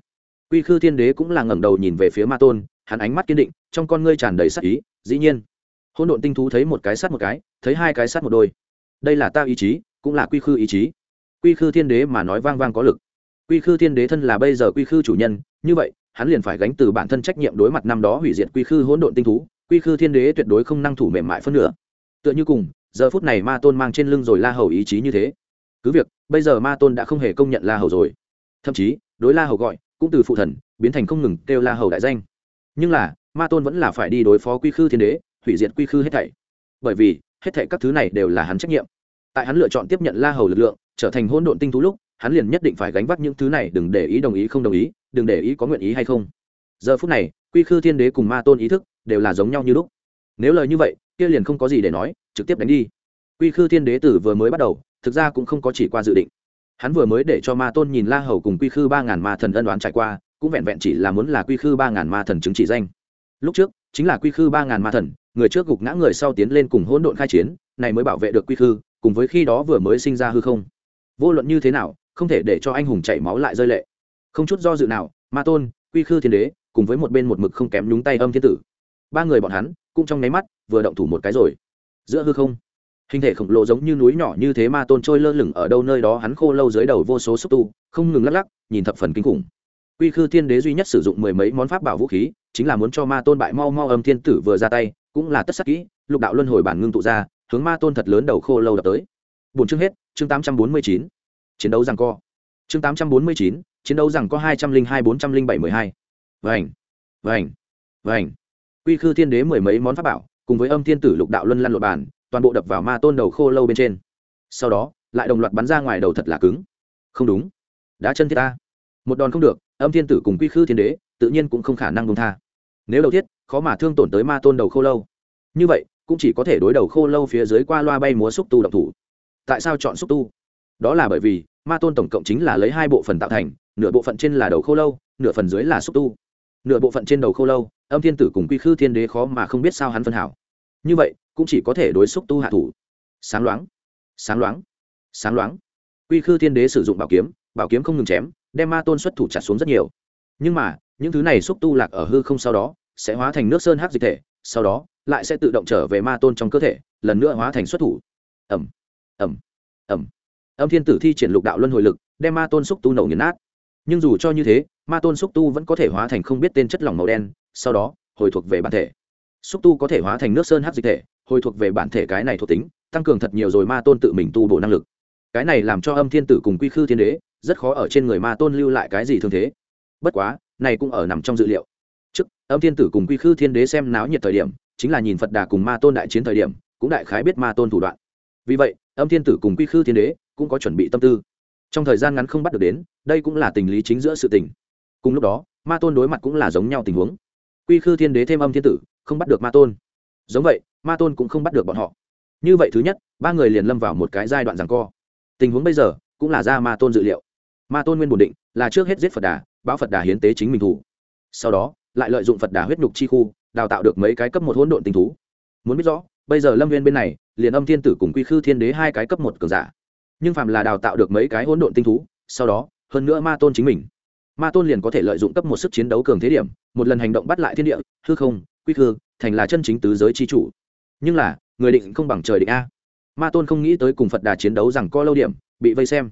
quy khư thiên đế cũng là ngẩng đầu nhìn về phía ma tôn, hắn ánh mắt kiên định, trong con ngươi tràn đầy sắc ý, dĩ nhiên. Hỗn độn tinh thú thấy một cái sát một cái, thấy hai cái sát một đôi đây là ta ý chí, cũng là quy khư ý chí. Quy khư thiên đế mà nói vang vang có lực. Quy khư thiên đế thân là bây giờ quy khư chủ nhân, như vậy, hắn liền phải gánh từ bản thân trách nhiệm đối mặt năm đó hủy diệt quy khư hỗn độn tinh thú. Quy khư thiên đế tuyệt đối không năng thủ mềm mại phân nửa. Tựa như cùng, giờ phút này ma tôn mang trên lưng rồi la hầu ý chí như thế. Cứ việc, bây giờ ma tôn đã không hề công nhận la hầu rồi. Thậm chí, đối la hầu gọi, cũng từ phụ thần, biến thành không ngừng kêu la hầu đại danh. Nhưng là, ma tôn vẫn là phải đi đối phó quy khư thiên đế, hủy diệt quy khư hết thảy. Bởi vì hết thảy các thứ này đều là hắn trách nhiệm. Tại hắn lựa chọn tiếp nhận la hầu lực lượng, trở thành hỗn độn tinh thú lúc, hắn liền nhất định phải gánh vác những thứ này, đừng để ý đồng ý không đồng ý, đừng để ý có nguyện ý hay không. Giờ phút này, quy khư thiên đế cùng ma tôn ý thức đều là giống nhau như lúc. Nếu lời như vậy, kia liền không có gì để nói, trực tiếp đánh đi. Quy khư thiên đế tử vừa mới bắt đầu, thực ra cũng không có chỉ qua dự định. Hắn vừa mới để cho ma tôn nhìn la hầu cùng quy khư ba ngàn ma thần ân đoán trải qua, cũng vẹn vẹn chỉ là muốn là quy khư ba ngàn ma thần chứng chỉ danh. Lúc trước, chính là quy khư ba ngàn ma thần người trước gục ngã người sau tiến lên cùng hỗn độn khai chiến, này mới bảo vệ được quy khư, cùng với khi đó vừa mới sinh ra hư không. Vô luận như thế nào, không thể để cho anh hùng chảy máu lại rơi lệ. Không chút do dự nào, ma tôn, quy khư thiên đế, cùng với một bên một mực không kém nhúng tay âm thiên tử. Ba người bọn hắn, cũng trong nháy mắt, vừa động thủ một cái rồi. Giữa hư không, hình thể khổng lồ giống như núi nhỏ như thế ma tôn trôi lơ lửng ở đâu nơi đó, hắn khô lâu dưới đầu vô số xúc tu, không ngừng lắc lắc, nhìn thập phần kinh khủng. Quy khư thiên đế duy nhất sử dụng mười mấy món pháp bảo vũ khí, chính là muốn cho ma tôn bại mau mau âm thiên tử vừa ra tay cũng là tất sắc kỹ, lục đạo luân hồi bản ngưng tụ ra, hướng ma tôn thật lớn đầu khô lâu đập tới. Bốn chương hết, chương tám trăm bốn mươi chín, chiến đấu rằng co. Chương tám trăm bốn mươi chín, chiến đấu rằng có hai trăm linh hai bốn trăm linh bảy mười hai. Vành vành vành. Quy khư thiên đế mười mấy món pháp bảo, cùng với âm thiên tử lục đạo luân lăn lột bàn, toàn bộ đập vào ma tôn đầu khô lâu bên trên. Sau đó, lại đồng loạt bắn ra ngoài đầu thật là cứng. Không đúng. Đã chân thiết ta. Một đòn không được, âm thiên tử cùng quy khư thiên đế, tự nhiên cũng không khả năng bông tha nếu đầu thiết, khó mà thương tổn tới ma tôn đầu khô lâu. Như vậy, cũng chỉ có thể đối đầu khô lâu phía dưới qua loa bay múa xúc tu độc thủ. Tại sao chọn xúc tu? Đó là bởi vì, ma tôn tổng cộng chính là lấy hai bộ phận tạo thành, nửa bộ phận trên là đầu khô lâu, nửa phần dưới là xúc tu. Nửa bộ phận trên đầu khô lâu, âm thiên tử cùng quy khư thiên đế khó mà không biết sao hắn phân hảo. Như vậy, cũng chỉ có thể đối xúc tu hạ thủ. Sáng loáng sáng loáng sáng loáng. Quy khư thiên đế sử dụng bảo kiếm bảo kiếm không ngừng chém, đem ma tôn xuất thủ chặt xuống rất nhiều. Nhưng mà những thứ này xúc tu lạc ở hư không sau đó, sẽ hóa thành nước sơn hắc dịch thể, sau đó, lại sẽ tự động trở về ma tôn trong cơ thể, lần nữa hóa thành xuất thủ. Ẩm ẩm ẩm âm thiên tử thi triển lục đạo luân hồi lực, đem ma tôn xúc tu nổ nghiền nát. Nhưng dù cho như thế, ma tôn xúc tu vẫn có thể hóa thành không biết tên chất lỏng màu đen, sau đó, hồi thuộc về bản thể. Xúc tu có thể hóa thành nước sơn hắc dịch thể, hồi thuộc về bản thể cái này thuộc tính, tăng cường thật nhiều rồi ma tôn tự mình tu bổ năng lực. Cái này làm cho âm thiên tử cùng quy khư thiên đế, rất khó ở trên người ma tôn lưu lại cái gì thương thế. Bất quá này cũng ở nằm trong dự liệu. Trước, âm thiên tử cùng quy khư thiên đế xem náo nhiệt thời điểm, chính là nhìn phật đà cùng ma tôn đại chiến thời điểm, cũng đại khái biết ma tôn thủ đoạn. Vì vậy, âm thiên tử cùng quy khư thiên đế cũng có chuẩn bị tâm tư. Trong thời gian ngắn không bắt được đến, đây cũng là tình lý chính giữa sự tình. Cùng lúc đó, ma tôn đối mặt cũng là giống nhau tình huống. Quy khư thiên đế thêm âm thiên tử, không bắt được ma tôn. Giống vậy, ma tôn cũng không bắt được bọn họ. Như vậy thứ nhất, ba người liền lâm vào một cái giai đoạn rằng co. Tình huống bây giờ cũng là ra ma tôn dự liệu. Ma tôn nguyên bổn định, là trước hết giết phật đà báo phật đà hiến tế chính mình thủ. Sau đó, lại lợi dụng phật đà huyết nhục chi khu, đào tạo được mấy cái cấp một hỗn độn tình thú. Muốn biết rõ, bây giờ lâm viên bên này, liền âm thiên tử cùng quy khư thiên đế hai cái cấp một cường giả. Nhưng phàm là đào tạo được mấy cái hỗn độn tinh thú, sau đó, hơn nữa ma tôn chính mình. Ma tôn liền có thể lợi dụng cấp một sức chiến đấu cường thế điểm, một lần hành động bắt lại thiên địa, hư không, quy khư, thành là chân chính tứ giới chi chủ. Nhưng là, người định không bằng trời định a. Ma tôn không nghĩ tới cùng phật đà chiến đấu rằng co lâu điểm, bị vây xem.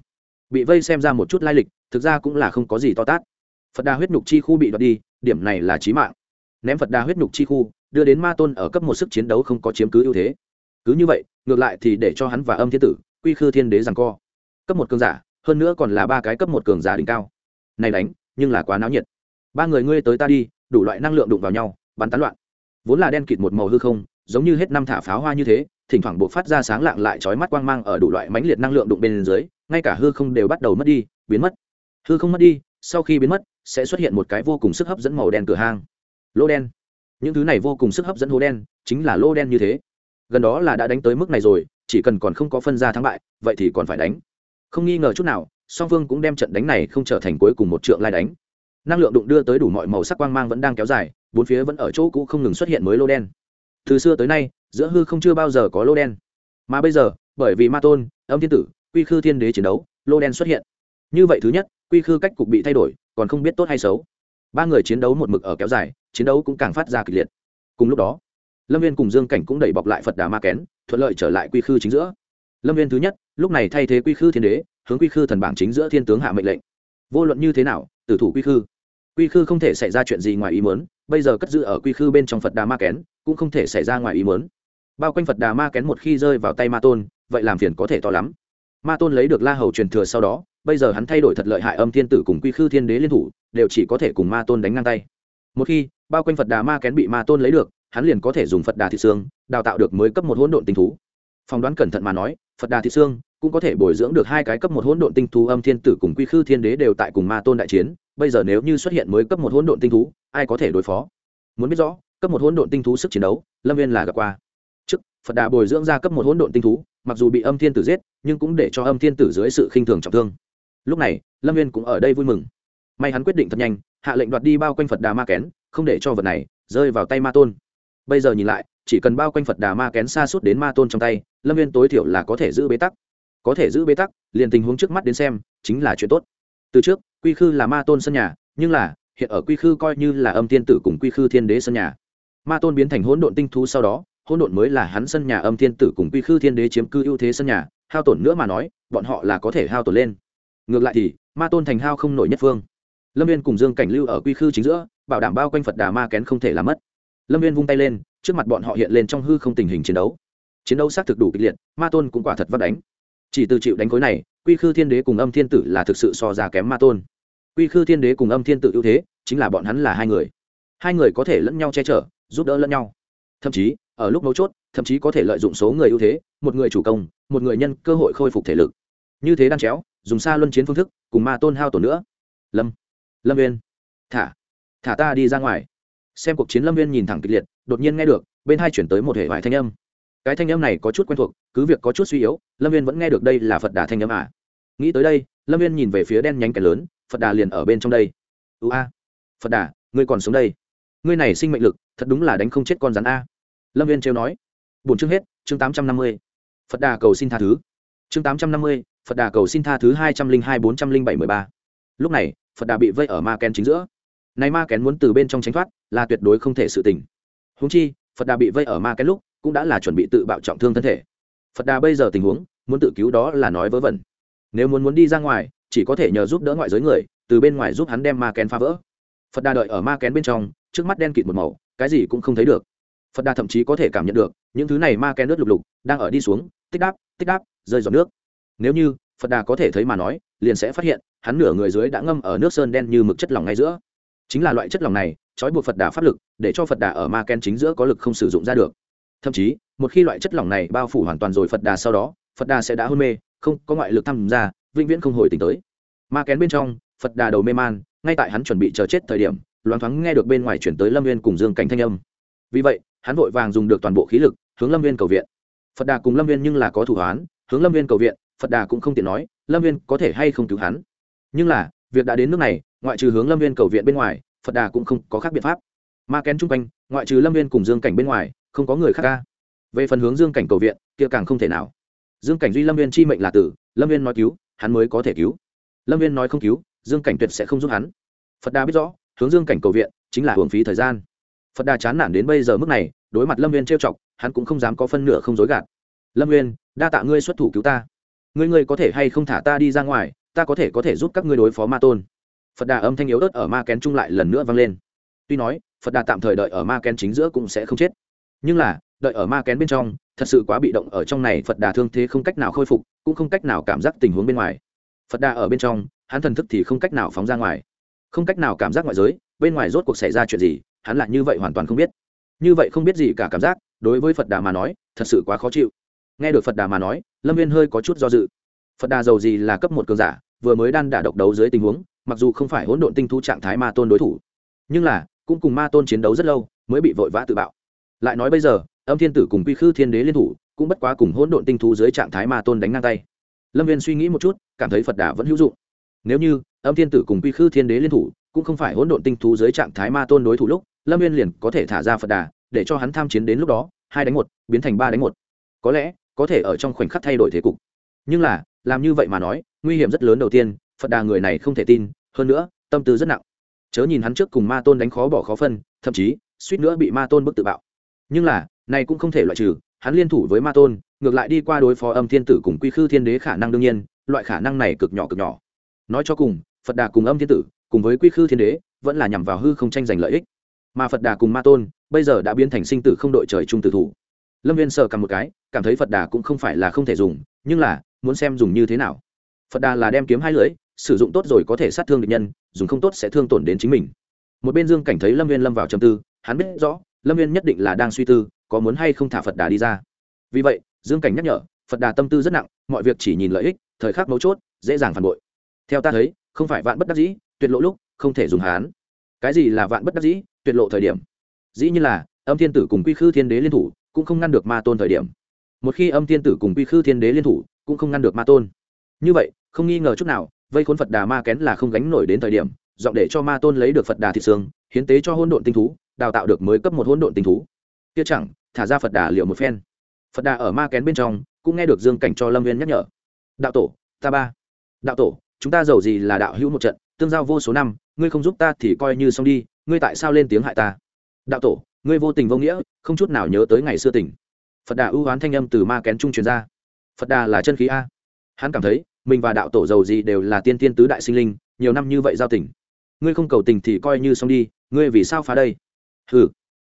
Bị vây xem ra một chút lai lịch, thực ra cũng là không có gì to tát phật đà huyết nhục chi khu bị đoạt đi, điểm này là trí mạng. Ném phật đà huyết nhục chi khu, đưa đến ma tôn ở cấp một sức chiến đấu không có chiếm cứ ưu thế. Cứ như vậy, ngược lại thì để cho hắn và âm thiên tử, quy khư thiên đế rằng co. Cấp một cường giả, hơn nữa còn là ba cái cấp một cường giả đỉnh cao. Này đánh, nhưng là quá náo nhiệt. Ba người ngươi tới ta đi, đủ loại năng lượng đụng vào nhau, bắn tán loạn. Vốn là đen kịt một màu hư không, giống như hết năm thả pháo hoa như thế, thỉnh thoảng buộc phát ra sáng lạng lại trói mắt quang mang ở đủ loại mãnh liệt năng lượng đụng bên dưới, ngay cả hư không đều bắt đầu mất đi, biến mất. Hư không mất đi, sau khi biến mất sẽ xuất hiện một cái vô cùng sức hấp dẫn màu đen cửa hang. Lô đen. Những thứ này vô cùng sức hấp dẫn hố đen, chính là lô đen như thế. Gần đó là đã đánh tới mức này rồi, chỉ cần còn không có phân ra thắng bại, vậy thì còn phải đánh. Không nghi ngờ chút nào, song phương cũng đem trận đánh này không trở thành cuối cùng một trượng lai đánh. Năng lượng đụng đưa tới đủ mọi màu sắc quang mang vẫn đang kéo dài, bốn phía vẫn ở chỗ cũ không ngừng xuất hiện mới lô đen. Từ xưa tới nay, giữa hư không chưa bao giờ có lô đen. Mà bây giờ, bởi vì ma tôn, âm thiên tử, quy khư thiên đế chiến đấu, lô đen xuất hiện. Như vậy thứ nhất, quy khư cách cục bị thay đổi còn không biết tốt hay xấu. Ba người chiến đấu một mực ở kéo dài, chiến đấu cũng càng phát ra kịch liệt. Cùng lúc đó, lâm viên cùng dương cảnh cũng đẩy bọc lại phật đà ma kén, thuận lợi trở lại quy khư chính giữa. Lâm viên thứ nhất, lúc này thay thế quy khư thiên đế, hướng quy khư thần bảng chính giữa thiên tướng hạ mệnh lệnh. Vô luận như thế nào, tử thủ quy khư. Quy khư không thể xảy ra chuyện gì ngoài ý mớn bây giờ cất giữ ở quy khư bên trong phật đà ma kén, cũng không thể xảy ra ngoài ý mớn bao quanh phật đà ma kén một khi rơi vào tay ma tôn, vậy làm phiền có thể to lắm. Ma tôn lấy được la hầu truyền thừa sau đó bây giờ hắn thay đổi thật lợi hại âm thiên tử cùng quy khư thiên đế liên thủ, đều chỉ có thể cùng ma tôn đánh ngang tay. Một khi, bao quanh phật đà ma kén bị ma tôn lấy được, hắn liền có thể dùng phật đà thị xương, đào tạo được mới cấp một hỗn độn tinh thú. Phỏng đoán cẩn thận mà nói, phật đà thị xương cũng có thể bồi dưỡng được hai cái cấp một hỗn độn tinh thú âm thiên tử cùng quy khư thiên đế đều tại cùng ma tôn đại chiến. Bây giờ nếu như xuất hiện mới cấp một hỗn độn tinh thú, ai có thể đối phó? Muốn biết rõ, cấp một hỗn độn tinh thú sức chiến đấu, lâm viên là gặp qua. Trước, phật đà bồi dưỡng ra cấp một hỗn độn tinh thú, mặc dù bị âm thiên tử giết, nhưng cũng để cho âm thiên tử dưới sự khinh thường trọng thương lúc này, lâm viên cũng ở đây vui mừng. May hắn quyết định thật nhanh, hạ lệnh đoạt đi bao quanh phật đà ma kén, không để cho vật này rơi vào tay ma tôn. Bây giờ nhìn lại, chỉ cần bao quanh phật đà ma kén xa suốt đến ma tôn trong tay, lâm viên tối thiểu là có thể giữ bế tắc. Có thể giữ bế tắc, liền tình huống trước mắt đến xem, chính là chuyện tốt. Từ trước, quy khư là ma tôn sân nhà, nhưng là, hiện ở quy khư coi như là âm tiên tử cùng quy khư thiên đế sân nhà. Ma tôn biến thành hỗn độn tinh thú sau đó, hỗn độn mới là hắn sân nhà âm thiên tử cùng quy khư thiên đế chiếm cư ưu thế sân nhà, hao tổn nữa mà nói, bọn họ là có thể hao tổn lên ngược lại thì, ma tôn thành hao không nổi nhất phương. Lâm viên cùng dương cảnh lưu ở quy khư chính giữa, bảo đảm bao quanh phật đà ma kén không thể làm mất. Lâm viên vung tay lên, trước mặt bọn họ hiện lên trong hư không tình hình chiến đấu. Chiến đấu xác thực đủ kịch liệt, ma tôn cũng quả thật vắt đánh. Chỉ từ chịu đánh khối này, quy khư thiên đế cùng âm thiên tử là thực sự so ra kém ma tôn. Quy khư thiên đế cùng âm thiên tử ưu thế, chính là bọn hắn là hai người. Hai người có thể lẫn nhau che chở, giúp đỡ lẫn nhau. Thậm chí, ở lúc mấu chốt, thậm chí có thể lợi dụng số người ưu thế, một người chủ công, một người nhân cơ hội khôi phục thể lực. Như thế đang chéo dùng xa luân chiến phương thức, cùng ma tôn hao tổn nữa. Lâm lâm viên thả thả ta đi ra ngoài. Xem cuộc chiến lâm viên nhìn thẳng kịch liệt, đột nhiên nghe được, bên hai chuyển tới một hệ vải thanh âm. Cái thanh âm này có chút quen thuộc, cứ việc có chút suy yếu, lâm viên vẫn nghe được đây là phật đà thanh âm à. nghĩ tới đây, lâm viên nhìn về phía đen nhánh cái lớn, phật đà liền ở bên trong đây. Ưu a, phật đà, ngươi còn sống đây. Ngươi này sinh mệnh lực, thật đúng là đánh không chết con rắn a. Lâm viên trêu nói. Bốn chương hết, chương tám trăm năm mươi. Phật đà cầu xin tha thứ. Chương tám trăm năm mươi phật đà cầu xin tha thứ hai trăm linh hai bốn trăm linh bảy mười ba. Lúc này, phật đà bị vây ở ma kén chính giữa. Này ma kén muốn từ bên trong tránh thoát, là tuyệt đối không thể sự tình. Húng chi, phật đà bị vây ở ma kén lúc, cũng đã là chuẩn bị tự bạo trọng thương thân thể. Phật đà bây giờ tình huống, muốn tự cứu đó là nói vớ vẩn. Nếu muốn muốn đi ra ngoài, chỉ có thể nhờ giúp đỡ ngoại giới người, từ bên ngoài giúp hắn đem ma kén phá vỡ. Phật đà đợi ở ma kén bên trong, trước mắt đen kịt một màu, cái gì cũng không thấy được. Phật đà thậm chí có thể cảm nhận được, những thứ này ma kén nước lục lục, đang ở đi xuống, tích đáp tích đáp, rơi giọt nước nếu như phật đà có thể thấy mà nói, liền sẽ phát hiện, hắn nửa người dưới đã ngâm ở nước sơn đen như mực chất lỏng ngay giữa. Chính là loại chất lỏng này, trói buộc phật đà pháp lực, để cho phật đà ở ma ken chính giữa có lực không sử dụng ra được. Thậm chí, một khi loại chất lỏng này bao phủ hoàn toàn rồi phật đà sau đó, phật đà sẽ đã hôn mê, không có ngoại lực tham gia, vĩnh viễn không hồi tỉnh tới. Ma kén bên trong, phật đà đầu mê man, ngay tại hắn chuẩn bị chờ chết thời điểm, loáng thoáng nghe được bên ngoài chuyển tới lâm viên cùng dương cảnh thanh âm. Vì vậy, hắn vội vàng dùng được toàn bộ khí lực, hướng lâm viên cầu viện. Phật đà cùng lâm viên nhưng là có thủ hoán hướng lâm viên cầu viện phật đà cũng không tiện nói, lâm viên có thể hay không cứu hắn. Nhưng là, việc đã đến nước này, ngoại trừ hướng lâm viên cầu viện bên ngoài, phật đà cũng không có khác biện pháp. Ma kén chung quanh, ngoại trừ lâm viên cùng dương cảnh bên ngoài, không có người khác ca. Về phần hướng dương cảnh cầu viện, kia càng không thể nào. Dương cảnh duy lâm viên chi mệnh là tử, lâm viên nói cứu, hắn mới có thể cứu. Lâm viên nói không cứu, dương cảnh tuyệt sẽ không giúp hắn. Phật đà biết rõ, hướng dương cảnh cầu viện, chính là hưởng phí thời gian. Phật đà chán nản đến bây giờ mức này, đối mặt lâm viên trêu chọc, hắn cũng không dám có phân nửa không dối gạt. Lâm viên, đa tạ ngươi xuất thủ cứu ta ngươi ngươi có thể hay không thả ta đi ra ngoài, ta có thể có thể giúp các ngươi đối phó ma tôn. Phật đà âm thanh yếu ớt ở ma kén trung lại lần nữa vang lên. Tuy nói, phật đà tạm thời đợi ở ma kén chính giữa cũng sẽ không chết. Nhưng là, đợi ở ma kén bên trong, thật sự quá bị động ở trong này, phật đà thương thế không cách nào khôi phục, cũng không cách nào cảm giác tình huống bên ngoài. Phật đà ở bên trong, hắn thần thức thì không cách nào phóng ra ngoài. Không cách nào cảm giác ngoại giới, bên ngoài rốt cuộc xảy ra chuyện gì, hắn lại như vậy hoàn toàn không biết. Như vậy không biết gì cả cảm giác, đối với phật đà mà nói, thật sự quá khó chịu nghe được phật đà mà nói, lâm viên hơi có chút do dự. Phật đà giàu gì là cấp một cường giả, vừa mới đan đả độc đấu dưới tình huống, mặc dù không phải hỗn độn tinh thu trạng thái ma tôn đối thủ, nhưng là, cũng cùng ma tôn chiến đấu rất lâu, mới bị vội vã tự bạo. Lại nói bây giờ, âm thiên tử cùng quy khư thiên đế liên thủ, cũng bất quá cùng hỗn độn tinh thu dưới trạng thái ma tôn đánh ngang tay. Lâm viên suy nghĩ một chút, cảm thấy phật đà vẫn hữu dụng. Nếu như âm thiên tử cùng quy khư thiên đế liên thủ, cũng không phải hỗn độn tinh thú dưới trạng thái ma tôn đối thủ lúc, lâm viên liền có thể thả ra phật đà, để cho hắn tham chiến đến lúc đó, hai đánh một, biến thành ba đánh một. Có lẽ có thể ở trong khoảnh khắc thay đổi thế cục. Nhưng là, làm như vậy mà nói, nguy hiểm rất lớn đầu tiên, phật đà người này không thể tin, hơn nữa, tâm tư rất nặng. Chớ nhìn hắn trước cùng ma tôn đánh khó bỏ khó phân, thậm chí, suýt nữa bị ma tôn bức tự bạo. Nhưng là, này cũng không thể loại trừ, hắn liên thủ với ma tôn, ngược lại đi qua đối phó âm thiên tử cùng quy khư thiên đế khả năng đương nhiên, loại khả năng này cực nhỏ cực nhỏ. Nói cho cùng, phật đà cùng âm thiên tử, cùng với quy khư thiên đế, vẫn là nhằm vào hư không tranh giành lợi ích. Mà phật đà cùng ma tôn, bây giờ đã biến thành sinh tử không đội trời chung tử thủ. Lâm viên sợ cầm một cái cảm thấy phật đà cũng không phải là không thể dùng, nhưng là, muốn xem dùng như thế nào. Phật đà là đem kiếm hai lưỡi, sử dụng tốt rồi có thể sát thương địch nhân, dùng không tốt sẽ thương tổn đến chính mình. Một bên dương cảnh thấy lâm viên lâm vào trầm tư, hắn biết rõ, lâm viên nhất định là đang suy tư, có muốn hay không thả phật đà đi ra. Vì vậy, dương cảnh nhắc nhở, phật đà tâm tư rất nặng, mọi việc chỉ nhìn lợi ích, thời khắc mấu chốt, dễ dàng phản bội. Theo ta thấy, không phải vạn bất đắc dĩ, tuyệt lộ lúc, không thể dùng hán. Cái gì là vạn bất đắc dĩ, tuyệt lộ thời điểm? Dĩ như là, âm thiên tử cùng quy khư thiên đế liên thủ, cũng không ngăn được ma tôn thời điểm một khi âm thiên tử cùng quy khư thiên đế liên thủ, cũng không ngăn được ma tôn. Như vậy, không nghi ngờ chút nào, vây khốn phật đà ma kén là không gánh nổi đến thời điểm dọn để cho ma tôn lấy được phật đà thịt xương, hiến tế cho hôn độn tinh thú, đào tạo được mới cấp một hôn độn tinh thú. Kia chẳng, thả ra phật đà liệu một phen. Phật đà ở ma kén bên trong, cũng nghe được dương cảnh cho lâm viên nhắc nhở. Đạo tổ, ta ba. Đạo tổ, chúng ta giàu gì là đạo hữu một trận, tương giao vô số năm, ngươi không giúp ta thì coi như xong đi, ngươi tại sao lên tiếng hại ta? Đạo tổ, ngươi vô tình vô nghĩa, không chút nào nhớ tới ngày xưa tỉnh phật đà ưu oán thanh âm từ ma kén trung truyền ra. Phật đà là chân khí a. Hắn cảm thấy, mình và đạo tổ giàu gì đều là tiên tiên tứ đại sinh linh, nhiều năm như vậy giao tình. Ngươi không cầu tình thì coi như xong đi, ngươi vì sao phá đây? Hừ.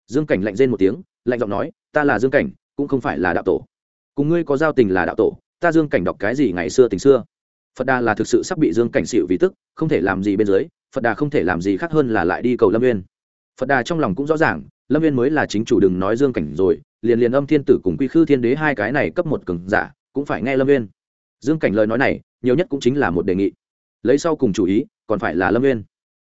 Dương cảnh lạnh rên một tiếng, lạnh giọng nói, ta là dương cảnh, cũng không phải là đạo tổ. Cùng ngươi có giao tình là đạo tổ, ta dương cảnh đọc cái gì ngày xưa tình xưa? Phật đà là thực sự sắp bị dương cảnh xịu vì tức, không thể làm gì bên dưới, phật đà không thể làm gì khác hơn là lại đi cầu lâm nguyên. phật đà trong lòng cũng rõ ràng lâm viên mới là chính chủ đừng nói dương cảnh rồi, liền liền âm thiên tử cùng quy khư thiên đế hai cái này cấp một cường giả, cũng phải nghe lâm viên. Dương cảnh lời nói này, nhiều nhất cũng chính là một đề nghị. Lấy sau cùng chủ ý, còn phải là lâm viên.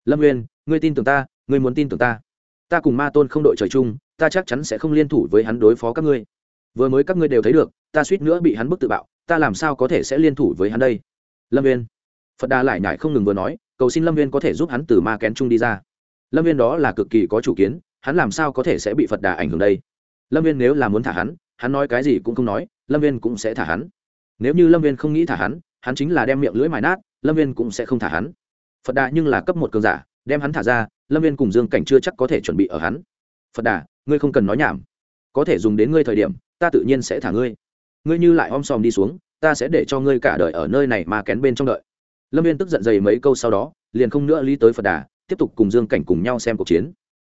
Lâm viên, ngươi tin tưởng ta, ngươi muốn tin tưởng ta. Ta cùng ma tôn không đội trời chung, ta chắc chắn sẽ không liên thủ với hắn đối phó các ngươi. Vừa mới các ngươi đều thấy được, ta suýt nữa bị hắn bức tự bạo, ta làm sao có thể sẽ liên thủ với hắn đây? Lâm viên. Phật đà lại nhải không ngừng vừa nói, cầu xin lâm viên có thể giúp hắn từ ma kén Trung đi ra. Lâm viên đó là cực kỳ có chủ kiến hắn làm sao có thể sẽ bị phật đà ảnh hưởng đây? Lâm viên nếu là muốn thả hắn hắn nói cái gì cũng không nói, lâm viên cũng sẽ thả hắn. Nếu như lâm viên không nghĩ thả hắn hắn chính là đem miệng lưỡi mài nát, lâm viên cũng sẽ không thả hắn. Phật đà nhưng là cấp một cường giả, đem hắn thả ra, lâm viên cùng dương cảnh chưa chắc có thể chuẩn bị ở hắn. Phật đà, ngươi không cần nói nhảm. Có thể dùng đến ngươi thời điểm, ta tự nhiên sẽ thả ngươi. Ngươi như lại om sòm đi xuống, ta sẽ để cho ngươi cả đời ở nơi này mà kén bên trong đợi. Lâm viên tức giận dày mấy câu sau đó, liền không nữa lý tới phật đà, tiếp tục cùng dương cảnh cùng nhau xem cuộc chiến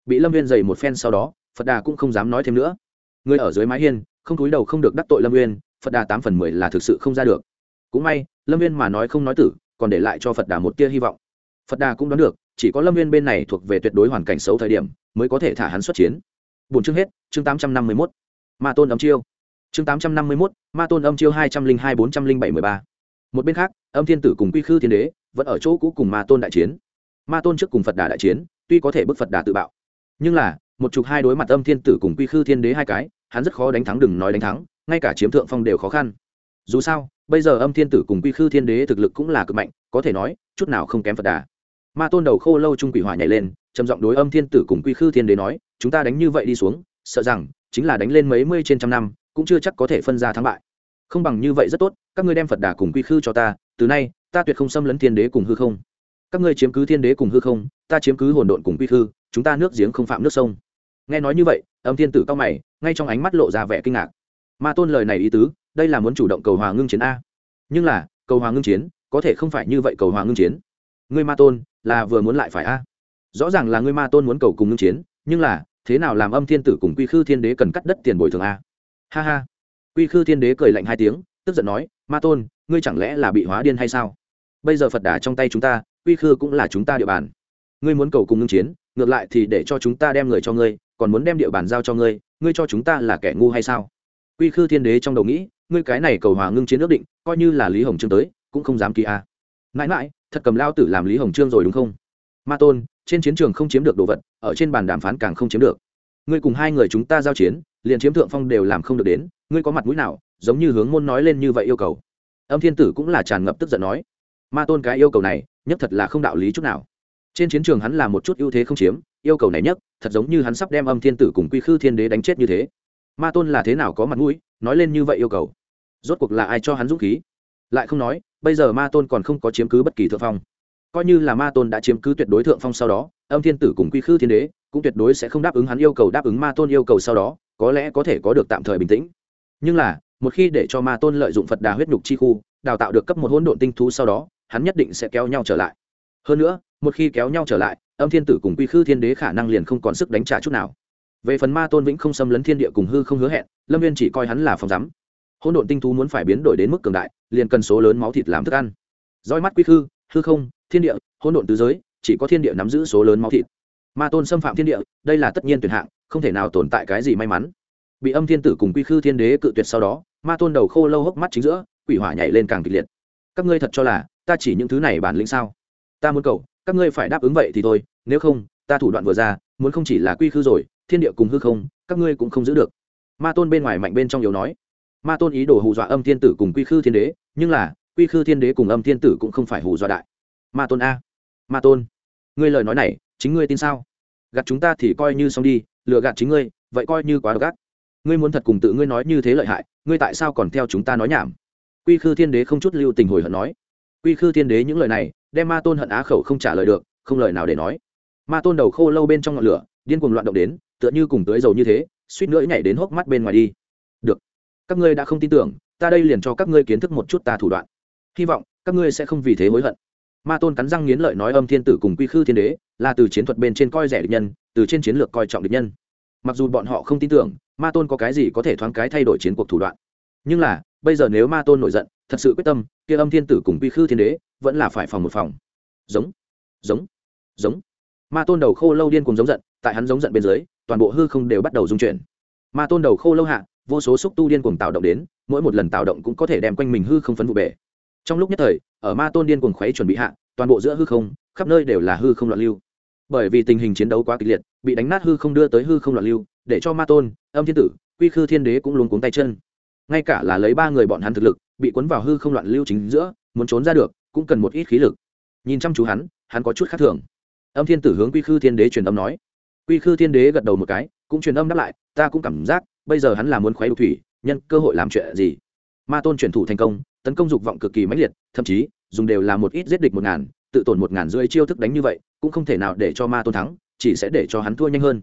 bị lâm viên dày một phen sau đó, phật đà cũng không dám nói thêm nữa. Ngươi ở dưới mái hiên, không túi đầu không được đắc tội lâm viên phật đà tám phần mười là thực sự không ra được. Cũng may, lâm viên mà nói không nói tử, còn để lại cho phật đà một tia hy vọng. Phật đà cũng đoán được, chỉ có lâm viên bên này thuộc về tuyệt đối hoàn cảnh xấu thời điểm, mới có thể thả hắn xuất chiến. Bốn chương hết, chương tám trăm năm mươi mốt. Ma tôn âm chiêu. Chương tám trăm năm mươi mốt, ma tôn âm chiêu hai trăm linh hai bốn trăm linh bảy mười ba. Một bên khác, âm thiên tử cùng quy khư thiên đế vẫn ở chỗ cũ cùng ma tôn đại chiến. Ma tôn trước cùng phật đà đại chiến, tuy có thể bức phật đà tự bạo nhưng là, một chục hai đối mặt âm thiên tử cùng quy khư thiên đế hai cái, hắn rất khó đánh thắng, đừng nói đánh thắng, ngay cả chiếm thượng phong đều khó khăn. Dù sao, bây giờ âm thiên tử cùng quy khư thiên đế thực lực cũng là cực mạnh, có thể nói, chút nào không kém phật đà. Ma tôn đầu khô lâu trung quỷ hỏa nhảy lên, trầm giọng đối âm thiên tử cùng quy khư thiên đế nói, chúng ta đánh như vậy đi xuống, sợ rằng chính là đánh lên mấy mươi trên trăm năm, cũng chưa chắc có thể phân ra thắng bại. Không bằng như vậy rất tốt, các ngươi đem phật đà cùng quy khư cho ta, từ nay, ta tuyệt không xâm lấn thiên đế cùng hư không. Các ngươi chiếm cứ thiên đế cùng hư không, ta chiếm cứ hồn độn cùng quy khư chúng ta nước giếng không phạm nước sông. Nghe nói như vậy, âm thiên tử cao mày, ngay trong ánh mắt lộ ra vẻ kinh ngạc. Ma tôn lời này ý tứ, đây là muốn chủ động cầu hòa ngưng chiến a. Nhưng là, cầu hòa ngưng chiến, có thể không phải như vậy cầu hòa ngưng chiến. Ngươi ma tôn, là vừa muốn lại phải a. Rõ ràng là ngươi ma tôn muốn cầu cùng ngưng chiến, nhưng là, thế nào làm âm thiên tử cùng quy khư thiên đế cần cắt đất tiền bồi thường a? Ha ha. Quy khư thiên đế cười lạnh hai tiếng, tức giận nói, ma tôn, ngươi chẳng lẽ là bị hóa điên hay sao? Bây giờ phật đà trong tay chúng ta, quy khư cũng là chúng ta địa bàn. Ngươi muốn cầu cùng ngưng chiến ngược lại thì để cho chúng ta đem người cho ngươi, còn muốn đem địa bàn giao cho ngươi ngươi cho chúng ta là kẻ ngu hay sao? Quy khư thiên đế trong đầu nghĩ, ngươi cái này cầu hòa ngưng chiến ước định, coi như là lý hồng trương tới, cũng không dám kỳ a. À. mãi mãi, thật cầm lao tử làm lý hồng trương rồi đúng không? Ma tôn, trên chiến trường không chiếm được đồ vật, ở trên bàn đàm phán càng không chiếm được. Ngươi cùng hai người chúng ta giao chiến, liền chiếm thượng phong đều làm không được đến, ngươi có mặt mũi nào, giống như hướng môn nói lên như vậy yêu cầu? Âm thiên tử cũng là tràn ngập tức giận nói. Ma tôn cái yêu cầu này, nhất thật là không đạo lý chút nào trên chiến trường hắn là một chút ưu thế không chiếm, yêu cầu này nhất, thật giống như hắn sắp đem âm thiên tử cùng quy khư thiên đế đánh chết như thế. Ma tôn là thế nào có mặt mũi, nói lên như vậy yêu cầu. Rốt cuộc là ai cho hắn dũng khí? Lại không nói, bây giờ ma tôn còn không có chiếm cứ bất kỳ thượng phong. Coi như là ma tôn đã chiếm cứ tuyệt đối thượng phong sau đó, âm thiên tử cùng quy khư thiên đế cũng tuyệt đối sẽ không đáp ứng hắn yêu cầu đáp ứng ma tôn yêu cầu sau đó, có lẽ có thể có được tạm thời bình tĩnh. Nhưng là, một khi để cho ma tôn lợi dụng phật đà huyết nhục chi khu, đào tạo được cấp một hỗn độn tinh thú sau đó, hắn nhất định sẽ kéo nhau trở lại. Hơn nữa một khi kéo nhau trở lại, âm thiên tử cùng quy khư thiên đế khả năng liền không còn sức đánh trả chút nào. Về phần ma tôn vĩnh không xâm lấn thiên địa cùng hư không hứa hẹn, lâm viên chỉ coi hắn là phòng rắm hỗn độn tinh thú muốn phải biến đổi đến mức cường đại, liền cần số lớn máu thịt làm thức ăn. Roi mắt quy khư, hư không, thiên địa, hỗn độn tứ giới, chỉ có thiên địa nắm giữ số lớn máu thịt. Ma tôn xâm phạm thiên địa, đây là tất nhiên tuyệt hạng, không thể nào tồn tại cái gì may mắn. Bị âm thiên tử cùng quy khư thiên đế cự tuyệt sau đó, ma tôn đầu khô lâu hốc mắt chính giữa, quỷ hỏa nhảy lên càng kịch liệt. Các ngươi thật cho là, ta chỉ những thứ này bản lĩnh sao? Ta muốn cầu các ngươi phải đáp ứng vậy thì thôi, nếu không, ta thủ đoạn vừa ra, muốn không chỉ là quy khư rồi, thiên địa cùng hư không, các ngươi cũng không giữ được. Ma tôn bên ngoài mạnh bên trong yếu nói. Ma tôn ý đồ hù dọa âm thiên tử cùng quy khư thiên đế, nhưng là, quy khư thiên đế cùng âm thiên tử cũng không phải hù dọa đại. Ma tôn a, ma tôn, ngươi lời nói này, chính ngươi tin sao? Gạt chúng ta thì coi như xong đi, lừa gạt chính ngươi, vậy coi như quá độc ác. Ngươi muốn thật cùng tự ngươi nói như thế lợi hại, ngươi tại sao còn theo chúng ta nói nhảm? Quy khư thiên đế không chút lưu tình hồi hận nói. Quy khư thiên đế những lời này đem ma tôn hận á khẩu không trả lời được, không lời nào để nói. Ma tôn đầu khô lâu bên trong ngọn lửa, điên cuồng loạn động đến, tựa như cùng tưới dầu như thế, suýt nữa nhảy đến hốc mắt bên ngoài đi. Được. Các ngươi đã không tin tưởng, ta đây liền cho các ngươi kiến thức một chút ta thủ đoạn. Hy vọng, các ngươi sẽ không vì thế hối hận. Ma tôn cắn răng nghiến lợi nói âm thiên tử cùng quy khư thiên đế, là từ chiến thuật bên trên coi rẻ địch nhân, từ trên chiến lược coi trọng địch nhân. Mặc dù bọn họ không tin tưởng, ma tôn có cái gì có thể thoáng cái thay đổi chiến cuộc thủ đoạn. Nhưng là, bây giờ nếu ma tôn nổi giận thật sự quyết tâm, kia âm thiên tử cùng quy khư thiên đế vẫn là phải phòng một phòng. Giống giống giống. Ma tôn đầu khô lâu điên cùng giống giận, tại hắn giống giận bên dưới, toàn bộ hư không đều bắt đầu dung chuyển. Ma tôn đầu khô lâu hạ, vô số xúc tu điên cuồng tạo động đến, mỗi một lần tạo động cũng có thể đem quanh mình hư không phấn vụ bể. Trong lúc nhất thời, ở ma tôn điên cuồng khuấy chuẩn bị hạ, toàn bộ giữa hư không, khắp nơi đều là hư không loạn lưu. Bởi vì tình hình chiến đấu quá kịch liệt, bị đánh nát hư không đưa tới hư không loạn lưu, để cho ma tôn, âm thiên tử, quy khư thiên đế cũng luống cuống tay chân. Ngay cả là lấy ba người bọn hắn thực lực bị cuốn vào hư không loạn lưu chính giữa, muốn trốn ra được, cũng cần một ít khí lực. Nhìn chăm chú hắn hắn có chút khác thường. Âm thiên tử hướng quy khư thiên đế truyền âm nói. Quy khư thiên đế gật đầu một cái, cũng truyền âm đáp lại, ta cũng cảm giác, bây giờ hắn là muốn khoái đục thủy, nhân cơ hội làm chuyện gì? Ma tôn chuyển thủ thành công, tấn công dục vọng cực kỳ mãnh liệt, thậm chí, dùng đều là một ít giết địch một ngàn, tự tổn một ngàn rưỡi chiêu thức đánh như vậy, cũng không thể nào để cho ma tôn thắng, chỉ sẽ để cho hắn thua nhanh hơn.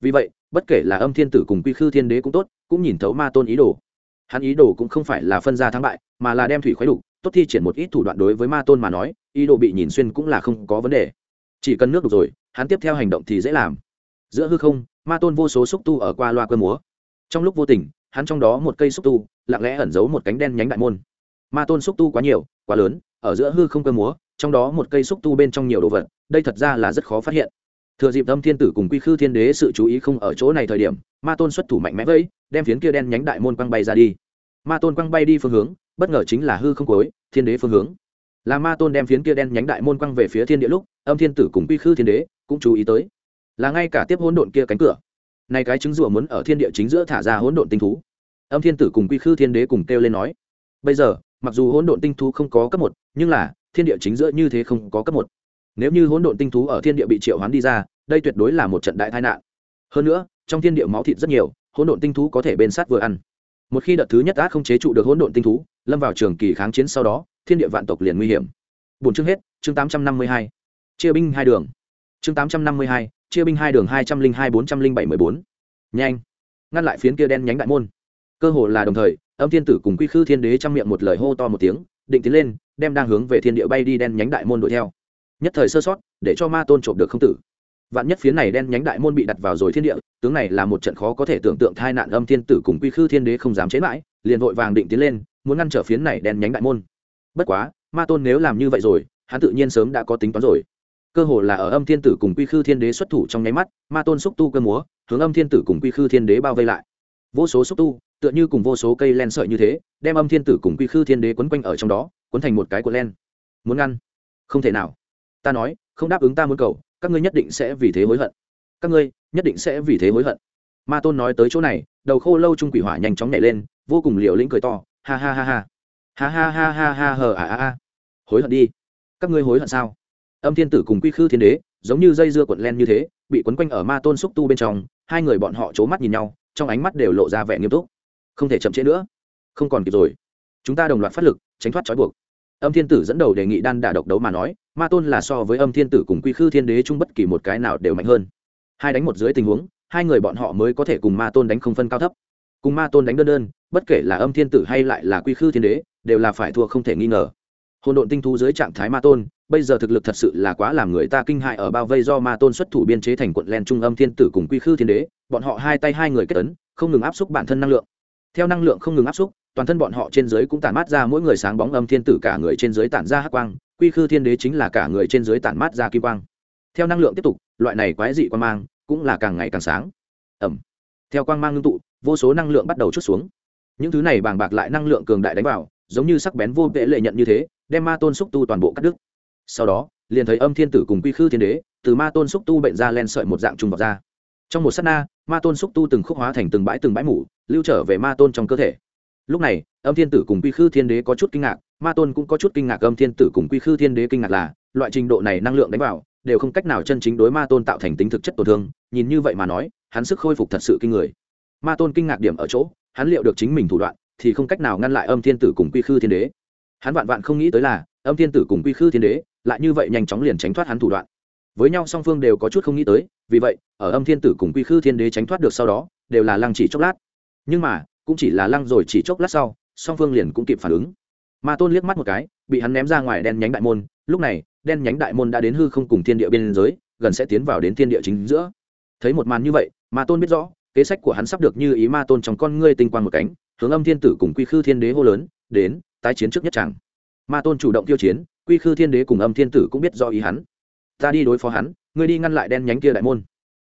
Vì vậy, bất kể là âm thiên tử cùng quy khư thiên đế cũng tốt, cũng nhìn thấu ma tôn ý đồ hắn ý đồ cũng không phải là phân ra thắng bại, mà là đem thủy khoái đục, tốt thi triển một ít thủ đoạn đối với ma tôn mà nói, ý đồ bị nhìn xuyên cũng là không có vấn đề. Chỉ cần nước đục rồi, hắn tiếp theo hành động thì dễ làm. Giữa hư không, ma tôn vô số xúc tu ở qua loa cơ múa. Trong lúc vô tình, hắn trong đó một cây xúc tu, lặng lẽ ẩn giấu một cánh đen nhánh đại môn. Ma tôn xúc tu quá nhiều, quá lớn, ở giữa hư không cơ múa, trong đó một cây xúc tu bên trong nhiều đồ vật, đây thật ra là rất khó phát hiện thừa dịp tâm thiên tử cùng quy khư thiên đế sự chú ý không ở chỗ này thời điểm, ma tôn xuất thủ mạnh mẽ vẫy, đem phiến kia đen nhánh đại môn quăng bay ra đi. Ma tôn quăng bay đi phương hướng, bất ngờ chính là hư không cuối, thiên đế phương hướng. Là ma tôn đem phiến kia đen nhánh đại môn quăng về phía thiên địa lúc, âm thiên tử cùng quy khư thiên đế cũng chú ý tới. Là ngay cả tiếp hỗn độn kia cánh cửa. Này cái trứng rùa muốn ở thiên địa chính giữa thả ra hỗn độn tinh thú. Âm thiên tử cùng quy khư thiên đế cùng kêu lên nói, bây giờ, mặc dù hỗn độn tinh thú không có cấp một, nhưng là, thiên địa chính giữa như thế không có cấp một nếu như hỗn độn tinh thú ở thiên địa bị triệu hoán đi ra, đây tuyệt đối là một trận đại tai nạn. Hơn nữa, trong thiên địa máu thịt rất nhiều, hỗn độn tinh thú có thể bên sát vừa ăn. Một khi đợt thứ nhất át không chế trụ được hỗn độn tinh thú, lâm vào trường kỳ kháng chiến sau đó, thiên địa vạn tộc liền nguy hiểm. Bốn chương hết, chương tám trăm năm mươi hai. Chia binh hai đường. Chương tám trăm năm mươi hai, chia binh hai đường hai trăm linh hai bốn trăm linh bảy mười bốn. Nhanh. Ngăn lại phiến kia đen nhánh đại môn. Cơ hồ là đồng thời, âm thiên tử cùng quy khư thiên đế trong miệng một lời hô to một tiếng, định tiến lên, đem đang hướng về thiên địa bay đi đen nhánh đại môn đuổi theo nhất thời sơ sót, để cho ma tôn trộm được không tử. Vạn nhất phiến này đen nhánh đại môn bị đặt vào rồi thiên địa, tướng này là một trận khó có thể tưởng tượng thai nạn âm thiên tử cùng quy khư thiên đế không dám chế mãi, liền vội vàng định tiến lên, muốn ngăn trở phiến này đen nhánh đại môn. Bất quá, ma tôn nếu làm như vậy rồi, hắn tự nhiên sớm đã có tính toán rồi. Cơ hồ là ở âm thiên tử cùng quy khư thiên đế xuất thủ trong nháy mắt, ma tôn xúc tu cơ múa, hướng âm thiên tử cùng quy khư thiên đế bao vây lại. Vô số xúc tu, tựa như cùng vô số cây len sợi như thế, đem âm thiên tử cùng quy khư thiên đế quấn quanh ở trong đó quấn thành một cái của len. Muốn ngăn? Không thể nào ta nói, không đáp ứng ta muốn cầu, các ngươi nhất định sẽ vì thế hối hận. Các ngươi nhất định sẽ vì thế hối hận. Ma tôn nói tới chỗ này, đầu khô lâu trung quỷ hỏa nhanh chóng nhảy lên, vô cùng liều lĩnh cười to, ha ha ha ha. Ha ha ha ha ha hờ à à à. Hối hận đi. Các ngươi hối hận sao? Âm thiên tử cùng quy khư thiên đế, giống như dây dưa cuộn len như thế, bị quấn quanh ở ma tôn xúc tu bên trong, hai người bọn họ c h ố mắt nhìn nhau, trong ánh mắt đều lộ ra vẻ nghiêm túc. Không thể chậm trễ nữa. Không còn kịp rồi. Chúng ta đồng loạt phát lực, tránh thoát trói buộc âm thiên tử dẫn đầu đề nghị đan đả độc đấu mà nói, ma tôn là so với âm thiên tử cùng quy khư thiên đế chung bất kỳ một cái nào đều mạnh hơn. Hai đánh một dưới tình huống, hai người bọn họ mới có thể cùng ma tôn đánh không phân cao thấp. Cùng ma tôn đánh đơn đơn, bất kể là âm thiên tử hay lại là quy khư thiên đế, đều là phải thua không thể nghi ngờ. Hôn độn tinh thú dưới trạng thái ma tôn, bây giờ thực lực thật sự là quá làm người ta kinh hại ở bao vây do ma tôn xuất thủ biên chế thành quận len trung âm thiên tử cùng quy khư thiên đế, bọn họ hai tay hai người kết ấn, không ngừng áp xúc bản thân năng lượng. Theo năng lượng không ngừng áp xúc toàn thân bọn họ trên dưới cũng tản mát ra mỗi người sáng bóng âm thiên tử cả người trên dưới tản ra hắc quang, quy khư thiên đế chính là cả người trên dưới tản mát ra kim quang. Theo năng lượng tiếp tục, loại này quái dị quang mang cũng là càng ngày càng sáng. Ẩm. Theo quang mang ngưng tụ, vô số năng lượng bắt đầu chút xuống. Những thứ này bàng bạc lại năng lượng cường đại đánh vào, giống như sắc bén vô vệ lệ nhận như thế, đem ma tôn xúc tu toàn bộ cắt đứt. Sau đó, liền thấy âm thiên tử cùng quy khư thiên đế từ ma tôn xúc tu bệnh ra len sợi một dạng trùng vào ra. Trong một s á t na, ma tôn xúc tu từng khúc hóa thành từng bãi từng bãi mủ, lưu trở về ma tôn trong cơ thể lúc này, âm thiên tử cùng quy khư thiên đế có chút kinh ngạc, ma tôn cũng có chút kinh ngạc âm thiên tử cùng quy khư thiên đế kinh ngạc là, loại trình độ này năng lượng đánh vào, đều không cách nào chân chính đối ma tôn tạo thành tính thực chất tổn thương, nhìn như vậy mà nói, hắn sức khôi phục thật sự kinh người. Ma tôn kinh ngạc điểm ở chỗ, hắn liệu được chính mình thủ đoạn, thì không cách nào ngăn lại âm thiên tử cùng quy khư thiên đế. Hắn vạn vạn không nghĩ tới là, âm thiên tử cùng quy khư thiên đế, lại như vậy nhanh chóng liền tránh thoát hắn thủ đoạn. Với nhau song phương đều có chút không nghĩ tới, vì vậy, ở âm thiên tử cùng quy khư thiên đế tránh thoát được sau đó, đều là lăng chỉ chốc lát. Nhưng mà cũng chỉ là lăng rồi chỉ chốc lát sau, song phương liền cũng kịp phản ứng. Ma tôn liếc mắt một cái, bị hắn ném ra ngoài đen nhánh đại môn, lúc này, đen nhánh đại môn đã đến hư không cùng thiên địa biên giới, gần sẽ tiến vào đến thiên địa chính giữa. Thấy một màn như vậy, ma tôn biết rõ, kế sách của hắn sắp được như ý ma tôn trong con ngươi tinh quang một cánh, hướng âm thiên tử cùng quy khư thiên đế hô lớn, đến, tái chiến trước nhất chẳng ma tôn chủ động tiêu chiến, quy khư thiên đế cùng âm thiên tử cũng biết do ý hắn. Ta đi đối phó hắn, ngươi đi ngăn lại đen nhánh kia đại môn.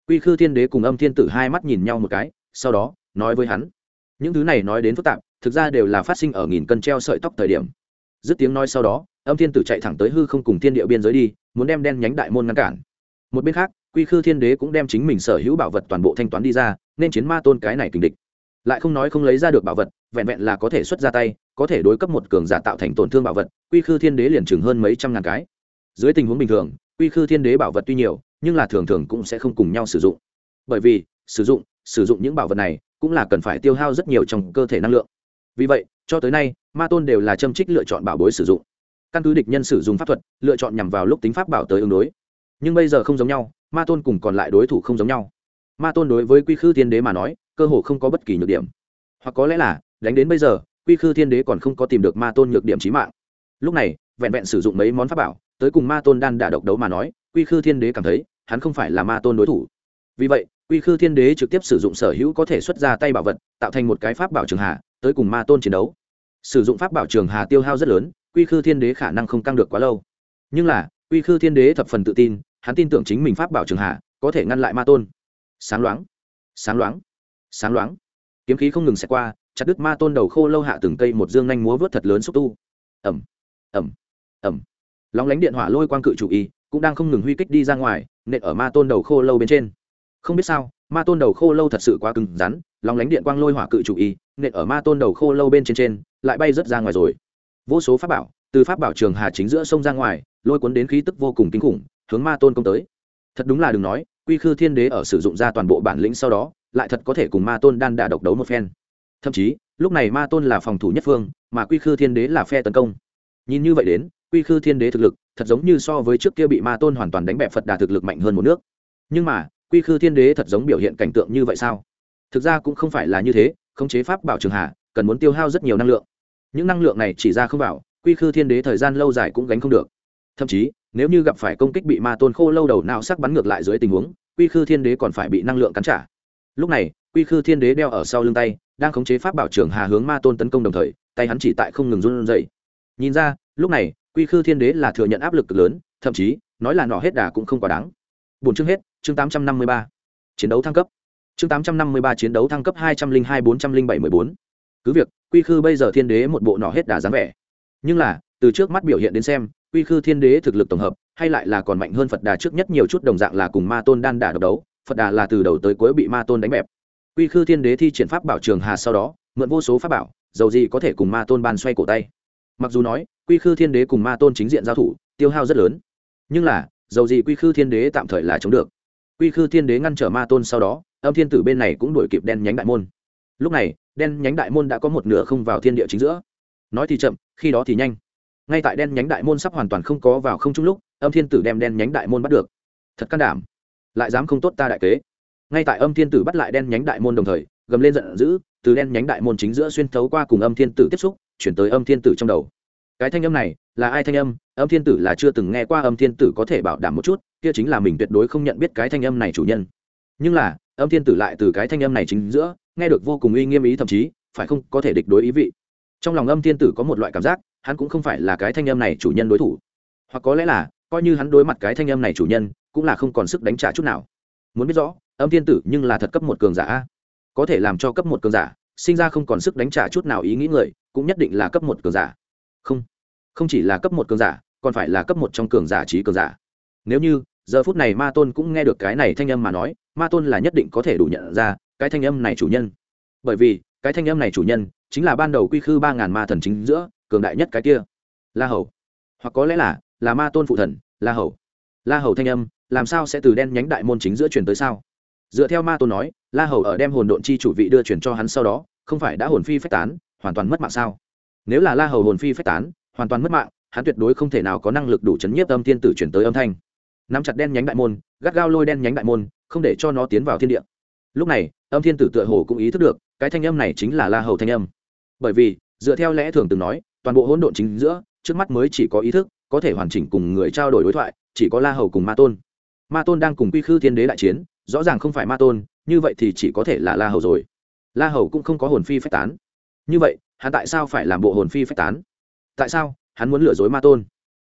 Quy khư thiên đế cùng âm thiên tử hai mắt nhìn nhau một cái, sau đó, nói với hắn những thứ này nói đến phức tạp, thực ra đều là phát sinh ở nghìn cân treo sợi tóc thời điểm. Dứt tiếng nói sau đó, âm thiên tử chạy thẳng tới hư không cùng thiên địa biên giới đi, muốn đem đen nhánh đại môn ngăn cản. Một bên khác, quy khư thiên đế cũng đem chính mình sở hữu bảo vật toàn bộ thanh toán đi ra, nên chiến ma tôn cái này kình địch. Lại không nói không lấy ra được bảo vật, vẹn vẹn là có thể xuất ra tay, có thể đối cấp một cường giả tạo thành tổn thương bảo vật, quy khư thiên đế liền chừng hơn mấy trăm ngàn cái. Dưới tình huống bình thường, quy khư thiên đế bảo vật tuy nhiều, nhưng là thường thường cũng sẽ không cùng nhau sử dụng. Bởi vì, sử dụng sử dụng những bảo vật này cũng là cần phải tiêu hao rất nhiều trong cơ thể năng lượng. Vì vậy, cho tới nay, ma tôn đều là châm trích lựa chọn bảo bối sử dụng. Căn cứ địch nhân sử dụng pháp thuật, lựa chọn nhằm vào lúc tính pháp bảo tới ứng đối. Nhưng bây giờ không giống nhau, ma tôn cùng còn lại đối thủ không giống nhau. Ma tôn đối với quy khư thiên đế mà nói, cơ hồ không có bất kỳ nhược điểm. Hoặc có lẽ là, đánh đến bây giờ, quy khư thiên đế còn không có tìm được ma tôn nhược điểm trí mạng. Lúc này, vẹn vẹn sử dụng mấy món pháp bảo, tới cùng ma tôn đan đả độc đấu mà nói, quy khư thiên đế cảm thấy, hắn không phải là ma tôn đối thủ vì vậy, quy khư thiên đế trực tiếp sử dụng sở hữu có thể xuất ra tay bảo vật, tạo thành một cái pháp bảo trường hà tới cùng ma tôn chiến đấu. Sử dụng pháp bảo trường hà tiêu hao rất lớn, quy khư thiên đế khả năng không căng được quá lâu. Nhưng là, quy khư thiên đế thập phần tự tin, hắn tin tưởng chính mình pháp bảo trường hà có thể ngăn lại ma tôn. Sáng loáng sáng loáng sáng loáng. Kiếm khí không ngừng xẹt qua, chặt đứt ma tôn đầu khô lâu hạ từng cây một dương nhanh múa vớt thật lớn xúc tu. Ẩm ẩm ẩm lóng lánh điện hỏa lôi quang cự chủ y cũng đang không ngừng huy kích đi ra ngoài, nện ở ma tôn đầu khô lâu bên trên không biết sao, ma tôn đầu khô lâu thật sự quá cứng rắn lòng lánh điện quang lôi hỏa cự chủ y, nện ở ma tôn đầu khô lâu bên trên trên, lại bay rớt ra ngoài rồi. Vô số pháp bảo, từ pháp bảo trường hà chính giữa sông ra ngoài, lôi cuốn đến khí tức vô cùng kinh khủng, hướng ma tôn công tới. Thật đúng là đừng nói, quy khư thiên đế ở sử dụng ra toàn bộ bản lĩnh sau đó, lại thật có thể cùng ma tôn đan đả độc đấu một phen. Thậm chí, lúc này ma tôn là phòng thủ nhất phương, mà quy khư thiên đế là phe tấn công. Nhìn như vậy đến, quy khư thiên đế thực lực thật giống như so với trước kia bị ma tôn hoàn toàn đánh bẹp phật đà thực lực mạnh hơn một nước. Nhưng mà quy khư thiên đế thật giống biểu hiện cảnh tượng như vậy sao? Thực ra cũng không phải là như thế, khống chế pháp bảo trường hạ, cần muốn tiêu hao rất nhiều năng lượng. Những năng lượng này chỉ ra không vào, quy khư thiên đế thời gian lâu dài cũng gánh không được. Thậm chí, nếu như gặp phải công kích bị ma tôn khô lâu đầu nào sắc bắn ngược lại dưới tình huống, quy khư thiên đế còn phải bị năng lượng cắn trả. Lúc này, quy khư thiên đế đeo ở sau lưng tay, đang khống chế pháp bảo trưởng hà hướng ma tôn tấn công đồng thời, tay hắn chỉ tại không ngừng run dậy nhìn ra, lúc này, quy khư thiên đế là thừa nhận áp lực cực lớn, thậm chí, nói là nọ hết đà cũng không quá đáng bốn chương hết, chương tám trăm năm mươi ba. Chiến đấu thăng cấp. Chương tám trăm năm mươi ba chiến đấu thăng cấp hai trăm linh hai bốn trăm linh bảy mười bốn. Cứ việc, quy khư bây giờ thiên đế một bộ nọ hết đà dáng vẻ. Nhưng là, từ trước mắt biểu hiện đến xem, quy khư thiên đế thực lực tổng hợp, hay lại là còn mạnh hơn phật đà trước nhất nhiều chút đồng dạng là cùng ma tôn đan đà độc đấu, phật đà là từ đầu tới cuối bị ma tôn đánh bẹp. Quy khư thiên đế thi triển pháp bảo trường hà sau đó, mượn vô số pháp bảo, dầu gì có thể cùng ma tôn ban xoay cổ tay. Mặc dù nói, quy khư thiên đế cùng ma tôn chính diện giao thủ, tiêu hao rất lớn. Nhưng là dầu gì quy khư thiên đế tạm thời là chống được. Quy khư thiên đế ngăn trở ma tôn sau đó, âm thiên tử bên này cũng đuổi kịp đen nhánh đại môn. Lúc này, đen nhánh đại môn đã có một nửa không vào thiên địa chính giữa. Nói thì chậm, khi đó thì nhanh. Ngay tại đen nhánh đại môn sắp hoàn toàn không có vào không chung lúc, âm thiên tử đem đen nhánh đại môn bắt được. Thật can đảm. Lại dám không tốt ta đại kế. Ngay tại âm thiên tử bắt lại đen nhánh đại môn đồng thời, gầm lên giận dữ, từ đen nhánh đại môn chính giữa xuyên thấu qua cùng âm thiên tử tiếp xúc, chuyển tới âm thiên tử trong đầu cái thanh âm này là ai thanh âm? Âm thiên tử là chưa từng nghe qua âm thiên tử có thể bảo đảm một chút, kia chính là mình tuyệt đối không nhận biết cái thanh âm này chủ nhân. Nhưng là, âm thiên tử lại từ cái thanh âm này chính giữa, nghe được vô cùng uy nghiêm ý thậm chí, phải không có thể địch đối ý vị. Trong lòng âm thiên tử có một loại cảm giác, hắn cũng không phải là cái thanh âm này chủ nhân đối thủ. Hoặc có lẽ là, coi như hắn đối mặt cái thanh âm này chủ nhân, cũng là không còn sức đánh trả chút nào. Muốn biết rõ, âm thiên tử nhưng là thật cấp một cường giả có thể làm cho cấp một cường giả, sinh ra không còn sức đánh trả chút nào ý nghĩ người, cũng nhất định là cấp một cường giả không. Không chỉ là cấp một cường giả, còn phải là cấp một trong cường giả trí cường giả. Nếu như, giờ phút này ma tôn cũng nghe được cái này thanh âm mà nói, ma tôn là nhất định có thể đủ nhận ra cái thanh âm này chủ nhân. Bởi vì, cái thanh âm này chủ nhân chính là ban đầu quy khư ba ngàn ma thần chính giữa, cường đại nhất cái kia. La hầu. Hoặc có lẽ là là ma tôn phụ thần, la hầu. La hầu thanh âm, làm sao sẽ từ đen nhánh đại môn chính giữa truyền tới sao? Dựa theo ma tôn nói, la hầu ở đem hồn độn chi chủ vị đưa chuyển cho hắn sau đó, không phải đã hồn phi phách tán, hoàn toàn mất mạng sao? Nếu là la hầu hồn phi phách tán, hoàn toàn mất mạng, hắn tuyệt đối không thể nào có năng lực đủ chấn nhiếp âm thiên tử chuyển tới âm thanh. Nắm chặt đen nhánh đại môn, gắt gao lôi đen nhánh đại môn, không để cho nó tiến vào thiên địa. Lúc này, âm thiên tử tựa hồ cũng ý thức được, cái thanh âm này chính là la hầu thanh âm. Bởi vì, dựa theo lẽ thường từng nói, toàn bộ hỗn độn chính giữa, trước mắt mới chỉ có ý thức, có thể hoàn chỉnh cùng người trao đổi đối thoại, chỉ có la hầu cùng ma tôn. Ma tôn đang cùng quy khư thiên đế đại chiến, rõ ràng không phải ma tôn, như vậy thì chỉ có thể là la hầu rồi. La hầu cũng không có hồn phi phách tán. Như vậy hắn tại sao phải làm bộ hồn phi phách tán? Tại sao hắn muốn lừa dối ma tôn?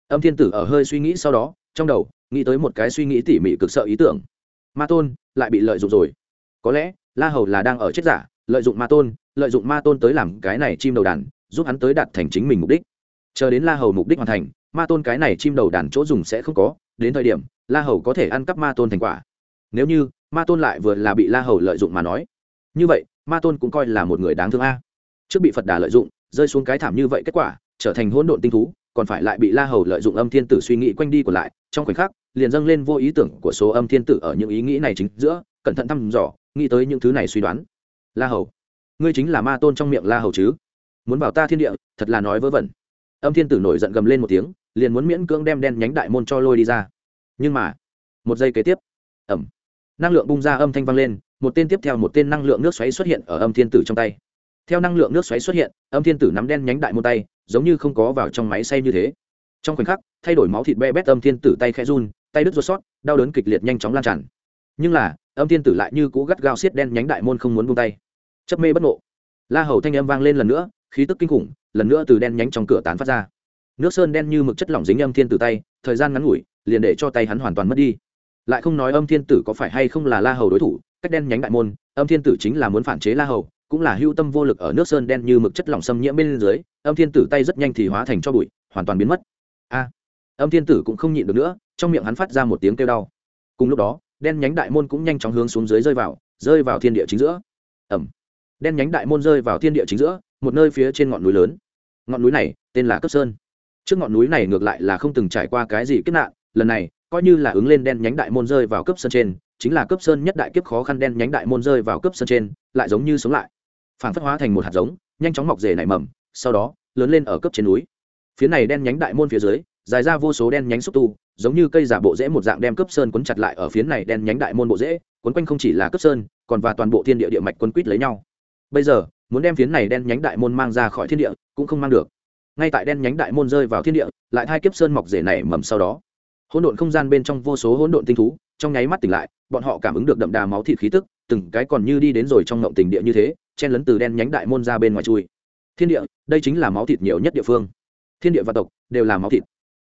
Âm thiên tử ở hơi suy nghĩ sau đó, trong đầu nghĩ tới một cái suy nghĩ tỉ mỉ cực sợ ý tưởng. Ma tôn lại bị lợi dụng rồi. Có lẽ la hầu là đang ở chết giả, lợi dụng ma tôn, lợi dụng ma tôn tới làm cái này chim đầu đàn, giúp hắn tới đạt thành chính mình mục đích. Chờ đến la hầu mục đích hoàn thành, ma tôn cái này chim đầu đàn chỗ dùng sẽ không có. Đến thời điểm, la hầu có thể ăn cắp ma tôn thành quả. Nếu như ma tôn lại vừa là bị la hầu lợi dụng mà nói, như vậy, ma tôn cũng coi là một người đáng thương a trước bị phật đà lợi dụng, rơi xuống cái thảm như vậy kết quả, trở thành hỗn độn tinh thú, còn phải lại bị la hầu lợi dụng âm thiên tử suy nghĩ quanh đi của lại, trong khoảnh khắc, liền dâng lên vô ý tưởng của số âm thiên tử ở những ý nghĩ này chính giữa, cẩn thận thăm dò, nghĩ tới những thứ này suy đoán. La hầu, ngươi chính là ma tôn trong miệng la hầu chứ? Muốn vào ta thiên địa, thật là nói vớ vẩn. Âm thiên tử nổi giận gầm lên một tiếng, liền muốn miễn cưỡng đem đen nhánh đại môn cho lôi đi ra. Nhưng mà, một giây kế tiếp ẩm năng lượng bung ra âm thanh vang lên, một tên tiếp theo một tên năng lượng nước xoáy xuất hiện ở âm thiên tử trong tay theo năng lượng nước xoáy xuất hiện, âm thiên tử nắm đen nhánh đại môn tay, giống như không có vào trong máy xay như thế. Trong khoảnh khắc, thay đổi máu thịt be bét âm thiên tử tay khẽ run, tay đứt ruột sót, đau đớn kịch liệt nhanh chóng lan tràn. Nhưng là, âm thiên tử lại như cũ gắt gao xiết đen nhánh đại môn không muốn buông tay. Chấp mê bất ngộ. La hầu thanh âm vang lên lần nữa, khí tức kinh khủng, lần nữa từ đen nhánh trong cửa tán phát ra. Nước sơn đen như mực chất lỏng dính âm thiên tử tay, thời gian ngắn ngủi, liền để cho tay hắn hoàn toàn mất đi. Lại không nói âm thiên tử có phải hay không là la hầu đối thủ, cách đen nhánh đại môn, âm thiên tử chính là muốn phản chế la hầu cũng là hưu tâm vô lực ở nước sơn đen như mực chất lỏng xâm nhiễm bên dưới, âm thiên tử tay rất nhanh thì hóa thành cho bụi, hoàn toàn biến mất. A! Âm thiên tử cũng không nhịn được nữa, trong miệng hắn phát ra một tiếng kêu đau. Cùng lúc đó, đen nhánh đại môn cũng nhanh chóng hướng xuống dưới rơi vào rơi vào thiên địa chính giữa. Ẩm đen nhánh đại môn rơi vào thiên địa chính giữa, một nơi phía trên ngọn núi lớn. Ngọn núi này, tên là cấp sơn. Trước ngọn núi này ngược lại là không từng trải qua cái gì kết nạn, lần này, coi như là ứng lên đen nhánh đại môn rơi vào cấp sơn trên, chính là cấp sơn nhất đại kiếp khó khăn đen nhánh đại môn rơi vào cấp sơn trên, lại giống như sống lại phản phất hóa thành một hạt giống, nhanh chóng mọc rể nảy mầm, sau đó, lớn lên ở cấp trên núi. Phía này đen nhánh đại môn phía dưới, dài ra vô số đen nhánh xúc tu, giống như cây giả bộ rễ một dạng đem cấp sơn quấn chặt lại ở phía này đen nhánh đại môn bộ rễ, quấn quanh không chỉ là cấp sơn, còn và toàn bộ thiên địa địa mạch quân quýt lấy nhau. Bây giờ, muốn đem phiến này đen nhánh đại môn mang ra khỏi thiên địa, cũng không mang được. Ngay tại đen nhánh đại môn rơi vào thiên địa, lại hai kiếp sơn mọc rể nảy mầm sau đó. Hỗn độn không gian bên trong vô số hỗn độn tinh thú, trong nháy mắt tỉnh lại, bọn họ cảm ứng được đậm đà máu thịt khí tức, từng cái còn như đi đến rồi trong ngộng tình địa như thế chen lấn từ đen nhánh đại môn ra bên ngoài chui. Thiên địa, đây chính là máu thịt nhiều nhất địa phương. Thiên địa và tộc đều là máu thịt.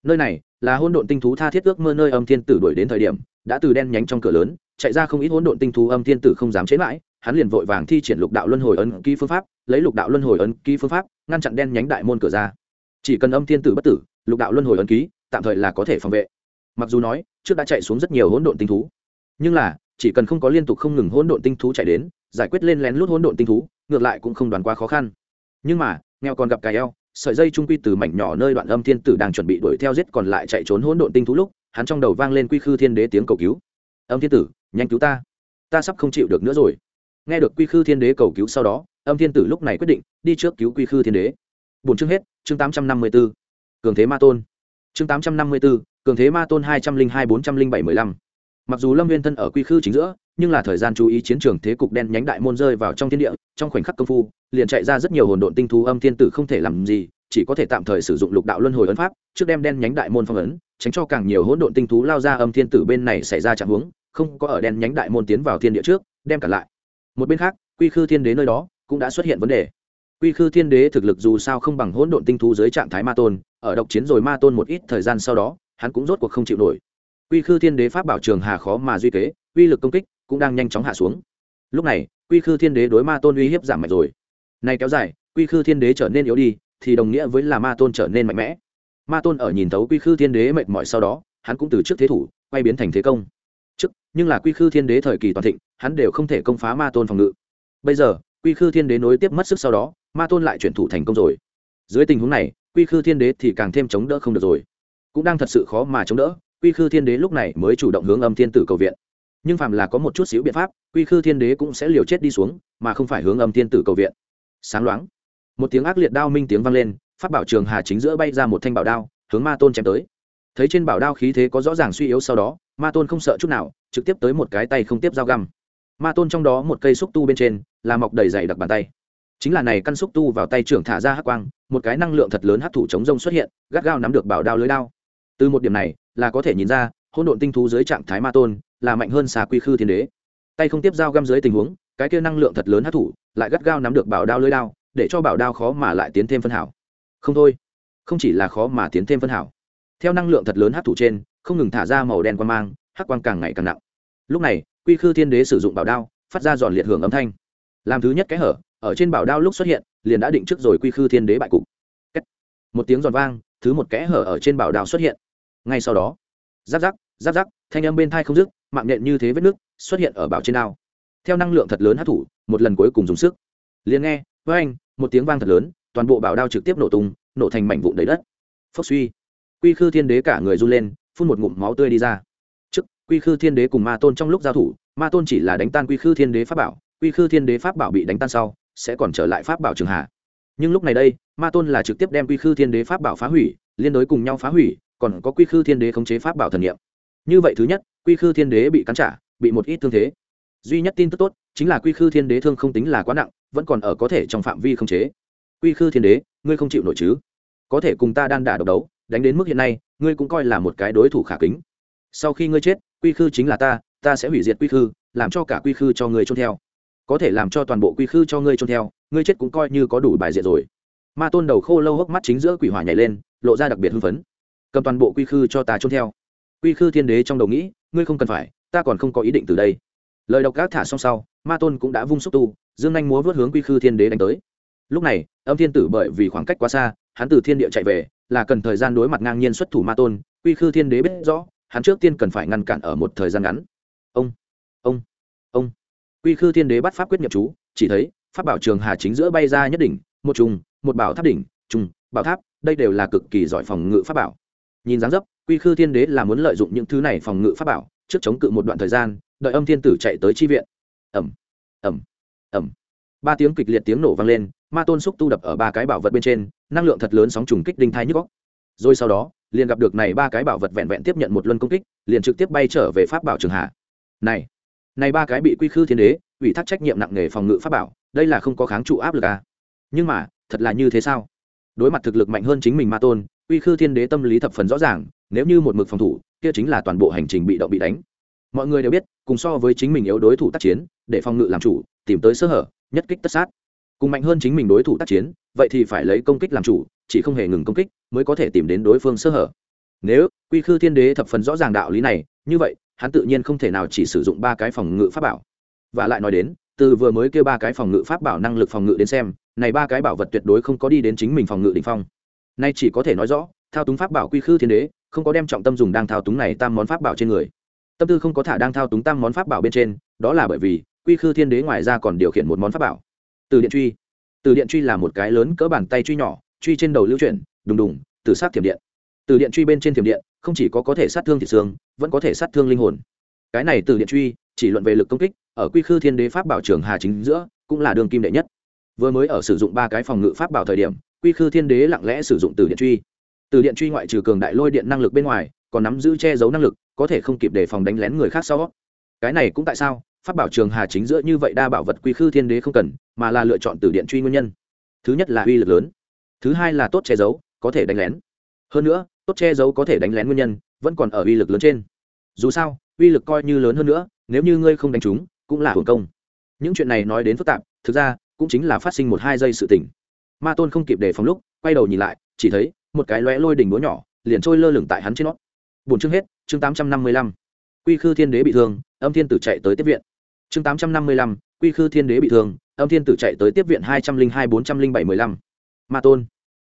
Nơi này là hỗn độn tinh thú tha thiết ước mơ nơi âm thiên tử đuổi đến thời điểm, đã từ đen nhánh trong cửa lớn, chạy ra không ít hỗn độn tinh thú âm thiên tử không dám chế mãi, hắn liền vội vàng thi triển lục đạo luân hồi ấn ký phương pháp, lấy lục đạo luân hồi ấn ký phương pháp, ngăn chặn đen nhánh đại môn cửa ra. Chỉ cần âm thiên tử bất tử, lục đạo luân hồi ấn ký tạm thời là có thể phòng vệ. Mặc dù nói, trước đã chạy xuống rất nhiều hỗn độn tinh thú, nhưng là chỉ cần không có liên tục không ngừng hỗn độn tinh thú chạy đến, giải quyết lên lén lút hỗn độn tinh thú, ngược lại cũng không đoàn quá khó khăn. Nhưng mà, nghèo còn gặp cài eo, sợi dây trung quy từ mảnh nhỏ nơi đoạn âm thiên tử đang chuẩn bị đuổi theo giết còn lại chạy trốn hỗn độn tinh thú lúc, hắn trong đầu vang lên quy khư thiên đế tiếng cầu cứu. Âm thiên tử, nhanh cứu ta. Ta sắp không chịu được nữa rồi. Nghe được quy khư thiên đế cầu cứu sau đó, âm thiên tử lúc này quyết định đi trước cứu quy khư thiên đế. Bốn chương hết, chương tám trăm năm mươi b ố cường thế ma tôn. Chương tám trăm năm mươi b ố cường thế ma tôn hai trăm linh hai bốn trăm linh bảy mười lăm mặc dù lâm viên thân ở quy khư chính giữa, nhưng là thời gian chú ý chiến trường thế cục đen nhánh đại môn rơi vào trong thiên địa, trong khoảnh khắc công phu, liền chạy ra rất nhiều hồn độn tinh thú âm thiên tử không thể làm gì, chỉ có thể tạm thời sử dụng lục đạo luân hồi ấn pháp, trước đem đen nhánh đại môn phong ấn, tránh cho càng nhiều hỗn độn tinh thú lao ra âm thiên tử bên này xảy ra trạng huống, không có ở đen nhánh đại môn tiến vào thiên địa trước, đem cả lại. Một bên khác, quy khư thiên đế nơi đó cũng đã xuất hiện vấn đề. Quy khư thiên đế thực lực dù sao không bằng hỗn độn tinh thú dưới trạng thái ma tôn, ở độc chiến rồi ma tôn một ít thời gian sau đó, hắn cũng rốt cuộc không chịu nổi quy khư thiên đế pháp bảo trường hà khó mà duy kế, uy lực công kích cũng đang nhanh chóng hạ xuống. Lúc này, quy khư thiên đế đối ma tôn uy hiếp giảm mạnh rồi. Nay kéo dài, quy khư thiên đế trở nên yếu đi, thì đồng nghĩa với là ma tôn trở nên mạnh mẽ. Ma tôn ở nhìn thấu quy khư thiên đế mệt mỏi sau đó, hắn cũng từ trước thế thủ, quay biến thành thế công. Trước, nhưng là quy khư thiên đế thời kỳ toàn thịnh, hắn đều không thể công phá ma tôn phòng ngự. Bây giờ, quy khư thiên đế nối tiếp mất sức sau đó, ma tôn lại chuyển thủ thành công rồi. Dưới tình huống này, quy khư thiên đế thì càng thêm chống đỡ không được rồi. Cũng đang thật sự khó mà chống đỡ quy khư thiên đế lúc này mới chủ động hướng âm thiên tử cầu viện. Nhưng phàm là có một chút xíu biện pháp, quy khư thiên đế cũng sẽ liều chết đi xuống, mà không phải hướng âm thiên tử cầu viện. Sáng loáng, một tiếng ác liệt đao minh tiếng vang lên phát bảo trường hà chính giữa bay ra một thanh bảo đao, hướng ma tôn chém tới. Thấy trên bảo đao khí thế có rõ ràng suy yếu sau đó, ma tôn không sợ chút nào, trực tiếp tới một cái tay không tiếp dao găm. Ma tôn trong đó một cây xúc tu bên trên, là mọc đầy dày đặc bàn tay. Chính là này căn xúc tu vào tay trưởng thả ra hắc quang, một cái năng lượng thật lớn hấp thụ chống rông xuất hiện, gắt gao nắm được bảo đao lưới đao từ một điểm này, là có thể nhìn ra, hỗn độn tinh thú dưới trạng thái ma tôn, là mạnh hơn xà quy khư thiên đế. Tay không tiếp dao găm dưới tình huống, cái kia năng lượng thật lớn hát thủ lại gắt gao nắm được bảo đao lưới đao, để cho bảo đao khó mà lại tiến thêm phân hảo. Không thôi, không chỉ là khó mà tiến thêm phân hảo. Theo năng lượng thật lớn hát thủ trên, không ngừng thả ra màu đen quang mang, hắc quang càng ngày càng nặng. Lúc này, quy khư thiên đế sử dụng bảo đao, phát ra giòn liệt hưởng âm thanh. Làm thứ nhất cái hở, ở trên bảo đao lúc xuất hiện, liền đã định trước rồi quy khư thiên đế bại cục. Một tiếng giòn vang, thứ một kẽ hở ở trên bảo đao xuất hiện ngay sau đó, giáp giáp giáp giáp, thanh âm bên thai không dứt, mạng nhện như thế vết nước xuất hiện ở bảo trên ao. theo năng lượng thật lớn hát thủ một lần cuối cùng dùng sức. Liền nghe với anh một tiếng vang thật lớn, toàn bộ bảo đao trực tiếp nổ tung, nổ thành mảnh vụn đầy đất. Phốc suy. Quy khư thiên đế cả người run lên, phun một ngụm máu tươi đi ra. Trước, quy khư thiên đế cùng ma tôn trong lúc giao thủ, ma tôn chỉ là đánh tan quy khư thiên đế pháp bảo, quy khư thiên đế pháp bảo bị đánh tan sau, sẽ còn trở lại pháp bảo trường hạ. Nhưng lúc này đây, ma tôn là trực tiếp đem quy khư thiên đế pháp bảo phá hủy, liên đối cùng nhau phá hủy còn có quy khư thiên đế khống chế pháp bảo thần nghiệm như vậy thứ nhất, quy khư thiên đế bị cắn trả, bị một ít thương thế. Duy nhất tin tức tốt chính là quy khư thiên đế thương không tính là quá nặng, vẫn còn ở có thể trong phạm vi khống chế. Quy khư thiên đế, ngươi không chịu nổi chứ? Có thể cùng ta đan đả độc đấu, đánh đến mức hiện nay, ngươi cũng coi là một cái đối thủ khả kính. Sau khi ngươi chết, quy khư chính là ta ta sẽ hủy diệt quy khư, làm cho cả quy khư cho ngươi trôn theo. Có thể làm cho toàn bộ quy khư cho ngươi trôn theo, ngươi chết cũng coi như có đủ bài diện rồi. Ma tôn đầu khô lâu hốc mắt chính giữa quỷ hỏa nhảy lên, lộ ra đặc biệt hưng phấn cầm toàn bộ quy khư cho ta trôn theo. Quy khư thiên đế trong đầu nghĩ, ngươi không cần phải, ta còn không có ý định từ đây. Lời độc gác thả xong sau, ma tôn cũng đã vung xúc tu, dương anh múa vớt hướng quy khư thiên đế đánh tới. Lúc này, âm thiên tử bởi vì khoảng cách quá xa, hắn từ thiên địa chạy về, là cần thời gian đối mặt ngang nhiên xuất thủ ma tôn, quy khư thiên đế biết rõ, hắn trước tiên cần phải ngăn cản ở một thời gian ngắn. Ông ông ông. Quy khư thiên đế bắt pháp quyết nhập chú, chỉ thấy, pháp bảo trường hà chính giữa bay ra nhất đỉnh, một trùng, một bảo tháp đỉnh, trùng, bảo tháp, đây đều là cực kỳ giỏi phòng ngự pháp bảo nhìn dáng dấp, quy khư thiên đế là muốn lợi dụng những thứ này phòng ngự pháp bảo, trước chống cự một đoạn thời gian, đợi âm thiên tử chạy tới tri viện. Ẩm ẩm ẩm ba tiếng kịch liệt tiếng nổ vang lên, ma tôn xúc tu đập ở ba cái bảo vật bên trên, năng lượng thật lớn sóng trùng kích đinh thai nhức góc rồi sau đó, liền gặp được này ba cái bảo vật vẹn vẹn tiếp nhận một luân công kích, liền trực tiếp bay trở về pháp bảo trường hạ. Này này ba cái bị quy khư thiên đế, ủy thác trách nhiệm nặng nề phòng ngự pháp bảo, đây là không có kháng trụ áp lực à? Nhưng mà, thật là như thế sao? Đối mặt thực lực mạnh hơn chính mình ma tôn Uy khư thiên đế tâm lý thập phần rõ ràng, nếu như một mực phòng thủ, kia chính là toàn bộ hành trình bị động bị đánh. Mọi người đều biết, cùng so với chính mình yếu đối thủ tác chiến, để phòng ngự làm chủ, tìm tới sơ hở, nhất kích tất sát. Cùng mạnh hơn chính mình đối thủ tác chiến, vậy thì phải lấy công kích làm chủ, chỉ không hề ngừng công kích mới có thể tìm đến đối phương sơ hở. Nếu quy khư thiên đế thập phần rõ ràng đạo lý này, như vậy, hắn tự nhiên không thể nào chỉ sử dụng ba cái phòng ngự pháp bảo. Và lại nói đến, từ vừa mới kêu ba cái phòng ngự pháp bảo năng lực phòng ngự đến xem, này ba cái bảo vật tuyệt đối không có đi đến chính mình phòng ngự đ ỉ n h phong nay chỉ có thể nói rõ, thao túng pháp bảo quy khư thiên đế, không có đem trọng tâm dùng đang thao túng này tam món pháp bảo trên người. Tâm tư không có thả đang thao túng tam món pháp bảo bên trên, đó là bởi vì, quy khư thiên đế ngoài ra còn điều khiển một món pháp bảo. Từ điện truy. Từ điện truy là một cái lớn cỡ bàn tay truy nhỏ, truy trên đầu lưu chuyển, đùng đùng, từ sát thiểm điện. Từ điện truy bên trên thiểm điện, không chỉ có có thể sát thương thị xương, vẫn có thể sát thương linh hồn. Cái này từ điện truy, chỉ luận về lực công kích, ở quy khư thiên đế pháp bảo trường hà chính giữa, cũng là đường kim đệ nhất. Vừa mới ở sử dụng ba cái phòng ngự pháp bảo thời điểm quy khư thiên đế lặng lẽ sử dụng từ điện truy. Từ điện truy ngoại trừ cường đại lôi điện năng lực bên ngoài, còn nắm giữ che giấu năng lực, có thể không kịp đề phòng đánh lén người khác sau. Cái này cũng tại sao? Phát bảo trường hà chính giữa như vậy đa bảo vật quy khư thiên đế không cần, mà là lựa chọn từ điện truy nguyên nhân. Thứ nhất là uy lực lớn. Thứ hai là tốt che giấu, có thể đánh lén. Hơn nữa, tốt che giấu có thể đánh lén nguyên nhân, vẫn còn ở uy lực lớn trên. Dù sao, uy lực coi như lớn hơn nữa, nếu như ngươi không đánh chúng, cũng là hưởng công. Những chuyện này nói đến phức tạp, thực ra, cũng chính là phát sinh một hai giây sự tỉnh ma tôn không kịp đề phòng lúc quay đầu nhìn lại chỉ thấy một cái lóe lôi đỉnh búa nhỏ liền trôi lơ lửng tại hắn trên nót bốn chương hết chương tám trăm năm mươi lăm. Quy khư thiên đế bị thương âm thiên tử chạy tới tiếp viện. Chương tám trăm năm mươi lăm quy khư thiên đế bị thương âm thiên tử chạy tới tiếp viện hai trăm linh hai bốn trăm linh bảy mười lăm. Ma tôn.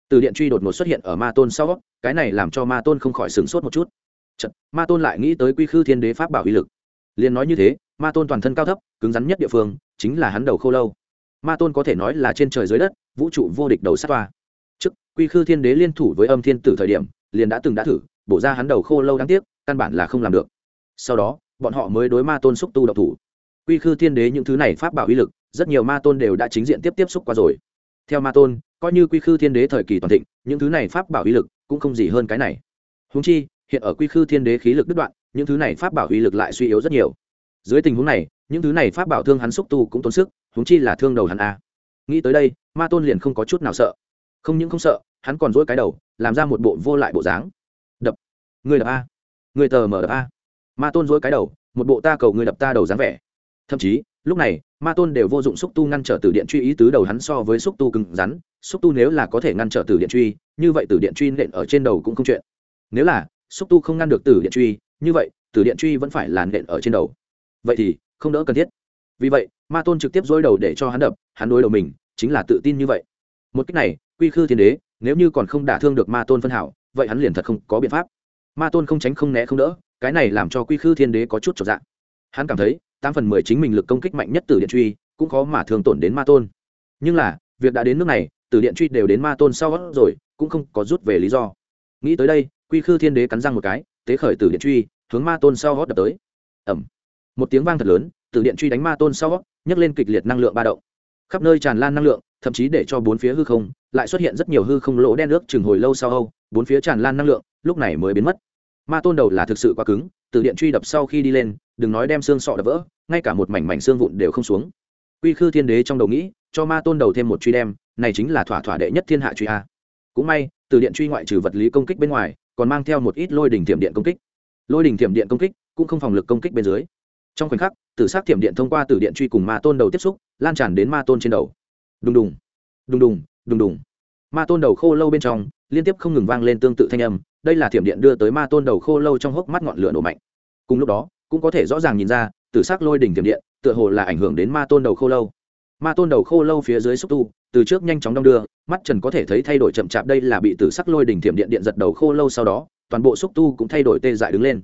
Từ điện truy đột ngột xuất hiện ở ma tôn sau cái này làm cho ma tôn không khỏi sửng sốt một chút. Chật, ma tôn lại nghĩ tới quy khư thiên đế pháp bảo uy lực. Liền nói như thế ma tôn toàn thân cao thấp cứng rắn nhất địa phương chính là hắn đầu khô lâu ma tôn có thể nói là trên trời dưới đất, vũ trụ vô địch đầu sát toa. Trước, quy khư thiên đế liên thủ với âm thiên tử thời điểm, liền đã từng đã thử, bổ ra hắn đầu khô lâu đáng tiếc, căn bản là không làm được. Sau đó, bọn họ mới đối ma tôn xúc tu độc thủ. Quy khư thiên đế những thứ này pháp bảo uy lực, rất nhiều ma tôn đều đã chính diện tiếp tiếp xúc qua rồi. Theo ma tôn, coi như quy khư thiên đế thời kỳ toàn thịnh, những thứ này pháp bảo uy lực cũng không gì hơn cái này. Húng chi, hiện ở quy khư thiên đế khí lực đứt đoạn, những thứ này pháp bảo uy lực lại suy yếu rất nhiều. Dưới tình huống này, những thứ này pháp bảo thương hắn xúc tu cũng tốn sức huống chi là thương đầu hắn a. Nghĩ tới đây, ma tôn liền không có chút nào sợ. Không những không sợ, hắn còn dỗi cái đầu, làm ra một bộ vô lại bộ dáng. Đập. Người đập a. Người tờ mở đập a. Ma tôn dỗi cái đầu, một bộ ta cầu người đập ta đầu dáng vẻ. Thậm chí, lúc này, ma tôn đều vô dụng xúc tu ngăn trở từ điện truy ý tứ đầu hắn so với xúc tu cứng rắn, xúc tu nếu là có thể ngăn trở từ điện truy, như vậy từ điện truy nện ở trên đầu cũng không chuyện. Nếu là, xúc tu không ngăn được từ điện truy, như vậy, từ điện truy vẫn phải là nện ở trên đầu. Vậy thì, không đỡ cần thiết. Vì vậy ma tôn trực tiếp dối đầu để cho hắn đập, hắn đối đầu mình, chính là tự tin như vậy. Một cách này, quy khư thiên đế, nếu như còn không đả thương được ma tôn phân hảo, vậy hắn liền thật không có biện pháp. Ma tôn không tránh không né không đỡ, cái này làm cho quy khư thiên đế có chút trọn dạng hắn cảm thấy, tám phần mười chính mình lực công kích mạnh nhất từ điện truy, cũng khó mà thường tổn đến ma tôn. Nhưng là, việc đã đến nước này, từ điện truy đều đến ma tôn sau rồi, cũng không có rút về lý do. Nghĩ tới đây, quy khư thiên đế cắn răng một cái, tế khởi từ điện truy, hướng ma tôn sau hót đập tới. Ẩm một tiếng vang thật lớn từ điện truy đánh ma tôn sau, nhấc lên kịch liệt năng lượng ba động. Khắp nơi tràn lan năng lượng, thậm chí để cho bốn phía hư không lại xuất hiện rất nhiều hư không lỗ đen nước chừng hồi lâu sau âu bốn phía tràn lan năng lượng, lúc này mới biến mất. Ma tôn đầu là thực sự quá cứng, từ điện truy đập sau khi đi lên, đừng nói đem xương sọ đập vỡ, ngay cả một mảnh mảnh xương vụn đều không xuống. Quy khư thiên đế trong đầu nghĩ, cho ma tôn đầu thêm một truy đem, này chính là thỏa thỏa đệ nhất thiên hạ truy a. Cũng may, từ điện truy ngoại trừ vật lý công kích bên ngoài, còn mang theo một ít lôi đỉnh thiểm điện công kích. Lôi đỉnh thiểm điện công kích cũng không phòng lực công kích bên dưới trong khoảnh khắc, tử s á c thiểm điện thông qua từ điện truy cùng ma tôn đầu tiếp xúc, lan tràn đến ma tôn trên đầu. Đùng đùng đùng đùng đùng đùng. Ma tôn đầu khô lâu bên trong, liên tiếp không ngừng vang lên tương tự thanh âm, đây là thiểm điện đưa tới ma tôn đầu khô lâu trong hốc mắt ngọn lửa nổ mạnh. Cùng lúc đó, cũng có thể rõ ràng nhìn ra, tử s ắ c lôi đỉnh thiểm điện, tựa hồ là ảnh hưởng đến ma tôn đầu khô lâu. Ma tôn đầu khô lâu phía dưới xúc tu, từ trước nhanh chóng đong đưa, mắt trần có thể thấy thay đổi chậm chạp đây là bị tử sắc lôi đỉnh thiểm điện điện giật đầu khô lâu sau đó, toàn bộ xúc tu cũng thay đổi tê dại đứng lên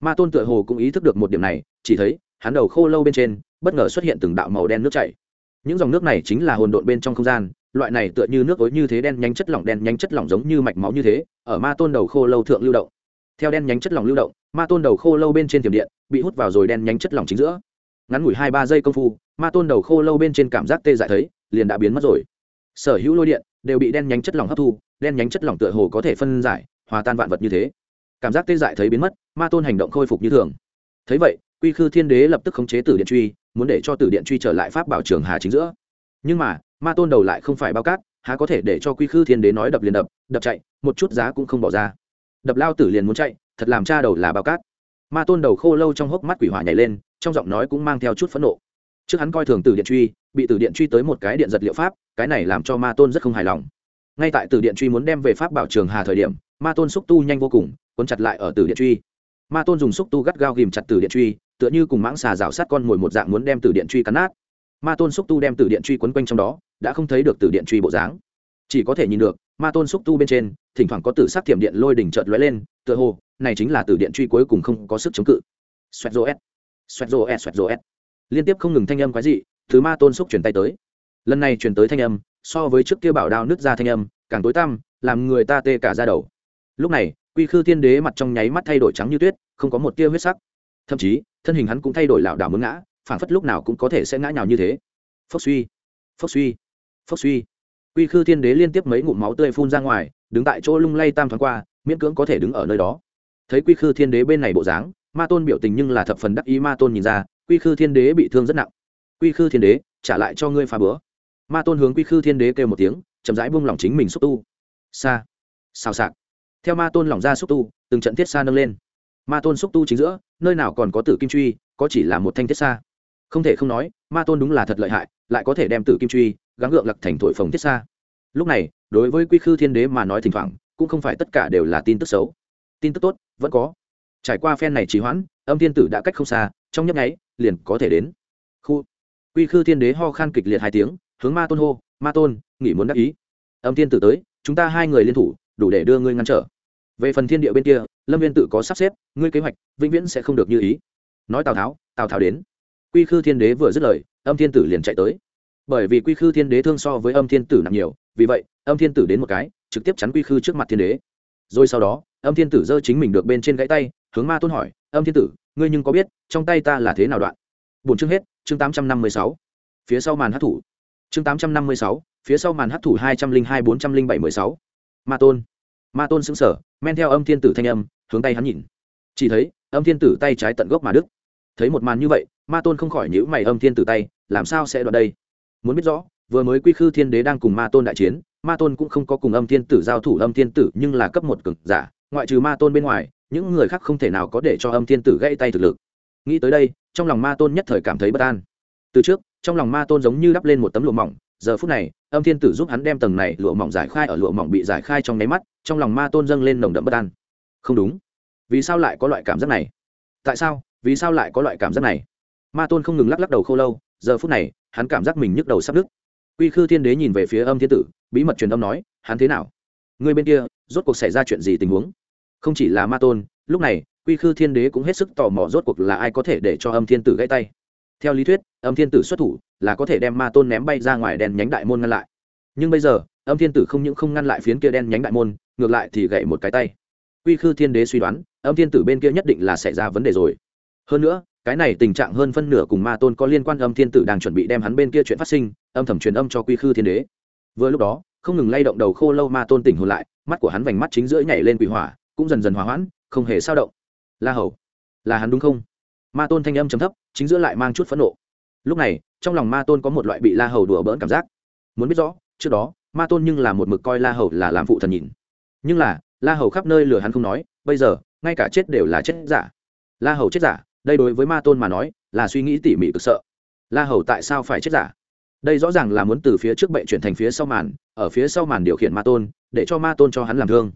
ma tôn tựa hồ cũng ý thức được một điểm này, chỉ thấy, hắn đầu khô lâu bên trên, bất ngờ xuất hiện từng đạo màu đen nước chảy. Những dòng nước này chính là hồn độn bên trong không gian, loại này tựa như nước ối như thế đen nhánh chất lỏng đen nhánh chất lỏng giống như mạch máu như thế, ở ma tôn đầu khô lâu thượng lưu động. Theo đen nhánh chất lỏng lưu động, ma tôn đầu khô lâu bên trên tiềm điện bị hút vào rồi đen nhánh chất lỏng chính giữa. Ngắn ngủi hai ba giây công phu, ma tôn đầu khô lâu bên trên cảm giác tê dại thấy, liền đã biến mất rồi. Sở hữu lôi điện đều bị đen nhánh chất lỏng hấp thu, đen nhánh chất lỏng tựa hồ có thể phân giải, hòa tan vạn vật như thế cảm giác tê dại thấy biến mất, ma tôn hành động khôi phục như thường. Thấy vậy, quy khư thiên đế lập tức khống chế tử điện truy, muốn để cho tử điện truy trở lại pháp bảo trường hà chính giữa. Nhưng mà, ma tôn đầu lại không phải bao cát, há có thể để cho quy khư thiên đế nói đập liền đập đập chạy, một chút giá cũng không bỏ ra. Đập lao tử liền muốn chạy, thật làm cha đầu là bao cát. Ma tôn đầu khô lâu trong hốc mắt quỷ hỏa nhảy lên, trong giọng nói cũng mang theo chút phẫn nộ. Trước hắn coi thường tử điện truy, bị tử điện truy tới một cái điện giật liệu pháp, cái này làm cho ma tôn rất không hài lòng. Ngay tại tử điện truy muốn đem về pháp bảo trường hà thời điểm, ma tôn xúc tu nhanh vô cùng cuốn chặt lại ở tử điện truy. Ma tôn dùng xúc tu gắt gao ghìm chặt tử điện truy, tựa như cùng mãng xà rào sát con mồi một dạng muốn đem tử điện truy cắn nát. Ma tôn xúc tu đem tử điện truy quấn quanh trong đó, đã không thấy được tử điện truy bộ dáng. Chỉ có thể nhìn được, ma tôn xúc tu bên trên, thỉnh thoảng có tử sắc thiểm điện lôi đỉnh trợt lóe lên, tựa hồ, này chính là tử điện truy cuối cùng không có sức chống cự. Xoẹt rô s xoẹt rô s xoẹt rô s liên tiếp không ngừng thanh âm quái dị, thứ ma tôn xúc chuyển tay tới. Lần này chuyển tới thanh âm, so với trước kia bảo đao nứt ra thanh âm, càng tối tăm, làm người ta tê cả ra đầu. Lúc này quy khư thiên đế mặt trong nháy mắt thay đổi trắng như tuyết, không có một tia huyết sắc. Thậm chí, thân hình hắn cũng thay đổi lảo đảo muốn ngã phản phất lúc nào cũng có thể sẽ ngã nhào như thế. Phốc suy phốc suy phốc suy. Quy khư thiên đế liên tiếp mấy ngụm máu tươi phun ra ngoài, đứng tại chỗ lung lay tam thoáng qua, miễn cưỡng có thể đứng ở nơi đó. Thấy quy khư thiên đế bên này bộ dáng, ma tôn biểu tình nhưng là thập phần đắc ý ma tôn nhìn ra, quy khư thiên đế bị thương rất nặng. Quy khư thiên đế, trả lại cho ngươi phá bữa. Ma tôn hướng quy khư thiên đế kêu một tiếng, chậm rãi buông lỏng chính mình xúc tu. Xa xào xạc theo ma tôn lỏng ra xúc tu, từng trận thiết xa nâng lên. Ma tôn xúc tu chính giữa, nơi nào còn có tử kim truy, có chỉ là một thanh thiết xa không thể không nói, ma tôn đúng là thật lợi hại, lại có thể đem tử kim truy, gắng gượng lặc thành thổi phồng thiết xa lúc này, đối với quy khư thiên đế mà nói thỉnh thoảng, cũng không phải tất cả đều là tin tức xấu. Tin tức tốt, vẫn có. Trải qua phen này trì hoãn, âm thiên tử đã cách không xa, trong nhấp nháy, liền có thể đến. Khu. Quy khư thiên đế ho khan kịch liệt hai tiếng, hướng ma tôn hô, ma tôn, nghỉ muốn đắc ý. Âm thiên tử tới, chúng ta hai người liên thủ, đủ để đưa ngươi ngăn trở về phần thiên địa bên kia, lâm viên tự có sắp xếp, ngươi kế hoạch, vĩnh viễn sẽ không được như ý. Nói tào tháo tào tháo đến. Quy khư thiên đế vừa dứt lời, âm thiên tử liền chạy tới. Bởi vì quy khư thiên đế thương so với âm thiên tử nặng nhiều, vì vậy, âm thiên tử đến một cái, trực tiếp chắn quy khư trước mặt thiên đế. Rồi sau đó, âm thiên tử giơ chính mình được bên trên gãy tay, hướng ma tôn hỏi, âm thiên tử, ngươi nhưng có biết, trong tay ta là thế nào đoạn? Bốn chương hết, chương tám trăm năm mươi sáu. Phía sau màn hát thủ. Chương tám trăm năm mươi sáu, phía sau màn hát thủ hai trăm linh hai bốn trăm linh bảy mười sáu. Ma tôn ma tôn xứng sở, men theo âm thiên tử thanh âm, hướng tay hắn nhìn. Chỉ thấy, âm thiên tử tay trái tận gốc mà đức thấy một màn như vậy, ma tôn không khỏi nhữ mày âm thiên tử tay, làm sao sẽ đoạn đây? Muốn biết rõ, vừa mới quy khư thiên đế đang cùng ma tôn đại chiến, ma tôn cũng không có cùng âm thiên tử giao thủ, âm thiên tử nhưng là cấp một cực giả, ngoại trừ ma tôn bên ngoài, những người khác không thể nào có để cho âm thiên tử gãy tay thực lực. Nghĩ tới đây, trong lòng ma tôn nhất thời cảm thấy bất an. Từ trước, trong lòng ma tôn giống như đắp lên một tấm lụa mỏng giờ phút này, âm thiên tử giúp hắn đem tầng này lụa mỏng giải khai ở lụa mỏng bị giải khai trong nháy mắt, trong lòng ma tôn dâng lên nồng đậm bất an. Không đúng. Vì sao lại có loại cảm giác này? Tại sao? Vì sao lại có loại cảm giác này? Ma tôn không ngừng lắc lắc đầu khâu lâu, giờ phút này, hắn cảm giác mình nhức đầu sắp đứt. quy khư thiên đế nhìn về phía âm thiên tử, bí mật truyền âm nói, hắn thế nào? Người bên kia, rốt cuộc xảy ra chuyện gì tình huống? Không chỉ là ma tôn, lúc này, quy khư thiên đế cũng hết sức tò mò rốt cuộc là ai có thể để cho âm thiên tử gãy tay. Theo lý thuyết âm thiên tử xuất thủ, là có thể đem ma tôn ném bay ra ngoài đèn nhánh đại môn ngăn lại. Nhưng bây giờ, âm thiên tử không những không ngăn lại phiến kia đen nhánh đại môn, ngược lại thì gậy một cái tay. Quy khư thiên đế suy đoán, âm thiên tử bên kia nhất định là xảy ra vấn đề rồi. Hơn nữa, cái này tình trạng hơn phân nửa cùng ma tôn có liên quan âm thiên tử đang chuẩn bị đem hắn bên kia chuyện phát sinh, âm thầm truyền âm cho quy khư thiên đế. Vừa lúc đó, không ngừng lay động đầu khô lâu ma tôn tỉnh hồn lại, mắt của hắn vành mắt chính giữa nhảy lên quỷ hỏa, cũng dần dần hòa hoãn, không hề sao động. La hầu, là hắn đúng không? Ma tôn thanh âm chấm thấp, chính giữa lại mang chút phẫn nộ lúc này, trong lòng ma tôn có một loại bị la hầu đùa bỡn cảm giác. Muốn biết rõ, trước đó, ma tôn nhưng là một mực coi la hầu là làm phụ thần nhìn. Nhưng là, la hầu khắp nơi lừa hắn không nói, bây giờ, ngay cả chết đều là chết giả. La hầu chết giả, đây đối với ma tôn mà nói, là suy nghĩ tỉ mỉ cực sợ. La hầu tại sao phải chết giả? Đây rõ ràng là muốn từ phía trước bệ chuyển thành phía sau màn, ở phía sau màn điều khiển ma tôn, để cho ma tôn cho hắn làm thương.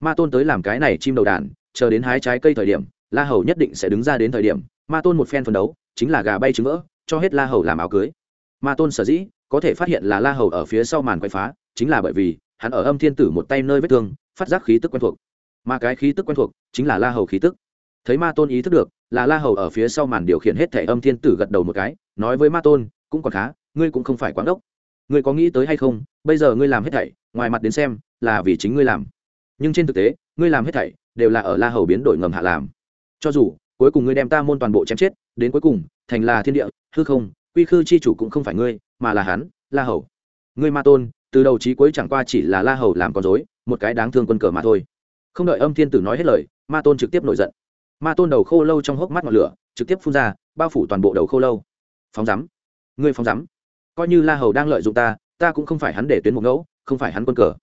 Ma tôn tới làm cái này chim đầu đàn, chờ đến hái trái cây thời điểm, la hầu nhất định sẽ đứng ra đến thời điểm, ma tôn một phen phấn đấu, chính là gà bay trứng vỡ cho hết la hầu làm áo cưới. Ma tôn sở dĩ có thể phát hiện là la hầu ở phía sau màn quay phá, chính là bởi vì hắn ở âm thiên tử một tay nơi vết thương, phát giác khí tức quen thuộc. Mà cái khí tức quen thuộc chính là la hầu khí tức. Thấy ma tôn ý thức được là la hầu ở phía sau màn điều khiển hết thẻ âm thiên tử gật đầu một cái, nói với ma tôn, cũng còn khá, ngươi cũng không phải quán đốc. Ngươi có nghĩ tới hay không? Bây giờ ngươi làm hết thảy, ngoài mặt đến xem, là vì chính ngươi làm. Nhưng trên thực tế, ngươi làm hết thảy đều là ở la hầu biến đổi ngầm hạ làm. Cho dù cuối cùng ngươi đem ta môn toàn bộ chém chết đến cuối cùng, thành là thiên địa, hư không, quy khư chi chủ cũng không phải ngươi, mà là hắn, la hầu. Ngươi ma tôn, từ đầu chí cuối chẳng qua chỉ là la hầu làm con dối một cái đáng thương quân cờ mà thôi. Không đợi âm thiên tử nói hết lời, ma tôn trực tiếp nổi giận. Ma tôn đầu khô lâu trong hốc mắt ngọn lửa, trực tiếp phun ra, bao phủ toàn bộ đầu khô lâu. Phóng rắm ngươi phóng rắm coi như la hầu đang lợi dụng ta ta cũng không phải hắn để tuyến một ngẫu, không phải hắn quân cờ.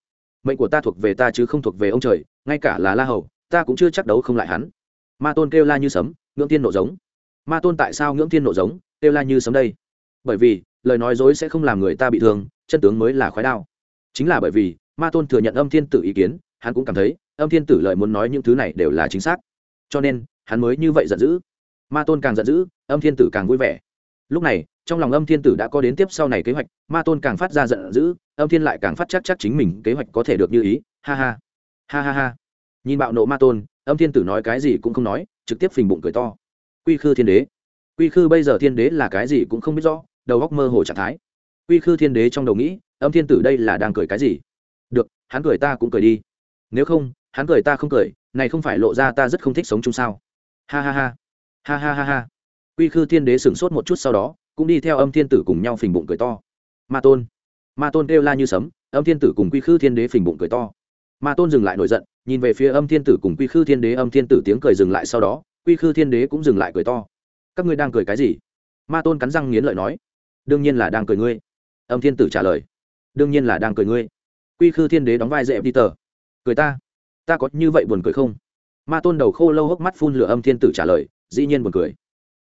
Mệnh của ta thuộc về ta chứ không thuộc về ông trời, ngay cả là la hầu, ta cũng chưa chắc đấu không lại hắn. Ma tôn kêu la như sấm, ngưỡng tiên nộ giống ma tôn tại sao ngưỡng thiên nộ giống, kêu la như sấm đây? Bởi vì, lời nói dối sẽ không làm người ta bị thương, chân tướng mới là khói đao. Chính là bởi vì, ma tôn thừa nhận âm thiên tử ý kiến, hắn cũng cảm thấy, âm thiên tử lời muốn nói những thứ này đều là chính xác. Cho nên, hắn mới như vậy giận dữ. Ma tôn càng giận dữ, âm thiên tử càng vui vẻ. Lúc này, trong lòng âm thiên tử đã có đến tiếp sau này kế hoạch, ma tôn càng phát ra giận dữ, âm thiên lại càng phát chắc chắc chính mình kế hoạch có thể được như ý. Ha ha. Ha ha ha. Nhìn bạo nộ ma tôn, âm thiên tử nói cái gì cũng không nói, trực tiếp phình bụng cười to quy khư thiên đế. Quy khư bây giờ thiên đế là cái gì cũng không biết rõ, đầu góc mơ hồ trạng thái. Quy khư thiên đế trong đầu nghĩ, âm thiên tử đây là đang cười cái gì? Được, hắn cười ta cũng cười đi. Nếu không, hắn cười ta không cười, này không phải lộ ra ta rất không thích sống chung sao? Ha ha ha. Ha ha ha ha. Quy khư thiên đế sửng sốt một chút sau đó, cũng đi theo âm thiên tử cùng nhau phình bụng cười to. Ma tôn. Ma tôn kêu la như sấm, âm thiên tử cùng quy khư thiên đế phình bụng cười to. Ma tôn dừng lại nổi giận, nhìn về phía âm thiên tử cùng quy khư thiên đế, âm thiên tử tiếng cười dừng lại sau đó quy khư thiên đế cũng dừng lại cười to. Các ngươi đang cười cái gì? Ma tôn cắn răng nghiến lợi nói. Đương nhiên là đang cười ngươi. Âm thiên tử trả lời. Đương nhiên là đang cười ngươi. Quy khư thiên đế đóng vai dễ đi tờ. Cười ta? Ta có như vậy buồn cười không? Ma tôn đầu khô lâu hốc mắt phun lửa âm thiên tử trả lời, dĩ nhiên buồn cười.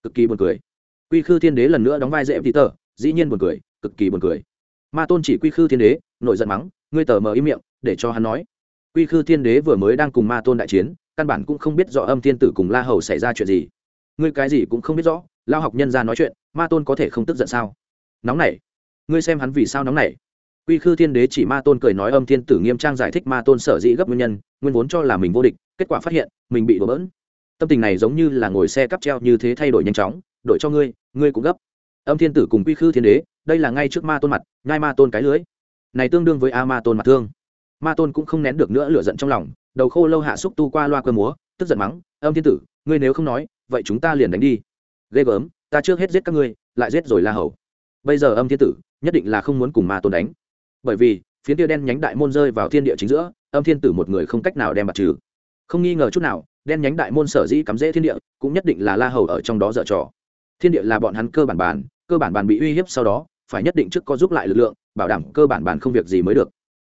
Cực kỳ buồn cười. Quy khư thiên đế lần nữa đóng vai dễ đi tờ, dĩ nhiên buồn cười, cực kỳ buồn cười. Ma tôn chỉ quy khư thiên đế, nội giận mắng, ngươi tờ mờ im miệng, để cho hắn nói. Quy khư thiên đế vừa mới đang cùng ma tôn đại chiến căn bản cũng không biết rõ âm thiên tử cùng la hầu xảy ra chuyện gì. Ngươi cái gì cũng không biết rõ, lao học nhân ra nói chuyện, ma tôn có thể không tức giận sao? Nóng này ngươi xem hắn vì sao nóng này quy khư thiên đế chỉ ma tôn cười nói âm thiên tử nghiêm trang giải thích ma tôn sở dĩ gấp nguyên nhân, nguyên vốn cho là mình vô địch, kết quả phát hiện, mình bị đổ bỡn. Tâm tình này giống như là ngồi xe cắp treo như thế thay đổi nhanh chóng, đổi cho ngươi ngươi cũng gấp. Âm thiên tử cùng quy khư thiên đế, đây là ngay trước ma tôn mặt, nhai ma tôn cái lưới. Này tương đương với a ma tôn mặt thương ma tôn cũng không nén được nữa lửa giận trong lòng, đầu khô lâu hạ xúc tu qua loa cơ múa, tức giận mắng, âm thiên tử, ngươi nếu không nói, vậy chúng ta liền đánh đi. Ghê gớm, ta trước hết giết các ngươi, lại giết rồi la hầu. Bây giờ âm thiên tử nhất định là không muốn cùng ma tôn đánh. Bởi vì, phiến tia đen nhánh đại môn rơi vào thiên địa chính giữa, âm thiên tử một người không cách nào đem bạt trừ. Không nghi ngờ chút nào, đen nhánh đại môn sở dĩ cắm rễ thiên địa, cũng nhất định là la hầu ở trong đó dở trò. Thiên địa là bọn hắn cơ bản bản, cơ bản bản bị uy hiếp sau đó, phải nhất định trước có giúp lại lực lượng, bảo đảm cơ bản bản không việc gì mới được.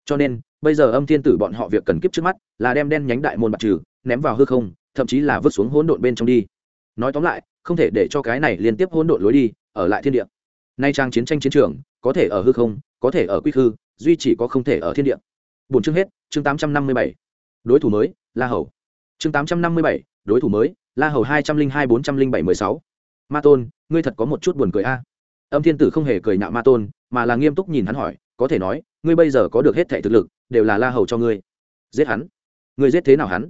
Cho nên bây giờ âm thiên tử bọn họ việc cần kiếp trước mắt là đem đen nhánh đại môn bạt trừ, ném vào hư không, thậm chí là vứt xuống hỗn độn bên trong đi. Nói tóm lại, không thể để cho cái này liên tiếp hỗn độn lối đi, ở lại thiên địa. Nay trang chiến tranh chiến trường, có thể ở hư không, có thể ở quy hư duy chỉ có không thể ở thiên địa. Bốn chương hết, chương tám trăm năm mươi bảy. Đối thủ mới, la hầu. Chương tám trăm năm mươi bảy, đối thủ mới, la hầu hai trăm linh hai bốn trăm linh bảy mười sáu. Ma tôn, ngươi thật có một chút buồn cười a. Âm thiên tử không hề cười nhạo ma tôn, mà là nghiêm túc nhìn hắn hỏi, có thể nói ngươi bây giờ có được hết thệ thực lực, đều là la hầu cho ngươi. Giết hắn. Ngươi giết thế nào hắn?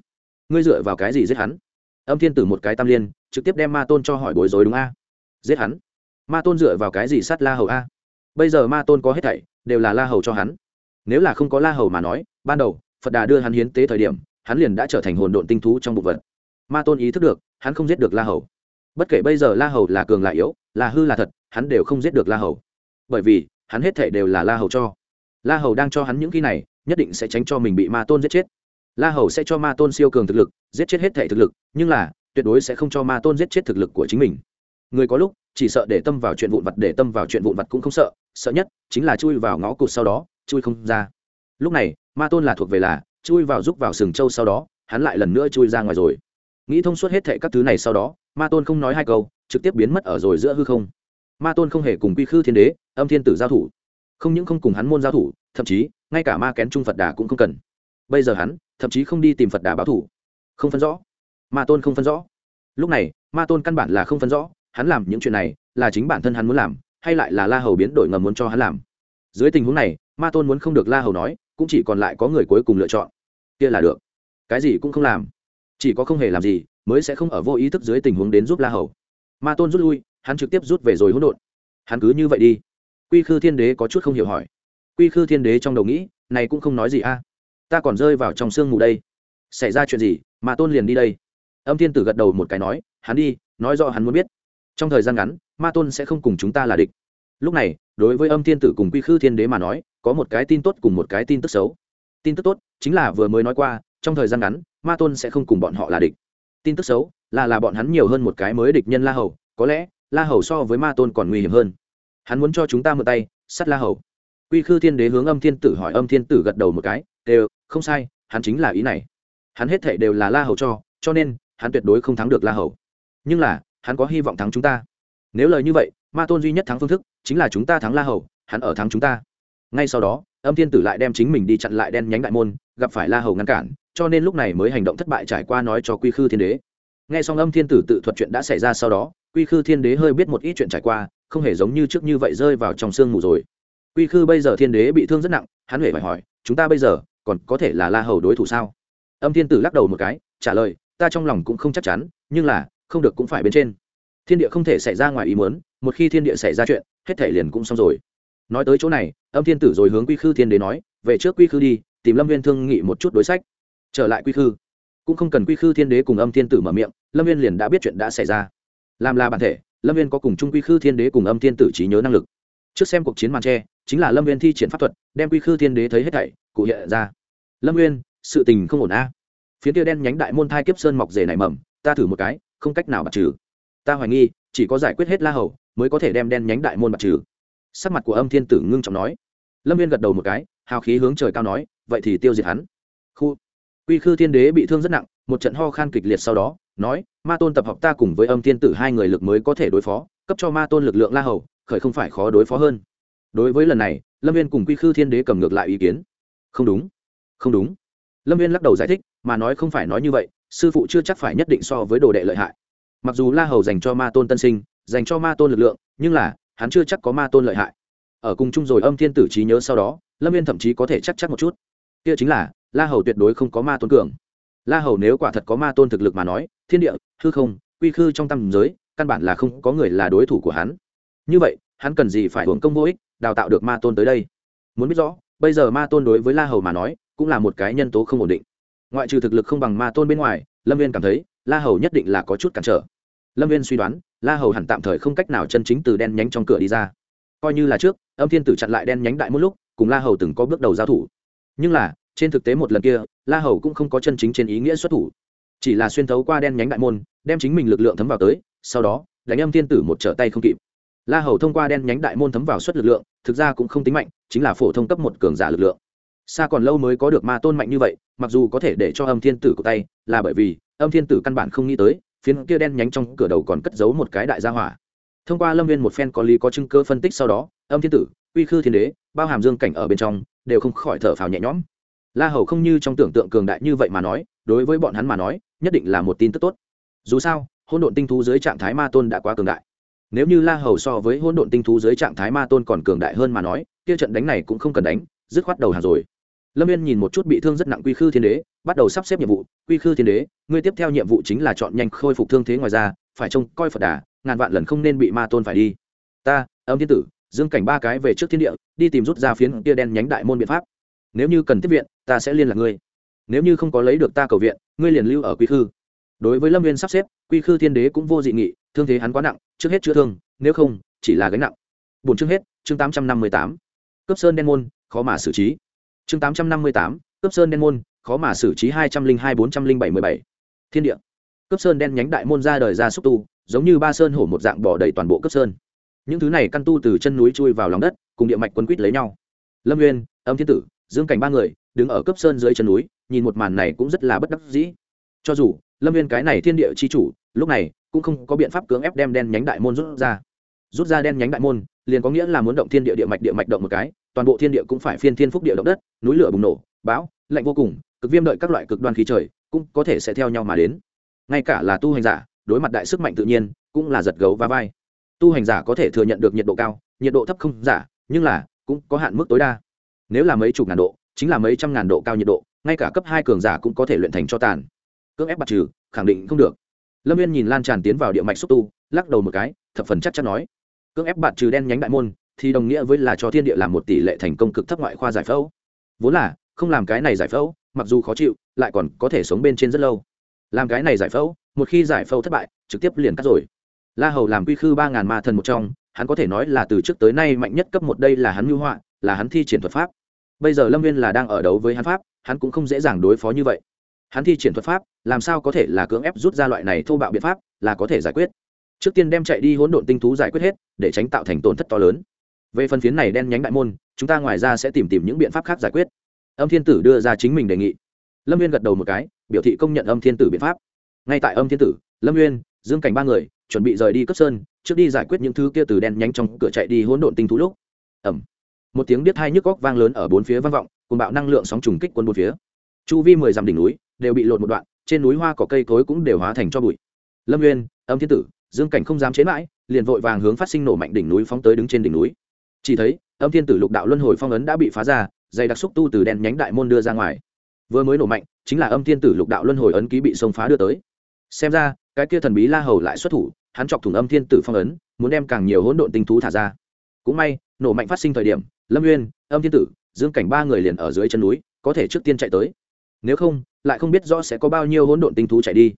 Ngươi dựa vào cái gì giết hắn? Âm thiên tử một cái tam liên, trực tiếp đem ma tôn cho hỏi bối rối đúng a? Giết hắn? Ma tôn dựa vào cái gì sát la hầu a? Bây giờ ma tôn có hết thảy, đều là la hầu cho hắn. Nếu là không có la hầu mà nói, ban đầu, phật đà đưa hắn hiến tế thời điểm, hắn liền đã trở thành hồn độn tinh thú trong bụng vật. Ma tôn ý thức được, hắn không giết được la hầu. Bất kể bây giờ la hầu là cường là yếu, là hư là thật, hắn đều không giết được la hầu. Bởi vì, hắn hết thảy đều là la hầu cho la hầu đang cho hắn những khi này, nhất định sẽ tránh cho mình bị ma tôn giết chết. La hầu sẽ cho ma tôn siêu cường thực lực, giết chết hết thể thực lực, nhưng là, tuyệt đối sẽ không cho ma tôn giết chết thực lực của chính mình. Người có lúc, chỉ sợ để tâm vào chuyện vụn vặt, để tâm vào chuyện vụn vặt cũng không sợ sợ nhất chính là chui vào ngõ cụt sau đó, chui không ra. Lúc này, ma tôn là thuộc về là, chui vào giúp vào sừng châu sau đó, hắn lại lần nữa chui ra ngoài rồi. Nghĩ thông suốt hết thệ các thứ này sau đó, ma tôn không nói hai câu, trực tiếp biến mất ở rồi giữa hư không. Ma tôn không hề cùng quy khư thiên đế, âm thiên tử giao thủ không những không cùng hắn môn giao thủ, thậm chí, ngay cả ma kén trung phật đà cũng không cần. Bây giờ hắn, thậm chí không đi tìm phật đà báo thủ. Không phân rõ. Ma tôn không phân rõ. Lúc này, ma tôn căn bản là không phân rõ, hắn làm những chuyện này là chính bản thân hắn muốn làm, hay lại là la hầu biến đổi ngầm muốn cho hắn làm. Dưới tình huống này, ma tôn muốn không được la hầu nói, cũng chỉ còn lại có người cuối cùng lựa chọn. Kia là được. Cái gì cũng không làm. Chỉ có không hề làm gì, mới sẽ không ở vô ý thức dưới tình huống đến giúp la hầu. Ma tôn rút lui, hắn trực tiếp rút về rồi hỗn độn. Hắn cứ như vậy đi quy khư thiên đế có chút không hiểu hỏi. Quy khư thiên đế trong đầu nghĩ, này cũng không nói gì a. Ta còn rơi vào trong sương mù đây. Xảy ra chuyện gì, mà tôn liền đi đây? Âm thiên tử gật đầu một cái nói, hắn đi, nói rõ hắn muốn biết. Trong thời gian ngắn, ma tôn sẽ không cùng chúng ta là địch. Lúc này, đối với âm thiên tử cùng quy khư thiên đế mà nói, có một cái tin tốt cùng một cái tin tức xấu. Tin tức tốt chính là vừa mới nói qua, trong thời gian ngắn, ma tôn sẽ không cùng bọn họ là địch. Tin tức xấu là là bọn hắn nhiều hơn một cái mới địch nhân la hầu, có lẽ la hầu so với ma tôn còn nguy hiểm hơn hắn muốn cho chúng ta mượn tay, sắt la hầu. Quy khư thiên đế hướng âm thiên tử hỏi, âm thiên tử gật đầu một cái, đều, không sai, hắn chính là ý này. Hắn hết thể đều là la hầu cho cho nên, hắn tuyệt đối không thắng được la hầu. Nhưng là, hắn có hy vọng thắng chúng ta. Nếu lời như vậy, ma tôn duy nhất thắng phương thức chính là chúng ta thắng la hầu, hắn ở thắng chúng ta. Ngay sau đó, âm thiên tử lại đem chính mình đi chặn lại đen nhánh đại môn, gặp phải la hầu ngăn cản, cho nên lúc này mới hành động thất bại trải qua nói cho quy khư thiên đế. Nghe xong âm thiên tử tự thuật chuyện đã xảy ra sau đó, quy khư thiên đế hơi biết một ít chuyện trải qua không hề giống như trước như vậy rơi vào trong sương mù rồi. Quy khư bây giờ thiên đế bị thương rất nặng, hắn huệ phải hỏi, chúng ta bây giờ còn có thể là la hầu đối thủ sao? Âm thiên tử lắc đầu một cái, trả lời, ta trong lòng cũng không chắc chắn, nhưng là, không được cũng phải bên trên. Thiên địa không thể xảy ra ngoài ý muốn, một khi thiên địa xảy ra chuyện, hết thể liền cũng xong rồi. Nói tới chỗ này, âm thiên tử rồi hướng quy khư thiên đế nói, về trước quy khư đi, tìm lâm viên thương nghị một chút đối sách. Trở lại quy khư, cũng không cần quy khư thiên đế cùng âm thiên tử mở miệng, lâm viên liền đã biết chuyện đã xảy ra. Làm là bản thể lâm viên có cùng chung quy khư thiên đế cùng âm thiên tử trí nhớ năng lực trước xem cuộc chiến màn tre chính là lâm viên thi triển pháp thuật đem quy khư thiên đế thấy hết thảy cụ hiện ra lâm viên sự tình không ổn a phía tia đen nhánh đại môn thai kiếp sơn mọc rể nảy mầm ta thử một cái không cách nào bạt trừ ta hoài nghi chỉ có giải quyết hết la hầu mới có thể đem đen nhánh đại môn bạt trừ sắc mặt của âm thiên tử ngưng trọng nói lâm viên gật đầu một cái hào khí hướng trời cao nói vậy thì tiêu diệt hắn khu quy khư thiên đế bị thương rất nặng một trận ho khan kịch liệt sau đó, nói, ma tôn tập hợp ta cùng với âm thiên tử hai người lực mới có thể đối phó, cấp cho ma tôn lực lượng la hầu, khởi không phải khó đối phó hơn. Đối với lần này, lâm viên cùng quy khư thiên đế cầm ngược lại ý kiến. Không đúng không đúng. Lâm viên lắc đầu giải thích, mà nói không phải nói như vậy, sư phụ chưa chắc phải nhất định so với đồ đệ lợi hại. Mặc dù la hầu dành cho ma tôn tân sinh, dành cho ma tôn lực lượng, nhưng là, hắn chưa chắc có ma tôn lợi hại. Ở cùng chung rồi âm thiên tử trí nhớ sau đó, lâm viên thậm chí có thể chắc chắc một chút. Kia chính là, la hầu tuyệt đối không có ma tôn cường la hầu nếu quả thật có ma tôn thực lực mà nói, thiên địa, hư không, quy khư trong tâm giới, căn bản là không có người là đối thủ của hắn. Như vậy, hắn cần gì phải hưởng công vô ích, đào tạo được ma tôn tới đây? Muốn biết rõ, bây giờ ma tôn đối với la hầu mà nói, cũng là một cái nhân tố không ổn định. Ngoại trừ thực lực không bằng ma tôn bên ngoài, lâm viên cảm thấy, la hầu nhất định là có chút cản trở. Lâm viên suy đoán, la hầu hẳn tạm thời không cách nào chân chính từ đen nhánh trong cửa đi ra. Coi như là trước, âm thiên tử chặn lại đen nhánh đại một lúc, cùng la hầu từng có bước đầu giao thủ. Nhưng là trên thực tế một lần kia, la hầu cũng không có chân chính trên ý nghĩa xuất thủ. Chỉ là xuyên thấu qua đen nhánh đại môn, đem chính mình lực lượng thấm vào tới, sau đó, đánh âm thiên tử một trở tay không kịp. La hầu thông qua đen nhánh đại môn thấm vào suất lực lượng, thực ra cũng không tính mạnh, chính là phổ thông cấp một cường giả lực lượng. Xa còn lâu mới có được ma tôn mạnh như vậy, mặc dù có thể để cho âm thiên tử của tay, là bởi vì, âm thiên tử căn bản không nghĩ tới, phiến kia đen nhánh trong cửa đầu còn cất giấu một cái đại gia hỏa. Thông qua lâm viên một phen có lý có chứng cơ phân tích sau đó, âm thiên tử, uy khư thiên đế, bao hàm dương cảnh ở bên trong, đều không khỏi thở phào nhẹ nhõm la hầu không như trong tưởng tượng cường đại như vậy mà nói, đối với bọn hắn mà nói, nhất định là một tin tức tốt. Dù sao hôn độn tinh thú dưới trạng thái ma tôn đã quá cường đại. Nếu như la hầu so với hôn độn tinh thú dưới trạng thái ma tôn còn cường đại hơn mà nói, kia trận đánh này cũng không cần đánh, dứt khoát đầu hàng rồi. Lâm viên nhìn một chút bị thương rất nặng quy khư thiên đế, bắt đầu sắp xếp nhiệm vụ. Quy khư thiên đế, ngươi tiếp theo nhiệm vụ chính là chọn nhanh khôi phục thương thế ngoài ra phải trông coi phật đà, ngàn vạn lần không nên bị ma tôn phải đi. Ta, âm thiên tử, dương cảnh ba cái về trước thiên địa, đi tìm rút ra phiến kia đen nhánh đại môn biện pháp. Nếu như cần tiếp viện ta sẽ liên lạc ngươi. Nếu như không có lấy được ta cầu viện, ngươi liền lưu ở quy khư. Đối với lâm viên sắp xếp, quy khư thiên đế cũng vô dị nghị, thương thế hắn quá nặng, trước hết chữa thương, nếu không, chỉ là gánh nặng. Bốn chương hết, chương tám trăm năm mươi tám. Cấp sơn đen môn, khó mà xử trí. Chương tám trăm năm mươi tám cấp sơn đen môn, khó mà xử trí hai trăm linh hai bốn trăm linh bảy mươi bảy. Thiên địa. Cấp sơn đen nhánh đại môn ra đời ra xúc tu, giống như ba sơn hổ một dạng bỏ đầy toàn bộ cấp sơn. Những thứ này căn tu từ chân núi chui vào lòng đất, cùng địa mạch quân quýt lấy nhau. Lâm nguyên, âm thiên tử, dương cảnh ba người đứng ở cấp sơn dưới chân núi, nhìn một màn này cũng rất là bất đắc dĩ. Cho dù, lâm viên cái này thiên địa chi chủ, lúc này, cũng không có biện pháp cưỡng ép đem đen nhánh đại môn rút ra. Rút ra đen nhánh đại môn, liền có nghĩa là muốn động thiên địa địa mạch địa mạch động một cái, toàn bộ thiên địa cũng phải phiên thiên phúc địa động đất, núi lửa bùng nổ, bão, lạnh vô cùng, cực viêm đợi các loại cực đoan khí trời, cũng có thể sẽ theo nhau mà đến. Ngay cả là tu hành giả, đối mặt đại sức mạnh tự nhiên, cũng là giật gấu và vai. Tu hành giả có thể thừa nhận được nhiệt độ cao, nhiệt độ thấp không giả, nhưng là, cũng có hạn mức tối đa. Nếu là mấy chục ngàn độ chính là mấy trăm ngàn độ cao nhiệt độ, ngay cả cấp hai cường giả cũng có thể luyện thành cho tàn. Cưỡng ép bạc trừ, khẳng định không được. Lâm viên nhìn lan tràn tiến vào địa mạch xúc tu, lắc đầu một cái, thập phần chắc chắn nói. Cưỡng ép bạt trừ đen nhánh đại môn, thì đồng nghĩa với là cho thiên địa làm một tỷ lệ thành công cực thấp ngoại khoa giải phẫu. Vốn là, không làm cái này giải phẫu, mặc dù khó chịu, lại còn có thể sống bên trên rất lâu. Làm cái này giải phẫu, một khi giải phẫu thất bại, trực tiếp liền cắt rồi. La hầu làm quy khư ba ngàn ma thần một trong, hắn có thể nói là từ trước tới nay mạnh nhất cấp một đây là hắn mưu họa, là hắn thi triển thuật pháp bây giờ lâm viên là đang ở đấu với hắn pháp, hắn cũng không dễ dàng đối phó như vậy. Hắn thi triển thuật pháp, làm sao có thể là cưỡng ép rút ra loại này thô bạo biện pháp, là có thể giải quyết. Trước tiên đem chạy đi hỗn độn tinh thú giải quyết hết, để tránh tạo thành tổn thất to lớn. Về phần phiến này đen nhánh đại môn, chúng ta ngoài ra sẽ tìm tìm những biện pháp khác giải quyết. Âm thiên tử đưa ra chính mình đề nghị. Lâm viên gật đầu một cái, biểu thị công nhận âm thiên tử biện pháp. Ngay tại âm thiên tử, lâm viên dương cảnh ba người, chuẩn bị rời đi cấp sơn, trước đi giải quyết những thứ kia từ đen nhánh trong cửa chạy đi hỗn độn tinh thú lúc. Ẩm một tiếng biết hai nhức góc vang lớn ở bốn phía vang vọng, cùng bạo năng lượng sóng trùng kích quân bốn phía. Chu vi mười dặm đỉnh núi đều bị lột một đoạn, trên núi hoa cỏ cây cối cũng đều hóa thành cho bụi. Lâm nguyên âm thiên tử, dương cảnh không dám chế mãi, liền vội vàng hướng phát sinh nổ mạnh đỉnh núi phóng tới đứng trên đỉnh núi. Chỉ thấy, âm thiên tử lục đạo luân hồi phong ấn đã bị phá ra, dày đặc xúc tu từ đèn nhánh đại môn đưa ra ngoài. Vừa mới nổ mạnh, chính là âm thiên tử lục đạo luân hồi ấn ký bị xông phá đưa tới. Xem ra, cái kia thần bí la hầu lại xuất thủ, hắn chọc thủng âm thiên tử phong ấn, muốn đem càng nhiều hỗn độn tinh thú thả ra. Cũng may, nổ mạnh phát sinh thời điểm lâm nguyên âm thiên tử, dương cảnh ba người liền ở dưới chân núi, có thể trước tiên chạy tới. Nếu không, lại không biết rõ sẽ có bao nhiêu hỗn độn tinh thú chạy đi.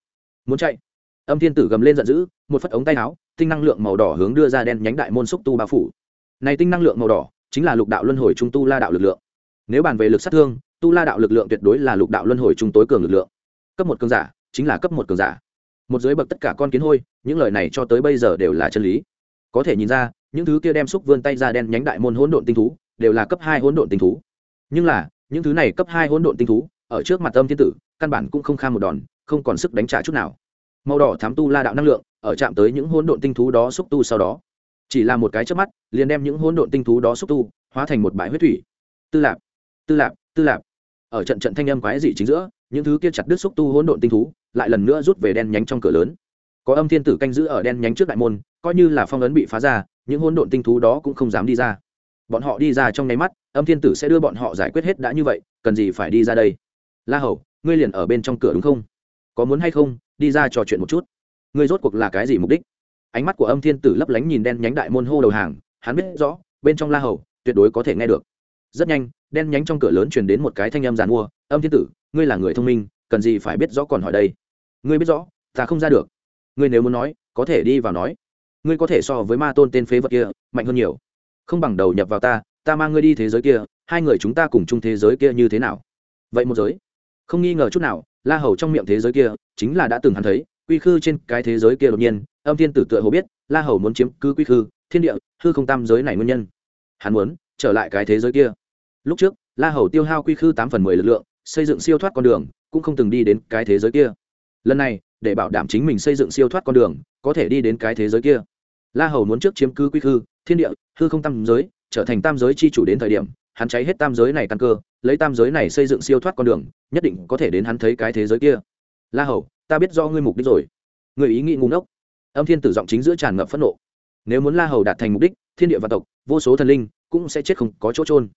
Muốn chạy? Âm thiên tử gầm lên giận dữ, một phất ống tay áo, tinh năng lượng màu đỏ hướng đưa ra đen nhánh đại môn xúc tu bao phủ. Này tinh năng lượng màu đỏ, chính là lục đạo luân hồi trung tu la đạo lực lượng. Nếu bàn về lực sát thương, tu la đạo lực lượng tuyệt đối là lục đạo luân hồi trung tối cường lực lượng. Cấp một cường giả, chính là cấp một cường giả. Một dưới bậc tất cả con kiến hôi, những lời này cho tới bây giờ đều là chân lý. Có thể nhìn ra, những thứ kia đem xúc vươn tay ra đen nhánh đại môn hỗn độn tinh thú đều là cấp hai hỗn độn tinh thú. Nhưng là, những thứ này cấp hai hỗn độn tinh thú, ở trước mặt âm thiên tử, căn bản cũng không kham một đòn, không còn sức đánh trả chút nào. Màu đỏ thám tu la đạo năng lượng, ở chạm tới những hỗn độn tinh thú đó xúc tu sau đó. Chỉ là một cái chớp mắt, liền đem những hỗn độn tinh thú đó xúc tu, hóa thành một bãi huyết thủy. Tư lạp tư lạp tư lạp. Ở trận trận thanh âm quái dị chính giữa, những thứ kia chặt đứt xúc tu hỗn độn tinh thú, lại lần nữa rút về đen nhánh trong cửa lớn. Có âm thiên tử canh giữ ở đen nhánh trước đại môn, coi như là phong ấn bị phá ra, những hỗn độn tinh thú đó cũng không dám đi ra bọn họ đi ra trong nháy mắt, âm thiên tử sẽ đưa bọn họ giải quyết hết đã như vậy, cần gì phải đi ra đây? La hầu, ngươi liền ở bên trong cửa đúng không? Có muốn hay không, đi ra trò chuyện một chút. Ngươi rốt cuộc là cái gì mục đích? Ánh mắt của âm thiên tử lấp lánh nhìn đen nhánh đại môn hô đầu hàng, hắn biết rõ, bên trong la hầu, tuyệt đối có thể nghe được. Rất nhanh, đen nhánh trong cửa lớn truyền đến một cái thanh âm giàn mua, âm thiên tử, ngươi là người thông minh, cần gì phải biết rõ còn hỏi đây? Ngươi biết rõ, ta không ra được. Ngươi nếu muốn nói, có thể đi vào nói. Ngươi có thể so với ma tôn tên phế vật kia, mạnh hơn nhiều không bằng đầu nhập vào ta ta mang ngươi đi thế giới kia, hai người chúng ta cùng chung thế giới kia như thế nào? Vậy một giới. Không nghi ngờ chút nào, la hầu trong miệng thế giới kia, chính là đã từng hắn thấy, quy khư trên cái thế giới kia đột nhiên, âm thiên tử tựa hồ biết, la hầu muốn chiếm cứ quy khư, thiên địa, hư không tam giới này nguyên nhân. Hắn muốn trở lại cái thế giới kia. Lúc trước, la hầu tiêu hao quy khư tám phần mười lực lượng, xây dựng siêu thoát con đường, cũng không từng đi đến cái thế giới kia. Lần này, để bảo đảm chính mình xây dựng siêu thoát con đường, có thể đi đến cái thế giới kia. La hầu muốn trước chiếm cứ quy khư thiên địa, hư không tam giới, trở thành tam giới chi chủ đến thời điểm, hắn cháy hết tam giới này căn cơ, lấy tam giới này xây dựng siêu thoát con đường, nhất định có thể đến hắn thấy cái thế giới kia. La hầu, ta biết do ngươi mục đích rồi. Người ý nghĩ ngu ngốc. Âm thiên tử giọng chính giữa tràn ngập phẫn nộ. Nếu muốn la hầu đạt thành mục đích, thiên địa và tộc, vô số thần linh cũng sẽ chết không có chỗ trôn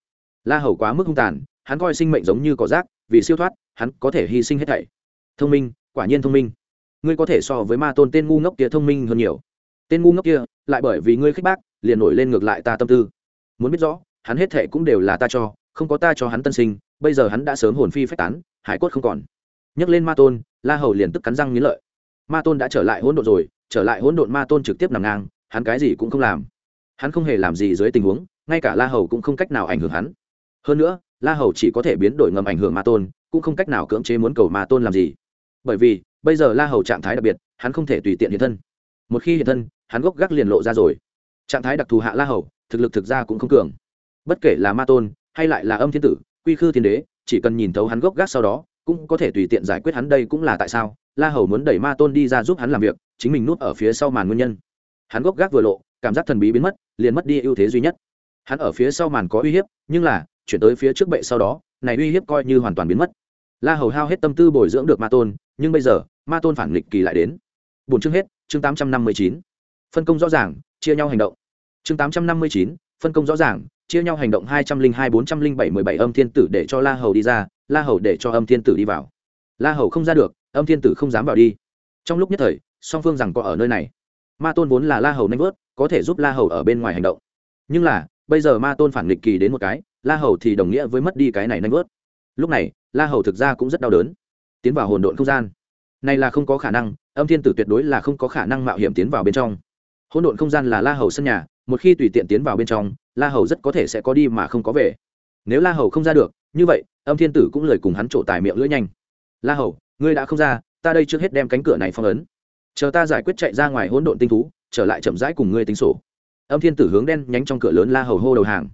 la hầu quá mức hung tàn, hắn coi sinh mệnh giống như cỏ rác, vì siêu thoát, hắn có thể hy sinh hết thảy. Thông minh, quả nhiên thông minh. Ngươi có thể so với ma tôn tên ngu ngốc kia thông minh hơn nhiều. Tên ngu ngốc kia, lại bởi vì ngươi khích bác liền nổi lên ngược lại ta tâm tư. Muốn biết rõ, hắn hết thệ cũng đều là ta cho, không có ta cho hắn tân sinh, bây giờ hắn đã sớm hồn phi phách tán, hải cốt không còn. Nhắc lên ma tôn, la hầu liền tức cắn răng nghĩ lợi. Ma tôn đã trở lại hỗn độn rồi, trở lại hỗn độn ma tôn trực tiếp nằm ngang, hắn cái gì cũng không làm. Hắn không hề làm gì dưới tình huống, ngay cả la hầu cũng không cách nào ảnh hưởng hắn. Hơn nữa, la hầu chỉ có thể biến đổi ngầm ảnh hưởng ma tôn, cũng không cách nào cưỡng chế muốn cầu ma tôn làm gì. Bởi vì, bây giờ la hầu trạng thái đặc biệt, hắn không thể tùy tiện hiện thân. Một khi hiện thân, hắn gốc gác liền lộ ra rồi trạng thái đặc thù hạ la hầu, thực lực thực ra cũng không cường. Bất kể là ma tôn, hay lại là âm thiên tử, quy khư thiên đế, chỉ cần nhìn thấu hắn gốc gác sau đó, cũng có thể tùy tiện giải quyết hắn đây cũng là tại sao la hầu muốn đẩy ma tôn đi ra giúp hắn làm việc, chính mình núp ở phía sau màn nguyên nhân. Hắn gốc gác vừa lộ, cảm giác thần bí biến mất, liền mất đi ưu thế duy nhất. Hắn ở phía sau màn có uy hiếp, nhưng là, chuyển tới phía trước bệ sau đó, này uy hiếp coi như hoàn toàn biến mất. La hầu hao hết tâm tư bồi dưỡng được ma tôn, nhưng bây giờ, ma tôn phản nghịch kỳ lại đến. Bốn chương hết, chương tám trăm năm mươi chín. Phân công rõ ràng chia nhau hành động. Chương tám trăm năm mươi chín, phân công rõ ràng, chia nhau hành động hai trăm linh hai bốn trăm linh bảy mười bảy âm thiên tử để cho la hầu đi ra, la hầu để cho âm thiên tử đi vào. La hầu không ra được, âm thiên tử không dám vào đi. Trong lúc nhất thời, song phương rằng có ở nơi này. Ma tôn vốn là la hầu nanh vớt, có thể giúp la hầu ở bên ngoài hành động. Nhưng là, bây giờ ma tôn phản nghịch kỳ đến một cái, la hầu thì đồng nghĩa với mất đi cái này nanh vớt. Lúc này, la hầu thực ra cũng rất đau đớn. Tiến vào hồn độn không gian. Này là không có khả năng, âm thiên tử tuyệt đối là không có khả năng mạo hiểm tiến vào bên trong hỗn độn không gian là la hầu sân nhà, một khi tùy tiện tiến vào bên trong, la hầu rất có thể sẽ có đi mà không có về. Nếu la hầu không ra được, như vậy, âm thiên tử cũng lời cùng hắn trổ tài miệng lưỡi nhanh. La hầu, ngươi đã không ra, ta đây trước hết đem cánh cửa này phong ấn. Chờ ta giải quyết chạy ra ngoài hỗn độn tinh thú, trở lại chậm rãi cùng ngươi tính sổ. Âm thiên tử hướng đen nhánh trong cửa lớn la hầu hô đầu hàng.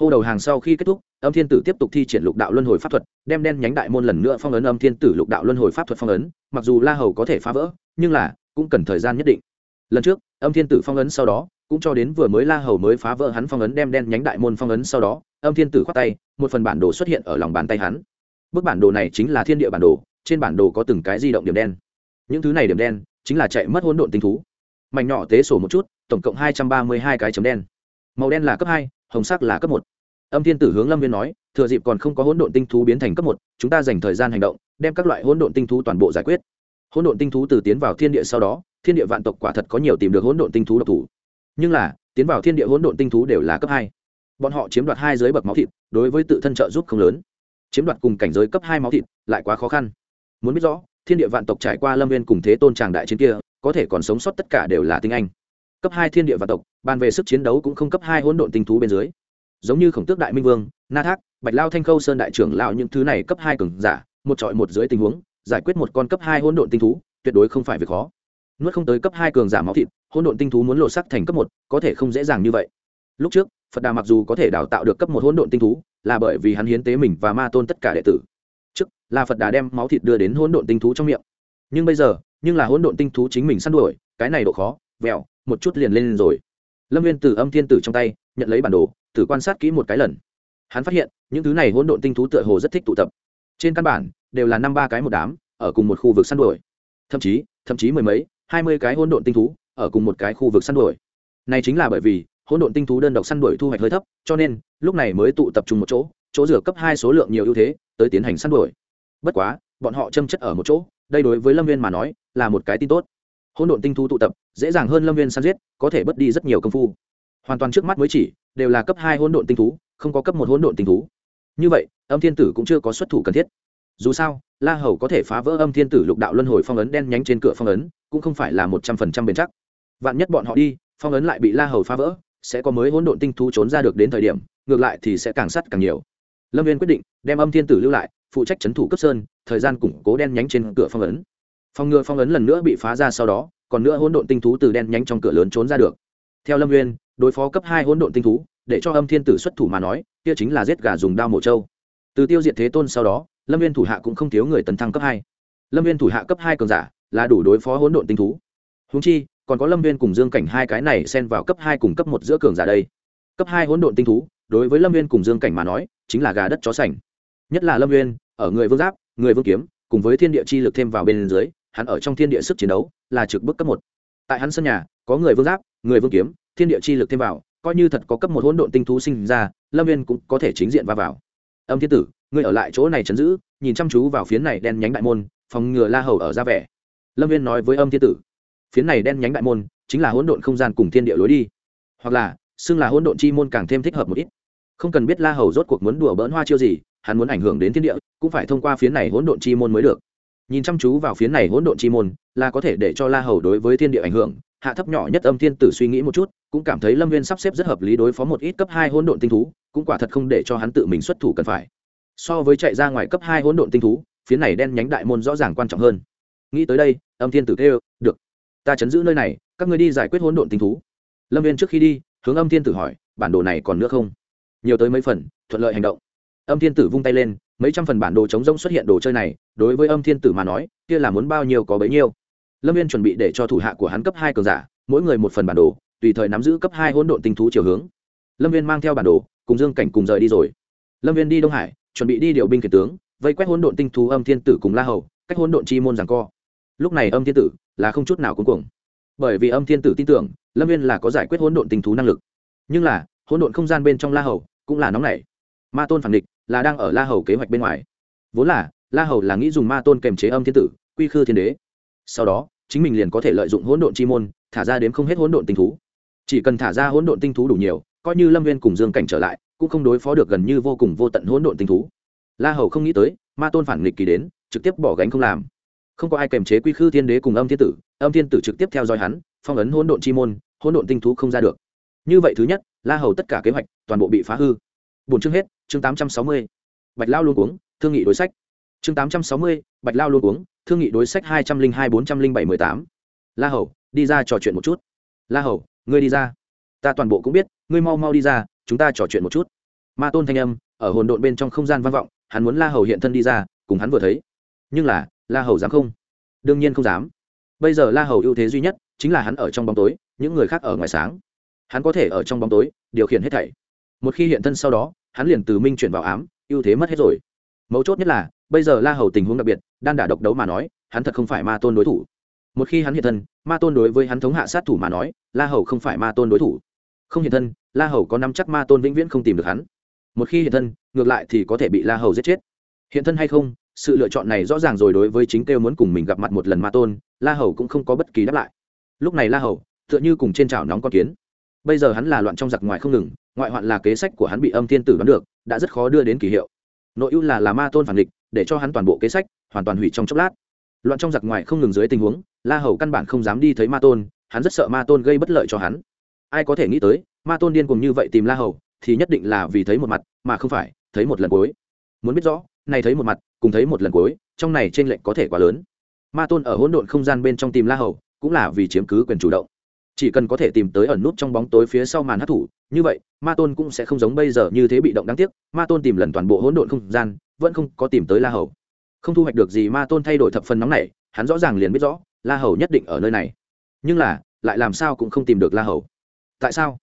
Hô đầu hàng sau khi kết thúc, âm thiên tử tiếp tục thi triển lục đạo luân hồi pháp thuật, đem đen nhánh đại môn lần nữa phong ấn âm thiên tử lục đạo luân hồi pháp thuật phong ấn, mặc dù la hầu có thể phá vỡ, nhưng là, cũng cần thời gian nhất định. Lần trước âm thiên tử phong ấn sau đó, cũng cho đến vừa mới la hầu mới phá vỡ hắn phong ấn đem đen nhánh đại môn phong ấn sau đó, âm thiên tử khoát tay, một phần bản đồ xuất hiện ở lòng bàn tay hắn. Bức bản đồ này chính là thiên địa bản đồ, trên bản đồ có từng cái di động điểm đen. Những thứ này điểm đen chính là chạy mất hỗn độn tinh thú. Mảnh nhỏ tế sổ một chút, tổng cộng hai trăm ba mươi hai cái chấm đen. Màu đen là cấp hai, hồng sắc là cấp một. Âm thiên tử hướng lâm viên nói, thừa dịp còn không có hỗn độn tinh thú biến thành cấp một, chúng ta dành thời gian hành động, đem các loại hỗn độn tinh thú toàn bộ giải quyết. Hỗn độn tinh thú từ tiến vào thiên địa sau đó thiên địa vạn tộc quả thật có nhiều tìm được hỗn độn tinh thú độc thủ. Nhưng là, tiến vào thiên địa hỗn độn tinh thú đều là cấp hai. Bọn họ chiếm đoạt hai giới bậc máu thịt, đối với tự thân trợ giúp không lớn. Chiếm đoạt cùng cảnh giới cấp hai máu thịt, lại quá khó khăn. Muốn biết rõ, thiên địa vạn tộc trải qua lâm viên cùng thế tôn tràng đại chiến kia, có thể còn sống sót tất cả đều là tinh anh. Cấp hai thiên địa vạn tộc, bàn về sức chiến đấu cũng không cấp hai hỗn độn tinh thú bên dưới. Giống như khổng tước đại minh vương, na thác, bạch lao thanh khâu sơn đại trưởng lao những thứ này cấp hai cường giả, một trọi một dưới tình huống, giải quyết một con cấp hai hỗn độn tinh thú, tuyệt đối không phải việc khó nuốt không tới cấp hai cường giả máu thịt, hỗn độn tinh thú muốn lộ sắc thành cấp một, có thể không dễ dàng như vậy. Lúc trước, phật đà mặc dù có thể đào tạo được cấp một hỗn độn tinh thú, là bởi vì hắn hiến tế mình và ma tôn tất cả đệ tử. Trước, là phật đà đem máu thịt đưa đến hỗn độn tinh thú trong miệng. Nhưng bây giờ, nhưng là hỗn độn tinh thú chính mình săn đuổi, cái này độ khó, vẹo, một chút liền lên rồi. Lâm viên từ âm thiên tử trong tay, nhận lấy bản đồ, thử quan sát kỹ một cái lần. Hắn phát hiện, những thứ này hỗn độn tinh thú tựa hồ rất thích tụ tập. Trên căn bản, đều là năm ba cái một đám, ở cùng một khu vực săn đuổi. Thậm chí thậm chí mười mấy hai mươi cái hỗn độn tinh thú ở cùng một cái khu vực săn đuổi. Này chính là bởi vì, hỗn độn tinh thú đơn độc săn đuổi thu hoạch hơi thấp, cho nên, lúc này mới tụ tập trung một chỗ chỗ rửa cấp hai số lượng nhiều ưu thế, tới tiến hành săn đuổi. Bất quá, bọn họ châm chất ở một chỗ, đây đối với lâm viên mà nói, là một cái tin tốt. Hỗn độn tinh thú tụ tập, dễ dàng hơn lâm viên săn giết, có thể bớt đi rất nhiều công phu. Hoàn toàn trước mắt mới chỉ, đều là cấp hai hỗn độn tinh thú, không có cấp một hỗn độn tinh thú. Như vậy, âm thiên tử cũng chưa có xuất thủ cần thiết dù sao, la hầu có thể phá vỡ âm thiên tử lục đạo luân hồi phong ấn đen nhánh trên cửa phong ấn, cũng không phải là một trăm phần trăm bền chắc. Vạn nhất bọn họ đi, phong ấn lại bị la hầu phá vỡ, sẽ có mới hỗn độn tinh thú trốn ra được đến thời điểm, ngược lại thì sẽ càng sắt càng nhiều. Lâm viên quyết định đem âm thiên tử lưu lại, phụ trách c h ấ n thủ cấp sơn, thời gian củng cố đen nhánh trên cửa phong ấn. Phòng ngừa phong ấn lần nữa bị phá ra sau đó, còn nữa hỗn độn tinh thú từ đen nhánh trong cửa lớn trốn ra được. Theo lâm viên đối phó cấp hai hỗn độn tinh thú, để cho âm thiên tử xuất thủ mà nói, kia chính là giết gà dùng đao mổ trâu từ tiêu diệt thế tôn sau đó, lâm viên thủ hạ cũng không thiếu người tấn thăng cấp hai. Lâm viên thủ hạ cấp hai cường giả là đủ đối phó hỗn độn tinh thú. Húng chi, còn có lâm viên cùng dương cảnh hai cái này xen vào cấp hai cùng cấp một giữa cường giả đây. Cấp hai hỗn độn tinh thú, đối với lâm viên cùng dương cảnh mà nói, chính là gà đất chó sành. Nhất là lâm viên ở người vương giáp, người vương kiếm, cùng với thiên địa chi lực thêm vào bên dưới, hắn ở trong thiên địa sức chiến đấu là trực bức cấp một. Tại hắn sân nhà, có người vương giáp, người vương kiếm, thiên địa chi lực thêm vào, coi như thật có cấp một hỗn độn tinh thú sinh ra, lâm viên cũng có thể chính diện va vào âm thiên tử, ngươi ở lại chỗ này chấn giữ, nhìn chăm chú vào phiến này đen nhánh đại môn, phòng ngừa la hầu ở ra vẻ. Lâm viên nói với âm thiên tử, phiến này đen nhánh đại môn, chính là hỗn độn không gian cùng thiên địa lối đi. Hoặc là, xưng là hỗn độn chi môn càng thêm thích hợp một ít. Không cần biết la hầu rốt cuộc muốn đùa bỡn hoa chiêu gì, hắn muốn ảnh hưởng đến thiên địa, cũng phải thông qua phiến này hỗn độn chi môn mới được. Nhìn chăm chú vào phiến này hỗn độn chi môn, là có thể để cho la hầu đối với thiên địa ảnh hưởng hạ thấp nhỏ nhất âm thiên tử suy nghĩ một chút, cũng cảm thấy lâm viên sắp xếp rất hợp lý đối phó một ít cấp hai hỗn độn tinh thú, cũng quả thật không để cho hắn tự mình xuất thủ cần phải. So với chạy ra ngoài cấp hai hỗn độn tinh thú phía này đen nhánh đại môn rõ ràng quan trọng hơn. Nghĩ tới đây, âm thiên tử kêu, được, ta chấn giữ nơi này, các ngươi đi giải quyết hỗn độn tinh thú. Lâm viên trước khi đi, hướng âm thiên tử hỏi, bản đồ này còn nữa không? Nhiều tới mấy phần, thuận lợi hành động. Âm thiên tử vung tay lên, mấy trăm phần bản đồ chống rông xuất hiện đồ chơi này, đối với âm thiên tử mà nói, kia là muốn bao nhiêu có bấy nhiêu lâm viên chuẩn bị để cho thủ hạ của hắn cấp hai cường giả, mỗi người một phần bản đồ, tùy thời nắm giữ cấp hai hỗn độn tinh thú chiều hướng. Lâm viên mang theo bản đồ, cùng dương cảnh cùng rời đi rồi. Lâm viên đi đông hải, chuẩn bị đi điều binh kiệt tướng, vây quét hỗn độn tinh thú âm thiên tử cùng la hầu, cách hỗn độn chi môn rằng co. Lúc này âm thiên tử là không chút nào cuối cùng bởi vì âm thiên tử tin tưởng, lâm viên là có giải quyết hỗn độn tinh thú năng lực. Nhưng là, hỗn độn không gian bên trong la hầu cũng là nóng nảy. Ma tôn phản địch là đang ở la hầu kế hoạch bên ngoài. Vốn là, la hầu là nghĩ dùng ma tôn kềm chế âm thiên tử, quy khư thiên đế. Sau đó chính mình liền có thể lợi dụng hỗn độn chi môn, thả ra đến không hết hỗn độn tinh thú. Chỉ cần thả ra hỗn độn tinh thú đủ nhiều, coi như lâm viên cùng dương cảnh trở lại, cũng không đối phó được gần như vô cùng vô tận hỗn độn tinh thú. La hầu không nghĩ tới, ma tôn phản nghịch kỳ đến, trực tiếp bỏ gánh không làm. Không có ai kềm chế quy khư thiên đế cùng âm thiên tử, âm thiên tử trực tiếp theo dõi hắn, phong ấn hỗn độn chi môn, hỗn độn tinh thú không ra được. Như vậy thứ nhất, la hầu tất cả kế hoạch toàn bộ bị phá hư. Bốn chương hết, chương tám trăm sáu mươi. Bạch lao luôn uống thương nghị đối sách. Chương tám trăm sáu mươi, bạch lao luôn uống thương nghị đối sách hai trăm linh hai bốn trăm linh bảy mười tám. La hầu, đi ra trò chuyện một chút. La hầu, ngươi đi ra. Ta toàn bộ cũng biết, ngươi mau mau đi ra, chúng ta trò chuyện một chút. Ma tôn thanh âm, ở hồn độn bên trong không gian vang vọng, hắn muốn la hầu hiện thân đi ra, cùng hắn vừa thấy. Nhưng là, la hầu dám không? Đương nhiên không dám. Bây giờ la hầu ưu thế duy nhất, chính là hắn ở trong bóng tối, những người khác ở ngoài sáng. Hắn có thể ở trong bóng tối, điều khiển hết thảy. Một khi hiện thân sau đó, hắn liền từ minh chuyển vào ám, ưu thế mất hết rồi. Mấu chốt nhất là bây giờ la hầu tình huống đặc biệt, đan đả độc đấu mà nói, hắn thật không phải ma tôn đối thủ. Một khi hắn hiện thân, ma tôn đối với hắn thống hạ sát thủ mà nói, la hầu không phải ma tôn đối thủ. Không hiện thân, la hầu có năm chắc ma tôn vĩnh viễn không tìm được hắn. Một khi hiện thân, ngược lại thì có thể bị la hầu giết chết. Hiện thân hay không, sự lựa chọn này rõ ràng rồi đối với chính kêu muốn cùng mình gặp mặt một lần ma tôn, la hầu cũng không có bất kỳ đáp lại. Lúc này la hầu, tựa như cùng trên chảo nóng con kiến. Bây giờ hắn là loạn trong giặc ngoài không ngừng, ngoại hoạn là kế sách của hắn bị âm thiên tử đoán được, đã rất khó đưa đến kỳ hiệu nội ưu là là ma tôn phản địch để cho hắn toàn bộ kế sách hoàn toàn hủy trong chốc lát. Loạn trong giặc ngoài không ngừng dưới tình huống, la hầu căn bản không dám đi thấy ma tôn, hắn rất sợ ma tôn gây bất lợi cho hắn. Ai có thể nghĩ tới, ma tôn điên cùng như vậy tìm la hầu, thì nhất định là vì thấy một mặt, mà không phải, thấy một lần cuối. Muốn biết rõ, này thấy một mặt, cùng thấy một lần cuối, trong này trên lệnh có thể quá lớn. Ma tôn ở hỗn độn không gian bên trong tìm la hầu, cũng là vì chiếm cứ quyền chủ động chỉ cần có thể tìm tới ẩn nút trong bóng tối phía sau màn hát thủ, như vậy, ma tôn cũng sẽ không giống bây giờ như thế bị động đáng tiếc, ma tôn tìm lần toàn bộ hỗn độn không gian, vẫn không có tìm tới la hầu. Không thu hoạch được gì, ma tôn thay đổi thập phần nóng này hắn rõ ràng liền biết rõ, la hầu nhất định ở nơi này. Nhưng là, lại làm sao cũng không tìm được la hầu. Tại sao?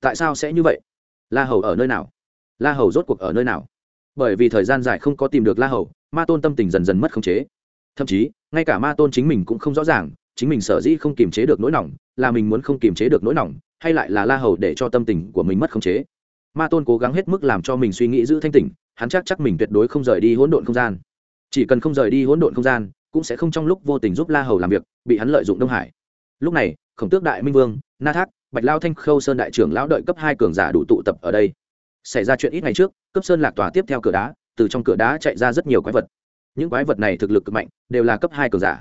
Tại sao sẽ như vậy? La hầu ở nơi nào? La hầu rốt cuộc ở nơi nào? Bởi vì thời gian dài không có tìm được la hầu, ma tôn tâm tình dần dần mất khống chế. Thậm chí, ngay cả ma tôn chính mình cũng không rõ ràng chính mình sở dĩ không kiềm chế được nỗi lòng là mình muốn không kiềm chế được nỗi lòng hay lại là la hầu để cho tâm tình của mình mất khống chế. Ma tôn cố gắng hết mức làm cho mình suy nghĩ giữ thanh tỉnh, hắn chắc chắc mình tuyệt đối không rời đi hỗn độn không gian. Chỉ cần không rời đi hỗn độn không gian, cũng sẽ không trong lúc vô tình giúp la hầu làm việc, bị hắn lợi dụng đông hải. Lúc này, khổng tước đại minh vương, na thác, bạch lao thanh khâu sơn đại trưởng lão đợi cấp hai cường giả đủ tụ tập ở đây. Xảy ra chuyện ít ngày trước, cấp sơn lạc tòa tiếp theo cửa đá, từ trong cửa đá chạy ra rất nhiều quái vật. Những quái vật này thực lực cực mạnh, đều là cấp hai cường giả.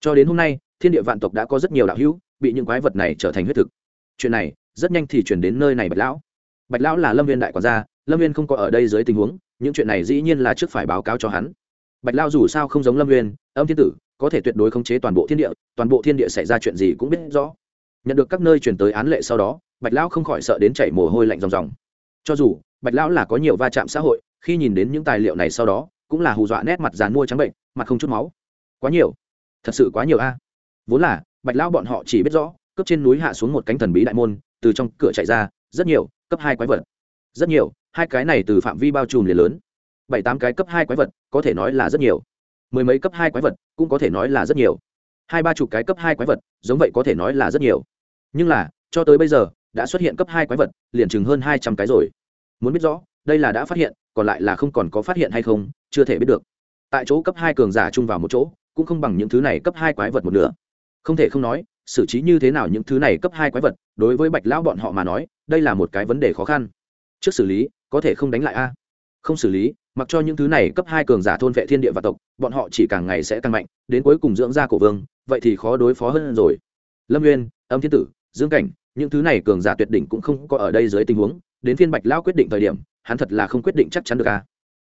Cho đến hôm nay thiên địa vạn tộc đã có rất nhiều đạo hữu, bị những quái vật này trở thành huyết thực. Chuyện này rất nhanh thì chuyển đến nơi này bạch lão. Bạch lão là lâm viên đại quản gia, lâm viên không có ở đây dưới tình huống, những chuyện này dĩ nhiên là trước phải báo cáo cho hắn. Bạch lao dù sao không giống lâm viên, âm thiên tử, có thể tuyệt đối khống chế toàn bộ thiên địa, toàn bộ thiên địa xảy ra chuyện gì cũng biết rõ. Nhận được các nơi chuyển tới án lệ sau đó, bạch lão không khỏi sợ đến chảy mồ hôi lạnh ròng ròng. Cho dù, bạch lão là có nhiều va chạm xã hội, khi nhìn đến những tài liệu này sau đó, cũng là hù dọa nét mặt dàn mua trắng bệnh, mặt không chút máu. Quá nhiều. Thật sự quá nhiều a vốn là, bạch lão bọn họ chỉ biết rõ, cấp trên núi hạ xuống một cánh thần bí đại môn, từ trong cửa chạy ra, rất nhiều, cấp hai quái vật. Rất nhiều, hai cái này từ phạm vi bao trùm liền lớn. Bảy tám cái cấp hai quái vật, có thể nói là rất nhiều. Mười mấy cấp hai quái vật, cũng có thể nói là rất nhiều. Hai ba chục cái cấp hai quái vật, giống vậy có thể nói là rất nhiều. Nhưng là, cho tới bây giờ, đã xuất hiện cấp hai quái vật, liền chừng hơn hai trăm cái rồi. Muốn biết rõ, đây là đã phát hiện, còn lại là không còn có phát hiện hay không, chưa thể biết được. Tại chỗ cấp hai cường giả chung vào một chỗ, cũng không bằng những thứ này cấp hai quái vật một nửa không thể không nói, xử trí như thế nào những thứ này cấp hai quái vật, đối với bạch lão bọn họ mà nói, đây là một cái vấn đề khó khăn. Trước xử lý, có thể không đánh lại a. Không xử lý, mặc cho những thứ này cấp hai cường giả thôn vệ thiên địa và tộc, bọn họ chỉ càng ngày sẽ tăng mạnh, đến cuối cùng dưỡng ra cổ vương, vậy thì khó đối phó hơn rồi. Lâm nguyên âm thiên tử, dương cảnh, những thứ này cường giả tuyệt đỉnh cũng không có ở đây dưới tình huống, đến phiên bạch lão quyết định thời điểm, hắn thật là không quyết định chắc chắn được a.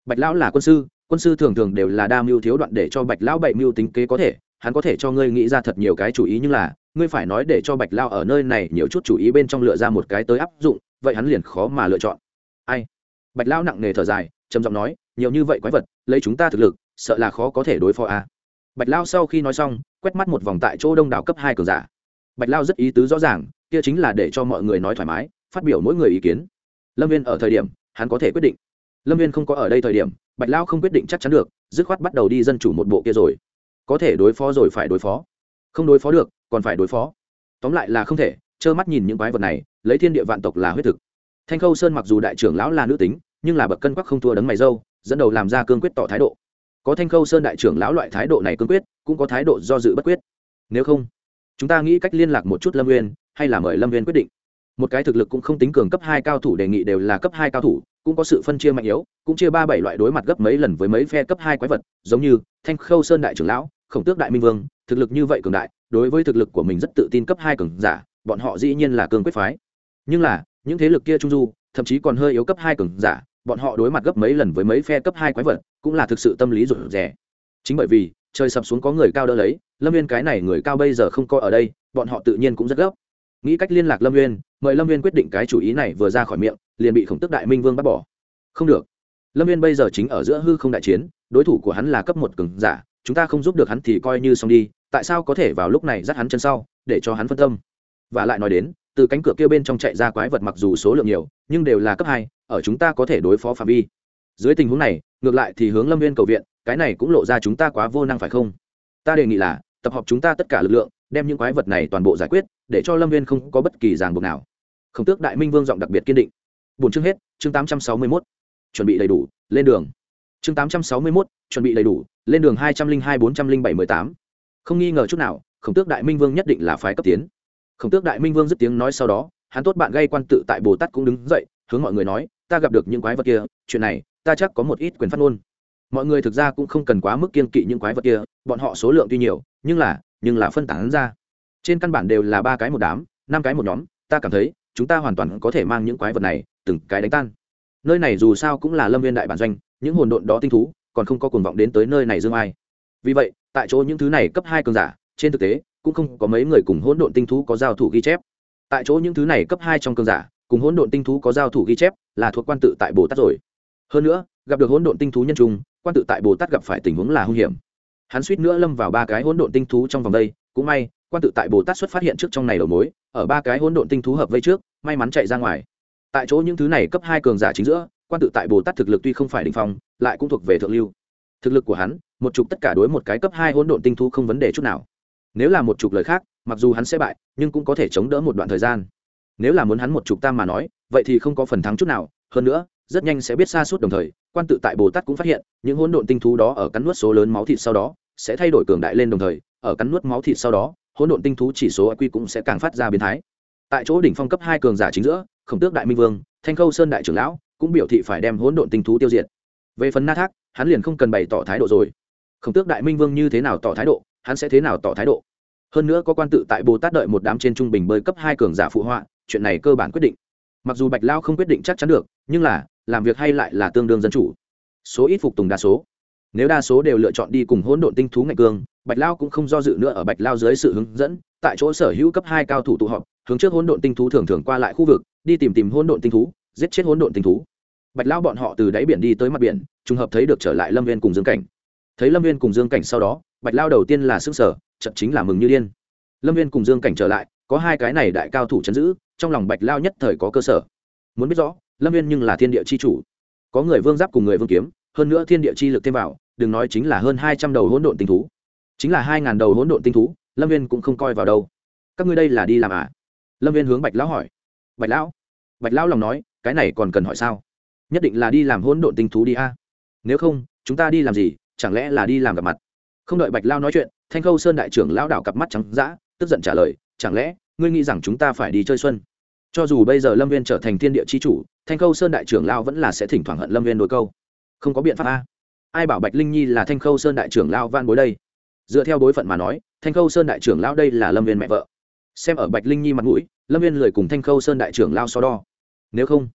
Bạch lão là quân sư quân sư thường thường đều là đa mưu thiếu đoạn để cho bạch lão bậy mưu tính kế có thể hắn có thể cho ngươi nghĩ ra thật nhiều cái chủ ý nhưng là, ngươi phải nói để cho bạch lao ở nơi này nhiều chút chủ ý bên trong lựa ra một cái tới áp dụng, vậy hắn liền khó mà lựa chọn. Ai? Bạch lao nặng nề thở dài, trầm giọng nói, nhiều như vậy quái vật, lấy chúng ta thực lực, sợ là khó có thể đối phó a. À. bạch lao sau khi nói xong, quét mắt một vòng tại chỗ đông đảo cấp hai cường giả. Bạch lao rất ý tứ rõ ràng, kia chính là để cho mọi người nói thoải mái, phát biểu mỗi người ý kiến. Lâm viên ở thời điểm, hắn có thể quyết định. Lâm viên không có ở đây thời điểm, bạch lao không quyết định chắc chắn được, dứt khoát bắt đầu đi dân chủ một bộ kia rồi có thể đối phó rồi phải đối phó. Không đối phó được, còn phải đối phó. Tóm lại là không thể, trơ mắt nhìn những quái vật này, lấy thiên địa vạn tộc là huyết thực. Thanh khâu sơn mặc dù đại trưởng lão là nữ tính, nhưng là bậc cân quắc không thua đấng mày dâu, dẫn đầu làm ra cương quyết tỏ thái độ. Có thanh khâu sơn đại trưởng lão loại thái độ này cương quyết, cũng có thái độ do dự bất quyết. Nếu không, chúng ta nghĩ cách liên lạc một chút lâm nguyên hay là mời lâm nguyên quyết định. Một cái thực lực cũng không tính cường cấp hai cao thủ đề nghị đều là cấp hai cao thủ, cũng có sự phân chia mạnh yếu, cũng chia ba bảy loại đối mặt gấp mấy lần với mấy phe cấp hai quái vật, giống như thanh khâu sơn đại trưởng lão khổng tước đại minh vương, thực lực như vậy cường đại, đối với thực lực của mình rất tự tin cấp hai cường giả, bọn họ dĩ nhiên là cường quyết phái. Nhưng là, những thế lực kia trung du, thậm chí còn hơi yếu cấp hai cường giả, bọn họ đối mặt gấp mấy lần với mấy phe cấp hai quái vật, cũng là thực sự tâm lý rủi rẻ chính bởi vì, trời sập xuống có người cao đỡ lấy, lâm viên cái này người cao bây giờ không có ở đây, bọn họ tự nhiên cũng rất gấp. Nghĩ cách liên lạc lâm viên mời lâm viên quyết định cái chủ ý này vừa ra khỏi miệng, liền bị khổng tức đại minh vương bắt bỏ. Không được. Lâm viên bây giờ chính ở giữa hư không đại chiến, đối thủ của hắn là cấp một cường giả chúng ta không giúp được hắn thì coi như xong đi, tại sao có thể vào lúc này dắt hắn chân sau, để cho hắn phân tâm? Và lại nói đến, từ cánh cửa kia bên trong chạy ra quái vật mặc dù số lượng nhiều, nhưng đều là cấp hai, ở chúng ta có thể đối phó phạm vi. Dưới tình huống này, ngược lại thì hướng lâm viên cầu viện, cái này cũng lộ ra chúng ta quá vô năng phải không? Ta đề nghị là, tập hợp chúng ta tất cả lực lượng, đem những quái vật này toàn bộ giải quyết, để cho lâm viên không có bất kỳ ràng buộc nào. Khổng tước đại minh vương giọng đặc biệt kiên định. Bốn chương hết, chương tám trăm sáu mươi mốt. Chuẩn bị đầy đủ, lên đường. Chương tám trăm sáu mươi mốt, chuẩn bị đầy đủ lên đường hai trăm linh hai bốn trăm linh bảy mười tám. Không nghi ngờ chút nào, khổng tước đại minh vương nhất định là phái cấp tiến. Khổng tước đại minh vương dứt tiếng nói sau đó, hắn tốt bạn gây quan tự tại bồ tát cũng đứng dậy, hướng mọi người nói, ta gặp được những quái vật kia, chuyện này, ta chắc có một ít quyền phát ngôn. Mọi người thực ra cũng không cần quá mức kiên kỵ những quái vật kia, bọn họ số lượng tuy nhiều, nhưng là nhưng là phân tán ra. Trên căn bản đều là ba cái một đám, năm cái một nhóm, ta cảm thấy, chúng ta hoàn toàn có thể mang những quái vật này, từng cái đánh tan. Nơi này dù sao cũng là lâm viên đại bản doanh, những hồn độn đó tinh thú còn không có cuồng vọng đến tới nơi này dương ai. Vì vậy, tại chỗ những thứ này cấp hai cường giả, trên thực tế, cũng không có mấy người cùng hỗn độn tinh thú có giao thủ ghi chép. Tại chỗ những thứ này cấp hai trong cường giả, cùng hỗn độn tinh thú có giao thủ ghi chép là thuộc quan tự tại bồ tát rồi. Hơn nữa, gặp được hỗn độn tinh thú nhân trung, quan tự tại bồ tát gặp phải tình huống là hung hiểm. Hắn suýt nữa lâm vào ba cái hỗn độn tinh thú trong vòng đây, cũng may, quan tự tại bồ tát xuất phát hiện trước trong này đầu mối, ở ba cái hỗn độn tinh thú hợp vây trước, may mắn chạy ra ngoài. Tại chỗ những thứ này cấp hai cường giả chính giữa quan tự tại bồ tát thực lực tuy không phải đ ỉ n h phong lại cũng thuộc về thượng lưu. Thực lực của hắn một chục tất cả đối một cái cấp hai hỗn độn tinh thú không vấn đề chút nào. Nếu là một chục lời khác mặc dù hắn sẽ bại nhưng cũng có thể chống đỡ một đoạn thời gian. Nếu là muốn hắn một chục tam mà nói vậy thì không có phần thắng chút nào. Hơn nữa rất nhanh sẽ biết xa suốt đồng thời quan tự tại bồ tát cũng phát hiện những hỗn độn tinh thú đó ở cắn nuốt số lớn máu thịt sau đó sẽ thay đổi cường đại lên đồng thời ở cắn nuốt máu thịt sau đó hỗn độn tinh thú chỉ số IQ cũng sẽ càng phát ra biến thái. Tại chỗ đỉnh phong cấp hai cường giả chính giữa, Khổng Tước Đại Minh Vương, Thanh Khâu Sơn đại trưởng lão cũng biểu thị phải đem hỗn độn tinh thú tiêu diệt. Về phần Na Thác, hắn liền không cần bày tỏ thái độ rồi. Khổng Tước Đại Minh Vương như thế nào tỏ thái độ, hắn sẽ thế nào tỏ thái độ. Hơn nữa có quan tự tại Bồ Tát đợi một đám trên trung bình bơi cấp hai cường giả phụ họa, chuyện này cơ bản quyết định. Mặc dù Bạch Lao không quyết định chắc chắn được, nhưng là, làm việc hay lại là tương đương dân chủ. Số ít phục tùng đa số nếu đa số đều lựa chọn đi cùng hỗn độn tinh thú ngạch cương bạch lao cũng không do dự nữa ở bạch lao dưới sự hướng dẫn tại chỗ sở hữu cấp hai cao thủ tụ họp hướng trước hỗn độn tinh thú thường thường qua lại khu vực đi tìm tìm hỗn độn tinh thú giết chết hỗn độn tinh thú. Bạch lao bọn họ từ đáy biển đi tới mặt biển, trùng hợp thấy được trở lại lâm viên cùng dương cảnh. Thấy lâm viên cùng dương cảnh sau đó, bạch lao đầu tiên là s sở chậm chính là mừng như điên. Lâm viên cùng dương cảnh trở lại, có hai cái này đại cao thủ chấn giữ, trong lòng bạch lao nhất thời có cơ sở. Muốn biết rõ, lâm viên nhưng là thiên địa c h i chủ. Có người vương giáp cùng người vương kiếm, hơn nữa thiên địa chi lực thêm vào, đừng nói chính là hơn hai trăm đầu hỗn độn tinh thú. Chính là hai ngàn đầu hỗn độn tinh thú, lâm viên cũng không coi vào đâu. Các ngươi đây là đi làm à? Lâm viên hướng bạch lão hỏi. Bạch lão bạch lão lòng nói cái này còn cần hỏi sao? Nhất định là đi làm hỗn độn tinh thú đi a. Nếu không, chúng ta đi làm gì? Chẳng lẽ là đi làm gặp mặt? Không đợi bạch lao nói chuyện, thanh khâu sơn đại trưởng lao đảo cặp mắt trắng d tức giận trả lời, chẳng lẽ ngươi nghĩ rằng chúng ta phải đi chơi xuân? Cho dù bây giờ lâm viên trở thành thiên địa chi chủ, thanh khâu sơn đại trưởng lao vẫn là sẽ thỉnh thoảng hận lâm viên đôi câu. Không có biện pháp a. Ai bảo bạch linh nhi là thanh khâu sơn đại trưởng lao van bối đây? Dựa theo bối phận mà nói, thanh khâu sơn đại trưởng lao đây là lâm viên mẹ vợ. Xem ở bạch linh nhi mặt mũi, lâm viên lười cùng thanh khâu sơn đại trưởng lao so đo nếu không,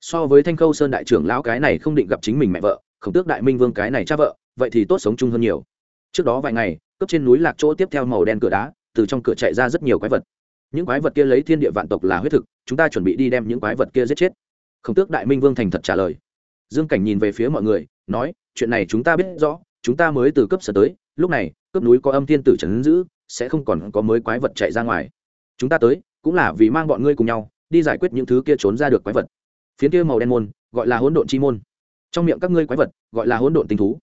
so với thanh khâu sơn đại trưởng lão cái này không định gặp chính mình mẹ vợ, khổng tước đại minh vương cái này cha vợ, vậy thì tốt sống chung hơn nhiều. Trước đó vài ngày cấp trên núi lạc chỗ tiếp theo màu đen cửa đá, từ trong cửa chạy ra rất nhiều quái vật. Những quái vật kia lấy thiên địa vạn tộc là huyết thực, chúng ta chuẩn bị đi đem những quái vật kia giết chết. Khổng tước đại minh vương thành thật trả lời. Dương cảnh nhìn về phía mọi người, nói, chuyện này chúng ta biết rõ, chúng ta mới từ cấp sở tới, lúc này cấp núi có âm thiên tử trấn giữ, sẽ không còn có mới quái vật chạy ra ngoài. Chúng ta tới, cũng là vì mang bọn ngươi cùng nhau đi giải quyết những thứ kia trốn ra được quái vật phiến kia màu đen môn gọi là hỗn độn chi môn trong miệng các ngươi quái vật gọi là hỗn độn tinh thú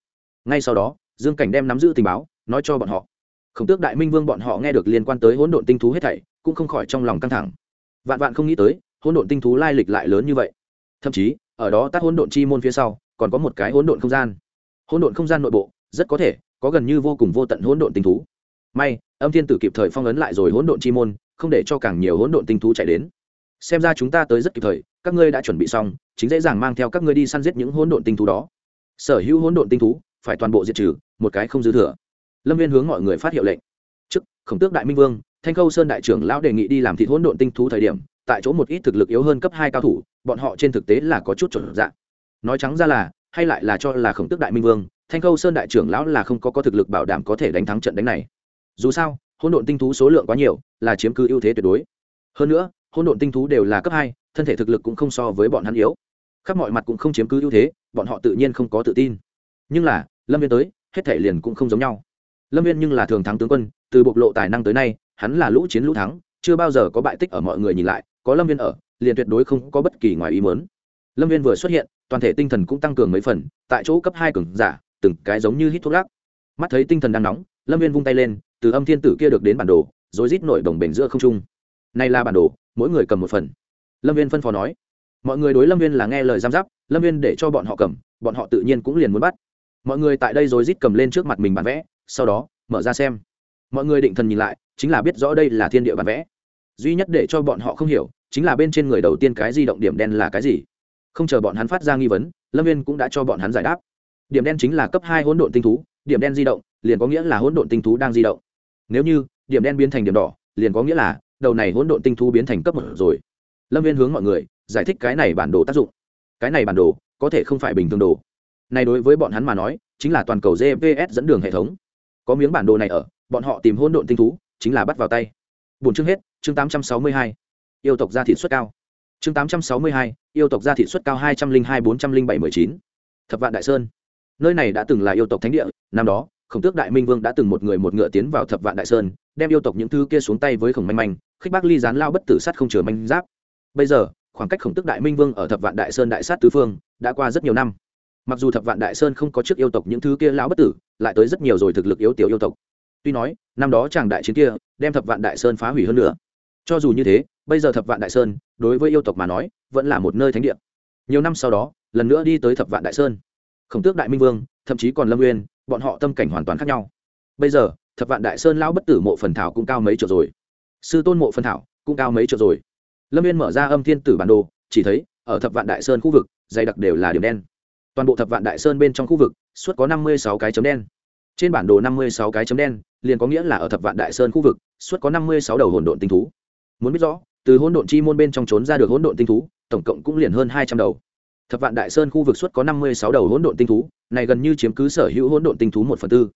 ngay sau đó dương cảnh đem nắm giữ tình báo nói cho bọn họ khổng tước đại minh vương bọn họ nghe được liên quan tới hỗn độn tinh thú hết thảy cũng không khỏi trong lòng căng thẳng vạn vạn không nghĩ tới hỗn độn tinh thú lai lịch lại lớn như vậy thậm chí ở đó tắt hỗn độn chi môn phía sau còn có một cái hỗn độn không gian hỗn độn không gian nội bộ rất có thể có gần như vô cùng vô tận hỗn độn tinh thú may âm thiên tử kịp thời phong ấn lại rồi hỗn độn chi môn không để cho càng nhiều hỗn độn tinh thú chạy đến xem ra chúng ta tới rất kịp thời, các ngươi đã chuẩn bị xong, chính dễ dàng mang theo các ngươi đi săn giết những hỗn độn tinh thú đó. Sở hữu hỗn độn tinh thú, phải toàn bộ diệt trừ, một cái không dư thừa. Lâm viên hướng mọi người phát hiệu lệnh. Trước, khổng tước đại minh vương, thanh khâu sơn đại trưởng lão đề nghị đi làm thịt hỗn độn tinh thú thời điểm, tại chỗ một ít thực lực yếu hơn cấp hai cao thủ, bọn họ trên thực tế là có chút chuẩn dạng. Nói trắng ra là, hay lại là cho là khổng tước đại minh vương, thanh khâu sơn đại trưởng lão là không có có thực lực bảo đảm có thể đánh thắng trận đánh này. Dù sao, hỗn độn tinh thú số lượng quá nhiều, là chiếm cứ ưu thế tuyệt đối. Hơn nữa Hôn độn tinh thú đều là cấp hai, thân thể thực lực cũng không so với bọn hắn yếu. Khắp mọi mặt cũng không chiếm cứ ưu thế, bọn họ tự nhiên không có tự tin. Nhưng là, lâm viên tới, hết thể liền cũng không giống nhau. Lâm viên nhưng là thường thắng tướng quân, từ bộc lộ tài năng tới nay, hắn là lũ chiến lũ thắng, chưa bao giờ có bại tích ở mọi người nhìn lại, có lâm viên ở, liền tuyệt đối không có bất kỳ ngoài ý mớn lâm viên vừa xuất hiện, toàn thể tinh thần cũng tăng cường mấy phần, tại chỗ cấp hai cường giả, từng cái giống như hít thuốc lắc. Mắt thấy tinh thần đang nóng, lâm viên vung tay lên, từ âm thiên tử kia được đến bản đồ, rồi rít nổi đồng bền giữa không trung. Này là bản đồ mỗi người cầm một phần. Lâm viên phân phó nói, mọi người đối lâm viên là nghe lời giam giáp, lâm viên để cho bọn họ cầm, bọn họ tự nhiên cũng liền muốn bắt. Mọi người tại đây rồi rít cầm lên trước mặt mình bản vẽ, sau đó, mở ra xem. Mọi người định thần nhìn lại, chính là biết rõ đây là thiên địa bản vẽ. Duy nhất để cho bọn họ không hiểu, chính là bên trên người đầu tiên cái di động điểm đen là cái gì. Không chờ bọn hắn phát ra nghi vấn, lâm viên cũng đã cho bọn hắn giải đáp. Điểm đen chính là cấp hai hỗn độn tinh thú, điểm đen di động, liền có nghĩa là hỗn độn tinh thú đang di động. Nếu như, điểm đen biến thành điểm đỏ, liền có nghĩa là đầu này hỗn độn tinh thú biến thành cấp một rồi. Lâm viên hướng mọi người giải thích cái này bản đồ tác dụng. Cái này bản đồ có thể không phải bình thường đồ. Này đối với bọn hắn mà nói, chính là toàn cầu gps dẫn đường hệ thống. Có miếng bản đồ này ở, bọn họ tìm hỗn độn tinh thú chính là bắt vào tay. Bốn chương hết, chương tám trăm sáu mươi hai. Yêu tộc gia thị suất cao. Chương tám trăm sáu mươi hai, yêu tộc gia thị suất cao hai trăm linh hai bốn trăm linh bảy mười chín. Thập vạn đại sơn. Nơi này đã từng là yêu tộc thánh địa, năm đó, khổng tước đại minh vương đã từng một người một ngựa tiến vào thập vạn đại sơn, đem yêu tộc những thứ kia xuống tay với khổng manh manh khích bác ly gián lao bất tử sát không chừa manh giáp. Bây giờ, khoảng cách khổng tức đại minh vương ở thập vạn đại sơn đại sát tứ phương đã qua rất nhiều năm. Mặc dù thập vạn đại sơn không có trước yêu tộc những thứ kia lão bất tử, lại tới rất nhiều rồi thực lực yếu tiểu yêu tộc. Tuy nói, năm đó chàng đại chiến kia đem thập vạn đại sơn phá hủy hơn nữa. Cho dù như thế, bây giờ thập vạn đại sơn, đối với yêu tộc mà nói, vẫn là một nơi thánh địa. Nhiều năm sau đó, lần nữa đi tới thập vạn đại sơn. Khổng tước đại minh vương, thậm chí còn lâm nguyên bọn họ tâm cảnh hoàn toàn khác nhau. Bây giờ, thập vạn đại sơn lão bất tử mộ phần thảo cũng cao mấy chỗ rồi sư tôn mộ phân thảo cũng cao mấy triệu rồi. Lâm viên mở ra âm thiên tử bản đồ, chỉ thấy, ở thập vạn đại sơn khu vực, dày đặc đều là điểm đen. Toàn bộ thập vạn đại sơn bên trong khu vực, suốt có năm mươi sáu cái chấm đen. Trên bản đồ năm mươi sáu cái chấm đen, liền có nghĩa là ở thập vạn đại sơn khu vực, suốt có năm mươi sáu đầu hỗn độn tinh thú. Muốn biết rõ, từ hỗn độn chi môn bên trong trốn ra được hỗn độn tinh thú, tổng cộng cũng liền hơn hai trăm đầu. Thập vạn đại sơn khu vực suốt có năm mươi sáu đầu hỗn độn tinh thú, này gần như chiếm cứ sở hữu hỗn độn tinh thú một phần tư.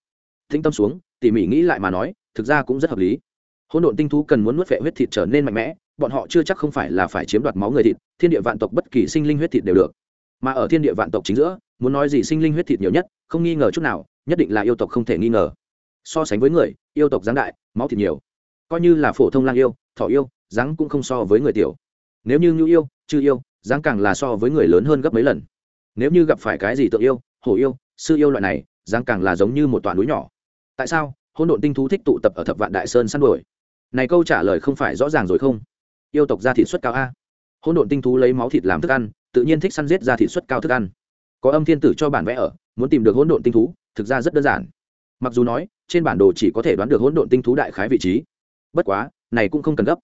Thinh tâm xuống, tỉ mỉ nghĩ lại mà nói, thực ra cũng rất hợp lý hỗn độn tinh thú cần muốn nuốt vệ huyết thịt trở nên mạnh mẽ, bọn họ chưa chắc không phải là phải chiếm đoạt máu người thịt, thiên địa vạn tộc bất kỳ sinh linh huyết thịt đều được. Mà ở thiên địa vạn tộc chính giữa, muốn nói gì sinh linh huyết thịt nhiều nhất, không nghi ngờ chút nào, nhất định là yêu tộc không thể nghi ngờ. So sánh với người, yêu tộc giáng đại, máu thịt nhiều. Coi như là phổ thông lang yêu thọ yêu giáng cũng không so với người tiểu. Nếu như ngưu yêu, chư yêu giáng càng là so với người lớn hơn gấp mấy lần. Nếu như gặp phải cái gì tự yêu, hổ yêu, sư yêu loại này giáng càng là giống như một toàn núi nhỏ. Tại sao? Hôn độn tinh thú thích tụ tập ở thập vạn đại sơn săn đuổi này câu trả lời không phải rõ ràng rồi không? Yêu tộc ra thị suất cao a. Hỗn độn tinh thú lấy máu thịt làm thức ăn, tự nhiên thích săn giết ra thị suất cao thức ăn. Có âm thiên tử cho bản vẽ ở, muốn tìm được hỗn độn tinh thú, thực ra rất đơn giản. Mặc dù nói, trên bản đồ chỉ có thể đoán được hỗn độn tinh thú đại khái vị trí. Bất quá, này cũng không cần gấp.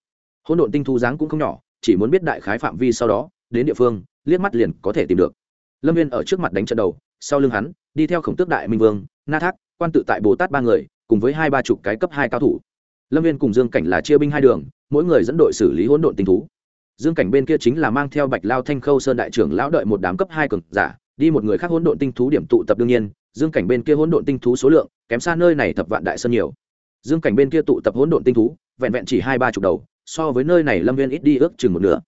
Hỗn độn tinh thú dáng cũng không nhỏ, chỉ muốn biết đại khái phạm vi sau đó, đến địa phương, liếc mắt liền có thể tìm được. Lâm viên ở trước mặt đánh trận đầu, sau lưng hắn, đi theo khổng tước đại minh vương, na thác, quan tự tại bồ tát ba người, cùng với hai ba chục cái cấp hai cao thủ lâm viên cùng dương cảnh là chia binh hai đường, mỗi người dẫn đội xử lý hỗn độn tinh thú. Dương cảnh bên kia chính là mang theo bạch lao thanh khâu sơn đại trưởng lão đợi một đám cấp hai cường giả, đi một người khác hỗn độn tinh thú điểm tụ tập đương nhiên, dương cảnh bên kia hỗn độn tinh thú số lượng kém xa nơi này thập vạn đại sơn nhiều. Dương cảnh bên kia tụ tập hỗn độn tinh thú, vẹn vẹn chỉ hai ba chục đầu, so với nơi này lâm viên ít đi ước chừng một nửa.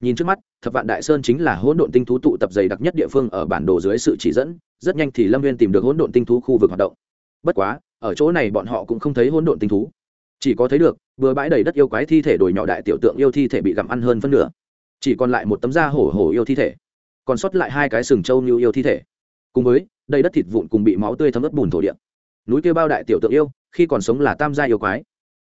Nhìn trước mắt, thập vạn đại sơn chính là hỗn độn tinh thú tụ tập dày đặc nhất địa phương ở bản đồ dưới sự chỉ dẫn, rất nhanh thì lâm viên tìm được hỗn độn tinh thú khu vực hoạt động. Bất quá, ở chỗ này bọn họ cũng không thấy hỗn độn tinh thú chỉ có thấy được, bừa bãi đầy đất yêu quái thi thể đổi nhỏ đại tiểu tượng yêu thi thể bị gặm ăn hơn phân nửa. Chỉ còn lại một tấm da hổ hổ yêu thi thể. Còn sót lại hai cái sừng trâu như yêu thi thể. Cùng với, đầy đất thịt vụn cùng bị máu tươi thấm ướt bùn thổ địa. Núi kia bao đại tiểu tượng yêu, khi còn sống là tam gia yêu quái.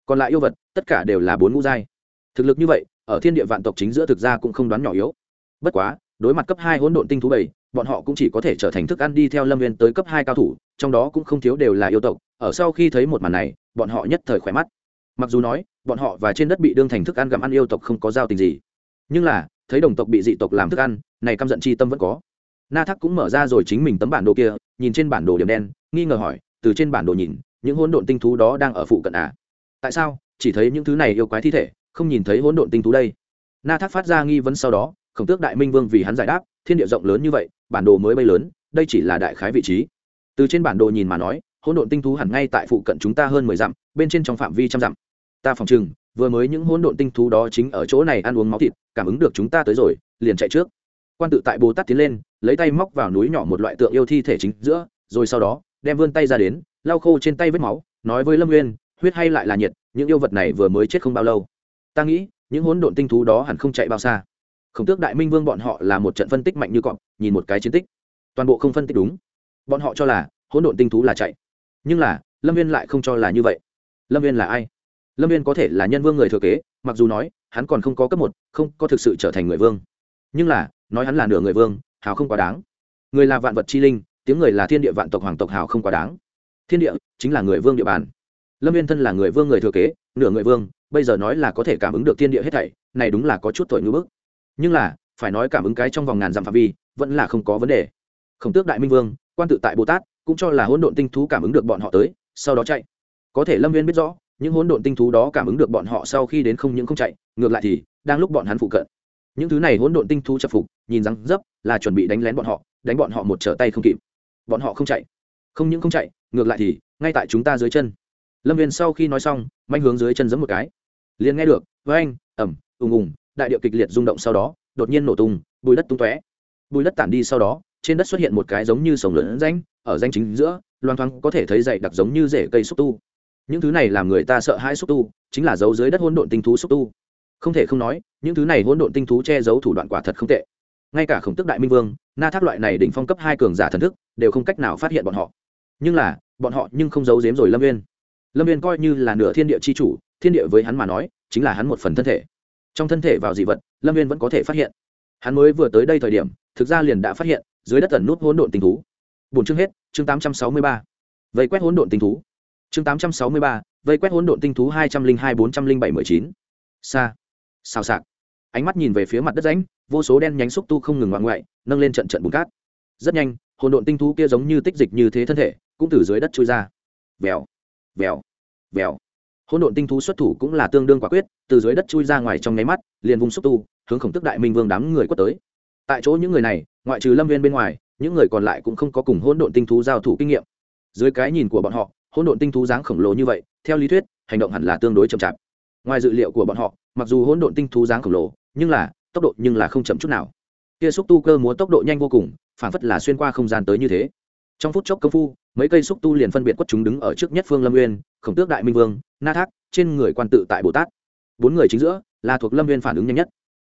Còn lại yêu vật, tất cả đều là bốn ngũ giai. Thực lực như vậy, ở thiên địa vạn tộc chính giữa thực ra cũng không đoán nhỏ yếu. Bất quá, đối mặt cấp hai hỗn độn tinh thú bảy, bọn họ cũng chỉ có thể trở thành thức ăn đi theo lâm viên tới cấp hai cao thủ, trong đó cũng không thiếu đều là yêu tộc. Ở sau khi thấy một màn này, bọn họ nhất thời khỏe mắt mặc dù nói, bọn họ và trên đất bị đương thành thức ăn gặm ăn yêu tộc không có giao tình gì. Nhưng là, thấy đồng tộc bị dị tộc làm thức ăn, này căm giận chi tâm vẫn có. Na thắc cũng mở ra rồi chính mình tấm bản đồ kia, nhìn trên bản đồ điểm đen, nghi ngờ hỏi, từ trên bản đồ nhìn, những hỗn độn tinh thú đó đang ở phụ cận à? Tại sao, chỉ thấy những thứ này yêu quái thi thể, không nhìn thấy hỗn độn tinh thú đây? Na thác phát ra nghi vấn sau đó, khổng tước đại minh vương vì hắn giải đáp, thiên địa rộng lớn như vậy, bản đồ mới bay lớn, đây chỉ là đại khái vị trí. Từ trên bản đồ nhìn mà nói hỗn độn tinh thú hẳn ngay tại phụ cận chúng ta hơn mười dặm, bên trên trong phạm vi trăm dặm. Ta phòng chừng vừa mới những hỗn độn tinh thú đó chính ở chỗ này ăn uống máu thịt, cảm ứng được chúng ta tới rồi, liền chạy trước. Quan tự tại bồ tát tiến lên, lấy tay móc vào núi nhỏ một loại tượng yêu thi thể chính giữa, rồi sau đó, đem vươn tay ra đến, lau khô trên tay vết máu, nói với lâm nguyên huyết hay lại là nhiệt, những yêu vật này vừa mới chết không bao lâu. Ta nghĩ, những hỗn độn tinh thú đó hẳn không chạy bao xa. Khổng tước đại minh vương bọn họ là một trận phân tích mạnh như cọp, nhìn một cái chiến tích. Toàn bộ không phân tích đúng. Bọn họ cho là, hỗn độn tinh thú là chạy nhưng là, lâm viên lại không cho là như vậy. Lâm viên là ai? Lâm viên có thể là nhân vương người thừa kế, mặc dù nói, hắn còn không có cấp một, không có thực sự trở thành người vương. Nhưng là, nói hắn là nửa người vương, hào không quá đáng. Người là vạn vật chi linh, tiếng người là thiên địa vạn tộc hoàng tộc hào không quá đáng. Thiên địa chính là người vương địa bàn. Lâm viên thân là người vương người thừa kế, nửa người vương, bây giờ nói là có thể cảm ứng được thiên địa hết thảy, này đúng là có chút tội ngữ bức. Nhưng là, phải nói cảm ứng cái trong vòng ngàn dặm phạm vi, vẫn là không có vấn đề. Khổng tước đại minh vương, quan tự tại bồ tát cũng cho là hỗn độn tinh thú cảm ứng được bọn họ tới, sau đó chạy. Có thể lâm viên biết rõ, những hỗn độn tinh thú đó cảm ứng được bọn họ sau khi đến không những không chạy, ngược lại thì đang lúc bọn hắn phụ cận. Những thứ này hỗn độn tinh thú chập phục, nhìn răng dấp là chuẩn bị đánh lén bọn họ, đánh bọn họ một trở tay không kịp. Bọn họ không chạy. Không những không chạy, ngược lại thì, ngay tại chúng ta dưới chân. Lâm viên sau khi nói xong, manh hướng dưới chân giấm một cái. Liền nghe được với anh ẩm ùng ùng, đại điệu kịch liệt rung động sau đó, đột nhiên nổ tung, bùi đất tung tóe. Bùi đất tản đi sau đó trên đất xuất hiện một cái giống như sông lớn ránh ở danh chính giữa, loang thoáng có thể thấy dày đặc giống như rễ cây xúc tu. Những thứ này làm người ta sợ hãi xúc tu, chính là dấu dưới đất hỗn độn tinh thú xúc tu. Không thể không nói, những thứ này hỗn độn tinh thú che giấu thủ đoạn quả thật không tệ. Ngay cả khổng tức đại minh vương, na thác loại này đỉnh phong cấp hai cường giả thần thức, đều không cách nào phát hiện bọn họ. Nhưng là, bọn họ nhưng không giấu giếm rồi lâm viên lâm viên coi như là nửa thiên địa c h i chủ, thiên địa với hắn mà nói, chính là hắn một phần thân thể. Trong thân thể vào dị vật, lâm viên vẫn có thể phát hiện. Hắn mới vừa tới đây thời điểm, thực ra liền đã phát hiện dưới đất tẩn nút hỗn độn tinh thú. Bốn chương hết, chương tám trăm sáu mươi ba. Vây quét hỗn độn tinh thú. Chương tám trăm sáu mươi ba, vây quét hỗn độn tinh thú hai trăm linh hai bốn trăm linh bảy mười chín. Xa xào xạc. Ánh mắt nhìn về phía mặt đất rãnh, vô số đen nhánh xúc tu không ngừng ngoạn ngoại, nâng lên trận trận bùn cát. Rất nhanh, hỗn độn tinh thú kia giống như tích dịch như thế thân thể, cũng từ dưới đất trôi ra. Vèo vèo vèo. Hỗn độn tinh thú xuất thủ cũng là tương đương quả quyết, từ dưới đất chui ra ngoài trong nháy mắt, liền vùng xúc tu, hướng khổng tức đại minh vương đám người quất tới tại chỗ những người này, ngoại trừ lâm viên bên ngoài, những người còn lại cũng không có cùng hỗn độn tinh thú giao thủ kinh nghiệm. Dưới cái nhìn của bọn họ, hỗn độn tinh thú dáng khổng lồ như vậy, theo lý thuyết, hành động hẳn là tương đối chậm chạp. Ngoài dự liệu của bọn họ, mặc dù hỗn độn tinh thú dáng khổng lồ, nhưng là, tốc độ nhưng là không chậm chút nào. Kia xúc tu cơ múa tốc độ nhanh vô cùng phản phất là xuyên qua không gian tới như thế. Trong phút chốc công phu, mấy cây xúc tu liền phân biệt quất chúng đứng ở trước nhất phương lâm nguyên khổng tước đại minh vương, na thác, trên người quan tự tại bồ tát. Bốn người chính giữa, là thuộc lâm viên phản ứng nhanh nhất.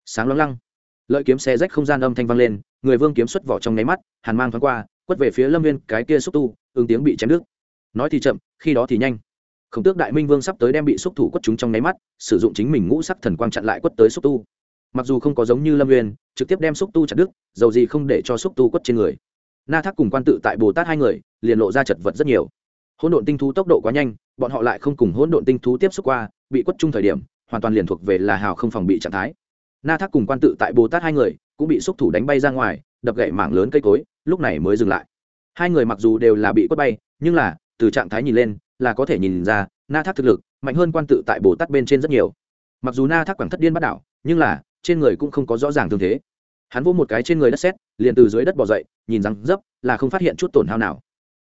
Sáng loáng lăng lợi kiếm xe rách không gian âm thanh vang lên, người vương kiếm xuất vỏ trong nháy mắt, hàn mang thoáng qua, quất về phía lâm viên cái kia xúc tu, ứng tiếng bị chém đứt. Nói thì chậm, khi đó thì nhanh. Khổng tước đại minh vương sắp tới đem bị xúc thủ quất chúng trong nháy mắt, sử dụng chính mình ngũ sắc thần quang chặn lại quất tới xúc tu. Mặc dù không có giống như lâm viên trực tiếp đem xúc tu chặt đứt, dầu gì không để cho xúc tu quất trên người. Na thác cùng quan tự tại bồ tát hai người, liền lộ ra chật vật rất nhiều. Hỗn độn tinh thú tốc độ quá nhanh, bọn họ lại không cùng hỗn độn tinh thú tiếp xúc qua, bị quất chung thời điểm, hoàn toàn liền thuộc về là hào không phòng bị trạng thái na thác cùng quan tự tại bồ tát hai người cũng bị xúc thủ đánh bay ra ngoài, đập gậy mảng lớn cây cối, lúc này mới dừng lại. Hai người mặc dù đều là bị quất bay, nhưng là, từ trạng thái nhìn lên, là có thể nhìn ra, na thác thực lực mạnh hơn quan tự tại bồ tát bên trên rất nhiều. Mặc dù na thác quảng thất điên bắt đảo, nhưng là, trên người cũng không có rõ ràng thương thế. Hắn vỗ một cái trên người đất xét liền từ dưới đất bỏ dậy, nhìn rằng dấp, là không phát hiện chút tổn hao nào.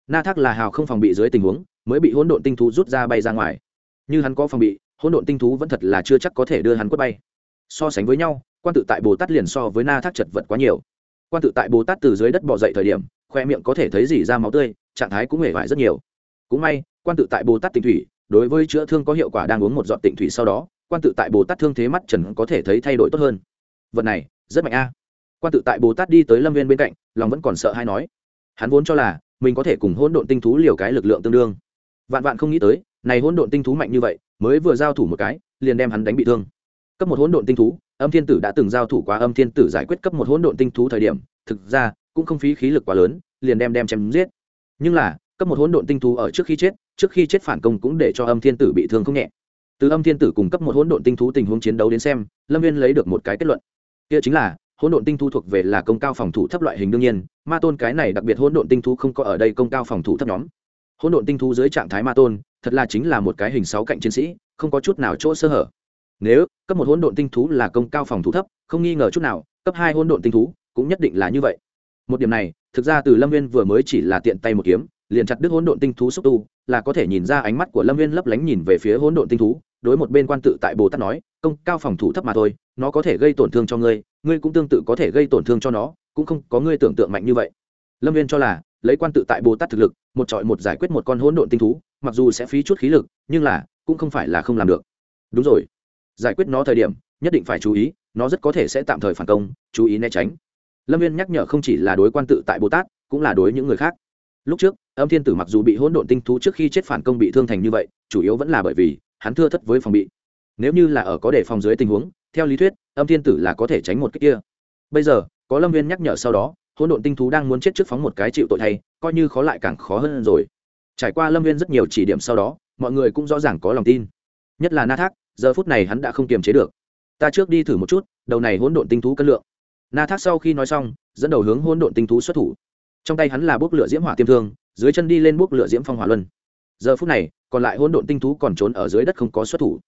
Na thác là hào không phòng bị dưới tình huống, mới bị hỗn độn tinh thú rút ra bay ra ngoài. Như hắn có phòng bị, hỗn độn tinh thú vẫn thật là chưa chắc có thể đưa hắn quất bay so sánh với nhau, quan tự tại bồ tát liền so với na thác chật vật quá nhiều. Quan tự tại bồ tát từ dưới đất bỏ dậy thời điểm, khoe miệng có thể thấy dỉ ra máu tươi, trạng thái cũng hề vải rất nhiều. Cũng may, quan tự tại bồ tát tịnh thủy, đối với chữa thương có hiệu quả đang uống một giọt tịnh thủy sau đó, quan tự tại bồ tát thương thế mắt trần có thể thấy thay đổi tốt hơn. Vật này, rất mạnh a. Quan tự tại bồ tát đi tới lâm viên bên cạnh, lòng vẫn còn sợ hay nói. Hắn vốn cho là, mình có thể cùng hỗn độn tinh thú liều cái lực lượng tương đương. Vạn vạn không nghĩ tới, này hỗn độn tinh thú mạnh như vậy, mới vừa giao thủ một cái, liền đem hắn đánh bị thương cấp một hỗn độn tinh thú, âm thiên tử đã từng giao thủ qua âm thiên tử giải quyết cấp một hỗn độn tinh thú thời điểm, thực ra, cũng không phí khí lực quá lớn, liền đem đem chém giết. Nhưng là, cấp một hỗn độn tinh thú ở trước khi chết, trước khi chết phản công cũng để cho âm thiên tử bị thương không nhẹ. Từ âm thiên tử cùng cấp một hỗn độn tinh thú tình huống chiến đấu đến xem, lâm viên lấy được một cái kết luận. Kia chính là, hỗn độn tinh thú thuộc về là công cao phòng thủ thấp loại hình đương nhiên, ma tôn cái này đặc biệt hỗn độn tinh thú không có ở đây công cao phòng thủ thấp nhóm. Hỗn độn tinh thú dưới trạng thái ma tôn, thật là chính là một cái hình sáu cạnh chiến sĩ, không có chút nào chỗ sơ hở nếu, cấp một hỗn độn tinh thú là công cao phòng thủ thấp, không nghi ngờ chút nào, cấp hai hỗn độn tinh thú cũng nhất định là như vậy. Một điểm này, thực ra từ lâm viên vừa mới chỉ là tiện tay một kiếm, liền chặt đứt hỗn độn tinh thú xúc tu, là có thể nhìn ra ánh mắt của lâm viên lấp lánh nhìn về phía hỗn độn tinh thú, đối một bên quan tự tại bồ tát nói, công cao phòng thủ thấp mà thôi, nó có thể gây tổn thương cho ngươi ngươi cũng tương tự có thể gây tổn thương cho nó, cũng không có ngươi tưởng tượng mạnh như vậy. Lâm viên cho là, lấy quan tự tại bồ tát thực lực, một trọi một giải quyết một con hỗn độn tinh thú, mặc dù sẽ phí chút khí lực, nhưng là, cũng không phải là không làm được. Đúng rồi giải quyết nó thời điểm, nhất định phải chú ý, nó rất có thể sẽ tạm thời phản công, chú ý né tránh. Lâm viên nhắc nhở không chỉ là đối quan tự tại bồ tát, cũng là đối những người khác. Lúc trước, âm thiên tử mặc dù bị hỗn độn tinh thú trước khi chết phản công bị thương thành như vậy, chủ yếu vẫn là bởi vì hắn thưa thất với phòng bị. Nếu như là ở có đề phòng dưới tình huống, theo lý thuyết, âm thiên tử là có thể tránh một cái kia. Bây giờ, có lâm viên nhắc nhở sau đó, hỗn độn tinh thú đang muốn chết trước phóng một cái chịu tội thay, coi như khó lại càng khó hơn rồi. Trải qua lâm viên rất nhiều chỉ điểm sau đó, mọi người cũng rõ ràng có lòng tin. Nhất là na thác giờ phút này hắn đã không kiềm chế được. Ta trước đi thử một chút, đầu này hỗn độn tinh thú cân lượng. Na thác sau khi nói xong, dẫn đầu hướng hỗn độn tinh thú xuất thủ. Trong tay hắn là bốc lửa diễm hỏa tiêm thương, dưới chân đi lên bốc lửa diễm phong hỏa luân. Giờ phút này, còn lại hỗn độn tinh thú còn trốn ở dưới đất không có xuất thủ.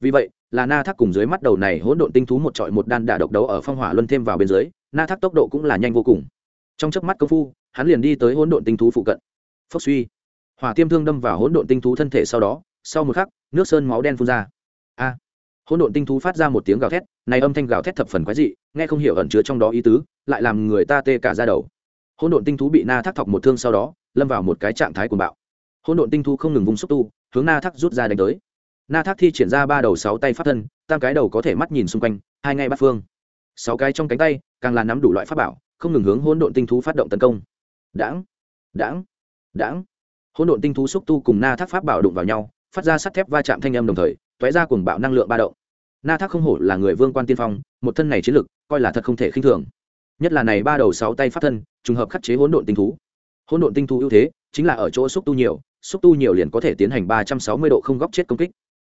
Vì vậy, là na thác cùng dưới mắt đầu này hỗn độn tinh thú một trọi một đan đả độc đấu ở phong hỏa luân thêm vào bên dưới, na thác tốc độ cũng là nhanh vô cùng. Trong chớp mắt công phu, hắn liền đi tới hỗn độn tinh thú phụ cận. Phốc suy. Hỏa tiêm thương đâm vào hỗn độn tinh thú thân thể sau đó, sau một khắc, nước sơn máu đen phun ra a. Hỗn độn tinh thú phát ra một tiếng gào thét, này âm thanh gào thét thập phần quái dị, nghe không hiểu ẩn chứa trong đó ý tứ, lại làm người ta tê cả ra đầu. Hỗn độn tinh thú bị na thác thọc một thương sau đó, lâm vào một cái trạng thái cuồng bạo. Hỗn độn tinh thú không ngừng vùng xúc tu, hướng na thác rút ra đánh tới. Na thác thi triển ra ba đầu sáu tay pháp thân, tam cái đầu có thể mắt nhìn xung quanh, hai ngay bát phương. Sáu cái trong cánh tay, càng là nắm đủ loại pháp bảo, không ngừng hướng hỗn độn tinh thú phát động tấn công. Đãng đãng đãng. Hỗn độn tinh thú xúc tu cùng na thác pháp bảo đụng vào nhau, phát ra sắt thép va chạm thanh âm đồng thời tóe ra cuồng bạo năng lượng ba động. Na thác không hổ là người vương quan tiên phong, một thân này chiến lực, coi là thật không thể khinh thường. Nhất là này ba đầu sáu tay pháp thân, trùng hợp khắc chế hỗn độn tinh thú. Hỗn độn tinh thú ưu thế, chính là ở chỗ xúc tu nhiều, xúc tu nhiều liền có thể tiến hành ba trăm sáu mươi độ không góc chết công kích.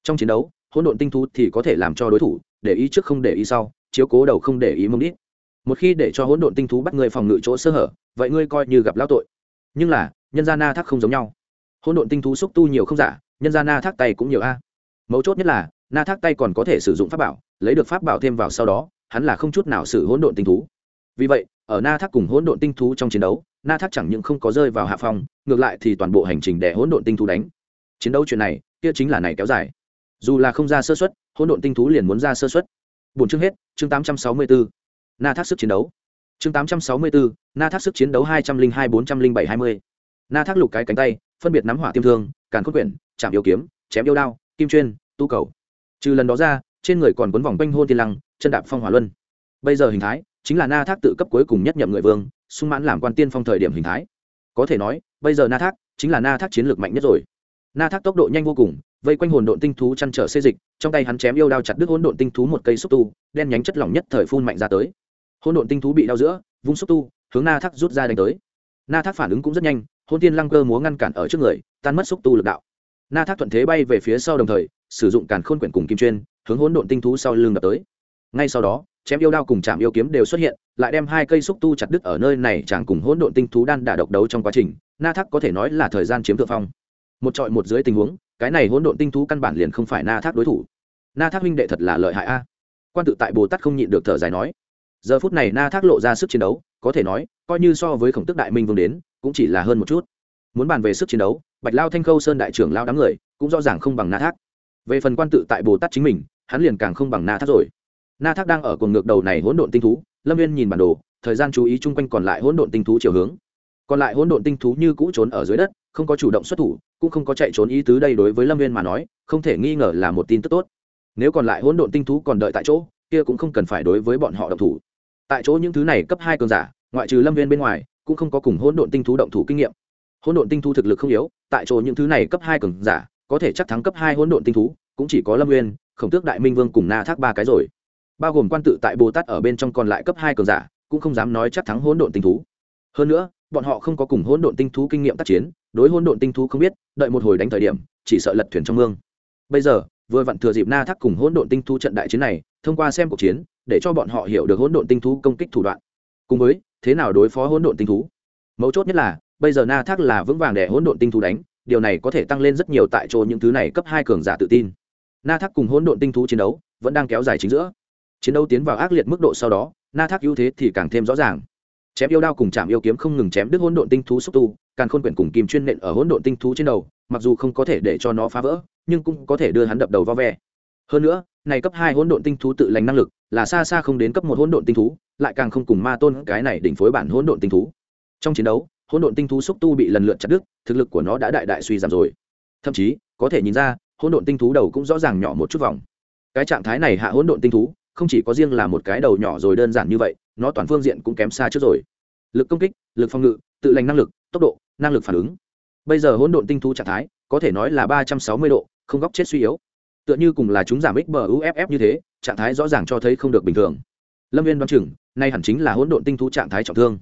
Trong chiến đấu, hỗn độn tinh thú thì có thể làm cho đối thủ để ý trước không để ý sau, chiếu cố đầu không để ý mông đít. Một khi để cho hỗn độn tinh thú bắt người phòng ngự chỗ sơ hở, vậy ngươi coi như gặp lão tội. Nhưng là, nhân gia na thác không giống nhau. Hỗn độn tinh thú xúc tu nhiều không giả, nhân gia na thác tay cũng nhiều a mấu chốt nhất là, na thác tay còn có thể sử dụng pháp bảo, lấy được pháp bảo thêm vào sau đó, hắn là không chút nào sự hỗn độn tinh thú. Vì vậy, ở na thác cùng hỗn độn tinh thú trong chiến đấu, na thác chẳng những không có rơi vào hạ phong, ngược lại thì toàn bộ hành trình để hỗn độn tinh thú đánh. Chiến đấu chuyện này, kia chính là này kéo dài. Dù là không ra sơ xuất hỗn độn tinh thú liền muốn ra sơ xuất bốn chương hết, chương tám trăm sáu mươi bốn na thác sức chiến đấu. Chương tám trăm sáu mươi bốn na thác sức chiến đấu hai trăm linh hai bốn trăm linh bảy hai mươi. Na thác lục cái cánh tay, phân biệt nắm hỏa tiêm thương, càn khốt quyển, chạm yêu kiếm, chém yêu đao, kim chuyên tu cầu. Trừ lần đó ra, trên người còn quấn vòng quanh hôn thiên lăng, chân đạp phong hỏa luân. Bây giờ hình thái chính là na thác tự cấp cuối cùng nhất nhậm người vương, sung mãn làm quan tiên phong thời điểm hình thái. Có thể nói, bây giờ na thác chính là na thác chiến lược mạnh nhất rồi. Na thác tốc độ nhanh vô cùng, vây quanh hồn độn tinh thú chăn trở xê dịch, trong tay hắn chém yêu đao chặt đứt hỗn độn tinh thú một cây xúc tu, đen nhánh chất lỏng nhất thời phun mạnh ra tới. Hỗn độn tinh thú bị đau giữa, vung xúc tu, hướng na thác rút ra đánh tới. Na thác phản ứng cũng rất nhanh hôn tiên lăng cơ múa ngăn cản ở trước người, tan mất xúc tu lực đạo na thác thuận thế bay về phía sau đồng thời, sử dụng càn khôn quyển cùng kim chuyên, hướng hỗn độn tinh thú sau lưng đập tới. Ngay sau đó, chém yêu đao cùng chạm yêu kiếm đều xuất hiện, lại đem hai cây xúc tu chặt đứt ở nơi này chàng cùng hỗn độn tinh thú đan đả độc đấu trong quá trình, na thác có thể nói là thời gian chiếm thượng phong. Một trọi một dưới tình huống, cái này hỗn độn tinh thú căn bản liền không phải na thác đối thủ. Na thác huynh đệ thật là lợi hại a. Quan tự tại bồ tát không nhịn được thở dài nói. Giờ phút này na thác lộ ra sức chiến đấu, có thể nói, coi như so với khổng tức đại minh vương đến, cũng chỉ là hơn một chút. Muốn bàn về sức chiến đấu bạch lao thanh khâu sơn đại trưởng lao đám người cũng rõ ràng không bằng na thác. Về phần quan tự tại bồ tát chính mình, hắn liền càng không bằng na thác rồi. Na thác đang ở cuồng ngược đầu này hỗn độn tinh thú, lâm viên nhìn bản đồ, thời gian chú ý chung quanh còn lại hỗn độn tinh thú chiều hướng. Còn lại hỗn độn tinh thú như cũ trốn ở dưới đất, không có chủ động xuất thủ, cũng không có chạy trốn ý tứ đây đối với lâm viên mà nói, không thể nghi ngờ là một tin tức tốt. Nếu còn lại hỗn độn tinh thú còn đợi tại chỗ, kia cũng không cần phải đối với bọn họ động thủ. Tại chỗ những thứ này cấp hai cường giả, ngoại trừ lâm viên bên ngoài, cũng không có cùng hỗn độn tinh thú động thủ kinh nghiệm. Hỗn độn tinh thú thực lực không yếu tại chỗ những thứ này cấp hai cường giả, có thể chắc thắng cấp hai hỗn độn tinh thú, cũng chỉ có lâm nguyên khổng tước đại minh vương cùng na thác ba cái rồi. Bao gồm quan tự tại bồ tát ở bên trong còn lại cấp hai cường giả, cũng không dám nói chắc thắng hỗn độn tinh thú. Hơn nữa, bọn họ không có cùng hỗn độn tinh thú kinh nghiệm tác chiến, đối hỗn độn tinh thú không biết, đợi một hồi đánh thời điểm, chỉ sợ lật thuyền trong mương. Bây giờ, vừa vặn thừa dịp na thác cùng hỗn độn tinh thú trận đại chiến này, thông qua xem cuộc chiến, để cho bọn họ hiểu được hỗn độn tinh thú công kích thủ đoạn. Cùng với, thế nào đối phó hỗn độn tinh thú? Mấu chốt nhất là bây giờ na thác là vững vàng để hỗn độn tinh thú đánh, điều này có thể tăng lên rất nhiều tại chỗ những thứ này cấp hai cường giả tự tin. Na thác cùng hỗn độn tinh thú chiến đấu vẫn đang kéo dài chính giữa. Chiến đấu tiến vào ác liệt mức độ sau đó, na thác ưu thế thì càng thêm rõ ràng. Chém yêu đao cùng chạm yêu kiếm không ngừng chém đứt hỗn độn tinh thú xúc tu càng khôn quyển cùng kim chuyên nện ở hỗn độn tinh thú trên đầu, mặc dù không có thể để cho nó phá vỡ, nhưng cũng có thể đưa hắn đập đầu vo ve. Hơn nữa, này cấp hai hỗn độn tinh thú tự lành năng lực là xa xa không đến cấp một hỗn độn tinh thú, lại càng không cùng ma tôn cái này đỉnh phối bản hỗn độn tinh thú. Trong chiến đấu hỗn độn tinh thú xúc tu bị lần lượt chặt đứt, thực lực của nó đã đại đại suy giảm rồi. Thậm chí, có thể nhìn ra, hỗn độn tinh thú đầu cũng rõ ràng nhỏ một chút vòng. Cái trạng thái này hạ hỗn độn tinh thú, không chỉ có riêng là một cái đầu nhỏ rồi đơn giản như vậy, nó toàn phương diện cũng kém xa trước rồi. Lực công kích, lực phòng ngự, tự lành năng lực, tốc độ, năng lực phản ứng. Bây giờ hỗn độn tinh thú trạng thái, có thể nói là ba trăm sáu mươi độ, không góc chết suy yếu. Tựa như cùng là chúng giảm x bờ uff như thế, trạng thái rõ ràng cho thấy không được bình thường. Lâm viên đoán chừng, nay hẳn chính là hỗn độn tinh thú trạng thái trọng thương.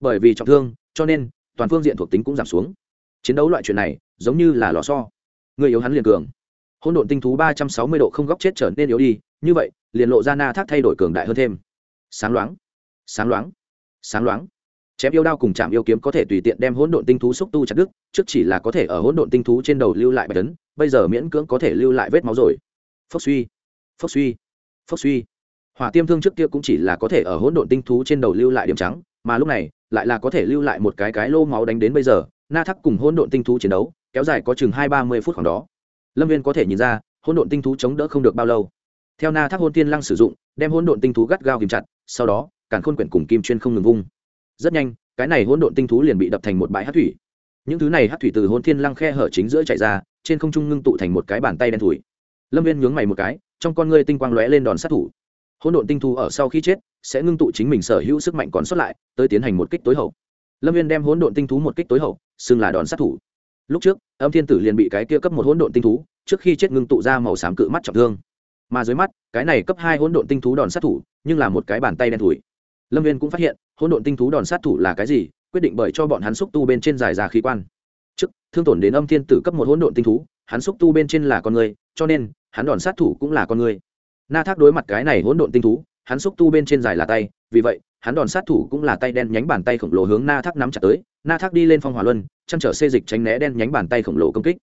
Bởi vì trọng thương cho nên toàn phương diện thuộc tính cũng giảm xuống. Chiến đấu loại chuyện này, giống như là lò so người yếu hắn liền cường. Hỗn độn tinh thú ba trăm sáu mươi độ không góc chết trở nên yếu đi, như vậy, liền lộ ra na thác thay đổi cường đại hơn thêm. Sáng loáng sáng loáng sáng loáng. Chém yêu đao cùng chạm yêu kiếm có thể tùy tiện đem hỗn độn tinh thú xúc tu chặt đứt, trước chỉ là có thể ở hỗn độn tinh thú trên đầu lưu lại bạch tấn, bây giờ miễn cưỡng có thể lưu lại vết máu rồi. Phốc suy phốc suy phốc suy. Hỏa tiêm thương trước kia cũng chỉ là có thể ở hỗn độn tinh thú trên đầu lưu lại điểm trắng, mà lúc này lại là có thể lưu lại một cái cái lô máu đánh đến bây giờ, na thắc cùng hỗn độn tinh thú chiến đấu, kéo dài có chừng hai ba mươi phút khoảng đó. Lâm viên có thể nhìn ra, hỗn độn tinh thú chống đỡ không được bao lâu. Theo na thác hôn tiên lăng sử dụng, đem hỗn độn tinh thú gắt gao kìm chặt, sau đó, càn khôn quyển cùng kim chuyên không ngừng vung. Rất nhanh, cái này hỗn độn tinh thú liền bị đập thành một bãi hát thủy. Những thứ này hát thủy từ hôn thiên lăng khe hở chính giữa chạy ra, trên không trung ngưng tụ thành một cái bàn tay đen thủi. Lâm viên nhướng mày một cái, trong con ngươi tinh quang lóe lên đòn sát thủ. Hỗn độn tinh thú ở sau khi chết sẽ ngưng tụ chính mình sở hữu sức mạnh còn sót lại, tới tiến hành một kích tối hậu. Lâm viên đem hỗn độn tinh thú một kích tối hậu, xưng là đòn sát thủ. Lúc trước, âm thiên tử liền bị cái kia cấp một hỗn độn tinh thú, trước khi chết ngưng tụ ra màu xám cự mắt trọng thương. Mà dưới mắt, cái này cấp hai hỗn độn tinh thú đòn sát thủ, nhưng là một cái bàn tay đen thủi. Lâm viên cũng phát hiện, hỗn độn tinh thú đòn sát thủ là cái gì, quyết định bởi cho bọn hắn xúc tu bên trên dài ra khí quan. Trước, thương tổn đến âm thiên tử cấp một hỗn độn tinh thú, hắn xúc tu bên trên là con người, cho nên, hắn đòn sát thủ cũng là con người. Na thác đối mặt cái này hỗn độn tinh thú hắn xúc tu bên trên dài là tay, vì vậy, hắn đòn sát thủ cũng là tay đen nhánh bàn tay khổng lồ hướng na thác nắm chặt tới, na thác đi lên phong hỏa luân, chăn trở xê dịch tránh né đen nhánh bàn tay khổng lồ công kích.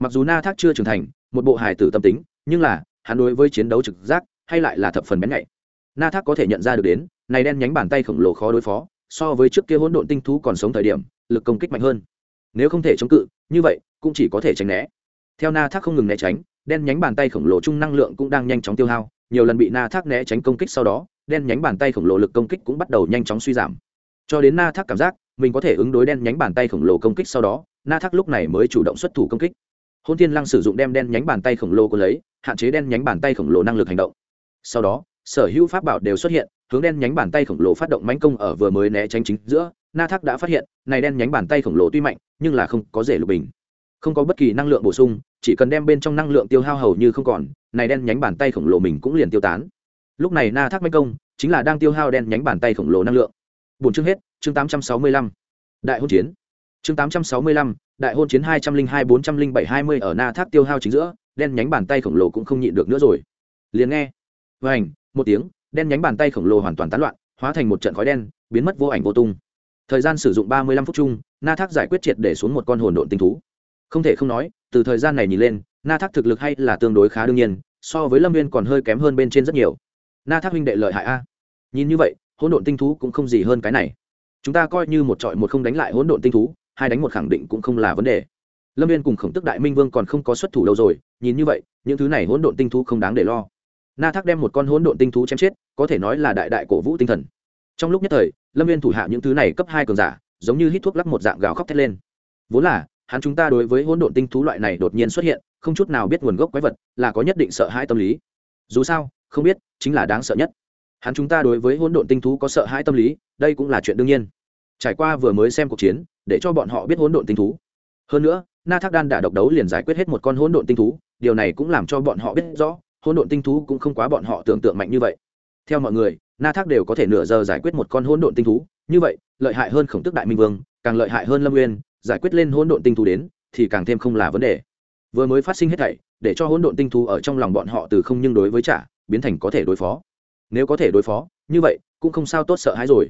Mặc dù na thác chưa trưởng thành, một bộ hài tử tâm tính, nhưng là, hắn đối với chiến đấu trực giác, hay lại là thập phần bén nhạy. Na thác có thể nhận ra được đến, này đen nhánh bàn tay khổng lồ khó đối phó, so với trước kia hỗn độn tinh thú còn sống thời điểm, lực công kích mạnh hơn. Nếu không thể chống cự, như vậy, cũng chỉ có thể tránh né. Theo na thác không ngừng né tránh, đen nhánh bàn tay khổng lồ chung năng lượng cũng đang nhanh chóng tiêu hao nhiều lần bị na thác né tránh công kích sau đó, đen nhánh bàn tay khổng lồ lực công kích cũng bắt đầu nhanh chóng suy giảm. Cho đến na thác cảm giác, mình có thể ứng đối đen nhánh bàn tay khổng lồ công kích sau đó, na thác lúc này mới chủ động xuất thủ công kích. Hôn thiên lăng sử dụng đem đen nhánh bàn tay khổng lồ của lấy, hạn chế đen nhánh bàn tay khổng lồ năng lực hành động. Sau đó, sở hữu pháp bảo đều xuất hiện, hướng đen nhánh bàn tay khổng lồ phát động mánh công ở vừa mới né tránh chính giữa, na thác đã phát hiện, này đen nhánh bàn tay khổng lồ tuy mạnh, nhưng là không có rể lục bình. Không có bất kỳ năng lượng bổ sung, chỉ cần đem bên trong năng lượng tiêu hao hầu như không còn này đen nhánh bàn tay khổng lồ mình cũng liền tiêu tán. Lúc này na thác mánh công chính là đang tiêu hao đen nhánh bàn tay khổng lồ năng lượng. Bốn chương hết, chương tám trăm sáu mươi lăm. Đại hôn chiến. Chương tám trăm sáu mươi lăm, đại hôn chiến hai trăm linh hai bốn trăm linh bảy hai mươi ở na thác tiêu hao chính giữa, đen nhánh bàn tay khổng lồ cũng không nhịn được nữa rồi. Liền nghe vảnh một tiếng, đen nhánh bàn tay khổng lồ hoàn toàn tán loạn, hóa thành một trận khói đen, biến mất vô ảnh vô tung. Thời gian sử dụng ba mươi lăm phút chung, na thác giải quyết triệt để xuống một con hồn độn tinh thú. Không thể không nói, từ thời gian này nhìn lên na thác thực lực hay là tương đối khá đương nhiên, so với lâm viên còn hơi kém hơn bên trên rất nhiều. Na thác huynh đệ lợi hại a. Nhìn như vậy, hỗn độn tinh thú cũng không gì hơn cái này. Chúng ta coi như một trọi một không đánh lại hỗn độn tinh thú, hai đánh một khẳng định cũng không là vấn đề. Lâm viên cùng khổng tức đại minh vương còn không có xuất thủ đâu rồi, nhìn như vậy, những thứ này hỗn độn tinh thú không đáng để lo. Na thác đem một con hỗn độn tinh thú chém chết, có thể nói là đại đại cổ vũ tinh thần. Trong lúc nhất thời, lâm viên thủ hạ những thứ này cấp hai cường giả, giống như hít thuốc lắc một dạng gào khóc thét lên. Vốn là, hắn chúng ta đối với hỗn độn tinh thú loại này đột nhiên xuất hiện không chút nào biết nguồn gốc quái vật là có nhất định sợ hãi tâm lý. Dù sao, không biết, chính là đáng sợ nhất. Hắn chúng ta đối với hỗn độn tinh thú có sợ hãi tâm lý, đây cũng là chuyện đương nhiên. Trải qua vừa mới xem cuộc chiến, để cho bọn họ biết hỗn độn tinh thú. Hơn nữa, na thác đan đã độc đấu liền giải quyết hết một con hỗn độn tinh thú, điều này cũng làm cho bọn họ biết rõ, hỗn độn tinh thú cũng không quá bọn họ tưởng tượng mạnh như vậy. Theo mọi người, na thác đều có thể nửa giờ giải quyết một con hỗn độn tinh thú, như vậy, lợi hại hơn khổng tức đại minh vương, càng lợi hại hơn lâm nguyên giải quyết lên hỗn độn tinh thú đến, thì càng thêm không là vấn đề vừa mới phát sinh hết thảy, để cho hỗn độn tinh thú ở trong lòng bọn họ từ không nhưng đối với trả, biến thành có thể đối phó. Nếu có thể đối phó, như vậy, cũng không sao tốt sợ hãi rồi.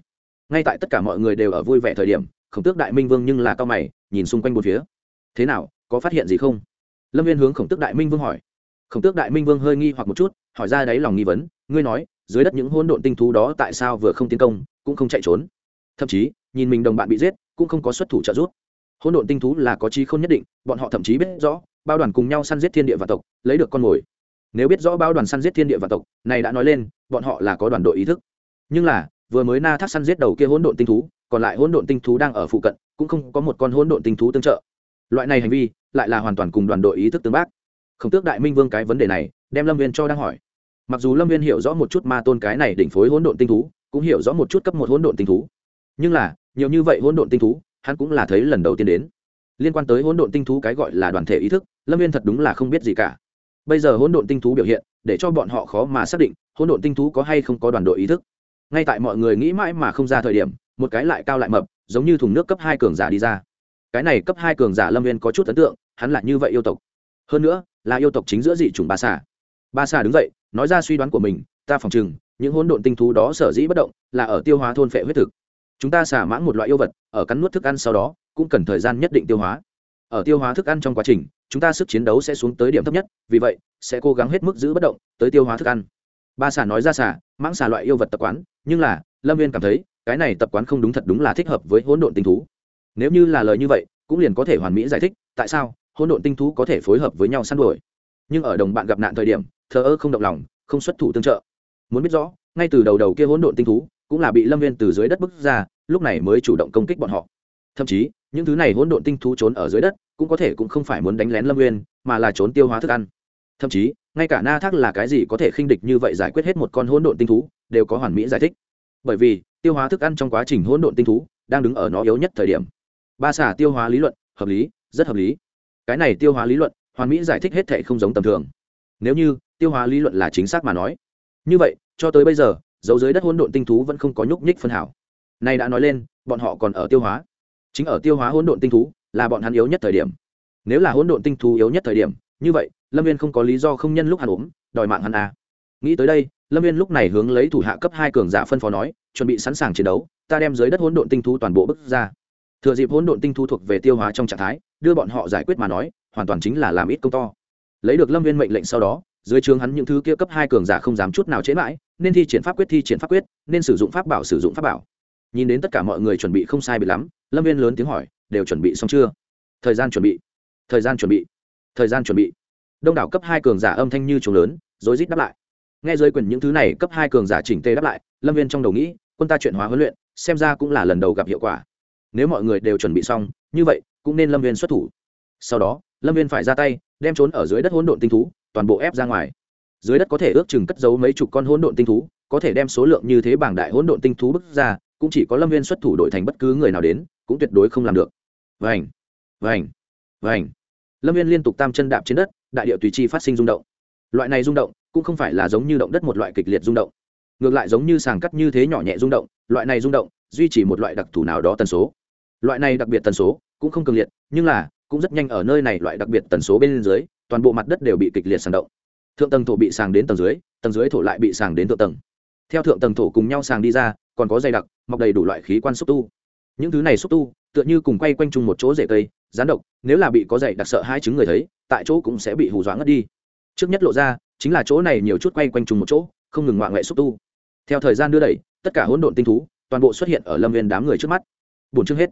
Ngay tại tất cả mọi người đều ở vui vẻ thời điểm, khổng tước đại minh vương nhưng là cao mày, nhìn xung quanh một phía. Thế nào, có phát hiện gì không? Lâm viên hướng khổng tước đại minh vương hỏi. Khổng tước đại minh vương hơi nghi hoặc một chút, hỏi ra đáy lòng nghi vấn, ngươi nói, dưới đất những hỗn độn tinh thú đó tại sao vừa không tiến công, cũng không chạy trốn? Thậm chí, nhìn mình đồng bạn bị giết, cũng không có xuất thủ trợ giúp. Hỗn độn tinh thú là có trí không nhất định, bọn họ thậm chí biết rõ bao đoàn cùng nhau săn giết thiên địa và tộc, lấy được con mồi. Nếu biết rõ bao đoàn săn giết thiên địa và tộc, này đã nói lên, bọn họ là có đoàn đội ý thức. Nhưng là, vừa mới na thác săn giết đầu kia hỗn độn tinh thú, còn lại hỗn độn tinh thú đang ở phụ cận, cũng không có một con hỗn độn tinh thú tương trợ. Loại này hành vi, lại là hoàn toàn cùng đoàn đội ý thức tương bác. Khổng tước đại minh vương cái vấn đề này, đem lâm viên cho đang hỏi. Mặc dù lâm viên hiểu rõ một chút ma tôn cái này đỉnh phối hỗn độn tinh thú, cũng hiểu rõ một chút cấp một hỗn độn tinh thú. Nhưng là, nhiều như vậy hỗn độn tinh thú, hắn cũng là thấy lần đầu tiên đến liên quan tới hỗn độn tinh thú cái gọi là đoàn thể ý thức, lâm viên thật đúng là không biết gì cả. Bây giờ hỗn độn tinh thú biểu hiện, để cho bọn họ khó mà xác định hỗn độn tinh thú có hay không có đoàn đội ý thức. Ngay tại mọi người nghĩ mãi mà không ra thời điểm, một cái lại cao lại mập, giống như thùng nước cấp hai cường giả đi ra. Cái này cấp hai cường giả lâm viên có chút ấn tượng, hắn là như vậy yêu tộc. Hơn nữa, là yêu tộc chính giữa dị chủng ba xà ba xà đứng dậy, nói ra suy đoán của mình, ta phòng chừng, những hỗn độn tinh thú đó sở dĩ bất động, là ở tiêu hóa thôn phệ huyết thực. Chúng ta xả mãng một loại yêu vật, ở cắn nuốt thức ăn sau đó cũng cần thời gian nhất định tiêu hóa. Ở tiêu hóa thức ăn trong quá trình, chúng ta sức chiến đấu sẽ xuống tới điểm thấp nhất, vì vậy, sẽ cố gắng hết mức giữ bất động tới tiêu hóa thức ăn. Ba xà nói ra xà, mãng xà loại yêu vật tập quán, nhưng là, lâm viên cảm thấy, cái này tập quán không đúng thật đúng là thích hợp với hỗn độn tinh thú. Nếu như là lời như vậy, cũng liền có thể hoàn mỹ giải thích, tại sao hỗn độn tinh thú có thể phối hợp với nhau săn đuổi. Nhưng ở đồng bạn gặp nạn thời điểm, thờ ơ không động lòng, không xuất thủ tương trợ. Muốn biết rõ, ngay từ đầu đầu kia hỗn độn tinh thú, cũng là bị lâm viên từ dưới đất bước ra, lúc này mới chủ động công kích bọn họ. Thậm chí những thứ này hỗn độn tinh thú trốn ở dưới đất, cũng có thể cũng không phải muốn đánh lén lâm Nguyên mà là trốn tiêu hóa thức ăn. Thậm chí, ngay cả na thác là cái gì có thể khinh địch như vậy giải quyết hết một con hỗn độn tinh thú, đều có hoàn mỹ giải thích. Bởi vì, tiêu hóa thức ăn trong quá trình hỗn độn tinh thú đang đứng ở nó yếu nhất thời điểm. Ba xả tiêu hóa lý luận, hợp lý, rất hợp lý. Cái này tiêu hóa lý luận, hoàn mỹ giải thích hết thệ không giống tầm thường. Nếu như, tiêu hóa lý luận là chính xác mà nói. Như vậy, cho tới bây giờ, dấu dưới đất hỗn độn tinh thú vẫn không có nhúc nhích phân hảo. Nay đã nói lên, bọn họ còn ở tiêu hóa chính ở tiêu hóa hỗn độn tinh thú là bọn hắn yếu nhất thời điểm. Nếu là hỗn độn tinh thú yếu nhất thời điểm, như vậy, lâm viên không có lý do không nhân lúc hắn ốm, đòi mạng hắn à. nghĩ tới đây, lâm viên lúc này hướng lấy thủ hạ cấp hai cường giả phân phó nói, chuẩn bị sẵn sàng chiến đấu, ta đem dưới đất hỗn độn tinh thú toàn bộ bước ra. Thừa dịp hỗn độn tinh thú thuộc về tiêu hóa trong trạng thái, đưa bọn họ giải quyết mà nói, hoàn toàn chính là làm ít công to. Lấy được lâm viên mệnh lệnh sau đó, dưới trường hắn những thứ kia cấp hai cường giả không dám chút nào chế mãi, nên thi triển pháp quyết thi triển pháp quyết, nên sử dụng pháp bảo sử dụng pháp bảo nhìn đến tất cả mọi người chuẩn bị không sai bị lắm, lâm viên lớn tiếng hỏi, đều chuẩn bị xong chưa? Thời gian chuẩn bị. Thời gian chuẩn bị. Thời gian chuẩn bị. Đông đảo cấp hai cường giả âm thanh như trùng lớn, rối rít đáp lại. Nghe giới quyền những thứ này, cấp hai cường giả chỉnh tê đáp lại, lâm viên trong đầu nghĩ, quân ta chuyển hóa huấn luyện, xem ra cũng là lần đầu gặp hiệu quả. Nếu mọi người đều chuẩn bị xong, như vậy, cũng nên lâm viên xuất thủ. Sau đó, lâm viên phải ra tay, đem trốn ở dưới đất hỗn độn tinh thú, toàn bộ ép ra ngoài. Dưới đất có thể ước chừng cất giấu mấy chục con hỗn độn tinh thú, có thể đem số lượng như thế bảng đại hỗn độn tinh thú bức ra cũng chỉ có lâm viên xuất thủ đội thành bất cứ người nào đến, cũng tuyệt đối không làm được. Vành vành vành. Lâm viên liên tục tam chân đạp trên đất, đại điệu tùy chi phát sinh rung động. Loại này rung động cũng không phải là giống như động đất một loại kịch liệt rung động. Ngược lại giống như sàng cắt như thế nhỏ nhẹ rung động, loại này rung động duy trì một loại đặc thù nào đó tần số. Loại này đặc biệt tần số cũng không cường liệt, nhưng là cũng rất nhanh ở nơi này loại đặc biệt tần số bên dưới, toàn bộ mặt đất đều bị kịch liệt sàng động. Thượng tầng thổ bị sàng đến tầng dưới tầng dưới thổ lại bị sàng đến thượng tầng. Theo thượng tầng thổ cùng nhau sàng đi ra còn có dày đặc, mọc đầy đủ loại khí quan xúc tu. Những thứ này xúc tu, tựa như cùng quay quanh chung một chỗ rễ cây rán độc, nếu là bị có dày đặc sợ hai chứng người thấy, tại chỗ cũng sẽ bị hù dọa ngất đi. Trước nhất lộ ra, chính là chỗ này nhiều chút quay quanh chung một chỗ, không ngừng ngoạn nghệ xúc tu. Theo thời gian đưa đẩy, tất cả hỗn độn tinh thú, toàn bộ xuất hiện ở lâm viên đám người trước mắt. Bổn chương hết.